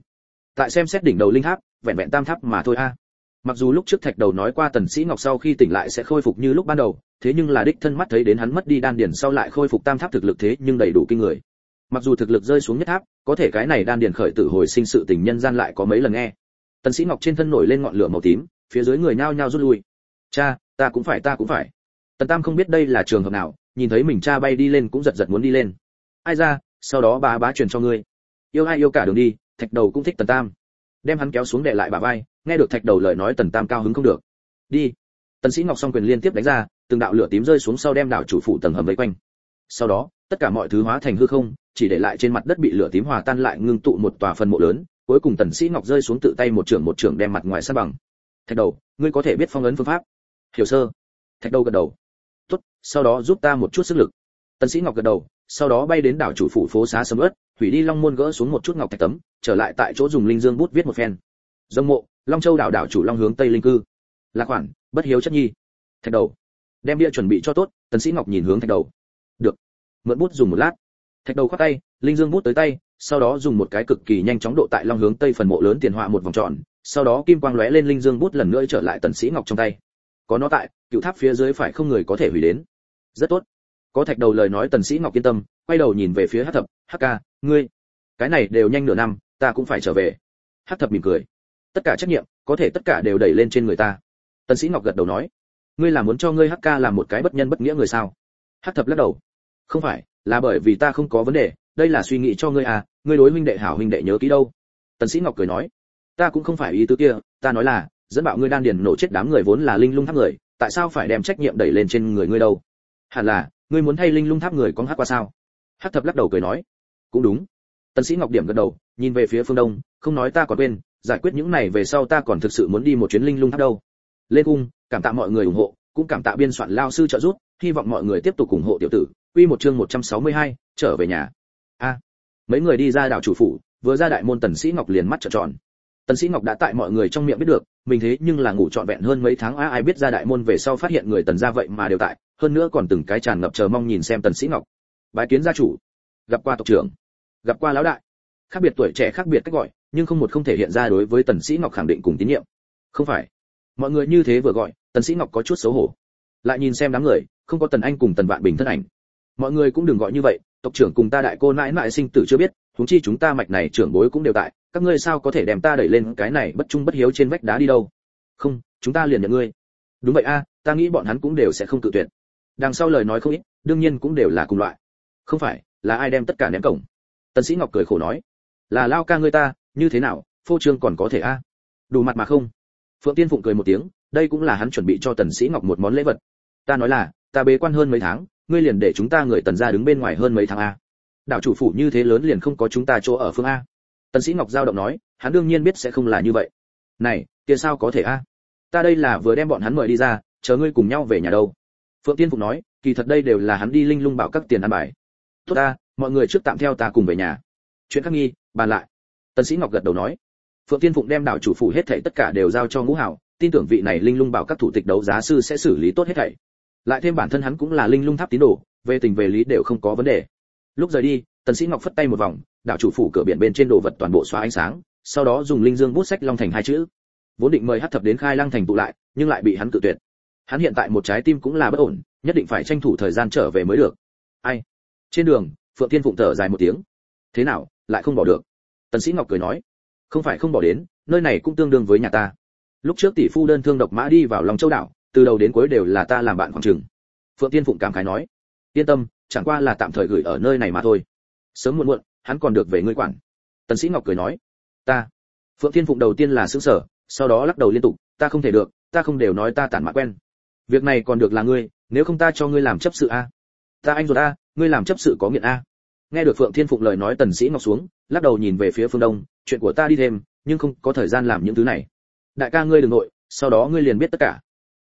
Tại xem xét đỉnh đầu linh tháp, vẹn vẹn tam tháp mà thôi a. Mặc dù lúc trước thạch đầu nói qua tần sĩ ngọc sau khi tỉnh lại sẽ khôi phục như lúc ban đầu, thế nhưng là đích thân mắt thấy đến hắn mất đi đan điển sau lại khôi phục tam tháp thực lực thế nhưng đầy đủ kinh người. Mặc dù thực lực rơi xuống nhất tháp, có thể cái này đan điển khởi tử hồi sinh sự tình nhân gian lại có mấy lần nghe. Tần sĩ ngọc trên thân nổi lên ngọn lửa màu tím, phía dưới người nhao nhao rút lui. Cha, ta cũng phải, ta cũng phải tần tam không biết đây là trường hợp nào, nhìn thấy mình cha bay đi lên cũng giật giật muốn đi lên. Ai ra, sau đó bà bá truyền cho ngươi. Yêu ai yêu cả đường đi, thạch đầu cũng thích tần tam. Đem hắn kéo xuống để lại bà vai, nghe được thạch đầu lời nói tần tam cao hứng không được. Đi. Tần sĩ ngọc song quyền liên tiếp đánh ra, từng đạo lửa tím rơi xuống sau đem đảo chủ phụ tầng hầm vây quanh. Sau đó, tất cả mọi thứ hóa thành hư không, chỉ để lại trên mặt đất bị lửa tím hòa tan lại ngưng tụ một tòa phần mộ lớn, cuối cùng tần sĩ ngọc rơi xuống tự tay một trưởng một trưởng đem mặt ngoài san bằng. Thạch đầu, ngươi có thể biết phong ấn phương pháp? Hiểu sơ. Thạch đầu gật đầu sau đó giúp ta một chút sức lực. Tần sĩ ngọc gật đầu, sau đó bay đến đảo chủ phủ phố xá sầm ớt hủy đi long môn gỡ xuống một chút ngọc thạch tấm, trở lại tại chỗ dùng linh dương bút viết một phen. Dông mộ, long châu đảo đảo chủ long hướng tây linh cư. Là khoản bất hiếu chất nhi. Thạch đầu. Đem bia chuẩn bị cho tốt, tần sĩ ngọc nhìn hướng thạch đầu. Được. Mượn bút dùng một lát. Thạch đầu khoát tay, linh dương bút tới tay, sau đó dùng một cái cực kỳ nhanh chóng độ tại long hướng tây phần mộ lớn tiền họa một vòng tròn, sau đó kim quang lóe lên linh dương bút lần nữa trở lại tần sĩ ngọc trong tay. Có nó tại, cựu tháp phía dưới phải không người có thể hủy đến rất tốt. Có thạch đầu lời nói tần sĩ ngọc yên tâm, quay đầu nhìn về phía hắc thập, hắc ca, ngươi, cái này đều nhanh nửa năm, ta cũng phải trở về. Hắc thập mỉm cười. Tất cả trách nhiệm, có thể tất cả đều đẩy lên trên người ta. Tần sĩ ngọc gật đầu nói. Ngươi là muốn cho ngươi hắc ca làm một cái bất nhân bất nghĩa người sao? Hắc thập lắc đầu. Không phải, là bởi vì ta không có vấn đề, đây là suy nghĩ cho ngươi à ngươi đối huynh đệ hảo huynh đệ nhớ kỹ đâu. Tần sĩ ngọc cười nói. Ta cũng không phải ý tứ kia, ta nói là, dẫn bảo ngươi đan điền nổ chết đám người vốn là linh lung tháp người, tại sao phải đem trách nhiệm đẩy lên trên người ngươi đâu? Hẳn là ngươi muốn thay linh lung tháp người con hát qua sao? Hát thập lắc đầu cười nói. Cũng đúng. Tần sĩ ngọc điểm gật đầu nhìn về phía phương đông không nói ta còn quên giải quyết những này về sau ta còn thực sự muốn đi một chuyến linh lung tháp đâu. Lên cung cảm tạ mọi người ủng hộ cũng cảm tạ biên soạn lao sư trợ giúp hy vọng mọi người tiếp tục ủng hộ tiểu tử. Quy một chương 162, trở về nhà. A. Mấy người đi ra đảo chủ phủ vừa ra đại môn tần sĩ ngọc liền mắt trợn tròn. Tần sĩ ngọc đã tại mọi người trong miệng biết được mình thế nhưng là ngủ trọn vẹn hơn mấy tháng a ai biết ra đại môn về sau phát hiện người tần gia vậy mà đều tại hơn nữa còn từng cái tràn ngập chờ mong nhìn xem tần sĩ ngọc. Bái kiến gia chủ. Gặp qua tộc trưởng. Gặp qua lão đại. Khác biệt tuổi trẻ khác biệt cách gọi, nhưng không một không thể hiện ra đối với tần sĩ ngọc khẳng định cùng tín nhiệm. Không phải. Mọi người như thế vừa gọi, tần sĩ ngọc có chút xấu hổ. Lại nhìn xem đám người, không có tần anh cùng tần vạn bình thân ảnh. Mọi người cũng đừng gọi như vậy, tộc trưởng cùng ta đại cô nãi nãi sinh tử chưa biết chúng chi chúng ta mạch này trưởng bối cũng đều tại, các ngươi sao có thể đem ta đẩy lên cái này bất trung bất hiếu trên vách đá đi đâu? Không, chúng ta liền nhận ngươi. Đúng vậy a, ta nghĩ bọn hắn cũng đều sẽ không tự tuyệt đằng sau lời nói không ít, đương nhiên cũng đều là cùng loại. Không phải, là ai đem tất cả ném cổng? Tần sĩ ngọc cười khổ nói. Là lao ca ngươi ta, như thế nào, phô trương còn có thể a? Đủ mặt mà không. Phượng tiên phụng cười một tiếng, đây cũng là hắn chuẩn bị cho tần sĩ ngọc một món lễ vật. Ta nói là, ta bế quan hơn mấy tháng, ngươi liền để chúng ta người tần gia đứng bên ngoài hơn mấy tháng a. Đảo chủ phủ như thế lớn liền không có chúng ta chỗ ở phương a. Tần sĩ ngọc giao động nói, hắn đương nhiên biết sẽ không là như vậy. Này, kia sao có thể a? Ta đây là vừa đem bọn hắn mời đi ra, chờ ngươi cùng nhau về nhà đâu phượng tiên phục nói, kỳ thật đây đều là hắn đi linh lung bảo các tiền ăn bài. Tốt ta, mọi người trước tạm theo ta cùng về nhà. Chuyện khác nghi, bàn lại. Tần sĩ ngọc gật đầu nói. Phượng tiên phụng đem đảo chủ phủ hết thảy tất cả đều giao cho ngũ hảo, tin tưởng vị này linh lung bảo các thủ tịch đấu giá sư sẽ xử lý tốt hết thảy. Lại thêm bản thân hắn cũng là linh lung tháp tín đồ, về tình về lý đều không có vấn đề. Lúc rời đi, tần sĩ ngọc phất tay một vòng, đảo chủ phủ cửa biển bên trên đồ vật toàn bộ xóa ánh sáng, sau đó dùng linh dương bút sách long thành hai chữ. Vốn định mời hát thập đến khai lăng thành tụ lại, nhưng lại bị hắn cự tuyệt hắn hiện tại một trái tim cũng là bất ổn, nhất định phải tranh thủ thời gian trở về mới được. Ai? Trên đường, phượng tiên phụng thở dài một tiếng. Thế nào, lại không bỏ được? Tần sĩ ngọc cười nói. Không phải không bỏ đến, nơi này cũng tương đương với nhà ta. Lúc trước tỷ phu đơn thương độc mã đi vào lòng châu đảo, từ đầu đến cuối đều là ta làm bạn khoảng trường phượng tiên phụng cảm khái nói. Yên tâm, chẳng qua là tạm thời gửi ở nơi này mà thôi. Sớm muộn muộn, hắn còn được về ngươi quản. Tần sĩ ngọc cười nói. Ta. Phượng tiên phụng đầu tiên là sững sờ, sau đó lắc đầu liên tục. Ta không thể được, ta không đều nói ta tản mã quen việc này còn được là ngươi, nếu không ta cho ngươi làm chấp sự a. Ta anh ruột a, ngươi làm chấp sự có nghiện a. Nghe được phượng thiên phụng lời nói tần sĩ ngọc xuống, lắc đầu nhìn về phía phương đông, chuyện của ta đi thêm, nhưng không có thời gian làm những thứ này. Đại ca ngươi đừng nội, sau đó ngươi liền biết tất cả.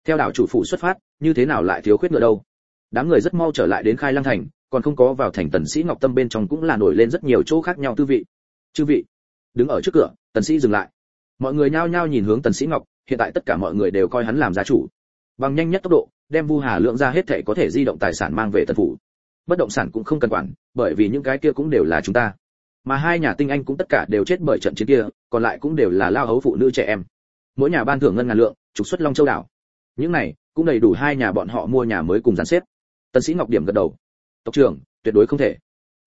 Theo đảo chủ phụ xuất phát, như thế nào lại thiếu khuyết ngựa đâu? Đám người rất mau trở lại đến khai lăng thành, còn không có vào thành tần sĩ ngọc tâm bên trong cũng là nổi lên rất nhiều chỗ khác nhau tư vị. Chư vị, đứng ở trước cửa, tần sĩ dừng lại. Mọi người nhao nhao nhìn hướng tần sĩ ngọc, hiện tại tất cả mọi người đều coi hắn làm gia chủ bằng nhanh nhất tốc độ, đem vu hà lượng ra hết thệ có thể di động tài sản mang về tần phủ. Bất động sản cũng không cần quản, bởi vì những cái kia cũng đều là chúng ta. Mà hai nhà tinh anh cũng tất cả đều chết bởi trận chiến kia, còn lại cũng đều là lao hấu phụ nữ trẻ em. Mỗi nhà ban thưởng ngân ngàn lượng, trục xuất long châu đảo. Những này, cũng đầy đủ hai nhà bọn họ mua nhà mới cùng dàn xếp. Tần sĩ ngọc điểm gật đầu. Tộc trưởng, tuyệt đối không thể.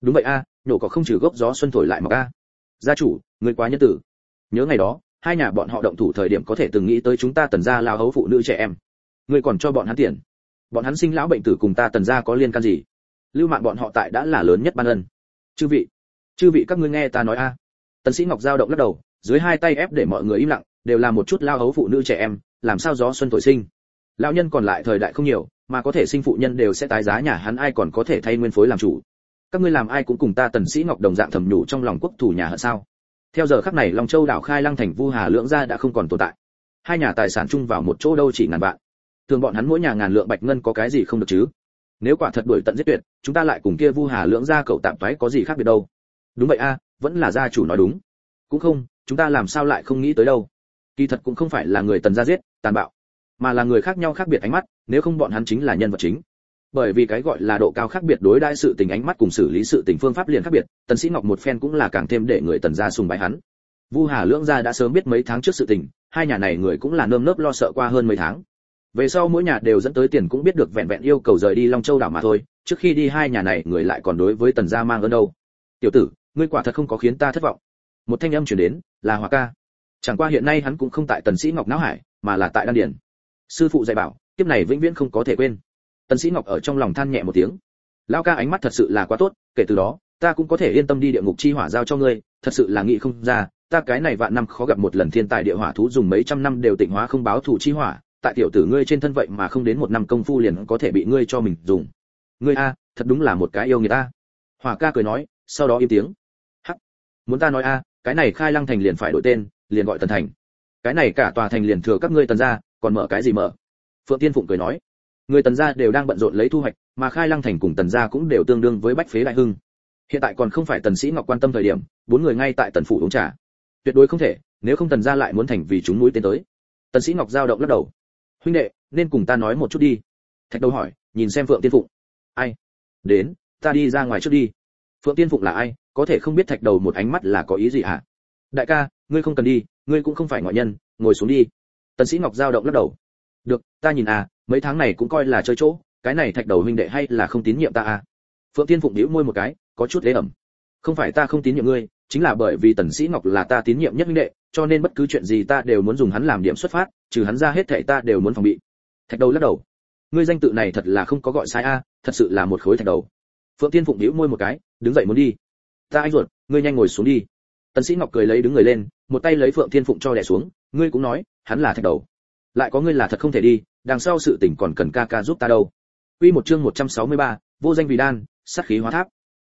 Đúng vậy a, nhổ có không trừ gốc gió xuân thổi lại mà a. Gia chủ, người quá nhân tử. Nhớ ngày đó, hai nhà bọn họ động thủ thời điểm có thể từng nghĩ tới chúng ta tần gia lao hấu phụ nữ trẻ em ngươi còn cho bọn hắn tiền. Bọn hắn sinh lão bệnh tử cùng ta tần gia có liên can gì? Lưu mạn bọn họ tại đã là lớn nhất ban ân. Chư vị chư vị các ngươi nghe ta nói a. Tần sĩ ngọc giao động lắc đầu, dưới hai tay ép để mọi người im lặng, đều là một chút lao hấu phụ nữ trẻ em, làm sao gió xuân thổi sinh. Lão nhân còn lại thời đại không nhiều, mà có thể sinh phụ nhân đều sẽ tái giá nhà hắn ai còn có thể thay nguyên phối làm chủ. Các ngươi làm ai cũng cùng ta tần sĩ ngọc đồng dạng thầm nhủ trong lòng quốc thủ nhà hận sao? Theo giờ khắc này long châu đảo khai lăng thành vu hà lưỡng gia đã không còn tồn tại. Hai nhà tài sản chung vào một chỗ đâu chỉ ngàn vạn thường bọn hắn mỗi nhà ngàn lượng bạch ngân có cái gì không được chứ? Nếu quả thật đuổi tận giết tuyệt, chúng ta lại cùng kia vu hà lưỡng gia cậu tạm toái có gì khác biệt đâu? Đúng vậy a, vẫn là gia chủ nói đúng. Cũng không, chúng ta làm sao lại không nghĩ tới đâu? Kỳ thật cũng không phải là người tần gia giết, tàn bạo, mà là người khác nhau khác biệt ánh mắt, nếu không bọn hắn chính là nhân vật chính. Bởi vì cái gọi là độ cao khác biệt đối đãi sự tình ánh mắt cùng xử lý sự tình phương pháp liền khác biệt, tần sĩ ngọc một phen cũng là càng thêm để người tần gia sùng bái hắn. Vu hà lưỡng gia đã sớm biết mấy tháng trước sự tình, hai nhà này người cũng là nơm nớp lo sợ qua hơn mấy tháng về sau mỗi nhà đều dẫn tới tiền cũng biết được vẹn vẹn yêu cầu rời đi long châu đảo mà thôi, trước khi đi hai nhà này, người lại còn đối với tần gia mang ơn đâu. Tiểu tử, ngươi quả thật không có khiến ta thất vọng. Một thanh âm truyền đến, là hòa ca. Chẳng qua hiện nay hắn cũng không tại tần sĩ ngọc não hải, mà là tại đan Điền. sư phụ dạy bảo, kiếp này vĩnh viễn không có thể quên. Tần sĩ ngọc ở trong lòng than nhẹ một tiếng. Lão ca ánh mắt thật sự là quá tốt, kể từ đó, ta cũng có thể yên tâm đi địa ngục chi hỏa giao cho ngươi, thật sự là nghĩ không ra, ta cái này vạn năm khó gặp một lần thiên tài địa hỏa thú dùng mấy trăm năm đều tịnh hóa không báo thù chi hỏa tại tiểu tử ngươi trên thân vậy mà không đến một năm công phu liền có thể bị ngươi cho mình dùng. Ngươi a, thật đúng là một cái yêu người ta hỏa ca cười nói, sau đó im tiếng. Hắc, muốn ta nói a, cái này khai lăng thành liền phải đổi tên, liền gọi tần thành. Cái này cả tòa thành liền thừa các ngươi tần gia, còn mở cái gì mở? Phượng tiên phụng cười nói, người tần gia đều đang bận rộn lấy thu hoạch, mà khai lăng thành cùng tần gia cũng đều tương đương với bách phế đại hưng. Hiện tại còn không phải tần sĩ ngọc quan tâm thời điểm, bốn người ngay tại tần phủ uống trà. Tuyệt đối không thể, nếu không tần gia lại muốn thành vì chúng núi tiến tới. Tần sĩ ngọc giao động lắc đầu huynh đệ, nên cùng ta nói một chút đi. Thạch đầu hỏi, nhìn xem phượng tiên phụng. Ai? Đến, ta đi ra ngoài trước đi. Phượng tiên phụng là ai? Có thể không biết thạch đầu một ánh mắt là có ý gì hả? Đại ca, ngươi không cần đi, ngươi cũng không phải ngoại nhân, ngồi xuống đi. Tần sĩ ngọc giao động lắc đầu. Được, ta nhìn à mấy tháng này cũng coi là chơi chỗ, cái này thạch đầu huynh đệ hay là không tín nhiệm ta à? Phượng tiên phụng nhíu môi một cái, có chút lễ ẩm. Không phải ta không tín nhiệm ngươi, chính là bởi vì tần sĩ ngọc là ta tín nhiệm nhất huynh đệ cho nên bất cứ chuyện gì ta đều muốn dùng hắn làm điểm xuất phát trừ hắn ra hết thảy ta đều muốn phòng bị. Thạch đầu lắc đầu. Ngươi danh tự này thật là không có gọi sai a thật sự là một khối thạch đầu. Phượng tiên phụng nhíu môi một cái đứng dậy muốn đi. Ta anh ruột ngươi nhanh ngồi xuống đi. Tần sĩ ngọc cười lấy đứng người lên một tay lấy phượng thiên phụng cho đè xuống ngươi cũng nói hắn là thạch đầu. Lại có ngươi là thật không thể đi đằng sau sự tình còn cần ca ca giúp ta đâu. Quy một chương 163, vô danh vì đan, sát khí hóa tháp.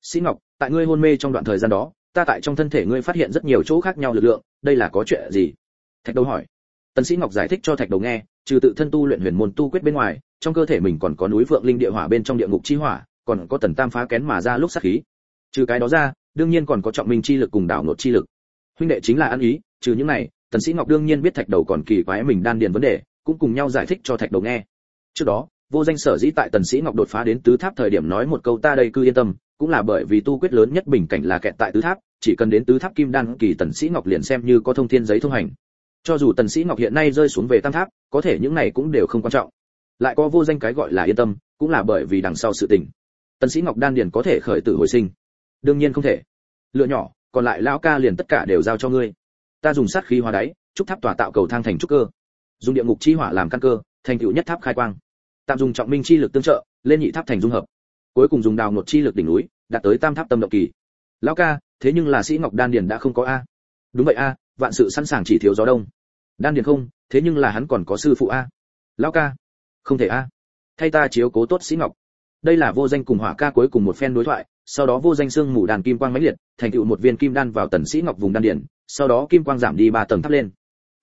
Sĩ Ngọc, tại ngươi hôn mê trong đoạn thời gian đó, ta tại trong thân thể ngươi phát hiện rất nhiều chỗ khác nhau lực lượng, đây là có chuyện gì? Thạch Đầu hỏi. Tần Sĩ Ngọc giải thích cho Thạch Đầu nghe, trừ tự thân tu luyện huyền môn tu quyết bên ngoài, trong cơ thể mình còn có núi vượng linh địa hỏa bên trong địa ngục chi hỏa, còn có tần tam phá kén mà ra lúc sát khí. Trừ cái đó ra, đương nhiên còn có trọng minh chi lực cùng đảo nột chi lực. Huynh đệ chính là ăn ý, trừ những này, Tần Sĩ Ngọc đương nhiên biết Thạch Đầu còn kỳ quái mình đan điền vấn đề, cũng cùng nhau giải thích cho Thạch Đầu nghe. Trước đó, vô danh sở dĩ tại Tần Sĩ Ngọc đột phá đến tứ tháp thời điểm nói một câu ta đây cứ yên tâm, cũng là bởi vì tu quyết lớn nhất bình cảnh là kẹt tại tứ tháp, chỉ cần đến tứ tháp kim đan kỳ Tần Sĩ Ngọc liền xem như có thông thiên giấy thông hành. Cho dù Tần Sĩ Ngọc hiện nay rơi xuống về tam tháp, có thể những này cũng đều không quan trọng. Lại có vô danh cái gọi là yên tâm, cũng là bởi vì đằng sau sự tình. Tần Sĩ Ngọc đan điền có thể khởi tử hồi sinh. Đương nhiên không thể. Lựa nhỏ, còn lại lão ca liền tất cả đều giao cho ngươi. Ta dùng sát khí hóa đáy, trúc tháp tỏa tạo cầu thang thành trúc cơ. Dùng địa ngục chi hỏa làm căn cơ, thành tựu nhất tháp khai quang. Tạm dùng trọng minh chi lực tương trợ, lên nhị tháp thành dung hợp. Cuối cùng dùng đào một chi lực đỉnh núi, đạt tới tam tháp tâm động kỳ. Lão ca, thế nhưng là sĩ Ngọc đan điền đã không có a. Đúng vậy a, vạn sự sẵn sàng chỉ thiếu gió đông. Đan điền không, thế nhưng là hắn còn có sư phụ a. Lão ca, không thể a. Thay ta chiếu cố tốt sĩ Ngọc. Đây là vô danh cùng hỏa ca cuối cùng một phen đối thoại, sau đó vô danh xương mù đàn kim quang mãnh liệt, thành tựu một viên kim đan vào tần sĩ ngọc vùng đan điền, sau đó kim quang giảm đi ba tầng thấp lên.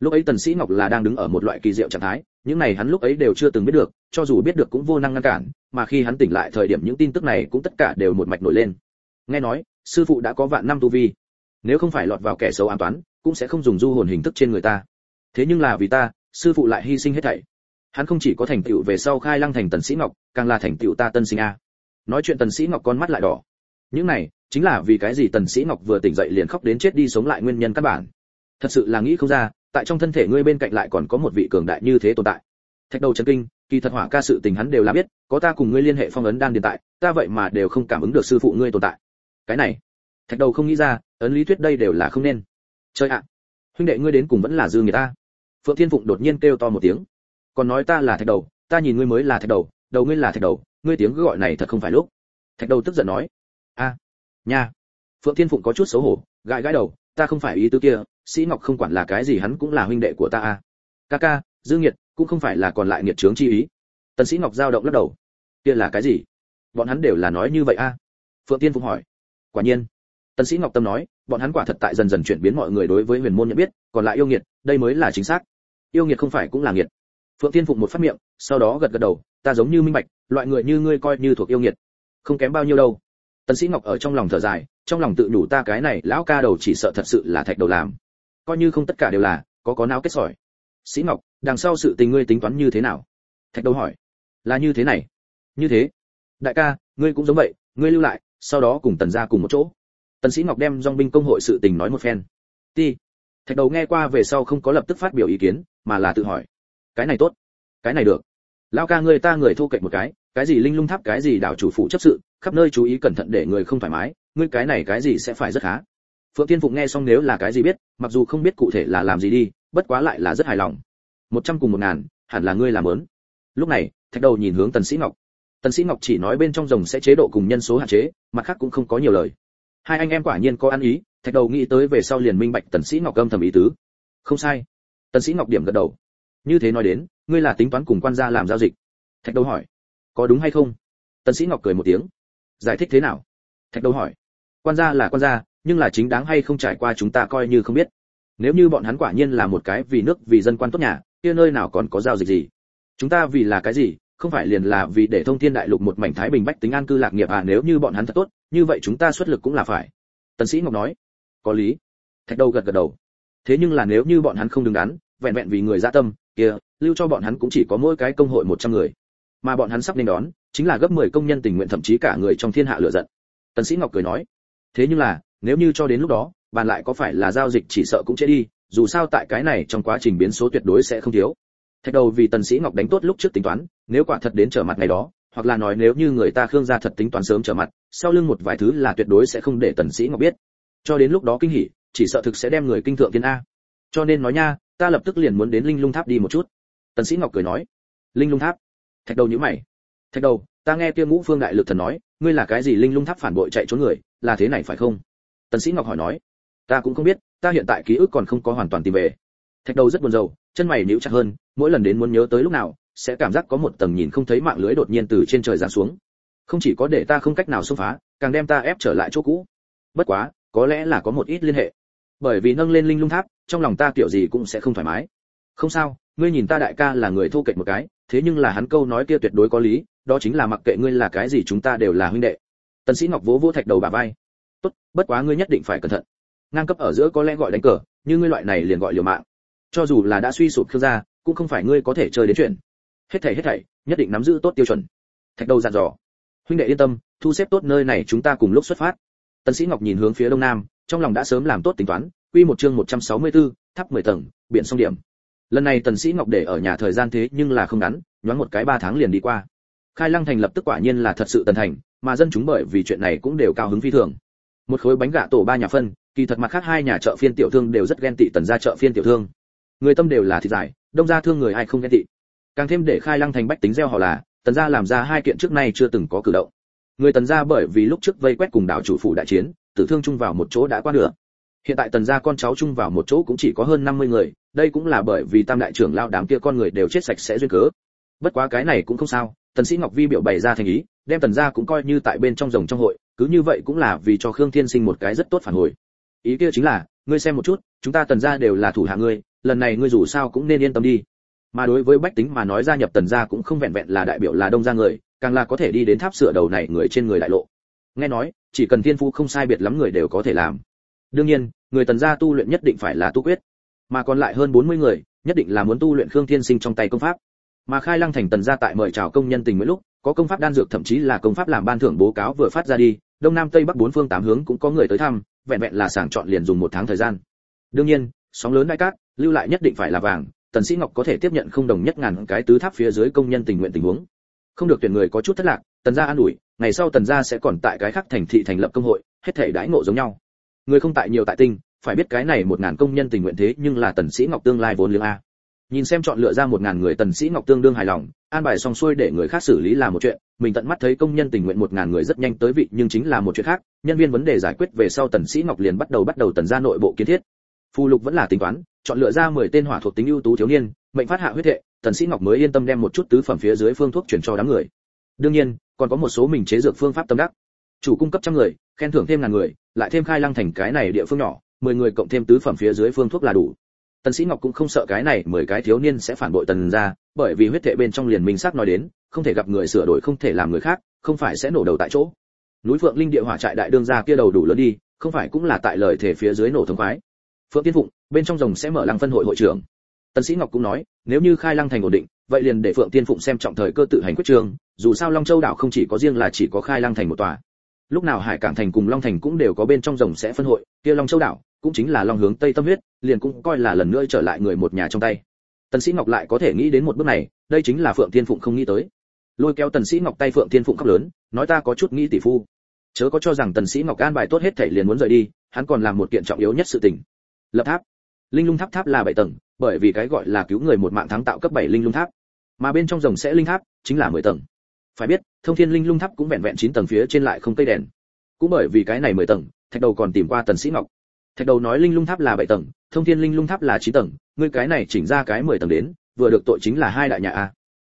Lúc ấy tần sĩ ngọc là đang đứng ở một loại kỳ diệu trạng thái, những này hắn lúc ấy đều chưa từng biết được, cho dù biết được cũng vô năng ngăn cản, mà khi hắn tỉnh lại thời điểm những tin tức này cũng tất cả đều một mạch nổi lên. Nghe nói, sư phụ đã có vạn năm tu vi, nếu không phải lọt vào kẻ xấu an toán, cũng sẽ không dùng du hồn hình thức trên người ta. Thế nhưng là vì ta, sư phụ lại hy sinh hết thảy. Hắn không chỉ có thành tựu về sau khai lăng thành tần sĩ ngọc, càng là thành tựu ta tân sinh a. Nói chuyện tần sĩ ngọc con mắt lại đỏ, những này chính là vì cái gì tần sĩ ngọc vừa tỉnh dậy liền khóc đến chết đi sống lại nguyên nhân căn bản thật sự là nghĩ không ra tại trong thân thể ngươi bên cạnh lại còn có một vị cường đại như thế tồn tại. Thạch đầu chấn kinh, kỳ thật hỏa ca sự tình hắn đều là biết, có ta cùng ngươi liên hệ phong ấn đang điện tại, ta vậy mà đều không cảm ứng được sư phụ ngươi tồn tại. Cái này, thạch đầu không nghĩ ra, ấn lý thuyết đây đều là không nên. Chơi ạ, huynh đệ ngươi đến cùng vẫn là dư người ta. Phượng thiên phụng đột nhiên kêu to một tiếng. Còn nói ta là thạch đầu, ta nhìn ngươi mới là thạch đầu đầu ngươi là thạch đầu, ngươi tiếng gọi này thật không phải lúc. Thạch đầu tức giận nói. A, nha. Phượng thiên phụng có chút xấu hổ, gãi gãi đầu, ta không phải ý tứ kia sĩ ngọc không quản là cái gì hắn cũng là huynh đệ của ta a ca ca, dương nhiệt, cũng không phải là còn lại nghiệt trướng chi ý. Tần sĩ ngọc giao động lắc đầu. Kia là cái gì? Bọn hắn đều là nói như vậy a phượng tiên phụng hỏi. Quả nhiên. Tần sĩ ngọc tâm nói, bọn hắn quả thật tại dần dần chuyển biến mọi người đối với huyền môn nhận biết, còn lại yêu nghiệt, đây mới là chính xác. Yêu nghiệt không phải cũng là nghiệt. Phượng tiên phụng một phát miệng, sau đó gật gật đầu, ta giống như minh bạch, loại người như ngươi coi như thuộc yêu nghiệt. Không kém bao nhiêu đâu. Tần sĩ ngọc ở trong lòng thở dài, trong lòng tự nhủ ta cái này, lão ca đầu chỉ sợ thật sự là thạch đầu làm coi như không tất cả đều là, có có não kết sỏi. Sĩ ngọc, đằng sau sự tình ngươi tính toán như thế nào? Thạch đầu hỏi. Là như thế này. Như thế. Đại ca, ngươi cũng giống vậy, ngươi lưu lại, sau đó cùng tần gia cùng một chỗ. Tần sĩ ngọc đem dòng binh công hội sự tình nói một phen. Ti. Thạch đầu nghe qua về sau không có lập tức phát biểu ý kiến, mà là tự hỏi. Cái này tốt. Cái này được. Lão ca ngươi ta người thu cạnh một cái cái gì linh lung tháp, cái gì đảo chủ phụ chấp sự, khắp nơi chú ý cẩn thận để người không thoải mái, ngươi cái này cái gì sẽ phải rất khá phượng Thiên phụng nghe xong nếu là cái gì biết, mặc dù không biết cụ thể là làm gì đi, bất quá lại là rất hài lòng. Một trăm cùng một ngàn, hẳn là ngươi làm lớn. Lúc này, thạch đầu nhìn hướng tần sĩ ngọc. Tần sĩ ngọc chỉ nói bên trong rồng sẽ chế độ cùng nhân số hạn chế, mặt khác cũng không có nhiều lời. Hai anh em quả nhiên có ăn ý, thạch đầu nghĩ tới về sau liền minh bạch tần sĩ ngọc âm thầm ý tứ. Không sai. Tần sĩ ngọc điểm gật đầu. Như thế nói đến, ngươi là tính toán cùng quan gia làm giao dịch. Thạch đầu hỏi. Có đúng hay không? Tần sĩ ngọc cười một tiếng. Giải thích thế nào? Thạch đầu hỏi. Quan gia là quan gia nhưng là chính đáng hay không trải qua chúng ta coi như không biết. Nếu như bọn hắn quả nhiên là một cái vì nước, vì dân quan tốt nhà, kia nơi nào còn có giao dịch gì? Chúng ta vì là cái gì? Không phải liền là vì để thông thiên đại lục một mảnh thái bình bách tính an cư lạc nghiệp à nếu như bọn hắn thật tốt, như vậy chúng ta xuất lực cũng là phải. Tần sĩ ngọc nói. Có lý. Thạch đầu gật gật đầu. Thế nhưng là nếu như bọn hắn không đứng đắn, vẹn vẹn vì người dạ tâm, kia, lưu cho bọn hắn cũng chỉ có mỗi cái công hội 100 người. Mà bọn hắn sắp nên đón, chính là gấp 10 công nhân tình nguyện thậm chí cả người trong thiên hạ lựa giận. Tần sĩ ngọc cười nói. Thế nhưng là nếu như cho đến lúc đó, bàn lại có phải là giao dịch chỉ sợ cũng chết đi, dù sao tại cái này trong quá trình biến số tuyệt đối sẽ không thiếu. Thạch đầu vì tần sĩ ngọc đánh tốt lúc trước tính toán, nếu quả thật đến trở mặt ngày đó, hoặc là nói nếu như người ta khương gia thật tính toán sớm trở mặt, sau lưng một vài thứ là tuyệt đối sẽ không để tần sĩ ngọc biết. Cho đến lúc đó kinh hỉ, chỉ sợ thực sẽ đem người kinh thượng tiên a. Cho nên nói nha, ta lập tức liền muốn đến linh lung tháp đi một chút. Tần sĩ ngọc cười nói. Linh lung tháp? Thạch đầu nhíu mày. Thạch đầu, ta nghe kia ngũ phương đại lực thần nói, ngươi là cái gì linh lung tháp phản bội chạy trốn người, là thế này phải không? Tần sĩ ngọc hỏi nói, ta cũng không biết, ta hiện tại ký ức còn không có hoàn toàn tìm về. Thạch đầu rất buồn rầu, chân mày nhíu chặt hơn, mỗi lần đến muốn nhớ tới lúc nào, sẽ cảm giác có một tầng nhìn không thấy mạng lưới đột nhiên từ trên trời giáng xuống. Không chỉ có để ta không cách nào xông phá, càng đem ta ép trở lại chỗ cũ. Bất quá, có lẽ là có một ít liên hệ. Bởi vì nâng lên linh lung tháp, trong lòng ta kiểu gì cũng sẽ không thoải mái. Không sao, ngươi nhìn ta đại ca là người thô kệch một cái, thế nhưng là hắn câu nói kia tuyệt đối có lý, đó chính là mặc kệ ngươi là cái gì chúng ta đều là huynh đệ. Tần sĩ ngọc vỗ vỗ thạch đầu bà vai tốt bất quá ngươi nhất định phải cẩn thận. Ngang cấp ở giữa có lẽ gọi đánh cờ nhưng ngươi loại này liền gọi liều mạng. Cho dù là đã suy sụp khương gia cũng không phải ngươi có thể chơi đến chuyện. Hết thảy hết thảy nhất định nắm giữ tốt tiêu chuẩn. Thạch đầu dặn dò. Huynh đệ yên tâm thu xếp tốt nơi này chúng ta cùng lúc xuất phát. Tần sĩ ngọc nhìn hướng phía đông nam trong lòng đã sớm làm tốt tính toán. Quy một chương 164, tháp 10 tầng biển sông điểm. Lần này tần sĩ ngọc để ở nhà thời gian thế nhưng là không ngắn nhoáng một cái ba tháng liền đi qua. Khai lăng thành lập tức quả nhiên là thật sự tần thành mà dân chúng bởi vì chuyện này cũng đều cao hứng phi thường một khối bánh gà tổ ba nhà phân, kỳ thật mặt khác hai nhà chợ phiên tiểu thương đều rất ghen tị tần gia chợ phiên tiểu thương. Người tâm đều là thịt giải đông gia thương người ai không ghen tị. Càng thêm để khai lăng thành bách tính gieo họ là, tần gia làm ra hai kiện trước nay chưa từng có cử động. Người tần gia bởi vì lúc trước vây quét cùng đảo chủ phủ đại chiến, tử thương chung vào một chỗ đã qua nửa. Hiện tại tần gia con cháu chung vào một chỗ cũng chỉ có hơn 50 người, đây cũng là bởi vì tam đại trưởng lao đám kia con người đều chết sạch sẽ duyên cớ. Bất quá cái này cũng không sao, tần sĩ ngọc vi biểu bày ra thành ý, đem tần gia cũng coi như tại bên trong rồng trong hội cứ như vậy cũng là vì cho khương thiên sinh một cái rất tốt phản hồi. Ý kia chính là, ngươi xem một chút, chúng ta tần gia đều là thủ hạ ngươi, lần này ngươi dù sao cũng nên yên tâm đi. Mà đối với bách tính mà nói gia nhập tần gia cũng không vẹn vẹn là đại biểu là đông gia người, càng là có thể đi đến tháp sửa đầu này người trên người đại lộ. Nghe nói, chỉ cần thiên phu không sai biệt lắm người đều có thể làm. Đương nhiên, người tần gia tu luyện nhất định phải là tu quyết. Mà còn lại hơn 40 người, nhất định là muốn tu luyện khương thiên sinh trong tay công pháp. Mà khai lăng thành tần gia tại mời chào công nhân tình mỗi lúc có công pháp đan dược, thậm chí là công pháp làm ban thưởng bố cáo vừa phát ra đi, đông nam tây bắc bốn phương tám hướng cũng có người tới thăm, vẹn vẹn là sàng chọn liền dùng một tháng thời gian. Đương nhiên, sóng lớn đại cát, lưu lại nhất định phải là vàng, tần sĩ ngọc có thể tiếp nhận không đồng nhất ngàn cái tứ tháp phía dưới công nhân tình nguyện tình huống. Không được tuyển người có chút thất lạc, tần gia an ủi, ngày sau tần gia sẽ còn tại cái khác thành thị thành lập công hội, hết thể đãi ngộ giống nhau. Người không tại nhiều tại tinh, phải biết cái này một ngàn công nhân tình nguyện thế nhưng là tần sĩ ngọc tương lai vốn liếng a. Nhìn xem chọn lựa ra một ngàn người, tần sĩ ngọc tương đương hài lòng an bài xong xuôi để người khác xử lý là một chuyện, mình tận mắt thấy công nhân tình nguyện một ngàn người rất nhanh tới vị, nhưng chính là một chuyện khác, nhân viên vấn đề giải quyết về sau tần sĩ ngọc liền bắt đầu bắt đầu tần ra nội bộ kiến thiết. Phù lục vẫn là tính toán, chọn lựa ra 10 tên hỏa thuộc tính ưu tú thiếu niên, mệnh phát hạ huyết hệ, tần sĩ ngọc mới yên tâm đem một chút tứ phẩm phía dưới phương thuốc chuyển cho đám người. Đương nhiên, còn có một số mình chế dược phương pháp tâm đắc. Chủ cung cấp trăm người, khen thưởng thêm ngàn người, lại thêm khai lăng thành cái này địa phương nhỏ, mười người cộng thêm tứ phẩm phía dưới phương thuốc là đủ tần sĩ ngọc cũng không sợ cái này mười cái thiếu niên sẽ phản bội tần gia, bởi vì huyết thệ bên trong liền minh xác nói đến, không thể gặp người sửa đổi, không thể làm người khác, không phải sẽ nổ đầu tại chỗ. Núi phượng linh địa hỏa trại đại đương gia kia đầu đủ lớn đi, không phải cũng là tại lời thể phía dưới nổ thông khoái. Phượng tiên phụng, bên trong rồng sẽ mở lăng phân hội hội trưởng. Tần sĩ ngọc cũng nói, nếu như khai lăng thành ổn định, vậy liền để phượng tiên phụng xem trọng thời cơ tự hành quyết trường, dù sao long châu đảo không chỉ có riêng là chỉ có khai lăng thành một tòa. Lúc nào hải cảng thành cùng long thành cũng đều có bên trong rồng sẽ phân hội, kia long châu đảo cũng chính là long hướng tây tâm huyết, liền cũng coi là lần nữa trở lại người một nhà trong tay. Tần sĩ ngọc lại có thể nghĩ đến một bước này, đây chính là phượng thiên phụng không nghĩ tới. Lôi kéo tần sĩ ngọc tay phượng thiên phụng khóc lớn, nói ta có chút nghĩ tỷ phu. Chớ có cho rằng tần sĩ ngọc an bài tốt hết thảy liền muốn rời đi, hắn còn làm một kiện trọng yếu nhất sự tình. Lập tháp. Linh lung tháp tháp là bảy tầng, bởi vì cái gọi là cứu người một mạng thắng tạo cấp bảy linh lung tháp. Mà bên trong rồng sẽ linh tháp, chính là mười tầng. Phải biết, thông thiên linh lung tháp cũng vẹn vẹn chín tầng phía trên lại không cây đèn. Cũng bởi vì cái này mười tầng, thạch đầu còn tìm qua tần sĩ ngọc thạch đầu nói linh lung tháp là bảy tầng, thông thiên linh lung tháp là chín tầng, ngươi cái này chỉnh ra cái mười tầng đến, vừa được tội chính là hai đại nhà a.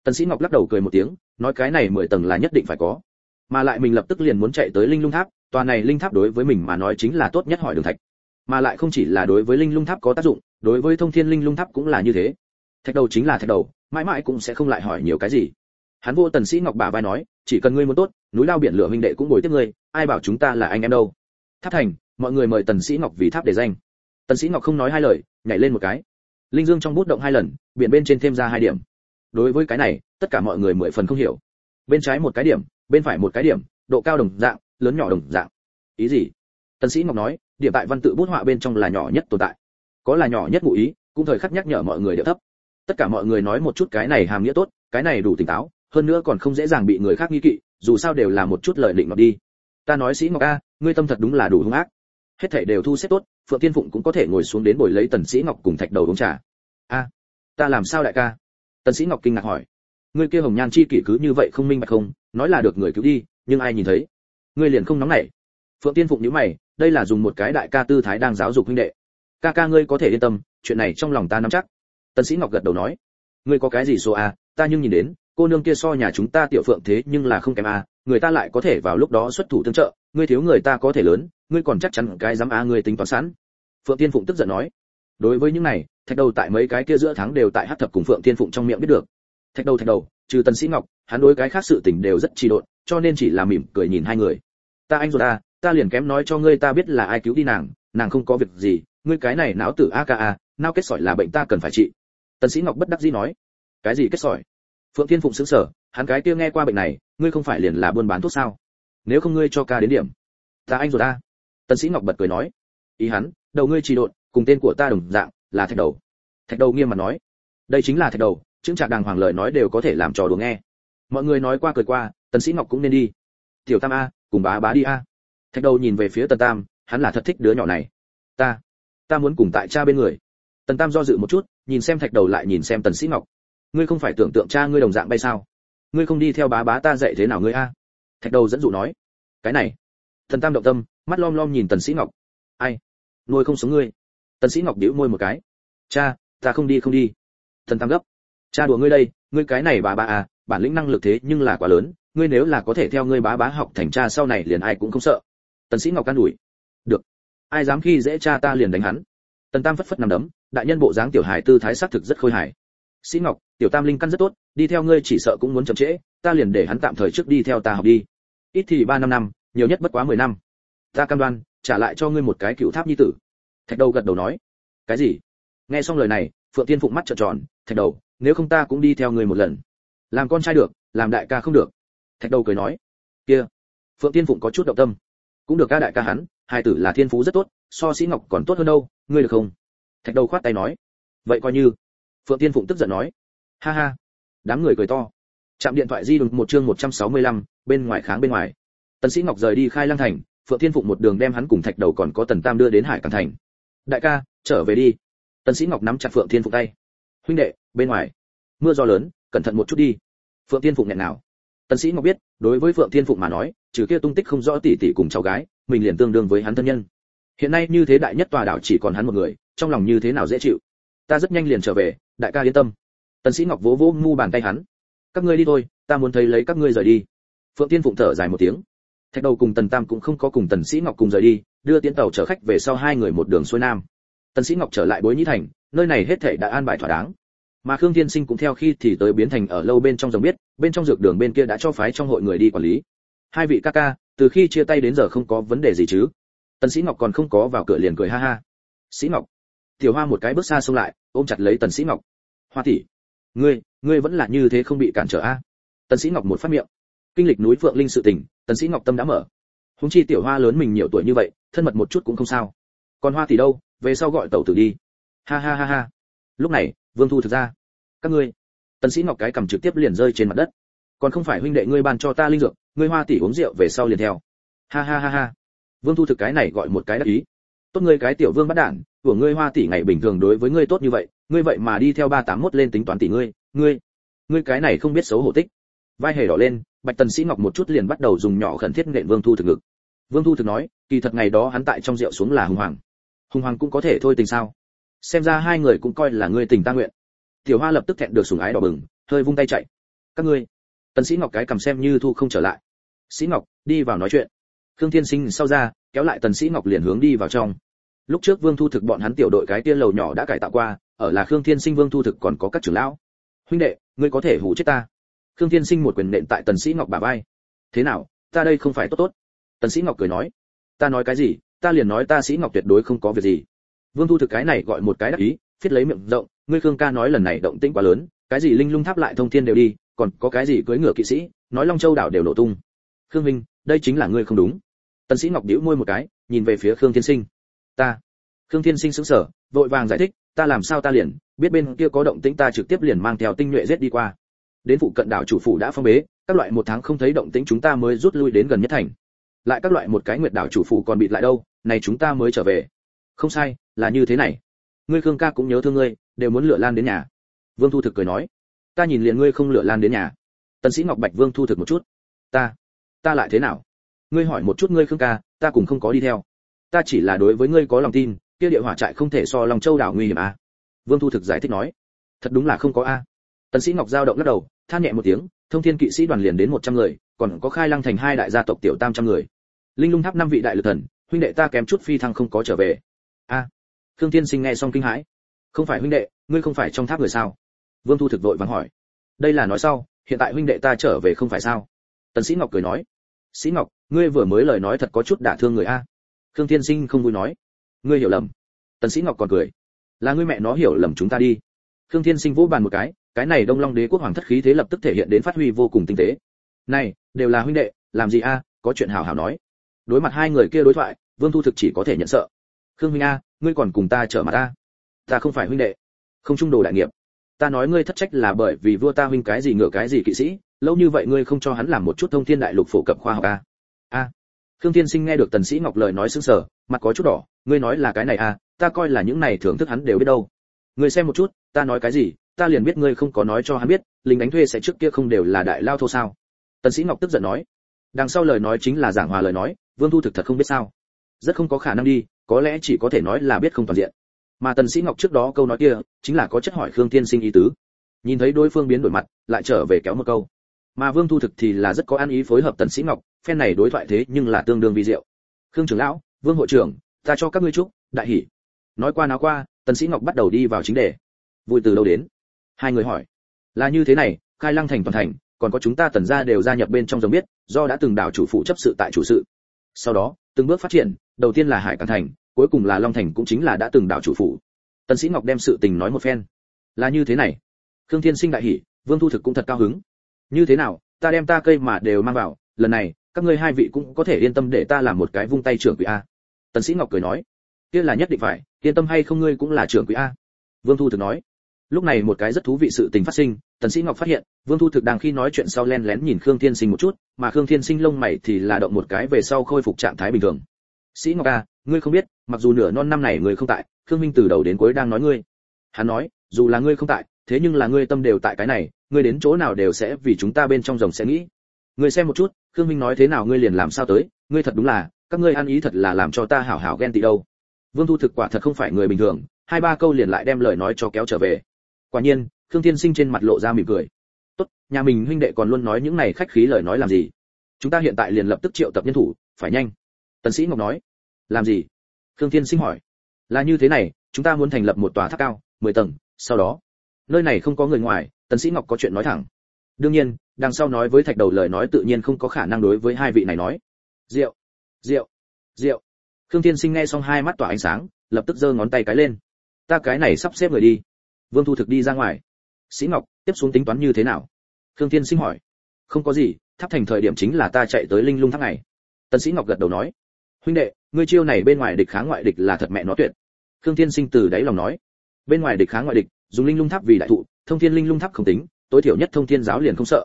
Tần sĩ ngọc lắc đầu cười một tiếng, nói cái này mười tầng là nhất định phải có. Mà lại mình lập tức liền muốn chạy tới linh lung tháp, tòa này linh tháp đối với mình mà nói chính là tốt nhất hỏi đường thạch. Mà lại không chỉ là đối với linh lung tháp có tác dụng, đối với thông thiên linh lung tháp cũng là như thế. Thạch đầu chính là thạch đầu, mãi mãi cũng sẽ không lại hỏi nhiều cái gì. Hắn vô tần sĩ ngọc bà vai nói, chỉ cần ngươi muốn tốt, núi lao biển lửa huynh đệ cũng bồi tiếp ngươi, ai bảo chúng ta là anh em đâu. Tháp thành mọi người mời tần sĩ ngọc vì tháp để danh. Tần sĩ ngọc không nói hai lời, nhảy lên một cái. Linh dương trong bút động hai lần, biển bên trên thêm ra hai điểm. Đối với cái này, tất cả mọi người mười phần không hiểu. Bên trái một cái điểm, bên phải một cái điểm, độ cao đồng dạng, lớn nhỏ đồng dạng. Ý gì? Tần sĩ ngọc nói, điểm tại văn tự bút họa bên trong là nhỏ nhất tồn tại. Có là nhỏ nhất ngụ ý, cũng thời khắc nhắc nhở mọi người điệu thấp. Tất cả mọi người nói một chút cái này hàm nghĩa tốt, cái này đủ tỉnh táo, hơn nữa còn không dễ dàng bị người khác nghi kỵ, dù sao đều là một chút lợi định ngọc đi. Ta nói sĩ ngọc a, ngươi tâm thật đúng là đủ hung ác hết thảy đều thu xếp tốt, phượng tiên phụng cũng có thể ngồi xuống đến bồi lấy tần sĩ ngọc cùng thạch đầu uống trà. A, ta làm sao đại ca? Tần sĩ ngọc kinh ngạc hỏi. Ngươi kia hồng nhan chi kỷ cứ như vậy không minh bạch không, nói là được người cứu đi, nhưng ai nhìn thấy? Ngươi liền không nóng nảy. Phượng tiên phụng nhíu mày, đây là dùng một cái đại ca tư thái đang giáo dục huynh đệ. Ca ca ngươi có thể yên tâm, chuyện này trong lòng ta nắm chắc. Tần sĩ ngọc gật đầu nói. Ngươi có cái gì số a? Ta nhưng nhìn đến, cô nương kia so nhà chúng ta tiểu phượng thế nhưng là không kém a người ta lại có thể vào lúc đó xuất thủ tương trợ ngươi thiếu người ta có thể lớn ngươi còn chắc chắn cái dám a ngươi tính toán sẵn. Phượng tiên phụng tức giận nói. Đối với những này thạch đầu tại mấy cái kia giữa tháng đều tại hát thập cùng phượng tiên phụng trong miệng biết được. Thạch đầu thạch đầu trừ tần sĩ ngọc hắn đối cái khác sự tình đều rất trì độn cho nên chỉ là mỉm cười nhìn hai người. Ta anh rồi ta ta liền kém nói cho ngươi ta biết là ai cứu đi nàng nàng không có việc gì ngươi cái này não tử a ca a, não kết sỏi là bệnh ta cần phải trị. Tần sĩ ngọc bất đắc dĩ nói. Cái gì kết sỏi? Phượng thiên phụng sững sờ hắn cái kia nghe qua bệnh này, ngươi không phải liền là buôn bán thuốc sao? Nếu không ngươi cho ca đến điểm. Ta anh rồi ta. Tần sĩ ngọc bật cười nói. Ý hắn, đầu ngươi trì độn, cùng tên của ta đồng dạng, là thạch đầu. Thạch đầu nghiêm mặt nói. Đây chính là thạch đầu, chứng trạc đàng hoàng lời nói đều có thể làm trò đùa nghe. Mọi người nói qua cười qua, tần sĩ ngọc cũng nên đi. Tiểu tam a, cùng bá bá đi a. Thạch đầu nhìn về phía tần tam, hắn là thật thích đứa nhỏ này. Ta ta muốn cùng tại cha bên người. Tần tam do dự một chút, nhìn xem thạch đầu lại nhìn xem tần sĩ ngọc. Ngươi không phải tưởng tượng cha ngươi đồng dạng bay sao? Ngươi không đi theo bá bá ta dạy thế nào ngươi a? Thạch đầu dẫn dụ nói. Cái này. Tần tam động tâm, mắt lom lom nhìn tần sĩ ngọc. Ai? Nuôi không sống ngươi. Tần sĩ ngọc điếu môi một cái. Cha, ta không đi không đi. Tần tam gấp. Cha đùa ngươi đây, ngươi cái này bá bá à bản lĩnh năng lực thế nhưng là quá lớn, ngươi nếu là có thể theo ngươi bá bá học thành cha sau này liền ai cũng không sợ. Tần sĩ ngọc can đuổi được. Ai dám khi dễ cha ta liền đánh hắn. Tần tam phất phất nằm đấm, đại nhân bộ dáng tiểu hải tư thái sát thực rất khôi hài. Sĩ ngọc tiểu tam linh căn rất tốt, đi theo ngươi chỉ sợ cũng muốn chậm trễ, ta liền để hắn tạm thời trước đi theo ta học đi. Ít thì ba năm năm, nhiều nhất bất quá mười năm. Ta cam đoan, trả lại cho ngươi một cái cựu tháp nhi tử. Thạch đầu gật đầu nói. Cái gì? Nghe xong lời này, phượng tiên phụng mắt trợn tròn, thạch đầu, nếu không ta cũng đi theo ngươi một lần. Làm con trai được, làm đại ca không được. Thạch đầu cười nói. Kia. Phượng tiên phụng có chút động tâm. Cũng được ca đại ca hắn, hai tử là thiên phú rất tốt, so sĩ ngọc còn tốt hơn đâu, ngươi được không? Thạch đầu khoát tay nói. Vậy coi như. Phượng tiên phụng tức giận nói ha ha. Đám người cười to. Chạm điện thoại di động một chương 165, bên ngoài kháng bên ngoài. Tần sĩ ngọc rời đi khai lăng thành phượng Thiên phụng một đường đem hắn cùng thạch đầu còn có tần tam đưa đến hải cảng thành. Đại ca trở về đi. Tần sĩ ngọc nắm chặt phượng Thiên phụng tay. Huynh đệ bên ngoài. Mưa gió lớn cẩn thận một chút đi. Phượng Thiên phụng nghẹn nào. Tần sĩ ngọc biết đối với phượng Thiên phụng mà nói trừ kia tung tích không rõ tỷ tỷ cùng cháu gái mình liền tương đương với hắn thân nhân. Hiện nay như thế đại nhất tòa đảo chỉ còn hắn một người trong lòng như thế nào dễ chịu? Ta rất nhanh liền trở về đại ca yên tâm tần sĩ ngọc vỗ vỗ mu bàn tay hắn. Các ngươi đi thôi, ta muốn thấy lấy các ngươi rời đi. Phượng tiên phụng thở dài một tiếng. Thạch đầu cùng tần tam cũng không có cùng tần sĩ ngọc cùng rời đi, đưa tiến tàu chở khách về sau hai người một đường xuôi nam. Tần sĩ ngọc trở lại bối nhĩ thành, nơi này hết thảy đã an bài thỏa đáng. Mà khương thiên sinh cũng theo khi thì tới biến thành ở lâu bên trong rồng biết, bên trong dược đường bên kia đã cho phái trong hội người đi quản lý. Hai vị ca ca, từ khi chia tay đến giờ không có vấn đề gì chứ? Tần sĩ ngọc còn không có vào cửa liền cười ha ha. Sĩ ngọc, tiểu hoa một cái bước xa xông lại, ôm chặt lấy tần sĩ ngọc. Hoa tỷ ngươi ngươi vẫn là như thế không bị cản trở a? Tần sĩ ngọc một phát miệng. Kinh lịch núi phượng linh sự tình, tần sĩ ngọc tâm đã mở. Húng chi tiểu hoa lớn mình nhiều tuổi như vậy, thân mật một chút cũng không sao. Còn hoa tỷ đâu, về sau gọi tẩu tử đi. Ha ha ha ha. Lúc này, vương thu thực ra. Các ngươi. Tần sĩ ngọc cái cầm trực tiếp liền rơi trên mặt đất. Còn không phải huynh đệ ngươi ban cho ta linh dược, ngươi hoa tỷ uống rượu về sau liền theo. Ha ha ha ha. Vương thu thực cái này gọi một cái đắc ý. Tốt ngươi cái tiểu vương bắt đản, của ngươi hoa tỷ ngày bình thường đối với ngươi tốt như vậy ngươi vậy mà đi theo ba tám mốt lên tính toán tỷ ngươi ngươi ngươi cái này không biết xấu hổ tích. Vai hề đỏ lên, bạch tần sĩ ngọc một chút liền bắt đầu dùng nhỏ khẩn thiết nện vương thu thực ngực. Vương thu thực nói, kỳ thật ngày đó hắn tại trong rượu xuống là hùng hoàng. Hùng hoàng cũng có thể thôi tình sao? Xem ra hai người cũng coi là ngươi tình ta nguyện. Tiểu hoa lập tức thẹn được sủng ái đỏ bừng, hơi vung tay chạy. Các ngươi, tần sĩ ngọc cái cầm xem như thu không trở lại. Sĩ ngọc, đi vào nói chuyện. Khương thiên sinh sau ra, kéo lại tần sĩ ngọc liền hướng đi vào trong. Lúc trước vương thu thực bọn hắn tiểu đội cái tiên lầu nhỏ đã cải tạo qua ở là khương thiên sinh vương thu thực còn có các trưởng lão. Huynh đệ, ngươi có thể hủ chết ta. Khương thiên sinh một quyền nện tại tần sĩ ngọc bả vai. Thế nào, ta đây không phải tốt tốt? Tần sĩ ngọc cười nói. Ta nói cái gì, ta liền nói ta sĩ ngọc tuyệt đối không có việc gì. Vương thu thực cái này gọi một cái đắc ý phết lấy miệng rộng, ngươi khương ca nói lần này động tĩnh quá lớn, cái gì linh lung tháp lại thông thiên đều đi, còn có cái gì cưỡi ngựa kỵ sĩ, nói long châu đảo đều nổ tung. Khương minh, đây chính là ngươi không đúng. Tần sĩ ngọc bĩu môi một cái, nhìn về phía khương thiên sinh. Ta. Khương thiên sinh sững sờ, vội vàng giải thích ta làm sao ta liền, biết bên kia có động tĩnh ta trực tiếp liền mang theo tinh nhuệ giết đi qua. Đến phụ cận đảo chủ phủ đã phong bế, các loại một tháng không thấy động tĩnh chúng ta mới rút lui đến gần nhất thành. Lại các loại một cái nguyệt đảo chủ phủ còn bị lại đâu, này chúng ta mới trở về. Không sai, là như thế này. Ngươi khương ca cũng nhớ thương ngươi, đều muốn lựa lan đến nhà. Vương thu thực cười nói, ta nhìn liền ngươi không lựa lan đến nhà. Tần sĩ ngọc bạch vương thu thực một chút, ta ta lại thế nào? Ngươi hỏi một chút ngươi khương ca, ta cũng không có đi theo. Ta chỉ là đối với ngươi có lòng tin kia địa hỏa trại không thể so lòng châu đảo nguy hiểm à? Vương thu thực giải thích nói. Thật đúng là không có a. Tần sĩ ngọc giao động lắc đầu than nhẹ một tiếng thông thiên kỵ sĩ đoàn liền đến 100 người còn có khai lăng thành hai đại gia tộc tiểu tam trăm người. Linh lung tháp năm vị đại lực thần huynh đệ ta kém chút phi thăng không có trở về. A. À, khương thiên sinh nghe xong kinh hãi. Không phải huynh đệ ngươi không phải trong tháp người sao? Vương thu thực vội vàng hỏi. Đây là nói sau hiện tại huynh đệ ta trở về không phải sao? Tần sĩ ngọc cười nói. Sĩ ngọc ngươi vừa mới lời nói thật có chút đả thương người a. Khương thiên sinh không vui nói ngươi hiểu lầm. Tần sĩ ngọc còn cười. Là ngươi mẹ nó hiểu lầm chúng ta đi. Khương thiên sinh vỗ bàn một cái cái này đông long đế quốc hoàng thất khí thế lập tức thể hiện đến phát huy vô cùng tinh tế. Này, đều là huynh đệ, làm gì a, có chuyện hảo hảo nói. Đối mặt hai người kia đối thoại, vương thu thực chỉ có thể nhận sợ. Khương huynh a, ngươi còn cùng ta trở mặt ta ta không phải huynh đệ. Không trung đồ đại nghiệp. Ta nói ngươi thất trách là bởi vì vua ta huynh cái gì ngựa cái gì kỵ sĩ, lâu như vậy ngươi không cho hắn làm một chút thông thiên đại lục phổ cập khoa học a? A khương thiên sinh nghe được tần sĩ ngọc lời nói sững sờ, mặt có chút đỏ, ngươi nói là cái này à? ta coi là những này thưởng thức hắn đều biết đâu. Ngươi xem một chút, ta nói cái gì, ta liền biết ngươi không có nói cho hắn biết, lính đánh thuê sẽ trước kia không đều là đại lao thô sao. Tần sĩ ngọc tức giận nói, đằng sau lời nói chính là giảng hòa lời nói, vương thu thực thật không biết sao. Rất không có khả năng đi, có lẽ chỉ có thể nói là biết không toàn diện. Mà tần sĩ ngọc trước đó câu nói kia, chính là có chất hỏi khương Thiên sinh ý tứ. Nhìn thấy đối phương biến đổi mặt, lại trở về kéo một câu mà vương thu thực thì là rất có an ý phối hợp tần sĩ ngọc, phen này đối thoại thế nhưng là tương đương vi diệu. Khương trưởng lão, vương hội trưởng, ta cho các ngươi chúc đại hỉ nói qua nói qua, tần sĩ ngọc bắt đầu đi vào chính đề. Vui từ đâu đến? Hai người hỏi. Là như thế này, khai lăng thành toàn thành, còn có chúng ta tần gia đều gia nhập bên trong giống biết, do đã từng đảo chủ phụ chấp sự tại chủ sự. Sau đó, từng bước phát triển, đầu tiên là hải cảng thành, cuối cùng là long thành cũng chính là đã từng đảo chủ phụ. Tần sĩ ngọc đem sự tình nói một phen. Là như thế này. Khương thiên sinh đại hỉ vương thu thực cũng thật cao hứng như thế nào, ta đem ta cây mà đều mang vào, lần này, các ngươi hai vị cũng có thể yên tâm để ta làm một cái vung tay trưởng quỷ a. Tần sĩ ngọc cười nói, kia là nhất định phải, yên tâm hay không ngươi cũng là trưởng quỷ a. Vương thu thực nói, lúc này một cái rất thú vị sự tình phát sinh, tần sĩ ngọc phát hiện, vương thu thực đang khi nói chuyện sau len lén nhìn khương thiên sinh một chút, mà khương thiên sinh lông mày thì là động một cái về sau khôi phục trạng thái bình thường. Sĩ ngọc a, ngươi không biết, mặc dù nửa non năm này ngươi không tại, khương minh từ đầu đến cuối đang nói ngươi. Hắn nói, dù là ngươi không tại, thế nhưng là ngươi tâm đều tại cái này ngươi đến chỗ nào đều sẽ vì chúng ta bên trong rồng sẽ nghĩ. Ngươi xem một chút, khương minh nói thế nào ngươi liền làm sao tới, ngươi thật đúng là, các ngươi ăn ý thật là làm cho ta hảo hảo ghen tị đâu. Vương thu thực quả thật không phải người bình thường, hai ba câu liền lại đem lời nói cho kéo trở về. Quả nhiên, khương thiên sinh trên mặt lộ ra mỉm cười. Tốt, nhà mình huynh đệ còn luôn nói những này khách khí lời nói làm gì? Chúng ta hiện tại liền lập tức triệu tập nhân thủ, phải nhanh. Tần sĩ ngọc nói. Làm gì? Khương thiên sinh hỏi. Là như thế này, chúng ta muốn thành lập một tòa tháp cao 10 tầng, sau đó. Nơi này không có người ngoài tần sĩ ngọc có chuyện nói thẳng. Đương nhiên, đằng sau nói với thạch đầu lời nói tự nhiên không có khả năng đối với hai vị này nói. Rượu rượu rượu khương thiên sinh nghe xong hai mắt tỏa ánh sáng, lập tức giơ ngón tay cái lên. Ta cái này sắp xếp người đi. Vương thu thực đi ra ngoài. Sĩ ngọc, tiếp xuống tính toán như thế nào? Khương thiên sinh hỏi. Không có gì, tháp thành thời điểm chính là ta chạy tới linh lung tháp này. Tần sĩ ngọc gật đầu nói. Huynh đệ, ngươi chiêu này bên ngoài địch kháng ngoại địch là thật mẹ nó tuyệt. Khương thiên sinh từ đáy lòng nói. Bên ngoài địch kháng ngoại địch, dùng linh lung tháp vì đại thụ thông thiên linh lung tháp không tính, tối thiểu nhất thông thiên giáo liền không sợ.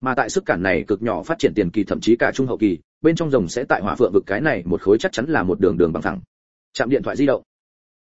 Mà tại sức cản này cực nhỏ phát triển tiền kỳ thậm chí cả trung hậu kỳ, bên trong rồng sẽ tại hỏa phượng vực cái này một khối chắc chắn là một đường đường bằng thẳng. Chạm điện thoại di động.